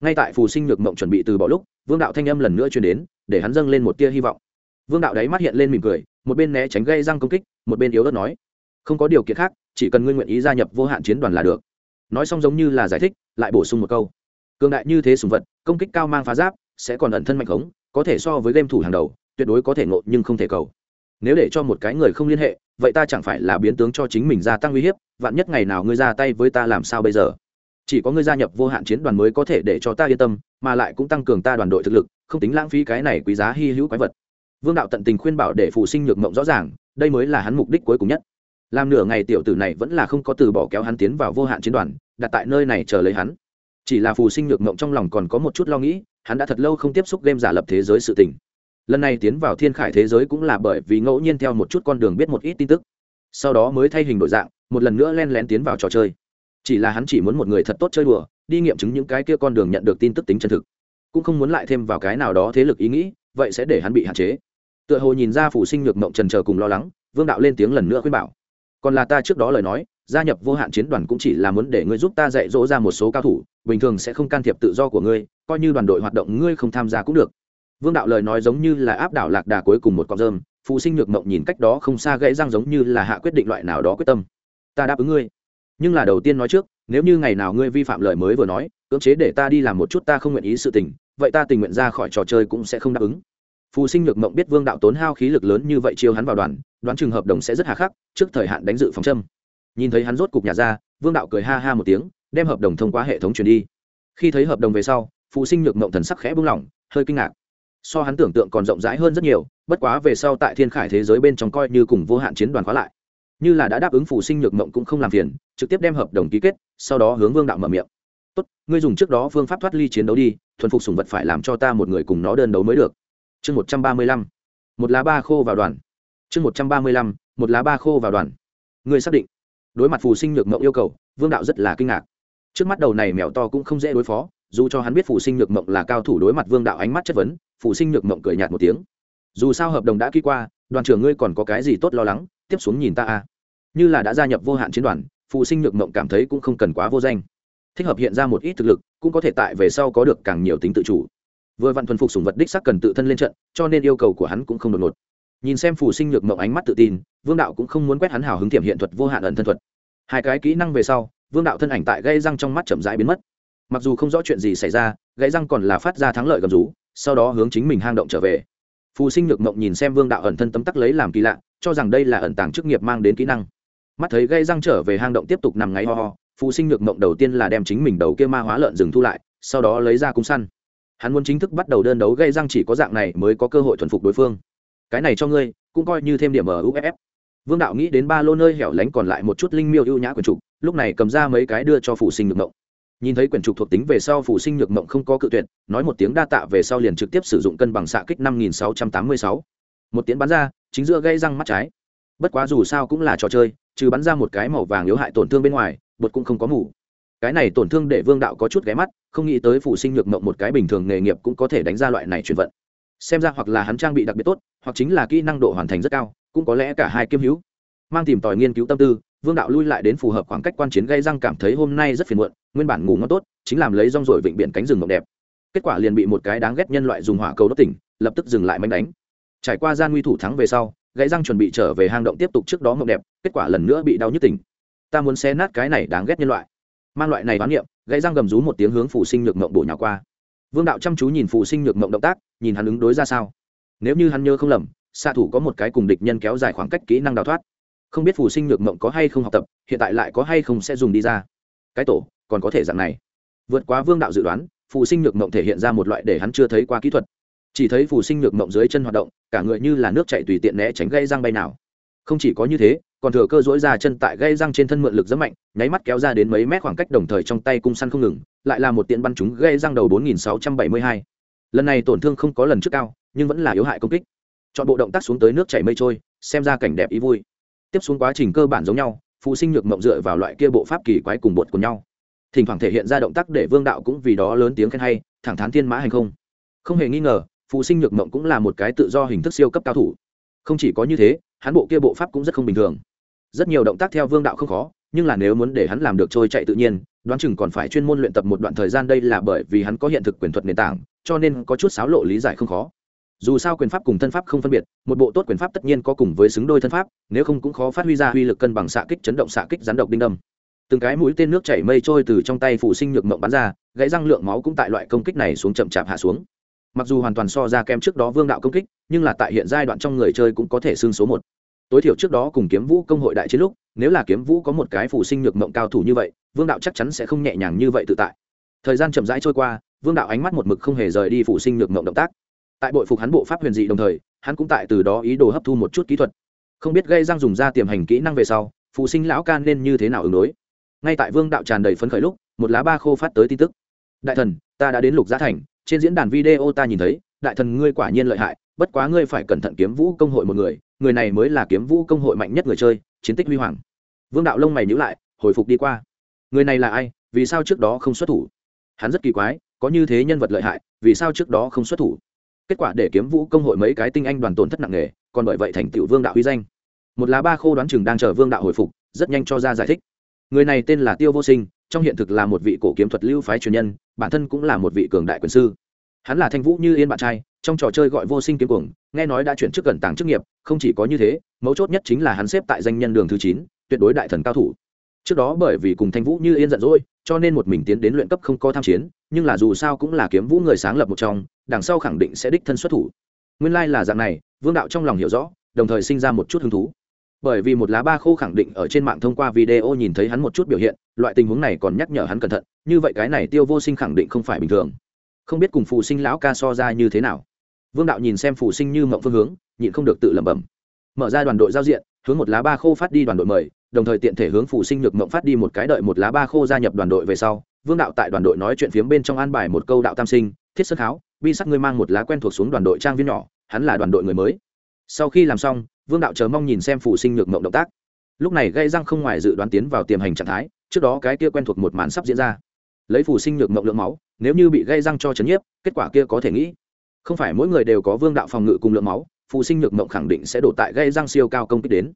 Ngay tại phù sinh nhược mộng chuẩn bị từ bỏ lúc, vương đạo thanh âm lần nữa chuyển đến, để hắn dâng lên một tia hy vọng. Vương đạo đáy mắt hiện lên mỉm cười, một bên né tránh gây răng công kích, một bên yếu đất nói, không có điều kiện khác, chỉ cần ngươi nguyện ý gia nhập vô hạn chiến đoàn là được. Nói xong giống như là giải thích, lại bổ sung một câu, cường đại như thế sùng vật công kích cao mang phá giáp, sẽ còn ẩn thân mạnh khống, có thể so với game thủ hàng đầu, tuyệt đối có thể ngộ nhưng không thể cầu. Nếu để cho một cái người không liên hệ, vậy ta chẳng phải là biến tướng cho chính mình gia tăng uy hiếp, vạn nhất ngày nào ngươi ra tay với ta làm sao bây giờ? Chỉ có ngươi gia nhập vô hạn chiến đoàn mới có thể để cho ta yên tâm, mà lại cũng tăng cường ta đoàn đội thực lực, không tính lãng phí cái này quý giá hy hữu quái vật. Vương đạo tận tình khuyên bảo để phụ sinh nhược mộng rõ ràng, đây mới là hắn mục đích cuối cùng nhất. Làm nửa ngày tiểu tử này vẫn là không có từ bỏ kéo hắn tiến vào vô hạn chiến đoàn, đặt tại nơi này chờ lấy hắn chỉ là phù sinh nhược mộng trong lòng còn có một chút lo nghĩ, hắn đã thật lâu không tiếp xúc game giả lập thế giới sự tình. Lần này tiến vào thiên khải thế giới cũng là bởi vì ngẫu nhiên theo một chút con đường biết một ít tin tức. Sau đó mới thay hình đổi dạng, một lần nữa len lén tiến vào trò chơi. Chỉ là hắn chỉ muốn một người thật tốt chơi đùa, đi nghiệm chứng những cái kia con đường nhận được tin tức tính chân thực. Cũng không muốn lại thêm vào cái nào đó thế lực ý nghĩ, vậy sẽ để hắn bị hạn chế. Tựa hồ nhìn ra phủ sinh nhược mộng trần trờ cùng lo lắng, vương đạo lên tiếng lần nữa khuyên bảo. Còn là ta trước đó lời nói gia nhập vô hạn chiến đoàn cũng chỉ là muốn để ngươi giúp ta dạy dỗ ra một số cao thủ, bình thường sẽ không can thiệp tự do của ngươi, coi như đoàn đội hoạt động ngươi không tham gia cũng được. Vương đạo lời nói giống như là áp đảo lạc đà cuối cùng một con rơm phụ sinh nhược mộng nhìn cách đó không xa gãy răng giống như là hạ quyết định loại nào đó quyết tâm. Ta đáp ứng ngươi. Nhưng là đầu tiên nói trước, nếu như ngày nào ngươi vi phạm lời mới vừa nói, cưỡng chế để ta đi làm một chút ta không nguyện ý sự tình, vậy ta tình nguyện ra khỏi trò chơi cũng sẽ không đáp ứng. Phù sinh nhược mộng biết vương đạo tốn hao khí lực lớn như vậy chiêu hắn vào đoàn, đoán chừng hợp đồng sẽ rất hà khắc, trước thời hạn đánh dự phòng châm nhìn thấy hắn rốt cục nhà ra, vương đạo cười ha ha một tiếng, đem hợp đồng thông qua hệ thống truyền đi. Khi thấy hợp đồng về sau, phụ sinh nhược mộng thần sắc khẽ bung lỏng hơi kinh ngạc. So hắn tưởng tượng còn rộng rãi hơn rất nhiều, bất quá về sau tại thiên khải thế giới bên trong coi như cùng vô hạn chiến đoàn khóa lại. Như là đã đáp ứng phụ sinh nhược mộng cũng không làm phiền, trực tiếp đem hợp đồng ký kết, sau đó hướng vương đạo mở miệng. Tốt, ngươi dùng trước đó phương pháp thoát ly chiến đấu đi, thuần phục sùng vật phải làm cho ta một người cùng nó đơn đấu mới được. Chương một trăm ba mươi lăm. Một lá ba khô vào đoàn. Chương một trăm ba mươi lăm. Một lá ba khô vào đoàn. Ngươi xác định đối mặt phù sinh nhược mộng yêu cầu, vương đạo rất là kinh ngạc. Trước mắt đầu này mèo to cũng không dễ đối phó, dù cho hắn biết phù sinh nhược mộng là cao thủ đối mặt vương đạo ánh mắt chất vấn, phù sinh nhược mộng cười nhạt một tiếng. Dù sao hợp đồng đã ký qua, đoàn trưởng ngươi còn có cái gì tốt lo lắng, tiếp xuống nhìn ta a như là đã gia nhập vô hạn chiến đoàn, phù sinh nhược mộng cảm thấy cũng không cần quá vô danh. Thích hợp hiện ra một ít thực lực, cũng có thể tại về sau có được càng nhiều tính tự chủ. Vừa vặn thuần phục sùng vật đích sắc cần tự thân lên trận, cho nên yêu cầu của hắn cũng không đột ngột nhìn xem phù sinh nhược mộng ánh mắt tự tin, vương đạo cũng không muốn quét hắn hào hứng tiềm hiện thuật vô hạn ẩn thân thuật. Hai cái kỹ năng về sau, vương đạo thân ảnh tại gây răng trong mắt chậm rãi biến mất. Mặc dù không rõ chuyện gì xảy ra gãy răng còn là phát ra thắng lợi gầm rú, sau đó hướng chính mình hang động trở về. Phù sinh nhược mộng nhìn xem vương đạo ẩn thân tấm tắc lấy làm kỳ lạ, cho rằng đây là ẩn tàng chức nghiệp mang đến kỹ năng. Mắt thấy gây răng trở về hang động tiếp tục nằm ngáy ho ho, phù sinh nhược mộng đầu tiên là đem chính mình đầu kia ma hóa lợn rừng thu lại, sau đó lấy ra cung săn. Hắn muốn chính thức bắt đầu đơn đấu gây răng chỉ có dạng này mới có cơ hội thuần phục đối phương cái này cho ngươi, cũng coi như thêm điểm ở uff vương đạo nghĩ đến ba lô nơi hẻo lánh còn lại một chút linh miêu ưu nhã quyển trục, lúc này cầm ra mấy cái đưa cho phụ sinh nhược mộng. Nhìn thấy quyển trục thuộc tính về sau phụ sinh nhược mộng không có cự tuyệt, nói một tiếng đa tạ về sau liền trực tiếp sử dụng cân bằng xạ kích năm nghìn sáu trăm tám mươi sáu. Một tiếng bắn ra, chính giữa gây răng mắt trái. Bất quá dù sao cũng là trò chơi, trừ bắn ra một cái màu vàng yếu hại tổn thương bên ngoài, bột cũng không có mủ cái này tổn thương để vương đạo có chút ghé mắt, không nghĩ tới phụ sinh nhược mộng một cái bình thường nghề nghiệp cũng có thể đánh ra loại này chuyển vận xem ra hoặc là hắn trang bị đặc biệt tốt, hoặc chính là kỹ năng độ hoàn thành rất cao, cũng có lẽ cả hai kiêm hữu. Mang tìm tòi nghiên cứu tâm tư, vương đạo lui lại đến phù hợp khoảng cách quan chiến gây răng cảm thấy hôm nay rất phiền muộn, nguyên bản ngủ ngon tốt, chính làm lấy rong rồi vịnh biển cánh rừng mộng đẹp. Kết quả liền bị một cái đáng ghét nhân loại dùng hỏa cầu đốt tỉnh, lập tức dừng lại manh đánh. Trải qua gian nguy thủ thắng về sau, gãy răng chuẩn bị trở về hang động tiếp tục trước đó mộng đẹp, kết quả lần nữa bị đau nhức tỉnh. Ta muốn xé nát cái này đáng ghét nhân loại. Mang loại này bán niệm, gãy răng gầm rú một tiếng hướng phù sinh nhược mộng bổ nhỏ qua. Vương đạo chăm chú nhìn phù sinh nhược mộng động tác nhìn hắn ứng đối ra sao. Nếu như hắn nhớ không lầm, xạ thủ có một cái cùng địch nhân kéo dài khoảng cách kỹ năng đào thoát. Không biết phù sinh nhược mộng có hay không học tập, hiện tại lại có hay không sẽ dùng đi ra. Cái tổ, còn có thể dạng này. Vượt quá vương đạo dự đoán, phù sinh nhược mộng thể hiện ra một loại để hắn chưa thấy qua kỹ thuật. Chỉ thấy phù sinh nhược mộng dưới chân hoạt động, cả người như là nước chạy tùy tiện né tránh gây răng bay nào. Không chỉ có như thế, còn thừa cơ dỗi ra chân tại gây răng trên thân mượn lực rất mạnh, nháy mắt kéo ra đến mấy mét khoảng cách đồng thời trong tay cung săn không ngừng, lại là một tiện bắn chúng gây răng đầu 4672 lần này tổn thương không có lần trước cao, nhưng vẫn là yếu hại công kích. Chọn bộ động tác xuống tới nước chảy mây trôi, xem ra cảnh đẹp ý vui. Tiếp xuống quá trình cơ bản giống nhau, phụ sinh nhược mộng dựa vào loại kia bộ pháp kỳ quái cùng bột của nhau. Thỉnh thoảng thể hiện ra động tác để vương đạo cũng vì đó lớn tiếng khen hay, thẳng thắn thiên mã hành không. Không hề nghi ngờ, phụ sinh nhược mộng cũng là một cái tự do hình thức siêu cấp cao thủ. Không chỉ có như thế, hắn bộ kia bộ pháp cũng rất không bình thường. Rất nhiều động tác theo vương đạo không khó nhưng là nếu muốn để hắn làm được trôi chạy tự nhiên, đoán chừng còn phải chuyên môn luyện tập một đoạn thời gian đây là bởi vì hắn có hiện thực quyền thuật nền tảng, cho nên có chút xáo lộ lý giải không khó. Dù sao quyền pháp cùng thân pháp không phân biệt, một bộ tốt quyền pháp tất nhiên có cùng với xứng đôi thân pháp, nếu không cũng khó phát huy ra uy lực cân bằng xạ kích chấn động xạ kích rắn độc đinh đâm. Từng cái mũi tên nước chảy mây trôi từ trong tay phụ sinh nhược mộng bắn ra, gãy răng lượng máu cũng tại loại công kích này xuống chậm chạp hạ xuống. Mặc dù hoàn toàn so ra kem trước đó vương đạo công kích, nhưng là tại hiện giai đoạn trong người chơi cũng có thể xương số một. Tối thiểu trước đó cùng kiếm vũ công hội đại chiến lúc nếu là kiếm vũ có một cái phủ sinh nhược mộng cao thủ như vậy, vương đạo chắc chắn sẽ không nhẹ nhàng như vậy tự tại. Thời gian chậm rãi trôi qua, vương đạo ánh mắt một mực không hề rời đi phủ sinh nhược mộng động tác. Tại bội phục hắn bộ pháp huyền dị đồng thời, hắn cũng tại từ đó ý đồ hấp thu một chút kỹ thuật. Không biết gây răng dùng ra tiềm hành kỹ năng về sau phụ sinh lão can nên như thế nào ứng đối? Ngay tại vương đạo tràn đầy phấn khởi lúc, một lá ba khô phát tới tin tức. Đại thần, ta đã đến lục giá thành, trên diễn đàn video ta nhìn thấy, đại thần ngươi quả nhiên lợi hại, bất quá ngươi phải cẩn thận kiếm vũ công hội một người người này mới là kiếm vũ công hội mạnh nhất người chơi, chiến tích huy hoàng vương đạo lông mày nhữ lại, hồi phục đi qua. Người này là ai? Vì sao trước đó không xuất thủ? Hắn rất kỳ quái, có như thế nhân vật lợi hại, vì sao trước đó không xuất thủ? Kết quả để kiếm vũ công hội mấy cái tinh anh đoàn tổn thất nặng nề, còn bởi vậy thành tựu vương đạo huy danh. Một lá ba khô đoán chừng đang chờ vương đạo hồi phục, rất nhanh cho ra giải thích. Người này tên là tiêu vô sinh, trong hiện thực là một vị cổ kiếm thuật lưu phái truyền nhân, bản thân cũng là một vị cường đại quyền sư. Hắn là thanh vũ như yên bạn trai, trong trò chơi gọi vô sinh kiếm cuồng, nghe nói đã chuyển chức gần tàng chức nghiệp, không chỉ có như thế, mấu chốt nhất chính là hắn xếp tại danh nhân đường thứ chín tuyệt đối đại thần cao thủ. Trước đó bởi vì cùng thanh vũ như yên giận dỗi, cho nên một mình tiến đến luyện cấp không có tham chiến, nhưng là dù sao cũng là kiếm vũ người sáng lập một trong, đằng sau khẳng định sẽ đích thân xuất thủ. Nguyên lai、like、là dạng này, vương đạo trong lòng hiểu rõ, đồng thời sinh ra một chút hứng thú. Bởi vì một lá ba khô khẳng định ở trên mạng thông qua video nhìn thấy hắn một chút biểu hiện, loại tình huống này còn nhắc nhở hắn cẩn thận, như vậy cái này tiêu vô sinh khẳng định không phải bình thường. Không biết cùng phụ sinh lão ca so ra như thế nào. Vương đạo nhìn xem phụ sinh như mộng phương hướng, nhịn không được tự lẩm bẩm. Mở ra đoàn đội giao diện, hướng một lá ba khô phát đi đoàn đội mời đồng thời tiện thể hướng phụ sinh nhược mộng phát đi một cái đợi một lá ba khô gia nhập đoàn đội về sau, vương đạo tại đoàn đội nói chuyện phiếm bên trong an bài một câu đạo tam sinh, thiết sơn kháo bi sắc ngươi mang một lá quen thuộc xuống đoàn đội trang viên nhỏ, hắn là đoàn đội người mới. Sau khi làm xong, vương đạo chờ mong nhìn xem phụ sinh nhược mộng động tác. Lúc này gây răng không ngoài dự đoán tiến vào tiềm hành trạng thái, trước đó cái kia quen thuộc một màn sắp diễn ra. Lấy phụ sinh nhược mộng lượng máu, nếu như bị gây răng cho chấn nhiếp, kết quả kia có thể nghĩ. Không phải mỗi người đều có vương đạo phòng ngự cùng lượng máu phụ sinh nhược mộng khẳng định sẽ đổ tại gây răng siêu cao công kích đến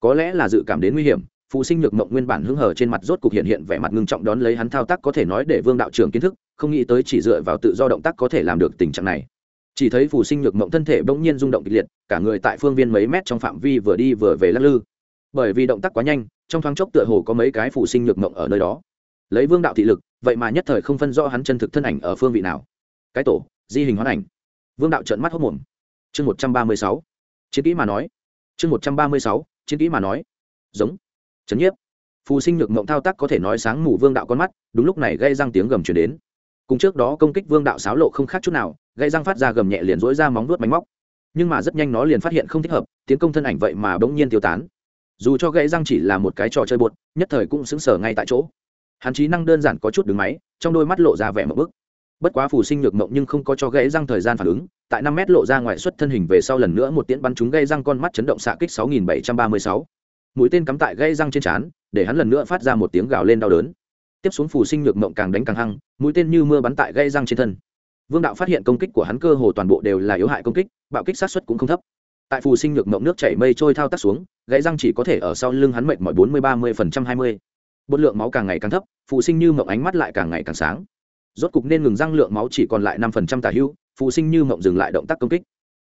có lẽ là dự cảm đến nguy hiểm, phụ sinh nhược mộng nguyên bản hưng hở trên mặt rốt cục hiện hiện vẻ mặt ngưng trọng đón lấy hắn thao tác có thể nói để vương đạo trưởng kiến thức, không nghĩ tới chỉ dựa vào tự do động tác có thể làm được tình trạng này. Chỉ thấy phù sinh nhược mộng thân thể bỗng nhiên rung động kịch liệt, cả người tại phương viên mấy mét trong phạm vi vừa đi vừa về lắc lư. Bởi vì động tác quá nhanh, trong thoáng chốc tựa hồ có mấy cái phù sinh nhược mộng ở nơi đó. Lấy vương đạo thị lực, vậy mà nhất thời không phân rõ hắn chân thực thân ảnh ở phương vị nào. Cái tổ, di hình hoán ảnh. Vương đạo trợn mắt hốc mồm. Chương một trăm ba mươi sáu. Chiến kỹ mà nói. Chương một trăm ba mươi sáu chiến kỹ mà nói. Giống. Chấn nhiếp. Phù sinh nhược mộng thao tác có thể nói sáng mù vương đạo con mắt, đúng lúc này gây răng tiếng gầm chuyển đến. Cùng trước đó công kích vương đạo xáo lộ không khác chút nào gây răng phát ra gầm nhẹ liền dỗi ra móng vuốt bánh móc. Nhưng mà rất nhanh nó liền phát hiện không thích hợp, tiến công thân ảnh vậy mà bỗng nhiên tiêu tán. Dù cho gãy răng chỉ là một cái trò chơi bột, nhất thời cũng xứng sở ngay tại chỗ. Hắn trí năng đơn giản có chút đứng máy, trong đôi mắt lộ ra vẻ mộng bức. Bất quá phù sinh nhược mộng nhưng không có cho gãy răng thời gian phản ứng tại năm mét lộ ra ngoài xuất thân hình về sau lần nữa một tiễn bắn trúng gây răng con mắt chấn động xạ kích 6736. mũi tên cắm tại gây răng trên trán, để hắn lần nữa phát ra một tiếng gào lên đau đớn. Tiếp xuống phù sinh nhược mộng càng đánh càng hăng, mũi tên như mưa bắn tại gây răng trên thân. Vương đạo phát hiện công kích của hắn cơ hồ toàn bộ đều là yếu hại công kích, bạo kích sát xuất cũng không thấp. Tại phù sinh nhược mộng nước chảy mây trôi thao tác xuống gãy răng chỉ có thể ở sau lưng hắn mệnh mọi bốn mươi ba mươi phần trăm hai mươi. Lượng máu càng ngày càng thấp, phù sinh như mộng ánh mắt lại càng ngày càng sáng. Rốt cục nên ngừng răng lượng máu chỉ còn lại năm phần trăm tả hưu phù sinh như mộng dừng lại động tác công kích.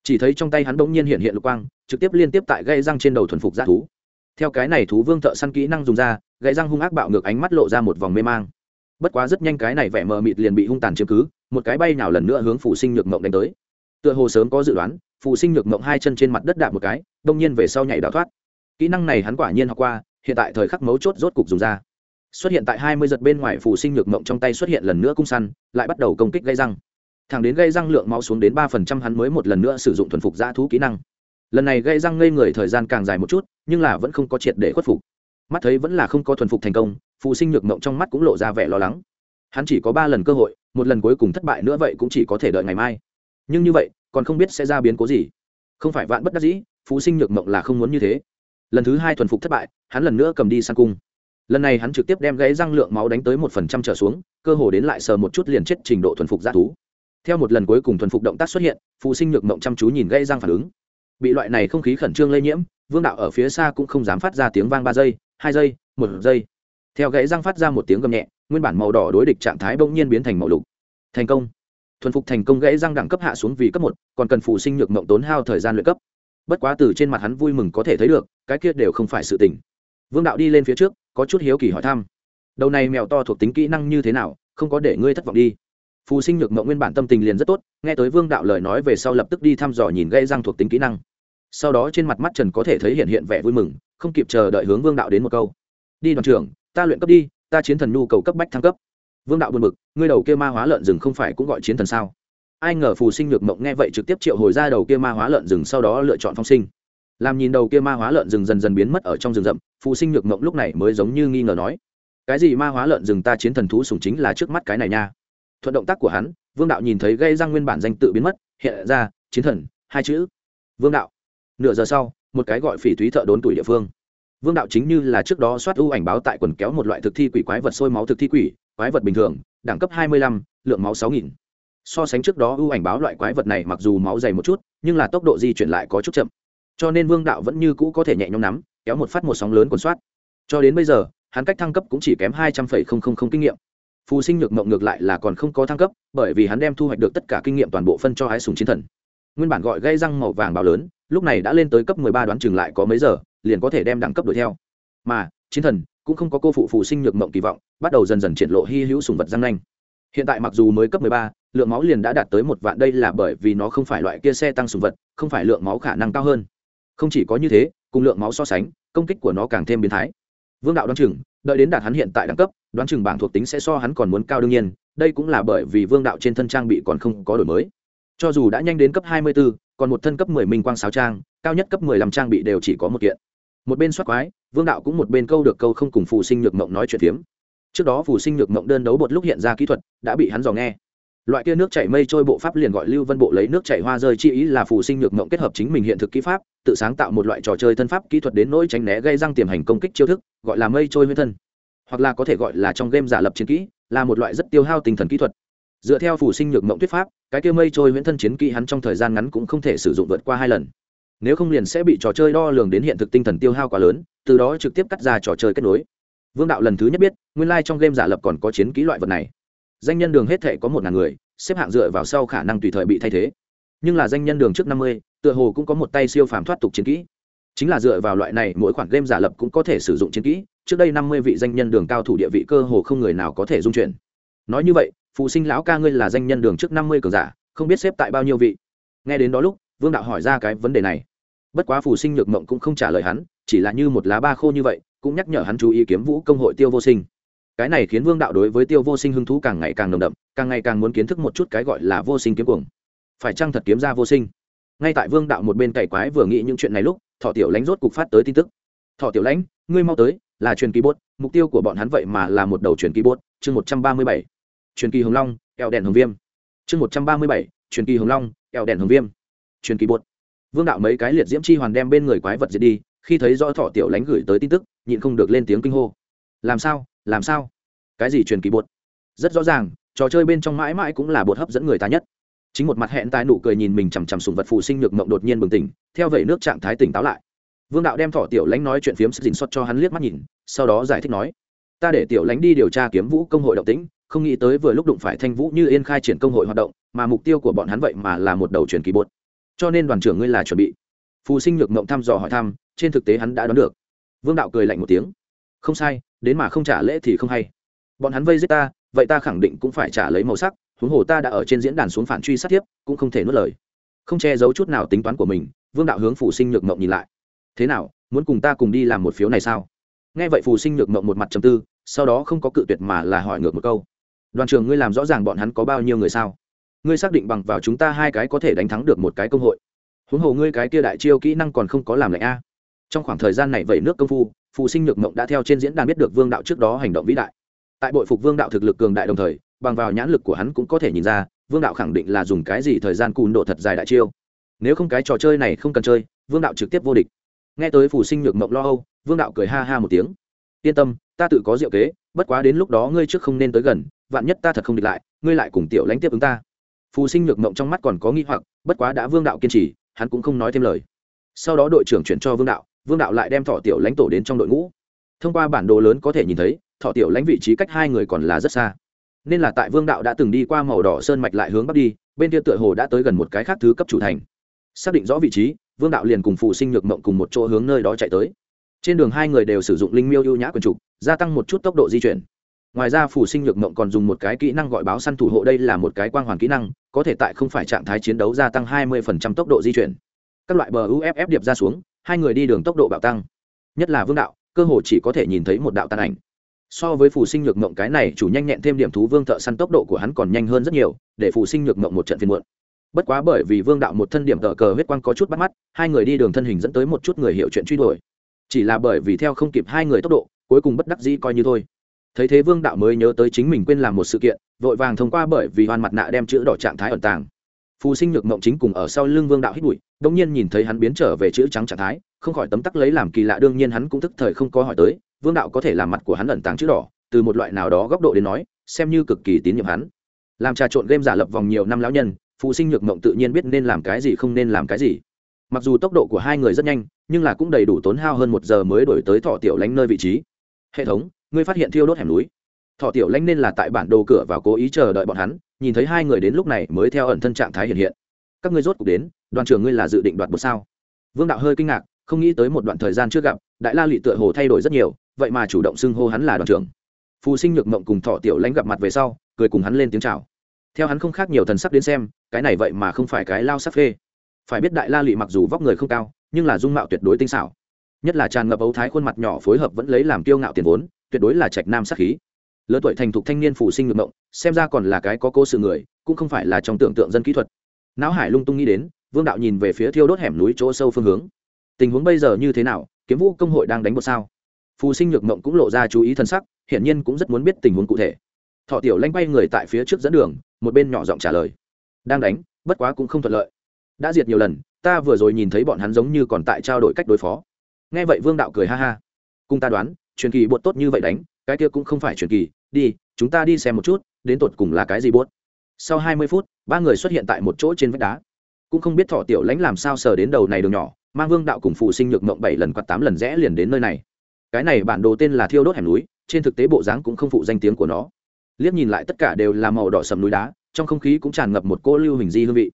Chỉ thấy trong tay hắn bỗng nhiên hiện hiện lục quang, trực tiếp liên tiếp tại gây răng trên đầu thuần phục g thú. Theo cái này thú vương thợ săn kỹ năng dùng ra, gãy răng hung ác bạo ngược ánh mắt lộ ra một vòng mê mang. Bất quá rất nhanh cái này vẻ mờ mịt liền bị hung tàn chiếm cứ, một cái bay nào lần nữa hướng phụ sinh nhược mộng đánh tới. Tựa hồ sớm có dự đoán, phụ sinh nhược mộng hai chân trên mặt đất đạp một cái, đông nhiên về sau nhảy đào thoát. Kỹ năng này hắn quả nhiên học qua, hiện tại thời khắc mấu chốt rốt cục dùng ra. Xuất hiện tại hai mươi giật bên ngoài phụ sinh nhược mộng trong tay xuất hiện lần nữa cung săn, lại bắt đầu công kích gây răng thẳng đến gây răng lượng máu xuống đến ba phần trăm hắn mới một lần nữa sử dụng thuần phục dã thú kỹ năng. Lần này gây răng ngây người thời gian càng dài một chút, nhưng là vẫn không có triệt để khuất phục. Mắt thấy vẫn là không có thuần phục thành công, phụ sinh nhược mộng trong mắt cũng lộ ra vẻ lo lắng. Hắn chỉ có ba lần cơ hội, một lần cuối cùng thất bại nữa vậy cũng chỉ có thể đợi ngày mai. Nhưng như vậy, còn không biết sẽ ra biến cố gì. Không phải vạn bất đắc dĩ phú sinh nhược mộng là không muốn như thế. Lần thứ hai thuần phục thất bại, hắn lần nữa cầm đi sang cung. Lần này hắn trực tiếp đem gãy răng lượng máu đánh tới một phần trăm trở xuống, cơ hồ đến lại sờ một chút liền chết trình độ thuần phục g thú theo một lần cuối cùng thuần phục động tác xuất hiện, phụ sinh nhược mộng chăm chú nhìn gãy răng phản ứng. Bị loại này không khí khẩn trương lây nhiễm, vương đạo ở phía xa cũng không dám phát ra tiếng vang ba giây, hai giây, một giây. Theo gãy răng phát ra một tiếng gầm nhẹ, nguyên bản màu đỏ đối địch trạng thái bỗng nhiên biến thành màu lục. Thành công. Thuần phục thành công gãy răng đẳng cấp hạ xuống vì cấp một, còn cần phụ sinh nhược mộng tốn hao thời gian luyện cấp. Bất quá từ trên mặt hắn vui mừng có thể thấy được, cái kia đều không phải sự tình. Vương đạo đi lên phía trước, có chút hiếu kỳ hỏi thăm. Đầu này mèo to thuộc tính kỹ năng như thế nào, không có để ngươi thất vọng đi phù sinh nhược mộng nguyên bản tâm tình liền rất tốt, nghe tới vương đạo lời nói về sau lập tức đi thăm dò nhìn gây răng thuộc tính kỹ năng. Sau đó trên mặt mắt trần có thể thấy hiện hiện vẻ vui mừng, không kịp chờ đợi hướng vương đạo đến một câu. Đi đoàn trưởng, ta luyện cấp đi, ta chiến thần nhu cầu cấp bách thăng cấp. Vương đạo buồn bực, ngươi đầu kia ma hóa lợn rừng không phải cũng gọi chiến thần sao? Ai ngờ phù sinh nhược mộng nghe vậy trực tiếp triệu hồi ra đầu kia ma hóa lợn rừng sau đó lựa chọn phong sinh. Làm nhìn đầu kia ma hóa lợn rừng dần dần biến mất ở trong rừng rậm, phù sinh nhược mộng lúc này mới giống như nghi ngờ nói, cái gì ma hóa lợn rừng ta chiến thần thú sùng chính là trước mắt cái này nha thuận động tác của hắn, vương đạo nhìn thấy gây răng nguyên bản danh tự biến mất, hiện ra, chiến thần, hai chữ, vương đạo. Nửa giờ sau, một cái gọi phỉ thúy thợ đốn tuổi địa phương. Vương đạo chính như là trước đó soát ưu ảnh báo tại quần kéo một loại thực thi quỷ quái vật sôi máu thực thi quỷ, quái vật bình thường, đẳng cấp hai mươi lăm, lượng máu sáu nghìn. So sánh trước đó ưu ảnh báo loại quái vật này mặc dù máu dày một chút, nhưng là tốc độ di chuyển lại có chút chậm. Cho nên vương đạo vẫn như cũ có thể nhẹ nhõm nắm, kéo một phát một sóng lớn quần soát. Cho đến bây giờ, hắn cách thăng cấp cũng chỉ kém hai trăm linh kinh nghiệm phù sinh nhược mộng ngược lại là còn không có thăng cấp, bởi vì hắn đem thu hoạch được tất cả kinh nghiệm toàn bộ phân cho ái sùng chiến thần. Nguyên bản gọi gây răng màu vàng bào lớn, lúc này đã lên tới cấp mười ba đoán chừng lại có mấy giờ, liền có thể đem đẳng cấp đuổi theo. Mà, chiến thần cũng không có cô phụ phù sinh nhược mộng kỳ vọng, bắt đầu dần dần triển lộ hy hữu sùng vật răng nanh. Hiện tại mặc dù mới cấp mười ba, lượng máu liền đã đạt tới một vạn đây là bởi vì nó không phải loại kia xe tăng sùng vật, không phải lượng máu khả năng cao hơn. Không chỉ có như thế, cùng lượng máu so sánh, công kích của nó càng thêm biến thái. Vương đạo đoán chừng đợi đến đạt hắn hiện tại đẳng cấp đoán chừng bảng thuộc tính sẽ so hắn còn muốn cao đương nhiên đây cũng là bởi vì vương đạo trên thân trang bị còn không có đổi mới. Cho dù đã nhanh đến cấp hai mươi 24, còn một thân cấp 10 minh quang sáo trang cao nhất cấp 15 trang bị đều chỉ có một kiện. Một bên soát quái vương đạo cũng một bên câu được câu không cùng phù sinh nhược mộng nói chuyện phiếm. Trước đó phù sinh nhược mộng đơn đấu bột lúc hiện ra kỹ thuật đã bị hắn dò nghe loại kia nước chảy mây trôi bộ pháp liền gọi lưu vân bộ lấy nước chảy hoa rơi chi ý là phù sinh nhược mộng kết hợp chính mình hiện thực kỹ pháp, tự sáng tạo một loại trò chơi thân pháp kỹ thuật đến nỗi tránh né gây răng tiềm hành công kích chiêu thức, gọi là mây trôi nguyên thân. Hoặc là có thể gọi là trong game giả lập chiến kỹ, là một loại rất tiêu hao tinh thần kỹ thuật. Dựa theo phù sinh nhược mộng thuyết pháp, cái kia mây trôi huyễn thân chiến kỹ hắn trong thời gian ngắn cũng không thể sử dụng vượt qua hai lần. Nếu không liền sẽ bị trò chơi đo lường đến hiện thực tinh thần tiêu hao quá lớn, từ đó trực tiếp cắt ra trò chơi kết nối. Vương đạo lần thứ nhất biết, nguyên lai trong game giả lập còn có chiến kỹ loại vật này danh nhân đường hết thể có một ngàn người, xếp hạng dựa vào sau khả năng tùy thời bị thay thế. Nhưng là danh nhân đường trước năm mươi, tựa hồ cũng có một tay siêu phàm thoát tục chiến kỹ. Chính là dựa vào loại này, mỗi khoản game giả lập cũng có thể sử dụng chiến kỹ. Trước đây năm mươi vị danh nhân đường cao thủ địa vị cơ hồ không người nào có thể dung chuyển. Nói như vậy, phụ sinh lão ca ngươi là danh nhân đường trước năm mươi cường giả, không biết xếp tại bao nhiêu vị. Nghe đến đó lúc, vương đạo hỏi ra cái vấn đề này. Bất quá phù sinh nhược mộng cũng không trả lời hắn, chỉ là như một lá ba khô như vậy, cũng nhắc nhở hắn chú ý kiếm vũ công hội tiêu vô sinh cái này khiến vương đạo đối với tiêu vô sinh hứng thú càng ngày càng nồng đậm, càng ngày càng muốn kiến thức một chút cái gọi là vô sinh kiếm cuồng. Phải chăng thật kiếm ra vô sinh? Ngay tại vương đạo một bên cày quái vừa nghĩ những chuyện này lúc, thọ tiểu lãnh rốt cục phát tới tin tức. Thọ tiểu lãnh, ngươi mau tới, là truyền kỳ bốt, mục tiêu của bọn hắn vậy mà là một đầu truyền kỳ bốt. Chương một trăm ba mươi bảy. Truyền kỳ hồng long eo đèn hồng viêm. Chương một trăm ba mươi bảy. Truyền kỳ hồng long eo đèn hồng viêm. Truyền kỳ bột vương đạo mấy cái liệt diễm chi hoàn đem bên người quái vật diệt đi, khi thấy rõ thọ tiểu lánh gửi tới tin tức, nhịn không được lên tiếng kinh hô làm sao làm sao? Cái gì truyền kỳ bột? Rất rõ ràng, trò chơi bên trong mãi mãi cũng là bột hấp dẫn người ta nhất. Chính một mặt hẹn tai nụ cười nhìn mình chằm chằm sùng vật phù sinh nhược mộng đột nhiên bừng tỉnh, theo vậy nước trạng thái tỉnh táo lại. Vương đạo đem thọ tiểu lãnh nói chuyện phiếm sức dình xuất cho hắn liếc mắt nhìn, sau đó giải thích nói, ta để tiểu lãnh đi điều tra kiếm vũ công hội động tĩnh, không nghĩ tới vừa lúc đụng phải thanh vũ như yên khai triển công hội hoạt động, mà mục tiêu của bọn hắn vậy mà là một đầu truyền kỳ bột. Cho nên đoàn trưởng ngươi là chuẩn bị. Phù sinh nhược mộng thăm dò hỏi thăm, trên thực tế hắn đã đoán được. Vương đạo cười lạnh một tiếng, không sai đến mà không trả lễ thì không hay. Bọn hắn vây giết ta, vậy ta khẳng định cũng phải trả lấy màu sắc, huống hồ ta đã ở trên diễn đàn xuống phản truy sát tiếp cũng không thể nuốt lời. Không che giấu chút nào tính toán của mình, vương đạo hướng phù sinh nhược mộng nhìn lại. Thế nào, muốn cùng ta cùng đi làm một phiếu này sao? Nghe vậy phù sinh nhược mộng một mặt trầm tư, sau đó không có cự tuyệt mà là hỏi ngược một câu. Đoàn trưởng ngươi làm rõ ràng bọn hắn có bao nhiêu người sao? Ngươi xác định bằng vào chúng ta hai cái có thể đánh thắng được một cái công hội. Huống hồ ngươi cái kia đại chiêu kỹ năng còn không có làm lạnh a. Trong khoảng thời gian này vẩy nước công phu phụ sinh nhược mộng đã theo trên diễn đàn biết được vương đạo trước đó hành động vĩ đại. Tại bội phục vương đạo thực lực cường đại đồng thời, bằng vào nhãn lực của hắn cũng có thể nhìn ra, vương đạo khẳng định là dùng cái gì thời gian cùn độ thật dài đại chiêu. Nếu không cái trò chơi này không cần chơi, vương đạo trực tiếp vô địch. Nghe tới phù sinh nhược mộng lo âu, vương đạo cười ha ha một tiếng. Yên tâm, ta tự có diệu kế, bất quá đến lúc đó ngươi trước không nên tới gần, vạn nhất ta thật không địch lại, ngươi lại cùng tiểu lãnh tiếp ứng ta. Phù sinh nhược mộng trong mắt còn có nghi hoặc, bất quá đã vương đạo kiên trì, hắn cũng không nói thêm lời. Sau đó đội trưởng chuyển cho vương đạo vương đạo lại đem thọ tiểu lãnh tổ đến trong đội ngũ. Thông qua bản đồ lớn có thể nhìn thấy, thọ tiểu lãnh vị trí cách hai người còn là rất xa. Nên là tại vương đạo đã từng đi qua màu đỏ sơn mạch lại hướng bắc đi, bên kia tựa hồ đã tới gần một cái khác thứ cấp chủ thành. Xác định rõ vị trí, vương đạo liền cùng phụ sinh nhược mộng cùng một chỗ hướng nơi đó chạy tới. Trên đường hai người đều sử dụng linh miêu ưu nhã quần trục, gia tăng một chút tốc độ di chuyển. Ngoài ra Phủ sinh nhược mộng còn dùng một cái kỹ năng gọi báo săn thủ hộ, đây là một cái quang hoàn kỹ năng, có thể tại không phải trạng thái chiến đấu gia tăng 20% tốc độ di chuyển. Các loại bờ uff điệp ra xuống hai người đi đường tốc độ bạo tăng. Nhất là vương đạo, cơ hồ chỉ có thể nhìn thấy một đạo tàn ảnh. So với phù sinh nhược mộng cái này chủ nhanh nhẹn thêm điểm thú vương thợ săn tốc độ của hắn còn nhanh hơn rất nhiều, để phù sinh nhược mộng một trận phiên muộn. Bất quá bởi vì vương đạo một thân điểm tờ cờ huyết quang có chút bắt mắt, hai người đi đường thân hình dẫn tới một chút người hiểu chuyện truy đuổi. Chỉ là bởi vì theo không kịp hai người tốc độ, cuối cùng bất đắc dĩ coi như thôi. Thấy thế vương đạo mới nhớ tới chính mình quên làm một sự kiện, vội vàng thông qua bởi vì hoàn mặt nạ đem chữ đỏ trạng thái ẩn tàng phù sinh nhược mộng chính cùng ở sau lưng vương đạo hít bụi đông nhiên nhìn thấy hắn biến trở về chữ trắng trạng thái, không khỏi tấm tắc lấy làm kỳ lạ, đương nhiên hắn cũng thức thời không có hỏi tới, vương đạo có thể làm mặt của hắn ẩn tàng chữ đỏ, từ một loại nào đó góc độ đến nói, xem như cực kỳ tín nhiệm hắn. Làm trà trộn game giả lập vòng nhiều năm lão nhân, phù sinh nhược mộng tự nhiên biết nên làm cái gì không nên làm cái gì. Mặc dù tốc độ của hai người rất nhanh, nhưng là cũng đầy đủ tốn hao hơn một giờ mới đổi tới thọ tiểu lánh nơi vị trí. Hệ thống, ngươi phát hiện thiêu đốt hẻm núi. Thọ tiểu lánh nên là tại bản đồ cửa và cố ý chờ đợi bọn hắn nhìn thấy hai người đến lúc này mới theo ẩn thân trạng thái hiện hiện. Các ngươi rốt cuộc đến, đoàn trưởng ngươi là dự định đoạt một sao? Vương đạo hơi kinh ngạc, không nghĩ tới một đoạn thời gian trước gặp, đại la lụy tựa hồ thay đổi rất nhiều, vậy mà chủ động xưng hô hắn là đoàn trưởng. Phù sinh nhược mộng cùng thọ tiểu lãnh gặp mặt về sau, cười cùng hắn lên tiếng chào. Theo hắn không khác nhiều thần sắc đến xem, cái này vậy mà không phải cái lao sắc phê. Phải biết đại la lụy mặc dù vóc người không cao, nhưng là dung mạo tuyệt đối tinh xảo. Nhất là tràn ngập ấu thái khuôn mặt nhỏ phối hợp vẫn lấy làm kiêu ngạo tiền vốn, tuyệt đối là trạch nam sắc khí lớn tuổi thành thục thanh niên phủ sinh ngược mộng, xem ra còn là cái có cô sự người, cũng không phải là trong tưởng tượng dân kỹ thuật. Não hải lung tung nghĩ đến, vương đạo nhìn về phía thiêu đốt hẻm núi chỗ sâu phương hướng. Tình huống bây giờ như thế nào, kiếm vũ công hội đang đánh một sao? Phù sinh nhược mộng cũng lộ ra chú ý thân sắc, hiển nhiên cũng rất muốn biết tình huống cụ thể. Thọ tiểu lanh bay người tại phía trước dẫn đường, một bên nhỏ giọng trả lời. Đang đánh, bất quá cũng không thuận lợi. Đã diệt nhiều lần, ta vừa rồi nhìn thấy bọn hắn giống như còn tại trao đổi cách đối phó. Nghe vậy vương đạo cười ha ha. Cùng ta đoán, truyền kỳ bột tốt như vậy đánh cái kia cũng không phải truyền kỳ, đi, chúng ta đi xem một chút, đến tột cùng là cái gì buốt. Sau hai mươi phút, ba người xuất hiện tại một chỗ trên vách đá. Cũng không biết thọ tiểu lãnh làm sao sờ đến đầu này đường nhỏ, mang vương đạo cùng phụ sinh nhược mộng bảy lần quạt tám lần rẽ liền đến nơi này. Cái này bản đồ tên là thiêu đốt hẻm núi, trên thực tế bộ dáng cũng không phụ danh tiếng của nó. Liếc nhìn lại tất cả đều là màu đỏ sầm núi đá, trong không khí cũng tràn ngập một cô lưu hình di hương vị.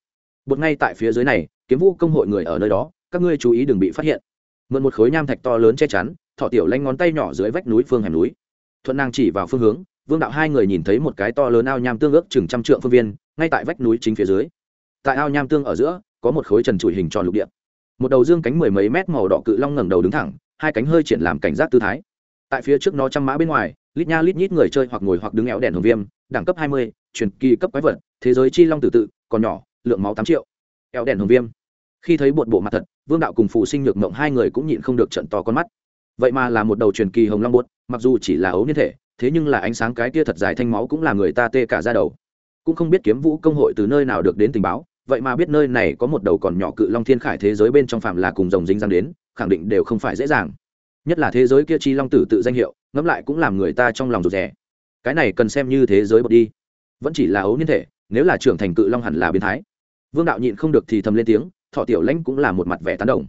Bột ngay tại phía dưới này, kiếm vũ công hội người ở nơi đó, các ngươi chú ý đừng bị phát hiện. Mượn một khối nham thạch to lớn che chắn, thọ tiểu lanh ngón tay nhỏ dưới vách núi phương hẻm núi thuận nàng chỉ vào phương hướng, vương đạo hai người nhìn thấy một cái to lớn ao nham tương ước chừng trăm trượng phương viên, ngay tại vách núi chính phía dưới. Tại ao nham tương ở giữa, có một khối trần trụi hình tròn lục địa. Một đầu dương cánh mười mấy mét màu đỏ cự long ngẩng đầu đứng thẳng, hai cánh hơi triển làm cảnh giác tư thái. Tại phía trước nó trăm mã bên ngoài, lít nha lít nhít người chơi hoặc ngồi hoặc đứng éo đèn hồng viêm, đẳng cấp hai mươi, truyền kỳ cấp quái vật, thế giới chi long tử tự, còn nhỏ, lượng máu tám triệu. Éo đèn hồng viêm. Khi thấy bột bộ mặt thật, vương đạo cùng phù sinh nhược mộng hai người cũng nhịn không được trận to con mắt. Vậy mà là một đầu truyền kỳ hồng long bột mặc dù chỉ là ấu niên thể, thế nhưng là ánh sáng cái kia thật dài thanh máu cũng là người ta tê cả ra đầu. Cũng không biết kiếm vũ công hội từ nơi nào được đến tình báo, vậy mà biết nơi này có một đầu còn nhỏ cự long thiên khải thế giới bên trong phạm là cùng dòng dính răng đến, khẳng định đều không phải dễ dàng. Nhất là thế giới kia chi long tử tự danh hiệu, ngẫm lại cũng làm người ta trong lòng rụt rè. Cái này cần xem như thế giới bật đi. Vẫn chỉ là ấu niên thể, nếu là trưởng thành cự long hẳn là biến thái. Vương đạo nhịn không được thì thầm lên tiếng, thọ tiểu lãnh cũng là một mặt vẻ tán đồng.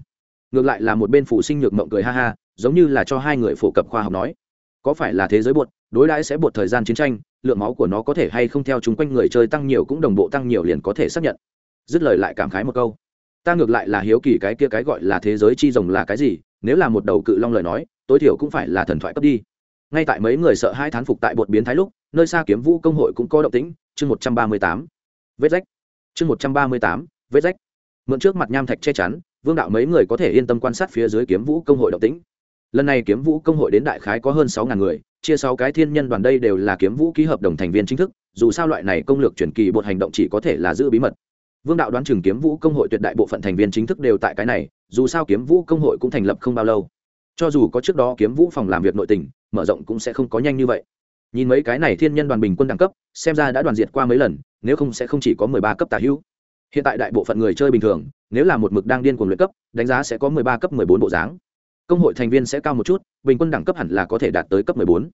Ngược lại là một bên phụ sinh nhược mộng cười ha ha, giống như là cho hai người phổ cập khoa học nói có phải là thế giới buột đối đãi sẽ buột thời gian chiến tranh, lượng máu của nó có thể hay không theo chúng quanh người chơi tăng nhiều cũng đồng bộ tăng nhiều liền có thể xác nhận. Dứt lời lại cảm khái một câu. Ta ngược lại là hiếu kỳ cái kia cái gọi là thế giới chi rồng là cái gì, nếu là một đầu cự long lời nói, tối thiểu cũng phải là thần thoại cấp đi. Ngay tại mấy người sợ hai thán phục tại bột biến thái lúc, nơi xa kiếm vũ công hội cũng có động tĩnh, chương một trăm ba mươi tám. Vết rách. Chương một trăm ba mươi tám, vết rách. Mượn trước mặt nham thạch che chắn, vương đạo mấy người có thể yên tâm quan sát phía dưới kiếm vũ công hội động tĩnh lần này kiếm vũ công hội đến đại khái có hơn sáu ngàn người, chia sáu cái thiên nhân đoàn đây đều là kiếm vũ ký hợp đồng thành viên chính thức, dù sao loại này công lược chuyển kỳ bột hành động chỉ có thể là giữ bí mật. Vương đạo đoán chừng kiếm vũ công hội tuyệt đại bộ phận thành viên chính thức đều tại cái này, dù sao kiếm vũ công hội cũng thành lập không bao lâu. Cho dù có trước đó kiếm vũ phòng làm việc nội tình, mở rộng cũng sẽ không có nhanh như vậy. Nhìn mấy cái này thiên nhân đoàn bình quân đẳng cấp, xem ra đã đoàn diệt qua mấy lần, nếu không sẽ không chỉ có mười ba cấp tả hữu. Hiện tại đại bộ phận người chơi bình thường, nếu là một mực đang điên cuồng luyện cấp, đánh giá sẽ có mười ba cấp mười bốn bộ dáng công hội thành viên sẽ cao một chút, bình quân đẳng cấp hẳn là có thể đạt tới cấp mười bốn.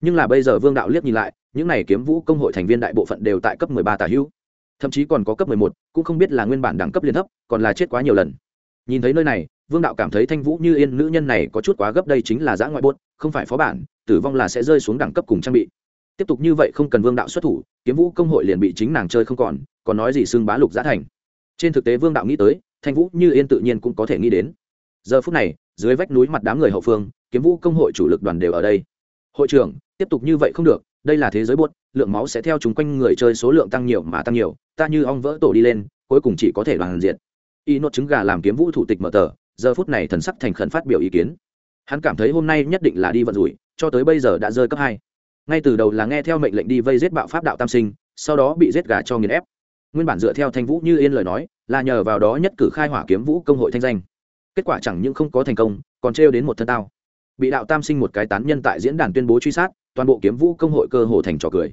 Nhưng là bây giờ vương đạo liếc nhìn lại, những này kiếm vũ công hội thành viên đại bộ phận đều tại cấp mười ba tả hữu. Thậm chí còn có cấp mười một, cũng không biết là nguyên bản đẳng cấp liên thấp, còn là chết quá nhiều lần. Nhìn thấy nơi này, vương đạo cảm thấy thanh vũ như yên nữ nhân này có chút quá gấp đây chính là giã ngoại bốt không phải phó bản, tử vong là sẽ rơi xuống đẳng cấp cùng trang bị. Tiếp tục như vậy không cần vương đạo xuất thủ, kiếm vũ công hội liền bị chính nàng chơi không còn còn nói gì xưng bá lục giã thành. Trên thực tế vương đạo nghĩ tới, thanh vũ như yên tự nhiên cũng có thể nghĩ đến. Giờ phút này dưới vách núi mặt đám người hậu phương, kiếm vũ công hội chủ lực đoàn đều ở đây. Hội trưởng, tiếp tục như vậy không được, đây là thế giới buốt, lượng máu sẽ theo chúng quanh người chơi số lượng tăng nhiều mà tăng nhiều, ta như ong vỡ tổ đi lên, cuối cùng chỉ có thể đoàn diện y nốt trứng gà làm kiếm vũ thủ tịch mở tờ, giờ phút này thần sắc thành khẩn phát biểu ý kiến. Hắn cảm thấy hôm nay nhất định là đi vận rủi, cho tới bây giờ đã rơi cấp hai. Ngay từ đầu là nghe theo mệnh lệnh đi vây giết bạo pháp đạo tam sinh, sau đó bị giết gà cho nghiền ép. Nguyên bản dựa theo thanh vũ như yên lời nói, là nhờ vào đó nhất cử khai hỏa kiếm vũ công hội thanh danh kết quả chẳng những không có thành công, còn trêu đến một thân tao. Bị đạo tam sinh một cái tán nhân tại diễn đàn tuyên bố truy sát, toàn bộ kiếm vũ công hội cơ hồ thành trò cười.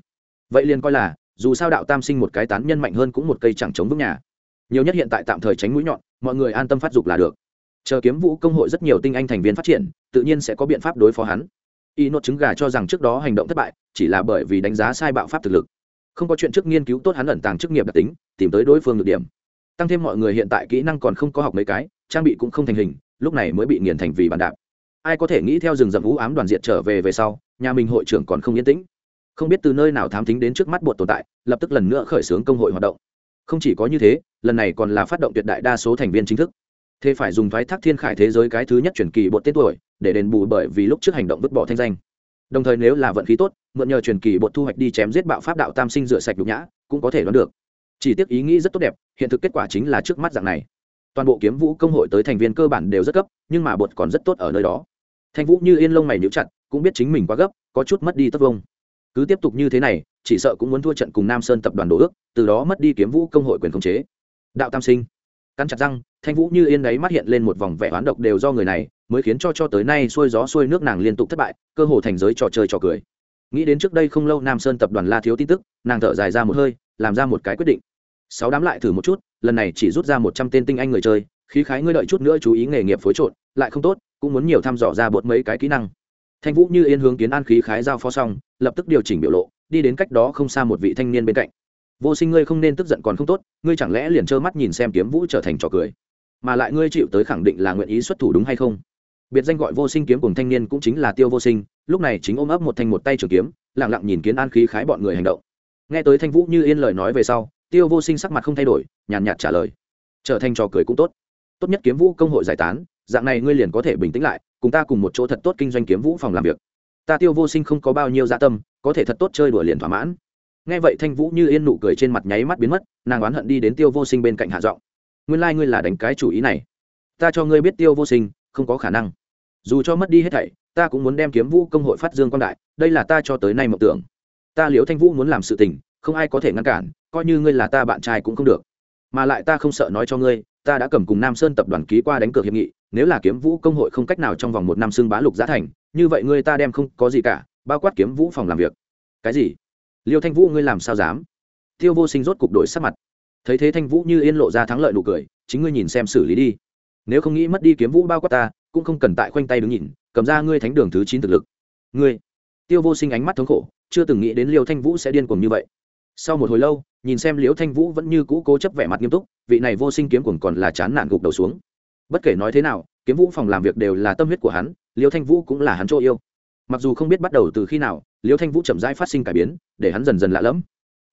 Vậy liền coi là, dù sao đạo tam sinh một cái tán nhân mạnh hơn cũng một cây chẳng chống vững nhà. Nhiều nhất hiện tại tạm thời tránh mũi nhọn, mọi người an tâm phát dục là được. Chờ kiếm vũ công hội rất nhiều tinh anh thành viên phát triển, tự nhiên sẽ có biện pháp đối phó hắn. Y nốt trứng gà cho rằng trước đó hành động thất bại, chỉ là bởi vì đánh giá sai bạo pháp thực lực. Không có chuyện trước nghiên cứu tốt hắn ẩn tàng chức nghiệp đặc tính, tìm tới đối phương được điểm tăng thêm mọi người hiện tại kỹ năng còn không có học mấy cái, trang bị cũng không thành hình, lúc này mới bị nghiền thành vì bàn đạp. Ai có thể nghĩ theo rừng rậm vũ ám đoàn diện trở về về sau, nhà mình hội trưởng còn không yên tĩnh. Không biết từ nơi nào thám tính đến trước mắt bột tồn tại, lập tức lần nữa khởi xướng công hội hoạt động. Không chỉ có như thế, lần này còn là phát động tuyệt đại đa số thành viên chính thức. Thế phải dùng thoái thác thiên khải thế giới cái thứ nhất truyền kỳ bột tên tuổi, để đền bù bởi vì lúc trước hành động vứt bỏ thanh danh. Đồng thời nếu là vận khí tốt, mượn nhờ truyền kỳ bột thu hoạch đi chém giết bạo pháp đạo tam sinh rửa sạch nhục nhã, cũng có thể đoán được chỉ tiếc ý nghĩ rất tốt đẹp, hiện thực kết quả chính là trước mắt dạng này. Toàn bộ kiếm vũ công hội tới thành viên cơ bản đều rất gấp, nhưng mà bột còn rất tốt ở nơi đó. Thanh vũ như yên lông mày nhíu chặt, cũng biết chính mình quá gấp, có chút mất đi tất vông cứ tiếp tục như thế này, chỉ sợ cũng muốn thua trận cùng nam sơn tập đoàn đổ ước, từ đó mất đi kiếm vũ công hội quyền khống chế. Đạo tam sinh. Cắn chặt răng, thanh vũ như yên đấy mắt hiện lên một vòng vẻ oán độc đều do người này, mới khiến cho cho tới nay xuôi gió xuôi nước nàng liên tục thất bại, cơ hồ thành giới trò chơi trò cười. Nghĩ đến trước đây không lâu nam sơn tập đoàn la thiếu tin tức, nàng thở dài ra một hơi, làm ra một cái quyết định sáu đám lại thử một chút, lần này chỉ rút ra một trăm tên tinh anh người chơi, khí khái ngươi đợi chút nữa chú ý nghề nghiệp phối trộn, lại không tốt, cũng muốn nhiều thăm dò ra bột mấy cái kỹ năng. Thanh vũ như yên hướng kiến an khí khái giao phó xong, lập tức điều chỉnh biểu lộ, đi đến cách đó không xa một vị thanh niên bên cạnh. Vô sinh ngươi không nên tức giận còn không tốt, ngươi chẳng lẽ liền trơ mắt nhìn xem kiếm vũ trở thành trò cười? Mà lại ngươi chịu tới khẳng định là nguyện ý xuất thủ đúng hay không? Biệt danh gọi vô sinh kiếm cùng thanh niên cũng chính là tiêu vô sinh, lúc này chính ôm ấp một thanh một tay trường kiếm lẳng lặng nhìn kiến an khí khái bọn người hành động. Nghe tới thanh vũ như yên lời nói về sau tiêu vô sinh sắc mặt không thay đổi, nhàn nhạt trả lời. Trở thành trò cười cũng tốt. Tốt nhất kiếm vũ công hội giải tán, dạng này ngươi liền có thể bình tĩnh lại, cùng ta cùng một chỗ thật tốt kinh doanh kiếm vũ phòng làm việc. Ta tiêu vô sinh không có bao nhiêu dạ tâm, có thể thật tốt chơi đùa liền thỏa mãn. Nghe vậy thanh vũ như yên nụ cười trên mặt nháy mắt biến mất, nàng oán hận đi đến tiêu vô sinh bên cạnh hạ giọng. Nguyên lai、like、ngươi là đánh cái chủ ý này. Ta cho ngươi biết tiêu vô sinh, không có khả năng. Dù cho mất đi hết thảy, ta cũng muốn đem kiếm vũ công hội phát dương quan đại, đây là ta cho tới nay mộng tưởng. Ta liễu thanh vũ muốn làm sự tình, không ai có thể ngăn cản coi như ngươi là ta bạn trai cũng không được. Mà lại ta không sợ nói cho ngươi, ta đã cầm cùng nam sơn tập đoàn ký qua đánh cược hiệp nghị, nếu là kiếm vũ công hội không cách nào trong vòng một năm xưng bá lục giá thành, như vậy ngươi ta đem không có gì cả, bao quát kiếm vũ phòng làm việc. Cái gì? Liêu thanh vũ ngươi làm sao dám? Tiêu vô sinh rốt cục đổi sắc mặt. Thấy thế thanh vũ như yên lộ ra thắng lợi nụ cười, chính ngươi nhìn xem xử lý đi. Nếu không nghĩ mất đi kiếm vũ bao quát ta, cũng không cần tại khoanh tay đứng nhìn, cầm ra ngươi thánh đường thứ chín thực lực. Ngươi. Tiêu vô sinh ánh mắt thống khổ, chưa từng nghĩ đến liêu thanh vũ sẽ điên cuồng như vậy sau một hồi lâu, nhìn xem Liễu thanh vũ vẫn như cũ cố chấp vẻ mặt nghiêm túc, vị này vô sinh kiếm cuồng còn là chán nản gục đầu xuống. Bất kể nói thế nào, kiếm vũ phòng làm việc đều là tâm huyết của hắn, Liễu thanh vũ cũng là hắn chỗ yêu. Mặc dù không biết bắt đầu từ khi nào, Liễu thanh vũ chậm rãi phát sinh cải biến, để hắn dần dần lạ lẫm.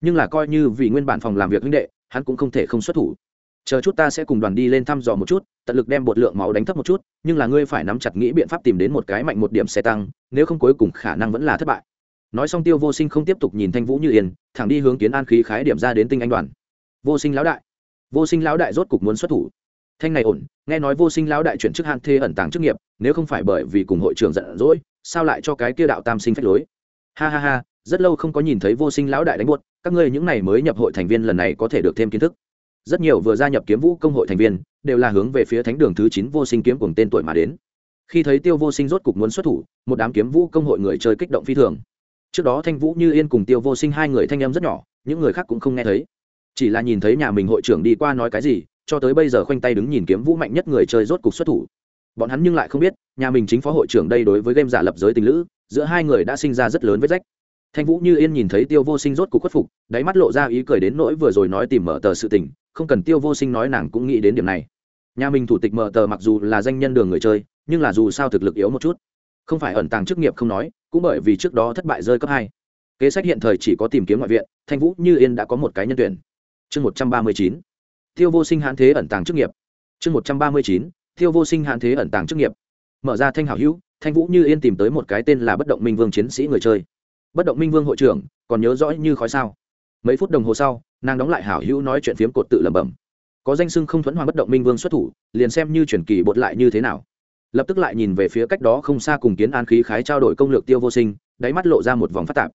Nhưng là coi như vì nguyên bản phòng làm việc huynh đệ, hắn cũng không thể không xuất thủ. Chờ chút ta sẽ cùng đoàn đi lên thăm dò một chút, tận lực đem bột lượng máu đánh thấp một chút, nhưng là ngươi phải nắm chặt nghĩ biện pháp tìm đến một cái mạnh một điểm xe tăng, nếu không cuối cùng khả năng vẫn là thất bại nói xong tiêu vô sinh không tiếp tục nhìn thanh vũ như yên, thẳng đi hướng kiến an khí khái điểm ra đến tinh anh đoàn. Vô sinh lão đại. Vô sinh lão đại rốt cục muốn xuất thủ. Thanh này ổn, nghe nói vô sinh lão đại chuyển chức han thê ẩn tàng chức nghiệp, nếu không phải bởi vì cùng hội trưởng giận dỗi, sao lại cho cái kia đạo tam sinh phách lối? Ha ha ha, rất lâu không có nhìn thấy vô sinh lão đại đánh buốt, các ngươi những này mới nhập hội thành viên lần này có thể được thêm kiến thức. Rất nhiều vừa gia nhập kiếm vũ công hội thành viên, đều là hướng về phía thánh đường thứ chín vô sinh kiếm cùng tên tuổi mà đến. Khi thấy tiêu vô sinh rốt cục muốn xuất thủ, một đám kiếm vũ công hội người chơi kích động phi thường trước đó thanh vũ như yên cùng tiêu vô sinh hai người thanh em rất nhỏ, những người khác cũng không nghe thấy. Chỉ là nhìn thấy nhà mình hội trưởng đi qua nói cái gì, cho tới bây giờ khoanh tay đứng nhìn kiếm vũ mạnh nhất người chơi rốt cục xuất thủ. Bọn hắn nhưng lại không biết, nhà mình chính phó hội trưởng đây đối với game giả lập giới tình lữ, giữa hai người đã sinh ra rất lớn vết rách. Thanh vũ như yên nhìn thấy tiêu vô sinh rốt cục khuất phục, đáy mắt lộ ra ý cười đến nỗi vừa rồi nói tìm mở tờ sự tình, không cần tiêu vô sinh nói nàng cũng nghĩ đến điểm này. Nhà mình thủ tịch mở tờ mặc dù là danh nhân đường người chơi, nhưng là dù sao thực lực yếu một chút không phải ẩn tàng chức nghiệp không nói, cũng bởi vì trước đó thất bại rơi cấp hai. Kế sách hiện thời chỉ có tìm kiếm ngoại viện, thanh vũ như yên đã có một cái nhân tuyển. Chương một trăm ba mươi chín tiêu vô sinh hãn thế ẩn tàng chức nghiệp. Chương một trăm ba mươi chín tiêu vô sinh hãn thế ẩn tàng chức nghiệp. Mở ra thanh hảo hữu, thanh vũ như yên tìm tới một cái tên là bất động minh vương chiến sĩ người chơi. Bất động minh vương hội trưởng, còn nhớ rõ như khói sao? Mấy phút đồng hồ sau, nàng đóng lại hảo hữu nói chuyện phiếm cột tự lẩm bẩm. Có danh sưng không thuẫn hoàng bất động minh vương xuất thủ, liền xem như chuyển kỳ bột lại như thế nào lập tức lại nhìn về phía cách đó không xa cùng kiến an khí khái trao đổi công lược tiêu vô sinh, đáy mắt lộ ra một vòng phát tạp.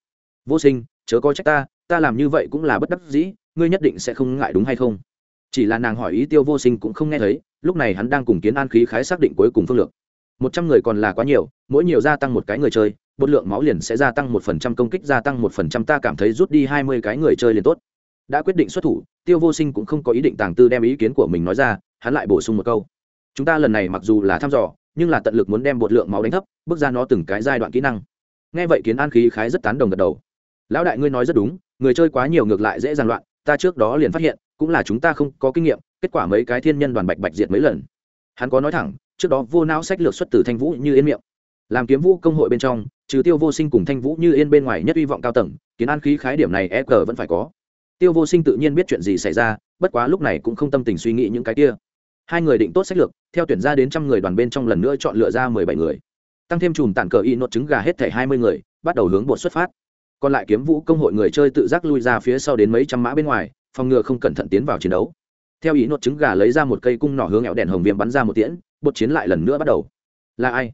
Vô sinh, chớ có trách ta ta làm như vậy cũng là bất đắc dĩ, ngươi nhất định sẽ không ngại đúng hay không? Chỉ là nàng hỏi ý tiêu vô sinh cũng không nghe thấy, lúc này hắn đang cùng kiến an khí khái xác định cuối cùng phương lược. Một trăm người còn là quá nhiều, mỗi nhiều gia tăng một cái người chơi, bột lượng máu liền sẽ gia tăng một phần trăm công kích, gia tăng một phần trăm ta cảm thấy rút đi hai mươi cái người chơi liền tốt. Đã quyết định xuất thủ, tiêu vô sinh cũng không có ý định tàng tư đem ý kiến của mình nói ra, hắn lại bổ sung một câu. Chúng ta lần này mặc dù là thăm dò nhưng là tận lực muốn đem bột lượng máu đánh thấp, bước ra nó từng cái giai đoạn kỹ năng. Nghe vậy kiến an khí khái rất tán đồng gật đầu. Lão đại ngươi nói rất đúng, người chơi quá nhiều ngược lại dễ dàng loạn, ta trước đó liền phát hiện, cũng là chúng ta không có kinh nghiệm, kết quả mấy cái thiên nhân đoàn bạch bạch diệt mấy lần. Hắn có nói thẳng, trước đó vô não sách lược xuất từ thanh vũ như yên miệng. Làm kiếm vũ công hội bên trong, trừ tiêu vô sinh cùng thanh vũ như yên bên ngoài nhất hy vọng cao tầng, kiến an khí khái điểm này e g vẫn phải có. Tiêu vô sinh tự nhiên biết chuyện gì xảy ra, bất quá lúc này cũng không tâm tình suy nghĩ những cái kia hai người định tốt sách lược, theo tuyển ra đến trăm người đoàn bên trong lần nữa chọn lựa ra mười bảy người. Tăng thêm chùm tản cờ y nốt trứng gà hết thẻ hai mươi người, bắt đầu hướng bột xuất phát. Còn lại kiếm vũ công hội người chơi tự giác lui ra phía sau đến mấy trăm mã bên ngoài, phòng ngừa không cẩn thận tiến vào chiến đấu. Theo ý nốt trứng gà lấy ra một cây cung nỏ hướng ẹo đèn hồng viêm bắn ra một tiễn, bột chiến lại lần nữa bắt đầu. Là ai?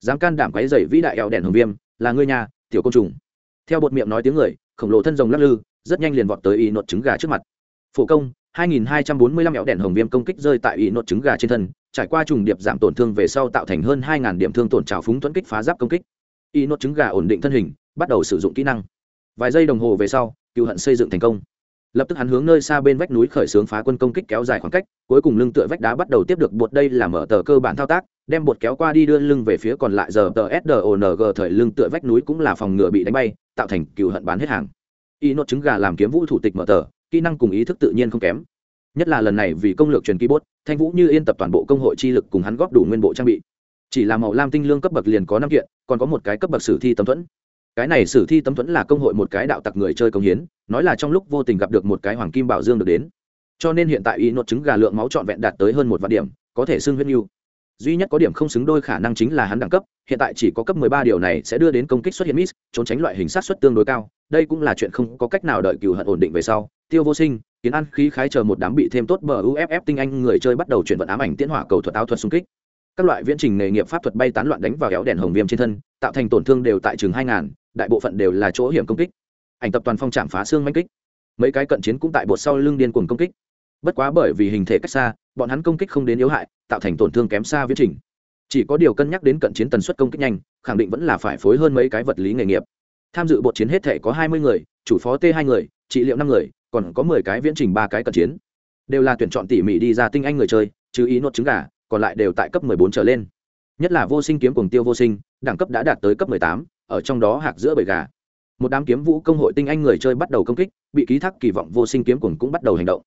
Dám can đảm quáy dày vĩ đại ẹo đèn hồng viêm, là ngươi nhà tiểu côn trùng. Theo bột miệng nói tiếng người, khổng lồ thân rồng lắc lư, rất nhanh liền vọt tới ý nốt trứng gà trước mặt. Phổ công 2245 ẹo đèn hồng viêm công kích rơi tại y nốt trứng gà trên thân, trải qua trùng điệp giảm tổn thương về sau tạo thành hơn 2000 điểm thương tổn trào phúng tuấn kích phá giáp công kích. Y nốt trứng gà ổn định thân hình, bắt đầu sử dụng kỹ năng. Vài giây đồng hồ về sau, cựu hận xây dựng thành công. Lập tức hắn hướng nơi xa bên vách núi khởi xướng phá quân công kích kéo dài khoảng cách, cuối cùng lưng tựa vách đá bắt đầu tiếp được bột đây là mở tờ cơ bản thao tác, đem bột kéo qua đi đưa lưng về phía còn lại giờ tờ sdong thời lưng tựa vách núi cũng là phòng ngừa bị đánh bay, tạo thành cựu hận bán hết hàng. Y nốt trứng gà làm kiếm vũ thủ tịch mở tờ kỹ năng cùng ý thức tự nhiên không kém. Nhất là lần này vì công lược truyền ký bốt thanh vũ như yên tập toàn bộ công hội chi lực cùng hắn góp đủ nguyên bộ trang bị. Chỉ là màu lam tinh lương cấp bậc liền có năm kiện, còn có một cái cấp bậc sử thi tấm thuẫn. Cái này sử thi tấm thuẫn là công hội một cái đạo tặc người chơi công hiến, nói là trong lúc vô tình gặp được một cái hoàng kim bảo dương được đến. Cho nên hiện tại y nốt trứng gà lượng máu trọn vẹn đạt tới hơn một vạn điểm, có thể xưng huyết mưu duy nhất có điểm không xứng đôi khả năng chính là hắn đẳng cấp, hiện tại chỉ có cấp 13 điều này sẽ đưa đến công kích xuất hiện miss, trốn tránh loại hình sát xuất tương đối cao. Đây cũng là chuyện không có cách nào đợi cừu hận ổn định về sau. Tiêu vô sinh, kiến ăn khí khái chờ một đám bị thêm tốt bờ uff tinh anh người chơi bắt đầu chuyển vận ám ảnh tiến hỏa cầu thuật áo thuật xung kích. Các loại viễn trình nghề nghiệp pháp thuật bay tán loạn đánh vào kéo đèn hồng viêm trên thân, tạo thành tổn thương đều tại chừng hai ngàn, đại bộ phận đều là chỗ hiểm công kích. Ảnh tập toàn phong trạm phá xương manh kích. Mấy cái cận chiến cũng tại bột sau lưng điên cuồng công kích bất quá bởi vì hình thể cách xa, bọn hắn công kích không đến yếu hại, tạo thành tổn thương kém xa viễn trình. Chỉ có điều cân nhắc đến cận chiến tần suất công kích nhanh, khẳng định vẫn là phải phối hơn mấy cái vật lý nghề nghiệp. Tham dự bộ chiến hết thể có hai mươi người, chủ phó t hai người, trị liệu năm người, còn có mười cái viễn trình ba cái cận chiến. Đều là tuyển chọn tỉ mỉ đi ra tinh anh người chơi, chứ ý nốt trứng gà, còn lại đều tại cấp mười bốn trở lên. Nhất là vô sinh kiếm cùng tiêu vô sinh, đẳng cấp đã đạt tới cấp mười tám, ở trong đó hạc giữa bầy gà. Một đám kiếm vũ công hội tinh anh người chơi bắt đầu công kích, bị ký thác kỳ vọng vô sinh kiếm cùng cũng bắt đầu hành động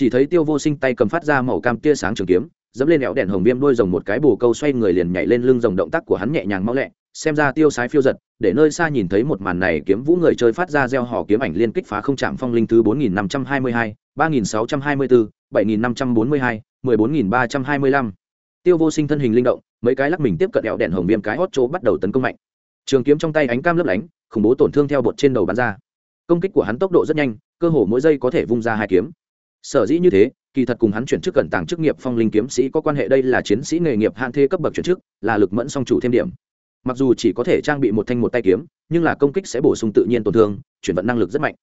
chỉ thấy tiêu vô sinh tay cầm phát ra màu cam tia sáng trường kiếm, dẫm lên éo đèn hồng viêm đôi rồng một cái bồ câu xoay người liền nhảy lên lưng rồng động tác của hắn nhẹ nhàng mau lẹ, xem ra tiêu sái phiêu giật, để nơi xa nhìn thấy một màn này kiếm vũ người chơi phát ra gieo hò kiếm ảnh liên kích phá không chạm phong linh thứ bốn nghìn năm trăm hai mươi hai, ba nghìn sáu trăm hai mươi bốn bảy nghìn năm trăm bốn mươi hai, mười bốn nghìn ba trăm hai mươi lăm. Tiêu vô sinh thân hình linh động, mấy cái lắc mình tiếp cận éo đèn hồng viêm cái hót chỗ bắt đầu tấn công mạnh. Trường kiếm trong tay ánh cam lấp lánh, khủng bố tổn thương theo bột trên đầu bắn ra. Công kích của hắn tốc độ rất nhanh, cơ hồ mỗi giây có thể vung ra hai kiếm sở dĩ như thế, kỳ thật cùng hắn chuyển chức cẩn tàng chức nghiệp phong linh kiếm sĩ có quan hệ đây là chiến sĩ nghề nghiệp hạn thê cấp bậc chuyển chức, là lực mẫn song chủ thêm điểm. Mặc dù chỉ có thể trang bị một thanh một tay kiếm, nhưng là công kích sẽ bổ sung tự nhiên tổn thương, chuyển vận năng lực rất mạnh.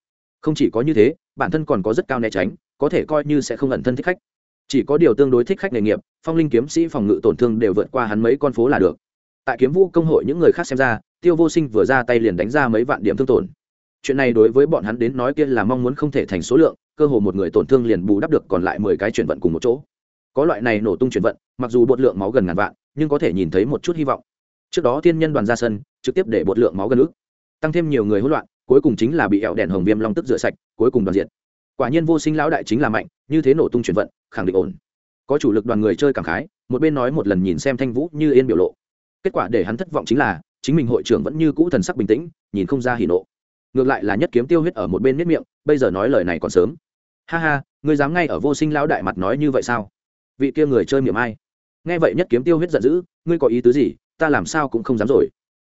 Không chỉ có như thế, bản thân còn có rất cao né tránh, có thể coi như sẽ không ẩn thân thích khách. Chỉ có điều tương đối thích khách nghề nghiệp, phong linh kiếm sĩ phòng ngự tổn thương đều vượt qua hắn mấy con phố là được. Tại kiếm vũ công hội những người khác xem ra, tiêu vô sinh vừa ra tay liền đánh ra mấy vạn điểm thương tổn. Chuyện này đối với bọn hắn đến nói kia là mong muốn không thể thành số lượng cơ hồ một người tổn thương liền bù đắp được còn lại mười cái chuyển vận cùng một chỗ. Có loại này nổ tung chuyển vận, mặc dù bột lượng máu gần ngàn vạn, nhưng có thể nhìn thấy một chút hy vọng. Trước đó thiên nhân đoàn ra sân, trực tiếp để bột lượng máu gần ước tăng thêm nhiều người hỗn loạn, cuối cùng chính là bị ẹo đèn hồng viêm long tức rửa sạch, cuối cùng đoàn diện quả nhiên vô sinh lão đại chính là mạnh, như thế nổ tung chuyển vận, khẳng định ổn. Có chủ lực đoàn người chơi cảm khái, một bên nói một lần nhìn xem thanh vũ như yên biểu lộ. Kết quả để hắn thất vọng chính là, chính mình hội trưởng vẫn như cũ thần sắc bình tĩnh, nhìn không ra hỉ nộ. Ngược lại là nhất kiếm tiêu huyết ở một bên miết miệng, bây giờ nói lời này còn sớm ha ha, ngươi dám ngay ở vô sinh lão đại mặt nói như vậy sao? Vị kia người chơi miệng ai? Nghe vậy nhất kiếm tiêu huyết giận dữ, ngươi có ý tứ gì? Ta làm sao cũng không dám rồi.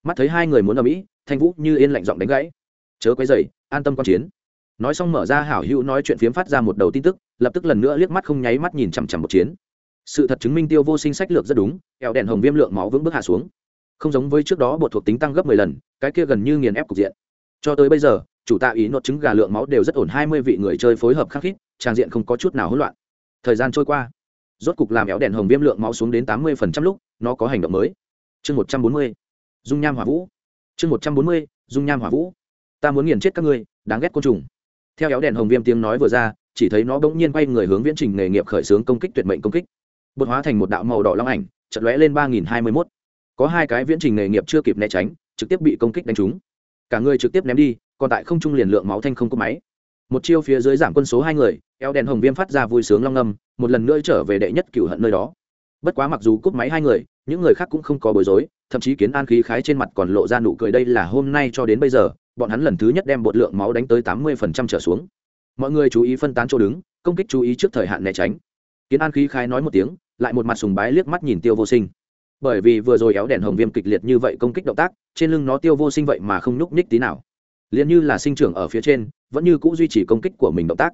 Mắt thấy hai người muốn ở mỹ, thanh vũ như yên lạnh giọng đánh gãy. Chớ quấy dày an tâm quan chiến. Nói xong mở ra hảo hữu nói chuyện phiếm phát ra một đầu tin tức, lập tức lần nữa liếc mắt không nháy mắt nhìn chằm chằm một chiến. Sự thật chứng minh tiêu vô sinh sách lược rất đúng, kẹo đèn hồng viêm lượng máu vững bước hạ xuống. Không giống với trước đó bột thuộc tính tăng gấp mười lần, cái kia gần như nghiền ép cục diện. Cho tới bây giờ chủ tạ ý nốt trứng gà lượng máu đều rất ổn, hai mươi vị người chơi phối hợp khắc khít, trang diện không có chút nào hỗn loạn. Thời gian trôi qua, rốt cục làm éo đèn hồng viêm lượng máu xuống đến tám mươi phần trăm lúc, nó có hành động mới. Chương một trăm bốn mươi, dung nham hỏa vũ. Chương một trăm bốn mươi, dung nham hỏa vũ. Ta muốn nghiền chết các ngươi, đáng ghét côn trùng. Theo éo đèn hồng viêm tiếng nói vừa ra, chỉ thấy nó bỗng nhiên quay người hướng viễn trình nghề nghiệp khởi xướng công kích tuyệt mệnh công kích. Bột hóa thành một đạo màu đỏ long ảnh chật lóe lên ba nghìn hai mươi mốt. Có hai cái viễn trình nghề nghiệp chưa kịp né tránh, trực tiếp bị công kích đánh trúng. Cả người trực tiếp ném đi còn tại không trung liền lượng máu thanh không có máy. Một chiêu phía dưới giảm quân số hai người, eo đèn hồng viêm phát ra vui sướng long ngâm, một lần nữa trở về đệ nhất cửu hận nơi đó. Bất quá mặc dù cúp máy hai người, những người khác cũng không có bối rối, thậm chí kiến an khí khái trên mặt còn lộ ra nụ cười đây là hôm nay cho đến bây giờ, bọn hắn lần thứ nhất đem bột lượng máu đánh tới tám mươi phần trăm trở xuống. Mọi người chú ý phân tán chỗ đứng, công kích chú ý trước thời hạn né tránh. Kiến an khí khái nói một tiếng, lại một mặt sùng bái liếc mắt nhìn tiêu vô sinh. Bởi vì vừa rồi éo đèn hồng viêm kịch liệt như vậy công kích động tác, trên lưng nó tiêu vô sinh vậy mà không nhúc nhích tí nào liền như là sinh trưởng ở phía trên, vẫn như c ũ duy trì công kích của mình động tác.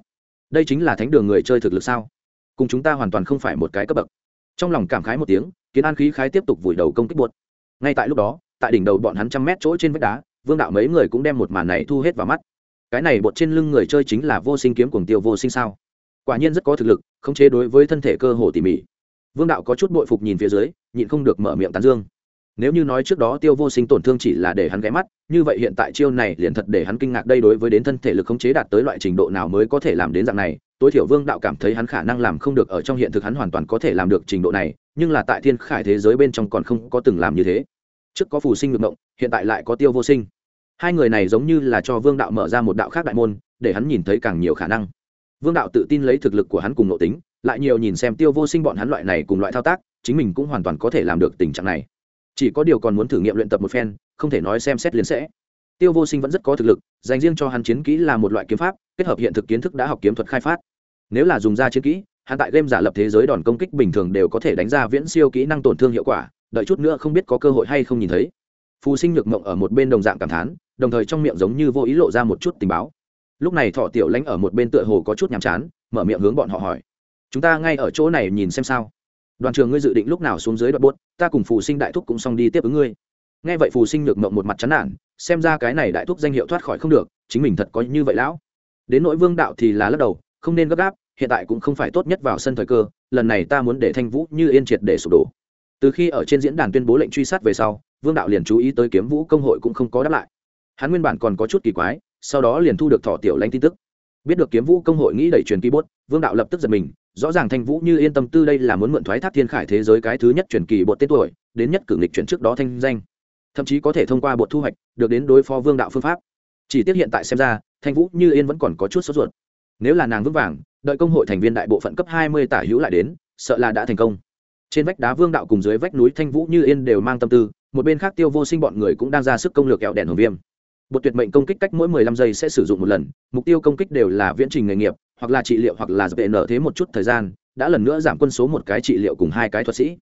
Đây chính là thánh đường người chơi thực lực sao? Cùng chúng ta hoàn toàn không phải một cái cấp bậc. Trong lòng cảm khái một tiếng, kiến an khí khái tiếp tục vùi đầu công kích buột. Ngay tại lúc đó, tại đỉnh đầu bọn hắn trăm mét chỗ trên vách đá, vương đạo mấy người cũng đem một màn này thu hết vào mắt. Cái này bột trên lưng người chơi chính là vô sinh kiếm cuồng tiêu vô sinh sao? Quả nhiên rất có thực lực, khống chế đối với thân thể cơ hồ tỉ mỉ. Vương đạo có chút bội phục nhìn phía dưới, nhịn không được mở miệng tán dương nếu như nói trước đó tiêu vô sinh tổn thương chỉ là để hắn ghé mắt, như vậy hiện tại chiêu này liền thật để hắn kinh ngạc đây đối với đến thân thể lực khống chế đạt tới loại trình độ nào mới có thể làm đến dạng này. Tối thiểu vương đạo cảm thấy hắn khả năng làm không được ở trong hiện thực hắn hoàn toàn có thể làm được trình độ này, nhưng là tại thiên khải thế giới bên trong còn không có từng làm như thế. Trước có phù sinh ngược động hiện tại lại có tiêu vô sinh. Hai người này giống như là cho vương đạo mở ra một đạo khác đại môn, để hắn nhìn thấy càng nhiều khả năng. Vương đạo tự tin lấy thực lực của hắn cùng nội tính, lại nhiều nhìn xem tiêu vô sinh bọn hắn loại này cùng loại thao tác, chính mình cũng hoàn toàn có thể làm được tình trạng này chỉ có điều còn muốn thử nghiệm luyện tập một phen, không thể nói xem xét liền sẽ. Tiêu vô sinh vẫn rất có thực lực, dành riêng cho hắn chiến kỹ là một loại kiếm pháp, kết hợp hiện thực kiến thức đã học kiếm thuật khai phát. Nếu là dùng ra chiến kỹ, hắn tại game giả lập thế giới đòn công kích bình thường đều có thể đánh ra viễn siêu kỹ năng tổn thương hiệu quả, đợi chút nữa không biết có cơ hội hay không nhìn thấy. Phù sinh nhược mộng ở một bên đồng dạng cảm thán, đồng thời trong miệng giống như vô ý lộ ra một chút tình báo. Lúc này thọ tiểu lãnh ở một bên tựa hồ có chút nhàm chán, mở miệng hướng bọn họ hỏi. Chúng ta ngay ở chỗ này nhìn xem sao đoàn trường ngươi dự định lúc nào xuống dưới đoạn buốt ta cùng phù sinh đại thúc cũng xong đi tiếp ứng ngươi. Nghe vậy phù sinh nhược mộng một mặt chán nản, xem ra cái này đại thúc danh hiệu thoát khỏi không được, chính mình thật có như vậy lão. Đến nội vương đạo thì là lắc đầu, không nên gấp gáp, hiện tại cũng không phải tốt nhất vào sân thời cơ, lần này ta muốn để thanh vũ như yên triệt để sụp đổ. Từ khi ở trên diễn đàn tuyên bố lệnh truy sát về sau, vương đạo liền chú ý tới kiếm vũ công hội cũng không có đáp lại. Hắn nguyên bản còn có chút kỳ quái, sau đó liền thu được thọ tiểu lãnh tin tức. Biết được kiếm vũ công hội nghĩ đẩy truyền ký bốt vương đạo lập tức giật mình rõ ràng thanh vũ như yên tâm tư đây là muốn mượn thoái thác thiên khải thế giới cái thứ nhất truyền kỳ bột tên tuổi, đến nhất cử nghịch chuyển trước đó thanh danh. Thậm chí có thể thông qua bột thu hoạch, được đến đối phó vương đạo phương pháp. Chỉ tiếc hiện tại xem ra, thanh vũ như yên vẫn còn có chút sốt ruột. Nếu là nàng vững vàng, đợi công hội thành viên đại bộ phận cấp hai mươi tả hữu lại đến, sợ là đã thành công. Trên vách đá vương đạo cùng dưới vách núi thanh vũ như yên đều mang tâm tư, một bên khác tiêu vô sinh bọn người cũng đang ra sức công lược kẹo đèn hồng viêm bột tuyệt mệnh công kích cách mỗi mười lăm giây sẽ sử dụng một lần, mục tiêu công kích đều là viễn trình nghề nghiệp, hoặc là trị liệu hoặc là dập nở thế một chút thời gian, đã lần nữa giảm quân số một cái trị liệu cùng hai cái thuật sĩ.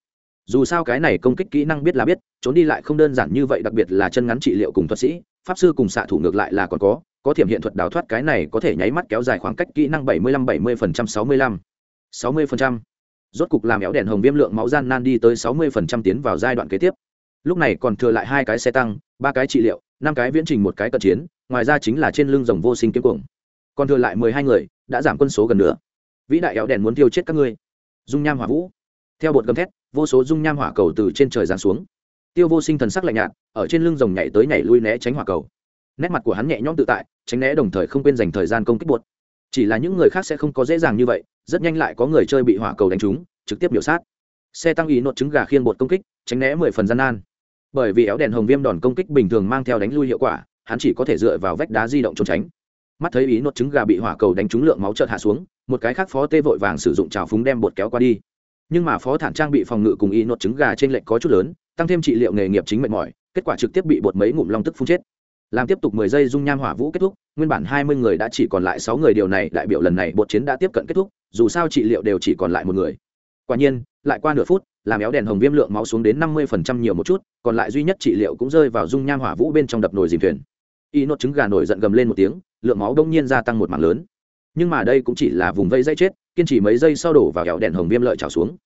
Dù sao cái này công kích kỹ năng biết là biết, trốn đi lại không đơn giản như vậy, đặc biệt là chân ngắn trị liệu cùng thuật sĩ, pháp sư cùng xạ thủ ngược lại là còn có có thiểm hiện thuật đào thoát cái này có thể nháy mắt kéo dài khoảng cách kỹ năng bảy mươi lăm, bảy mươi phần trăm, sáu mươi lăm. sáu mươi phần trăm. Rốt cục làm éo đèn hồng viêm lượng máu gian nan đi tới sáu mươi phần trăm tiến vào giai đoạn kế tiếp. Lúc này còn thừa lại hai cái xe tăng, ba cái trị liệu năm cái viễn trình một cái cận chiến, ngoài ra chính là trên lưng rồng vô sinh kiếm cuồng. Còn thừa lại mười hai người, đã giảm quân số gần nữa. Vĩ đại éo đèn muốn tiêu chết các ngươi. Dung nham hỏa vũ. Theo bột gầm thét, vô số dung nham hỏa cầu từ trên trời giáng xuống. Tiêu vô sinh thần sắc lạnh nhạt, ở trên lưng rồng nhảy tới nhảy lui né tránh hỏa cầu. Nét mặt của hắn nhẹ nhõm tự tại, tránh né đồng thời không quên dành thời gian công kích bột. Chỉ là những người khác sẽ không có dễ dàng như vậy, rất nhanh lại có người chơi bị hỏa cầu đánh trúng, trực tiếp biểu sát. Xe tăng ý nốt trứng gà khiên bột công kích, tránh né mười phần gian nan bởi vì éo đèn hồng viêm đòn công kích bình thường mang theo đánh lui hiệu quả, hắn chỉ có thể dựa vào vách đá di động trốn tránh. Mắt thấy ý nốt trứng gà bị hỏa cầu đánh trúng lượng máu chợt hạ xuống, một cái khác phó tê vội vàng sử dụng trào phúng đem bột kéo qua đi. Nhưng mà phó thản trang bị phòng ngự cùng ý nốt trứng gà trên lệnh có chút lớn, tăng thêm trị liệu nghề nghiệp chính mệt mỏi, kết quả trực tiếp bị bột mấy ngụm long tức phun chết. Làm tiếp tục mười giây dung nham hỏa vũ kết thúc, nguyên bản hai mươi người đã chỉ còn lại sáu người, điều này đại biểu lần này bột chiến đã tiếp cận kết thúc, dù sao trị liệu đều chỉ còn lại một người. Quả nhiên, lại qua nửa phút làm éo đèn hồng viêm lượng máu xuống đến năm mươi phần trăm nhiều một chút, còn lại duy nhất trị liệu cũng rơi vào dung nham hỏa vũ bên trong đập nồi dìm thuyền. Y nốt trứng gà nổi giận gầm lên một tiếng, lượng máu đông nhiên gia tăng một mảng lớn. Nhưng mà đây cũng chỉ là vùng vây dây chết, kiên trì mấy giây sau đổ vào éo đèn hồng viêm lợi trào xuống.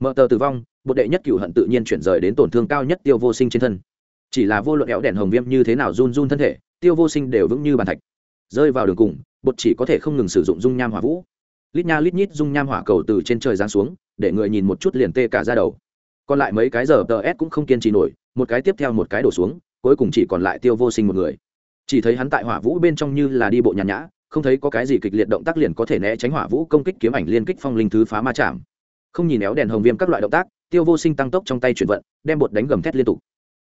Mở tờ tử vong bộ đệ nhất cựu hận tự nhiên chuyển rời đến tổn thương cao nhất tiêu vô sinh trên thân. Chỉ là vô luận éo đèn hồng viêm như thế nào run run thân thể, tiêu vô sinh đều vững như bàn thạch. Rơi vào đường cùng, bột chỉ có thể không ngừng sử dụng dung nham hỏa vũ lít nha lít nhít dung nham hỏa cầu từ trên trời giáng xuống để người nhìn một chút liền tê cả ra đầu. Còn lại mấy cái giờ tờ s cũng không kiên trì nổi một cái tiếp theo một cái đổ xuống cuối cùng chỉ còn lại tiêu vô sinh một người. Chỉ thấy hắn tại hỏa vũ bên trong như là đi bộ nhàn nhã không thấy có cái gì kịch liệt động tác liền có thể né tránh hỏa vũ công kích kiếm ảnh liên kích phong linh thứ phá ma chạm. Không nhìn éo đèn hồng viêm các loại động tác tiêu vô sinh tăng tốc trong tay chuyển vận đem bột đánh gầm thét liên tục.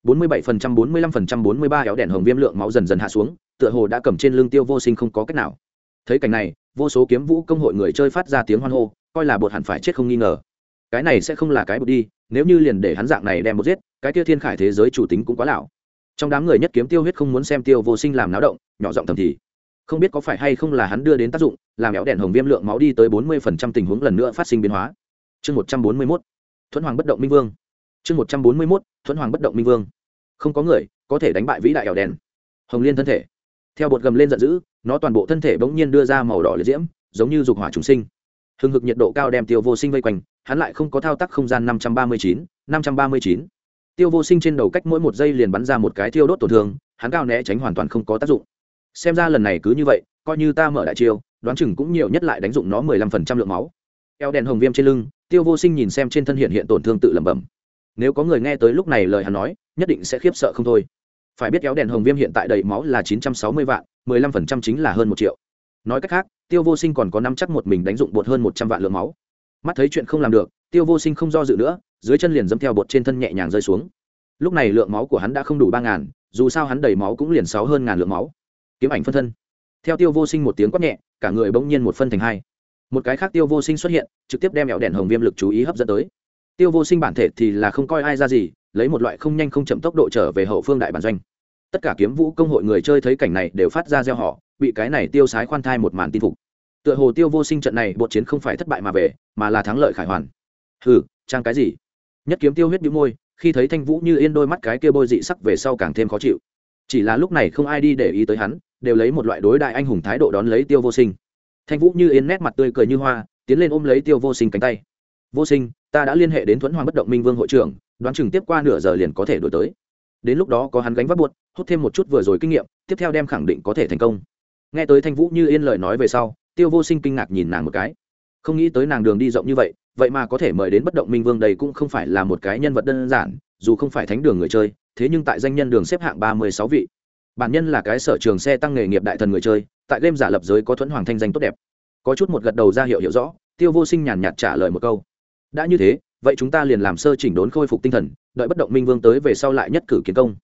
47%, 45%, 43 éo đèn hồng viêm lượng máu dần dần hạ xuống tựa hồ đã cầm trên lưng tiêu vô sinh không có cách nào. Thấy cảnh này vô số kiếm vũ công hội người chơi phát ra tiếng hoan hô, coi là bột hẳn phải chết không nghi ngờ. Cái này sẽ không là cái bột đi, nếu như liền để hắn dạng này đem bột giết, cái kia thiên khải thế giới chủ tính cũng quá lão. Trong đám người nhất kiếm tiêu huyết không muốn xem tiêu vô sinh làm náo động, nhỏ giọng thầm thì. Không biết có phải hay không là hắn đưa đến tác dụng, làm éo đèn hồng viêm lượng máu đi tới bốn mươi phần trăm tình huống lần nữa phát sinh biến hóa. Chương một trăm bốn mươi mốt, thuẫn hoàng bất động minh vương. Chương một trăm bốn mươi mốt, thuẫn hoàng bất động minh vương. Không có người có thể đánh bại vĩ đại éo đèn. Hồng liên thân thể. Theo bột gầm lên giận dữ nó toàn bộ thân thể bỗng nhiên đưa ra màu đỏ liệt diễm, giống như dục hỏa trùng sinh. Hừng hực nhiệt độ cao đem tiêu vô sinh vây quanh, hắn lại không có thao tác không gian năm trăm ba mươi chín, năm trăm ba mươi chín. Tiêu vô sinh trên đầu cách mỗi một giây liền bắn ra một cái thiêu đốt tổn thương, hắn cao né tránh hoàn toàn không có tác dụng. Xem ra lần này cứ như vậy, coi như ta mở đại chiêu, đoán chừng cũng nhiều nhất lại đánh dụng nó mười lăm phần trăm lượng máu. Eo đèn hồng viêm trên lưng, tiêu vô sinh nhìn xem trên thân hiện hiện tổn thương tự lẩm bẩm. Nếu có người nghe tới lúc này lời hắn nói, nhất định sẽ khiếp sợ không thôi. Phải biết kéo đèn hồng viêm hiện tại đầy máu là chín trăm sáu mươi vạn mười lăm phần trăm chính là hơn một triệu. Nói cách khác, tiêu vô sinh còn có năm chắc một mình đánh dụng bột hơn một trăm vạn lượng máu. Mắt thấy chuyện không làm được, tiêu vô sinh không do dự nữa, dưới chân liền dẫm theo bột trên thân nhẹ nhàng rơi xuống. Lúc này lượng máu của hắn đã không đủ ba ngàn, dù sao hắn đầy máu cũng liền sáu hơn ngàn lượng máu. Kiếm ảnh phân thân. Theo tiêu vô sinh một tiếng quát nhẹ, cả người bỗng nhiên một phân thành hai. Một cái khác tiêu vô sinh xuất hiện, trực tiếp đem mẹo đèn hồng viêm lực chú ý hấp dẫn tới. Tiêu vô sinh bản thể thì là không coi ai ra gì, lấy một loại không nhanh không chậm tốc độ trở về hậu phương đại bản doanh tất cả kiếm vũ công hội người chơi thấy cảnh này đều phát ra gieo họ bị cái này tiêu sái khoan thai một màn tin phục. Tựa hồ tiêu vô sinh trận này bột chiến không phải thất bại mà về, mà là thắng lợi khải hoàn. Hừ, trang cái gì? Nhất kiếm tiêu huyết đĩu môi, khi thấy thanh vũ như yên đôi mắt cái kia bôi dị sắc về sau càng thêm khó chịu. Chỉ là lúc này không ai đi để ý tới hắn, đều lấy một loại đối đại anh hùng thái độ đón lấy tiêu vô sinh. Thanh vũ như yên nét mặt tươi cười như hoa, tiến lên ôm lấy tiêu vô sinh cánh tay. Vô sinh, ta đã liên hệ đến thuẫn hoàng bất động minh vương hội trưởng, đoán chừng tiếp qua nửa giờ liền có thể đổi tới đến lúc đó có hắn gánh vác buốt hút thêm một chút vừa rồi kinh nghiệm, tiếp theo đem khẳng định có thể thành công. Nghe tới thanh vũ như yên lời nói về sau, tiêu vô sinh kinh ngạc nhìn nàng một cái. Không nghĩ tới nàng đường đi rộng như vậy vậy mà có thể mời đến bất động minh vương đây cũng không phải là một cái nhân vật đơn giản, dù không phải thánh đường người chơi, thế nhưng tại danh nhân đường xếp hạng ba mươi sáu vị. Bản nhân là cái sở trường xe tăng nghề nghiệp đại thần người chơi, tại game giả lập giới có thuẫn hoàng thanh danh tốt đẹp. Có chút một gật đầu ra hiệu hiểu rõ, tiêu vô sinh nhàn nhạt trả lời một câu. Đã như thế vậy chúng ta liền làm sơ chỉnh đốn khôi phục tinh thần, đợi bất động minh vương tới về sau lại nhất cử kiến công.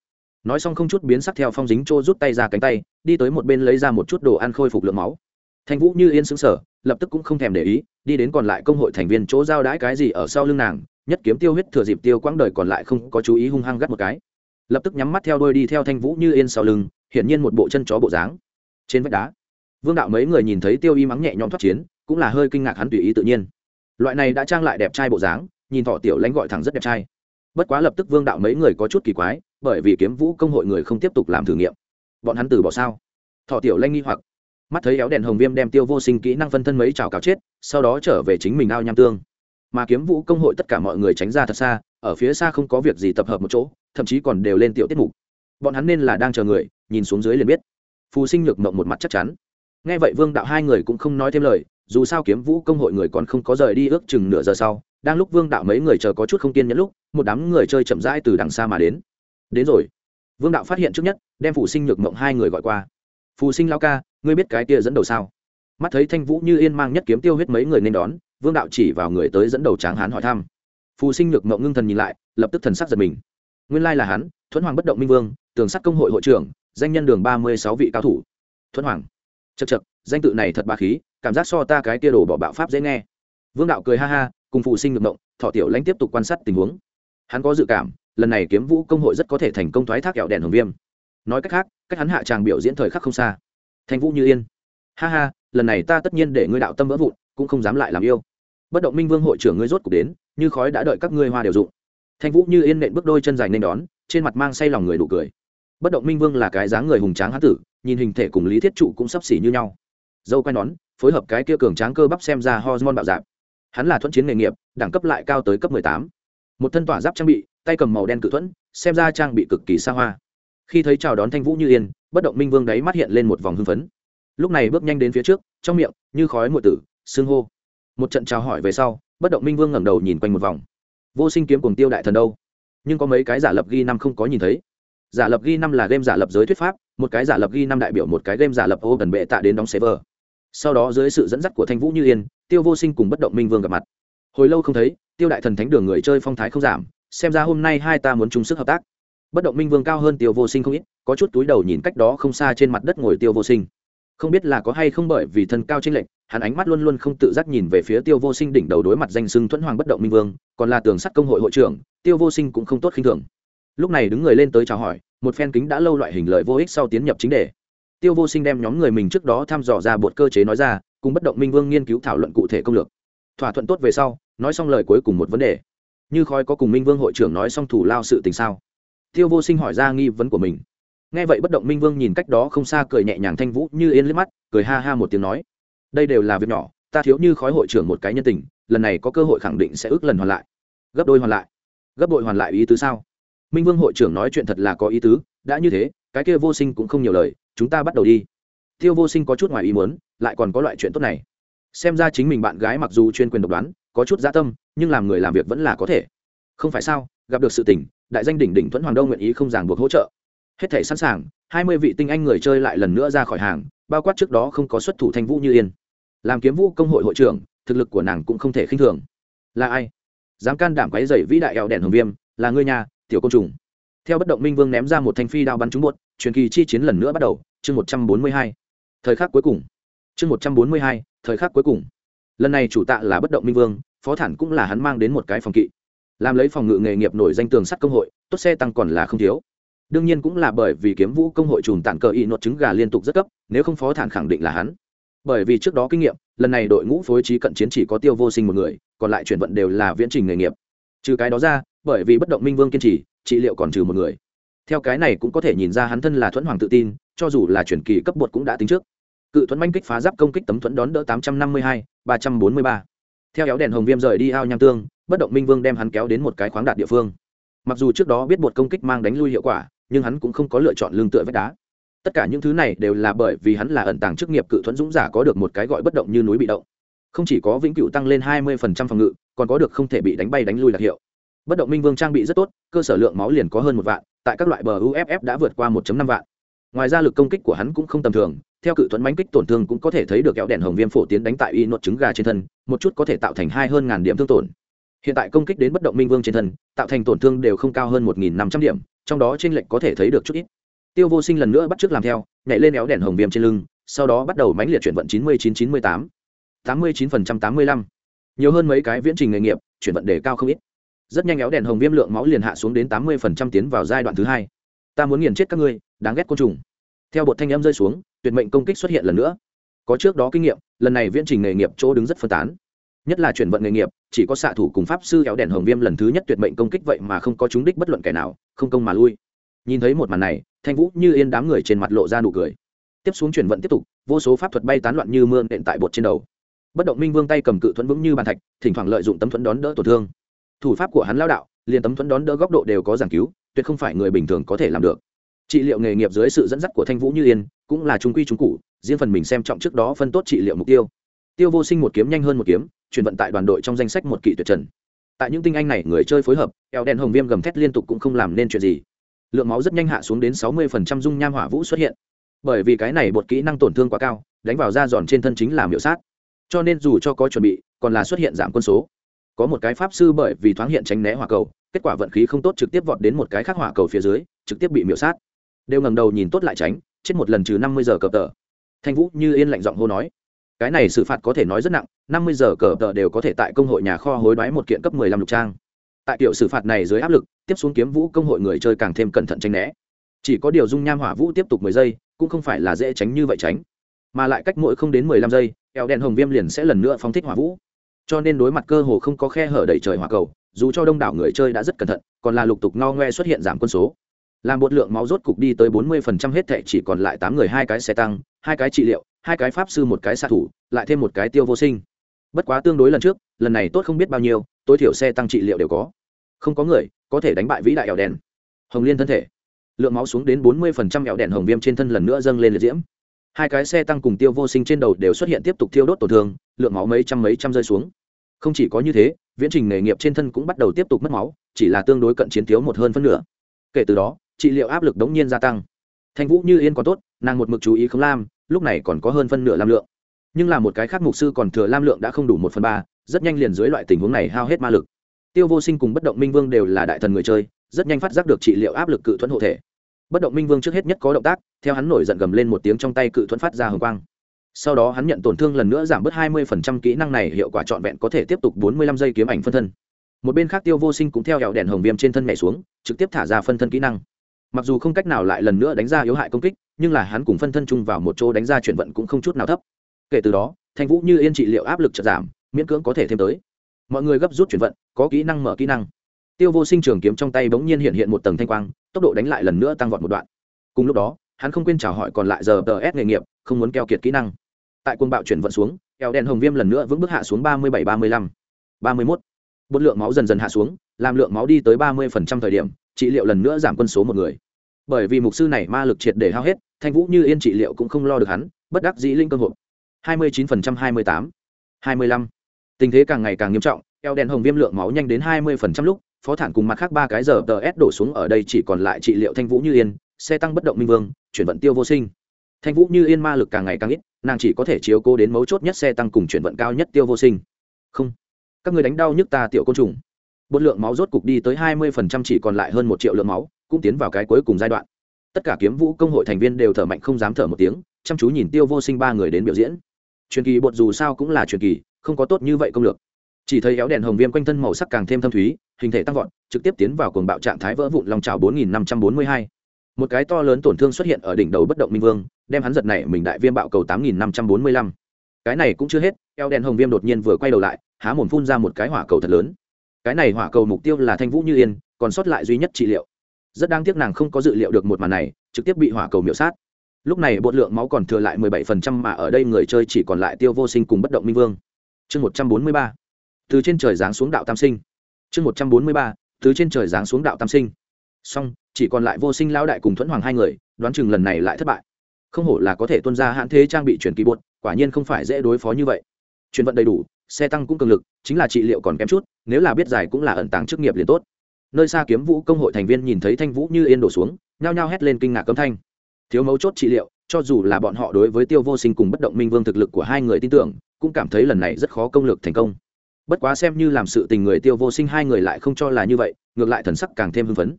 Nói xong không chút biến sắc theo phong dính trô rút tay ra cánh tay, đi tới một bên lấy ra một chút đồ ăn khôi phục lượng máu. Thanh vũ như yên xứng sở lập tức cũng không thèm để ý, đi đến còn lại công hội thành viên chỗ giao đãi cái gì ở sau lưng nàng, nhất kiếm tiêu huyết thừa dịp tiêu quãng đời còn lại không có chú ý hung hăng gắt một cái. Lập tức nhắm mắt theo đôi đi theo thanh vũ như yên sau lưng, hiển nhiên một bộ chân chó bộ dáng. Trên vách đá, vương đạo mấy người nhìn thấy tiêu y mắng nhẹ nhõm thoát chiến, cũng là hơi kinh ngạc hắn tùy ý tự nhiên. Loại này đã trang lại đẹp trai bộ dáng nhìn thọ tiểu lãnh gọi thẳng rất đẹp trai. Bất quá lập tức vương đạo mấy người có chút kỳ quái, bởi vì kiếm vũ công hội người không tiếp tục làm thử nghiệm. Bọn hắn từ bỏ sao? Thọ tiểu lanh nghi hoặc. Mắt thấy éo đèn hồng viêm đem tiêu vô sinh kỹ năng phân thân mấy trào cáo chết, sau đó trở về chính mình ao nham tương. Mà kiếm vũ công hội tất cả mọi người tránh ra thật xa, ở phía xa không có việc gì tập hợp một chỗ, thậm chí còn đều lên tiểu tiết mục. Bọn hắn nên là đang chờ người, nhìn xuống dưới liền biết. Phù sinh nhược mộng một mặt chắc chắn. Nghe vậy vương đạo hai người cũng không nói thêm lời, dù sao kiếm vũ công hội người còn không có rời đi ước chừng nửa giờ sau đang lúc vương đạo mấy người chờ có chút không kiên nhẫn lúc, một đám người chơi chậm rãi từ đằng xa mà đến. Đến rồi. Vương đạo phát hiện trước nhất, đem phù sinh nhược mộng hai người gọi qua. Phù sinh lao ca, ngươi biết cái kia dẫn đầu sao? Mắt thấy thanh vũ như yên mang nhất kiếm tiêu huyết mấy người nên đón, vương đạo chỉ vào người tới dẫn đầu tráng hán hỏi thăm. Phù sinh nhược mộng ngưng thần nhìn lại, lập tức thần sắc giật mình. Nguyên lai là hắn, thuẫn hoàng bất động minh vương, tường sắc công hội hội trưởng, danh nhân đường ba mươi sáu vị cao thủ. Thuẫn hoàng. Chật chật danh tự này thật ba khí, cảm giác so ta cái tia đồ bỏ bạo pháp dễ nghe. Vương đạo cười ha ha cùng phụ sinh ngược động thọ tiểu lãnh tiếp tục quan sát tình huống. Hắn có dự cảm, lần này kiếm vũ công hội rất có thể thành công thoái thác kẹo đèn hồng viêm. Nói cách khác, cách hắn hạ tràng biểu diễn thời khắc không xa. Thanh vũ như yên. Ha ha, lần này ta tất nhiên để ngươi đạo tâm vỡ vụn, cũng không dám lại làm yêu. Bất động minh vương hội trưởng ngươi rốt cuộc đến, như khói đã đợi các ngươi hoa đều dụng. Thanh vũ như yên nện bước đôi chân dài nên đón, trên mặt mang say lòng người đủ cười. Bất động minh vương là cái dáng người hùng tráng hán tử, nhìn hình thể cùng lý thiết trụ cũng sắp xỉ như nhau. Dâu quay nón, phối hợp cái kia cường tráng cơ bắp xem ra hormone bạo dạp hắn là thuận chiến nghề nghiệp, đẳng cấp lại cao tới cấp mười tám. Một thân tỏa giáp trang bị, tay cầm màu đen cự thuẫn, xem ra trang bị cực kỳ xa hoa. Khi thấy chào đón thanh vũ như yên, bất động minh vương đáy mắt hiện lên một vòng hưng phấn. Lúc này bước nhanh đến phía trước, trong miệng, như khói mùi tử xương hô. Một trận chào hỏi về sau, bất động minh vương ngẩng đầu nhìn quanh một vòng. Vô sinh kiếm cùng tiêu đại thần đâu? Nhưng có mấy cái giả lập ghi năm không có nhìn thấy. Giả lập ghi năm là game giả lập giới thuyết pháp, một cái giả lập ghi năm đại biểu một cái game giả lập ô gần bệ tạ đến đóng server sau đó dưới sự dẫn dắt của thanh vũ như yên, tiêu vô sinh cùng bất động minh vương gặp mặt. Hồi lâu không thấy, tiêu đại thần thánh đường người chơi phong thái không giảm, xem ra hôm nay hai ta muốn chung sức hợp tác. Bất động minh vương cao hơn tiêu vô sinh không ít, có chút túi đầu nhìn cách đó không xa trên mặt đất ngồi tiêu vô sinh. Không biết là có hay không bởi vì thân cao trên lệch, hắn ánh mắt luôn luôn không tự giác nhìn về phía tiêu vô sinh đỉnh đầu đối mặt danh sưng thuẫn hoàng bất động minh vương, còn là tường sắt công hội hội trưởng, tiêu vô sinh cũng không tốt khinh thường. Lúc này đứng người lên tới chào hỏi, một phen kính đã lâu loại hình lợi vô ích sau tiến nhập chính đề tiêu vô sinh đem nhóm người mình trước đó thăm dò ra bột cơ chế nói ra, cùng bất động minh vương nghiên cứu thảo luận cụ thể công lược. Thỏa thuận tốt về sau, nói xong lời cuối cùng một vấn đề. Như khói có cùng minh vương hội trưởng nói xong thủ lao sự tình sao? Tiêu vô sinh hỏi ra nghi vấn của mình. Nghe vậy bất động minh vương nhìn cách đó không xa cười nhẹ nhàng thanh vũ như yên liếc mắt, cười ha ha một tiếng nói, đây đều là việc nhỏ, ta thiếu như khói hội trưởng một cái nhân tình, lần này có cơ hội khẳng định sẽ ước lần hoàn lại. Gấp đôi hoàn lại? Gấp bội hoàn lại ý tứ sao? Minh vương hội trưởng nói chuyện thật là có ý tứ, đã như thế cái kia vô sinh cũng không nhiều lời, chúng ta bắt đầu đi. Tiêu vô sinh có chút ngoài ý muốn, lại còn có loại chuyện tốt này. Xem ra chính mình bạn gái mặc dù chuyên quyền độc đoán, có chút gia tâm, nhưng làm người làm việc vẫn là có thể. Không phải sao, gặp được sự tình, đại danh đỉnh đỉnh thuẫn hoàng đông nguyện ý không ràng buộc hỗ trợ. Hết thể sẵn sàng, hai mươi vị tinh anh người chơi lại lần nữa ra khỏi hàng, bao quát trước đó không có xuất thủ thanh vũ như yên. Làm kiếm vũ công hội hội trưởng, thực lực của nàng cũng không thể khinh thường. Là ai? Dám can đảm quáy dày vĩ đại eo đèn hồng viêm, là ngươi nhà, tiểu côn trùng theo bất động minh vương ném ra một thanh phi đao bắn trúng một truyền kỳ chi chiến lần nữa bắt đầu, chương một trăm bốn mươi hai. Thời khắc cuối cùng. Chương một trăm bốn mươi hai, thời khắc cuối cùng. Lần này chủ tạ là bất động minh vương, phó thản cũng là hắn mang đến một cái phòng kỵ. Làm lấy phòng ngự nghề nghiệp nổi danh tường sắt công hội, tốt xe tăng còn là không thiếu. Đương nhiên cũng là bởi vì kiếm vũ công hội trùm tản cờ y nốt trứng gà liên tục rất cấp, nếu không phó thản khẳng định là hắn. Bởi vì trước đó kinh nghiệm, lần này đội ngũ phối trí cận chiến chỉ có tiêu vô sinh một người, còn lại chuyển vận đều là viễn trình nghề nghiệp. Trừ cái đó ra, bởi vì bất động minh vương kiên trì trị liệu còn trừ một người. Theo cái này cũng có thể nhìn ra hắn thân là thuẫn hoàng tự tin, cho dù là chuyển kỳ cấp bột cũng đã tính trước. Cự thuẫn manh kích phá giáp công kích tấm thuẫn đón đỡ tám trăm năm mươi hai, ba trăm bốn mươi ba. Theo éo đèn hồng viêm rời đi ao nham tương, bất động minh vương đem hắn kéo đến một cái khoáng đạt địa phương. Mặc dù trước đó biết bột công kích mang đánh lui hiệu quả, nhưng hắn cũng không có lựa chọn lương tựa vách đá. Tất cả những thứ này đều là bởi vì hắn là ẩn tàng chức nghiệp cự thuẫn dũng giả có được một cái gọi bất động như núi bị động. Không chỉ có vĩnh cửu tăng lên hai mươi phòng ngự, còn có được không thể bị đánh bay đánh lui đặc hiệu bất động minh vương trang bị rất tốt, cơ sở lượng máu liền có hơn một vạn, tại các loại bờ uff đã vượt qua 1 năm vạn. Ngoài ra lực công kích của hắn cũng không tầm thường, theo cự thuẫn bánh kích tổn thương cũng có thể thấy được kéo đèn hồng viêm phổ tiến đánh tại y nốt trứng gà trên thân, một chút có thể tạo thành hai hơn ngàn điểm thương tổn. Hiện tại công kích đến bất động minh vương trên thân, tạo thành tổn thương đều không cao hơn một nghìn năm trăm điểm, trong đó trên lệnh có thể thấy được chút ít. Tiêu vô sinh lần nữa bắt t làm theo, nhảy lên éo đèn hồng viêm trên lưng, sau đó bắt đầu mãnh liệt chuyển vận chín mươi chín chín mươi tám. tám mươi chín phần trăm tám mươi lăm. Nhiều hơn mấy cái viễn trình nghề nghiệp, chuyển vận đề cao không ít rất nhanh éo đèn hồng viêm lượng máu liền hạ xuống đến tám mươi phần trăm tiến vào giai đoạn thứ hai. Ta muốn nghiền chết các ngươi, đáng ghét côn trùng. Theo bột thanh âm rơi xuống, tuyệt mệnh công kích xuất hiện lần nữa. Có trước đó kinh nghiệm, lần này viễn trình nghề nghiệp chỗ đứng rất phân tán. Nhất là chuyển vận nghề nghiệp, chỉ có xạ thủ cùng pháp sư éo đèn hồng viêm lần thứ nhất tuyệt mệnh công kích vậy mà không có chúng đích bất luận kẻ nào, không công mà lui. Nhìn thấy một màn này, thanh vũ như yên đám người trên mặt lộ ra nụ cười. Tiếp xuống chuyển vận tiếp tục, vô số pháp thuật bay tán loạn như mưa nện tại bột trên đầu. Bất động minh vương tay cầm cự thuẫn vững như bàn thạch, thỉnh thoảng lợi dụng tấm thuẫn đón đỡ tổn thương thủ pháp của hắn lao đạo, liền tấm thuẫn đón đỡ góc độ đều có giảng cứu, tuyệt không phải người bình thường có thể làm được. Trị liệu nghề nghiệp dưới sự dẫn dắt của thanh vũ như yên, cũng là trung quy trung cụ, riêng phần mình xem trọng trước đó phân tốt trị liệu mục tiêu. Tiêu vô sinh một kiếm nhanh hơn một kiếm, chuyển vận tại đoàn đội trong danh sách một kỵ tuyệt trần. Tại những tinh anh này người chơi phối hợp, eo đen hồng viêm gầm thét liên tục cũng không làm nên chuyện gì. Lượng máu rất nhanh hạ xuống đến sáu mươi dung nham hỏa vũ xuất hiện. Bởi vì cái này bột kỹ năng tổn thương quá cao, đánh vào da giòn trên thân chính là miểu sát. Cho nên dù cho có chuẩn bị, còn là xuất hiện giảm quân số có một cái pháp sư bởi vì thoáng hiện tránh né hỏa cầu, kết quả vận khí không tốt trực tiếp vọt đến một cái khác hỏa cầu phía dưới, trực tiếp bị miểu sát. Đều ngẩng đầu nhìn tốt lại tránh, chết một lần trừ năm mươi giờ cờ tờ. Thanh vũ như yên lạnh giọng hô nói, cái này xử phạt có thể nói rất nặng, năm mươi giờ cờ tờ đều có thể tại công hội nhà kho hối đoái một kiện cấp mười lăm lục trang. Tại kiểu xử phạt này dưới áp lực, tiếp xuống kiếm vũ công hội người chơi càng thêm cẩn thận tránh né. Chỉ có điều dung nham hỏa vũ tiếp tục mười giây, cũng không phải là dễ tránh như vậy tránh, mà lại cách mỗi không đến mười lăm giây, eo đèn hồng viêm liền sẽ lần nữa phóng thích hỏa vũ cho nên đối mặt cơ hồ không có khe hở đầy trời hỏa cầu, dù cho đông đảo người chơi đã rất cẩn thận, còn là lục tục no ngoe xuất hiện giảm quân số. Làm một lượng máu rốt cục đi tới bốn mươi phần trăm hết thệ chỉ còn lại tám người, hai cái xe tăng, hai cái trị liệu, hai cái pháp sư, một cái xạ thủ, lại thêm một cái tiêu vô sinh. Bất quá tương đối lần trước, lần này tốt không biết bao nhiêu, tối thiểu xe tăng trị liệu đều có. Không có người có thể đánh bại vĩ đại ẻo đèn. Hồng liên thân thể. Lượng máu xuống đến bốn mươi phần trăm ẻo đèn hồng viêm trên thân lần nữa dâng lên liệt diễm. Hai cái xe tăng cùng tiêu vô sinh trên đầu đều xuất hiện tiếp tục thiêu đốt tổn thương lượng máu mấy trăm mấy trăm rơi xuống. Không chỉ có như thế, viễn trình nghề nghiệp trên thân cũng bắt đầu tiếp tục mất máu, chỉ là tương đối cận chiến thiếu một hơn phân nửa. Kể từ đó, trị liệu áp lực đống nhiên gia tăng. Thanh vũ như yên còn tốt, nàng một mực chú ý không lam, lúc này còn có hơn phân nửa lam lượng. Nhưng là một cái khác mục sư còn thừa lam lượng đã không đủ một phần ba, rất nhanh liền dưới loại tình huống này hao hết ma lực. Tiêu vô sinh cùng bất động minh vương đều là đại thần người chơi, rất nhanh phát giác được trị liệu áp lực cự thuẫn hộ thể. Bất động minh vương trước hết nhất có động tác, theo hắn nổi giận gầm lên một tiếng trong tay cự thuẫn phát ra hồng quang sau đó hắn nhận tổn thương lần nữa giảm bớt hai mươi phần trăm kỹ năng này, hiệu quả trọn vẹn có thể tiếp tục bốn mươi lăm giây kiếm ảnh phân thân. Một bên khác tiêu vô sinh cũng theo hẹo đèn hồng viêm trên thân mẹ xuống, trực tiếp thả ra phân thân kỹ năng. Mặc dù không cách nào lại lần nữa đánh ra yếu hại công kích, nhưng là hắn cùng phân thân chung vào một chỗ đánh ra chuyển vận cũng không chút nào thấp. Kể từ đó, thanh vũ như yên trị liệu áp lực chợt giảm, miễn cưỡng có thể thêm tới. Mọi người gấp rút chuyển vận, có kỹ năng mở kỹ năng. Tiêu vô sinh trường kiếm trong tay bỗng nhiên hiện hiện một tầng thanh quang, tốc độ đánh lại lần nữa tăng vọt một đoạn. Cùng lúc đó, hắn không quên chào hỏi còn lại giờ tờ s nghề nghiệp, không muốn keo kiệt kỹ năng tại quân bạo chuyển vận xuống, eo đèn hồng viêm lần nữa vững bước hạ xuống ba mươi bảy, ba mươi lăm, ba mươi mốt. Bột lượng máu dần dần hạ xuống, làm lượng máu đi tới ba mươi phần trăm thời điểm, trị liệu lần nữa giảm quân số một người. Bởi vì mục sư này ma lực triệt để hao hết, thanh vũ như yên trị liệu cũng không lo được hắn, bất đắc dĩ linh cơ hội. hai mươi chín phần trăm hai mươi tám, hai mươi lăm. Tình thế càng ngày càng nghiêm trọng, eo đèn hồng viêm lượng máu nhanh đến hai mươi phần trăm lúc, phó thản cùng mặt khác ba cái giờ tờ s đổ xuống ở đây chỉ còn lại trị liệu thanh vũ như yên, xe tăng bất động minh vương, chuyển vận tiêu vô sinh. Thanh vũ như yên ma lực càng ngày càng ít nàng chỉ có thể chiếu cố đến mấu chốt nhất xe tăng cùng chuyển vận cao nhất tiêu vô sinh. Không. Các người đánh đau nhức ta tiểu côn trùng. Bột lượng máu rốt cục đi tới hai mươi phần trăm chỉ còn lại hơn một triệu lượng máu, cũng tiến vào cái cuối cùng giai đoạn. Tất cả kiếm vũ công hội thành viên đều thở mạnh không dám thở một tiếng, chăm chú nhìn tiêu vô sinh ba người đến biểu diễn. Truyền kỳ bột dù sao cũng là truyền kỳ, không có tốt như vậy công lược. Chỉ thấy éo đèn hồng viêm quanh thân màu sắc càng thêm thâm thúy, hình thể tăng vọt, trực tiếp tiến vào cuồng bạo trạng thái vỡ vụn lòng trào bốn nghìn năm trăm bốn mươi hai một cái to lớn tổn thương xuất hiện ở đỉnh đầu bất động minh vương, đem hắn giật này mình đại viêm bạo cầu tám nghìn năm trăm bốn mươi lăm. Cái này cũng chưa hết, eo đèn hồng viêm đột nhiên vừa quay đầu lại, há mồm phun ra một cái hỏa cầu thật lớn. Cái này hỏa cầu mục tiêu là thanh vũ như yên, còn sót lại duy nhất trị liệu. Rất đáng tiếc nàng không có dự liệu được một màn này, trực tiếp bị hỏa cầu miểu sát. Lúc này bột lượng máu còn thừa lại mười bảy phần trăm mà ở đây người chơi chỉ còn lại tiêu vô sinh cùng bất động minh vương. Chương một trăm bốn mươi ba. Từ trên trời giáng xuống đạo tam sinh. Chương một trăm bốn mươi ba. Từ trên trời giáng xuống đạo tam sinh. Song chỉ còn lại vô sinh lao đại cùng thuẫn hoàng hai người, đoán chừng lần này lại thất bại. Không hổ là có thể tuân ra hạn thế trang bị chuyển kỳ bột, quả nhiên không phải dễ đối phó như vậy. Chuyển vận đầy đủ, xe tăng cũng cường lực, chính là trị liệu còn kém chút, nếu là biết giải cũng là ẩn tàng chức nghiệp liền tốt. Nơi xa kiếm vũ công hội thành viên nhìn thấy thanh vũ như yên đổ xuống, nhao nhao hét lên kinh ngạc cấm thanh. Thiếu mấu chốt trị liệu, cho dù là bọn họ đối với tiêu vô sinh cùng bất động minh vương thực lực của hai người tin tưởng, cũng cảm thấy lần này rất khó công lược thành công. Bất quá xem như làm sự tình người tiêu vô sinh hai người lại không cho là như vậy, ngược lại thần sắc càng thêm hưng phấn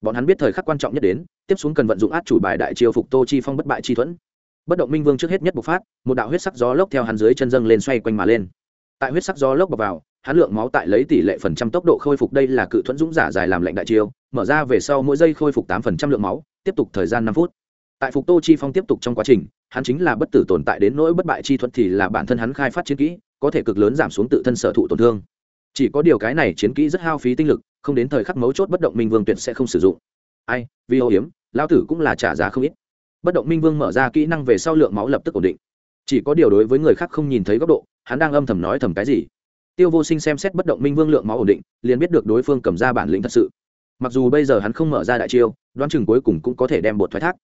bọn hắn biết thời khắc quan trọng nhất đến, tiếp xuống cần vận dụng át chủ bài đại chiêu phục tô chi phong bất bại chi thuẫn. Bất động minh vương trước hết nhất bộc phát, một đạo huyết sắc gió lốc theo hắn dưới chân dâng lên xoay quanh mà lên. Tại huyết sắc gió lốc bọc vào, hắn lượng máu tại lấy tỷ lệ phần trăm tốc độ khôi phục đây là cự thuẫn dũng giả dài làm lệnh đại chiêu, mở ra về sau mỗi giây khôi phục tám phần trăm lượng máu, tiếp tục thời gian năm phút. Tại phục tô chi phong tiếp tục trong quá trình, hắn chính là bất tử tồn tại đến nỗi bất bại chi thuẫn thì là bản thân hắn khai phát chiến kỹ, có thể cực lớn giảm xuống tự thân sở thụ tổn thương. Chỉ có điều cái này chiến kỹ rất hao phí tinh lực không đến thời khắc mấu chốt bất động minh vương tuyệt sẽ không sử dụng. Ai, vì ô hiếm lao tử cũng là trả giá không ít. Bất động minh vương mở ra kỹ năng về sau lượng máu lập tức ổn định. Chỉ có điều đối với người khác không nhìn thấy góc độ, hắn đang âm thầm nói thầm cái gì? Tiêu vô sinh xem xét bất động minh vương lượng máu ổn định, liền biết được đối phương cầm ra bản lĩnh thật sự. Mặc dù bây giờ hắn không mở ra đại chiêu, đoán chừng cuối cùng cũng có thể đem bột thoái thác.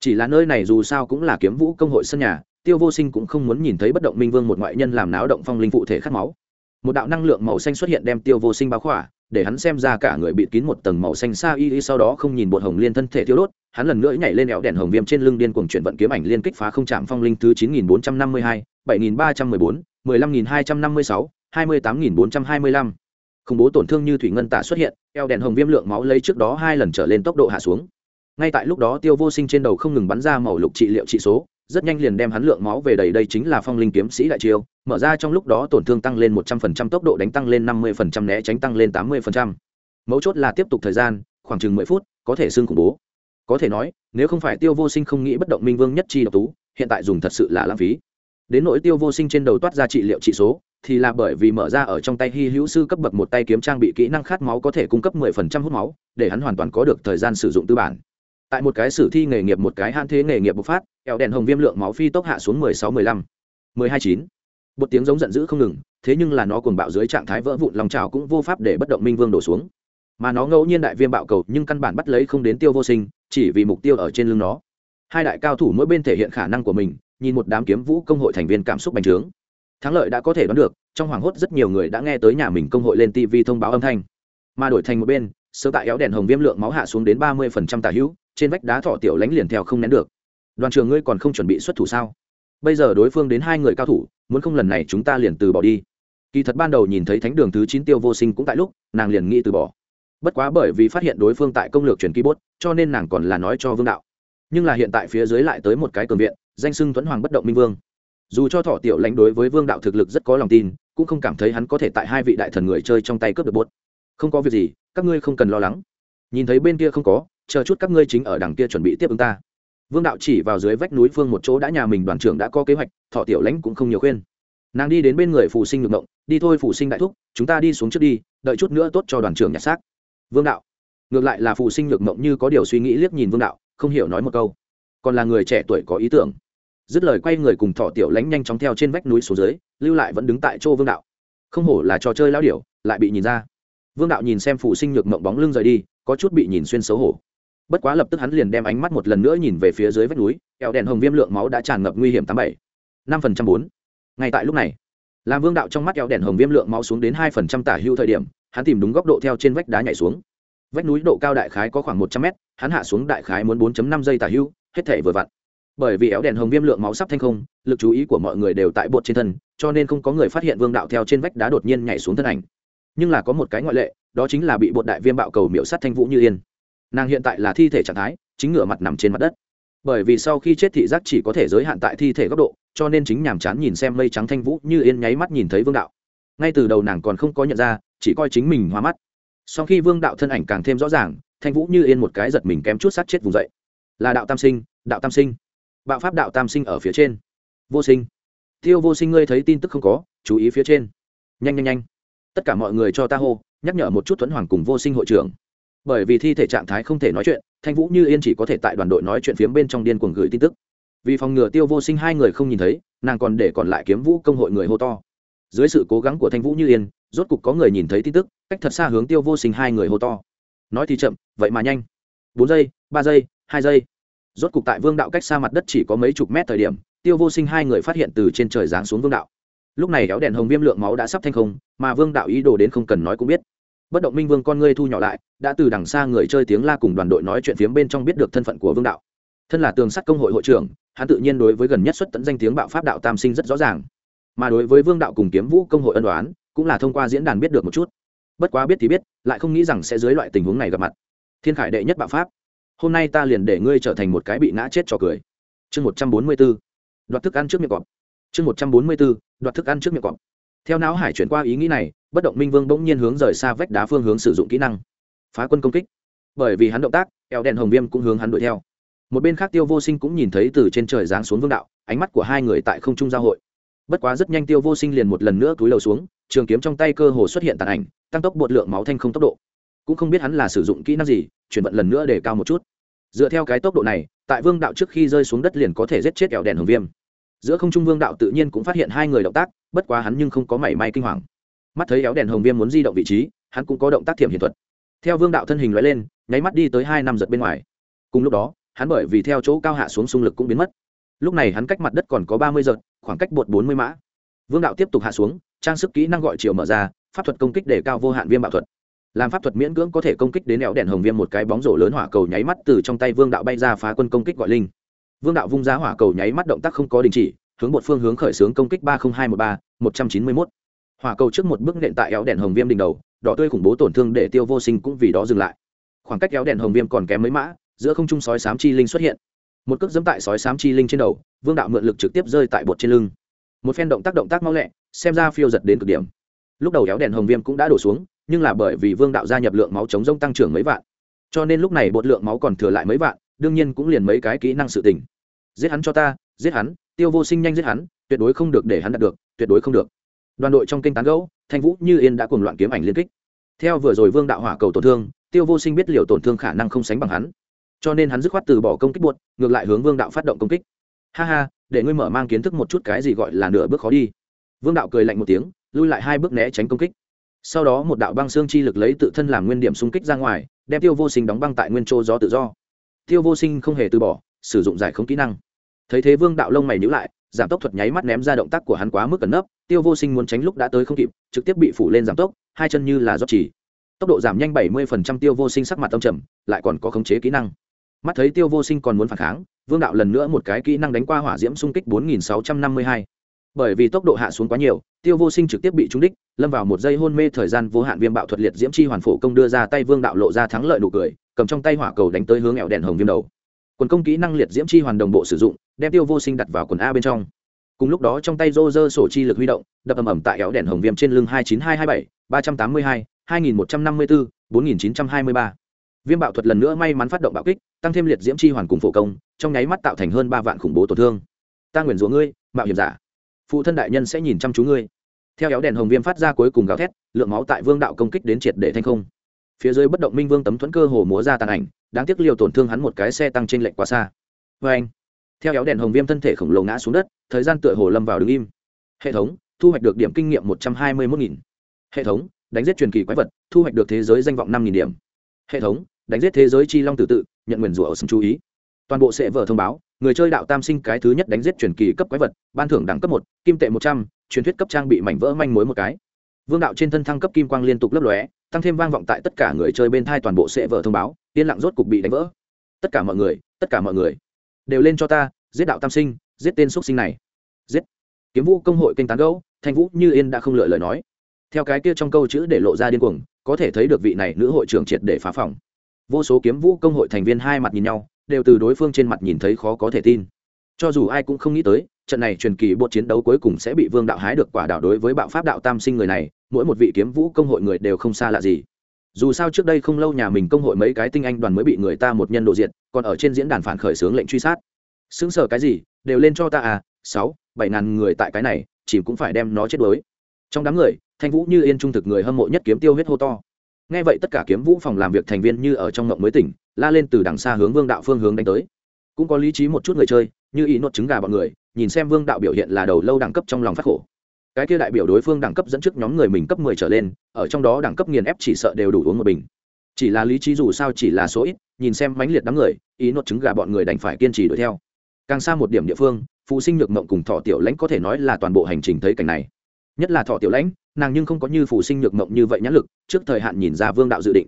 Chỉ là nơi này dù sao cũng là kiếm vũ công hội sân nhà, tiêu vô sinh cũng không muốn nhìn thấy bất động minh vương một ngoại nhân làm náo động phong linh phụ thể khát máu. Một đạo năng lượng màu xanh xuất hiện đem tiêu vô sinh báo khỏa để hắn xem ra cả người bị kín một tầng màu xanh xa y y sau đó không nhìn bột hồng liên thân thể thiêu đốt, hắn lần nữa nhảy lên éo đèn hồng viêm trên lưng điên cuồng chuyển vận kiếm ảnh liên kích phá không chạm phong linh thứ chín nghìn bốn trăm năm mươi hai, bảy nghìn ba trăm mười bốn, mười lăm nghìn hai trăm năm mươi sáu, hai mươi tám nghìn bốn trăm hai mươi lăm. Khủng bố tổn thương như thủy ngân tạ xuất hiện, eo đèn hồng viêm lượng máu lấy trước đó hai lần trở lên tốc độ hạ xuống. Ngay tại lúc đó tiêu vô sinh trên đầu không ngừng bắn ra màu lục trị liệu trị số rất nhanh liền đem hắn lượng máu về đầy đây chính là phong linh kiếm sĩ đại chiêu, mở ra trong lúc đó tổn thương tăng lên một trăm phần trăm, tốc độ đánh tăng lên năm mươi phần trăm, né tránh tăng lên tám mươi phần trăm. Mấu chốt là tiếp tục thời gian, khoảng chừng mười phút, có thể xương khủng bố. Có thể nói, nếu không phải tiêu vô sinh không nghĩ bất động minh vương nhất chi độc tú, hiện tại dùng thật sự là lãng phí. Đến nỗi tiêu vô sinh trên đầu toát ra trị liệu trị số, thì là bởi vì mở ra ở trong tay hy hữu sư cấp bậc một tay kiếm trang bị kỹ năng khát máu có thể cung cấp 10% hút máu, để hắn hoàn toàn có được thời gian sử dụng tư bản tại một cái sử thi nghề nghiệp một cái hạn thế nghề nghiệp bộc phát kẹo đèn hồng viêm lượng máu phi tốc hạ xuống 16 15 12 9 một tiếng giống giận dữ không ngừng, thế nhưng là nó cuồng bạo dưới trạng thái vỡ vụn lòng trào cũng vô pháp để bất động minh vương đổ xuống. Mà nó ngẫu nhiên đại viêm bạo cầu nhưng căn bản bắt lấy không đến tiêu vô sinh, chỉ vì mục tiêu ở trên lưng nó. Hai đại cao thủ mỗi bên thể hiện khả năng của mình, nhìn một đám kiếm vũ công hội thành viên cảm xúc bành trướng. Thắng lợi đã có thể đoán được, trong hoàng hốt rất nhiều người đã nghe tới nhà mình công hội lên tv thông báo âm thanh. Mà đổi thành một bên sơ tại éo đèn hồng viêm lượng máu hạ xuống đến ba mươi phần trăm tà hữu trên vách đá thọ tiểu lánh liền theo không nén được. Đoàn trường ngươi còn không chuẩn bị xuất thủ sao? Bây giờ đối phương đến hai người cao thủ, muốn không lần này chúng ta liền từ bỏ đi. Kỳ thật ban đầu nhìn thấy thánh đường thứ chín tiêu vô sinh cũng tại lúc, nàng liền nghĩ từ bỏ. Bất quá bởi vì phát hiện đối phương tại công lược truyền keyboard, cho nên nàng còn là nói cho vương đạo. Nhưng là hiện tại phía dưới lại tới một cái cường viện, danh sưng tuấn hoàng bất động minh vương. Dù cho thọ tiểu lãnh đối với vương đạo thực lực rất có lòng tin, cũng không cảm thấy hắn có thể tại hai vị đại thần người chơi trong tay cướp được bốt không có việc gì, các ngươi không cần lo lắng. Nhìn thấy bên kia không có chờ chút các ngươi chính ở đằng kia chuẩn bị tiếp ứng ta. Vương đạo chỉ vào dưới vách núi phương một chỗ đã nhà mình đoàn trưởng đã có kế hoạch, thọ tiểu lãnh cũng không nhiều khuyên. Nàng đi đến bên người phụ sinh ngược động đi thôi phụ sinh đại thúc, chúng ta đi xuống trước đi, đợi chút nữa tốt cho đoàn trưởng nhặt xác. Vương đạo, ngược lại là phụ sinh ngược mộng như có điều suy nghĩ liếc nhìn vương đạo, không hiểu nói một câu. Còn là người trẻ tuổi có ý tưởng. Dứt lời quay người cùng thọ tiểu Lãnh nhanh chóng theo trên vách núi xuống dưới, lưu lại vẫn đứng tại chỗ vương đạo. Không hổ là trò chơi lao điểu, lại bị nhìn ra. Vương đạo nhìn xem phụ sinh nhược mộng bóng lưng rời đi, có chút bị nhìn xuyên xấu hổ bất quá lập tức hắn liền đem ánh mắt một lần nữa nhìn về phía dưới vách núi kẹo đèn hồng viêm lượng máu đã tràn ngập nguy hiểm tám bảy, năm phần trăm bốn. Ngay tại lúc này làm vương đạo trong mắt kẹo đèn hồng viêm lượng máu xuống đến hai phần trăm tả hưu thời điểm, hắn tìm đúng góc độ theo trên vách đá nhảy xuống. Vách núi độ cao đại khái có khoảng một trăm mét, hắn hạ xuống đại khái muốn bốn năm giây tả hưu hết thể vừa vặn. Bởi vì éo đèn hồng viêm lượng máu sắp thanh không, lực chú ý của mọi người đều tại bột trên thân, cho nên không có người phát hiện vương đạo theo trên vách đá đột nhiên nhảy xuống thân ảnh. Nhưng là có một cái ngoại lệ, đó chính là bị bột đại viêm bạo cầu miễu sát thanh vũ như yên nàng hiện tại là thi thể trạng thái, chính ngửa mặt nằm trên mặt đất. Bởi vì sau khi chết thị giác chỉ có thể giới hạn tại thi thể góc độ, cho nên chính nhàm chán nhìn xem mây trắng thanh vũ như yên nháy mắt nhìn thấy vương đạo. Ngay từ đầu nàng còn không có nhận ra, chỉ coi chính mình hoa mắt. Sau khi vương đạo thân ảnh càng thêm rõ ràng, thanh vũ như yên một cái giật mình kém chút sát chết vùng dậy. Là đạo tam sinh, đạo tam sinh. Bạo pháp đạo tam sinh ở phía trên. Vô sinh. Tiêu vô sinh ngươi thấy tin tức không có, chú ý phía trên. Nhanh nhanh nhanh. Tất cả mọi người cho ta hô, nhắc nhở một chút thuấn hoàng cùng vô sinh hội trưởng bởi vì thi thể trạng thái không thể nói chuyện, thanh vũ như yên chỉ có thể tại đoàn đội nói chuyện phiếm bên trong điên cuồng gửi tin tức. Vì phòng ngừa tiêu vô sinh hai người không nhìn thấy, nàng còn để còn lại kiếm vũ công hội người hô to. Dưới sự cố gắng của thanh vũ như yên, rốt cục có người nhìn thấy tin tức, cách thật xa hướng tiêu vô sinh hai người hô to. Nói thì chậm, vậy mà nhanh. Bốn giây, ba giây, hai giây. Rốt cục tại vương đạo cách xa mặt đất chỉ có mấy chục mét thời điểm, tiêu vô sinh hai người phát hiện từ trên trời giáng xuống vương đạo. Lúc này kéo đèn hồng viêm lượng máu đã sắp thanh không, mà vương đạo ý đồ đến không cần nói cũng biết bất động minh vương con ngươi thu nhỏ lại, đã từ đằng xa người chơi tiếng la cùng đoàn đội nói chuyện phiếm bên trong biết được thân phận của vương đạo. Thân là tường sắt công hội hội trưởng, hắn tự nhiên đối với gần nhất xuất tận danh tiếng bạo pháp đạo tam sinh rất rõ ràng. Mà đối với vương đạo cùng kiếm vũ công hội ân đoán cũng là thông qua diễn đàn biết được một chút. Bất quá biết thì biết, lại không nghĩ rằng sẽ dưới loại tình huống này gặp mặt. Thiên khải đệ nhất bạo pháp. Hôm nay ta liền để ngươi trở thành một cái bị ngã chết cho cười. Chương một trăm bốn mươi b ố đoạt thức ăn trước miệng cọp. Chương một trăm bốn mươi b ố đoạt thức ăn trước miệng cọp. Theo não hải chuyển qua ý nghĩ này bất động minh vương bỗng nhiên hướng rời xa vách đá phương hướng sử dụng kỹ năng, phá quân công kích. Bởi vì hắn động tác, eo đèn hồng viêm cũng hướng hắn đuổi theo. Một bên khác tiêu vô sinh cũng nhìn thấy từ trên trời giáng xuống vương đạo, ánh mắt của hai người tại không trung giao hội. Bất quá rất nhanh tiêu vô sinh liền một lần nữa túi lầu xuống, trường kiếm trong tay cơ hồ xuất hiện tàn ảnh, tăng tốc bột lượng máu thanh không tốc độ. Cũng không biết hắn là sử dụng kỹ năng gì, chuyển vận lần nữa để cao một chút. Dựa theo cái tốc độ này, tại vương đạo trước khi rơi xuống đất liền có thể giết chết kẹo đèn hồng viêm. Giữa không trung vương đạo tự nhiên cũng phát hiện hai người động tác, bất quá hắn nhưng không có mảy may kinh hoàng mắt thấy éo đèn hồng viêm muốn di động vị trí, hắn cũng có động tác thiểm hiện thuật. Theo vương đạo thân hình loại lên, nháy mắt đi tới hai năm giật bên ngoài. Cùng lúc đó, hắn bởi vì theo chỗ cao hạ xuống xung lực cũng biến mất. Lúc này hắn cách mặt đất còn có ba mươi giật, khoảng cách bột bốn mươi mã. Vương đạo tiếp tục hạ xuống, trang sức kỹ năng gọi chiều mở ra, pháp thuật công kích để cao vô hạn viêm bạo thuật. Làm pháp thuật miễn cưỡng có thể công kích đến éo đèn hồng viêm một cái bóng rổ lớn hỏa cầu nháy mắt từ trong tay vương đạo bay ra phá quân công kích gọi linh. Vương đạo vung ra hỏa cầu nháy mắt động tác không có đình chỉ, hướng một phương hướng khởi xướng công kích ba nghìn hai m ộ t ba, một trăm chín mươi mốt hỏa cầu trước một bước nện tại éo đèn hồng viêm đỉnh đầu, đỏ tươi khủng bố tổn thương để tiêu vô sinh cũng vì đó dừng lại. Khoảng cách éo đèn hồng viêm còn kém mấy mã, giữa không trung sói sám chi linh xuất hiện. Một cước dẫm tại sói sám chi linh trên đầu, vương đạo mượn lực trực tiếp rơi tại bột trên lưng. Một phen động tác động tác mau lẹ, xem ra phiêu giật đến cực điểm. Lúc đầu éo đèn hồng viêm cũng đã đổ xuống, nhưng là bởi vì vương đạo gia nhập lượng máu chống rông tăng trưởng mấy vạn. Cho nên lúc này bột lượng máu còn thừa lại mấy vạn, đương nhiên cũng liền mấy cái kỹ năng sự tình. Giết hắn cho ta, giết hắn, tiêu vô sinh nhanh giết hắn, tuyệt đối không được để hắn đạt được, tuyệt đối không được đoàn đội trong kênh tán gẫu, thanh vũ, như yên đã cùng loạn kiếm ảnh liên kích. Theo vừa rồi vương đạo hỏa cầu tổn thương, tiêu vô sinh biết liều tổn thương khả năng không sánh bằng hắn. Cho nên hắn dứt khoát từ bỏ công kích buột ngược lại hướng vương đạo phát động công kích. Ha ha, để ngươi mở mang kiến thức một chút cái gì gọi là nửa bước khó đi. Vương đạo cười lạnh một tiếng, lui lại hai bước né tránh công kích. Sau đó một đạo băng xương chi lực lấy tự thân làm nguyên điểm xung kích ra ngoài, đem tiêu vô sinh đóng băng tại nguyên chỗ gió tự do. Tiêu vô sinh không hề từ bỏ, sử dụng giải không kỹ năng. Thấy thế vương đạo lông mày nhữ lại giảm tốc thuật nháy mắt ném ra động tác của hắn quá mức cẩn nấp, tiêu vô sinh muốn tránh lúc đã tới không kịp, trực tiếp bị phủ lên giảm tốc, hai chân như là rót chỉ. Tốc độ giảm nhanh bảy mươi phần trăm tiêu vô sinh sắc mặt tâm trầm, lại còn có khống chế kỹ năng. Mắt thấy tiêu vô sinh còn muốn phản kháng, vương đạo lần nữa một cái kỹ năng đánh qua hỏa diễm xung kích bốn nghìn sáu trăm năm mươi hai. Bởi vì tốc độ hạ xuống quá nhiều, tiêu vô sinh trực tiếp bị trúng đích, lâm vào một giây hôn mê thời gian vô hạn viêm bạo thuật liệt diễm chi hoàn phổ công đưa ra tay vương đạo lộ ra thắng lợi nụ cười, cầm trong tay hỏa cầu đánh tới hướng ẹo đèn hồng viêm đầu. Quần công kỹ năng liệt diễm chi hoàn đồng bộ sử dụng đem tiêu vô sinh đặt vào quần a bên trong. Cùng lúc đó trong tay rô rơ sổ chi lực huy động, đập ầm ầm tại éo đèn hồng viêm trên lưng hai chín hai hai bảy, ba trăm tám mươi hai hai nghìn một trăm năm mươi bốn bốn nghìn chín trăm hai mươi ba. Viêm bạo thuật lần nữa may mắn phát động bạo kích, tăng thêm liệt diễm chi hoàn cùng phổ công, trong nháy mắt tạo thành hơn ba vạn khủng bố tổn thương. Ta nguyền rủa ngươi, mạo hiểm giả. Phụ thân đại nhân sẽ nhìn chăm chú ngươi. Theo éo đèn hồng viêm phát ra cuối cùng gào thét, lượng máu tại vương đạo công kích đến triệt để thanh không. Phía dưới bất động minh vương tấm thuẫn cơ hồ múa ra tàn ảnh, đáng tiếc liều tổn thương hắn một cái xe tăng trên lệnh quá xa. Vê anh theo éo đèn hồng viêm thân thể khổng lồ ngã xuống đất, thời gian tựa hồ lâm vào đứng im. Hệ thống, thu hoạch được điểm kinh nghiệm một trăm hai mươi một nghìn. Hệ thống, đánh giết truyền kỳ quái vật, thu hoạch được thế giới danh vọng năm nghìn điểm. Hệ thống, đánh giết thế giới chi long tự tự, nhận nguyền rủa ở sân chú ý. Toàn bộ sẽ vở thông báo, người chơi đạo tam sinh cái thứ nhất đánh giết truyền kỳ cấp quái vật, ban thưởng đẳng cấp một, kim tệ một trăm, truyền thuyết cấp trang bị mảnh vỡ manh mối một cái. Vương đạo trên thân thăng cấp kim quang liên tục lấp lóe, tăng thêm vang vọng tại tất cả người chơi bên thai toàn bộ sẽ vở thông báo, yên lặng rốt cục bị đánh vỡ. Tất cả mọi người, tất cả mọi người đều lên cho ta, giết đạo tam sinh, giết tên x sinh này. Giết. Kiếm vũ công hội kênh tán gấu thanh vũ như yên đã không lựa lời nói. Theo cái kia trong câu chữ để lộ ra điên cuồng, có thể thấy được vị này nữ hội trưởng triệt để phá phòng. Vô số kiếm vũ công hội thành viên hai mặt nhìn nhau, đều từ đối phương trên mặt nhìn thấy khó có thể tin. Cho dù ai cũng không nghĩ tới, trận này truyền kỳ bộ chiến đấu cuối cùng sẽ bị vương đạo hái được quả đạo đối với bạo pháp đạo tam sinh người này, mỗi một vị kiếm vũ công hội người đều không xa lạ gì dù sao trước đây không lâu nhà mình công hội mấy cái tinh anh đoàn mới bị người ta một nhân độ diệt, còn ở trên diễn đàn phản khởi xướng lệnh truy sát. Xứng sở cái gì, đều lên cho ta à sáu, bảy ngàn người tại cái này, chỉ cũng phải đem nó chết đuối. Trong đám người, thanh vũ như yên trung thực người hâm mộ nhất kiếm tiêu huyết hô to. Nghe vậy tất cả kiếm vũ phòng làm việc thành viên như ở trong ngộng mới tỉnh, la lên từ đằng xa hướng vương đạo phương hướng đánh tới. Cũng có lý trí một chút người chơi, như ý nốt trứng gà bọn người, nhìn xem vương đạo biểu hiện là đầu lâu đẳng cấp trong lòng phát khổ cái kia đại biểu đối phương đẳng cấp dẫn trước nhóm người mình cấp mười trở lên, ở trong đó đẳng cấp nghiền ép chỉ sợ đều đủ uống một bình. Chỉ là lý trí dù sao chỉ là số ít, nhìn xem mãnh liệt đám người, ý nốt trứng gà bọn người đành phải kiên trì đuổi theo. Càng xa một điểm địa phương, phụ sinh nhược mộng cùng thọ tiểu lãnh có thể nói là toàn bộ hành trình thấy cảnh này. Nhất là thọ tiểu lãnh, nàng nhưng không có như phụ sinh nhược mộng như vậy nhãn lực, trước thời hạn nhìn ra vương đạo dự định.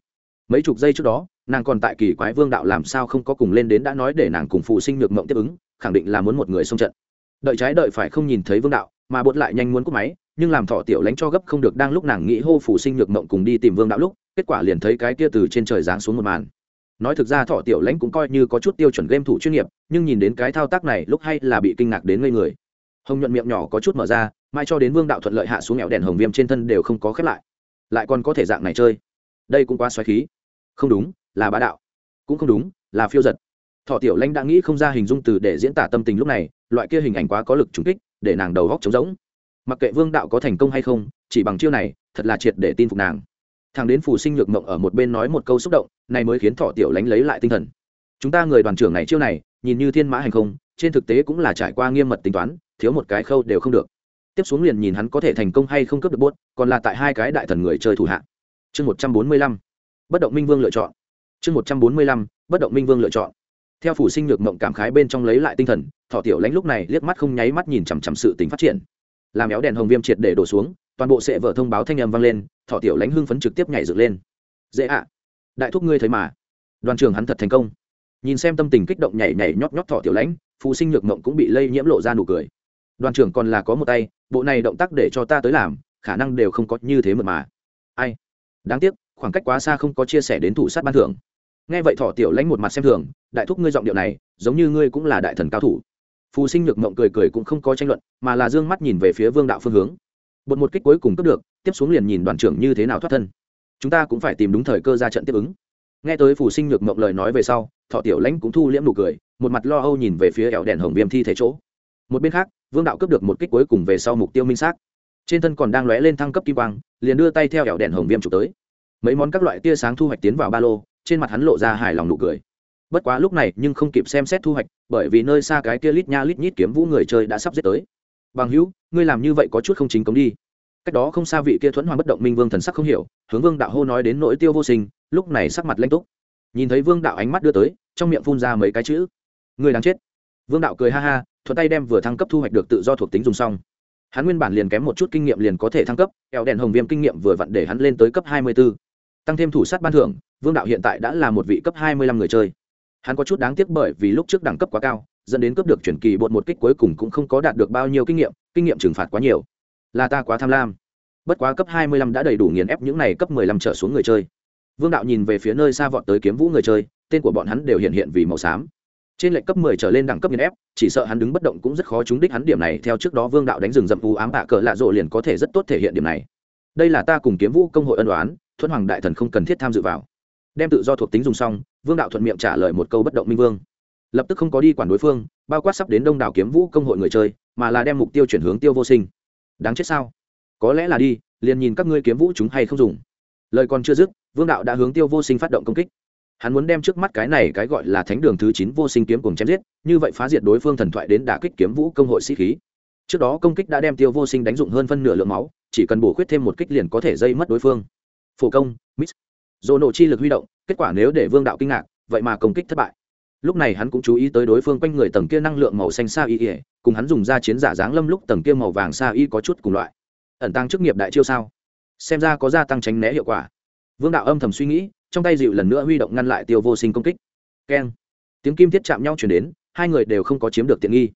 Mấy chục giây trước đó, nàng còn tại kỳ quái vương đạo làm sao không có cùng lên đến đã nói để nàng cùng phụ sinh nhược mộng tiếp ứng, khẳng định là muốn một người xông trận. Đợi trái đợi phải không nhìn thấy vương đạo mà bột lại nhanh muốn cúp máy, nhưng làm thọ tiểu Lánh cho gấp không được đang lúc nàng nghĩ hô phủ sinh nhược mộng cùng đi tìm vương đạo lúc, kết quả liền thấy cái kia từ trên trời giáng xuống một màn. Nói thực ra thọ tiểu lãnh cũng coi như có chút tiêu chuẩn game thủ chuyên nghiệp, nhưng nhìn đến cái thao tác này lúc hay là bị kinh ngạc đến ngây người. Hồng nhuận miệng nhỏ có chút mở ra, mai cho đến vương đạo thuận lợi hạ xuống nghèo đèn hồng viêm trên thân đều không có khép lại. Lại còn có thể dạng này chơi. Đây cũng quá xoáy khí. Không đúng, là bá đạo. Cũng không đúng, là phiêu giật. Thọ tiểu lãnh đã nghĩ không ra hình dung từ để diễn tả tâm tình lúc này, loại kia hình ảnh quá có lực trúng kích để nàng đầu góc trống rỗng. Mặc kệ vương đạo có thành công hay không, chỉ bằng chiêu này, thật là triệt để tin phục nàng. Thằng đến phù sinh nhược mộng ở một bên nói một câu xúc động, này mới khiến thọ tiểu lánh lấy lại tinh thần. Chúng ta người đoàn trưởng này chiêu này, nhìn như thiên mã hành không, trên thực tế cũng là trải qua nghiêm mật tính toán, thiếu một cái khâu đều không được. Tiếp xuống liền nhìn hắn có thể thành công hay không cướp được bốt còn là tại hai cái đại thần người chơi thủ hạ. Chương một trăm bốn mươi lăm. Bất động minh vương lựa chọn. Chương một trăm bốn mươi lăm. Bất động minh vương lựa chọn theo phủ sinh nhược mộng cảm khái bên trong lấy lại tinh thần, thọ tiểu lãnh lúc này liếc mắt không nháy mắt nhìn chằm chằm sự tính phát triển. Làm éo đèn hồng viêm triệt để đổ xuống, toàn bộ sệ vợ thông báo thanh âm vang lên, thọ tiểu lãnh hưng phấn trực tiếp nhảy dựng lên. Dễ ạ, đại thúc ngươi thấy mà. Đoàn trường hắn thật thành công. Nhìn xem tâm tình kích động nhảy nhảy nhót nhót thọ tiểu lãnh phụ sinh nhược mộng cũng bị lây nhiễm lộ ra nụ cười. Đoàn trưởng còn là có một tay, bộ này động tác để cho ta tới làm, khả năng đều không có như thế mượt mà. Ai? Đáng tiếc, khoảng cách quá xa không có chia sẻ đến thủ sát ban thưởng nghe vậy thọ tiểu lãnh một mặt xem thường, đại thúc, ngươi giọng điệu này, giống như ngươi cũng là đại thần cao thủ. Phù sinh nhược mộng cười cười cũng không có tranh luận, mà là d ư ơ n g mắt nhìn về phía vương đạo phương hướng. Bột một kích cuối cùng cướp được, tiếp xuống liền nhìn đoàn trưởng như thế nào thoát thân. Chúng ta cũng phải tìm đúng thời cơ ra trận tiếp ứng. Nghe tới phù sinh nhược mộng lời nói về sau thọ tiểu lãnh cũng thu liễm nụ cười, một mặt lo âu nhìn về phía ẻo đèn hồng viêm thi thể chỗ. Một bên khác, vương đạo cướp được một kích cuối cùng về sau mục tiêu minh xác. Trên thân còn đang lóe lên thăng cấp kim quang, liền đưa tay theo ẻo đèn hồng viêm chụp tới. Mấy món các loại tia sáng thu hoạch tiến vào ba lô trên mặt hắn lộ ra hài lòng nụ cười. Bất quá lúc này nhưng không kịp xem xét thu hoạch, bởi vì nơi xa cái kia lít nha lít nhít kiếm vũ người chơi đã sắp giết tới. Bằng hữu, ngươi làm như vậy có chút không chính cống đi. Cách đó không xa vị kia thuẫn hoàng bất động minh vương thần sắc không hiểu, hướng vương đạo hô nói đến nỗi tiêu vô sinh, lúc này sắc mặt lanh túc. Nhìn thấy vương đạo ánh mắt đưa tới, trong miệng phun ra mấy cái chữ. Người đáng chết. Vương đạo cười ha ha, thuận tay đem vừa thăng cấp thu hoạch được tự do thuộc tính dùng xong. Hắn nguyên bản liền kém một chút kinh nghiệm liền có thể thăng cấp kéo đèn hồng viêm kinh nghiệm vừa vặn để hắn lên tới cấp hai mươi b ố tăng thêm thủ sát ban thưởng, vương đạo hiện tại đã là một vị cấp hai mươi lăm người chơi. Hắn có chút đáng tiếc bởi vì lúc trước đẳng cấp quá cao, dẫn đến cấp được chuyển kỳ bột một kích cuối cùng cũng không có đạt được bao nhiêu kinh nghiệm kinh nghiệm trừng phạt quá nhiều. Là ta quá tham lam. Bất quá cấp hai mươi lăm đã đầy đủ nghiền ép những này cấp mười lăm trở xuống người chơi. Vương đạo nhìn về phía nơi xa vọt tới kiếm vũ người chơi, tên của bọn hắn đều hiện hiện vì màu xám. Trên lệnh cấp mười trở lên đẳng cấp nghiền ép, chỉ sợ hắn đứng bất động cũng rất khó trúng đích hắn điểm này, theo trước đó vương đạo đánh rừng rậm u ám bạ cờ lạ rộ liền có thể rất tốt thể hiện điểm này. Đây là ta cùng kiếm vũ công hội ân đoán thuận hoàng đại thần không cần thiết tham dự vào. Đem tự do thuộc tính dùng xong, vương đạo thuận miệng trả lời một câu bất động minh vương. Lập tức không có đi quản đối phương, bao quát sắp đến đông đảo kiếm vũ công hội người chơi, mà là đem mục tiêu chuyển hướng tiêu vô sinh. Đáng chết sao? Có lẽ là đi, liền nhìn các ngươi kiếm vũ chúng hay không dùng. Lời còn chưa dứt, vương đạo đã hướng tiêu vô sinh phát động công kích. Hắn muốn đem trước mắt cái này cái gọi là thánh đường thứ chín vô sinh kiếm cùng chém giết, như vậy phá diệt đối phương thần thoại đến đả kích kiếm vũ công hội sĩ khí. Trước đó công kích đã đem tiêu vô sinh đánh dụng hơn phân nửa lượng máu, chỉ cần bổ khuyết thêm một kích liền có thể dây mất đối phương phổ công mít dồ nổ chi lực huy động, kết quả nếu để vương đạo kinh ngạc, vậy mà công kích thất bại. Lúc này hắn cũng chú ý tới đối phương quanh người tầng kia năng lượng màu xanh xa y ỉa cùng hắn dùng ra chiến giả dáng lâm lúc tầng kia màu vàng xa y có chút cùng loại. Ẩn tăng chức nghiệp đại chiêu sao? Xem ra có gia tăng tránh né hiệu quả. Vương đạo âm thầm suy nghĩ, trong tay dịu lần nữa huy động ngăn lại tiêu vô sinh công kích. Keng. Tiếng kim thiết chạm nhau chuyển đến, hai người đều không có chiếm được tiện nghi.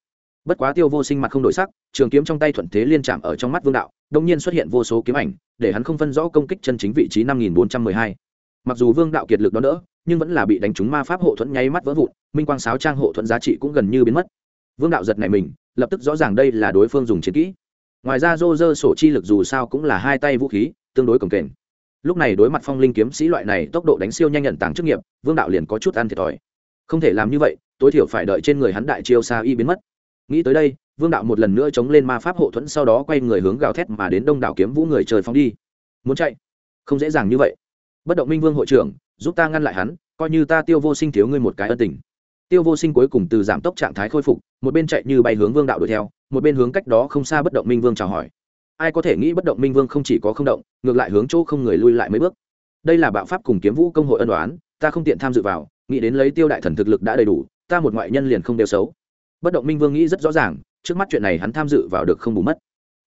Bất quá tiêu vô sinh mặt không đổi sắc, trường kiếm trong tay thuận thế liên chạm ở trong mắt vương đạo đông nhiên xuất hiện vô số kiếm ảnh, để hắn không phân rõ công kích chân chính vị trí năm nghìn bốn trăm mười hai. Mặc dù vương đạo kiệt lực đó đỡ, nhưng vẫn là bị đánh trúng ma pháp hộ thuẫn nháy mắt vỡ vụn, minh quang sáo trang hộ thuẫn giá trị cũng gần như biến mất. Vương đạo giật này mình, lập tức rõ ràng đây là đối phương dùng chiến kỹ. Ngoài ra dô dơ sổ chi lực dù sao cũng là hai tay vũ khí, tương đối cồng kềnh. Lúc này đối mặt phong linh kiếm sĩ loại này tốc độ đánh siêu nhanh nhận tàng chức nghiệp, vương đạo liền có chút ăn thiệt thòi. Không thể làm như vậy, tối thiểu phải đợi trên người hắn đại chiêu xa y biến mất. Nghĩ tới đây vương đạo một lần nữa chống lên ma pháp hộ thuẫn, sau đó quay người hướng gào thét mà đến đông đảo kiếm vũ người trời phóng đi. Muốn chạy? Không dễ dàng như vậy. Bất động minh vương hội trưởng, giúp ta ngăn lại hắn, coi như ta tiêu vô sinh thiếu ngươi một cái ân tình. Tiêu vô sinh cuối cùng từ giảm tốc trạng thái khôi phục, một bên chạy như bay hướng vương đạo đuổi theo, một bên hướng cách đó không xa bất động minh vương chào hỏi. Ai có thể nghĩ bất động minh vương không chỉ có không động, ngược lại hướng chỗ không người lui lại mấy bước. Đây là bạo pháp cùng kiếm vũ công hội ân đoán ta không tiện tham dự vào, nghĩ đến lấy tiêu đại thần thực lực đã đầy đủ, ta một ngoại nhân liền không đều xấu. Bất động minh vương nghĩ rất rõ ràng trước mắt chuyện này hắn tham dự vào được không bù mất.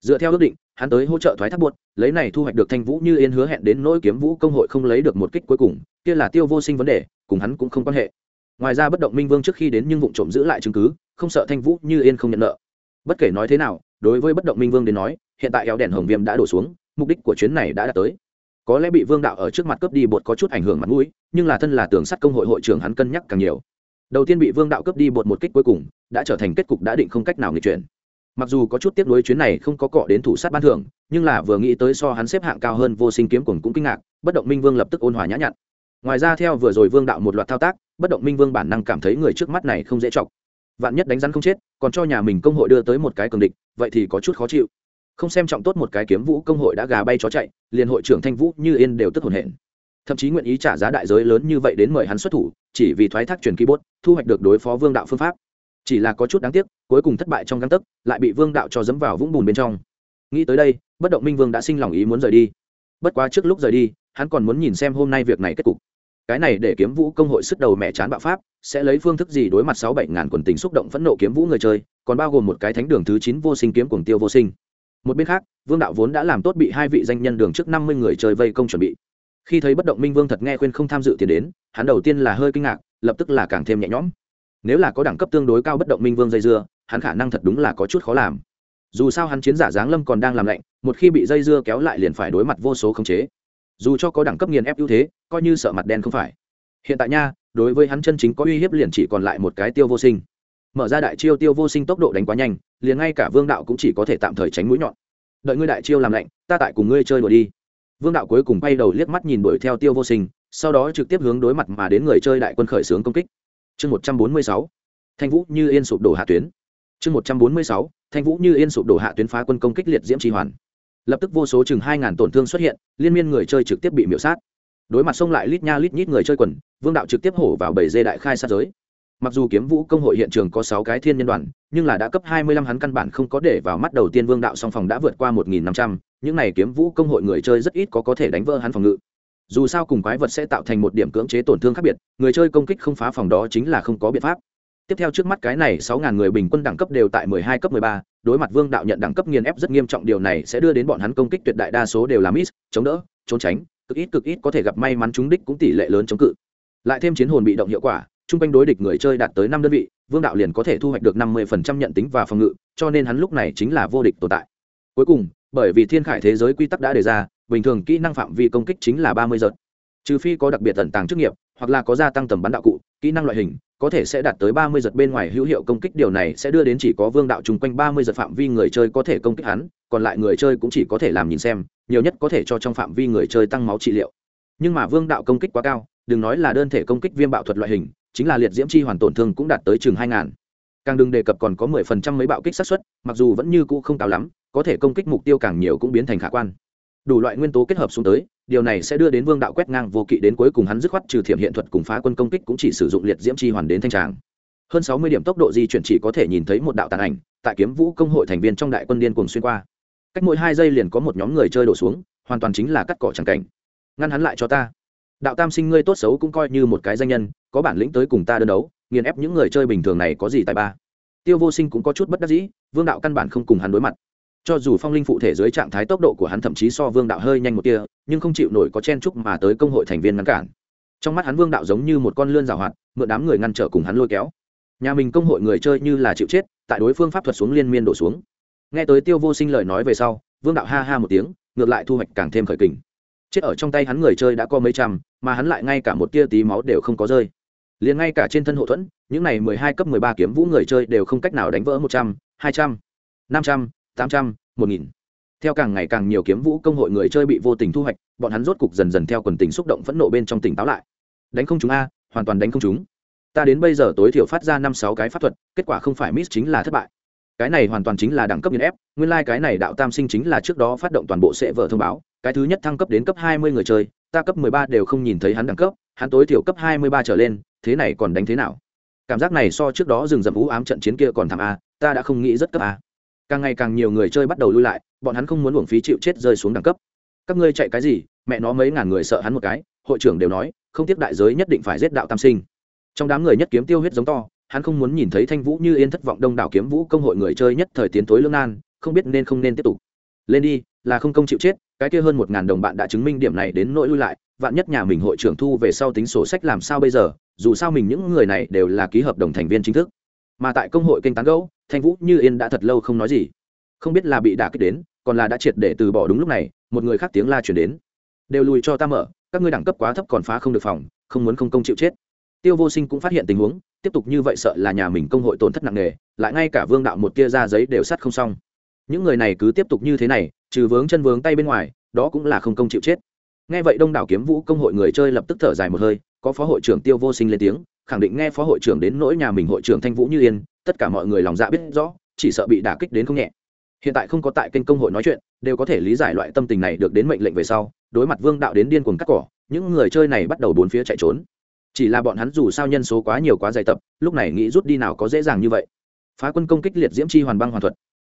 Dựa theo ước định, hắn tới hỗ trợ thoái thác buốt lấy này thu hoạch được thanh vũ như yên hứa hẹn đến nỗi kiếm vũ công hội không lấy được một kích cuối cùng, kia là tiêu vô sinh vấn đề, cùng hắn cũng không quan hệ. Ngoài ra bất động minh vương trước khi đến nhưng vụ trộm giữ lại chứng cứ, không sợ thanh vũ như yên không nhận nợ. Bất kể nói thế nào, đối với bất động minh vương đến nói, hiện tại éo đèn hồng viêm đã đổ xuống, mục đích của chuyến này đã đạt tới. Có lẽ bị vương đạo ở trước mặt cướp đi bột có chút ảnh hưởng mặt mũi, nhưng là thân là tường sắt công hội hội trưởng hắn cân nhắc càng nhiều đầu tiên bị vương đạo cướp đi bột một kích cuối cùng, đã trở thành kết cục đã định không cách nào nghịch chuyển. Mặc dù có chút tiếc nuối chuyến này không có cọ đến thủ sát ban thưởng, nhưng là vừa nghĩ tới so hắn xếp hạng cao hơn vô sinh kiếm cùng cũng kinh ngạc, bất động minh vương lập tức ôn hòa nhã nhặn. Ngoài ra theo vừa rồi vương đạo một loạt thao tác, bất động minh vương bản năng cảm thấy người trước mắt này không dễ chọc. Vạn nhất đánh rắn không chết, còn cho nhà mình công hội đưa tới một cái cường địch, vậy thì có chút khó chịu. Không xem trọng tốt một cái kiếm vũ công hội đã gà bay chó chạy, liền hội trưởng thanh vũ, như yên đều tức hồn hển. Thậm chí nguyện ý trả giá đại giới lớn như vậy đến mời hắn xuất thủ chỉ vì thoái thác truyền ký bốt, thu hoạch được đối phó vương đạo phương pháp. Chỉ là có chút đáng tiếc, cuối cùng thất bại trong găng tấc, lại bị vương đạo cho dẫm vào vũng bùn bên trong. Nghĩ tới đây, bất động minh vương đã sinh lòng ý muốn rời đi. Bất quá trước lúc rời đi, hắn còn muốn nhìn xem hôm nay việc này kết cục. Cái này để kiếm vũ công hội sức đầu mẹ chán bạo pháp, sẽ lấy phương thức gì đối mặt sáu bảy ngàn quần tình xúc động phẫn nộ kiếm vũ người chơi, còn bao gồm một cái thánh đường thứ chín vô sinh kiếm cùng tiêu vô sinh. Một bên khác, vương đạo vốn đã làm tốt bị hai vị danh nhân đường trước năm mươi người chơi vây công chuẩn bị khi thấy bất động minh vương thật nghe khuyên không tham dự tiền đến, hắn đầu tiên là hơi kinh ngạc, lập tức là càng thêm nhẹ nhõm. Nếu là có đẳng cấp tương đối cao bất động minh vương dây dưa, hắn khả năng thật đúng là có chút khó làm. Dù sao hắn chiến giả giáng lâm còn đang làm lạnh, một khi bị dây dưa kéo lại liền phải đối mặt vô số khống chế. Dù cho có đẳng cấp nghiền ép ưu thế, coi như sợ mặt đen không phải. Hiện tại nha, đối với hắn chân chính có uy hiếp liền chỉ còn lại một cái tiêu vô sinh. Mở ra đại chiêu tiêu vô sinh tốc độ đánh quá nhanh, liền ngay cả vương đạo cũng chỉ có thể tạm thời tránh mũi nhọn. Đợi ngươi đại chiêu làm lạnh, ta tại cùng ngươi chơi đùa đi vương đạo cuối cùng bay đầu liếc mắt nhìn đuổi theo tiêu vô sinh, sau đó trực tiếp hướng đối mặt mà đến người chơi đại quân khởi xướng công kích. Chương một trăm bốn mươi sáu, thanh vũ như yên sụp đổ hạ tuyến. Chương một trăm bốn mươi sáu, thanh vũ như yên sụp đổ hạ tuyến phá quân công kích liệt diễm tri hoàn. Lập tức vô số chừng hai ngàn tổn thương xuất hiện, liên miên người chơi trực tiếp bị miễu sát. Đối mặt xông lại lít nha lít nhít người chơi quần, vương đạo trực tiếp hổ vào bảy dê đại khai sát giới mặc dù kiếm vũ công hội hiện trường có sáu cái thiên nhân đoàn, nhưng là đã cấp hai mươi lăm hắn căn bản không có để vào mắt đầu tiên vương đạo song phòng đã vượt qua một nghìn năm trăm. Những này kiếm vũ công hội người chơi rất ít có có thể đánh vỡ hắn phòng ngự. Dù sao cùng quái vật sẽ tạo thành một điểm cưỡng chế tổn thương khác biệt, người chơi công kích không phá phòng đó chính là không có biện pháp. Tiếp theo trước mắt cái này sáu ngàn người bình quân đẳng cấp đều tại mười hai cấp mười ba, đối mặt vương đạo nhận đẳng cấp nghiền ép rất nghiêm trọng, điều này sẽ đưa đến bọn hắn công kích tuyệt đại đa số đều là miss, chống đỡ, trốn tránh, cực ít cực ít có thể gặp may mắn trúng đích cũng tỷ lệ lớn chống cự. Lại thêm chiến hồn bị động hiệu quả chung quanh đối địch người chơi đạt tới năm đơn vị, vương đạo liền có thể thu hoạch được năm mươi phần trăm nhận tính và phòng ngự, cho nên hắn lúc này chính là vô địch tồn tại. Cuối cùng, bởi vì thiên khải thế giới quy tắc đã đề ra, bình thường kỹ năng phạm vi công kích chính là ba mươi giật. Trừ phi có đặc biệt tận tàng chức nghiệp, hoặc là có gia tăng tầm bắn đạo cụ, kỹ năng loại hình, có thể sẽ đạt tới ba mươi giật bên ngoài hữu hiệu công kích, điều này sẽ đưa đến chỉ có vương đạo chung quanh ba mươi giật phạm vi người chơi có thể công kích hắn, còn lại người chơi cũng chỉ có thể làm nhìn xem, nhiều nhất có thể cho trong phạm vi người chơi tăng máu trị liệu. Nhưng mà vương đạo công kích quá cao, đừng nói là đơn thể công kích viêm bạo thuật loại hình chính là liệt diễm chi hoàn tổn thương cũng đạt tới chừng hai ngàn. Càng đừng đề cập còn có mười phần trăm mấy bạo kích sát xuất mặc dù vẫn như cũ không cao lắm, có thể công kích mục tiêu càng nhiều cũng biến thành khả quan. Đủ loại nguyên tố kết hợp xuống tới, điều này sẽ đưa đến vương đạo quét ngang vô kỵ đến cuối cùng hắn dứt khoát trừ thiểm hiện thuật cùng phá quân công kích cũng chỉ sử dụng liệt diễm chi hoàn đến thanh tràng. Hơn sáu mươi điểm tốc độ di chuyển chỉ có thể nhìn thấy một đạo tàn ảnh, tại kiếm vũ công hội thành viên trong đại quân điên cùng xuyên qua. Cách mỗi hai giây liền có một nhóm người chơi đổ xuống, hoàn toàn chính là cắt cỏ chẳng cảnh. Ngăn hắn lại cho ta đạo tam sinh ngươi tốt xấu cũng coi như một cái danh nhân, có bản lĩnh tới cùng ta đơn đấu, nghiền ép những người chơi bình thường này có gì tài ba? Tiêu vô sinh cũng có chút bất đắc dĩ, vương đạo căn bản không cùng hắn đối mặt. Cho dù phong linh phụ thể dưới trạng thái tốc độ của hắn thậm chí so vương đạo hơi nhanh một kia nhưng không chịu nổi có chen chúc mà tới công hội thành viên ngăn cản. Trong mắt hắn vương đạo giống như một con lươn rào hoạt, mượn đám người ngăn trở cùng hắn lôi kéo. Nhà mình công hội người chơi như là chịu chết, tại đối phương pháp thuật xuống liên miên đổ xuống. Nghe tới tiêu vô sinh lời nói về sau, vương đạo ha ha một tiếng, ngược lại thu hoạch càng thêm khởi kình. Chết ở trong tay hắn người chơi đã có mấy trăm mà hắn lại ngay cả một tia tí máu đều không có rơi. Liền ngay cả trên thân hậu thuẫn, những này mười hai cấp mười ba kiếm vũ người chơi đều không cách nào đánh vỡ một trăm, hai trăm, năm trăm, tám trăm, một nghìn. Theo càng ngày càng nhiều kiếm vũ công hội người chơi bị vô tình thu hoạch, bọn hắn rốt cục dần dần theo quần tình xúc động phẫn nộ bên trong tỉnh táo lại. Đánh không chúng a, hoàn toàn đánh không chúng ta đến bây giờ tối thiểu phát ra năm sáu cái pháp thuật, kết quả không phải miss chính là thất bại. Cái này hoàn toàn chính là đẳng cấp nghiên ép, nguyên lai、like、cái này đạo tam sinh chính là trước đó phát động toàn bộ sẽ vở thông báo, cái thứ nhất thăng cấp đến cấp hai mươi người chơi ta cấp mười ba đều không nhìn thấy hắn đẳng cấp, hắn tối thiểu cấp hai mươi ba trở lên, thế này còn đánh thế nào? Cảm giác này so trước đó rừng rậm vũ ám trận chiến kia còn thảm a, ta đã không nghĩ rất cấp a. Càng ngày càng nhiều người chơi bắt đầu lui lại, bọn hắn không muốn uổng phí chịu chết rơi xuống đẳng cấp. Các ngươi chạy cái gì? Mẹ nó mấy ngàn người sợ hắn một cái, hội trưởng đều nói, không tiếp đại giới nhất định phải giết đạo tam sinh. Trong đám người nhất kiếm tiêu huyết giống to, hắn không muốn nhìn thấy thanh vũ như yên thất vọng đông đảo kiếm vũ công hội người chơi nhất thời tiến tối lương nan, không biết nên không nên tiếp tục. Lên đi, là không công chịu chết cái kia hơn một ngàn đồng bạn đã chứng minh điểm này đến nỗi lui lại, vạn nhất nhà mình hội trưởng thu về sau tính sổ sách làm sao bây giờ, dù sao mình những người này đều là ký hợp đồng thành viên chính thức. Mà tại công hội kênh tán gẫu, thanh vũ như yên đã thật lâu không nói gì. Không biết là bị đả kích đến, còn là đã triệt để từ bỏ đúng lúc này, một người khác tiếng la chuyển đến. Đều lùi cho ta mở, các ngươi đẳng cấp quá thấp còn phá không được phòng, không muốn không công chịu chết. Tiêu vô sinh cũng phát hiện tình huống, tiếp tục như vậy sợ là nhà mình công hội tổn thất nặng nề, lại ngay cả vương đạo một tia ra giấy đều sắt không xong những người này cứ tiếp tục như thế này, trừ vướng chân vướng tay bên ngoài, đó cũng là không công chịu chết. Nghe vậy đông đảo kiếm vũ công hội người chơi lập tức thở dài một hơi, có phó hội trưởng tiêu vô sinh lên tiếng, khẳng định nghe phó hội trưởng đến nỗi nhà mình hội trưởng thanh vũ như yên, tất cả mọi người lòng dạ biết rõ, chỉ sợ bị đả kích đến không nhẹ. Hiện tại không có tại kênh công hội nói chuyện, đều có thể lý giải loại tâm tình này được đến mệnh lệnh về sau, đối mặt vương đạo đến điên cuồng cắt cỏ, những người chơi này bắt đầu bốn phía chạy trốn. Chỉ là bọn hắn dù sao nhân số quá nhiều quá dày tập, lúc này nghĩ rút đi nào có dễ dàng như vậy. Phá quân công kích liệt diễm chi hoàn băng hoàn thuật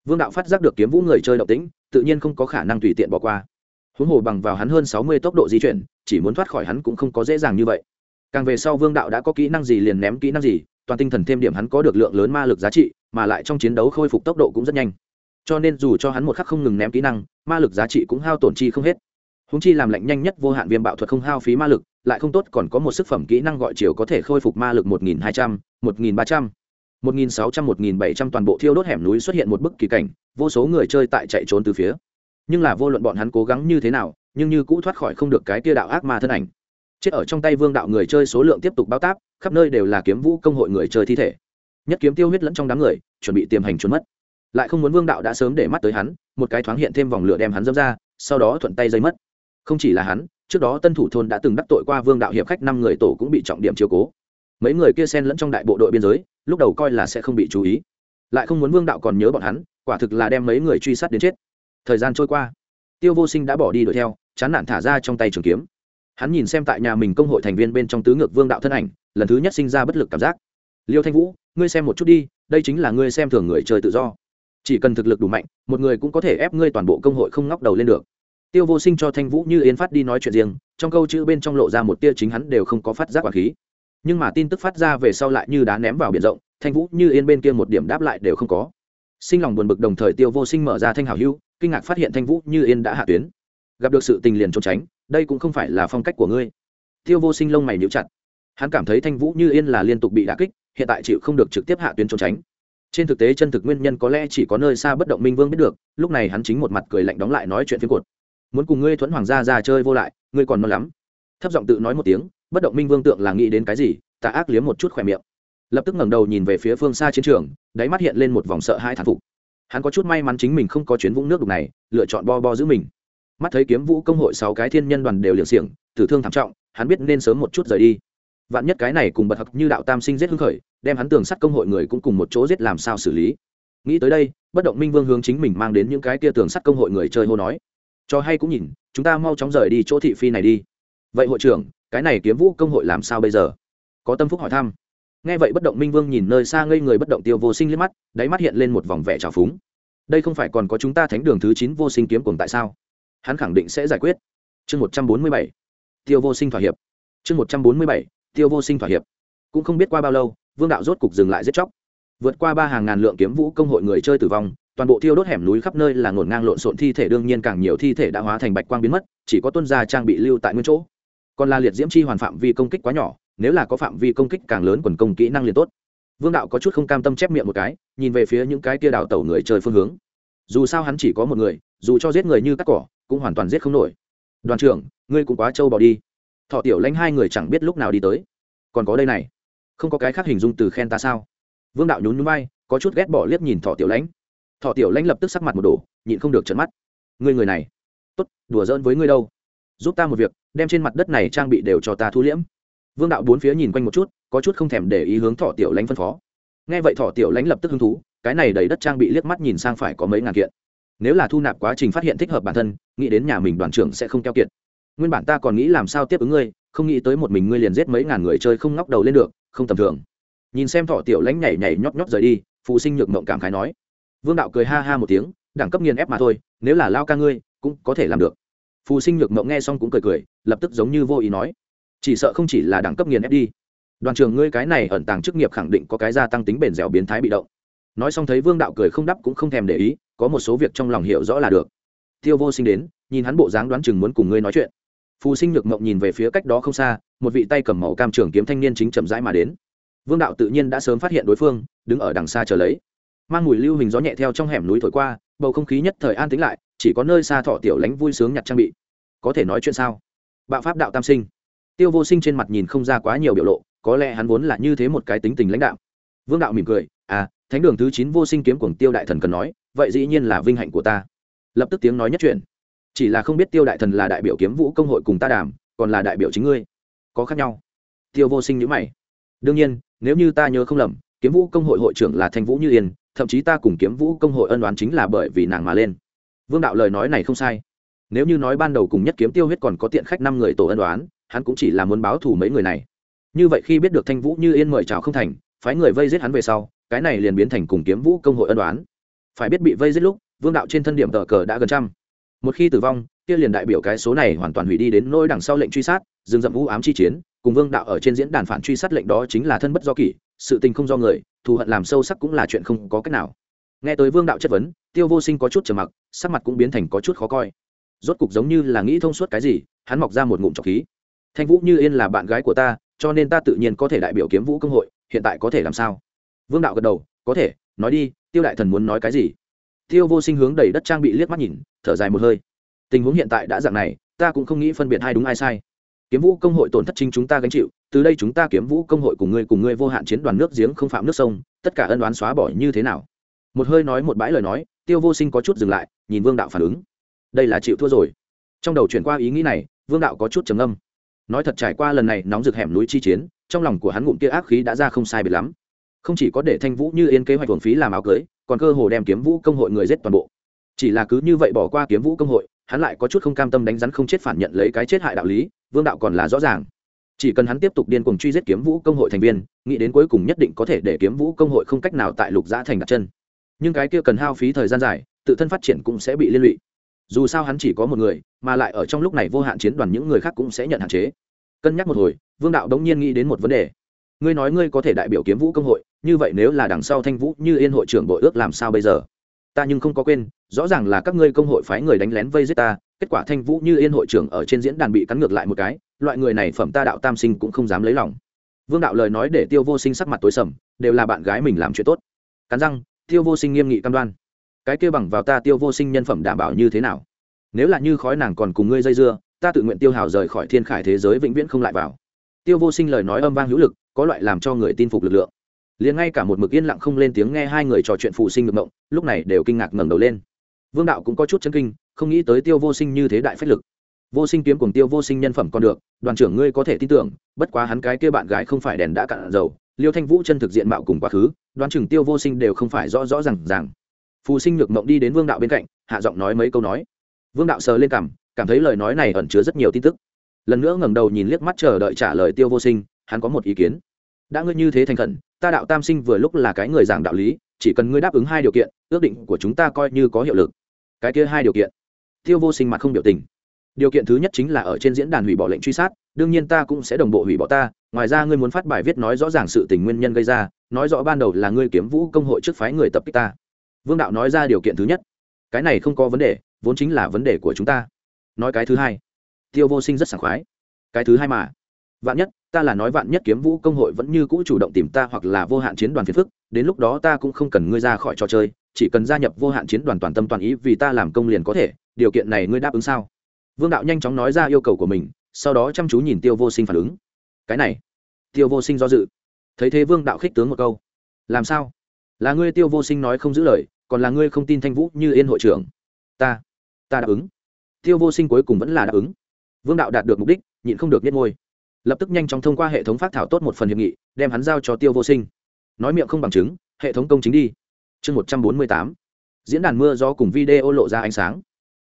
vương đạo phát giác được kiếm vũ người chơi động tĩnh, tự nhiên không có khả năng tùy tiện bỏ qua. Huống hồ bằng vào hắn hơn sáu mươi tốc độ di chuyển, chỉ muốn thoát khỏi hắn cũng không có dễ dàng như vậy. Càng về sau vương đạo đã có kỹ năng gì liền ném kỹ năng gì, toàn tinh thần thêm điểm hắn có được lượng lớn ma lực giá trị, mà lại trong chiến đấu khôi phục tốc độ cũng rất nhanh. Cho nên dù cho hắn một khắc không ngừng ném kỹ năng, ma lực giá trị cũng hao tổn chi không hết. Húng chi làm lạnh nhanh nhất vô hạn viêm bạo thuật không hao phí ma lực, lại không tốt còn có một sức phẩm kỹ năng gọi chiều có thể khôi phục ma lực một nghìn hai trăm, một nghìn ba trăm một nghìn sáu trăm, một nghìn bảy trăm toàn bộ thiêu đốt hẻm núi xuất hiện một bức kỳ cảnh, vô số người chơi tại chạy trốn từ phía. Nhưng là vô luận bọn hắn cố gắng như thế nào, nhưng như cũ thoát khỏi không được cái kia đạo ác ma thân ảnh. Chết ở trong tay vương đạo người chơi số lượng tiếp tục báo táp, khắp nơi đều là kiếm vũ công hội người chơi thi thể. Nhất kiếm tiêu huyết lẫn trong đám người, chuẩn bị tiềm hành trốn mất. Lại không muốn vương đạo đã sớm để mắt tới hắn, một cái thoáng hiện thêm vòng lửa đem hắn dẫm ra, sau đó thuận tay dây mất. Không chỉ là hắn, trước đó tân thủ thôn đã từng đắc tội qua vương đạo hiệp khách năm người tổ cũng bị trọng điểm chiếu cố. Mấy người kia xen lẫn trong đại bộ đội biên giới lúc đầu coi là sẽ không bị chú ý. Lại không muốn vương đạo còn nhớ bọn hắn, quả thực là đem mấy người truy sát đến chết. Thời gian trôi qua, tiêu vô sinh đã bỏ đi đuổi theo, chán nản thả ra trong tay trường kiếm. Hắn nhìn xem tại nhà mình công hội thành viên bên trong tứ ngược vương đạo thân ảnh, lần thứ nhất sinh ra bất lực cảm giác. Liêu thanh vũ, ngươi xem một chút đi, đây chính là ngươi xem thường người chơi tự do. Chỉ cần thực lực đủ mạnh, một người cũng có thể ép ngươi toàn bộ công hội không ngóc đầu lên được. Tiêu vô sinh cho thanh vũ như yên phát đi nói chuyện riêng, trong câu chữ bên trong lộ ra một tia chính hắn đều không có phát giác quả khí nhưng mà tin tức phát ra về sau lại như đá ném vào biển rộng, thanh vũ như yên bên kia một điểm đáp lại đều không có. Sinh lòng buồn bực đồng thời tiêu vô sinh mở ra thanh hảo hưu kinh ngạc phát hiện thanh vũ như yên đã hạ tuyến. Gặp được sự tình liền trốn tránh, đây cũng không phải là phong cách của ngươi. Tiêu vô sinh lông mày níu chặt. Hắn cảm thấy thanh vũ như yên là liên tục bị đả kích, hiện tại chịu không được trực tiếp hạ tuyến trốn tránh. Trên thực tế chân thực nguyên nhân có lẽ chỉ có nơi xa bất động minh vương biết được, lúc này hắn chính một mặt cười lạnh đóng lại nói chuyện phía cột. Muốn cùng ngươi thuẫn hoàng gia ra chơi vô lại, ngươi còn non lắm. Thấp giọng tự nói một tiếng bất động minh vương tượng là nghĩ đến cái gì, tà ác liếm một chút khỏe miệng. Lập tức ngẩng đầu nhìn về phía phương xa chiến trường, đáy mắt hiện lên một vòng sợ hai thán phục. Hắn có chút may mắn chính mình không có chuyến vũng nước đục này, lựa chọn bo bo giữ mình. Mắt thấy kiếm vũ công hội sáu cái thiên nhân đoàn đều liều xiềng, tử thương thảm trọng, hắn biết nên sớm một chút rời đi. Vạn nhất cái này cùng bật hặc như đạo tam sinh giết hưng khởi, đem hắn tường sắt công hội người cũng cùng một chỗ giết làm sao xử lý. Nghĩ tới đây, bất động minh vương hướng chính mình mang đến những cái kia tường sắt công hội người chơi hô nói. Cho hay cũng nhìn, chúng ta mau chóng rời đi chỗ thị phi này đi. Vậy hội trưởng cái này kiếm vũ công hội làm sao bây giờ? Có tâm phúc hỏi thăm. Nghe vậy bất động minh vương nhìn nơi xa ngây người bất động tiêu vô sinh liếc mắt, đáy mắt hiện lên một vòng vẻ trào phúng. Đây không phải còn có chúng ta thánh đường thứ chín vô sinh kiếm cùng tại sao? Hắn khẳng định sẽ giải quyết. Chương một trăm bốn mươi bảy, tiêu vô sinh thỏa hiệp. Chương một trăm bốn mươi bảy, tiêu vô sinh thỏa hiệp. Cũng không biết qua bao lâu, vương đạo rốt cục dừng lại giết chóc. Vượt qua ba hàng ngàn lượng kiếm vũ công hội người chơi tử vong, toàn bộ thiêu đốt hẻm núi khắp nơi là ngổn ngang lộn xộn thi thể, đương nhiên càng nhiều thi thể đã hóa thành bạch quang biến mất, chỉ có tuân gia trang bị lưu tại nguyên chỗ còn là liệt diễm chi hoàn phạm vi công kích quá nhỏ, nếu là có phạm vi công kích càng lớn quần công kỹ năng liền tốt. Vương đạo có chút không cam tâm chép miệng một cái, nhìn về phía những cái tia đào tẩu người chơi phương hướng. Dù sao hắn chỉ có một người, dù cho giết người như cắt cỏ, cũng hoàn toàn giết không nổi. Đoàn trưởng, ngươi cũng quá trâu bỏ đi. Thọ tiểu lãnh hai người chẳng biết lúc nào đi tới. Còn có đây này. Không có cái khác hình dung từ khen ta sao? Vương đạo nhún nhún bay có chút ghét bỏ liếc nhìn thọ tiểu lãnh. Thọ tiểu lãnh lập tức sắc mặt một đổ, nhịn không được trận mắt. Ngươi người này. Tốt, đùa giỡn với ngươi đâu. Giúp ta một việc đem trên mặt đất này trang bị đều cho ta thu liễm. Vương đạo bốn phía nhìn quanh một chút, có chút không thèm để ý hướng thọ tiểu lãnh phân phó. Nghe vậy thọ tiểu lãnh lập tức hứng thú, cái này đầy đất trang bị liếc mắt nhìn sang phải có mấy ngàn kiện. Nếu là thu nạp quá trình phát hiện thích hợp bản thân, nghĩ đến nhà mình đoàn trưởng sẽ không keo kiệt. Nguyên bản ta còn nghĩ làm sao tiếp ứng ngươi, không nghĩ tới một mình ngươi liền giết mấy ngàn người chơi không ngóc đầu lên được, không tầm thường. Nhìn xem thọ tiểu lãnh nhảy nhảy nhót nhót rời đi, phụ sinh nhược mộng cảm khái nói. Vương đạo cười ha ha một tiếng, đẳng cấp nghiền ép mà thôi, nếu là lao ca ngươi, cũng có thể làm được phù sinh nhược mộng nghe xong cũng cười cười, lập tức giống như vô ý nói, chỉ sợ không chỉ là đẳng cấp nghiền ép đi. Đoàn trường ngươi cái này ẩn tàng chức nghiệp khẳng định có cái gia tăng tính bền dẻo biến thái bị động. Nói xong thấy vương đạo cười không đắp cũng không thèm để ý, có một số việc trong lòng hiểu rõ là được. Tiêu vô sinh đến, nhìn hắn bộ dáng đoán chừng muốn cùng ngươi nói chuyện. Phù sinh nhược mộng nhìn về phía cách đó không xa, một vị tay cầm màu cam trường kiếm thanh niên chính chậm rãi mà đến. Vương đạo tự nhiên đã sớm phát hiện đối phương, đứng ở đằng xa chờ lấy. Mang mùi lưu hình gió nhẹ theo trong hẻm núi thổi qua bầu không khí nhất thời an tĩnh lại, chỉ có nơi xa thọ tiểu lánh vui sướng nhặt trang bị. Có thể nói chuyện sao? Bạo pháp đạo tam sinh. Tiêu vô sinh trên mặt nhìn không ra quá nhiều biểu lộ, có lẽ hắn vốn là như thế một cái tính tình lãnh đạo vương đạo mỉm cười à thánh đường thứ chín vô sinh kiếm cuồng tiêu đại thần cần nói, vậy dĩ nhiên là vinh hạnh của ta. Lập tức tiếng nói nhất chuyện chỉ là không biết tiêu đại thần là đại biểu kiếm vũ công hội cùng ta đàm, còn là đại biểu chính ngươi. Có khác nhau. Tiêu vô sinh nhữ mày. Đương nhiên, nếu như ta nhớ không lầm, kiếm vũ công hội hội trưởng là thanh vũ như yên thậm chí ta cùng kiếm vũ công hội ân đoán chính là bởi vì nàng mà lên. Vương đạo lời nói này không sai. Nếu như nói ban đầu cùng nhất kiếm tiêu huyết còn có tiện khách năm người tổ ân đoán hắn cũng chỉ là muốn báo thù mấy người này. Như vậy khi biết được thanh vũ như yên mời chào không thành, phái người vây giết hắn về sau, cái này liền biến thành cùng kiếm vũ công hội ân đoán phải biết bị vây giết lúc, vương đạo trên thân điểm tờ cờ đã gần trăm. Một khi tử vong, kia liền đại biểu cái số này hoàn toàn hủy đi đến nỗi đằng sau lệnh truy sát dừng dậm vũ ám chi chiến, cùng vương đạo ở trên diễn đàn phản truy sát lệnh đó chính là thân bất do kỷ, sự tình không do người thù hận làm sâu sắc cũng là chuyện không có cách nào. Nghe tới vương đạo chất vấn, tiêu vô sinh có chút trầm mặc, sắc mặt cũng biến thành có chút khó coi. Rốt cục giống như là nghĩ thông suốt cái gì, hắn mọc ra một ngụm trọc khí. Thanh vũ như yên là bạn gái của ta, cho nên ta tự nhiên có thể đại biểu kiếm vũ công hội, hiện tại có thể làm sao? Vương đạo gật đầu, có thể, nói đi, tiêu đại thần muốn nói cái gì? Tiêu vô sinh hướng đầy đất trang bị liếc mắt nhìn, thở dài một hơi. Tình huống hiện tại đã dạng này, ta cũng không nghĩ phân biệt hai đúng ai sai kiếm vũ công hội tổn thất chính chúng ta gánh chịu, từ đây chúng ta kiếm vũ công hội cùng ngươi cùng ngươi vô hạn chiến đoàn nước giếng không phạm nước sông, tất cả ân đoán xóa bỏ như thế nào? Một hơi nói một bãi lời nói, tiêu vô sinh có chút dừng lại, nhìn vương đạo phản ứng. Đây là chịu thua rồi. Trong đầu chuyển qua ý nghĩ này, vương đạo có chút trầm âm nói thật trải qua lần này nóng rực hẻm núi chi chiến, trong lòng của hắn ngụm kia ác khí đã ra không sai biệt lắm. Không chỉ có để thanh vũ như yên kế hoạch hưởng phí làm áo cưới, còn cơ hồ đem kiếm vũ công hội người giết toàn bộ. Chỉ là cứ như vậy bỏ qua kiếm vũ công hội, hắn lại có chút không cam tâm đánh rắn không chết phản nhận lấy cái chết hại đạo lý vương đạo còn là rõ ràng. Chỉ cần hắn tiếp tục điên cuồng truy giết kiếm vũ công hội thành viên, nghĩ đến cuối cùng nhất định có thể để kiếm vũ công hội không cách nào tại lục giã thành đặt chân. Nhưng cái kia cần hao phí thời gian dài, tự thân phát triển cũng sẽ bị liên lụy. Dù sao hắn chỉ có một người, mà lại ở trong lúc này vô hạn chiến đoàn những người khác cũng sẽ nhận hạn chế. Cân nhắc một hồi, vương đạo đống nhiên nghĩ đến một vấn đề. Ngươi nói ngươi có thể đại biểu kiếm vũ công hội, như vậy nếu là đằng sau thanh vũ như yên hội trưởng bội ước làm sao bây giờ? Ta nhưng không có quên, rõ ràng là các ngươi công hội phái người đánh lén vây giết ta, kết quả thanh vũ như yên hội trưởng ở trên diễn đàn bị cắn ngược lại một cái, loại người này phẩm ta đạo tam sinh cũng không dám lấy lòng. Vương đạo lời nói để tiêu vô sinh sắc mặt tối sầm, đều là bạn gái mình làm chuyện tốt. Cắn răng, tiêu vô sinh nghiêm nghị cam đoan. Cái kia bằng vào ta tiêu vô sinh nhân phẩm đảm bảo như thế nào? Nếu là như khói nàng còn cùng ngươi dây dưa, ta tự nguyện tiêu hào rời khỏi thiên khải thế giới vĩnh viễn không lại vào. Tiêu vô sinh lời nói âm vang hữu lực, có loại làm cho người tin phục lực lượng liền ngay cả một mực yên lặng không lên tiếng nghe hai người trò chuyện phụ sinh ngược mộng, lúc này đều kinh ngạc ngẩng đầu lên. Vương đạo cũng có chút chân kinh, không nghĩ tới tiêu vô sinh như thế đại phách lực. Vô sinh kiếm cùng tiêu vô sinh nhân phẩm còn được, đoàn trưởng ngươi có thể tin tưởng, bất quá hắn cái kia bạn gái không phải đèn đã cạn dầu, liêu thanh vũ chân thực diện mạo cùng quá khứ, đoàn trưởng tiêu vô sinh đều không phải rõ rõ r à n g rằng phù sinh nhược mộng đi đến vương đạo bên cạnh, hạ giọng nói mấy câu nói. Vương đạo sờ lên cảm cảm thấy lời nói này ẩn chứa rất nhiều tin tức. Lần nữa ngẩng đầu nhìn liếc mắt chờ đợi trả lời tiêu vô sinh, hắn có một ý kiến đã ngươi như thế thành khẩn, ta đạo tam sinh vừa lúc là cái người giảng đạo lý, chỉ cần ngươi đáp ứng hai điều kiện, ước định của chúng ta coi như có hiệu lực. Cái kia hai điều kiện. Tiêu vô sinh mặt không biểu tình. Điều kiện thứ nhất chính là ở trên diễn đàn hủy bỏ lệnh truy sát, đương nhiên ta cũng sẽ đồng bộ hủy bỏ ta, ngoài ra ngươi muốn phát bài viết nói rõ ràng sự tình nguyên nhân gây ra, nói rõ ban đầu là ngươi kiếm vũ công hội trước phái người tập kích ta. Vương đạo nói ra điều kiện thứ nhất. Cái này không có vấn đề, vốn chính là vấn đề của chúng ta. Nói cái thứ hai. Tiêu vô sinh rất sảng khoái. Cái thứ hai mà vạn nhất, ta là nói vạn nhất kiếm vũ công hội vẫn như cũ chủ động tìm ta hoặc là vô hạn chiến đoàn phiền phức, đến lúc đó ta cũng không cần ngươi ra khỏi trò chơi, chỉ cần gia nhập vô hạn chiến đoàn toàn tâm toàn ý vì ta làm công liền có thể, điều kiện này ngươi đáp ứng sao? Vương đạo nhanh chóng nói ra yêu cầu của mình, sau đó chăm chú nhìn tiêu vô sinh phản ứng. Cái này, tiêu vô sinh do dự. Thấy thế vương đạo khích tướng một câu. Làm sao? Là ngươi tiêu vô sinh nói không giữ lời, còn là ngươi không tin thanh vũ như yên hội trưởng? Ta ta đáp ứng. Tiêu vô sinh cuối cùng vẫn là đáp ứng. Vương đạo đạt được mục đích, nhịn không được biết ngôi lập tức nhanh chóng thông qua hệ thống phát thảo tốt một phần hiệp nghị, đem hắn giao cho tiêu vô sinh. Nói miệng không bằng chứng, hệ thống công chính đi. Chương một trăm bốn mươi tám, diễn đàn mưa gió cùng video lộ ra ánh sáng.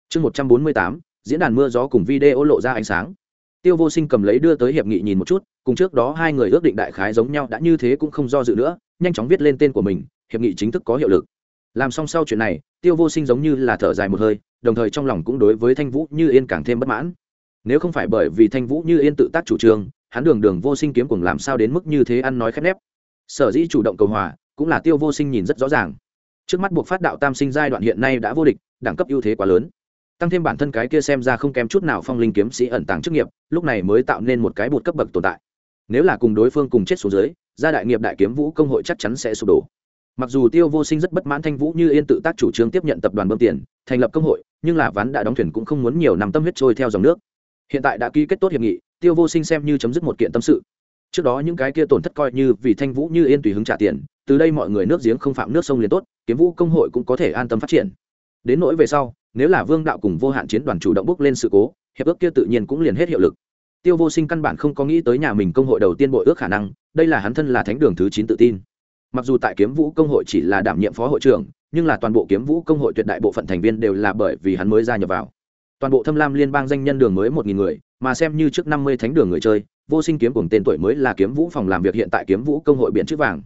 Chương một trăm bốn mươi tám, diễn đàn mưa gió cùng video lộ ra ánh sáng. Tiêu vô sinh cầm lấy đưa tới hiệp nghị nhìn một chút, cùng trước đó hai người ước định đại khái giống nhau, đã như thế cũng không do dự nữa, nhanh chóng viết lên tên của mình, hiệp nghị chính thức có hiệu lực. Làm xong sau chuyện này, tiêu vô sinh giống như là thở dài một hơi, đồng thời trong lòng cũng đối với thanh vũ như yên càng thêm bất mãn nếu không phải bởi vì thanh vũ như yên tự tác chủ trương, hắn đường đường vô sinh kiếm cùng làm sao đến mức như thế ăn nói khép nép. Sở dĩ chủ động cầu hòa, cũng là tiêu vô sinh nhìn rất rõ ràng. Trước mắt buộc phát đạo tam sinh giai đoạn hiện nay đã vô địch, đẳng cấp ưu thế quá lớn. Tăng thêm bản thân cái kia xem ra không kém chút nào phong linh kiếm sĩ ẩn tàng chức nghiệp, lúc này mới tạo nên một cái bột cấp bậc tồn tại. Nếu là cùng đối phương cùng chết xuống dưới, gia đại nghiệp đại kiếm vũ công hội chắc chắn sẽ sụp đổ. Mặc dù tiêu vô sinh rất bất mãn thanh vũ như yên tự tác chủ trương tiếp nhận tập đoàn bơm tiền, thành lập công hội, nhưng là ván đã đóng thuyền cũng không muốn nhiều năm tâm huyết trôi theo dòng nước hiện tại đã ký kết tốt hiệp nghị, tiêu vô sinh xem như chấm dứt một kiện tâm sự. Trước đó những cái kia tổn thất coi như vì thanh vũ như yên tùy hứng trả tiền, từ đây mọi người nước giếng không phạm nước sông liền tốt, kiếm vũ công hội cũng có thể an tâm phát triển. Đến nỗi về sau, nếu là vương đạo cùng vô hạn chiến đoàn chủ động bước lên sự cố, hiệp ước kia tự nhiên cũng liền hết hiệu lực. Tiêu vô sinh căn bản không có nghĩ tới nhà mình công hội đầu tiên bội ước khả năng, đây là hắn thân là thánh đường thứ chín tự tin. Mặc dù tại kiếm vũ công hội chỉ là đảm nhiệm phó hội trưởng, nhưng là toàn bộ kiếm vũ công hội tuyệt đại bộ phận thành viên đều là bởi vì hắn mới gia nhập vào toàn bộ thâm lam liên bang danh nhân đường mới một nghìn người, mà xem như trước năm mươi thánh đường người chơi, vô sinh kiếm cùng tên tuổi mới là kiếm vũ phòng làm việc hiện tại kiếm vũ công hội biện chữ vàng.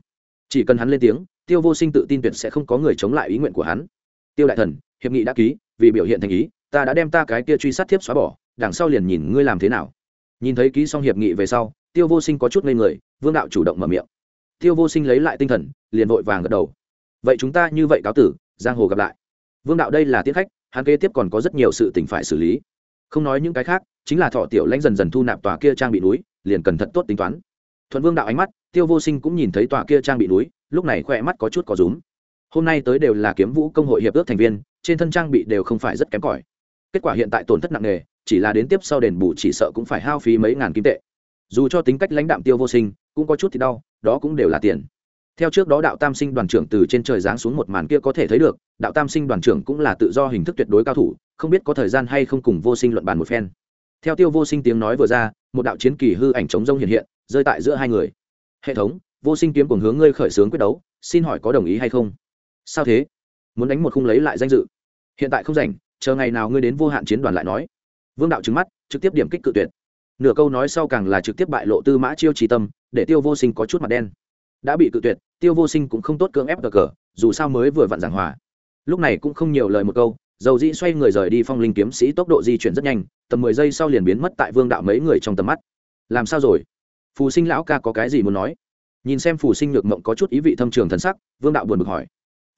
Chỉ cần hắn lên tiếng, tiêu vô sinh tự tin tuyệt sẽ không có người chống lại ý nguyện của hắn. Tiêu đại thần, hiệp nghị đã ký, vì biểu hiện thành ý, ta đã đem ta cái kia truy sát thiếp xóa bỏ, đằng sau liền nhìn ngươi làm thế nào. Nhìn thấy ký xong hiệp nghị về sau, tiêu vô sinh có chút ngây người, vương đạo chủ động mở miệng. Tiêu vô sinh lấy lại tinh thần, liền vội vàng gật đầu. Vậy chúng ta như vậy cáo tử, giang hồ gặp lại. Vương đạo đây là tiết khách hắn kế tiếp còn có rất nhiều sự tình phải xử lý. Không nói những cái khác, chính là thọ tiểu lãnh dần dần thu nạp tòa kia trang bị núi, liền cần thật tốt tính toán. Thuận vương đạo ánh mắt, tiêu vô sinh cũng nhìn thấy tòa kia trang bị núi, lúc này khoe mắt có chút có rúm. Hôm nay tới đều là kiếm vũ công hội hiệp ước thành viên, trên thân trang bị đều không phải rất kém cỏi. Kết quả hiện tại tổn thất nặng nề, chỉ là đến tiếp sau đền bù chỉ sợ cũng phải hao phí mấy ngàn kim tệ. Dù cho tính cách lãnh đạm tiêu vô sinh, cũng có chút thì đau, đó cũng đều là tiền theo trước đó đạo tam sinh đoàn trưởng từ trên trời giáng xuống một màn kia có thể thấy được, đạo tam sinh đoàn trưởng cũng là tự do hình thức tuyệt đối cao thủ, không biết có thời gian hay không cùng vô sinh luận bàn một phen. Theo tiêu vô sinh tiếng nói vừa ra, một đạo chiến kỳ hư ảnh chống rông hiện hiện, rơi tại giữa hai người. Hệ thống, vô sinh kiếm cùng hướng ngươi khởi xướng quyết đấu, xin hỏi có đồng ý hay không? Sao thế? Muốn đánh một khung lấy lại danh dự. Hiện tại không rảnh, chờ ngày nào ngươi đến vô hạn chiến đoàn lại nói. Vương đạo trứng mắt, trực tiếp điểm kích cự tuyệt. Nửa câu nói sau càng là trực tiếp bại lộ tư mã chiêu trì tâm, để tiêu vô sinh có chút mặt đen. Đã bị cự tuyệt tiêu vô sinh cũng không tốt cưỡng ép cờ cờ, dù sao mới vừa vặn giảng hòa. Lúc này cũng không nhiều lời một câu, dầu dĩ xoay người rời đi phong linh kiếm sĩ tốc độ di chuyển rất nhanh, tầm mười giây sau liền biến mất tại vương đạo mấy người trong tầm mắt. Làm sao rồi? Phù sinh lão ca có cái gì muốn nói? Nhìn xem phù sinh nhược mộng có chút ý vị thâm trường thần sắc, vương đạo buồn bực hỏi.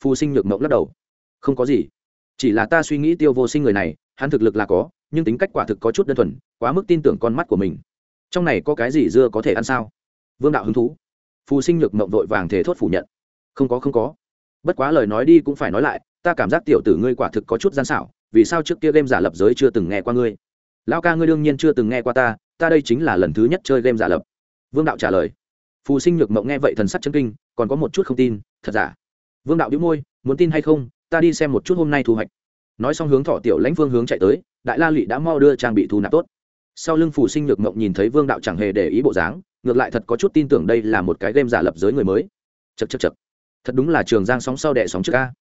Phù sinh nhược mộng lắc đầu. Không có gì. Chỉ là ta suy nghĩ tiêu vô sinh người này, hắn thực lực là có, nhưng tính cách quả thực có chút đơn thuần, quá mức tin tưởng con mắt của mình. Trong này có cái gì dưa có thể ăn sao? Vương đạo hứng thú phù sinh nhược mộng vội vàng thể thốt phủ nhận. Không có không có. Bất quá lời nói đi cũng phải nói lại, ta cảm giác tiểu tử ngươi quả thực có chút gian xảo, vì sao trước kia game giả lập giới chưa từng nghe qua ngươi? Lão ca ngươi đương nhiên chưa từng nghe qua ta ta đây chính là lần thứ nhất chơi game giả lập. Vương đạo trả lời. Phù sinh nhược mộng nghe vậy thần sắc chân kinh, còn có một chút không tin, thật giả? Vương đạo đĩu môi, muốn tin hay không, ta đi xem một chút hôm nay thu hoạch. Nói xong hướng thọ tiểu lãnh vương hướng chạy tới, đại la lụy đã mau đưa trang bị thu nạp tốt. Sau lưng phù sinh nhược mộng nhìn thấy vương đạo chẳng hề để ý bộ dáng ngược lại thật có chút tin tưởng đây là một cái game giả lập giới người mới. Chật chật chật thật đúng là trường giang sóng sau đẻ sóng trước ca.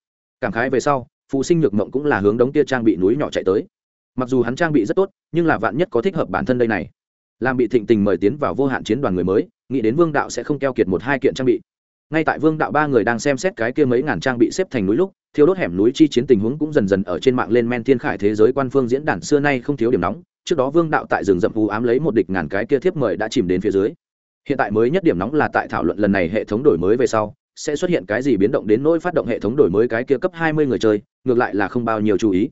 Cảm khái về sau, phụ sinh nhược mộng cũng là hướng đống kia trang bị núi nhỏ chạy tới. Mặc dù hắn trang bị rất tốt, nhưng là vạn nhất có thích hợp bản thân đây này. Làm bị thịnh tình mời tiến vào vô hạn chiến đoàn người mới, nghĩ đến vương đạo sẽ không keo kiệt một hai kiện trang bị. Ngay tại vương đạo ba người đang xem xét cái kia mấy ngàn trang bị xếp thành núi lúc thiếu đốt hẻm núi chi chiến tình huống cũng dần dần ở trên mạng lên men thiên khải thế giới quan phương diễn đàn xưa nay không thiếu điểm nóng. Trước đó vương đạo tại rừng rậm u ám lấy một địch ngàn cái kia thiếp mời đã chìm đến phía dưới hiện tại mới nhất điểm nóng là tại thảo luận lần này hệ thống đổi mới về sau, sẽ xuất hiện cái gì biến động đến nỗi phát động hệ thống đổi mới cái kia cấp hai mươi người chơi, ngược lại là không bao nhiêu chú ý.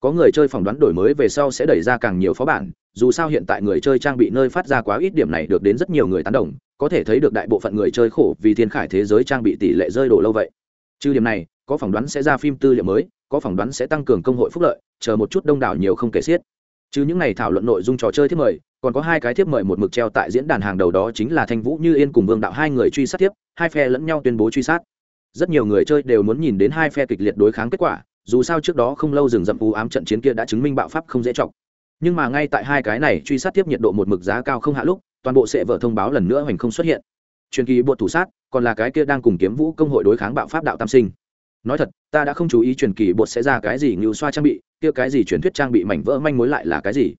Có người chơi phỏng đoán đổi mới về sau sẽ đẩy ra càng nhiều phó bản, dù sao hiện tại người chơi trang bị nơi phát ra quá ít điểm này được đến rất nhiều người tán đồng, có thể thấy được đại bộ phận người chơi khổ vì thiên khải thế giới trang bị tỷ lệ rơi đổ lâu vậy. Trừ điểm này, có phỏng đoán sẽ ra phim tư liệu mới, có phỏng đoán sẽ tăng cường công hội phúc lợi, chờ một chút đông đảo nhiều không kể xiết chứ những ngày thảo luận nội dung trò chơi thiếp mời, còn có hai cái thiếp mời một mực treo tại diễn đàn hàng đầu đó chính là thanh vũ, như yên cùng vương đạo, hai người truy sát tiếp hai phe lẫn nhau tuyên bố truy sát. Rất nhiều người chơi đều muốn nhìn đến hai phe kịch liệt đối kháng kết quả, dù sao trước đó không lâu rừng rậm u ám trận chiến kia đã chứng minh bạo pháp không dễ trọng nhưng mà ngay tại hai cái này truy sát tiếp nhiệt độ một mực giá cao không hạ lúc, toàn bộ sẽ vợ thông báo lần nữa hoành không xuất hiện. Truyền kỳ bộ thủ sát, còn là cái kia đang cùng kiếm vũ công hội đối kháng bạo pháp đạo tam sinh. Nói thật, ta đã không chú ý truyền kỳ bột sẽ ra cái gì như xoa trang bị kia cái gì truyền thuyết trang bị mảnh vỡ manh mối lại là cái gì?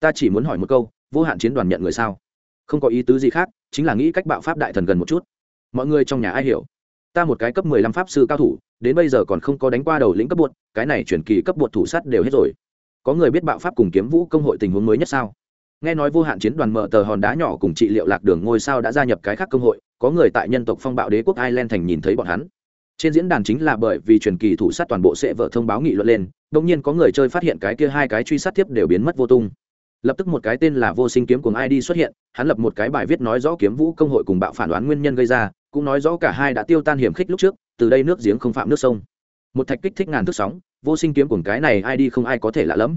Ta chỉ muốn hỏi một câu, vô hạn chiến đoàn nhận người sao? Không có ý tứ gì khác, chính là nghĩ cách bạo pháp đại thần gần một chút. Mọi người trong nhà ai hiểu? Ta một cái cấp mười lăm pháp sư cao thủ, đến bây giờ còn không có đánh qua đầu lĩnh cấp bột, cái này chuyển kỳ cấp bột thủ sát đều hết rồi. Có người biết bạo pháp cùng kiếm vũ công hội tình huống mới nhất sao? Nghe nói vô hạn chiến đoàn mở tờ hòn đá nhỏ cùng trị liệu lạc đường ngôi sao đã gia nhập cái khác công hội, có người tại nhân tộc phong bạo đế quốc ireland thành nhìn thấy bọn hắn trên diễn đàn chính là bởi vì truyền kỳ thủ sát toàn bộ sẽ vợ thông báo nghị luận lên đông nhiên có người chơi phát hiện cái kia hai cái truy sát tiếp đều biến mất vô tung. Lập tức một cái tên là vô sinh kiếm cùng id xuất hiện, hắn lập một cái bài viết nói rõ kiếm vũ công hội cùng bạo phản đoán nguyên nhân gây ra, cũng nói rõ cả hai đã tiêu tan hiểm khích lúc trước, từ đây nước giếng không phạm nước sông. Một thạch kích thích ngàn thước sóng, vô sinh kiếm cùng cái này id không ai có thể lạ lẫm.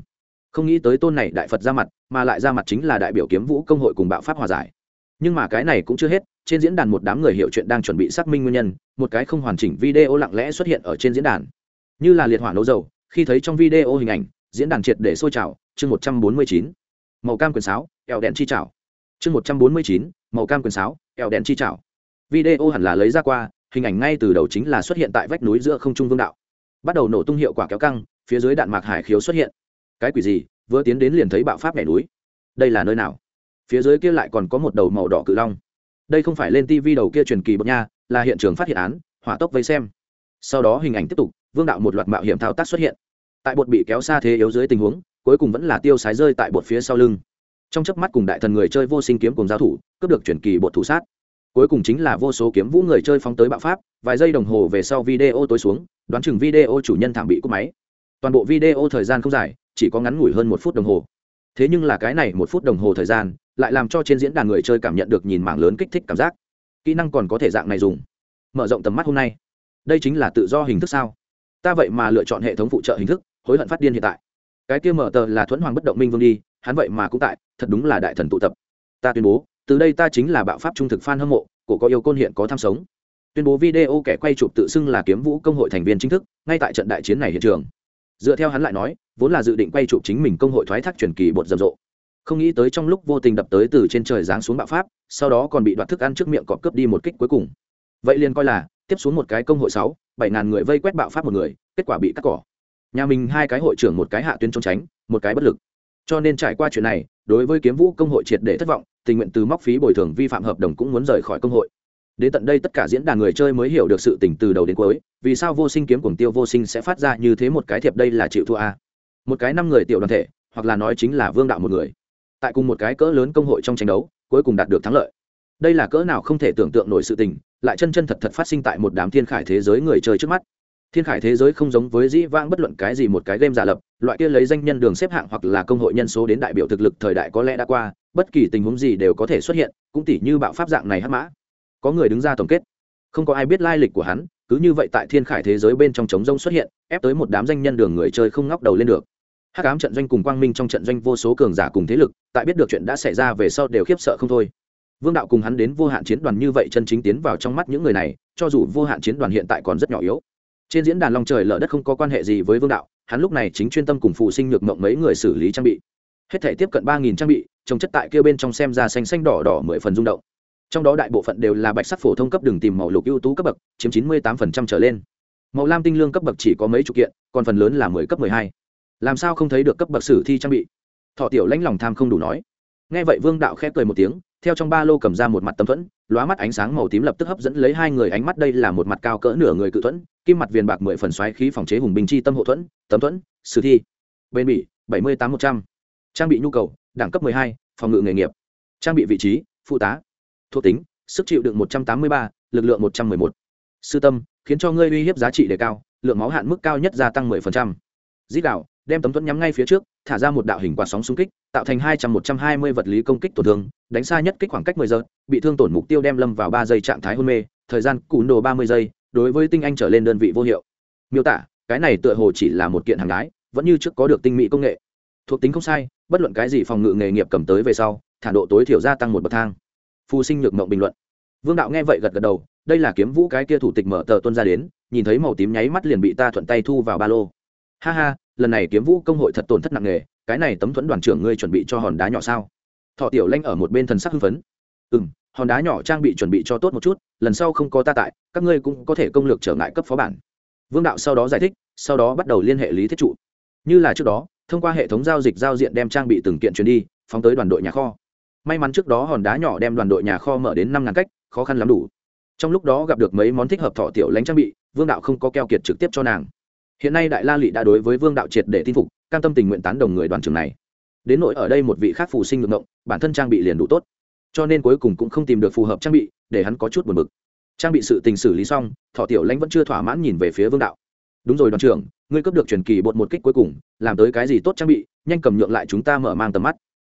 Không nghĩ tới tôn này đại phật ra mặt, mà lại ra mặt chính là đại biểu kiếm vũ công hội cùng bạo pháp hòa giải. Nhưng mà cái này cũng chưa hết trên diễn đàn một đám người hiểu chuyện đang chuẩn bị xác minh nguyên nhân, một cái không hoàn chỉnh video lặng lẽ xuất hiện ở trên diễn đàn. Như là liệt hỏa nấu dầu, khi thấy trong video hình ảnh, diễn đàn triệt để sôi trào, chương một trăm bốn mươi chín. Màu cam quyền sáo ẹo đèn chi chảo chương một trăm bốn mươi chín, màu cam quyền sáo ẹo đèn chi chảo video hẳn là lấy ra qua, hình ảnh ngay từ đầu chính là xuất hiện tại vách núi giữa không trung vương đạo. Bắt đầu nổ tung hiệu quả kéo căng, phía dưới đạn mạc hải khiếu xuất hiện. Cái quỷ gì? Vừa tiến đến liền thấy bạo pháp nhảy núi. Đây là nơi nào? Phía dưới kia lại còn có một đầu màu đỏ cự long đây không phải lên TV đầu kia truyền kỳ bậc nha, là hiện trường phát hiện án, hỏa tốc vây xem. Sau đó hình ảnh tiếp tục, vương đạo một loạt mạo hiểm thao tác xuất hiện. Tại bột bị kéo xa thế yếu dưới tình huống, cuối cùng vẫn là tiêu sái rơi tại bột phía sau lưng. Trong chớp mắt cùng đại thần người chơi vô sinh kiếm cùng giao thủ, cướp được chuyển kỳ bột thủ sát. Cuối cùng chính là vô số kiếm vũ người chơi phóng tới bạo pháp, vài giây đồng hồ về sau video tối xuống, đoán chừng video chủ nhân thảm bị cúp máy. Toàn bộ video thời gian không dài, chỉ có ngắn ngủi hơn một phút đồng hồ. Thế nhưng là cái này một phút đồng hồ thời gian lại làm cho trên diễn đàn người chơi cảm nhận được nhìn mảng lớn kích thích cảm giác. Kỹ năng còn có thể dạng này dùng. Mở rộng tầm mắt hôm nay. Đây chính là tự do hình thức sao? Ta vậy mà lựa chọn hệ thống phụ trợ hình thức, hối hận phát điên hiện tại. Cái kia mở tờ là thuẫn hoàng bất động minh vương đi, hắn vậy mà cũng tại, thật đúng là đại thần tụ tập. Ta tuyên bố, từ đây ta chính là bạo pháp trung thực f a n hâm mộ, cổ có yêu côn hiện có tham sống. Tuyên bố video kẻ quay chụp tự xưng là kiếm vũ công hội thành viên chính thức, ngay tại trận đại chiến này hiện trường. Dựa theo hắn lại nói, vốn là dự định quay chụp chính mình công hội thoái thác truyền kỳ bột rầm rộ không nghĩ tới trong lúc vô tình đập tới từ trên trời giáng xuống bạo pháp, sau đó còn bị đoạt thức ăn trước miệng cọp cướp đi một kích cuối cùng. Vậy liền coi là, tiếp xuống một cái công hội sáu, bảy ngàn người vây quét bạo pháp một người, kết quả bị cắt cỏ. Nhà mình hai cái hội trưởng một cái hạ tuyến trốn tránh, một cái bất lực. Cho nên trải qua chuyện này, đối với kiếm vũ công hội triệt để thất vọng, tình nguyện từ móc phí bồi thường vi phạm hợp đồng cũng muốn rời khỏi công hội. Đến tận đây tất cả diễn đàn người chơi mới hiểu được sự tình từ đầu đến cuối, vì sao vô sinh kiếm cuồng tiêu vô sinh sẽ phát ra như thế một cái thiệp đây là chịu thua a. Một cái năm người tiểu đoàn thể, hoặc là nói chính là vương đạo một người tại cùng một cái cỡ lớn công hội trong tranh đấu, cuối cùng đạt được thắng lợi. Đây là cỡ nào không thể tưởng tượng nổi sự tình, lại chân chân thật thật phát sinh tại một đám thiên khải thế giới người chơi trước mắt. Thiên khải thế giới không giống với dĩ vãng bất luận cái gì một cái game giả lập, loại kia lấy danh nhân đường xếp hạng hoặc là công hội nhân số đến đại biểu thực lực thời đại có lẽ đã qua, bất kỳ tình huống gì đều có thể xuất hiện, cũng tỉ như bạo pháp dạng này hắc mã. Có người đứng ra tổng kết. Không có ai biết lai lịch của hắn, cứ như vậy tại thiên khải thế giới bên trong trống rông xuất hiện, ép tới một đám danh nhân đường người chơi không ngóc đầu lên được hắc ám trận doanh cùng quang minh trong trận doanh vô số cường giả cùng thế lực, tại biết được chuyện đã xảy ra về sau đều khiếp sợ không thôi. Vương đạo cùng hắn đến vô hạn chiến đoàn như vậy chân chính tiến vào trong mắt những người này, cho dù vô hạn chiến đoàn hiện tại còn rất nhỏ yếu. Trên diễn đàn long trời lở đất không có quan hệ gì với vương đạo, hắn lúc này chính chuyên tâm cùng phụ sinh nhược mộng mấy người xử lý trang bị. Hết thể tiếp cận ba nghìn trang bị, trồng chất tại kia bên trong xem ra xanh xanh đỏ đỏ mười phần rung động. Trong đó đại bộ phận đều là bạch sắc phổ thông cấp đường tìm màu lục ưu tú cấp bậc, chiếm chín mươi tám trở lên. Màu lam tinh lương cấp bậc chỉ có mấy chục kiện, còn phần lớn là mười cấp mười hai làm sao không thấy được cấp bậc sử thi trang bị? Thọ tiểu lãnh lòng tham không đủ nói. Nghe vậy vương đạo khép cười một tiếng, theo trong ba lô cầm ra một mặt tấm thuẫn, lóa mắt ánh sáng màu tím lập tức hấp dẫn lấy hai người ánh mắt, đây là một mặt cao cỡ nửa người cự thuẫn, kim mặt viền bạc mười phần xoáy khí phòng chế hùng bình chi tâm hộ thuẫn, tấm thuẫn, sử thi. Bên bỉ, bảy mươi tám một trăm. Trang bị nhu cầu, đẳng cấp mười hai, phòng ngự nghề nghiệp. Trang bị vị trí, phụ tá. Thuộc tính, sức chịu đựng một trăm tám mươi ba, lực lượng một trăm mười một. Sư tâm, khiến cho ngươi uy hiếp giá trị đề cao, lượng máu hạn mức cao nhất gia tăng mười phần trăm. Dít đạo đem tấm thuẫn nhắm ngay phía trước, thả ra một đạo hình quạt sóng xung kích, tạo thành hai trăm một trăm hai mươi vật lý công kích tổn thương, đánh xa nhất kích khoảng cách mười giờ, bị thương tổn mục tiêu đem lâm vào ba giây trạng thái hôn mê, thời gian cùn đồ ba mươi giây, đối với tinh anh trở lên đơn vị vô hiệu. Miêu tả, cái này tựa hồ chỉ là một kiện hàng gái, vẫn như trước có được tinh mỹ công nghệ. Thuộc tính không sai, bất luận cái gì phòng ngự nghề nghiệp cầm tới về sau, thả độ tối thiểu gia tăng một bậc thang. Phù sinh nhược mộng bình luận. Vương đạo nghe vậy gật gật đầu, đây là kiếm vũ cái kia thủ tịch mở tờ tuân ra đến, nhìn thấy màu tím nháy mắt liền bị ta thuận tay thu vào ba lô. Ha ha lần này kiếm vũ công hội thật tổn thất nặng nề, cái này tấm thuẫn đoàn trưởng ngươi chuẩn bị cho hòn đá nhỏ sao? Thọ tiểu lanh ở một bên thần sắc hưng phấn. Ừ m hòn đá nhỏ trang bị chuẩn bị cho tốt một chút, lần sau không có ta tại, các ngươi cũng có thể công lược trở ngại cấp phó bản. Vương đạo sau đó giải thích, sau đó bắt đầu liên hệ lý thiết trụ. Như là trước đó, thông qua hệ thống giao dịch giao diện đem trang bị từng kiện chuyển đi, phóng tới đoàn đội nhà kho. May mắn trước đó hòn đá nhỏ đem đoàn đội nhà kho mở đến năm ngàn cách, khó khăn lắm đủ. Trong lúc đó gặp được mấy món thích hợp thọ tiểu lánh trang bị, vương đạo không có keo kiệt trực tiếp cho nàng hiện nay đại la lị đã đối với vương đạo triệt để tin phục, cam tâm tình nguyện tán đồng người đoàn trường này. Đến nỗi ở đây một vị khác phù sinh ngược ngộng, bản thân trang bị liền đủ tốt. Cho nên cuối cùng cũng không tìm được phù hợp trang bị, để hắn có chút buồn bực. Trang bị sự tình xử lý xong, thọ tiểu lãnh vẫn chưa thỏa mãn nhìn về phía vương đạo. Đúng rồi đoàn trưởng, ngươi cấp được truyền kỳ bột một kích cuối cùng, làm tới cái gì tốt trang bị, nhanh cầm nhượng lại chúng ta mở mang tầm mắt.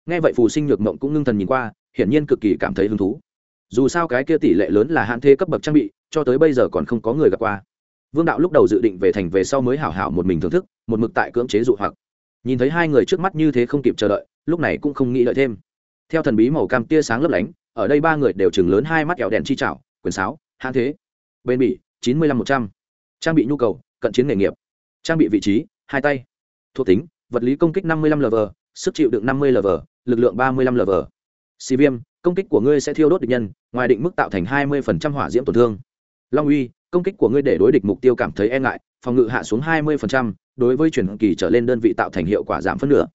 Nghe vậy phù sinh nhược mộng cũng ngưng thần nhìn qua, hiển nhiên cực kỳ cảm thấy hứng thú. Dù sao cái kia tỷ lệ lớn là hạn thế cấp bậc trang bị, cho tới bây giờ còn không có người gặp qua vương đạo lúc đầu dự định về thành về sau mới hảo hảo một mình thưởng thức, một mực tại cưỡng chế dụ hoặc. Nhìn thấy hai người trước mắt như thế không kịp chờ đợi, lúc này cũng không nghĩ đợi thêm. Theo thần bí màu cam tia sáng lấp lánh, ở đây ba người đều chừng lớn hai mắt kẹo đèn chi trảo quyền sáo hãn thế. Bên bỉ, chín mươi lăm một trăm. Trang bị nhu cầu, cận chiến nghề nghiệp. Trang bị vị trí, hai tay. Thuộc tính, vật lý công kích năm mươi lăm lv sức chịu đựng năm mươi lv lực lượng ba mươi lăm lv xì viêm, công kích của ngươi sẽ thiêu đốt địch nhân, ngoài định mức tạo thành hai mươi hỏa diễm tổn thương long uy công kích của ngươi để đối địch mục tiêu cảm thấy e ngại phòng ngự hạ xuống 20%, đối với chuyển kỳ trở lên đơn vị tạo thành hiệu quả giảm phân nửa.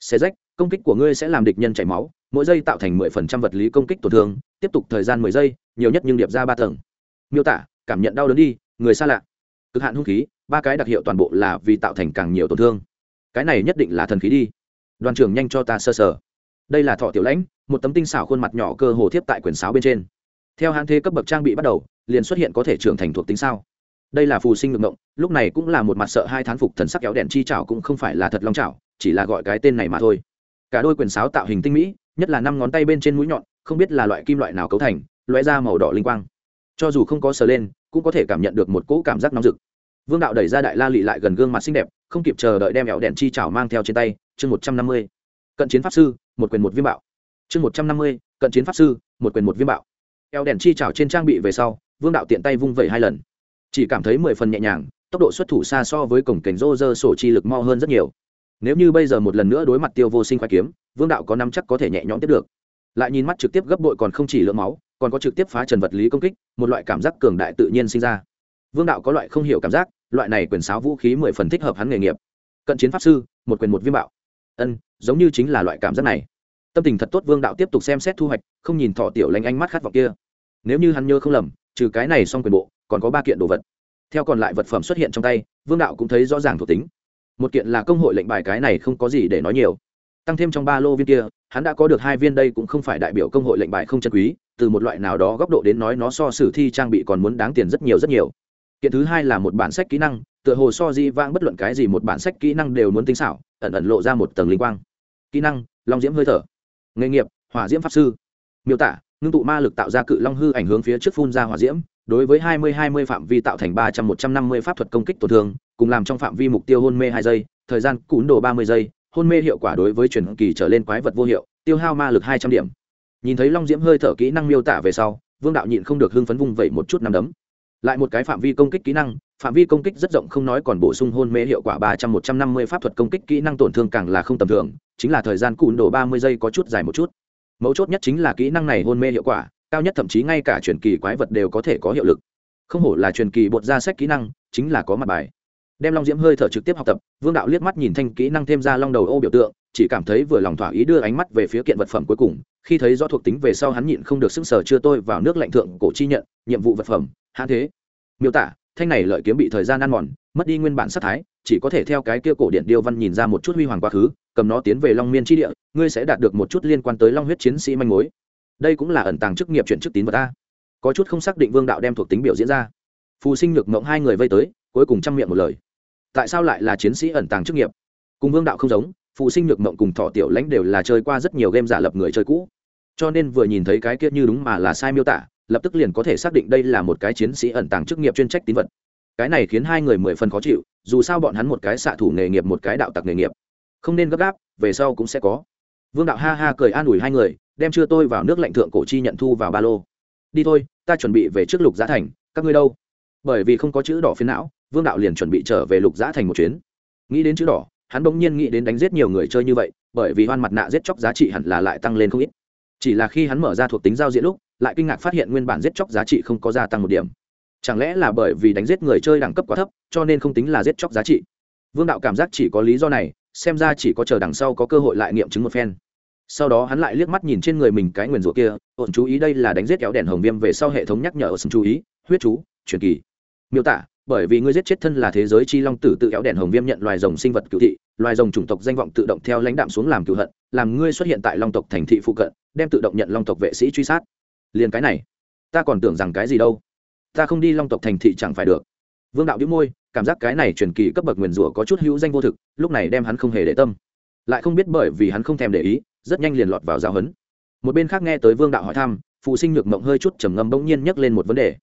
Xe rách công kích của ngươi sẽ làm địch nhân chảy máu mỗi giây tạo thành 10% vật lý công kích tổn thương tiếp tục thời gian 10 giây nhiều nhất nhưng điệp ra ba tầng. Miêu tả cảm nhận đau đớn đi người xa lạ. Cực hạn hung khí ba cái đặc hiệu toàn bộ là vì tạo thành càng nhiều tổn thương. Cái này nhất định là thần khí đi. Đoàn trưởng nhanh cho ta sơ sở đây là thọ tiểu lãnh một tấm tinh xảo khuôn mặt nhỏ cơ hồ thiếp tại quyển sáo bên trên. Theo hãn thế cấp bậc trang bị bắt đầu liền xuất hiện có thể trưởng thành thuộc tính sao? Đây là phù sinh ngược ngộng, lúc này cũng là một mặt sợ hai thán phục thần sắc kéo đèn chi chảo cũng không phải là thật long chảo, chỉ là gọi cái tên này mà thôi. Cả đôi quyền sáo tạo hình tinh mỹ, nhất là năm ngón tay bên trên mũi nhọn, không biết là loại kim loại nào cấu thành loé ra màu đỏ linh quang. Cho dù không có sờ lên, cũng có thể cảm nhận được một cỗ cảm giác nóng rực. Vương đạo đẩy ra đại la lị lại gần gương mặt xinh đẹp, không kịp chờ đợi đem ẹo đèn chi chảo mang theo trên tay, chương một trăm năm mươi. Cận chiến pháp sư, một quyền một viêm bạo. Chương một trăm năm mươi, cận chiến pháp sư, một quyền một viêm bạo. Kéo đèn chi chảo trên trang bị về sau vương đạo tiện tay vung vẩy hai lần. Chỉ cảm thấy mười phần nhẹ nhàng, tốc độ xuất thủ xa so với cổng cảnh rô rơ sổ chi lực mo hơn rất nhiều. Nếu như bây giờ một lần nữa đối mặt tiêu vô sinh khoai kiếm, vương đạo có năm chắc có thể nhẹ nhõm tiếp được. Lại nhìn mắt trực tiếp gấp bội còn không chỉ lượng máu, còn có trực tiếp phá trần vật lý công kích, một loại cảm giác cường đại tự nhiên sinh ra. Vương đạo có loại không hiểu cảm giác, loại này quyền sáo vũ khí mười phần thích hợp hắn nghề nghiệp. Cận chiến pháp sư, một quyền một viêm bạo. Ân, giống như chính là loại cảm giác này. Tâm tình thật tốt, vương đạo tiếp tục xem xét thu hoạch, không nhìn thọ tiểu lanh ánh mắt khát vọng kia. Nếu như hắn nhớ không lầm trừ cái này xong quyền bộ, còn có ba kiện đồ vật. Theo còn lại vật phẩm xuất hiện trong tay, vương đạo cũng thấy rõ ràng thuộc tính. Một kiện là công hội lệnh bài cái này không có gì để nói nhiều. Tăng thêm trong ba lô viên kia, hắn đã có được hai viên đây cũng không phải đại biểu công hội lệnh bài không chân quý, từ một loại nào đó góc độ đến nói nó so sử thi trang bị còn muốn đáng tiền rất nhiều rất nhiều. Kiện thứ hai là một bản sách kỹ năng, tựa hồ so di vang bất luận cái gì một bản sách kỹ năng đều muốn tinh xảo, ẩn ẩn lộ ra một tầng linh quang. Kỹ năng, long diễm hơi thở. Nghề nghiệp, hỏa diễm pháp sư. Miêu tả ngưng tụ ma lực tạo ra cự long hư ảnh hướng phía trước phun ra hỏa diễm, đối với 20-20 phạm vi tạo thành 300-150 pháp thuật công kích tổn thương, cùng làm trong phạm vi mục tiêu hôn mê hai giây, thời gian cún đồ 30 giây, hôn mê hiệu quả đối với truyền kỳ trở lên quái vật vô hiệu, tiêu hao ma lực 200 điểm. Nhìn thấy long diễm hơi thở kỹ năng miêu tả về sau, vương đạo nhịn không được hưng phấn vung vẩy một chút nằm đấm. Lại một cái phạm vi công kích kỹ năng, phạm vi công kích rất rộng không nói còn bổ sung hôn mê hiệu quả ba trăm một trăm năm mươi pháp thuật công kích kỹ năng tổn thương càng là không tầm thường, chính là thời gian cùn đổ ba mươi giây có chút dài một chút mấu chốt nhất chính là kỹ năng này hôn mê hiệu quả, cao nhất thậm chí ngay cả truyền kỳ quái vật đều có thể có hiệu lực. Không hổ là truyền kỳ bột ra sách kỹ năng, chính là có mặt bài. Đem long diễm hơi thở trực tiếp học tập, vương đạo liếc mắt nhìn thanh kỹ năng thêm ra long đầu ô biểu tượng, chỉ cảm thấy vừa lòng thỏa ý đưa ánh mắt về phía kiện vật phẩm cuối cùng, khi thấy rõ thuộc tính về sau hắn nhịn không được sức sở chưa tôi vào nước lạnh thượng cổ chi nhận, nhiệm vụ vật phẩm hãn thế. Miêu tả thanh này lợi kiếm bị thời gian ăn mòn, mất đi nguyên bản sắc thái, chỉ có thể theo cái kia cổ điện điêu văn nhìn ra một chút huy hoàng quá khứ, cầm nó tiến về long miên tri địa, ngươi sẽ đạt được một chút liên quan tới long huyết chiến sĩ manh mối. Đây cũng là ẩn tàng chức nghiệp chuyển chức tín vật ta. Có chút không xác định vương đạo đem thuộc tính biểu diễn ra. Phù sinh nhược mộng hai người vây tới, cuối cùng chăm miệng một lời. Tại sao lại là chiến sĩ ẩn tàng chức nghiệp? Cùng vương đạo không giống, phù sinh nhược mộng cùng thọ tiểu lãnh đều là chơi qua rất nhiều game giả lập người chơi cũ. Cho nên vừa nhìn thấy cái kia như đúng mà là sai miêu tả lập tức liền có thể xác định đây là một cái chiến sĩ ẩn tàng chức nghiệp chuyên trách tín vật. Cái này khiến hai người mười phần khó chịu, dù sao bọn hắn một cái xạ thủ nghề nghiệp, một cái đạo tặc nghề nghiệp. Không nên gấp gáp, về sau cũng sẽ có. Vương đạo ha ha cười an ủi hai người, đem chưa tôi vào nước lạnh thượng cổ chi nhận thu vào ba lô. Đi thôi, ta chuẩn bị về trước lục giá thành, các ngươi đâu? Bởi vì không có chữ đỏ phiến não, vương đạo liền chuẩn bị trở về lục giá thành một chuyến. Nghĩ đến chữ đỏ, hắn bỗng nhiên nghĩ đến đánh giết nhiều người chơi như vậy, bởi vì hoan mặt nạ giết chóc giá trị hẳn là lại tăng lên không ít. Chỉ là khi hắn mở ra thuộc tính giao diện lúc lại kinh ngạc phát hiện nguyên bản giết chóc giá trị không có gia tăng một điểm. Chẳng lẽ là bởi vì đánh giết người chơi đẳng cấp quá thấp, cho nên không tính là giết chóc giá trị? Vương đạo cảm giác chỉ có lý do này, xem ra chỉ có chờ đằng sau có cơ hội lại nghiệm chứng một phen. Sau đó hắn lại liếc mắt nhìn trên người mình cái nguyền rủa kia, ổn chú ý đây là đánh giết kéo đèn hồng viêm về sau hệ thống nhắc nhở ổn chú ý, huyết chú, truyền kỳ. Miêu tả, bởi vì ngươi giết chết thân là thế giới chi long tử tự kéo đèn hồng viêm nhận loài rồng sinh vật cựu thị, loài rồng chủng tộc danh vọng tự động theo lãnh đạm xuống làm cựu hận, làm ngươi xuất hiện tại long tộc thành thị phụ cận, đem tự động nhận long tộc vệ sĩ truy sát liền cái này. Ta còn tưởng rằng cái gì đâu. Ta không đi long tộc thành thị chẳng phải được. Vương đạo đĩu môi, cảm giác cái này truyền kỳ cấp bậc nguyền rủa có chút hữu danh vô thực, lúc này đem hắn không hề để tâm. Lại không biết bởi vì hắn không thèm để ý, rất nhanh liền lọt vào giáo hấn. một bên khác nghe tới vương đạo hỏi thăm, phụ sinh nhược mộng hơi chút trầm ngâm bỗng nhiên nhắc lên một vấn đề.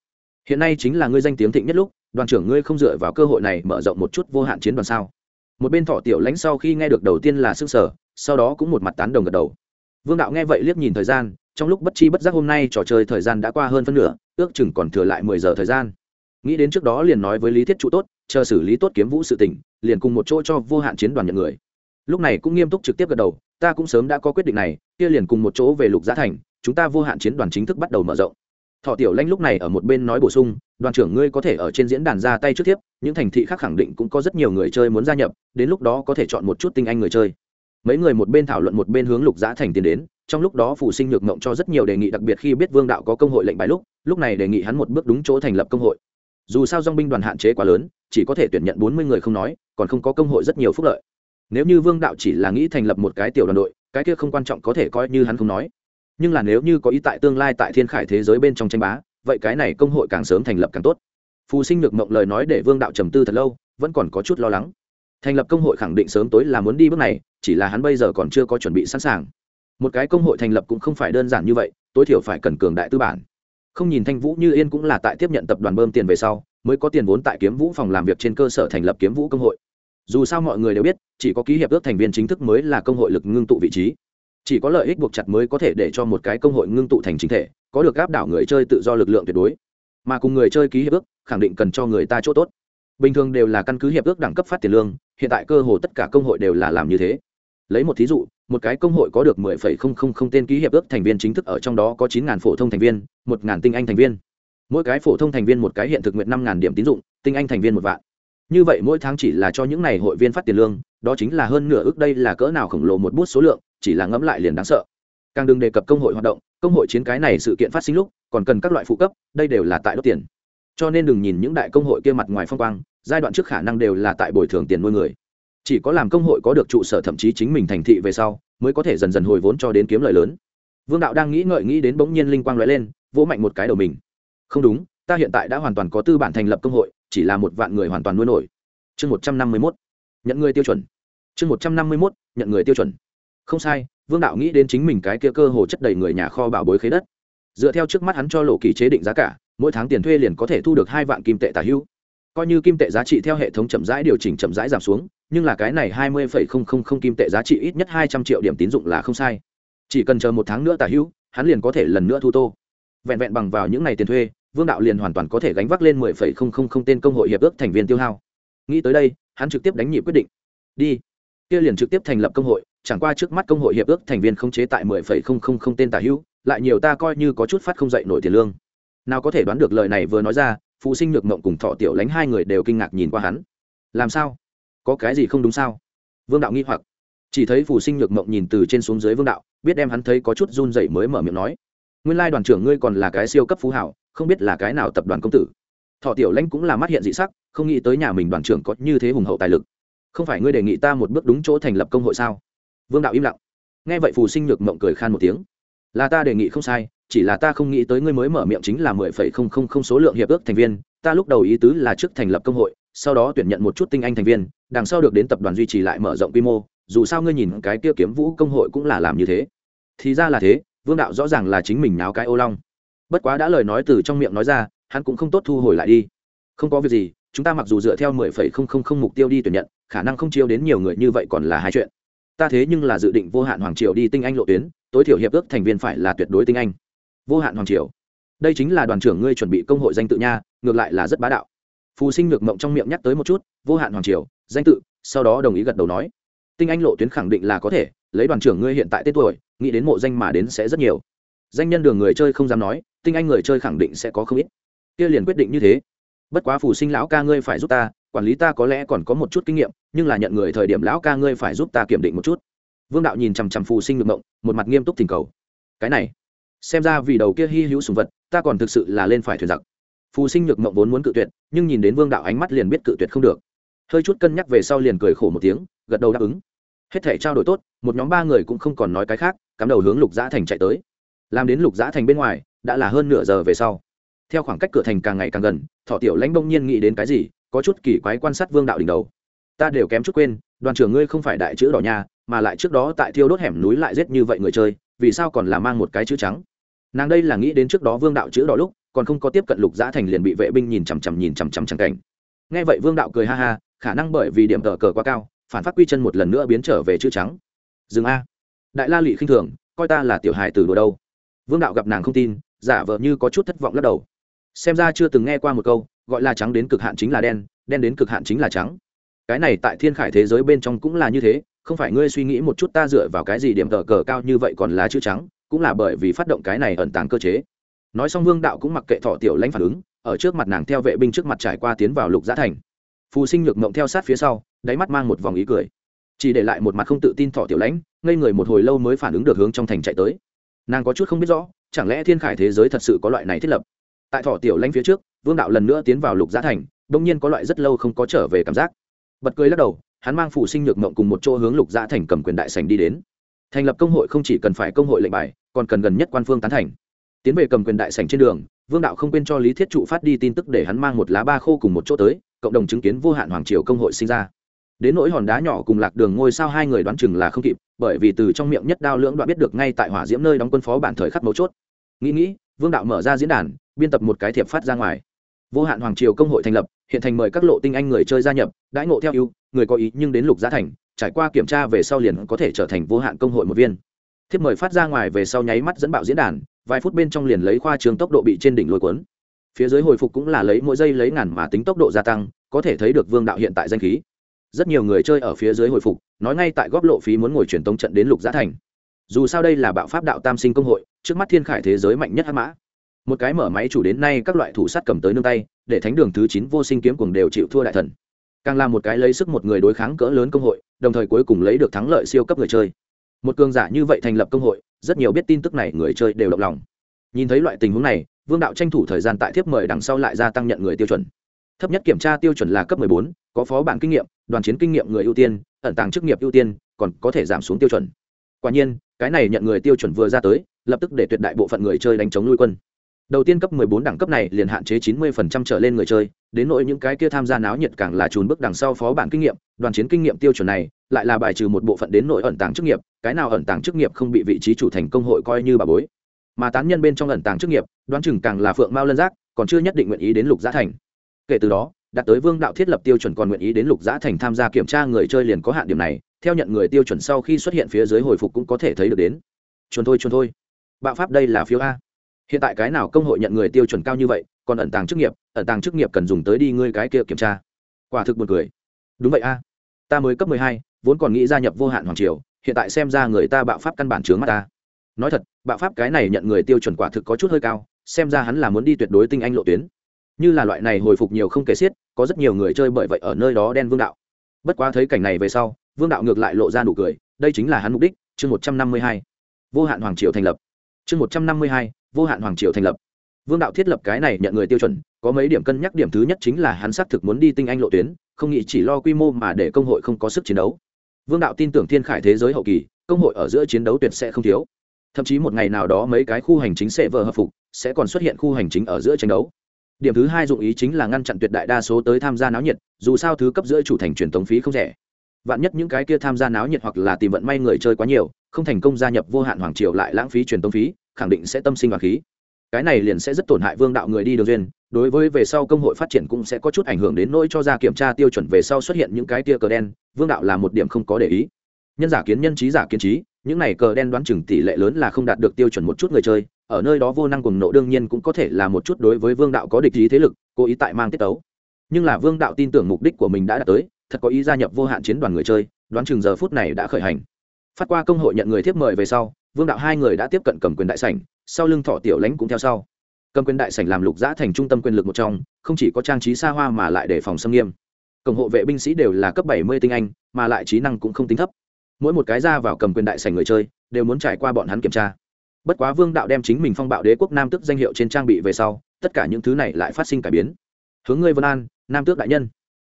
Hiện nay chính là ngươi danh tiếng thịnh nhất lúc, đoàn trưởng ngươi không dựa vào cơ hội này mở rộng một chút vô hạn chiến đoàn sao? Một bên thọ tiểu lãnh sau khi nghe được đầu tiên là s ư sở sau đó cũng một mặt tán đồng gật đầu. Vương đạo nghe vậy liếc nhìn thời gian trong lúc bất chi bất giác hôm nay trò chơi thời gian đã qua hơn phân nửa, ước chừng còn thừa lại mười giờ thời gian. Nghĩ đến trước đó liền nói với lý thiết trụ tốt, chờ xử lý tốt kiếm vũ sự tỉnh liền cùng một chỗ cho vô hạn chiến đoàn nhận người. Lúc này cũng nghiêm túc trực tiếp gật đầu, ta cũng sớm đã có quyết định này, kia liền cùng một chỗ về lục giá thành, chúng ta vô hạn chiến đoàn chính thức bắt đầu mở rộng. Thọ tiểu lanh lúc này ở một bên nói bổ sung, đoàn trưởng ngươi có thể ở trên diễn đàn ra tay trước tiếp, những thành thị khác khẳng định cũng có rất nhiều người chơi muốn gia nhập, đến lúc đó có thể chọn một chút tinh anh người chơi mấy người một bên thảo luận một bên hướng lục giã thành tiến đến, trong lúc đó phủ sinh nhược mộng cho rất nhiều đề nghị, đặc biệt khi biết vương đạo có công hội lệnh bài lúc lúc này đề nghị hắn một bước đúng chỗ thành lập công hội. Dù sao dong binh đoàn hạn chế quá lớn, chỉ có thể tuyển nhận bốn mươi người không nói, còn không có công hội rất nhiều phúc lợi. Nếu như vương đạo chỉ là nghĩ thành lập một cái tiểu đoàn đội, cái kia không quan trọng, có thể coi như hắn không nói. Nhưng là nếu như có ý tại tương lai tại thiên khải thế giới bên trong tranh bá, vậy cái này công hội càng sớm thành lập càng tốt. Phù sinh nhược mộng lời nói để vương đạo trầm tư thật lâu, vẫn còn có chút lo lắng thành lập công hội khẳng định sớm tối là muốn đi bước này, chỉ là hắn bây giờ còn chưa có chuẩn bị sẵn sàng. Một cái công hội thành lập cũng không phải đơn giản như vậy, tối thiểu phải cần cường đại tư bản. Không nhìn thanh vũ như yên cũng là tại tiếp nhận tập đoàn bơm tiền về sau, mới có tiền vốn tại kiếm vũ phòng làm việc trên cơ sở thành lập kiếm vũ công hội. Dù sao mọi người đều biết, chỉ có ký hiệp ước thành viên chính thức mới là công hội lực ngưng tụ vị trí. Chỉ có lợi ích buộc chặt mới có thể để cho một cái công hội ngưng tụ thành chính thể, có được áp đảo người chơi tự do lực lượng tuyệt đối. Mà cùng người chơi ký hiệp ước, khẳng định cần cho người ta chỗ tốt bình thường đều là căn cứ hiệp ước đẳng cấp phát tiền lương hiện tại cơ hồ tất cả công hội đều là làm như thế. Lấy một thí dụ một cái công hội có được 10,000 tên ký hiệp ước thành viên chính thức ở trong đó có 9.000 phổ thông thành viên 1.000 tinh anh thành viên. Mỗi cái phổ thông thành viên một cái hiện thực nguyện 5.000 điểm tín dụng tinh anh thành viên một vạn. Như vậy mỗi tháng chỉ là cho những n à y hội viên phát tiền lương đó chính là hơn nửa ước đây là cỡ nào khổng lồ một bút số lượng chỉ là ngẫm lại liền đáng sợ. Càng đừng đề cập công hội hoạt động công hội chiến cái này sự kiện phát sinh lúc còn cần các loại phụ cấp đây đều là tại đốt tiền cho nên đừng nhìn những đại công hội kia mặt ngoài phong quang, giai đoạn trước khả năng đều là tại bồi thường tiền nuôi người. Chỉ có làm công hội có được trụ sở thậm chí chính mình thành thị về sau, mới có thể dần dần hồi vốn cho đến kiếm lợi lớn. Vương đạo đang nghĩ ngợi nghĩ đến bỗng nhiên linh quang lóe lên, vỗ mạnh một cái đầu mình. Không đúng, ta hiện tại đã hoàn toàn có tư bản thành lập công hội, chỉ là một vạn người hoàn toàn nuôi nổi. Chương một trăm năm mươi mốt. Nhận người tiêu chuẩn. Chương một trăm năm mươi mốt, nhận người tiêu chuẩn. Không sai, vương đạo nghĩ đến chính mình cái kia cơ hồ chất đầy người nhà kho bảo bối khế đất. Dựa theo trước mắt hắn cho lộ kỳ chế định giá cả mỗi tháng tiền thuê liền có thể thu được hai vạn kim tệ tả hữu. Coi như kim tệ giá trị theo hệ thống chậm rãi điều chỉnh chậm rãi giảm xuống, nhưng là cái này hai mươi phẩy không không không kim tệ giá trị ít nhất hai trăm triệu điểm tín dụng là không sai. Chỉ cần chờ một tháng nữa tả hữu, hắn liền có thể lần nữa thu tô. Vẹn vẹn bằng vào những ngày tiền thuê, vương đạo liền hoàn toàn có thể gánh vác lên mười phẩy không không không tên công hội hiệp ước thành viên tiêu hao. Nghĩ tới đây, hắn trực tiếp đánh nhị quyết định. Đi. Kia liền trực tiếp thành lập công hội, chẳng qua trước mắt công hội hiệp ước thành viên không chế tại mười phẩy không không không tên tả hữu, lại nhiều ta coi như có chút phát không dậy nổi tiền lương nào có thể đoán được lời này vừa nói ra phụ sinh nhược mộng cùng thọ tiểu lánh hai người đều kinh ngạc nhìn qua hắn. Làm sao? Có cái gì không đúng sao? Vương đạo nghi hoặc. Chỉ thấy phù sinh nhược mộng nhìn từ trên xuống dưới vương đạo, biết đem hắn thấy có chút run dậy mới mở miệng nói, nguyên lai đoàn trưởng ngươi còn là cái siêu cấp phú hảo, không biết là cái nào tập đoàn công tử. Thọ tiểu lãnh cũng là mắt hiện dị sắc, không nghĩ tới nhà mình đoàn trưởng có như thế hùng hậu tài lực. Không phải ngươi đề nghị ta một bước đúng chỗ thành lập công hội sao? Vương đạo im lặng. Nghe vậy phù sinh nhược mộng cười khan một tiếng. Là ta đề nghị không sai chỉ là ta không nghĩ tới ngươi mới mở miệng chính là mười phẩy không không không số lượng hiệp ước thành viên, ta lúc đầu ý tứ là trước thành lập công hội, sau đó tuyển nhận một chút tinh anh thành viên, đằng sau được đến tập đoàn duy trì lại mở rộng quy mô, dù sao ngươi nhìn cái kia kiếm vũ công hội cũng là làm như thế. Thì ra là thế, vương đạo rõ ràng là chính mình náo cái ô long. Bất quá đã lời nói từ trong miệng nói ra, hắn cũng không tốt thu hồi lại đi. Không có việc gì, chúng ta mặc dù dựa theo mười phẩy không không không mục tiêu đi tuyển nhận, khả năng không chiêu đến nhiều người như vậy còn là hai chuyện. Ta thế nhưng là dự định vô hạn hoàng triều đi tinh anh lộ tuyến, tối thiểu hiệp ước thành viên phải là tuyệt đối tinh anh vô hạn hoàng triều. Đây chính là đoàn trưởng ngươi chuẩn bị công hội danh tự nha, ngược lại là rất bá đạo. Phù sinh ngược mộng trong miệng nhắc tới một chút, vô hạn hoàng triều, danh tự, sau đó đồng ý gật đầu nói. Tinh anh lộ tuyến khẳng định là có thể, lấy đoàn trưởng ngươi hiện tại tên tuổi, nghĩ đến mộ danh mà đến sẽ rất nhiều. Danh nhân đường người chơi không dám nói, tinh anh người chơi khẳng định sẽ có không ít. Kia liền quyết định như thế. Bất quá phù sinh lão ca ngươi phải giúp ta, quản lý ta có lẽ còn có một chút kinh nghiệm, nhưng là nhận người thời điểm lão ca ngươi phải giúp ta kiểm định một chút. Vương đạo nhìn chằm chằm phù sinh ngược mộng, một mặt nghiêm túc thỉnh cầu. Cái này xem ra vì đầu kia hy hữu sùng vật, ta còn thực sự là lên phải thuyền giặc. Phù sinh nhược mộng vốn muốn cự tuyệt, nhưng nhìn đến vương đạo ánh mắt liền biết cự tuyệt không được. Hơi chút cân nhắc về sau liền cười khổ một tiếng, gật đầu đáp ứng. Hết thể trao đổi tốt, một nhóm ba người cũng không còn nói cái khác, cắm đầu hướng lục giã thành chạy tới. Làm đến lục giã thành bên ngoài, đã là hơn nửa giờ về sau. Theo khoảng cách cửa thành càng ngày càng gần, thọ tiểu lãnh bỗng nhiên nghĩ đến cái gì, có chút kỳ quái quan sát vương đạo đỉnh đầu. Ta đều kém chút quên, đoàn trưởng ngươi không phải đại chữ đỏ nha, mà lại trước đó tại thiêu đốt hẻm núi lại giết như vậy người chơi, vì sao còn là mang một cái chữ trắng? Nàng đây là nghĩ đến trước đó vương đạo chữ đỏ lúc, còn không có tiếp cận lục giã thành liền bị vệ binh nhìn chằm chằm nhìn chằm chằm trắng cảnh. Nghe vậy vương đạo cười ha ha, khả năng bởi vì điểm tờ cờ quá cao, phản phát quy chân một lần nữa biến trở về chữ trắng. Dừng a. Đại la lụy khinh thường, coi ta là tiểu hài từ đùa đâu. Vương đạo gặp nàng không tin, giả vờ như có chút thất vọng lắc đầu. Xem ra chưa từng nghe qua một câu, gọi là trắng đến cực hạn chính là đen đen đến cực hạn chính là trắng. Cái này tại thiên khải thế giới bên trong cũng là như thế, không phải ngươi suy nghĩ một chút ta dựa vào cái gì điểm tờ cờ cao như vậy còn là chữ trắng cũng là bởi vì phát động cái này ẩn tàng cơ chế. Nói xong vương đạo cũng mặc kệ thọ tiểu lãnh phản ứng, ở trước mặt nàng theo vệ binh trước mặt trải qua tiến vào lục giã thành. Phù sinh nhược mộng theo sát phía sau, đáy mắt mang một vòng ý cười. Chỉ để lại một mặt không tự tin thọ tiểu lãnh, ngây người một hồi lâu mới phản ứng được hướng trong thành chạy tới. Nàng có chút không biết rõ, chẳng lẽ thiên khải thế giới thật sự có loại này thiết lập? Tại thọ tiểu lãnh phía trước, vương đạo lần nữa tiến vào lục giã thành đông nhiên có loại rất lâu không có trở về cảm giác. Bật cười lắc đầu, hắn mang phù sinh nhược mộng cùng một chỗ hướng lục giã thành cầm quyền đại sành đi đến thành lập công hội không chỉ cần phải công hội lệnh bài, còn cần gần nhất quan phương tán thành. Tiến về cầm quyền đại sành trên đường, vương đạo không quên cho lý thiết trụ phát đi tin tức để hắn mang một lá ba khô cùng một chỗ tới, cộng đồng chứng kiến vô hạn hoàng triều công hội sinh ra. Đến nỗi hòn đá nhỏ cùng lạc đường ngôi sao hai người đoán chừng là không kịp, bởi vì từ trong miệng nhất đao lưỡng đoạn biết được ngay tại hỏa diễm nơi đóng quân phó bản thời khắc mấu chốt. Nghĩ nghĩ, vương đạo mở ra diễn đàn, biên tập một cái thiệp phát ra ngoài. Vô hạn hoàng triều công hội thành lập, hiện thành mời các lộ tinh anh người chơi gia nhập, đãi ngộ theo ưu, người có ý nhưng đến lục giá thành trải qua kiểm tra về sau liền có thể trở thành vô hạn công hội một viên. Thiếp mời phát ra ngoài về sau nháy mắt dẫn bạo diễn đàn, vài phút bên trong liền lấy khoa trường tốc độ bị trên đỉnh lôi cuốn. Phía dưới hồi phục cũng là lấy mỗi giây lấy ngàn mà tính tốc độ gia tăng, có thể thấy được vương đạo hiện tại danh khí. Rất nhiều người chơi ở phía dưới hồi phục, nói ngay tại góp lộ phí muốn ngồi truyền tống trận đến lục giá thành. Dù sao đây là bạo pháp đạo tam sinh công hội, trước mắt thiên khải thế giới mạnh nhất hắc mã. Một cái mở máy chủ đến nay các loại thủ sắt cầm tới nương tay, để thánh đường thứ chín vô sinh kiếm cuồng đều chịu thua đại thần càng là một cái lấy sức một người đối kháng cỡ lớn công hội đồng thời cuối cùng lấy được thắng lợi siêu cấp người chơi. Một cường giả như vậy thành lập công hội rất nhiều biết tin tức này người chơi đều động lòng. Nhìn thấy loại tình huống này vương đạo tranh thủ thời gian tại thiếp mời đằng sau lại gia tăng nhận người tiêu chuẩn. Thấp nhất kiểm tra tiêu chuẩn là cấp 14, có phó bản kinh nghiệm đoàn chiến kinh nghiệm người ưu tiên ẩn tàng chức nghiệp ưu tiên còn có thể giảm xuống tiêu chuẩn. Quả nhiên cái này nhận người tiêu chuẩn vừa ra tới lập tức để tuyệt đại bộ phận người chơi đánh chống nuôi quân đầu tiên cấp 14 đẳng cấp này liền hạn chế 90% trở lên người chơi, đến nỗi những cái kia tham gia náo nhiệt càng là trùn bước đằng sau phó bản kinh nghiệm, đoàn chiến kinh nghiệm tiêu chuẩn này, lại là bài trừ một bộ phận đến nội ẩn tàng chức nghiệp, cái nào ẩn tàng chức nghiệp không bị vị trí chủ thành công hội coi như bà bối. Mà tán nhân bên trong ẩn tàng chức nghiệp, đoán chừng càng là phượng mao lân giác, còn chưa nhất định nguyện ý đến lục giá thành. Kể từ đó, đạt tới vương đạo thiết lập tiêu chuẩn còn nguyện ý đến lục giá thành tham gia kiểm tra người chơi liền có hạn điểm này, theo nhận người tiêu chuẩn sau khi xuất hiện phía dưới hồi phục cũng có thể thấy được đến. Chuồn thôi chuồn thôi. Bạo pháp đây là phiếu a hiện tại cái nào công hội nhận người tiêu chuẩn cao như vậy, còn ẩn tàng chức nghiệp, ẩn tàng chức nghiệp cần dùng tới đi ngươi cái kia kiểm tra. Quả thực buồn cười. Đúng vậy a. Ta mới cấp mười hai, vốn còn nghĩ gia nhập vô hạn hoàng triều, hiện tại xem ra người ta bạo pháp căn bản chướng mắt ta. Nói thật, bạo pháp cái này nhận người tiêu chuẩn quả thực có chút hơi cao, xem ra hắn là muốn đi tuyệt đối tinh anh lộ tuyến. Như là loại này hồi phục nhiều không kể xiết, có rất nhiều người chơi bởi vậy ở nơi đó đen vương đạo. Bất quá thấy cảnh này về sau, vương đạo ngược lại lộ ra nụ cười, đây chính là hắn mục đích, chương một trăm năm mươi hai. Vô hạn hoàng triều thành lập. Chương một trăm năm mươi hai vô hạn hoàng triều thành lập. Vương đạo thiết lập cái này nhận người tiêu chuẩn, có mấy điểm cân nhắc, điểm thứ nhất chính là hắn xác thực muốn đi tinh anh lộ tuyến, không nghĩ chỉ lo quy mô mà để công hội không có sức chiến đấu. Vương đạo tin tưởng thiên khải thế giới hậu kỳ, công hội ở giữa chiến đấu tuyệt sẽ không thiếu. Thậm chí một ngày nào đó mấy cái khu hành chính sẽ vờ hợp phục, sẽ còn xuất hiện khu hành chính ở giữa tranh đấu. Điểm thứ hai dụng ý chính là ngăn chặn tuyệt đại đa số tới tham gia náo nhiệt, dù sao thứ cấp giữa chủ thành truyền tống phí không rẻ. Vạn nhất những cái kia tham gia náo nhiệt hoặc là tìm vận may người chơi quá nhiều, không thành công gia nhập vô hạn hoàng triều lại lãng phí truyền tống phí khẳng định sẽ tâm sinh và khí. Cái này liền sẽ rất tổn hại vương đạo người đi đường duyên, đối với về sau công hội phát triển cũng sẽ có chút ảnh hưởng đến nỗi cho ra kiểm tra tiêu chuẩn về sau xuất hiện những cái tia cờ đen, vương đạo là một điểm không có để ý. Nhân giả kiến nhân trí giả kiến trí, những này cờ đen đoán chừng tỷ lệ lớn là không đạt được tiêu chuẩn một chút người chơi, ở nơi đó vô năng cùng nộ đương nhiên cũng có thể là một chút đối với vương đạo có địch ý thế lực, cố ý tại mang tiết tấu. Nhưng là vương đạo tin tưởng mục đích của mình đã đạt tới, thật có ý gia nhập vô hạn chiến đoàn người chơi, đoán chừng giờ phút này đã khởi hành. Phát qua công hội nhận người tiếp mời về sau vương đạo hai người đã tiếp cận cầm quyền đại sảnh, sau lưng thọ tiểu lãnh cũng theo sau. Cầm quyền đại sảnh làm lục giã thành trung tâm quyền lực một trong, không chỉ có trang trí xa hoa mà lại đề phòng xâm nghiêm. Cổng hộ vệ binh sĩ đều là cấp bảy mươi tinh anh, mà lại trí năng cũng không tính thấp. Mỗi một cái ra vào cầm quyền đại sảnh người chơi, đều muốn trải qua bọn hắn kiểm tra. Bất quá vương đạo đem chính mình phong bạo đế quốc nam tước danh hiệu trên trang bị về sau, tất cả những thứ này lại phát sinh cải biến. Hướng ngươi vân an, nam tước đại nhân.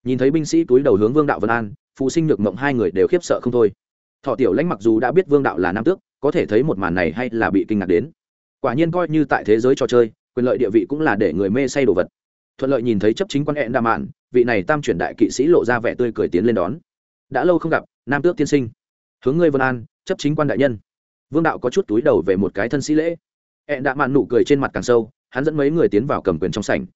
Nhìn thấy binh sĩ túi đầu hướng vương đạo vân an, phụ sinh nhược mộng hai người đều khiếp sợ không thôi. Thọ tiểu lãnh mặc dù đã biết vương đạo là nam tước có thể thấy một màn này hay là bị kinh ngạc đến. Quả nhiên coi như tại thế giới trò chơi, quyền lợi địa vị cũng là để người mê say đồ vật. Thuận lợi nhìn thấy chấp chính quan hẹn đa mạn, vị này tam chuyển đại kỵ sĩ lộ ra vẻ tươi cười tiến lên đón. Đã lâu không gặp, nam tước tiên sinh. Hướng ngươi vân an, chấp chính quan đại nhân. Vương đạo có chút túi đầu về một cái thân sĩ lễ. Hẹn đa mạn nụ cười trên mặt càng sâu, hắn dẫn mấy người tiến vào cầm quyền trong sảnh.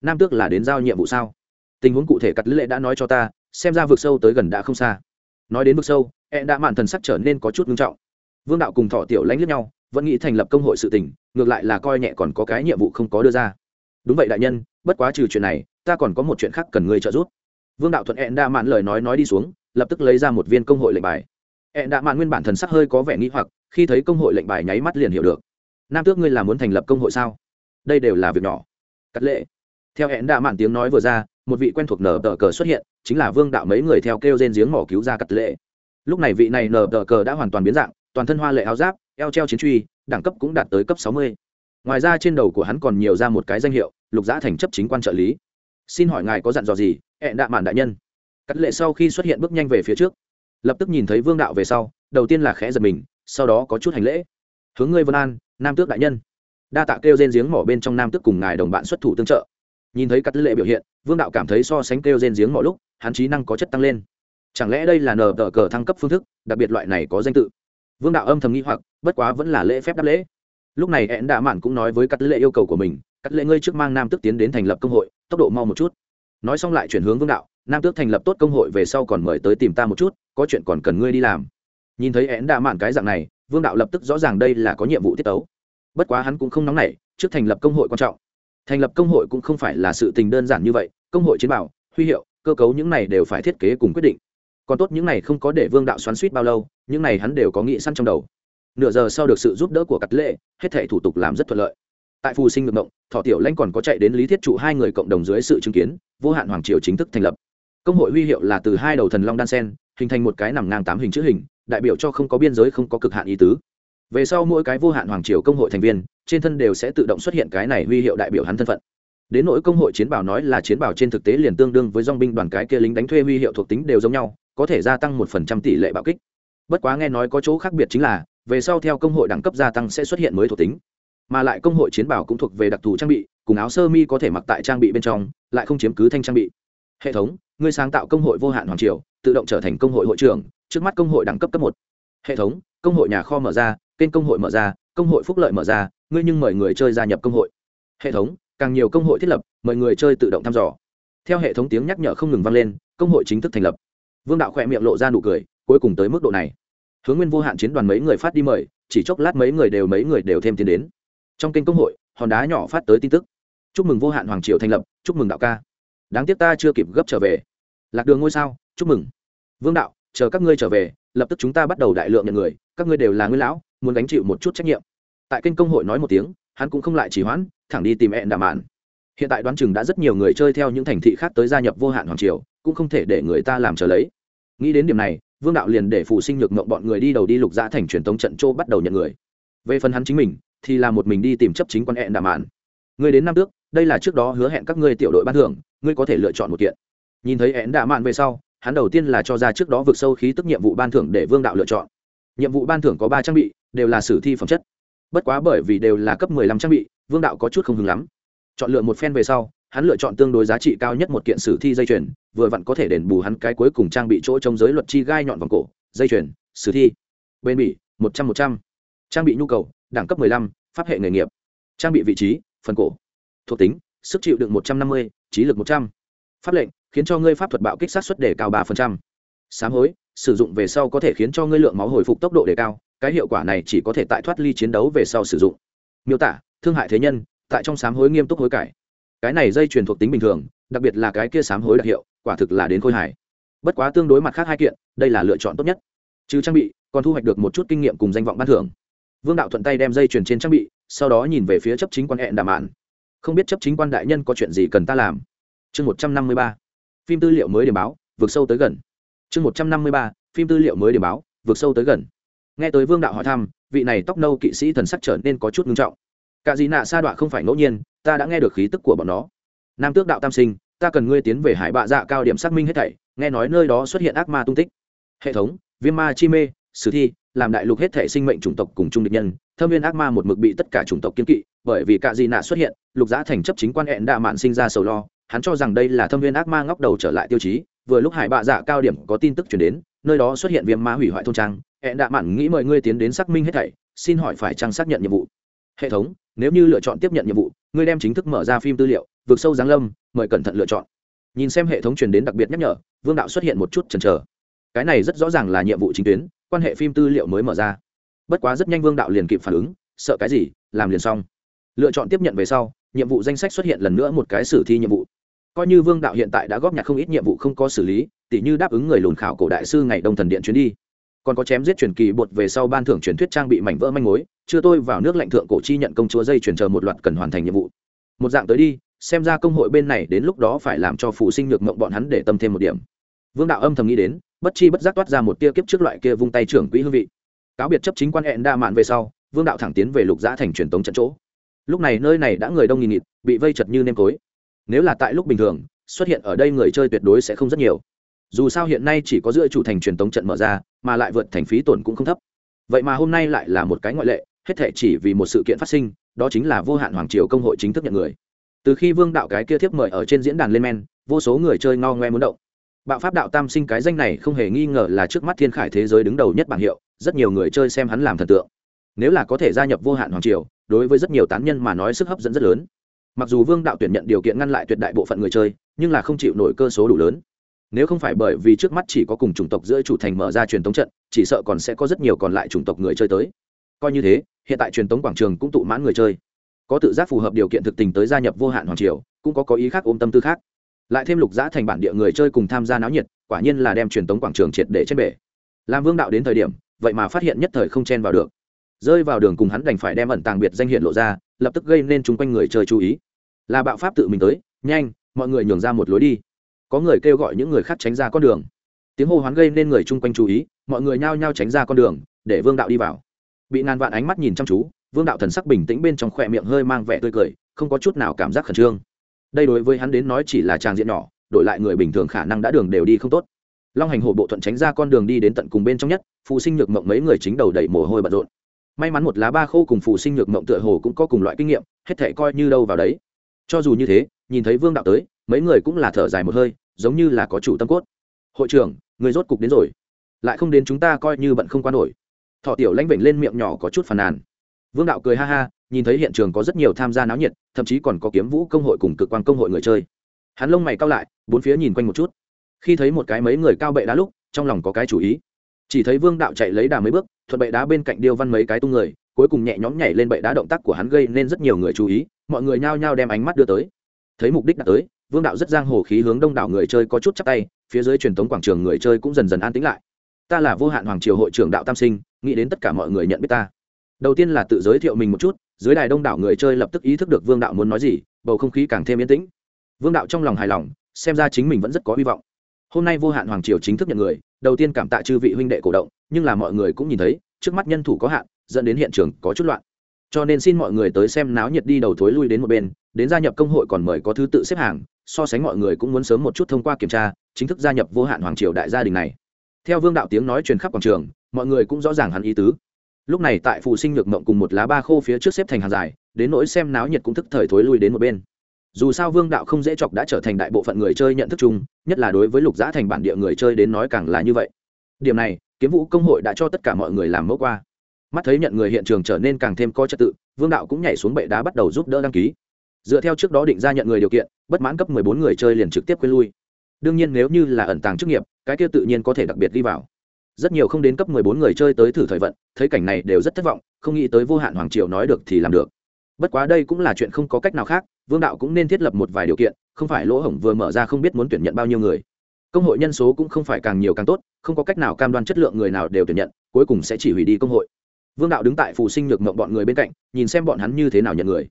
Nam tước là đến giao nhiệm vụ sao? Tình huống cụ thể cắt lễ đã nói cho ta, xem ra vực sâu tới gần đã không xa. Nói đến vực sâu hẹn đa mạn thần sắc trở nên có chút ngưng trọng vương đạo cùng thọ tiểu lãnh lướt nhau, vẫn nghĩ thành lập công hội sự tình, ngược lại là coi nhẹ còn có cái nhiệm vụ không có đưa ra. Đúng vậy đại nhân, bất quá trừ chuyện này, ta còn có một chuyện khác cần ngươi trợ giúp. Vương đạo thuận hẹn đa mạn lời nói nói đi xuống, lập tức lấy ra một viên công hội lệnh bài. Hẹn đa mạn nguyên bản thần sắc hơi có vẻ nghĩ hoặc, khi thấy công hội lệnh bài nháy mắt liền hiểu được. Nam tước ngươi là muốn thành lập công hội sao? Đây đều là việc nhỏ. Cắt lệ. Theo hẹn đa mạn tiếng nói vừa ra, một vị quen thuộc nở tờ cờ xuất hiện, chính là vương đạo mấy người theo kêu trên giếng mỏ cứu ra cắt lệ. Lúc này vị này nở tờ cờ đã hoàn toàn biến dạng toàn thân hoa lệ áo giáp, eo treo chiến truy, đẳng cấp cũng đạt tới cấp sáu mươi. Ngoài ra trên đầu của hắn còn nhiều ra một cái danh hiệu, lục giã thành chấp chính quan trợ lý. Xin hỏi ngài có dặn dò gì hẹn đạ mạn đại nhân? Cắt lệ sau khi xuất hiện bước nhanh về phía trước. Lập tức nhìn thấy vương đạo về sau, đầu tiên là khẽ giật mình, sau đó có chút hành lễ. Hướng ngươi vân an, nam tước đại nhân. Đa tạ kêu rên giếng mỏ bên trong nam tước cùng ngài đồng bạn xuất thủ tương trợ. Nhìn thấy cắt lệ biểu hiện, vương đạo cảm thấy so sánh kêu rên giếng mỏ lúc, hắn trí năng có chất tăng lên. Chẳng lẽ đây là nờ tờ cờ thăng cấp phương thức, đặc biệt loại này có danh tự? Vương đạo âm thầm nghĩ hoặc, bất quá vẫn là lễ phép đáp lễ. Lúc này hẹn đạ mạn cũng nói với cắt lệ yêu cầu của mình, cắt lệ ngươi trước mang nam tước tiến đến thành lập công hội, tốc độ mau một chút. Nói xong lại chuyển hướng vương đạo, nam tước thành lập tốt công hội về sau còn mời tới tìm ta một chút, có chuyện còn cần ngươi đi làm. Nhìn thấy én đạ mạn cái dạng này, vương đạo lập tức rõ ràng đây là có nhiệm vụ tiết tấu. Bất quá hắn cũng không nóng nảy, trước thành lập công hội quan trọng. Thành lập công hội cũng không phải là sự tình đơn giản như vậy, công hội chiến bảo huy hiệu, cơ cấu những này đều phải thiết kế cùng quyết định còn tốt những này không có để vương đạo xoắn suýt bao lâu, những này hắn đều có nghĩ săn trong đầu. Nửa giờ sau được sự giúp đỡ của cắt lệ, hết thể thủ tục làm rất thuận lợi. Tại phù sinh ngược mộng, thọ tiểu lanh còn có chạy đến lý thiết trụ hai người cộng đồng dưới sự chứng kiến, vô hạn hoàng triều chính thức thành lập. Công hội huy hiệu là từ hai đầu thần long đan sen, hình thành một cái nằm ngang tám hình chữ hình, đại biểu cho không có biên giới, không có cực hạn ý tứ. Về sau mỗi cái vô hạn hoàng triều công hội thành viên, trên thân đều sẽ tự động xuất hiện cái này huy hiệu đại biểu hắn thân phận. Đến nỗi công hội chiến bảo nói là chiến bảo trên thực tế liền tương đương với dong binh đoàn cái kia lính đánh thuê huy hiệu thuộc tính đều giống nhau có thể gia tăng một phần trăm tỷ lệ bạo kích bất quá nghe nói có chỗ khác biệt chính là về sau theo công hội đẳng cấp gia tăng sẽ xuất hiện mới thuộc tính mà lại công hội chiến bảo cũng thuộc về đặc thù trang bị cùng áo sơ mi có thể mặc tại trang bị bên trong lại không chiếm cứ thanh trang bị hệ thống người sáng tạo công hội vô hạn hoàng triều tự động trở thành công hội hội trưởng trước mắt công hội đẳng cấp cấp một hệ thống công hội nhà kho mở ra kênh công hội mở ra công hội phúc lợi mở ra ngươi nhưng mời người chơi gia nhập công hội hệ thống càng nhiều công hội thiết lập mời người chơi tự động thăm dò theo hệ thống tiếng nhắc nhở không ngừng vang lên công hội chính thức thành lập vương đạo khỏe miệng lộ ra nụ cười, cuối cùng tới mức độ này. Hướng nguyên vô hạn chiến đoàn mấy người phát đi mời, chỉ chốc lát mấy người đều mấy người đều thêm tiền đến. Trong kênh công hội, hòn đá nhỏ phát tới tin tức. Chúc mừng vô hạn hoàng triều thành lập, chúc mừng đạo ca. Đáng tiếc ta chưa kịp gấp trở về. Lạc đường ngôi sao, chúc mừng. Vương đạo, chờ các ngươi trở về, lập tức chúng ta bắt đầu đại lượng nhận người, các ngươi đều là nguyên lão, muốn gánh chịu một chút trách nhiệm. Tại kênh công hội nói một tiếng, hắn cũng không lại chỉ hoãn, thẳng đi tìm hẹn đàm mạn. Hiện tại đoán chừng đã rất nhiều người chơi theo những thành thị khác tới gia nhập vô hạn hoàng triều cũng không thể để người ta làm trở lấy. Nghĩ đến điểm này, vương đạo liền để phụ sinh nhược mộng bọn người đi đầu đi lục giã thành truyền tống trận châu bắt đầu nhận người. Về phần hắn chính mình, thì là một mình đi tìm chấp chính quan hẹn đàm mạn. Người đến năm tước, đây là trước đó hứa hẹn các ngươi tiểu đội ban thưởng, ngươi có thể lựa chọn một kiện. Nhìn thấy hẹn đàm mạn về sau, hắn đầu tiên là cho ra trước đó vượt sâu khí tức nhiệm vụ ban thưởng để vương đạo lựa chọn. Nhiệm vụ ban thưởng có ba trang bị, đều là sử thi phẩm chất. Bất quá bởi vì đều là cấp mười lăm trang bị, vương đạo có chút không hứng lắm. Chọn lựa một phen về sau, hắn lựa chọn tương đối giá trị cao nhất một kiện sử thi dây chuyền vừa vặn có thể đền bù hắn cái cuối cùng trang bị chỗ trong giới luật chi gai nhọn vòng cổ, dây chuyền, sử thi bên bỉ, một trăm một trăm. Trang bị nhu cầu, đẳng cấp mười lăm, pháp hệ nghề nghiệp. Trang bị vị trí, phần cổ. Thuộc tính, sức chịu đựng một trăm năm mươi, trí lực một trăm. Pháp lệnh, khiến cho ngươi pháp thuật bạo kích sát xuất đề cao ba phần trăm. Sám hối, sử dụng về sau có thể khiến cho ngươi lượng máu hồi phục tốc độ đề cao, cái hiệu quả này chỉ có thể tại thoát ly chiến đấu về sau sử dụng. Miêu tả, thương hại thế nhân, tại trong sám hối nghiêm túc hối cải. Cái này dây truyền thuộc tính bình thường đặc biệt là cái kia sám hối đặc hiệu, quả thực là đến khôi hài. Bất quá tương đối mặt khác hai kiện, đây là lựa chọn tốt nhất. Trừ trang bị, còn thu hoạch được một chút kinh nghiệm cùng danh vọng ban thưởng. Vương đạo thuận tay đem dây truyền trên trang bị, sau đó nhìn về phía chấp chính quan hẹn đàm mạn. Không biết chấp chính quan đại nhân có chuyện gì cần ta làm? Chương một trăm năm mươi ba. Phim tư liệu mới điểm báo, vượt sâu tới gần. Chương một trăm năm mươi ba. Phim tư liệu mới điểm báo, vượt sâu tới gần. Nghe tới vương đạo hỏi thăm, vị này tóc nâu kỵ sĩ thần sắc trở nên có chút ngưng trọng. Cả gì nạ sa đọa không phải ngẫu nhiên, ta đã nghe được khí tức của bọn nó. Nam tước đạo tam sinh ta cần ngươi tiến về hải bạ dạ cao điểm xác minh hết thảy, nghe nói nơi đó xuất hiện ác ma tung tích. Hệ thống, viêm ma chi mê, sử thi, làm đại lục hết thể sinh mệnh chủng tộc cùng chung địch nhân, thâm viên ác ma một mực bị tất cả chủng tộc kiên kỵ, bởi vì cạ di nạ xuất hiện, lục giã thành chấp chính quan hẹn đạ mạn sinh ra sầu lo, hắn cho rằng đây là thâm viên ác ma ngóc đầu trở lại tiêu chí, vừa lúc hải bạ dạ cao điểm có tin tức chuyển đến, nơi đó xuất hiện viêm ma hủy hoại thôn trang hẹn đạ mạn nghĩ mời ngươi tiến đến xác minh hết thảy, xin hỏi phải chăng xác nhận nhiệm vụ. Hệ thống, nếu như lựa chọn tiếp nhận nhiệm vụ, ngươi đem chính thức mở ra phim tư liệu vượt sâu giáng lâm, mời cẩn thận lựa chọn. Nhìn xem hệ thống truyền đến đặc biệt nhắc nhở, vương đạo xuất hiện một chút chần chờ. Cái này rất rõ ràng là nhiệm vụ chính tuyến, quan hệ phim tư liệu mới mở ra. Bất quá rất nhanh vương đạo liền kịp phản ứng, sợ cái gì, làm liền xong. Lựa chọn tiếp nhận về sau, nhiệm vụ danh sách xuất hiện lần nữa một cái sử thi nhiệm vụ. Coi như vương đạo hiện tại đã góp nhặt không ít nhiệm vụ không có xử lý, tỉ như đáp ứng người lùn khảo cổ đại sư ngày đông thần điện chuyến đi. Còn có chém giết truyền kỳ bột về sau ban thưởng truyền thuyết trang bị mảnh vỡ manh mối, chưa tôi vào nước lạnh thượng cổ chi nhận công chúa dây truyền chờ một loạt cần hoàn thành nhiệm vụ. Một dạng tới đi xem ra công hội bên này đến lúc đó phải làm cho phụ sinh nhược mộng bọn hắn để tâm thêm một điểm. Vương đạo âm thầm nghĩ đến, bất chi bất giác toát ra một tia kiếp trước loại kia vung tay trưởng quỹ hương vị. Cáo biệt chấp chính quan hẹn đa mạn về sau, vương đạo thẳng tiến về lục giã thành truyền tống trận chỗ. Lúc này nơi này đã người đông nghìn nghịt, bị vây chật như nêm tối nếu là tại lúc bình thường, xuất hiện ở đây người chơi tuyệt đối sẽ không rất nhiều. Dù sao hiện nay chỉ có giữa chủ thành truyền tống trận mở ra, mà lại vượt thành phí tổn cũng không thấp. Vậy mà hôm nay lại là một cái ngoại lệ, hết thể chỉ vì một sự kiện phát sinh, đó chính là vô hạn hoàng triều công hội chính thức nhận người từ khi vương đạo cái kia thiếp mời ở trên diễn đàn lên men, vô số người chơi ngao ngoe muốn động. Bạo pháp đạo tam sinh cái danh này không hề nghi ngờ là trước mắt thiên khải thế giới đứng đầu nhất bảng hiệu, rất nhiều người chơi xem hắn làm thần tượng. Nếu là có thể gia nhập vô hạn hoàng triều, đối với rất nhiều tán nhân mà nói sức hấp dẫn rất lớn. Mặc dù vương đạo tuyển nhận điều kiện ngăn lại tuyệt đại bộ phận người chơi, nhưng là không chịu nổi cơ số đủ lớn. Nếu không phải bởi vì trước mắt chỉ có cùng chủng tộc giữa chủ thành mở ra truyền thống trận, chỉ sợ còn sẽ có rất nhiều còn lại chủng tộc người chơi tới. Coi như thế, hiện tại truyền thống quảng trường cũng tụ mãn người chơi có tự giác phù hợp điều kiện thực tình tới gia nhập vô hạn hoàng triều, cũng có có ý khác ôm tâm tư khác. Lại thêm lục giã thành bản địa người chơi cùng tham gia náo nhiệt, quả nhiên là đem truyền tống quảng trường triệt để trên bể. Làm vương đạo đến thời điểm, vậy mà phát hiện nhất thời không chen vào được. Rơi vào đường cùng hắn đành phải đem ẩn tàng biệt danh hiện lộ ra, lập tức gây nên chung quanh người chơi chú ý. Là bạo pháp tự mình tới, nhanh, mọi người nhường ra một lối đi. Có người kêu gọi những người khác tránh ra con đường. Tiếng hô hoán gây nên người chung quanh chú ý, mọi người nhao nhao tránh ra con đường, để vương đạo đi vào. Bị ngàn vạn ánh mắt nhìn chăm chú vương đạo thần sắc bình tĩnh bên trong khỏe miệng hơi mang vẻ tươi cười, không có chút nào cảm giác khẩn trương. Đây đối với hắn đến nói chỉ là tràng diện nhỏ, đổi lại người bình thường khả năng đã đường đều đi không tốt. Long hành hộ bộ thuận tránh ra con đường đi đến tận cùng bên trong nhất phụ sinh nhược mộng mấy người chính đầu đầy mồ hôi bận rộn. May mắn một lá ba khô cùng phụ sinh nhược mộng tựa hồ cũng có cùng loại kinh nghiệm, hết thể coi như đâu vào đấy. Cho dù như thế, nhìn thấy vương đạo tới, mấy người cũng là thở dài một hơi, giống như là có chủ tâm cốt. Hội trưởng, người rốt cục đến rồi. Lại không đến chúng ta coi như bận không qua nổi. Thọ tiểu lãnh vểnh lên miệng nhỏ có chút phàn nàn vương đạo cười ha ha, nhìn thấy hiện trường có rất nhiều tham gia náo nhiệt, thậm chí còn có kiếm vũ công hội cùng cực quan công hội người chơi. Hắn lông mày cao lại, bốn phía nhìn quanh một chút. Khi thấy một cái mấy người cao bệ đá lúc, trong lòng có cái chủ ý. Chỉ thấy vương đạo chạy lấy đà mấy bước, thuận bệ đá bên cạnh điêu văn mấy cái tung người, cuối cùng nhẹ nhõm nhảy lên bệ đá động tác của hắn gây nên rất nhiều người chú ý, mọi người nhao nhao đem ánh mắt đưa tới. Thấy mục đích đã tới, vương đạo rất giang hồ khí hướng đông đảo người chơi có chút chắc tay, phía dưới truyền thống quảng trường người chơi cũng dần dần an tĩnh lại. Ta là vô hạn hoàng triều hội trưởng đạo tam sinh, nghĩ đến tất cả mọi người nhận biết ta đầu tiên là tự giới thiệu mình một chút, dưới đài đông đảo người chơi lập tức ý thức được vương đạo muốn nói gì, bầu không khí càng thêm yên tĩnh. Vương đạo trong lòng hài lòng, xem ra chính mình vẫn rất có hy vọng. Hôm nay vô hạn hoàng triều chính thức nhận người, đầu tiên cảm tạ chư vị huynh đệ cổ động, nhưng là mọi người cũng nhìn thấy, trước mắt nhân thủ có hạn, dẫn đến hiện trường có chút loạn. Cho nên xin mọi người tới xem náo nhiệt đi đầu thối lui đến một bên, đến gia nhập công hội còn mời có thứ tự xếp hàng, so sánh mọi người cũng muốn sớm một chút thông qua kiểm tra, chính thức gia nhập vô hạn hoàng triều đại gia đình này. Theo vương đạo tiếng nói truyền khắp quảng trường, mọi người cũng rõ ràng hắn ý tứ lúc này tại phụ sinh nhược mộng cùng một lá ba khô phía trước xếp thành hàng dài, đến nỗi xem náo nhiệt cũng thức thời thối lui đến một bên. Dù sao vương đạo không dễ chọc đã trở thành đại bộ phận người chơi nhận thức chung, nhất là đối với lục giã thành bản địa người chơi đến nói càng là như vậy. Điểm này, kiếm vũ công hội đã cho tất cả mọi người làm mẫu qua. Mắt thấy nhận người hiện trường trở nên càng thêm có trật tự, vương đạo cũng nhảy xuống bệ đá bắt đầu giúp đỡ đăng ký. Dựa theo trước đó định ra nhận người điều kiện, bất mãn cấp bốn người chơi liền trực tiếp quên lui. Đương nhiên nếu như là ẩn tàng chức nghiệp, cái kia tự nhiên có thể đặc biệt đi vào rất nhiều không đến cấp bốn người chơi tới thử thời vận, thấy cảnh này đều rất thất vọng, không nghĩ tới vô hạn hoàng triều nói được thì làm được. Bất quá đây cũng là chuyện không có cách nào khác, vương đạo cũng nên thiết lập một vài điều kiện, không phải lỗ hổng vừa mở ra không biết muốn tuyển nhận bao nhiêu người. Công hội nhân số cũng không phải càng nhiều càng tốt, không có cách nào cam đoan chất lượng người nào đều tuyển nhận, cuối cùng sẽ chỉ hủy đi công hội. Vương đạo đứng tại phù sinh nhược mộng bọn người bên cạnh, nhìn xem bọn hắn như thế nào nhận người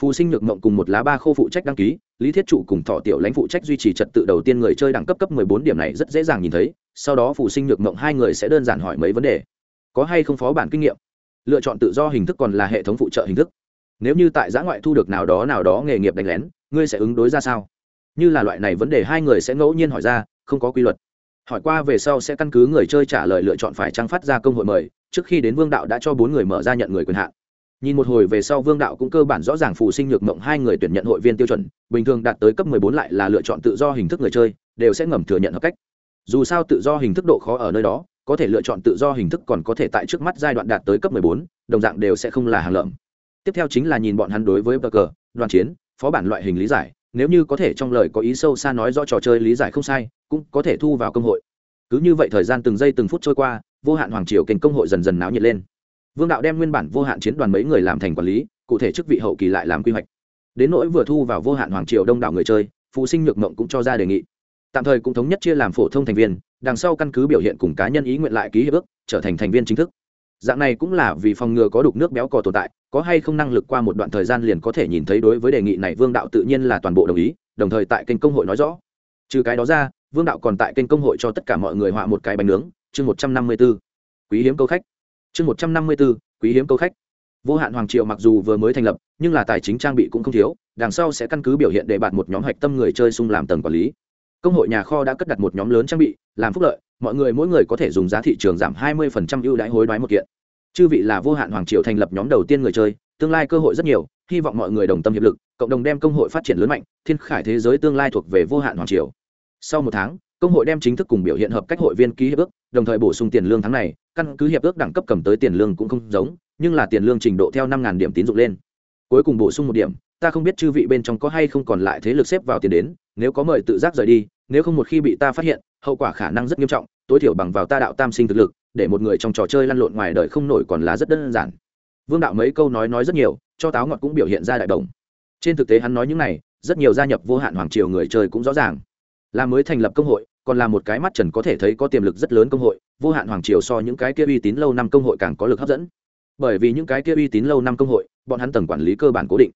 phù sinh nhược mộng cùng một lá ba khô phụ trách đăng ký, lý thiết trụ cùng thọ tiểu lãnh phụ trách duy trì trật tự đầu tiên người chơi đẳng cấp cấp mười bốn điểm này rất dễ dàng nhìn thấy, sau đó phù sinh nhược mộng hai người sẽ đơn giản hỏi mấy vấn đề. Có hay không phó bản kinh nghiệm? Lựa chọn tự do hình thức còn là hệ thống phụ trợ hình thức. Nếu như tại giã ngoại thu được nào đó nào đó nghề nghiệp đánh lén, ngươi sẽ ứng đối ra sao? Như là loại này vấn đề hai người sẽ ngẫu nhiên hỏi ra, không có quy luật. Hỏi qua về sau sẽ căn cứ người chơi trả lời lựa chọn phải trăng phát ra công hội mời, trước khi đến vương đạo đã cho bốn người mở ra nhận người quyền hạn nhìn một hồi về sau vương đạo cũng cơ bản rõ ràng phù sinh nhược mộng hai người tuyển nhận hội viên tiêu chuẩn, bình thường đạt tới cấp bốn lại là lựa chọn tự do hình thức người chơi, đều sẽ ngầm thừa nhận hợp cách. Dù sao tự do hình thức độ khó ở nơi đó, có thể lựa chọn tự do hình thức còn có thể tại trước mắt giai đoạn đạt tới cấp bốn, đồng dạng đều sẽ không là hàng lợm. Tiếp theo chính là nhìn bọn hắn đối với bờ cờ đoàn chiến, phó bản loại hình lý giải, nếu như có thể trong lời có ý sâu xa nói rõ trò chơi lý giải không sai, cũng có thể thu vào công hội. Cứ như vậy thời gian từng giây từng phút trôi qua, vô hạn hoàng triều kênh công hội dần dần náo nhiệt lên vương đạo đem nguyên bản vô hạn chiến đoàn mấy người làm thành quản lý, cụ thể chức vị hậu kỳ lại làm quy hoạch. Đến nỗi vừa thu vào vô hạn hoàng triều đông đảo người chơi, phụ sinh nhược mộng cũng cho ra đề nghị. Tạm thời cũng thống nhất chia làm phổ thông thành viên, đằng sau căn cứ biểu hiện cùng cá nhân ý nguyện lại ký hiệp ước, trở thành thành viên chính thức. Dạng này cũng là vì phòng ngừa có đục nước béo cò tồn tại, có hay không năng lực qua một đoạn thời gian liền có thể nhìn thấy đối với đề nghị này vương đạo tự nhiên là toàn bộ đồng ý, đồng thời tại kênh công hội nói rõ. Trừ cái đó ra, vương đạo còn tại kênh công hội cho tất cả mọi người họa một cái bánh nướng, chương một trăm năm mươi b ố quý hiếm câu khách chương một trăm năm mươi b ố quý hiếm câu khách. Vô hạn hoàng triệu mặc dù vừa mới thành lập, nhưng là tài chính trang bị cũng không thiếu, đằng sau sẽ căn cứ biểu hiện để bạn một nhóm hạch tâm người chơi xung làm tầng quản lý. Công hội nhà kho đã cất đặt một nhóm lớn trang bị, làm phúc lợi, mọi người mỗi người có thể dùng giá thị trường giảm 20% ưu đãi hối đoái một kiện. Chư vị là vô hạn hoàng triều thành lập nhóm đầu tiên người chơi, tương lai cơ hội rất nhiều, hy vọng mọi người đồng tâm hiệp lực, cộng đồng đem công hội phát triển lớn mạnh, thiên khải thế giới tương lai thuộc về vô hạn hoàng triều. Sau một tháng công hội đem chính thức cùng biểu hiện hợp cách hội viên ký hiệp ước, đồng thời bổ sung tiền lương tháng này, căn cứ hiệp ước đẳng cấp cầm tới tiền lương cũng không giống, nhưng là tiền lương trình độ theo năm điểm tín dụng lên. Cuối cùng bổ sung một điểm, ta không biết chư vị bên trong có hay không còn lại thế lực xếp vào tiền đến, nếu có mời tự giác rời đi, nếu không một khi bị ta phát hiện, hậu quả khả năng rất nghiêm trọng, tối thiểu bằng vào ta đạo tam sinh thực lực, để một người trong trò chơi lăn lộn ngoài đời không nổi còn là rất đơn giản. Vương đạo mấy câu nói nói rất nhiều, cho táo ngọt cũng biểu hiện ra đại đồng. Trên thực tế hắn nói những này, rất nhiều gia nhập vô hạn hoàng triều người chơi cũng rõ ràng. Là mới thành lập công hội còn là một cái mắt trần có thể thấy có tiềm lực rất lớn công hội, vô hạn hoàng triều so những cái kia uy tín lâu năm công hội càng có lực hấp dẫn. Bởi vì những cái kia uy tín lâu năm công hội, bọn hắn tầng quản lý cơ bản cố định.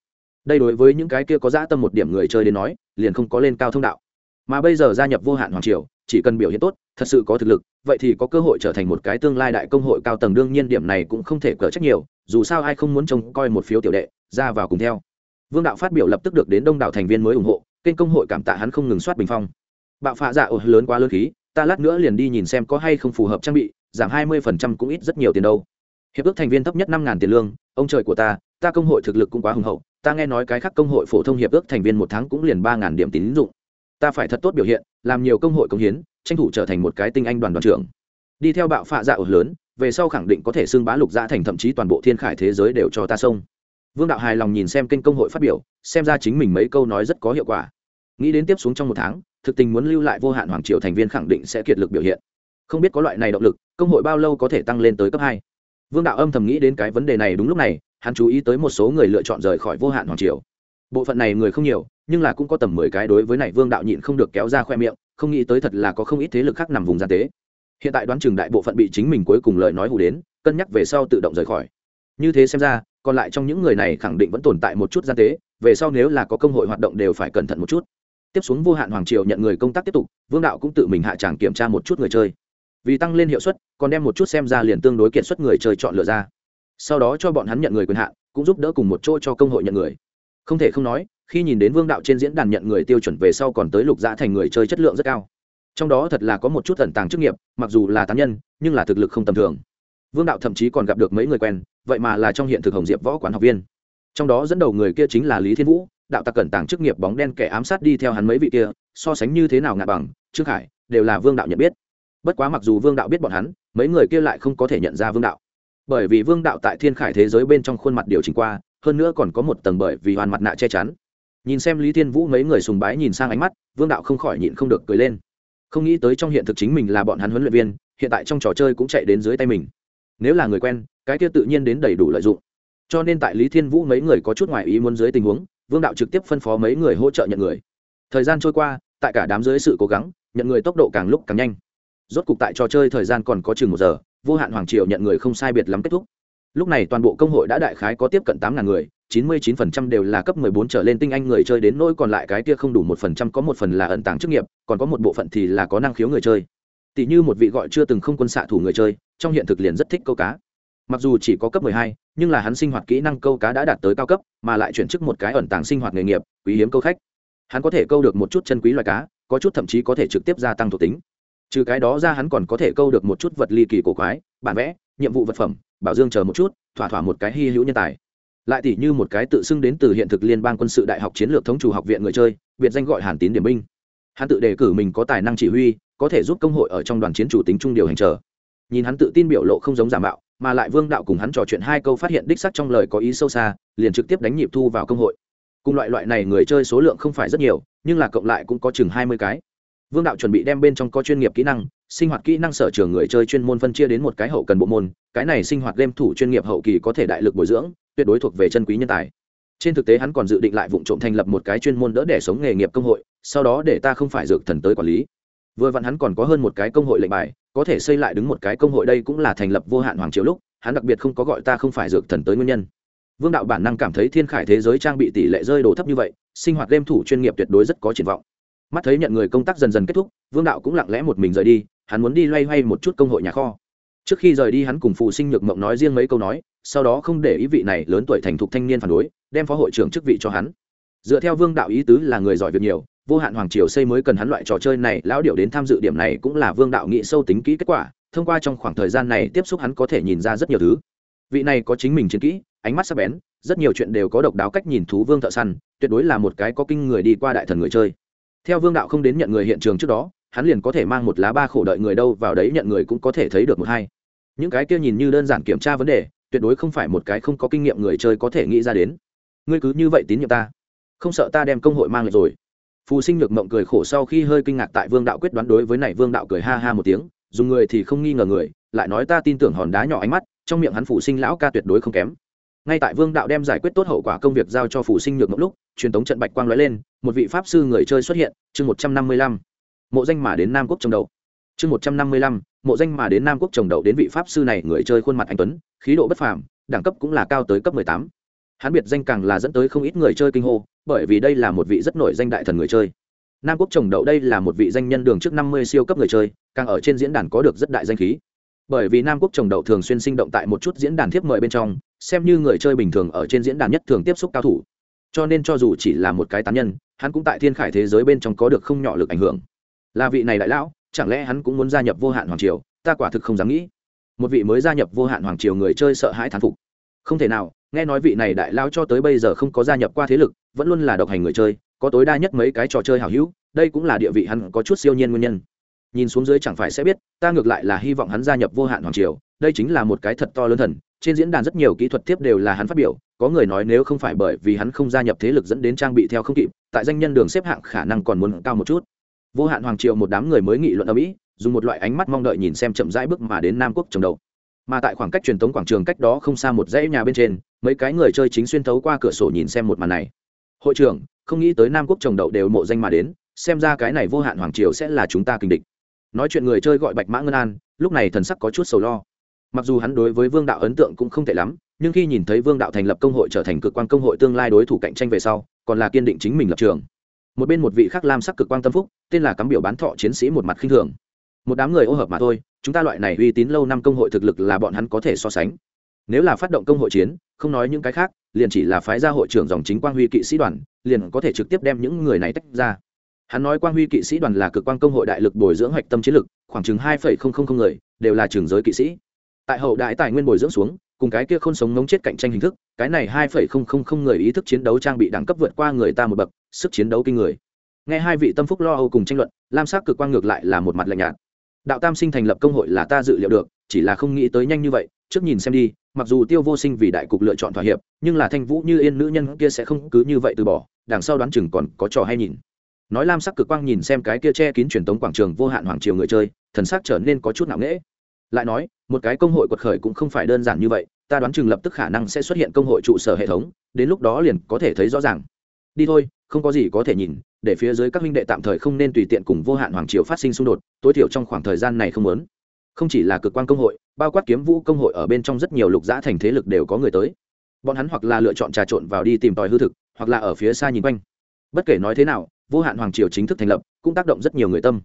Đây đối với những cái kia có dã tâm một điểm người chơi đến nói, liền không có lên cao thông đạo. Mà bây giờ gia nhập vô hạn hoàng triều, chỉ cần biểu hiện tốt, thật sự có thực lực, vậy thì có cơ hội trở thành một cái tương lai đại công hội cao tầng, đương nhiên điểm này cũng không thể cỡ trách nhiều, dù sao ai không muốn trông coi một phiếu tiểu đệ, ra vào cùng theo. Vương đạo phát biểu lập tức được đến đông đảo thành viên mới ủng hộ, kênh công hội cảm tạ hắn không ngừng soát bình phong bạo phạ dạ ổ, lớn quá lớn khí, ta lát nữa liền đi nhìn xem có hay không phù hợp trang bị, giảm hai mươi phần trăm cũng ít rất nhiều tiền đâu. Hiệp ước thành viên thấp nhất năm ngàn tiền lương, ông trời của ta ta công hội thực lực cũng quá hùng hậu, ta nghe nói cái khác công hội phổ thông hiệp ước thành viên một tháng cũng liền ba ngàn điểm tín dụng. Ta phải thật tốt biểu hiện, làm nhiều công hội công hiến, tranh thủ trở thành một cái tinh anh đoàn đoàn trưởng. Đi theo bạo phạ dạ ổ lớn, về sau khẳng định có thể xưng bá lục dạ thành thậm chí toàn bộ thiên khải thế giới đều cho ta xông. Vương đạo hài lòng nhìn xem kênh công hội phát biểu, xem ra chính mình mấy câu nói rất có hiệu quả. Nghĩ đến tiếp xuống trong một tháng thực tình muốn lưu lại vô hạn hoàng triều thành viên khẳng định sẽ kiệt lực biểu hiện. Không biết có loại này động lực, công hội bao lâu có thể tăng lên tới cấp hai? Vương đạo âm thầm nghĩ đến cái vấn đề này đúng lúc này, hắn chú ý tới một số người lựa chọn rời khỏi vô hạn hoàng triều. Bộ phận này người không nhiều, nhưng là cũng có tầm mười cái đối với này vương đạo nhịn không được kéo ra khoe miệng, không nghĩ tới thật là có không ít thế lực khác nằm vùng gian tế. Hiện tại đoán chừng đại bộ phận bị chính mình cuối cùng lời nói hù đến, cân nhắc về sau tự động rời khỏi. Như thế xem ra, còn lại trong những người này khẳng định vẫn tồn tại một chút gian tế, về sau nếu là có công hội hoạt động đều phải cẩn thận một chút tiếp xuống vô hạn hoàng triều nhận người công tác tiếp tục, vương đạo cũng tự mình hạ tràng kiểm tra một chút người chơi. Vì tăng lên hiệu suất, còn đem một chút xem ra liền tương đối kiện suất người chơi chọn lựa ra. Sau đó cho bọn hắn nhận người quyền hạn, cũng giúp đỡ cùng một chỗ cho công hội nhận người. Không thể không nói, khi nhìn đến vương đạo trên diễn đàn nhận người tiêu chuẩn về sau còn tới lục giã thành người chơi chất lượng rất cao. Trong đó thật là có một chút tẩn tàng chức nghiệp, mặc dù là tán nhân, nhưng là thực lực không tầm thường. Vương đạo thậm chí còn gặp được mấy người quen, vậy mà là trong hiện thực hồng diệp võ quán học viên. Trong đó dẫn đầu người kia chính là lý thiên vũ đạo tặc cẩn tàng chức nghiệp bóng đen kẻ ám sát đi theo hắn mấy vị kia, so sánh như thế nào ngạ bằng, trương khải, đều là vương đạo nhận biết. Bất quá mặc dù vương đạo biết bọn hắn, mấy người kia lại không có thể nhận ra vương đạo. Bởi vì vương đạo tại thiên khải thế giới bên trong khuôn mặt điều chỉnh qua, hơn nữa còn có một tầng bởi vì hoàn mặt nạ che chắn. Nhìn xem lý thiên vũ mấy người sùng bái nhìn sang ánh mắt, vương đạo không khỏi nhịn không được cười lên. Không nghĩ tới trong hiện thực chính mình là bọn hắn huấn luyện viên, hiện tại trong trò chơi cũng chạy đến dưới tay mình. Nếu là người quen, cái kia tự nhiên đến đầy đủ lợi dụng. Cho nên tại lý thiên vũ mấy người có chút ngoài ý muốn dưới tình huống vương đạo trực tiếp phân phó mấy người hỗ trợ nhận người. Thời gian trôi qua, tại cả đám dưới sự cố gắng, nhận người tốc độ càng lúc càng nhanh. Rốt cục tại trò chơi thời gian còn có chừng một giờ, vô hạn hoàng triều nhận người không sai biệt lắm kết thúc. Lúc này toàn bộ công hội đã đại khái có tiếp cận tám ngàn người, chín mươi chín phần trăm đều là cấp mười bốn trở lên tinh anh người chơi đến nỗi còn lại cái kia không đủ một phần trăm có một phần là ẩn tàng chức nghiệp, còn có một bộ phận thì là có năng khiếu người chơi. Tỷ như một vị gọi chưa từng không quân xạ thủ người chơi, trong hiện thực liền rất thích câu cá mặc dù chỉ có cấp mười hai, nhưng là hắn sinh hoạt kỹ năng câu cá đã đạt tới cao cấp, mà lại chuyển chức một cái ẩn tàng sinh hoạt nghề nghiệp, quý hiếm câu khách. Hắn có thể câu được một chút chân quý loài cá, có chút thậm chí có thể trực tiếp gia tăng thuộc tính. Trừ cái đó ra hắn còn có thể câu được một chút vật ly kỳ cổ quái, bản vẽ, nhiệm vụ vật phẩm, bảo dương chờ một chút, thỏa thỏa một cái hy hữu nhân tài. Lại tỷ như một cái tự xưng đến từ hiện thực liên bang quân sự đại học chiến lược thống chủ học viện người chơi, biệt danh gọi hàn tín điểm binh. Hắn tự đề cử mình có tài năng chỉ huy, có thể giúp công hội ở trong đoàn chiến chủ tính trung điều hành trở. nhìn hắn tự tin biểu lộ không giống giả mạo mà lại vương đạo cùng hắn trò chuyện hai câu phát hiện đích sắc trong lời có ý sâu xa, liền trực tiếp đánh nhịp thu vào công hội. Cùng loại loại này người chơi số lượng không phải rất nhiều, nhưng là cộng lại cũng có chừng hai mươi cái. Vương đạo chuẩn bị đem bên trong có chuyên nghiệp kỹ năng, sinh hoạt kỹ năng sở trường người chơi chuyên môn phân chia đến một cái hậu cần bộ môn, cái này sinh hoạt game thủ chuyên nghiệp hậu kỳ có thể đại lực bồi dưỡng, tuyệt đối thuộc về chân quý nhân tài. Trên thực tế hắn còn dự định lại vụ trộm thành lập một cái chuyên môn đỡ để sống nghề nghiệp công hội, sau đó để ta không phải dược thần tới quản lý. Vừa vặn hắn còn có hơn một cái công hội lệnh bài có thể xây lại đứng một cái công hội đây cũng là thành lập vô hạn hoàng triều lúc, hắn đặc biệt không có gọi ta không phải dược thần tới nguyên nhân. Vương đạo bản năng cảm thấy thiên khải thế giới trang bị tỷ lệ rơi đồ thấp như vậy, sinh hoạt game thủ chuyên nghiệp tuyệt đối rất có triển vọng. Mắt thấy nhận người công tác dần dần kết thúc, vương đạo cũng lặng lẽ một mình rời đi, hắn muốn đi loay hoay một chút công hội nhà kho. Trước khi rời đi hắn cùng phụ sinh nhược mộng nói riêng mấy câu nói, sau đó không để ý vị này lớn tuổi thành thục thanh niên phản đối, đem phó hội trưởng chức vị cho hắn. Dựa theo vương đạo ý tứ là người giỏi việc nhiều vô hạn hoàng triều xây mới cần hắn loại trò chơi này, lão điệu đến tham dự điểm này cũng là vương đạo nghị sâu tính kỹ kết quả, thông qua trong khoảng thời gian này tiếp xúc hắn có thể nhìn ra rất nhiều thứ. Vị này có chính mình chiến kỹ, ánh mắt sắc bén, rất nhiều chuyện đều có độc đáo cách nhìn thú vương thợ săn, tuyệt đối là một cái có kinh người đi qua đại thần người chơi. Theo vương đạo không đến nhận người hiện trường trước đó, hắn liền có thể mang một lá ba khổ đợi người đâu vào đấy nhận người cũng có thể thấy được một hai. Những cái kia nhìn như đơn giản kiểm tra vấn đề, tuyệt đối không phải một cái không có kinh nghiệm người chơi có thể nghĩ ra đến. Ngươi cứ như vậy tín nhiệm ta. Không sợ ta đem công hội mang lại rồi phù sinh nhược mộng cười khổ sau khi hơi kinh ngạc tại vương đạo quyết đoán đối với này vương đạo cười ha ha một tiếng, dùng người thì không nghi ngờ người, lại nói ta tin tưởng hòn đá nhỏ ánh mắt, trong miệng hắn phù sinh lão ca tuyệt đối không kém. Ngay tại vương đạo đem giải quyết tốt hậu quả công việc giao cho phù sinh nhược mộng lúc, truyền thống trận bạch quang lóe lên, một vị pháp sư người chơi xuất hiện, chương một trăm năm mươi lăm. Mộ danh mà đến nam quốc trồng đậu. Chương một trăm năm mươi lăm, mộ danh mà đến nam quốc trồng đậu đến vị pháp sư này người chơi khuôn mặt anh tuấn, khí độ bất phàm, đẳng cấp cũng là cao tới cấp mười tám hắn biệt danh càng là dẫn tới không ít người chơi kinh hô, bởi vì đây là một vị rất nổi danh đại thần người chơi. Nam quốc trồng đậu đây là một vị danh nhân đường trước năm mươi siêu cấp người chơi, càng ở trên diễn đàn có được rất đại danh khí. Bởi vì nam quốc trồng đậu thường xuyên sinh động tại một chút diễn đàn thiếp mời bên trong, xem như người chơi bình thường ở trên diễn đàn nhất thường tiếp xúc cao thủ. Cho nên cho dù chỉ là một cái tán nhân, hắn cũng tại thiên khải thế giới bên trong có được không nhỏ lực ảnh hưởng. Là vị này đại lão, chẳng lẽ hắn cũng muốn gia nhập vô hạn hoàng triều? Ta quả thực không dám nghĩ. Một vị mới gia nhập vô hạn hoàng triều người chơi sợ hãi thán phục. Không thể nào nghe nói vị này đại lao cho tới bây giờ không có gia nhập qua thế lực, vẫn luôn là độc hành người chơi, có tối đa nhất mấy cái trò chơi hảo hữu, đây cũng là địa vị hắn có chút siêu nhiên nguyên nhân. Nhìn xuống dưới chẳng phải sẽ biết, ta ngược lại là hy vọng hắn gia nhập vô hạn hoàng triều, đây chính là một cái thật to lớn thần, trên diễn đàn rất nhiều kỹ thuật tiếp đều là hắn phát biểu, có người nói nếu không phải bởi vì hắn không gia nhập thế lực dẫn đến trang bị theo không kịp, tại danh nhân đường xếp hạng khả năng còn muốn cao một chút. Vô hạn hoàng triều một đám người mới nghị luận ở mỹ, dùng một loại ánh mắt mong đợi nhìn xem chậm rãi bước mà đến nam quốc trồng đầu mà tại khoảng cách truyền thống quảng trường cách đó không xa một dãy nhà bên trên, mấy cái người chơi chính xuyên thấu qua cửa sổ nhìn xem một màn này. Hội trưởng, không nghĩ tới nam quốc trồng đậu đều mộ danh mà đến, xem ra cái này vô hạn hoàng triều sẽ là chúng ta kinh địch. Nói chuyện người chơi gọi bạch mã ngân an, lúc này thần sắc có chút sầu lo. Mặc dù hắn đối với vương đạo ấn tượng cũng không tệ lắm, nhưng khi nhìn thấy vương đạo thành lập công hội trở thành cực quan công hội tương lai đối thủ cạnh tranh về sau, còn là kiên định chính mình lập trường. Một bên một vị khác lam sắc cực quan tâm phúc, tên là cắm biểu bán thọ chiến sĩ một mặt khinh thường. Một đám người ô hợp mà thôi chúng ta loại này uy tín lâu năm công hội thực lực là bọn hắn có thể so sánh. Nếu là phát động công hội chiến, không nói những cái khác, liền chỉ là phái ra hội trưởng dòng chính quang huy kỵ sĩ đoàn, liền có thể trực tiếp đem những người này tách ra. Hắn nói quang huy kỵ sĩ đoàn là cực quan công hội đại lực bồi dưỡng hoạch tâm chiến lực, khoảng chừng hai người, đều là trường giới kỵ sĩ. Tại hậu đại tài nguyên bồi dưỡng xuống, cùng cái kia không sống ngống chết cạnh tranh hình thức, cái này hai người ý thức chiến đấu trang bị đẳng cấp vượt qua người ta một bậc, sức chiến đấu kinh người. Nghe hai vị tâm phúc lo âu cùng tranh luận, lam sắc cực quang ngược lại là một mặt lạnh nhạt đạo tam sinh thành lập công hội là ta dự liệu được, chỉ là không nghĩ tới nhanh như vậy, trước nhìn xem đi, mặc dù tiêu vô sinh vì đại cục lựa chọn thỏa hiệp, nhưng là thanh vũ như yên nữ nhân kia sẽ không cứ như vậy từ bỏ, đằng sau đoán chừng còn có trò hay nhìn. Nói lam sắc cực quang nhìn xem cái kia che kín truyền tống quảng trường vô hạn hoàng triều người chơi, thần sắc trở nên có chút nặng nễ lại nói, một cái công hội quật khởi cũng không phải đơn giản như vậy, ta đoán chừng lập tức khả năng sẽ xuất hiện công hội trụ sở hệ thống, đến lúc đó liền có thể thấy rõ ràng. Đi thôi không có gì có thể nhìn, để phía dưới các huynh đệ tạm thời không nên tùy tiện cùng vô hạn hoàng triều phát sinh xung đột, tối thiểu trong khoảng thời gian này không lớn không chỉ là cực quan công hội, bao quát kiếm vũ công hội ở bên trong rất nhiều lục giã thành thế lực đều có người tới. Bọn hắn hoặc là lựa chọn trà trộn vào đi tìm tòi hư thực, hoặc là ở phía xa nhìn quanh. Bất kể nói thế nào, vô hạn hoàng triều chính thức thành lập, cũng tác động rất nhiều người tâm.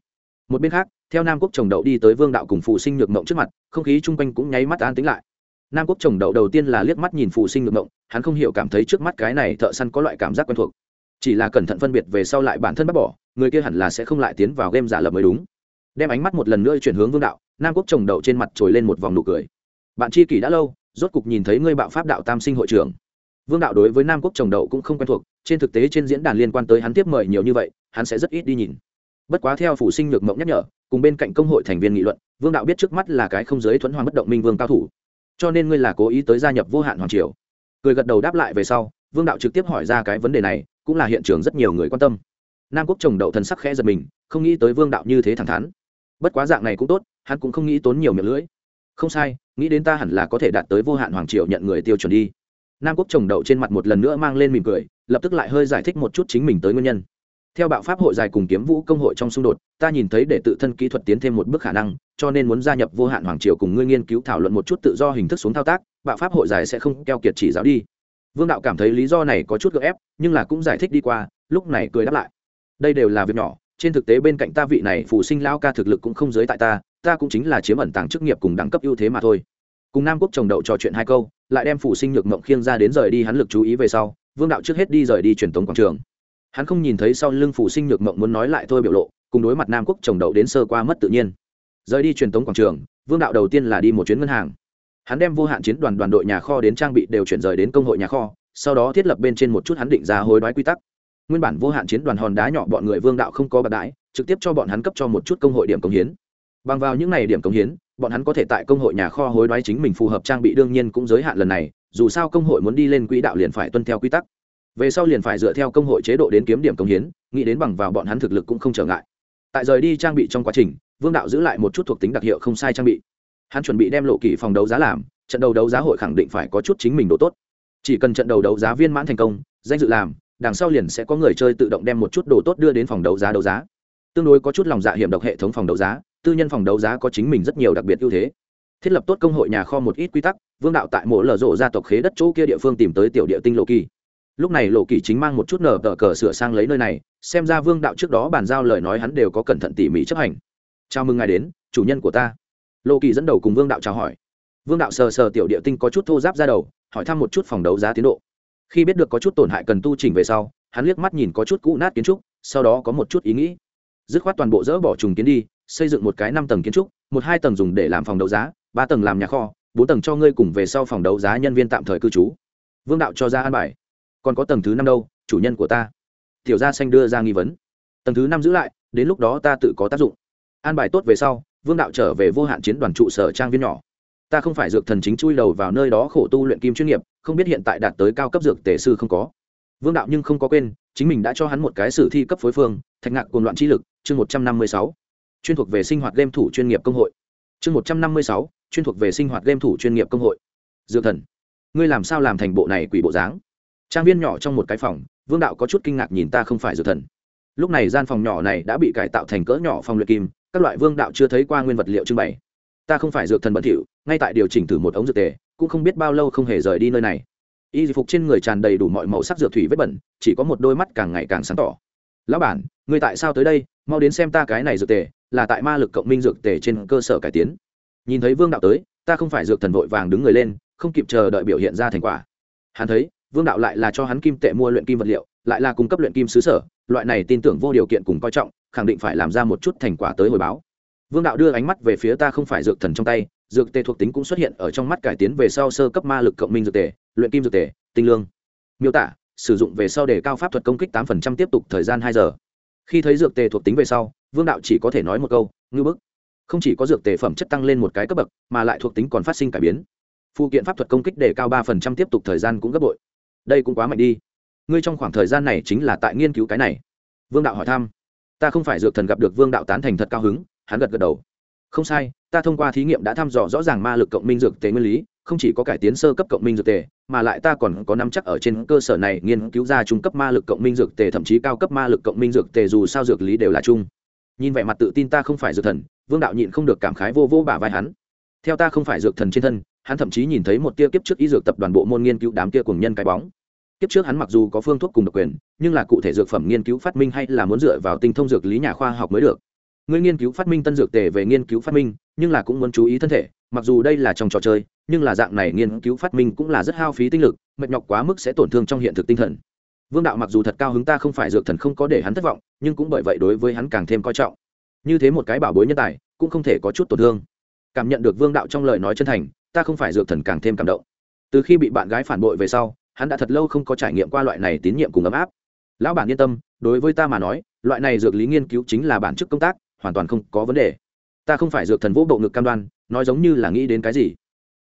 Một bên khác, theo nam quốc trồng đậu đi tới vương đạo cùng phụ sinh nhược mộng trước mặt, không khí chung quanh cũng nháy mắt an tính lại. Nam quốc trồng đậu đầu tiên là liếc mắt nhìn phụ sinh nhược mộng, hắn không hiểu cảm thấy trước mắt cái này thợ săn có loại cảm giác quen thuộc chỉ là cẩn thận phân biệt về sau lại bản thân bắt bỏ, người kia hẳn là sẽ không lại tiến vào game giả lập mới đúng. Đem ánh mắt một lần nữa chuyển hướng vương đạo, nam quốc trồng đậu trên mặt trồi lên một vòng nụ cười. Bạn chi kỷ đã lâu, rốt cục nhìn thấy ngươi bạo pháp đạo tam sinh hội trưởng. Vương đạo đối với nam quốc trồng đậu cũng không quen thuộc, trên thực tế trên diễn đàn liên quan tới hắn tiếp mời nhiều như vậy, hắn sẽ rất ít đi nhìn. Bất quá theo phủ sinh nhược mộng nhắc nhở, cùng bên cạnh công hội thành viên nghị luận, vương đạo biết trước mắt là cái không giới thuẫn hoàng bất động minh vương cao thủ. Cho nên ngươi là cố ý tới gia nhập vô hạn hoàng triều. Cười gật đầu đáp lại về sau, vương đạo trực tiếp hỏi ra cái vấn đề này cũng là hiện trường rất nhiều người quan tâm. Nam quốc trồng đậu thần sắc khẽ giật mình, không nghĩ tới vương đạo như thế thẳng thắn. Bất quá dạng này cũng tốt, hắn cũng không nghĩ tốn nhiều miệng lưỡi. Không sai, nghĩ đến ta hẳn là có thể đạt tới vô hạn hoàng triều nhận người tiêu chuẩn đi. Nam quốc trồng đậu trên mặt một lần nữa mang lên mỉm cười, lập tức lại hơi giải thích một chút chính mình tới nguyên nhân. Theo bạo pháp hội dài cùng kiếm vũ công hội trong xung đột, ta nhìn thấy để tự thân kỹ thuật tiến thêm một bước khả năng, cho nên muốn gia nhập vô hạn hoàng triều cùng ngươi nghiên cứu thảo luận một chút tự do hình thức xuống thao tác, bạo pháp hội dài sẽ không keo kiệt chỉ giáo đi vương đạo cảm thấy lý do này có chút gợ ép, nhưng là cũng giải thích đi qua, lúc này cười đáp lại. Đây đều là việc nhỏ, trên thực tế bên cạnh ta vị này phụ sinh lao ca thực lực cũng không giới tại ta ta cũng chính là chiếm ẩn tàng chức nghiệp cùng đẳng cấp ưu thế mà thôi. Cùng nam quốc trồng đậu trò chuyện hai câu, lại đem phụ sinh nhược mộng khiêng ra đến rời đi hắn lực chú ý về sau, vương đạo trước hết đi rời đi truyền tống quảng trường. Hắn không nhìn thấy sau lưng phụ sinh nhược mộng muốn nói lại thôi biểu lộ, cùng đối mặt nam quốc trồng đậu đến sơ qua mất tự nhiên. Rời đi truyền tống quảng trường, vương đạo đầu tiên là đi một chuyến ngân hàng hắn đem vô hạn chiến đoàn đoàn đội nhà kho đến trang bị đều chuyển rời đến công hội nhà kho, sau đó thiết lập bên trên một chút hắn định ra hối đoái quy tắc. Nguyên bản vô hạn chiến đoàn hòn đá nhỏ bọn người vương đạo không có bạc đãi, trực tiếp cho bọn hắn cấp cho một chút công hội điểm công hiến. Bằng vào những n à y điểm công hiến, bọn hắn có thể tại công hội nhà kho hối đoái chính mình phù hợp trang bị đương nhiên cũng giới hạn lần này, dù sao công hội muốn đi lên quỹ đạo liền phải tuân theo quy tắc. Về sau liền phải dựa theo công hội chế độ đến kiếm điểm công hiến, nghĩ đến bằng vào bọn hắn thực lực cũng không trở ngại. Tại rời đi trang bị trong quá trình, vương đạo giữ lại một chút thuộc tính đặc hiệu không sai trang bị hắn chuẩn bị đem lộ kỳ phòng đấu giá làm, trận đầu đấu giá hội khẳng định phải có chút chính mình độ tốt. Chỉ cần trận đầu đấu giá viên mãn thành công, danh dự làm, đằng sau liền sẽ có người chơi tự động đem một chút đồ tốt đưa đến phòng đấu giá đấu giá. Tương đối có chút lòng dạ hiểm độc hệ thống phòng đấu giá, tư nhân phòng đấu giá có chính mình rất nhiều đặc biệt ưu thế. Thiết lập tốt công hội nhà kho một ít quy tắc, vương đạo tại mộ lở rộ gia tộc khế đất chỗ kia địa phương tìm tới tiểu địa tinh lộ kỳ. Lúc này lộ kỳ chính mang một chút nở tờ cờ sửa sang lấy nơi này, xem ra vương đạo trước đó bàn giao lời nói hắn đều có cẩn thận tỉ mỉ chấp hành. Chào mừng ngài đến, chủ nhân của ta lộ kỳ dẫn đầu cùng vương đạo chào hỏi. Vương đạo sờ sờ tiểu địa tinh có chút thô giáp ra đầu, hỏi thăm một chút phòng đấu giá tiến độ. Khi biết được có chút tổn hại cần tu chỉnh về sau, hắn liếc mắt nhìn có chút cũ nát kiến trúc, sau đó có một chút ý nghĩ. Dứt khoát toàn bộ dỡ bỏ trùng kiến đi, xây dựng một cái năm tầng kiến trúc, một hai tầng dùng để làm phòng đấu giá, ba tầng làm nhà kho, bốn tầng cho ngươi cùng về sau phòng đấu giá nhân viên tạm thời cư trú. Vương đạo cho ra an bài. Còn có tầng thứ năm đâu, chủ nhân của ta. Tiểu gia xanh đưa ra nghi vấn. Tầng thứ năm giữ lại, đến lúc đó ta tự có tác dụng. An bài tốt về sau vương đạo trở về vô hạn chiến đoàn trụ sở trang viên nhỏ. Ta không phải dược thần chính chui đầu vào nơi đó khổ tu luyện kim chuyên nghiệp, không biết hiện tại đạt tới cao cấp dược tề sư không có. Vương đạo nhưng không có quên, chính mình đã cho hắn một cái sử thi cấp phối phương, thạch ngạc cồn loạn trí lực, chương một trăm năm mươi sáu. Chuyên thuộc về sinh hoạt game thủ chuyên nghiệp công hội. Chương một trăm năm mươi sáu, chuyên thuộc về sinh hoạt game thủ chuyên nghiệp công hội. Dược thần, ngươi làm sao làm thành bộ này quỷ bộ dáng? Trang viên nhỏ trong một cái phòng, vương đạo có chút kinh ngạc nhìn ta không phải dược thần. Lúc này gian phòng nhỏ này đã bị cải tạo thành cỡ nhỏ phòng luyện kim các loại vương đạo chưa thấy qua nguyên vật liệu trưng bày. Ta không phải dược thần bẩn thỉu, ngay tại điều chỉnh thử một ống dược tề, cũng không biết bao lâu không hề rời đi nơi này. Y phục trên người tràn đầy đủ mọi màu sắc dược thủy vết bẩn, chỉ có một đôi mắt càng ngày càng sáng tỏ. Lão bản, người tại sao tới đây? Mau đến xem ta cái này dược tề, là tại ma lực cộng minh dược tề trên cơ sở cải tiến. Nhìn thấy vương đạo tới, ta không phải dược thần vội vàng đứng người lên, không kịp chờ đợi biểu hiện ra thành quả. Hắn thấy, vương đạo lại là cho hắn kim tệ mua luyện kim vật liệu, lại là cung cấp luyện kim xứ sở, loại này tin tưởng vô điều kiện cùng coi trọng khẳng định phải làm ra một chút thành quả tới hồi báo. Vương đạo đưa ánh mắt về phía ta không phải dược thần trong tay, dược tề thuộc tính cũng xuất hiện ở trong mắt cải tiến về sau sơ cấp ma lực cộng minh dược tề, luyện kim dược tề, tinh lương. Miêu tả, sử dụng về sau để cao pháp thuật công kích tám phần trăm tiếp tục thời gian hai giờ. Khi thấy dược tề thuộc tính về sau, vương đạo chỉ có thể nói một câu, ngư bức. Không chỉ có dược tề phẩm chất tăng lên một cái cấp bậc, mà lại thuộc tính còn phát sinh cải biến. Phụ kiện pháp thuật công kích để cao ba phần trăm tiếp tục thời gian cũng gấp bội. Đây cũng quá mạnh đi. Ngươi trong khoảng thời gian này chính là tại nghiên cứu cái này. Vương đạo hỏi thăm ta không phải dược thần gặp được vương đạo tán thành thật cao hứng, hắn gật gật đầu. Không sai, ta thông qua thí nghiệm đã thăm dò rõ ràng ma lực cộng minh dược tề nguyên lý, không chỉ có cải tiến sơ cấp cộng minh dược tề, mà lại ta còn có nắm chắc ở trên cơ sở này nghiên cứu ra trung cấp ma lực cộng minh dược tề, thậm chí cao cấp ma lực cộng minh dược tề, dù sao dược lý đều là chung. Nhìn vẻ mặt tự tin ta không phải dược thần, vương đạo nhịn không được cảm khái vô vô bả vai hắn. Theo ta không phải dược thần trên thân, hắn thậm chí nhìn thấy một tia kiếp trước ý dược tập đoàn bộ môn nghiên cứu đám kia cùng nhân cái bóng kiếp trước hắn mặc dù có phương thuốc cùng độc quyền, nhưng là cụ thể dược phẩm nghiên cứu phát minh hay là muốn dựa vào tinh thông dược lý nhà khoa học mới được. Người nghiên cứu phát minh tân dược tề về nghiên cứu phát minh, nhưng là cũng muốn chú ý thân thể, mặc dù đây là trong trò chơi, nhưng là dạng này nghiên cứu phát minh cũng là rất hao phí tinh lực, mệt nhọc quá mức sẽ tổn thương trong hiện thực tinh thần. Vương đạo mặc dù thật cao hứng ta không phải dược thần không có để hắn thất vọng, nhưng cũng bởi vậy đối với hắn càng thêm coi trọng. Như thế một cái bảo bối nhân tài, cũng không thể có chút tổn thương. Cảm nhận được vương đạo trong lời nói chân thành, ta không phải dược thần càng thêm cảm động. Từ khi bị bạn gái phản bội về sau hắn đã thật lâu không có trải nghiệm qua loại này tín nhiệm cùng ấm áp. Lão bản yên tâm, đối với ta mà nói, loại này dược lý nghiên cứu chính là bản chức công tác, hoàn toàn không có vấn đề. Ta không phải dược thần vũ bộ ngực cam đoan, nói giống như là nghĩ đến cái gì.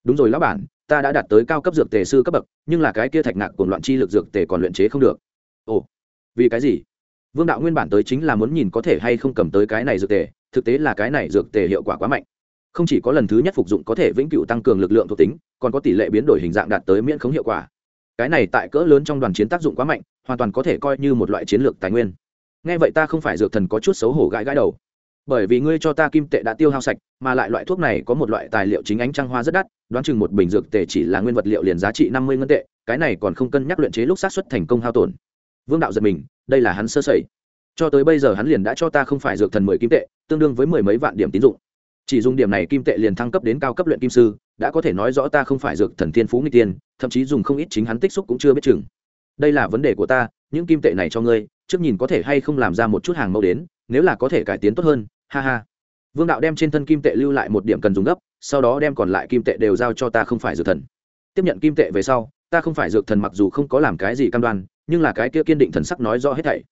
Đúng rồi lão bản, ta đã đạt tới cao cấp dược tề sư cấp bậc, nhưng là cái kia thạch nạc cùng loạn chi lực dược tề còn luyện chế không được. Ồ, vì cái gì? Vương đạo nguyên bản tới chính là muốn nhìn có thể hay không cầm tới cái này dược tề, thực tế là cái này dược tề hiệu quả quá mạnh. Không chỉ có lần thứ nhất phục dụng có thể vĩnh cửu tăng cường lực lượng thuộc tính, còn có tỷ lệ biến đổi hình dạng đạt tới miễn khống hiệu quả cái này tại cỡ lớn trong đoàn chiến tác dụng quá mạnh, hoàn toàn có thể coi như một loại chiến lược tài nguyên. Nghe vậy ta không phải dược thần có chút xấu hổ gãi gãi đầu. Bởi vì ngươi cho ta kim tệ đã tiêu hao sạch, mà lại loại thuốc này có một loại tài liệu chính ánh trăng hoa rất đắt, đoán chừng một bình dược tệ chỉ là nguyên vật liệu liền giá trị năm mươi ngân tệ, cái này còn không cân nhắc luyện chế lúc sát xuất thành công hao tổn. Vương đạo giật mình, đây là hắn sơ sẩy. Cho tới bây giờ hắn liền đã cho ta không phải dược thần mười kim tệ, tương đương với mười mấy vạn điểm tín dụng chỉ dùng điểm này kim tệ liền thăng cấp đến cao cấp luyện kim sư, đã có thể nói rõ ta không phải dược thần thiên phú nghịch tiên, thậm chí dùng không ít chính hắn tích xúc cũng chưa biết chừng. Đây là vấn đề của ta, những kim tệ này cho ngươi, trước nhìn có thể hay không làm ra một chút hàng mẫu đến, nếu là có thể cải tiến tốt hơn, ha ha. Vương đạo đem trên thân kim tệ lưu lại một điểm cần dùng gấp, sau đó đem còn lại kim tệ đều giao cho ta không phải dược thần. Tiếp nhận kim tệ về sau, ta không phải dược thần mặc dù không có làm cái gì cam đoan, nhưng là cái kia kiên định thần sắc nói rõ hết thảy.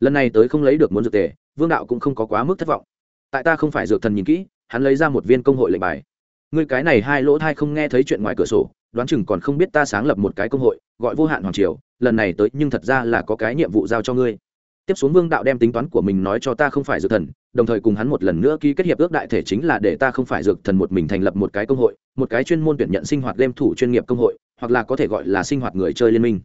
Lần này tới không lấy được muốn dược tệ vương đạo cũng không có quá mức thất vọng. Tại ta không phải dược thần nhìn kỹ hắn lấy ra một viên công hội lệnh bài. Ngươi cái này hai lỗ thai không nghe thấy chuyện ngoài cửa sổ, đoán chừng còn không biết ta sáng lập một cái công hội, gọi vô hạn hoàng triều, lần này tới nhưng thật ra là có cái nhiệm vụ giao cho ngươi. Tiếp xuống vương đạo đem tính toán của mình nói cho ta không phải dược thần, đồng thời cùng hắn một lần nữa ký kết hiệp ước đại thể chính là để ta không phải dược thần một mình thành lập một cái công hội, một cái chuyên môn tuyển nhận sinh hoạt game thủ chuyên nghiệp công hội, hoặc là có thể gọi là sinh hoạt người chơi liên minh.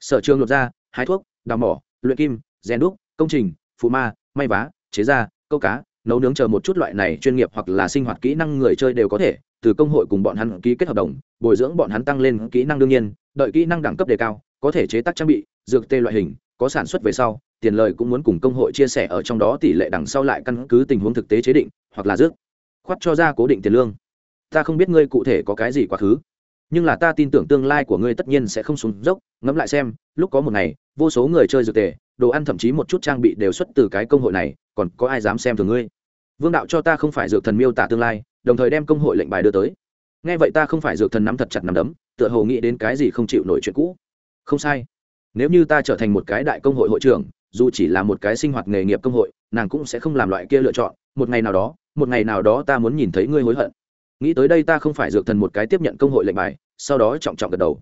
Sở trường luật ra hái thuốc, đào mỏ, luyện kim, rèn đúc, công trình phụ ma, may vá, chế da, câu cá nấu nướng chờ một chút loại này chuyên nghiệp hoặc là sinh hoạt kỹ năng người chơi đều có thể, từ công hội cùng bọn hắn ký kết hợp đồng, bồi dưỡng bọn hắn tăng lên kỹ năng đương nhiên, đợi kỹ năng đẳng cấp đề cao, có thể chế tác trang bị, dược tê loại hình, có sản xuất về sau, tiền lợi cũng muốn cùng công hội chia sẻ ở trong đó tỷ lệ đằng sau lại căn cứ tình huống thực tế chế định, hoặc là rước. Khoát cho ra cố định tiền lương. Ta không biết ngươi cụ thể có cái gì quá khứ, nhưng là ta tin tưởng tương lai của ngươi tất nhiên sẽ không xuống dốc, ngẫm lại xem, lúc có một ngày, vô số người chơi dược tề đồ ăn thậm chí một chút trang bị đều xuất từ cái công hội này, còn có ai dám xem thường ngươi? Vương đạo cho ta không phải dược thần miêu tả tương lai, đồng thời đem công hội lệnh bài đưa tới. Nghe vậy ta không phải dược thần nắm thật chặt nắm đấm, tựa hồ nghĩ đến cái gì không chịu nổi chuyện cũ. Không sai. Nếu như ta trở thành một cái đại công hội hội trưởng, dù chỉ là một cái sinh hoạt nghề nghiệp công hội, nàng cũng sẽ không làm loại kia lựa chọn. Một ngày nào đó, một ngày nào đó ta muốn nhìn thấy ngươi hối hận. Nghĩ tới đây ta không phải dược thần một cái tiếp nhận công hội lệnh bài, sau đó trọng trọng gật đầu.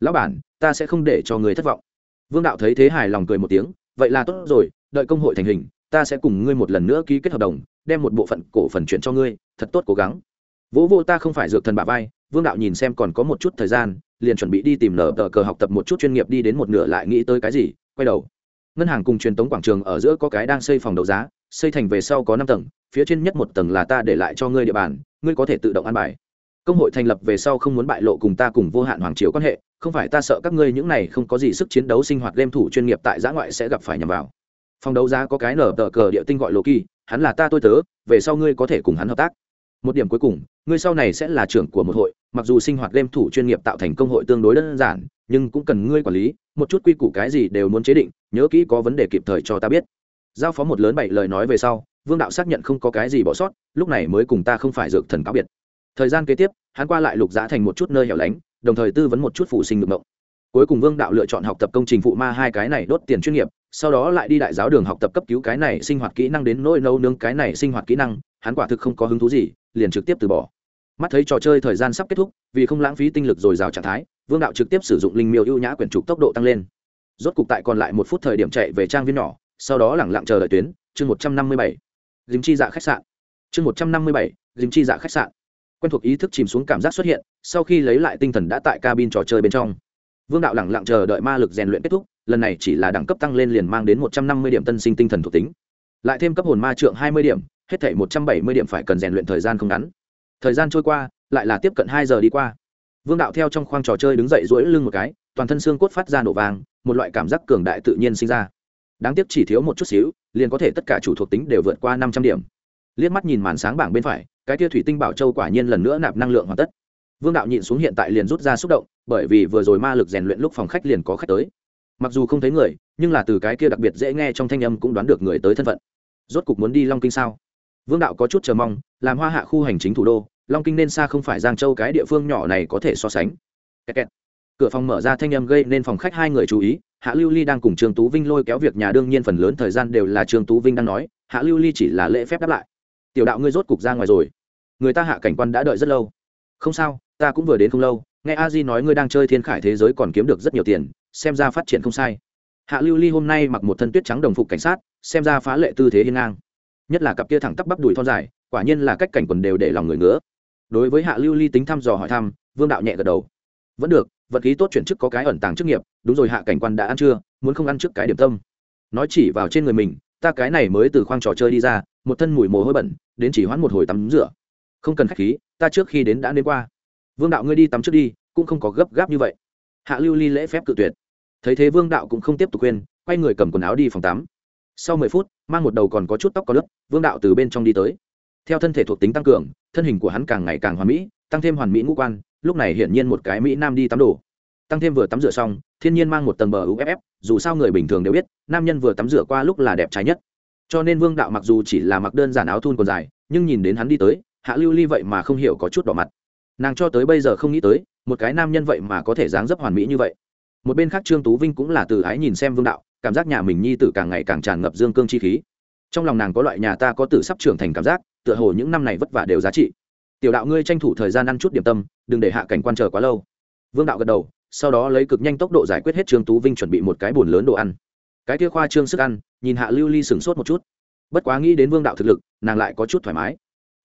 Lão bản, ta sẽ không để cho người thất vọng. Vương đạo thấy thế hài lòng cười một tiếng vậy là tốt rồi, đợi công hội thành hình, ta sẽ cùng ngươi một lần nữa ký kết hợp đồng, đem một bộ phận cổ phần chuyển cho ngươi, thật tốt cố gắng. Vỗ vô ta không phải dược thần bà vai, vương đạo nhìn xem còn có một chút thời gian, liền chuẩn bị đi tìm nở tờ cờ học tập một chút chuyên nghiệp đi đến một nửa lại nghĩ tới cái gì, quay đầu. Ngân hàng cùng truyền tống quảng trường ở giữa có cái đang xây phòng đấu giá, xây thành về sau có năm tầng, phía trên nhất một tầng là ta để lại cho ngươi địa bàn, ngươi có thể tự động ăn bài công hội thành lập về sau không muốn bại lộ cùng ta cùng vô hạn hoàng triều quan hệ, không phải ta sợ các ngươi những này không có gì sức chiến đấu sinh hoạt game thủ chuyên nghiệp tại giã ngoại sẽ gặp phải nhầm vào. Phòng đấu giá có cái nở tờ cờ địa tinh gọi lộ kỳ hắn là ta tôi tớ, về sau ngươi có thể cùng hắn hợp tác. Một điểm cuối cùng, ngươi sau này sẽ là trưởng của một hội, mặc dù sinh hoạt game thủ chuyên nghiệp tạo thành công hội tương đối đơn giản, nhưng cũng cần ngươi quản lý, một chút quy củ cái gì đều muốn chế định, nhớ kỹ có vấn đề kịp thời cho ta biết. Giao phó một lớn bảy lời nói về sau, vương đạo xác nhận không có cái gì bỏ sót, lúc này mới cùng ta không phải dược thần cáo biệt thời gian kế tiếp, hắn qua lại lục giã thành một chút nơi hẻo lánh, đồng thời tư vấn một chút phụ sinh được mộng. Cuối cùng vương đạo lựa chọn học tập công trình phụ ma hai cái này đốt tiền chuyên nghiệp, sau đó lại đi đại giáo đường học tập cấp cứu cái này sinh hoạt kỹ năng đến nỗi nấu nướng cái này sinh hoạt kỹ năng, hắn quả thực không có hứng thú gì, liền trực tiếp từ bỏ. Mắt thấy trò chơi thời gian sắp kết thúc, vì không lãng phí tinh lực dồi dào trạng thái, vương đạo trực tiếp sử dụng linh miêu ưu nhã quyển trục tốc độ tăng lên. Rốt cục tại còn lại một phút thời điểm chạy về trang viên nhỏ, sau đó lẳng lặng chờ đợi tuyến, chương một trăm năm mươi bảy. Dìm chi dạ khách sạn. Chương một trăm năm mươi bảy, dìm chi dạ khách sạn quen thuộc ý thức chìm xuống cảm giác xuất hiện, sau khi lấy lại tinh thần đã tại cabin trò chơi bên trong. Vương đạo lẳng lặng chờ đợi ma lực rèn luyện kết thúc, lần này chỉ là đẳng cấp tăng lên liền mang đến một trăm năm mươi điểm tân sinh tinh thần thuộc tính. Lại thêm cấp hồn ma trượng hai mươi điểm, hết thể một trăm bảy mươi điểm phải cần rèn luyện thời gian không ngắn. Thời gian trôi qua, lại là tiếp cận hai giờ đi qua. Vương đạo theo trong khoang trò chơi đứng dậy duỗi lưng một cái, toàn thân xương cốt phát ra nổ vàng, một loại cảm giác cường đại tự nhiên sinh ra. Đáng tiếc chỉ thiếu một chút xíu, liền có thể tất cả chủ thuộc tính đều vượt qua năm trăm điểm. Liếc mắt nhìn màn sáng bảng bên phải cái tia thủy tinh bảo châu quả nhiên lần nữa nạp năng lượng hoàn tất. Vương đạo nhịn xuống hiện tại liền rút ra xúc động, bởi vì vừa rồi ma lực rèn luyện lúc phòng khách liền có khách tới. Mặc dù không thấy người, nhưng là từ cái kia đặc biệt dễ nghe trong thanh âm cũng đoán được người tới thân phận. Rốt cục muốn đi long kinh sao? Vương đạo có chút chờ mong, làm hoa hạ khu hành chính thủ đô, long kinh nên xa không phải giang châu cái địa phương nhỏ này có thể so sánh. Kẹt kẹt. cửa phòng mở ra thanh âm gây nên phòng khách hai người chú ý, hạ lưu ly đang cùng trương tú vinh lôi kéo việc nhà, đương nhiên phần lớn thời gian đều là trương tú vinh đang nói, hạ lưu ly chỉ là lễ phép đáp lại tiểu đạo ngươi rốt cục ra ngoài rồi. Người ta hạ cảnh quan đã đợi rất lâu. Không sao, ta cũng vừa đến không lâu, nghe a di nói ngươi đang chơi thiên khải thế giới còn kiếm được rất nhiều tiền, xem ra phát triển không sai. Hạ lưu ly hôm nay mặc một thân tuyết trắng đồng phục cảnh sát, xem ra phá lệ tư thế hiên ngang. Nhất là cặp kia thẳng tắp bắp đùi thon dài, quả nhiên là cách cảnh quần đều để lòng người ngứa. Đối với hạ lưu ly tính thăm dò hỏi thăm, vương đạo nhẹ gật đầu. Vẫn được, vật khí tốt chuyển chức có cái ẩn tàng chức nghiệp, đúng rồi hạ cảnh quan đã ăn chưa muốn không ăn trước cái điểm tâm. Nói chỉ vào trên người mình ta cái này mới từ khoang trò chơi đi ra, một thân mùi mồ hôi bẩn, đến chỉ hoãn một hồi tắm rửa. Không cần khách khí, ta trước khi đến đã đến qua. Vương đạo ngươi đi tắm trước đi, cũng không có gấp gáp như vậy. Hạ lưu ly lễ phép cự tuyệt. Thấy thế vương đạo cũng không tiếp tục khuyên, quay người cầm quần áo đi phòng tắm. Sau mười phút, mang một đầu còn có chút tóc có lớp, vương đạo từ bên trong đi tới. Theo thân thể thuộc tính tăng cường, thân hình của hắn càng ngày càng hoàn mỹ, tăng thêm hoàn mỹ ngũ quan, lúc này hiển nhiên một cái mỹ nam đi tắm đồ. Tăng thêm vừa tắm rửa xong, thiên nhiên mang một tầng bờ uff dù sao người bình thường đều biết, nam nhân vừa tắm rửa qua lúc là đẹp trái nhất. Cho nên vương đạo mặc dù chỉ là mặc đơn giản áo thun còn dài, nhưng nhìn đến hắn đi tới, hạ lưu ly vậy mà không hiểu có chút đỏ mặt. Nàng cho tới bây giờ không nghĩ tới, một cái nam nhân vậy mà có thể dáng dấp hoàn mỹ như vậy. Một bên khác trương tú vinh cũng là từ ái nhìn xem vương đạo, cảm giác nhà mình nhi tử càng ngày càng tràn ngập dương cương chi khí. Trong lòng nàng có loại nhà ta có tử sắp trưởng thành cảm giác, tựa hồ những năm này vất vả đều giá trị. Tiểu đạo ngươi tranh thủ thời gian ăn chút điểm tâm, đừng để hạ cảnh quan chờ quá lâu. Vương đạo gật đầu sau đó lấy cực nhanh tốc độ giải quyết hết trương tú vinh chuẩn bị một cái bồn lớn đồ ăn cái kia khoa trương sức ăn nhìn hạ lưu ly sửng sốt một chút bất quá nghĩ đến vương đạo thực lực nàng lại có chút thoải mái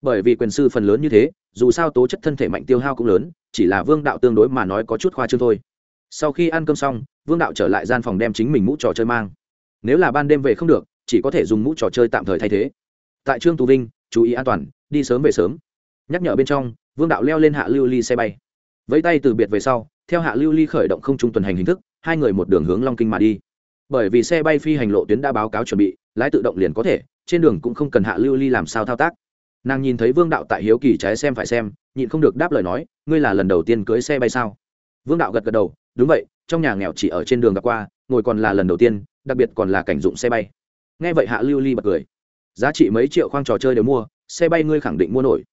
bởi vì quyền sư phần lớn như thế dù sao tố chất thân thể mạnh tiêu hao cũng lớn chỉ là vương đạo tương đối mà nói có chút khoa trương thôi sau khi ăn cơm xong vương đạo trở lại gian phòng đem chính mình mũ trò chơi mang nếu là ban đêm về không được chỉ có thể dùng mũ trò chơi tạm thời thay thế tại trương tú vinh chú ý an toàn đi sớm về sớm nhắc nhở bên trong vương đạo leo lên hạ lưu ly xe bay vẫy tay từ biệt về sau theo hạ lưu ly khởi động không trung tuần hành hình thức, hai người một đường hướng long kinh mà đi. Bởi vì xe bay phi hành lộ tuyến đã báo cáo chuẩn bị, lái tự động liền có thể, trên đường cũng không cần hạ lưu ly làm sao thao tác. Nàng nhìn thấy vương đạo tại hiếu kỳ trái xem phải xem, nhịn không được đáp lời nói, ngươi là lần đầu tiên cưới xe bay sao? Vương đạo gật gật đầu, đúng vậy, trong nhà nghèo chỉ ở trên đường gặp qua, ngồi còn là lần đầu tiên, đặc biệt còn là cảnh dụng xe bay. Nghe vậy hạ lưu ly bật cười. Giá trị mấy triệu khoang trò chơi đều mua, xe bay ngươi khẳng định mua nổi.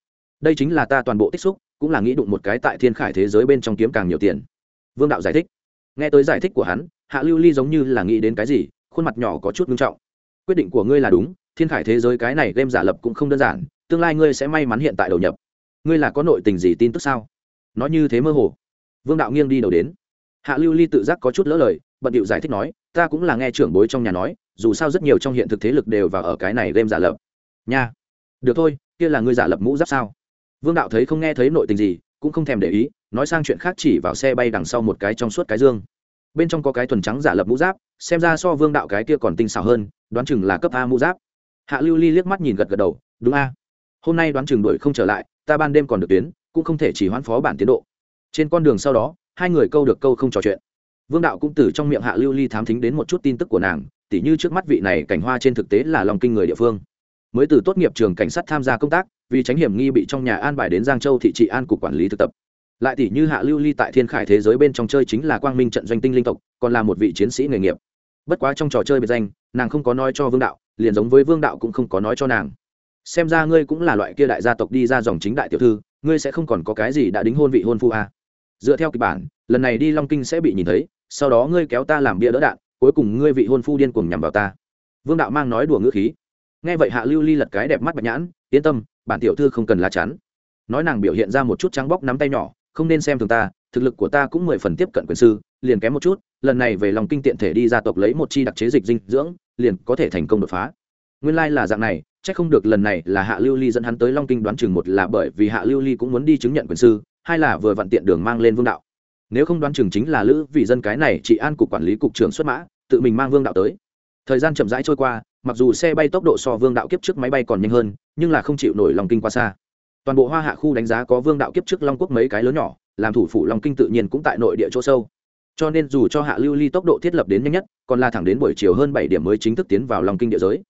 Đây chính là ta toàn bộ tích xúc cũng là nghĩ đụng một cái tại thiên khải thế giới bên trong kiếm càng nhiều tiền. Vương đạo giải thích. Nghe tới giải thích của hắn, hạ lưu ly giống như là nghĩ đến cái gì, khuôn mặt nhỏ có chút nghiêm trọng. Quyết định của ngươi là đúng, thiên khải thế giới cái này game giả lập cũng không đơn giản, tương lai ngươi sẽ may mắn hiện tại đầu nhập. Ngươi là có nội tình gì tin tức sao? Nói như thế mơ hồ. Vương đạo nghiêng đi đầu đến. Hạ lưu ly tự giác có chút lỡ lời, bận điệu giải thích nói, ta cũng là nghe trưởng bối trong nhà nói, dù sao rất nhiều trong hiện thực thế lực đều vào ở cái này game giả lập. Nha. Được thôi, kia là ngươi giả lập mũ giáp sao? Vương đạo thấy không nghe thấy nội tình gì, cũng không thèm để ý, nói sang chuyện khác chỉ vào xe bay đằng sau một cái trong suốt cái dương. Bên trong có cái thuần trắng giả lập mũ giáp, xem ra so vương đạo cái kia còn tinh xảo hơn, đoán chừng là cấp a mũ giáp. Hạ lưu ly liếc mắt nhìn gật gật đầu, đúng a. Hôm nay đoán chừng đuổi không trở lại, ta ban đêm còn được tuyến, cũng không thể chỉ hoãn phó bản tiến độ. Trên con đường sau đó, hai người câu được câu không trò chuyện. Vương đạo cũng từ trong miệng hạ lưu ly thám thính đến một chút tin tức của nàng, tỉ như trước mắt vị này cảnh hoa trên thực tế là lòng kinh người địa phương mới từ tốt nghiệp trường cảnh sát tham gia công tác, vì tránh hiểm nghi bị trong nhà an bài đến giang châu thị trị an cục quản lý thực tập. Lại tỷ như hạ lưu ly tại thiên khải thế giới bên trong chơi chính là quang minh trận doanh tinh linh tộc, còn là một vị chiến sĩ nghề nghiệp. Bất quá trong trò chơi biệt danh, nàng không có nói cho vương đạo, liền giống với vương đạo cũng không có nói cho nàng. Xem ra ngươi cũng là loại kia đại gia tộc đi ra dòng chính đại tiểu thư, ngươi sẽ không còn có cái gì đã đính hôn vị hôn phu à. dựa theo kịch bản, lần này đi long kinh sẽ bị nhìn thấy, sau đó ngươi kéo ta làm bia đỡ đạn, cuối cùng ngươi vị hôn phu điên cuồng nhằm vào ta. Vương đạo mang nói đùa ngữ khí nghe vậy hạ lưu ly lật cái đẹp mắt bạch nhãn, yên tâm, bản tiểu thư không cần lá chắn. Nói nàng biểu hiện ra một chút trắng bóc nắm tay nhỏ, không nên xem thường ta, thực lực của ta cũng mười phần tiếp cận quyền sư, liền kém một chút, lần này về lòng kinh tiện thể đi gia tộc lấy một chi đặc chế dịch dinh dưỡng, liền có thể thành công đột phá. Nguyên lai、like、là dạng này c h ắ c không được lần này là hạ lưu ly dẫn hắn tới long kinh đoán chừng một là bởi vì hạ lưu ly cũng muốn đi chứng nhận quyền sư, hai là vừa vặn tiện đường mang lên vương đạo. Nếu không đoán chừng chính là lữ vì dân cái này chị an cục quản lý cục trưởng xuất mã, tự mình mang vương đạo tới. Thời gian chậm rãi trôi qua mặc dù xe bay tốc độ so vương đạo kiếp trước máy bay còn nhanh hơn, nhưng là không chịu nổi lòng kinh qua xa. Toàn bộ hoa hạ khu đánh giá có vương đạo kiếp trước long quốc mấy cái lớn nhỏ, làm thủ phủ long kinh tự nhiên cũng tại nội địa chỗ sâu. Cho nên dù cho hạ lưu ly tốc độ thiết lập đến nhanh nhất, còn là thẳng đến buổi chiều hơn bảy điểm mới chính thức tiến vào long kinh địa giới.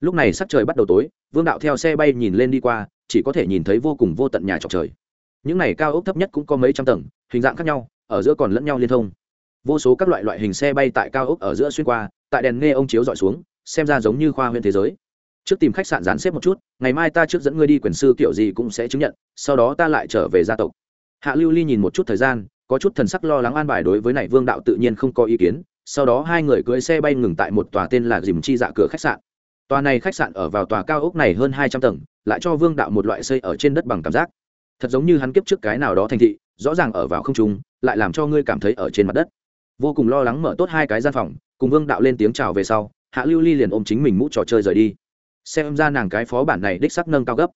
Lúc này sắc trời bắt đầu tối, vương đạo theo xe bay nhìn lên đi qua, chỉ có thể nhìn thấy vô cùng vô tận nhà trọc trời. Những này cao ốc thấp nhất cũng có mấy trăm tầng, hình dạng khác nhau, ở giữa còn lẫn nhau liên thông. Vô số các loại loại hình xe bay tại cao ốc ở giữa xuyên qua, tại đèn nghe ông chiếu dọi xuống xem ra giống như khoa huyện thế giới. Trước tìm khách sạn dán xếp một chút, ngày mai ta trước dẫn ngươi đi quyền sư kiểu gì cũng sẽ chứng nhận, sau đó ta lại trở về gia tộc. Hạ lưu ly nhìn một chút thời gian, có chút thần sắc lo lắng an bài đối với này vương đạo tự nhiên không có ý kiến, sau đó hai người cưới xe bay ngừng tại một tòa tên là dìm chi dạ cửa khách sạn. Tòa này khách sạn ở vào tòa cao ốc này hơn hai trăm tầng, lại cho vương đạo một loại xây ở trên đất bằng cảm giác. Thật giống như hắn kiếp trước cái nào đó thành thị, rõ ràng ở vào không trung, lại làm cho ngươi cảm thấy ở trên mặt đất. Vô cùng lo lắng mở tốt hai cái gian phòng, cùng vương đạo lên tiếng chào về sau hạ lưu ly liền ôm chính mình mũ trò chơi rời đi. Xem ra nàng cái phó bản này đích sắc nâng cao gấp.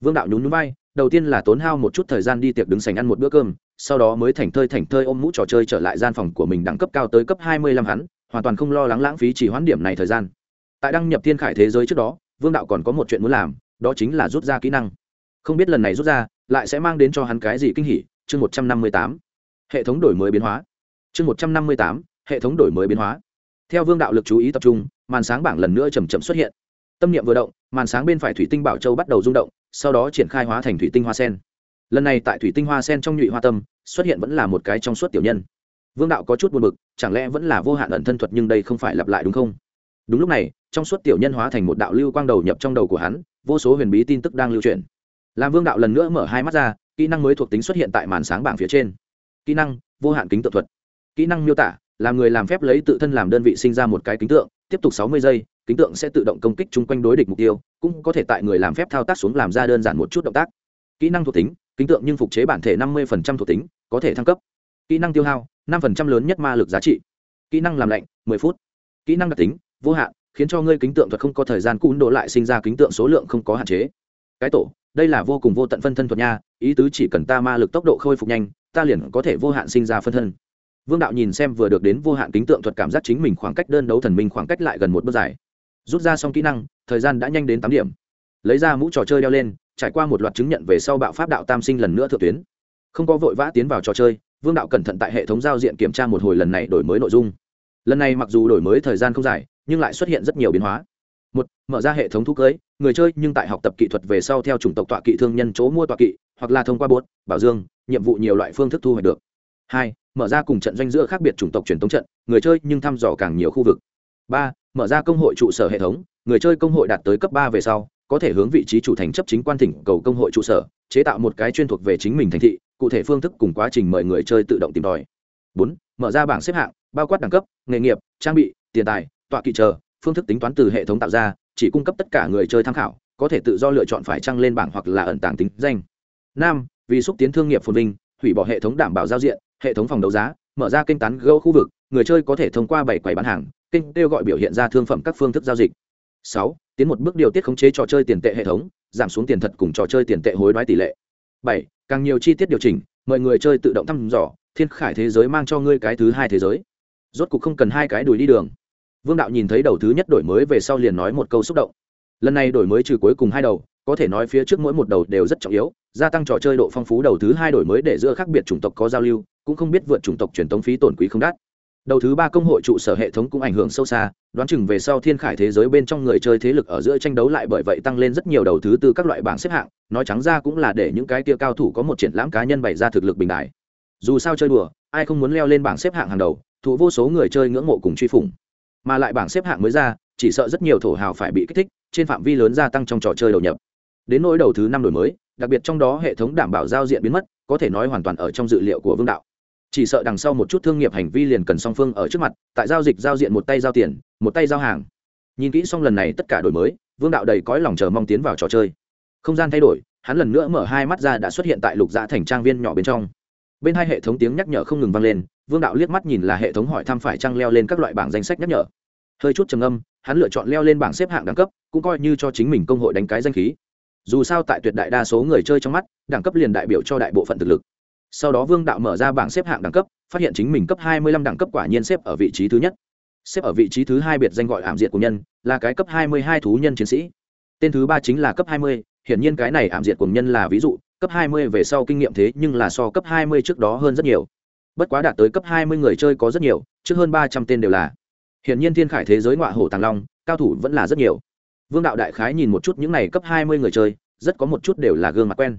Vương đạo nhún núi bay đầu tiên là tốn hao một chút thời gian đi tiệc đứng sành ăn một bữa cơm, sau đó mới thành thơi thành thơi ôm mũ trò chơi trở lại gian phòng của mình đẳng cấp cao tới cấp hai mươi lăm hắn, hoàn toàn không lo lắng lãng phí chỉ hoãn điểm này thời gian. Tại đăng nhập thiên khải thế giới trước đó, vương đạo còn có một chuyện muốn làm, đó chính là rút ra kỹ năng. Không biết lần này rút ra, lại sẽ mang đến cho hắn cái gì kinh hỉ? Chương một trăm năm mươi tám. Hệ thống đổi mới biến hóa. Chương một trăm năm mươi tám. Hệ thống đổi mới biến hóa theo vương đạo lực chú ý tập trung, màn sáng bảng lần nữa chầm chậm xuất hiện. Tâm niệm vừa động, màn sáng bên phải thủy tinh bảo châu bắt đầu rung động, sau đó triển khai hóa thành thủy tinh hoa sen. Lần này tại thủy tinh hoa sen trong nhụy hoa tâm, xuất hiện vẫn là một cái trong suốt tiểu nhân. Vương đạo có chút buồn bực, chẳng lẽ vẫn là vô hạn ẩn thân thuật nhưng đây không phải lặp lại đúng không? Đúng lúc này, trong suốt tiểu nhân hóa thành một đạo lưu quang đầu nhập trong đầu của hắn, vô số huyền bí tin tức đang lưu truyền. Làm vương đạo lần nữa mở hai mắt ra, kỹ năng mới thuộc tính xuất hiện tại màn sáng bảng phía trên. Kỹ năng, vô hạn kính tự thuật. Kỹ năng miêu tả làm người làm phép lấy tự thân làm đơn vị sinh ra một cái kính tượng, tiếp tục sáu mươi giây, kính tượng sẽ tự động công kích chung quanh đối địch mục tiêu, cũng có thể tại người làm phép thao tác xuống làm ra đơn giản một chút động tác. Kỹ năng thuộc tính, kính tượng nhưng phục chế bản thể năm mươi thuộc tính, có thể thăng cấp. Kỹ năng tiêu hao, năm lớn nhất ma lực giá trị. Kỹ năng làm lạnh 10 phút. Kỹ năng đặc tính, vô hạn, khiến cho ngươi kính tượng thuật không có thời gian cún đổ lại sinh ra kính tượng số lượng không có hạn chế. Cái tổ, đây là vô cùng vô tận phân thân thuật nha, ý tứ chỉ cần ta ma lực tốc độ khôi phục nhanh, ta liền có thể vô hạn sinh ra phân thân vương đạo nhìn xem vừa được đến vô hạn kính tượng thuật cảm giác chính mình khoảng cách đơn đấu thần minh khoảng cách lại gần một bước dài. Rút ra xong kỹ năng, thời gian đã nhanh đến tám điểm. Lấy ra mũ trò chơi đeo lên, trải qua một loạt chứng nhận về sau bạo pháp đạo tam sinh lần nữa thượng tuyến. Không có vội vã tiến vào trò chơi, vương đạo cẩn thận tại hệ thống giao diện kiểm tra một hồi lần này đổi mới nội dung. Lần này mặc dù đổi mới thời gian không dài, nhưng lại xuất hiện rất nhiều biến hóa. Một, mở ra hệ thống thu cưới, người chơi nhưng tại học tập kỹ thuật về sau theo chủng tộc tọa kỵ thương nhân chỗ mua tọa kỵ, hoặc là thông qua bốt bảo dương, nhiệm vụ nhiều loại phương thức thu hoạch được. Hai mở ra cùng trận doanh giữa khác biệt chủng tộc truyền thống trận, người chơi nhưng thăm dò càng nhiều khu vực. Ba, mở ra công hội trụ sở hệ thống, người chơi công hội đạt tới cấp ba về sau, có thể hướng vị trí chủ thành chấp chính quan thỉnh cầu công hội trụ sở, chế tạo một cái chuyên thuộc về chính mình thành thị, cụ thể phương thức cùng quá trình mời người chơi tự động tìm tòi. Bốn, mở ra bảng xếp hạng, bao quát đẳng cấp, nghề nghiệp, trang bị, tiền tài, tọa kỵ chờ, phương thức tính toán từ hệ thống tạo ra, chỉ cung cấp tất cả người chơi tham khảo, có thể tự do lựa chọn phải trăng lên bảng hoặc là ẩn tàng tính danh. Năm, vì xúc tiến thương nghiệp phồn vinh, hủy bỏ hệ thống đảm bảo giao diện hệ thống phòng đấu giá, mở ra kênh tán gâu khu vực, người chơi có thể thông qua bảy quầy bán hàng, kênh kêu gọi biểu hiện ra thương phẩm các phương thức giao dịch. Sáu, tiến một bước điều tiết khống chế trò chơi tiền tệ hệ thống, giảm xuống tiền thật cùng trò chơi tiền tệ hối đoái tỷ lệ. Bảy, càng nhiều chi tiết điều chỉnh, mời người chơi tự động thăm dò, thiên khải thế giới mang cho ngươi cái thứ hai thế giới. Rốt cục không cần hai cái đùi đi đường. Vương đạo nhìn thấy đầu thứ nhất đổi mới về sau liền nói một câu xúc động. Lần này đổi mới trừ cuối cùng hai đầu có thể nói phía trước mỗi một đầu đều rất trọng yếu, gia tăng trò chơi độ phong phú đầu thứ hai đổi mới để giữa khác biệt chủng tộc có giao lưu, cũng không biết vượt chủng tộc truyền tống phí tổn quý không đắt. Đầu thứ ba công hội trụ sở hệ thống cũng ảnh hưởng sâu xa, đoán chừng về sau thiên khải thế giới bên trong người chơi thế lực ở giữa tranh đấu lại bởi vậy tăng lên rất nhiều đầu thứ tư các loại bảng xếp hạng, nói trắng ra cũng là để những cái tia cao thủ có một triển lãm cá nhân bày ra thực lực bình đại. Dù sao chơi đùa, ai không muốn leo lên bảng xếp hạng hàng đầu thủ vô số người chơi ngưỡng mộ cùng truy phủng. Mà lại bảng xếp hạng mới ra, chỉ sợ rất nhiều thổ hào phải bị kích thích, trên phạm vi lớn gia tăng trong trò chơi đầu nhập đến nỗi đầu thứ năm đổi mới, đặc biệt trong đó hệ thống đảm bảo giao diện biến mất, có thể nói hoàn toàn ở trong dự liệu của vương đạo. Chỉ sợ đằng sau một chút thương nghiệp hành vi liền cần song phương ở trước mặt, tại giao dịch giao diện một tay giao tiền, một tay giao hàng. Nhìn kỹ xong lần này tất cả đổi mới, vương đạo đầy cõi lòng chờ mong tiến vào trò chơi. Không gian thay đổi, hắn lần nữa mở hai mắt ra đã xuất hiện tại lục dạ thành trang viên nhỏ bên trong. Bên hai hệ thống tiếng nhắc nhở không ngừng vang lên, vương đạo liếc mắt nhìn là hệ thống hỏi thăm phải trăng leo lên các loại bảng danh sách nhắc nhở. Hơi chút trầm âm hắn lựa chọn leo lên bảng xếp hạng đẳng cấp, cũng coi như cho chính mình công hội đánh cái danh khí dù sao tại tuyệt đại đa số người chơi trong mắt đẳng cấp liền đại biểu cho đại bộ phận thực lực. Sau đó vương đạo mở ra bảng xếp hạng đẳng cấp phát hiện chính mình cấp 25 đẳng cấp quả nhiên xếp ở vị trí thứ nhất. Xếp ở vị trí thứ hai biệt danh gọi ảm diệt của nhân là cái cấp 22 thú nhân chiến sĩ. Tên thứ ba chính là cấp 20, hiển nhiên cái này ảm diệt của nhân là ví dụ cấp 20 về sau kinh nghiệm thế nhưng là so cấp 20 trước đó hơn rất nhiều. Bất quá đạt tới cấp 20 người chơi có rất nhiều trước hơn 300 tên đều là. Hiển nhiên thiên khải thế giới ngọa hổ tàng long cao thủ vẫn là rất nhiều vương đạo đại khái nhìn một chút những này cấp 20 người chơi, rất có một chút đều là gương mặt quen.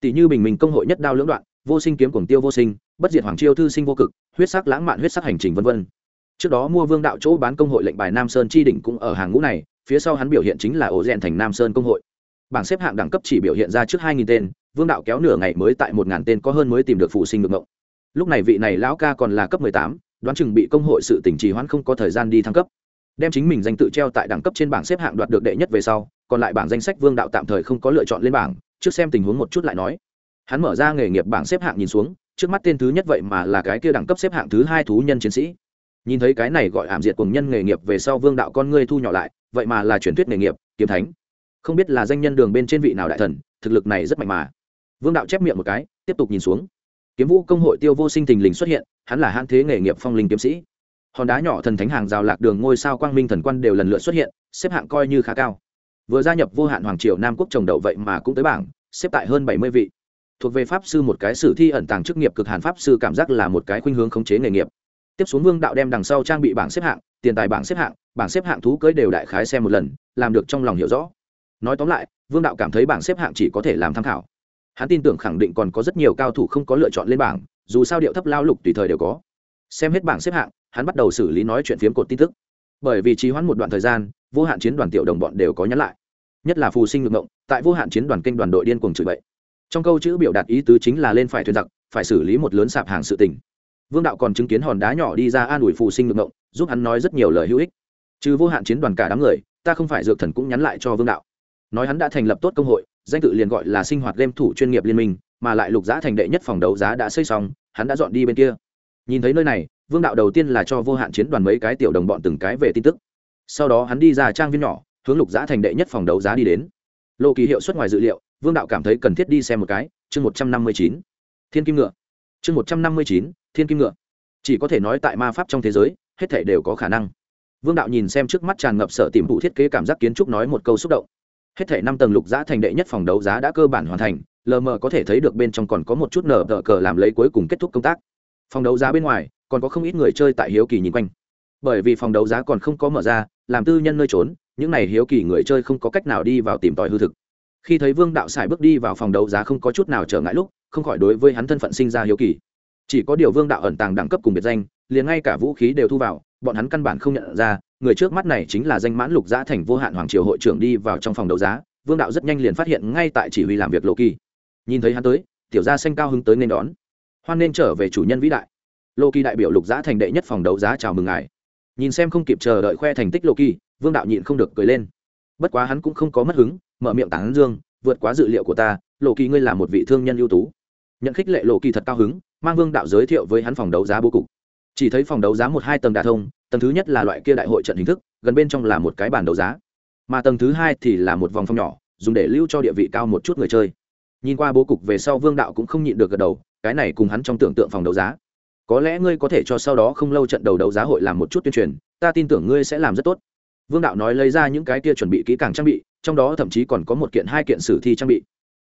Tỷ như bình minh công hội nhất đao lưỡng đoạn, vô sinh kiếm cuồng tiêu vô sinh, bất diệt hoàng chiêu thư sinh vô cực, huyết sắc lãng mạn huyết sắc hành trình vân vân. Trước đó mua vương đạo chỗ bán công hội lệnh bài nam sơn chi đỉnh cũng ở hàng ngũ này, phía sau hắn biểu hiện chính là ổ rèn thành nam sơn công hội. Bảng xếp hạng đẳng cấp chỉ biểu hiện ra trước hai nghìn tên, vương đạo kéo nửa ngày mới tại một ngàn tên có hơn mới tìm được phụ sinh được ngộng lúc này vị này lão ca còn là cấp mười tám, đoán chừng bị công hội sự tỉnh trì hoãn không có thời gian đi thăng cấp đem chính mình danh tự treo tại đẳng cấp trên bảng xếp hạng đoạt được đệ nhất về sau, còn lại bảng danh sách vương đạo tạm thời không có lựa chọn lên bảng, trước xem tình huống một chút lại nói. Hắn mở ra nghề nghiệp bảng xếp hạng nhìn xuống, trước mắt tên thứ nhất vậy mà là cái kia đẳng cấp xếp hạng thứ hai thú nhân chiến sĩ. Nhìn thấy cái này gọi ảm diệt cùng nhân nghề nghiệp về sau vương đạo con ngươi thu nhỏ lại, vậy mà là truyền thuyết nghề nghiệp, kiếm thánh. Không biết là danh nhân đường bên trên vị nào đại thần, thực lực này rất mạnh mà. Vương đạo chép miệng một cái, tiếp tục nhìn xuống. Kiếm vũ công hội tiêu vô sinh thình lình xuất hiện, hắn là hãn thế nghề nghiệp phong linh kiếm sĩ hòn đá nhỏ thần thánh hàng rào lạc đường ngôi sao quang minh thần quan đều lần lượt xuất hiện, xếp hạng coi như khá cao. Vừa gia nhập vô hạn hoàng triều nam quốc trồng đậu vậy mà cũng tới bảng, xếp tại hơn bảy mươi vị. Thuộc về pháp sư một cái sử thi ẩn tàng chức nghiệp cực hàn pháp sư cảm giác là một cái khuynh hướng khống chế nghề nghiệp. Tiếp xuống vương đạo đem đằng sau trang bị bảng xếp hạng, tiền tài bảng xếp hạng, bảng xếp hạng thú cưới đều đại khái xem một lần, làm được trong lòng hiểu rõ. Nói tóm lại, vương đạo cảm thấy bảng xếp hạng chỉ có thể làm tham khảo. Hắn tin tưởng khẳng định còn có rất nhiều cao thủ không có lựa chọn lên bảng, dù sao điệu thấp lao lục tùy thời đều có. Xem hết bảng xếp hạng hắn bắt đầu xử lý nói chuyện phiếm cột tin tức. Bởi vì trì hoãn một đoạn thời gian, vô hạn chiến đoàn tiểu đồng bọn đều có nhắn lại. Nhất là phù sinh ngược ngộng, tại vô hạn chiến đoàn kênh đoàn đội điên cuồng chửi bậy. Trong câu chữ biểu đạt ý tứ chính là lên phải thuyền giặc, phải xử lý một lớn sạp hàng sự tình. Vương đạo còn chứng kiến hòn đá nhỏ đi ra an ủi phù sinh ngược ngộng, giúp hắn nói rất nhiều lời hữu ích. Trừ vô hạn chiến đoàn cả đám người, ta không phải dược thần cũng nhắn lại cho vương đạo. Nói hắn đã thành lập tốt công hội, danh tự liền gọi là sinh hoạt game thủ chuyên nghiệp liên minh, mà lại lục giá thành đệ nhất phòng đấu giá đã xây xong, hắn đã dọn đi bên kia. Nhìn thấy nơi này vương đạo đầu tiên là cho vô hạn chiến đoàn mấy cái tiểu đồng bọn từng cái về tin tức. Sau đó hắn đi ra trang viên nhỏ, hướng lục giã thành đệ nhất phòng đấu giá đi đến. Lộ kỳ hiệu suất ngoài dự liệu, vương đạo cảm thấy cần thiết đi xem một cái, chương một trăm năm mươi chín. Thiên kim ngựa. Chương một trăm năm mươi chín, thiên kim ngựa. Chỉ có thể nói tại ma pháp trong thế giới, hết thể đều có khả năng. Vương đạo nhìn xem trước mắt tràn ngập sở tìm vụ thiết kế cảm giác kiến trúc nói một câu xúc động. Hết thể năm tầng lục giã thành đệ nhất phòng đấu giá đã cơ bản hoàn thành, lờ mờ có thể thấy được bên trong còn có một chút nở tờ cờ làm lấy cuối cùng kết thúc công tác. Phòng đấu giá bên ngoài còn có không ít người chơi tại hiếu kỳ nhìn quanh. Bởi vì phòng đấu giá còn không có mở ra, làm tư nhân nơi trốn, những n à y hiếu kỳ người chơi không có cách nào đi vào tìm tòi hư thực. Khi thấy vương đạo xài bước đi vào phòng đấu giá không có chút nào trở ngại lúc, không khỏi đối với hắn thân phận sinh ra hiếu kỳ. Chỉ có điều vương đạo ẩn tàng đẳng cấp cùng biệt danh, liền ngay cả vũ khí đều thu vào, bọn hắn căn bản không nhận ra, người trước mắt này chính là danh mãn lục giã thành vô hạn hoàng triều hội trưởng đi vào trong phòng đấu giá, vương đạo rất nhanh liền phát hiện ngay tại chỉ huy làm việc lộ kỳ. Nhìn thấy hắn tới, tiểu gia xanh cao hứng tới nên đón. Hoan nên trở về chủ nhân vĩ đại lô kỳ đại biểu lục giã thành đệ nhất phòng đấu giá chào mừng ngài. Nhìn xem không kịp chờ đợi khoe thành tích lô kỳ, vương đạo nhịn không được cười lên. Bất quá hắn cũng không có mất hứng, mở miệng tán dương, vượt quá dự liệu của ta lộ kỳ ngươi là một vị thương nhân ưu tú. Nhận khích lệ lộ kỳ thật cao hứng, mang vương đạo giới thiệu với hắn phòng đấu giá bố cục. Chỉ thấy phòng đấu giá một hai tầng đa thông, tầng thứ nhất là loại kia đại hội trận hình thức, gần bên trong là một cái bàn đấu giá. Mà tầng thứ hai thì là một vòng phòng nhỏ, dùng để lưu cho địa vị cao một chút người chơi. Nhìn qua bố cục về sau vương đạo cũng không nhịn được gật đầu, cái này cùng hắn trong tưởng tượng phòng đấu giá có lẽ ngươi có thể cho sau đó không lâu trận đầu đấu giá hội làm một chút tuyên truyền, ta tin tưởng ngươi sẽ làm rất tốt. Vương đạo nói lấy ra những cái kia chuẩn bị kỹ càng trang bị, trong đó thậm chí còn có một kiện hai kiện sử thi trang bị.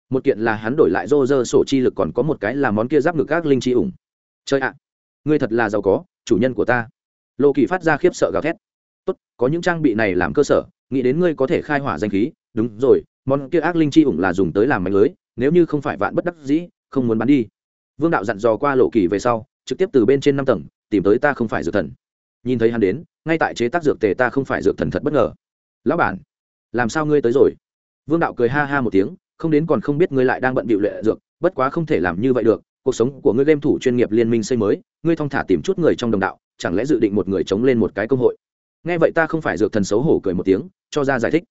Một kiện là hắn đổi lại rô rơ sổ chi lực, còn có một cái là món kia giáp ngực các linh chi ủng. Chơi ạ, ngươi thật là giàu có, chủ nhân của ta. Lộ kỳ phát ra khiếp sợ gào thét. Tốt, có những trang bị này làm cơ sở, nghĩ đến ngươi có thể khai hỏa danh khí, đúng rồi, món kia ác linh chi ủng là dùng tới làm mánh lưới, nếu như không phải vạn bất đắc dĩ, không muốn bán đi. Vương đạo dặn dò qua lộ kỳ về sau trực tiếp từ bên trên năm tầng, tìm tới ta không phải dược thần. Nhìn thấy hắn đến, ngay tại chế tác dược tề ta không phải dược thần thật bất ngờ. Lão bản, làm sao ngươi tới rồi? Vương đạo cười ha ha một tiếng, không đến còn không biết ngươi lại đang bận bịu lệ dược, bất quá không thể làm như vậy được, cuộc sống của ngươi game thủ chuyên nghiệp liên minh xây mới, ngươi thong thả tìm chút người trong đồng đạo, chẳng lẽ dự định một người chống lên một cái công hội? Nghe vậy ta không phải dược thần xấu hổ cười một tiếng, cho ra giải thích.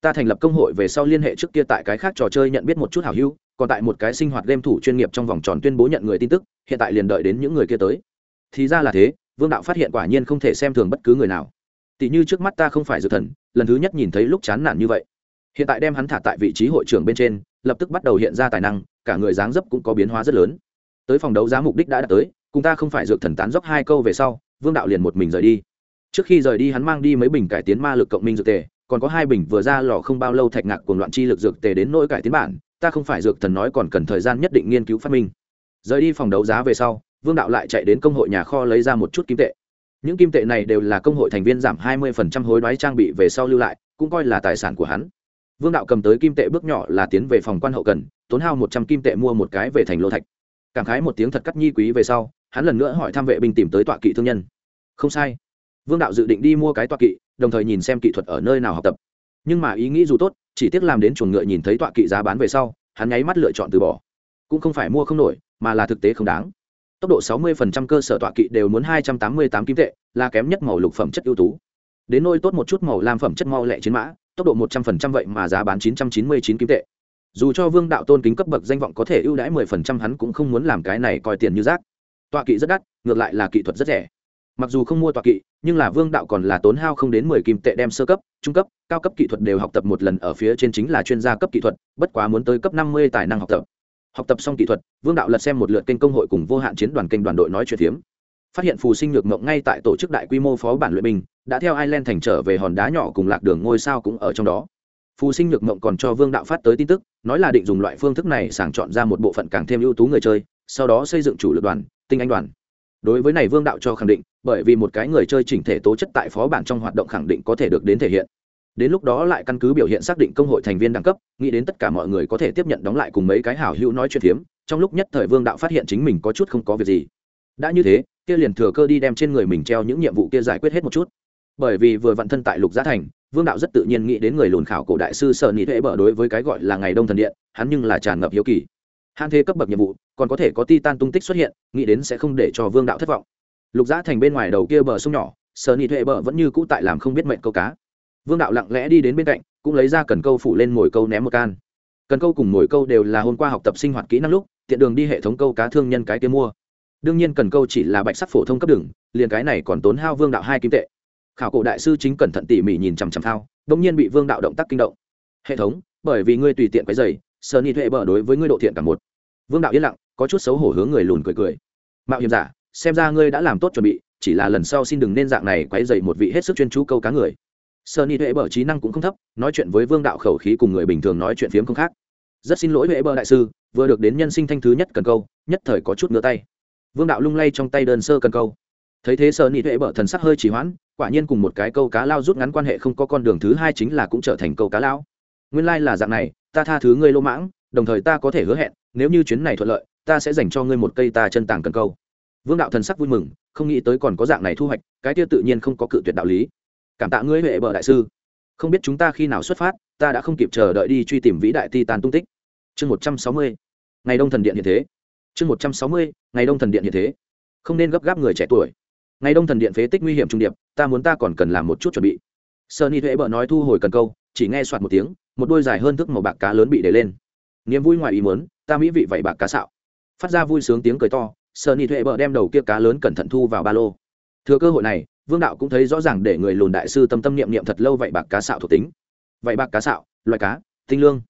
Ta thành lập công hội về sau liên hệ trước kia tại cái khác trò chơi nhận biết một chút hảo hữu còn tại một cái sinh hoạt game thủ chuyên nghiệp trong vòng tròn tuyên bố nhận người tin tức, hiện tại liền đợi đến những người kia tới. Thì ra là thế, vương đạo phát hiện quả nhiên không thể xem thường bất cứ người nào. Tỷ như trước mắt ta không phải dược thần, lần thứ nhất nhìn thấy lúc chán nản như vậy. Hiện tại đem hắn thả tại vị trí hội trưởng bên trên, lập tức bắt đầu hiện ra tài năng, cả người dáng dấp cũng có biến hóa rất lớn. Tới phòng đấu giá mục đích đã đạt tới, cùng ta không phải dược thần tán dốc hai câu về sau, vương đạo liền một mình rời đi. Trước khi rời đi hắn mang đi mấy bình cải tiến ma lực cộng minh dược tề, còn có hai bình vừa ra lò không bao lâu thạch ngạc cùng loạn chi lực dược tề đến nỗi cải tiến bản ta không phải dược thần nói còn cần thời gian nhất định nghiên cứu phát minh. Rời đi phòng đấu giá về sau, vương đạo lại chạy đến công hội nhà kho lấy ra một chút kim tệ. Những kim tệ này đều là công hội thành viên giảm hai mươi hối đoái trang bị về sau lưu lại, cũng coi là tài sản của hắn. Vương đạo cầm tới kim tệ bước nhỏ là tiến về phòng quan hậu cần, tốn hao một trăm kim tệ mua một cái về thành lô thạch. Cảm khái một tiếng thật cắt nhi quý về sau, hắn lần nữa hỏi tham vệ binh tìm tới tọa kỵ thương nhân. Không sai. Vương đạo dự định đi mua cái tọa kỵ, đồng thời nhìn xem kỹ thuật ở nơi nào học tập. Nhưng mà ý nghĩ dù tốt chỉ tiếc làm đến chuồng ngựa nhìn thấy tọa kỵ giá bán về sau, hắn nháy mắt lựa chọn từ bỏ. Cũng không phải mua không nổi, mà là thực tế không đáng. Tốc độ 60% cơ sở tọa kỵ đều muốn 288 kim tệ, là kém nhất màu lục phẩm chất ưu tú. Đến nôi tốt một chút màu lam phẩm chất mau lẹ chiến mã, tốc độ 100% vậy mà giá bán 999 kim tệ. Dù cho vương đạo tôn kính cấp bậc danh vọng có thể ưu đãi 10% hắn cũng không muốn làm cái này coi tiền như rác. Tọa kỵ rất đắt, ngược lại là kỹ thuật rất rẻ mặc dù không mua tọa kỵ, nhưng là vương đạo còn là tốn hao không đến mười kim tệ đem sơ cấp, trung cấp, cao cấp kỹ thuật đều học tập một lần ở phía trên chính là chuyên gia cấp kỹ thuật, bất quá muốn tới cấp năm mươi tài năng học tập. Học tập xong kỹ thuật, vương đạo lật xem một lượt kênh công hội cùng vô hạn chiến đoàn kênh đoàn đội nói chuyện phiếm. Phát hiện phù sinh nhược mộng ngay tại tổ chức đại quy mô phó bản luyện binh, đã theo ireland thành trở về hòn đá nhỏ cùng lạc đường ngôi sao cũng ở trong đó. Phù sinh nhược mộng còn cho vương đạo phát tới tin tức, nói là định dùng loại phương thức này sàng chọn ra một bộ phận càng thêm ưu tú người chơi, sau đó xây dựng chủ lực đoàn, tinh anh đoàn đối với này vương đạo cho khẳng định, bởi vì một cái người chơi chỉnh thể tố chất tại phó bản trong hoạt động khẳng định có thể được đến thể hiện. Đến lúc đó lại căn cứ biểu hiện xác định công hội thành viên đẳng cấp, nghĩ đến tất cả mọi người có thể tiếp nhận đóng lại cùng mấy cái hảo hữu nói chuyện phiếm, trong lúc nhất thời vương đạo phát hiện chính mình có chút không có việc gì. Đã như thế, kia liền thừa cơ đi đem trên người mình treo những nhiệm vụ kia giải quyết hết một chút. Bởi vì vừa vận thân tại lục giá thành, vương đạo rất tự nhiên nghĩ đến người lùn khảo cổ đại sư sợ nị thuế bở đối với cái gọi là ngày đông thần điện, hắn nhưng là tràn ngập hiếu kỳ hạn thế cấp bậc nhiệm vụ, còn có thể có ti tan tung tích xuất hiện, nghĩ đến sẽ không để cho vương đạo thất vọng. Lục giã thành bên ngoài đầu kia bờ sông nhỏ sợ nị thuệ bờ vẫn như cũ tại làm không biết mệnh câu cá. Vương đạo lặng lẽ đi đến bên cạnh, cũng lấy ra cần câu phủ lên mồi câu ném một can. Cần câu cùng mồi câu đều là hôm qua học tập sinh hoạt kỹ năng lúc, tiện đường đi hệ thống câu cá thương nhân cái kia mua. Đương nhiên cần câu chỉ là bạch sắc phổ thông cấp đường, liền cái này còn tốn hao vương đạo hai kim tệ. Khảo cổ đại sư chính cẩn thận tỉ mỉ nhìn chằm chằm thao đông nhiên bị vương đạo động tác kinh động. Hệ thống, bởi vì ngươi tùy tiện cái giày sơ ni thuệ bờ đối với ngươi độ thiện cả một. Vương đạo yên lặng, có chút xấu hổ hướng người lùn cười cười. Mạo hiểm giả, xem ra ngươi đã làm tốt chuẩn bị, chỉ là lần sau xin đừng nên dạng này quấy dậy một vị hết sức chuyên chú câu cá người. Sơ ni thuệ bờ trí năng cũng không thấp, nói chuyện với vương đạo khẩu khí cùng người bình thường nói chuyện phiếm không khác. Rất xin lỗi huệ bờ đại sư, vừa được đến nhân sinh thanh thứ nhất cần câu, nhất thời có chút ngứa tay. Vương đạo lung lay trong tay đơn sơ cần câu. Thấy thế sơ ni thuệ bờ thần sắc hơi chỉ hoãn, quả nhiên cùng một cái câu cá lao rút ngắn quan hệ không có con đường thứ hai chính là cũng trở thành câu cá lao nguyên lai là dạng này ta tha thứ ngươi lô mãng, đồng thời ta có thể hứa hẹn, nếu như chuyến này thuận lợi, ta sẽ dành cho ngươi một cây ta chân tàng cần câu. Vương đạo thần sắc vui mừng, không nghĩ tới còn có dạng này thu hoạch, cái kia tự nhiên không có cự tuyệt đạo lý. Cảm tạ ngươi, huệ bờ đại sư. Không biết chúng ta khi nào xuất phát, ta đã không kịp chờ đợi đi truy tìm vĩ đại ti tàn tung tích. Chương một trăm sáu mươi. Ngày đông thần điện hiện thế. Chương một trăm sáu mươi, ngày đông thần điện hiện thế. Không nên gấp gáp người trẻ tuổi. Ngày đông thần điện phế tích nguy hiểm trung điệp, ta muốn ta còn cần làm một chút chuẩn bị. Sơn y huệ bợ nói thu hồi cần câu, chỉ nghe soạt một tiếng một đôi dài hơn thước màu bạc cá lớn bị để lên. Niềm vui ngoài ý muốn, ta mỹ vị vậy bạc cá xạo. Phát ra vui sướng tiếng cười to sợ nị thuệ bợ đem đầu kia cá lớn cẩn thận thu vào ba lô. Thừa cơ hội này, vương đạo cũng thấy rõ ràng để người lùn đại sư tâm tâm niệm niệm thật lâu vậy bạc cá xạo thuộc tính. Vậy bạc cá xạo loại cá, tinh lương.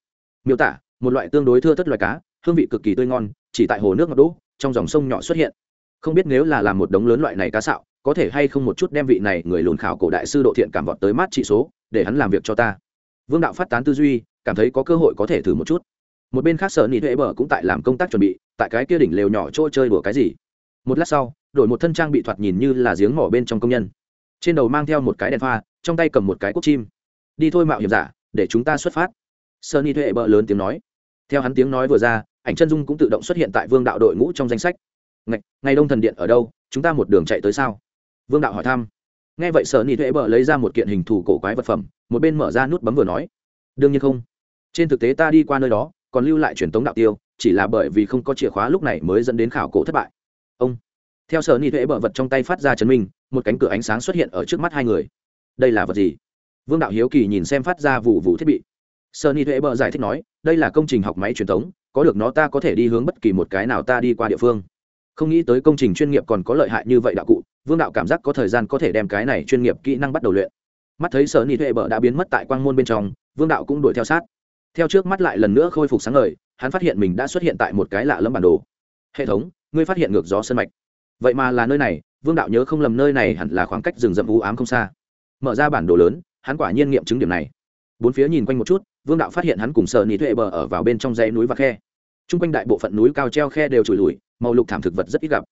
Miêu tả, một loại tương đối thưa thất loài cá, hương vị cực kỳ tươi ngon, chỉ tại hồ nước ngọc đỗ, trong dòng sông nhỏ xuất hiện. Không biết nếu là làm một đống lớn loại này cá sạo có thể hay không một chút đem vị này người lùn khảo cổ đại sư độ thiện cảm vọt tới mát trị số, để hắn làm việc cho ta vương đạo phát tán tư duy cảm thấy có cơ hội có thể thử một chút. Một bên khác sở nị thuệ bờ cũng tại làm công tác chuẩn bị tại cái kia đỉnh lều nhỏ trôi chơi đùa cái gì. Một lát sau đổi một thân trang bị thoạt nhìn như là giếng mỏ bên trong công nhân. Trên đầu mang theo một cái đèn pha trong tay cầm một cái cốc chim. Đi thôi mạo hiểm giả để chúng ta xuất phát. Sơn y thuệ bờ lớn tiếng nói. Theo hắn tiếng nói vừa ra ảnh chân dung cũng tự động xuất hiện tại vương đạo đội ngũ trong danh sách. Ngày, ngày đông thần điện ở đâu chúng ta một đường chạy tới sao? Vương đạo hỏi thăm. Nghe vậy sở nị thuệ bờ lấy ra một kiện hình thù cổ quái vật phẩm một bên mở ra nút bấm vừa nói đương nhiên không. Trên thực tế ta đi qua nơi đó còn lưu lại truyền tống đạo tiêu chỉ là bởi vì không có chìa khóa lúc này mới dẫn đến khảo cổ thất bại. Ông theo sở ni thuế bờ vật trong tay phát ra chấn minh một cánh cửa ánh sáng xuất hiện ở trước mắt hai người. Đây là vật gì? Vương đạo hiếu kỳ nhìn xem phát ra vụ vụ thiết bị. Sơ ni thuế bờ giải thích nói, đây là công trình học máy truyền thống, có được nó ta có thể đi hướng bất kỳ một cái nào ta đi qua địa phương. Không nghĩ tới công trình chuyên nghiệp còn có lợi hại như vậy đạo cụ, Vương đạo cảm giác có thời gian có thể đem cái này chuyên nghiệp kỹ năng bắt đầu luyện. Mắt thấy Sunny Thuệ bờ đã biến mất tại quang môn bên trong, Vương đạo cũng đuổi theo sát. Theo trước mắt lại lần nữa khôi phục sáng ngời, hắn phát hiện mình đã xuất hiện tại một cái lạ lẫm bản đồ. Hệ thống, ngươi phát hiện ngược gió sân mạch. Vậy mà là nơi này, Vương đạo nhớ không lầm nơi này hẳn là khoảng cách rừng rậm u ám không xa. Mở ra bản đồ lớn, hắn quả nhiên nghiệm chứng điểm này bốn phía nhìn quanh một chút vương đạo phát hiện hắn cùng sợ nị thuệ bờ ở vào bên trong dãy núi và khe t r u n g quanh đại bộ phận núi cao treo khe đều trùi lùi màu lục thảm thực vật rất ít gặp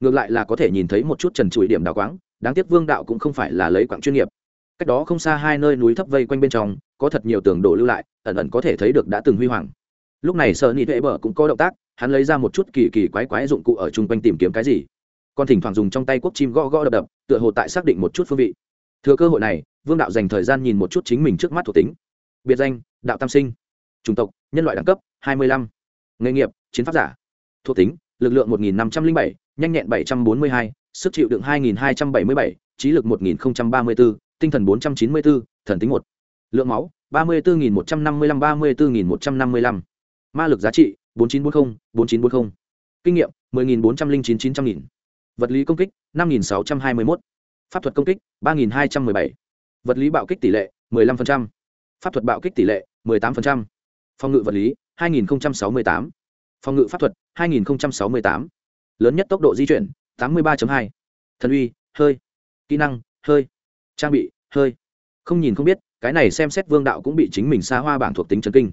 ngược lại là có thể nhìn thấy một chút trần trụi điểm đào quáng đáng tiếc vương đạo cũng không phải là lấy quảng chuyên nghiệp cách đó không xa hai nơi núi thấp vây quanh bên trong có thật nhiều tường đổ lưu lại ẩn ẩn có thể thấy được đã từng huy hoàng. Lúc này sợ nị thuệ bờ cũng có động tác hắn lấy ra một chút kỳ kỳ quái quái dụng cụ ở chung quanh tìm kiếm cái gì. Còn thỉnh thoảng dùng trong tay quốc chim gõ gõ đập đập tựa hồ tại xác định một chút phương vị. Thừa cơ hội này vương đạo dành thời gian nhìn một chút chính mình trước mắt thuộc tính. Biệt danh đạo tam sinh. Chủng tộc nhân loại đẳng cấp 25. nghề nghiệp chiến pháp giả. Thuộc tính lực lượng 1507, nhanh nhẹn 742, sức chịu đựng 2277, trí lực 1034, tinh thần 494, thần tính 1. lượng máu 34155 34155. ma lực giá trị 4940 4940. kinh nghiệm 10409 900 vật lý công kích 5621. pháp thuật công kích 3217. vật lý bạo kích tỷ lệ 15% pháp thuật bạo kích tỷ lệ 18%. phòng ngự vật lý 2068. phòng ngự pháp thuật 2068. lớn nhất tốc độ di chuyển 83.2. thần uy hơi kỹ năng hơi trang bị, hơi. Không nhìn không biết, cái này xem xét vương đạo cũng bị chính mình xa hoa bảng thuộc tính chấn kinh.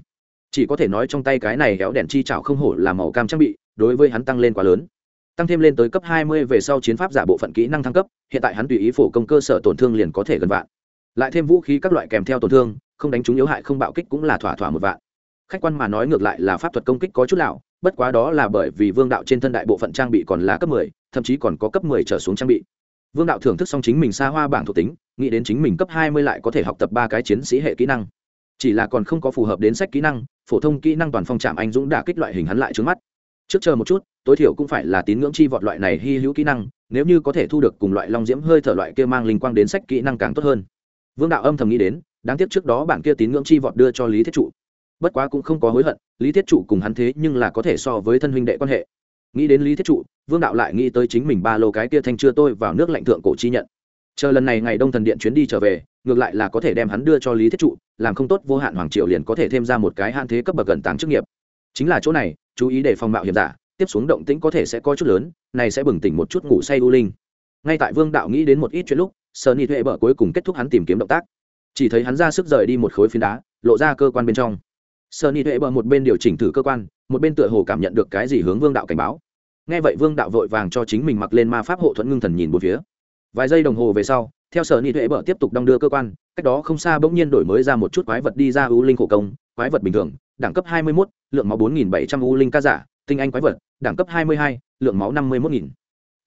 Chỉ có thể nói trong tay cái này kéo đèn chi chảo không hổ là màu cam trang bị, đối với hắn tăng lên quá lớn. Tăng thêm lên tới cấp 20 về sau chiến pháp giả bộ phận kỹ năng thăng cấp, hiện tại hắn tùy ý phổ công cơ sở tổn thương liền có thể gần vạn. Lại thêm vũ khí các loại kèm theo tổn thương, không đánh trúng yếu hại không bạo kích cũng là thỏa thỏa một vạn. Khách quan mà nói ngược lại là pháp thuật công kích có chút lạo bất quá đó là bởi vì vương đạo trên thân đại bộ phận trang bị còn là cấp mười, thậm chí còn có cấp mười trở xuống trang bị vương đạo thưởng thức xong chính mình xa hoa bảng thuộc tính, nghĩ đến chính mình cấp hai mươi lại có thể học tập ba cái chiến sĩ hệ kỹ năng. Chỉ là còn không có phù hợp đến sách kỹ năng, phổ thông kỹ năng toàn phong trạm anh dũng đả kích loại hình hắn lại trước mắt. Trước chờ một chút, tối thiểu cũng phải là tín ngưỡng chi vọt loại này hy hữu kỹ năng, nếu như có thể thu được cùng loại long diễm hơi thở loại kia mang linh quang đến sách kỹ năng càng tốt hơn. Vương đạo âm thầm nghĩ đến, đáng tiếc trước đó bản kia tín ngưỡng chi vọt đưa cho lý thiết trụ. Bất quá cũng không có hối hận, lý thiết trụ cùng hắn thế nhưng là có thể so với thân huynh đệ quan hệ nghĩ đến lý thiết trụ, vương đạo lại nghĩ tới chính mình ba lô cái kia thanh chưa tôi vào nước lạnh thượng cổ chi nhận. Chờ lần này ngày đông thần điện chuyến đi trở về, ngược lại là có thể đem hắn đưa cho lý thiết trụ, làm không tốt vô hạn hoàng triều liền có thể thêm ra một cái hạn thế cấp bậc gần tàng chức nghiệp. Chính là chỗ này, chú ý để phòng mạo hiểm giả, tiếp xuống động tĩnh có thể sẽ có chút lớn, này sẽ bừng tỉnh một chút ngủ say u linh. Ngay tại vương đạo nghĩ đến một ít chuyện lúc sơ ni thuệ bở cuối cùng kết thúc hắn tìm kiếm động tác. Chỉ thấy hắn ra sức rời đi một khối phiến đá, lộ ra cơ quan bên trong. Sơ ni thuệ bở một bên điều chỉnh thử cơ quan, một bên tựa hồ cảm nhận được cái gì hướng vương đạo cảnh báo nghe vậy vương đạo vội vàng cho chính mình mặc lên ma pháp hộ thuẫn ngưng thần nhìn một phía. Vài giây đồng hồ về sau theo sở ni thuệ bở tiếp tục đong đưa cơ quan cách đó không xa bỗng nhiên đổi mới ra một chút quái vật đi ra u linh khổ công quái vật bình thường đẳng cấp 21, lượng máu 4.700 u linh ca giả tinh anh quái vật đẳng cấp 22, lượng máu 51.000.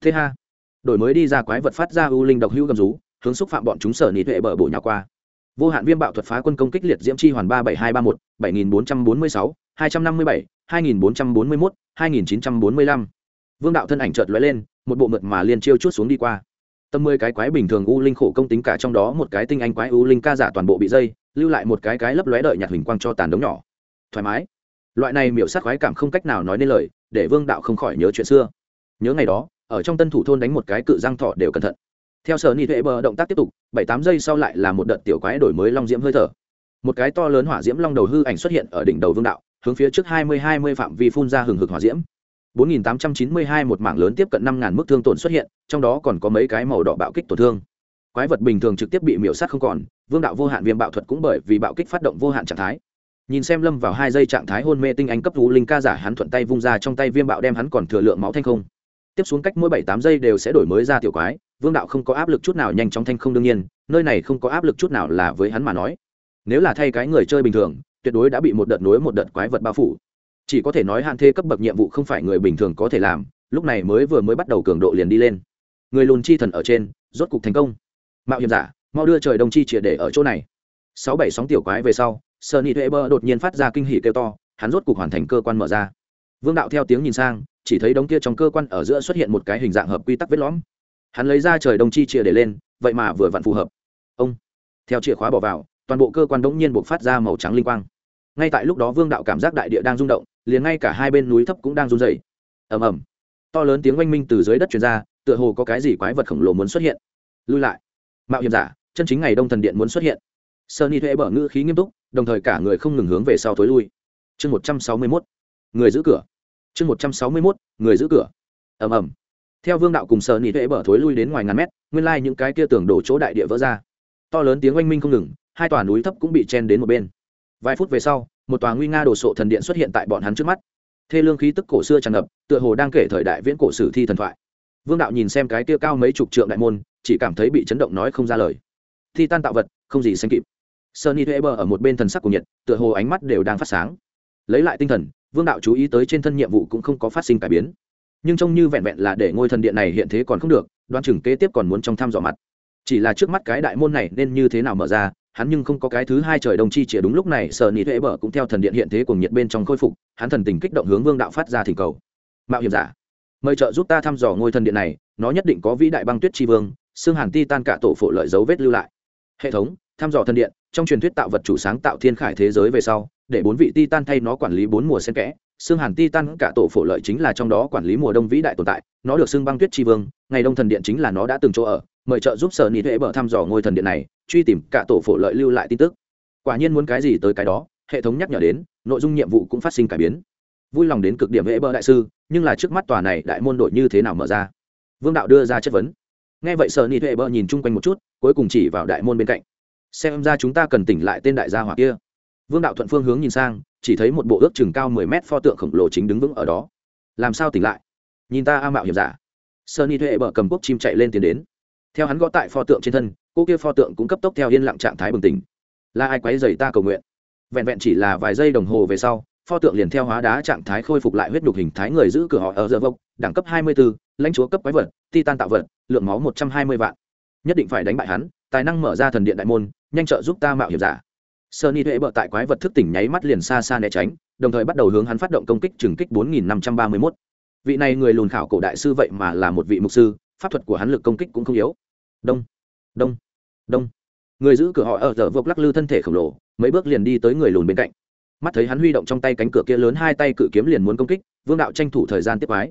thế ha. Đổi mới đi ra quái vật phát ra u linh độc hữu gầm rú hướng xúc phạm bọn chúng sở ni thuệ bở bổ nhào qua. Vô hạn viêm bạo thuật phá quân công kích liệt diễm chi hoàn ba bảy hai ba một bảy nghìn bốn trăm bốn mươi sáu hai trăm năm mươi bảy hai nghìn bốn trăm bốn mươi mốt hai nghìn chín trăm bốn mươi lăm vương đạo thân ảnh chợt lóe lên, một bộ mượt mà liên chiêu chút xuống đi qua. Tầm mười cái quái bình thường u linh khổ công tính cả trong đó một cái tinh anh quái u linh ca giả toàn bộ bị dây, lưu lại một cái cái lấp lóe đợi nhạt hình quang cho tàn đống nhỏ. Thoải mái. Loại này miểu sát quái cảm không cách nào nói nên lời, để vương đạo không khỏi nhớ chuyện xưa. Nhớ ngày đó, ở trong tân thủ thôn đánh một cái cự răng thọ đều cẩn thận. Theo sở nị thuệ bờ động tác tiếp tục, bảy tám giây sau lại là một đợt tiểu quái đổi mới long diễm hơi thở. Một cái to lớn hỏa diễm long đầu hư ảnh xuất hiện ở đỉnh đầu vương đạo, hướng phía trước hai mươi hai mươi phạm vi phun ra hừng hực hỏa diễm. 4892 một mảng lớn tiếp cận 5000 mức thương tổn xuất hiện, trong đó còn có mấy cái màu đỏ bạo kích tổn thương. Quái vật bình thường trực tiếp bị miểu sát không còn, Vương đạo vô hạn viêm bạo thuật cũng bởi vì bạo kích phát động vô hạn trạng thái. Nhìn xem Lâm vào hai giây trạng thái hôn mê tinh anh cấp thú linh ca giả hắn thuận tay vung ra trong tay viêm bạo đem hắn còn thừa lượng máu thanh không. Tiếp xuống cách mỗi 7 8 giây đều sẽ đổi mới ra tiểu quái, Vương đạo không có áp lực chút nào nhanh chóng thanh không đương nhiên, nơi này không có áp lực chút nào là với hắn mà nói. Nếu là thay cái người chơi bình thường, tuyệt đối đã bị một đợt nối một đợt quái vật bao phủ chỉ có thể nói hạn thê cấp bậc nhiệm vụ không phải người bình thường có thể làm, lúc này mới vừa mới bắt đầu cường độ liền đi lên. Người lùn chi thần ở trên, rốt cục thành công. Mạo hiểm giả, mau đưa trời đông chi triệt để ở chỗ này. Sáu bảy sóng tiểu quái về sau, sunny thuê bơ đột nhiên phát ra kinh hỉ kêu to, hắn rốt cục hoàn thành cơ quan mở ra. Vương đạo theo tiếng nhìn sang, chỉ thấy đống kia trong cơ quan ở giữa xuất hiện một cái hình dạng hợp quy tắc vết lõm. Hắn lấy ra trời đông chi chìa để lên, vậy mà vừa vặn phù hợp. Ông, theo chìa khóa bỏ vào, toàn bộ cơ quan đống nhiên buộc phát ra màu trắng linh quang. Ngay tại lúc đó vương đạo cảm giác đại địa đang rung động liền ngay cả hai bên núi thấp cũng đang run rẩy. Ầm ầm. To lớn tiếng oanh minh từ dưới đất truyền ra, tựa hồ có cái gì quái vật khổng lồ muốn xuất hiện. Lui lại. Mạo hiểm giả, chân chính ngày đông thần điện muốn xuất hiện. Sunny Thuệ bở ngữ khí nghiêm túc, đồng thời cả người không ngừng hướng về sau tối lui. Chương một trăm sáu mươi mốt. Người giữ cửa. Chương một trăm sáu mươi mốt, người giữ cửa. Ầm ầm. Theo vương đạo cùng Sunny Thuệ bở thối lui đến ngoài ngàn mét, nguyên lai những cái kia tường đổ chỗ đại địa vỡ ra. To lớn tiếng oanh minh không ngừng, hai tòa núi thấp cũng bị chen đến một bên. Vài phút về sau một tòa nguy nga đồ sộ thần điện xuất hiện tại bọn hắn trước mắt. Thê lương khí tức cổ xưa tràn ngập, tựa hồ đang kể thời đại viễn cổ sử thi thần thoại. Vương đạo nhìn xem cái tia cao mấy chục trượng đại môn, chỉ cảm thấy bị chấn động nói không ra lời. Thi tan tạo vật, không gì xanh kịp. Sunny Weber ở một bên thần sắc của nhiệt tựa hồ ánh mắt đều đang phát sáng. Lấy lại tinh thần, vương đạo chú ý tới trên thân nhiệm vụ cũng không có phát sinh cải biến. Nhưng trông như vẹn vẹn là để ngôi thần điện này hiện thế còn không được đoan chừng kế tiếp còn muốn trong thăm dò mặt. Chỉ là trước mắt cái đại môn này nên như thế nào mở ra hắn nhưng không có cái thứ hai trời đồng chi chĩa đúng lúc này sợ nị thuế bờ cũng theo thần điện hiện thế cùng nhiệt bên trong khôi phục, hắn thần tình kích động hướng vương đạo phát ra thỉnh cầu. Mạo hiểm giả, mời trợ giúp ta thăm dò ngôi thần điện này, nó nhất định có vĩ đại băng tuyết tri vương, xương hàn ti tan cả tổ phổ lợi dấu vết lưu lại. Hệ thống, thăm dò thần điện, trong truyền thuyết tạo vật chủ sáng tạo thiên khải thế giới về sau, để bốn vị ti tan thay nó quản lý bốn mùa sen kẽ, xương hàn ti tan cả tổ phổ lợi chính là trong đó quản lý mùa đông vĩ đại tồn tại, nó được xưng băng tuyết tri vương, ngày đông thần điện chính là nó đã từng chỗ ở mời trợ giúp sở nị thuệ bờ thăm dò ngôi thần điện này, truy tìm cả tổ phổ lợi lưu lại tin tức. Quả nhiên muốn cái gì tới cái đó, hệ thống nhắc nhở đến, nội dung nhiệm vụ cũng phát sinh cải biến. Vui lòng đến cực điểm hệ bờ đại sư, nhưng là trước mắt tòa này đại môn đội như thế nào mở ra? Vương đạo đưa ra chất vấn. Nghe vậy sở nị thuệ bờ nhìn chung quanh một chút, cuối cùng chỉ vào đại môn bên cạnh. Xem ra chúng ta cần tỉnh lại tên đại gia hỏa kia. Vương đạo thuận phương hướng nhìn sang, chỉ thấy một bộ ước chừng cao mười mét pho tượng khổng lồ chính đứng vững ở đó. Làm sao tỉnh lại? Nhìn ta a mạo hiểm giả. Sơn y thuệ bờ cầm quốc chim chạy lên tiến đến theo hắn gõ tại pho tượng trên thân cô kia pho tượng cũng cấp tốc theo yên lặng trạng thái bừng tỉnh là ai quấy dày ta cầu nguyện vẹn vẹn chỉ là vài giây đồng hồ về sau pho tượng liền theo hóa đá trạng thái khôi phục lại huyết nhục hình thái người giữ cửa họ ở giờ vông đẳng cấp hai mươi 24, lãnh chúa cấp quái vật titan tạo vật lượng máu một trăm hai mươi vạn nhất định phải đánh bại hắn tài năng mở ra thần điện đại môn nhanh trợ giúp ta mạo hiểm giả Sunny Tuệ bợ tại quái vật thức tỉnh nháy mắt liền xa xa né tránh, đồng thời bắt đầu hướng hắn phát động công kích trừng kích 4531. Vị này người lùn khảo cổ đại sư vậy mà là một vị mục sư, pháp thuật của hắn lực công kích cũng không yếu. Đông, đông, đông. Người giữ cửa họ ở giờ vộc lắc lư thân thể khổng lồ, mấy bước liền đi tới người lùn bên cạnh. Mắt thấy hắn huy động trong tay cánh cửa kia lớn hai tay cự kiếm liền muốn công kích, Vương đạo tranh thủ thời gian tiếp quái.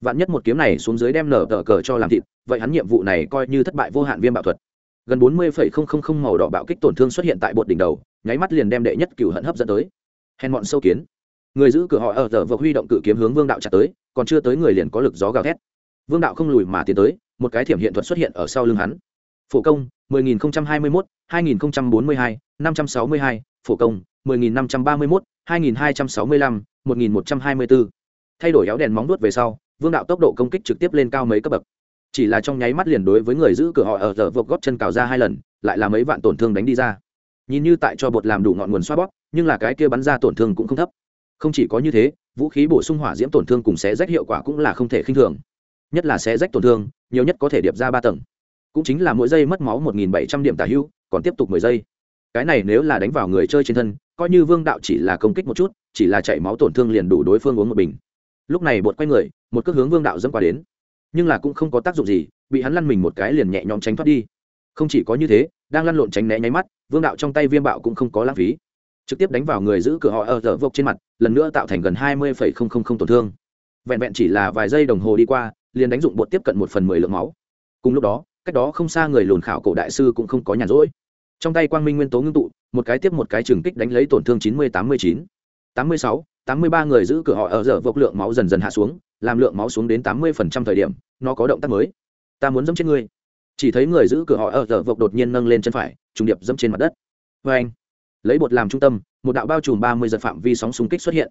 Vạn nhất một kiếm này xuống dưới đem nở tở cờ cho làm thịt, vậy hắn nhiệm vụ này coi như thất bại vô hạn viêm bạo thuật gần bốn mươi màu đỏ bạo kích tổn thương xuất hiện tại bột đỉnh đầu nháy mắt liền đem đệ nhất cửu hận hấp dẫn tới hèn bọn sâu kiến người giữ cửa họ ở giờ vừa huy động cự kiếm hướng vương đạo chặt tới còn chưa tới người liền có lực gió gào thét vương đạo không lùi mà tiến tới một cái thiểm hiện thuật xuất hiện ở sau lưng hắn. Phổ công 10.021, 2042, 562, phổ công 10.531, 2265, 1124. thay đổi éo đèn móng đuốt về sau vương đạo tốc độ công kích trực tiếp lên cao mấy cấp bậc. Chỉ là trong nháy mắt liền đối với người giữ cửa họ ở giờ vượt góp chân cào ra hai lần lại là mấy vạn tổn thương đánh đi ra. Nhìn như tại cho bột làm đủ ngọn nguồn xoa bóp nhưng là cái kia bắn ra tổn thương cũng không thấp. Không chỉ có như thế vũ khí bổ sung hỏa diễm tổn thương cùng xé rách hiệu quả cũng là không thể khinh thường nhất là sẽ rách tổn thương, nhiều nhất có thể điệp ra ba tầng. Cũng chính là mỗi giây mất máu một nghìn bảy trăm điểm tả hữu, còn tiếp tục mười giây. Cái này nếu là đánh vào người chơi trên thân, coi như vương đạo chỉ là công kích một chút, chỉ là chạy máu tổn thương liền đủ đối phương uống một bình. Lúc này bột quay người, một cước hướng vương đạo dẫm qua đến. Nhưng là cũng không có tác dụng gì, bị hắn lăn mình một cái liền nhẹ nhõm tránh thoát đi. Không chỉ có như thế, đang lăn lộn tránh né nháy mắt, vương đạo trong tay viêm bạo cũng không có lãng phí. Trực tiếp đánh vào người giữ cửa họ ở dở vộc trên mặt, lần nữa tạo thành gần hai mươi tổn thương. Vẹn vẹn chỉ là vài giây đồng hồ đi qua liền đánh dụng bột tiếp cận một phần mười lượng máu. Cùng lúc đó, cách đó không xa người lồn khảo cổ đại sư cũng không có nhàn rỗi. Trong tay quang minh nguyên tố ngưng tụ, một cái tiếp một cái trừng kích đánh lấy tổn thương chín mươi tám mươi chín. Tám mươi sáu, tám mươi ba người giữ cửa họ ở giờ vộc lượng máu dần dần hạ xuống, làm lượng máu xuống đến tám mươi phần trăm thời điểm, nó có động tác mới. Ta muốn dẫm trên ngươi. Chỉ thấy người giữ cửa họ ở giờ vộc đột nhiên nâng lên chân phải, trùng điệp dẫm trên mặt đất. Vê anh lấy bột làm trung tâm, một đạo bao trùm ba mươi giật phạm vi sóng xung kích xuất hiện.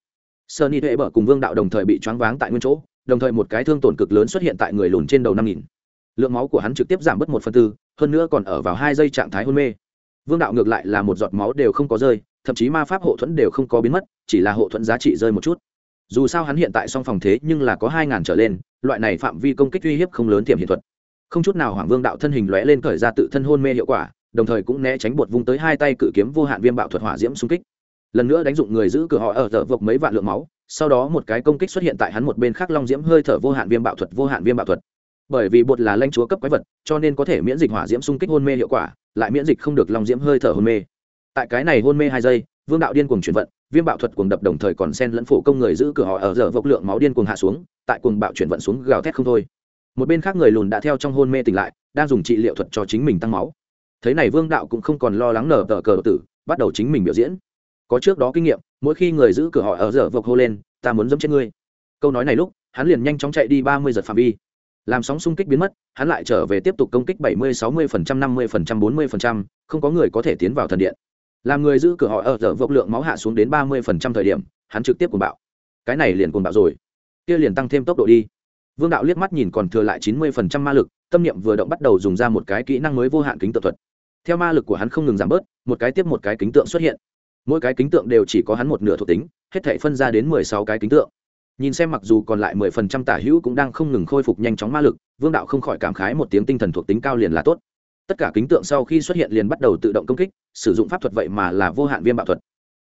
Sơn y thuệ bở cùng vương đạo đồng thời bị choáng váng tại nguyên chỗ đồng thời một cái thương tổn cực lớn xuất hiện tại người lùn trên đầu năm nghìn. Lượng máu của hắn trực tiếp giảm bớt một phần tư, hơn nữa còn ở vào hai giây trạng thái hôn mê. Vương đạo ngược lại là một giọt máu đều không có rơi, thậm chí ma pháp hộ thuẫn đều không có biến mất, chỉ là hộ thuẫn giá trị rơi một chút. Dù sao hắn hiện tại song phòng thế nhưng là có hai ngàn trở lên, loại này phạm vi công kích uy hiếp không lớn tiềm hiện thuật. Không chút nào hoàng vương đạo thân hình lóe lên khởi ra tự thân hôn mê hiệu quả, đồng thời cũng né tránh bột vung tới hai tay cự kiếm vô hạn viêm bạo thuật hỏa diễm xung kích. Lần nữa đánh dụng người giữ cửa họ ở dở vộc mấy vạn lượng máu sau đó một cái công kích xuất hiện tại hắn một bên khác long diễm hơi thở vô hạn viêm bạo thuật, vô hạn viêm bạo thuật. Bởi vì bột là lanh chúa cấp quái vật, cho nên có thể miễn dịch hỏa diễm xung kích hôn mê hiệu quả, lại miễn dịch không được long diễm hơi thở hôn mê. Tại cái này hôn mê hai giây, vương đạo điên cuồng chuyển vận, viêm bạo thuật cuồng đập đồng thời còn sen lẫn phổ công người giữ cửa họ ở giờ vộc lượng máu điên cuồng hạ xuống, tại cuồng bạo chuyển vận xuống gào thét không thôi. Một bên khác người lùn đã theo trong hôn mê tỉnh lại, đang dùng trị liệu thuật cho chính mình tăng máu. Thế này vương đạo cũng không còn lo lắng nở tờ cờ tử bắt đầu chính mình biểu diễn. Có trước đó kinh nghiệm mỗi khi người giữ cửa họ ở giờ vộc hô lên, ta muốn dẫm trên ngươi. Câu nói này lúc, hắn liền nhanh chóng chạy đi ba mươi giật phạm vi. Làm sóng xung kích biến mất, hắn lại trở về tiếp tục công kích bảy mươi, sáu mươi phần trăm, năm mươi phần trăm, bốn mươi phần trăm, không có người có thể tiến vào thần điện. Làm người giữ cửa họ ở giờ vộc lượng máu hạ xuống đến ba mươi phần trăm thời điểm, hắn trực tiếp cuồng bạo. Cái này liền cuồng bạo rồi. Kia liền tăng thêm tốc độ đi. Vương đạo liếc mắt nhìn còn thừa lại chín mươi phần trăm ma lực, tâm niệm vừa động bắt đầu dùng ra một cái kỹ năng mới vô hạn kính tự thuật. Theo ma lực của hắn không ngừng giảm bớt, một cái tiếp một cái kính tượng xuất hiện mỗi cái kính tượng đều chỉ có hắn một nửa thuộc tính, hết thể phân ra đến mười sáu cái kính tượng. Nhìn xem mặc dù còn lại mười phần trăm tả hữu cũng đang không ngừng khôi phục nhanh chóng ma lực, vương đạo không khỏi cảm khái một tiếng tinh thần thuộc tính cao liền là tốt. Tất cả kính tượng sau khi xuất hiện liền bắt đầu tự động công kích, sử dụng pháp thuật vậy mà là vô hạn viêm bạo thuật.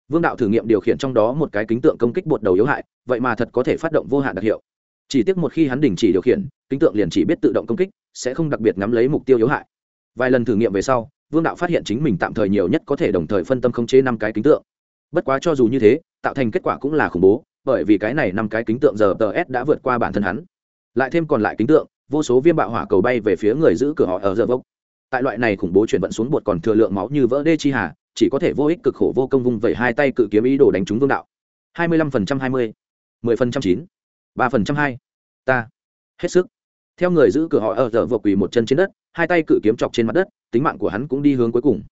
Vương đạo thử nghiệm điều khiển trong đó một cái kính tượng công kích bột đầu yếu hại, vậy mà thật có thể phát động vô hạn đặc hiệu. Chỉ tiếc một khi hắn đình chỉ điều khiển, kính tượng liền chỉ biết tự động công kích, sẽ không đặc biệt ngắm lấy mục tiêu yếu hại. Vài lần thử nghiệm về sau vương đạo phát hiện chính mình tạm thời nhiều nhất có thể đồng thời phân tâm khống chế năm cái kính tượng. Bất quá cho dù như thế, tạo thành kết quả cũng là khủng bố, bởi vì cái này năm cái kính tượng giờ tờ s đã vượt qua bản thân hắn. Lại thêm còn lại kính tượng, vô số viêm bạo hỏa cầu bay về phía người giữ cửa họ ở giờ vốc. Tại loại này khủng bố chuyển vận xuống bột còn thừa lượng máu như vỡ đê chi hà, chỉ có thể vô ích cực khổ vô công vung vẩy hai tay cự kiếm ý đồ đánh trúng vương đạo. hai mươi lăm phần trăm hai mươi, mười phần trăm chín, ba phần trăm hai, ta. Hết sức. Theo người giữ cửa họ ở giờ vộc quỳ một chân trên đất hai tay cự kiếm chọc trên mặt đất, tính mạng của hắn cũng đi hướng cuối cùng.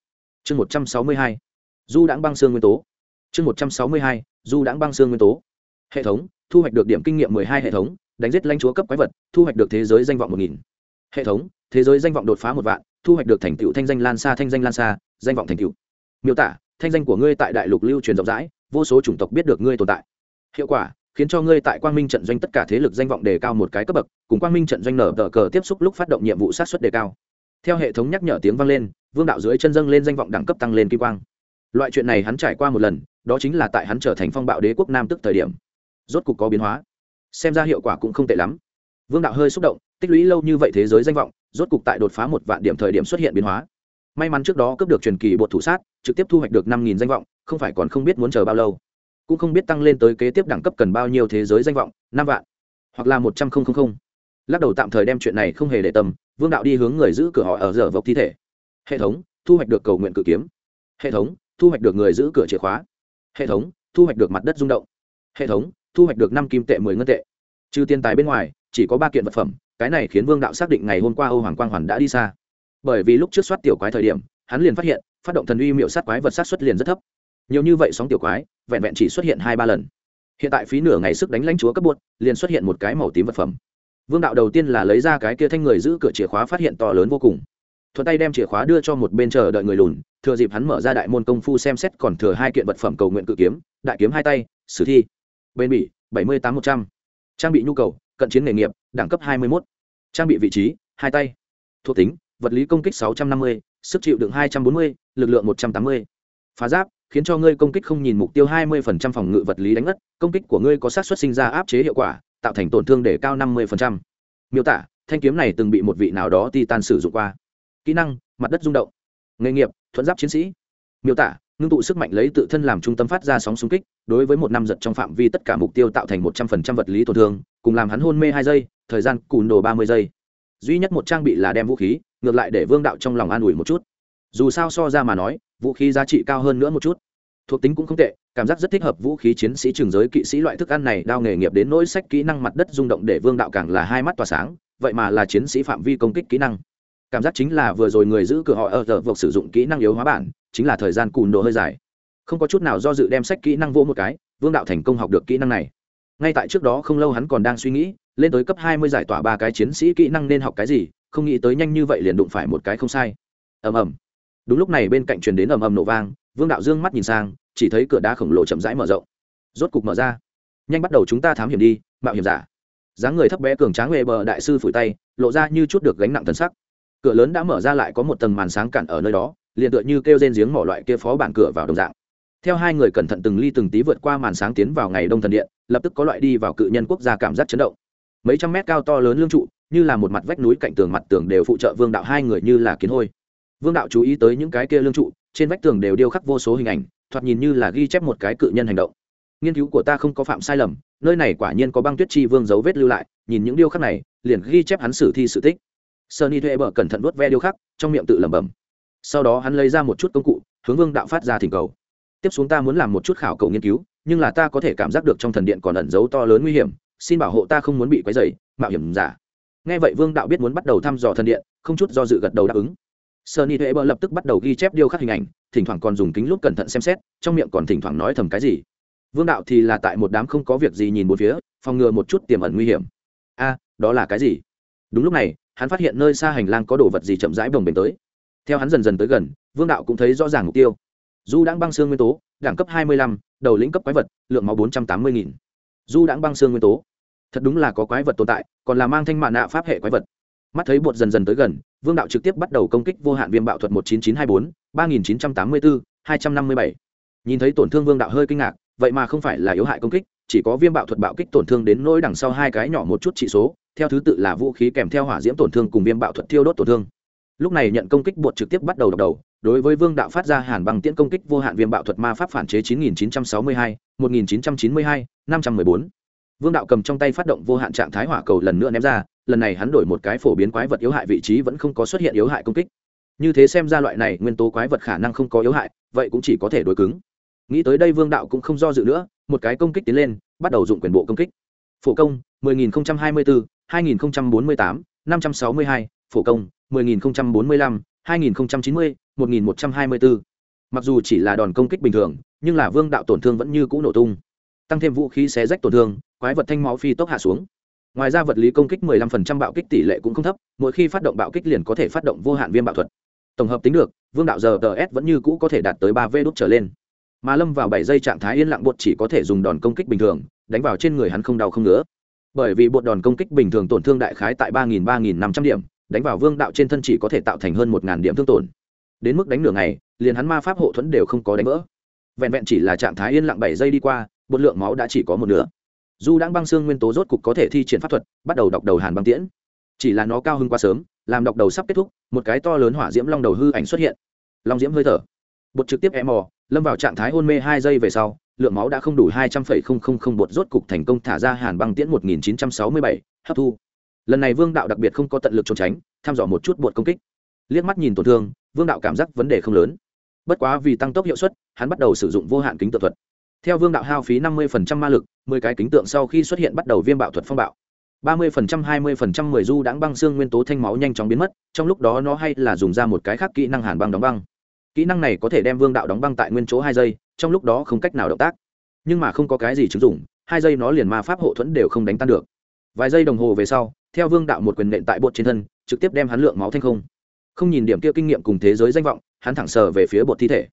Chương một trăm sáu mươi hai, du đãng băng xương nguyên tố. Chương một trăm sáu mươi hai, du đãng băng xương nguyên tố. Hệ thống, thu hoạch được điểm kinh nghiệm mười hai hệ thống, đánh giết lãnh chúa cấp quái vật, thu hoạch được thế giới danh vọng một nghìn. Hệ thống, thế giới danh vọng đột phá một vạn, thu hoạch được thành tựu thanh danh lan xa, thanh danh lan xa, danh vọng thành tựu. Miêu tả, thanh danh của ngươi tại đại lục lưu truyền rộng rãi, vô số chủng tộc biết được ngươi tồn tại. Hiệu quả khiến cho ngươi tại quang minh trận doanh tất cả thế lực danh vọng đề cao một cái cấp bậc, cùng quang minh trận doanh nở tờ cờ tiếp xúc lúc phát động nhiệm vụ sát xuất đề cao. Theo hệ thống nhắc nhở tiếng vang lên, vương đạo dưới chân dâng lên danh vọng đẳng cấp tăng lên kim quang. Loại chuyện này hắn trải qua một lần, đó chính là tại hắn trở thành phong bạo đế quốc nam tức thời điểm. Rốt cục có biến hóa. Xem ra hiệu quả cũng không tệ lắm. Vương đạo hơi xúc động, tích lũy lâu như vậy thế giới danh vọng, rốt cục tại đột phá một vạn điểm thời điểm xuất hiện biến hóa. May mắn trước đó cướp được truyền kỳ bột thủ sát, trực tiếp thu hoạch được năm nghìn danh vọng, không phải còn không biết muốn chờ bao lâu cũng không biết tăng lên tới kế tiếp đẳng cấp cần bao nhiêu thế giới danh vọng, năm vạn, hoặc là một trăm linh lắc đầu tạm thời đem chuyện này không hề để tâm, vương đạo đi hướng người giữ cửa họ ở giờ vộc thi thể. Hệ thống, thu hoạch được cầu nguyện cự kiếm. Hệ thống, thu hoạch được người giữ cửa chìa khóa. Hệ thống, thu hoạch được mặt đất rung động. Hệ thống, thu hoạch được năm kim tệ mười ngân tệ. Trừ tiền tài bên ngoài, chỉ có ba kiện vật phẩm, cái này khiến vương đạo xác định ngày hôm qua âu hoàng quang hoàn đã đi xa. Bởi vì lúc trước soát tiểu quái thời điểm, hắn liền phát hiện, phát động thần uy miệu sát quái vật sát xuất liền rất thấp nhiều như vậy sóng tiểu quái, vẹn vẹn chỉ xuất hiện hai ba lần. Hiện tại phí nửa ngày sức đánh lãnh chúa cấp buốt, liền xuất hiện một cái màu tím vật phẩm. Vương đạo đầu tiên là lấy ra cái kia thanh người giữ cửa chìa khóa phát hiện to lớn vô cùng. Thuận tay đem chìa khóa đưa cho một bên chờ đợi người lùn, thừa dịp hắn mở ra đại môn công phu xem xét còn thừa hai kiện vật phẩm cầu nguyện cự kiếm, đại kiếm hai tay, sử thi. Bên bỉ, bảy mươi tám một trăm. Trang bị nhu cầu, cận chiến nghề nghiệp, đẳng cấp hai mươi một trang bị vị trí, hai tay. Thuộc tính, vật lý công kích sáu trăm năm mươi, sức chịu đựng hai trăm bốn mươi, lực lượng một trăm tám mươi. Phá giáp khiến cho ngươi công kích không nhìn mục tiêu hai mươi phòng ngự vật lý đánh ngất, công kích của ngươi có xác suất sinh ra áp chế hiệu quả, tạo thành tổn thương để cao năm mươi miêu tả, thanh kiếm này từng bị một vị nào đó titan sử dụng qua. Kỹ năng, mặt đất rung động. Nghề nghiệp, thuận giáp chiến sĩ. Miêu tả, ngưng tụ sức mạnh lấy tự thân làm trung tâm phát ra sóng xung kích, đối với một năm giật trong phạm vi tất cả mục tiêu tạo thành một trăm phần trăm vật lý tổn thương, cùng làm hắn hôn mê hai giây, thời gian cùn đồ ba mươi giây. Duy nhất một trang bị là đem vũ khí, ngược lại để vương đạo trong lòng an ủi một chút. Dù sao so ra mà nói vũ khí giá trị cao hơn nữa một chút. Thuộc tính cũng không tệ, cảm giác rất thích hợp vũ khí chiến sĩ trường giới kỵ sĩ loại thức ăn này, đao nghề nghiệp đến nỗi sách kỹ năng mặt đất rung động để vương đạo càng là hai mắt tỏa sáng, vậy mà là chiến sĩ phạm vi công kích kỹ năng. Cảm giác chính là vừa rồi người giữ cửa họ ở giờ vực sử dụng kỹ năng yếu hóa bản, chính là thời gian cùn đồ hơi dài. Không có chút nào do dự đem sách kỹ năng vỗ một cái, vương đạo thành công học được kỹ năng này. Ngay tại trước đó không lâu hắn còn đang suy nghĩ, lên tới cấp hai mươi giải tỏa ba cái chiến sĩ kỹ năng nên học cái gì, không nghĩ tới nhanh như vậy liền đụng phải một cái không sai. Ầm ầm đúng lúc này bên cạnh truyền đến ầm ầm nổ vang, vương đạo dương mắt nhìn sang, chỉ thấy cửa đá khổng lồ chậm rãi mở rộng. Rốt cục mở ra. Nhanh bắt đầu chúng ta thám hiểm đi, mạo hiểm giả. Dáng người thấp bé cường tráng huệ bờ đại sư phủi tay, lộ ra như chút được gánh nặng thần sắc. Cửa lớn đã mở ra lại có một tầng màn sáng cản ở nơi đó, liền tựa như kêu rên giếng mỏ loại kia phó bản cửa vào đồng dạng. Theo hai người cẩn thận từng ly từng tí vượt qua màn sáng tiến vào ngày đông thần điện, lập tức có loại đi vào cự nhân quốc gia cảm giác chấn động. Mấy trăm mét cao to lớn lương trụ, như là một mặt vách núi cạnh tường mặt tường đều phụ trợ vương đạo hai người như là kiến hôi vương đạo chú ý tới những cái kia lương trụ, trên vách tường đều điêu khắc vô số hình ảnh, thoạt nhìn như là ghi chép một cái cự nhân hành động. Nghiên cứu của ta không có phạm sai lầm, nơi này quả nhiên có băng tuyết chi vương dấu vết lưu lại, nhìn những điêu khắc này, liền ghi chép hắn sử thi sự tích. Sunny thuê bờ cẩn thận vuốt ve điêu khắc, trong miệng tự lẩm bẩm. Sau đó hắn lấy ra một chút công cụ, hướng vương đạo phát ra thỉnh cầu. Tiếp xuống ta muốn làm một chút khảo cầu nghiên cứu, nhưng là ta có thể cảm giác được trong thần điện còn ẩn giấu to lớn nguy hiểm, xin bảo hộ ta không muốn bị quấy rầy, mạo hiểm giả. Nghe vậy vương đạo biết muốn bắt đầu thăm dò thần điện, không chút do dự gật đầu đáp ứng. Sunny thuê bờ lập tức bắt đầu ghi chép điêu khắc hình ảnh, thỉnh thoảng còn dùng kính lúp cẩn thận xem xét, trong miệng còn thỉnh thoảng nói thầm cái gì. Vương đạo thì là tại một đám không có việc gì nhìn một phía, phòng ngừa một chút tiềm ẩn nguy hiểm. A, đó là cái gì? Đúng lúc này, hắn phát hiện nơi xa hành lang có đồ vật gì chậm rãi bồng bềnh tới. Theo hắn dần dần tới gần, vương đạo cũng thấy rõ ràng mục tiêu. Du đãng băng xương nguyên tố, đẳng cấp hai mươi lăm, đầu lĩnh cấp quái vật, lượng máu bốn trăm tám mươi nghìn. Du đãng băng xương nguyên tố. Thật đúng là có quái vật tồn tại, còn là mang thanh mạn nạ pháp hệ quái vật mắt thấy bột dần dần tới gần vương đạo trực tiếp bắt đầu công kích vô hạn viêm bạo thuật một chín chín hai bốn ba nghìn chín trăm tám mươi bốn hai trăm năm mươi bảy nhìn thấy tổn thương vương đạo hơi kinh ngạc vậy mà không phải là yếu hại công kích chỉ có viêm bạo thuật bạo kích tổn thương đến nỗi đằng sau hai cái nhỏ một chút trị số theo thứ tự là vũ khí kèm theo hỏa diễm tổn thương cùng viêm bạo thuật thiêu đốt tổn thương lúc này nhận công kích bột trực tiếp bắt đầu đập đầu đối với vương đạo phát ra hàn bằng tiễn công kích vô hạn viêm bạo thuật ma pháp phản chế 9962, 1992, 514. vương đạo cầm trong tay phát động vô hạn trạng thái hỏa cầu lần nữa ném ra lần này hắn đổi một cái phổ biến quái vật yếu hại vị trí vẫn không có xuất hiện yếu hại công kích. Như thế xem ra loại này nguyên tố quái vật khả năng không có yếu hại vậy cũng chỉ có thể đối cứng. Nghĩ tới đây vương đạo cũng không do dự nữa một cái công kích tiến lên bắt đầu dụng quyền bộ công kích. Phổ công 10.024, 2048, 562, phổ công 10.045, 2090, 1124. mặc dù chỉ là đòn công kích bình thường nhưng là vương đạo tổn thương vẫn như cũ nổ tung. Tăng thêm vũ khí xé rách tổn thương quái vật thanh máu phi tốc hạ xuống ngoài ra vật lý công kích 15% bạo kích tỷ lệ cũng không thấp, mỗi khi phát động bạo kích liền có thể phát động vô hạn viêm bạo thuật. Tổng hợp tính được, vương đạo giờ ts vẫn như cũ có thể đạt tới ba v đốt trở lên. Mà lâm vào bảy giây trạng thái yên lặng bột chỉ có thể dùng đòn công kích bình thường, đánh vào trên người hắn không đau không ngứa. Bởi vì bột đòn công kích bình thường tổn thương đại khái tại ba nghìn ba nghìn năm trăm điểm, đánh vào vương đạo trên thân chỉ có thể tạo thành hơn một ngàn điểm thương tổn. Đến mức đánh nửa ngày, liền hắn ma pháp hộ thuẫn đều không có đánh vỡ. Vẹn vẹn chỉ là trạng thái yên lặng bảy giây đi qua, bột lượng máu đã chỉ có một nửa du đãng băng xương nguyên tố rốt cục có thể thi triển pháp thuật, bắt đầu đọc đầu hàn băng tiễn. Chỉ là nó cao hơn quá sớm, làm đọc đầu sắp kết thúc, một cái to lớn hỏa diễm long đầu hư ảnh xuất hiện. Long diễm hơi thở. Bột trực tiếp e mò lâm vào trạng thái hôn mê hai giây về sau, lượng máu đã không đủ hai trăm phẩy không không không bột rốt cục thành công thả ra hàn băng tiễn một nghìn chín trăm sáu mươi bảy, hấp thu. Lần này vương đạo đặc biệt không có tận lực trốn tránh, thăm dò một chút bột công kích. Liếc mắt nhìn tổn thương, vương đạo cảm giác vấn đề không lớn. Bất quá vì tăng tốc hiệu suất, hắn bắt đầu sử dụng vô hạn kính tự thuật theo vương đạo hao phí năm mươi ma lực mười cái kính tượng sau khi xuất hiện bắt đầu viêm bạo thuật phong bạo. ba mươi phần trăm, hai mươi phần trăm, mười du đãng băng xương nguyên tố thanh máu nhanh chóng biến mất trong lúc đó nó hay là dùng ra một cái khác kỹ năng hàn băng đóng băng. Kỹ năng này có thể đem vương đạo đóng băng tại nguyên chỗ hai giây trong lúc đó không cách nào động tác. Nhưng mà không có cái gì chứng dụng hai giây nó liền ma pháp hộ thuẫn đều không đánh tan được. Vài giây đồng hồ về sau theo vương đạo một quyền nện tại bột trên thân trực tiếp đem hắn lượng máu thanh không. Không nhìn điểm kia kinh nghiệm cùng thế giới danh vọng hắn thẳng sờ về phía bột thi thể.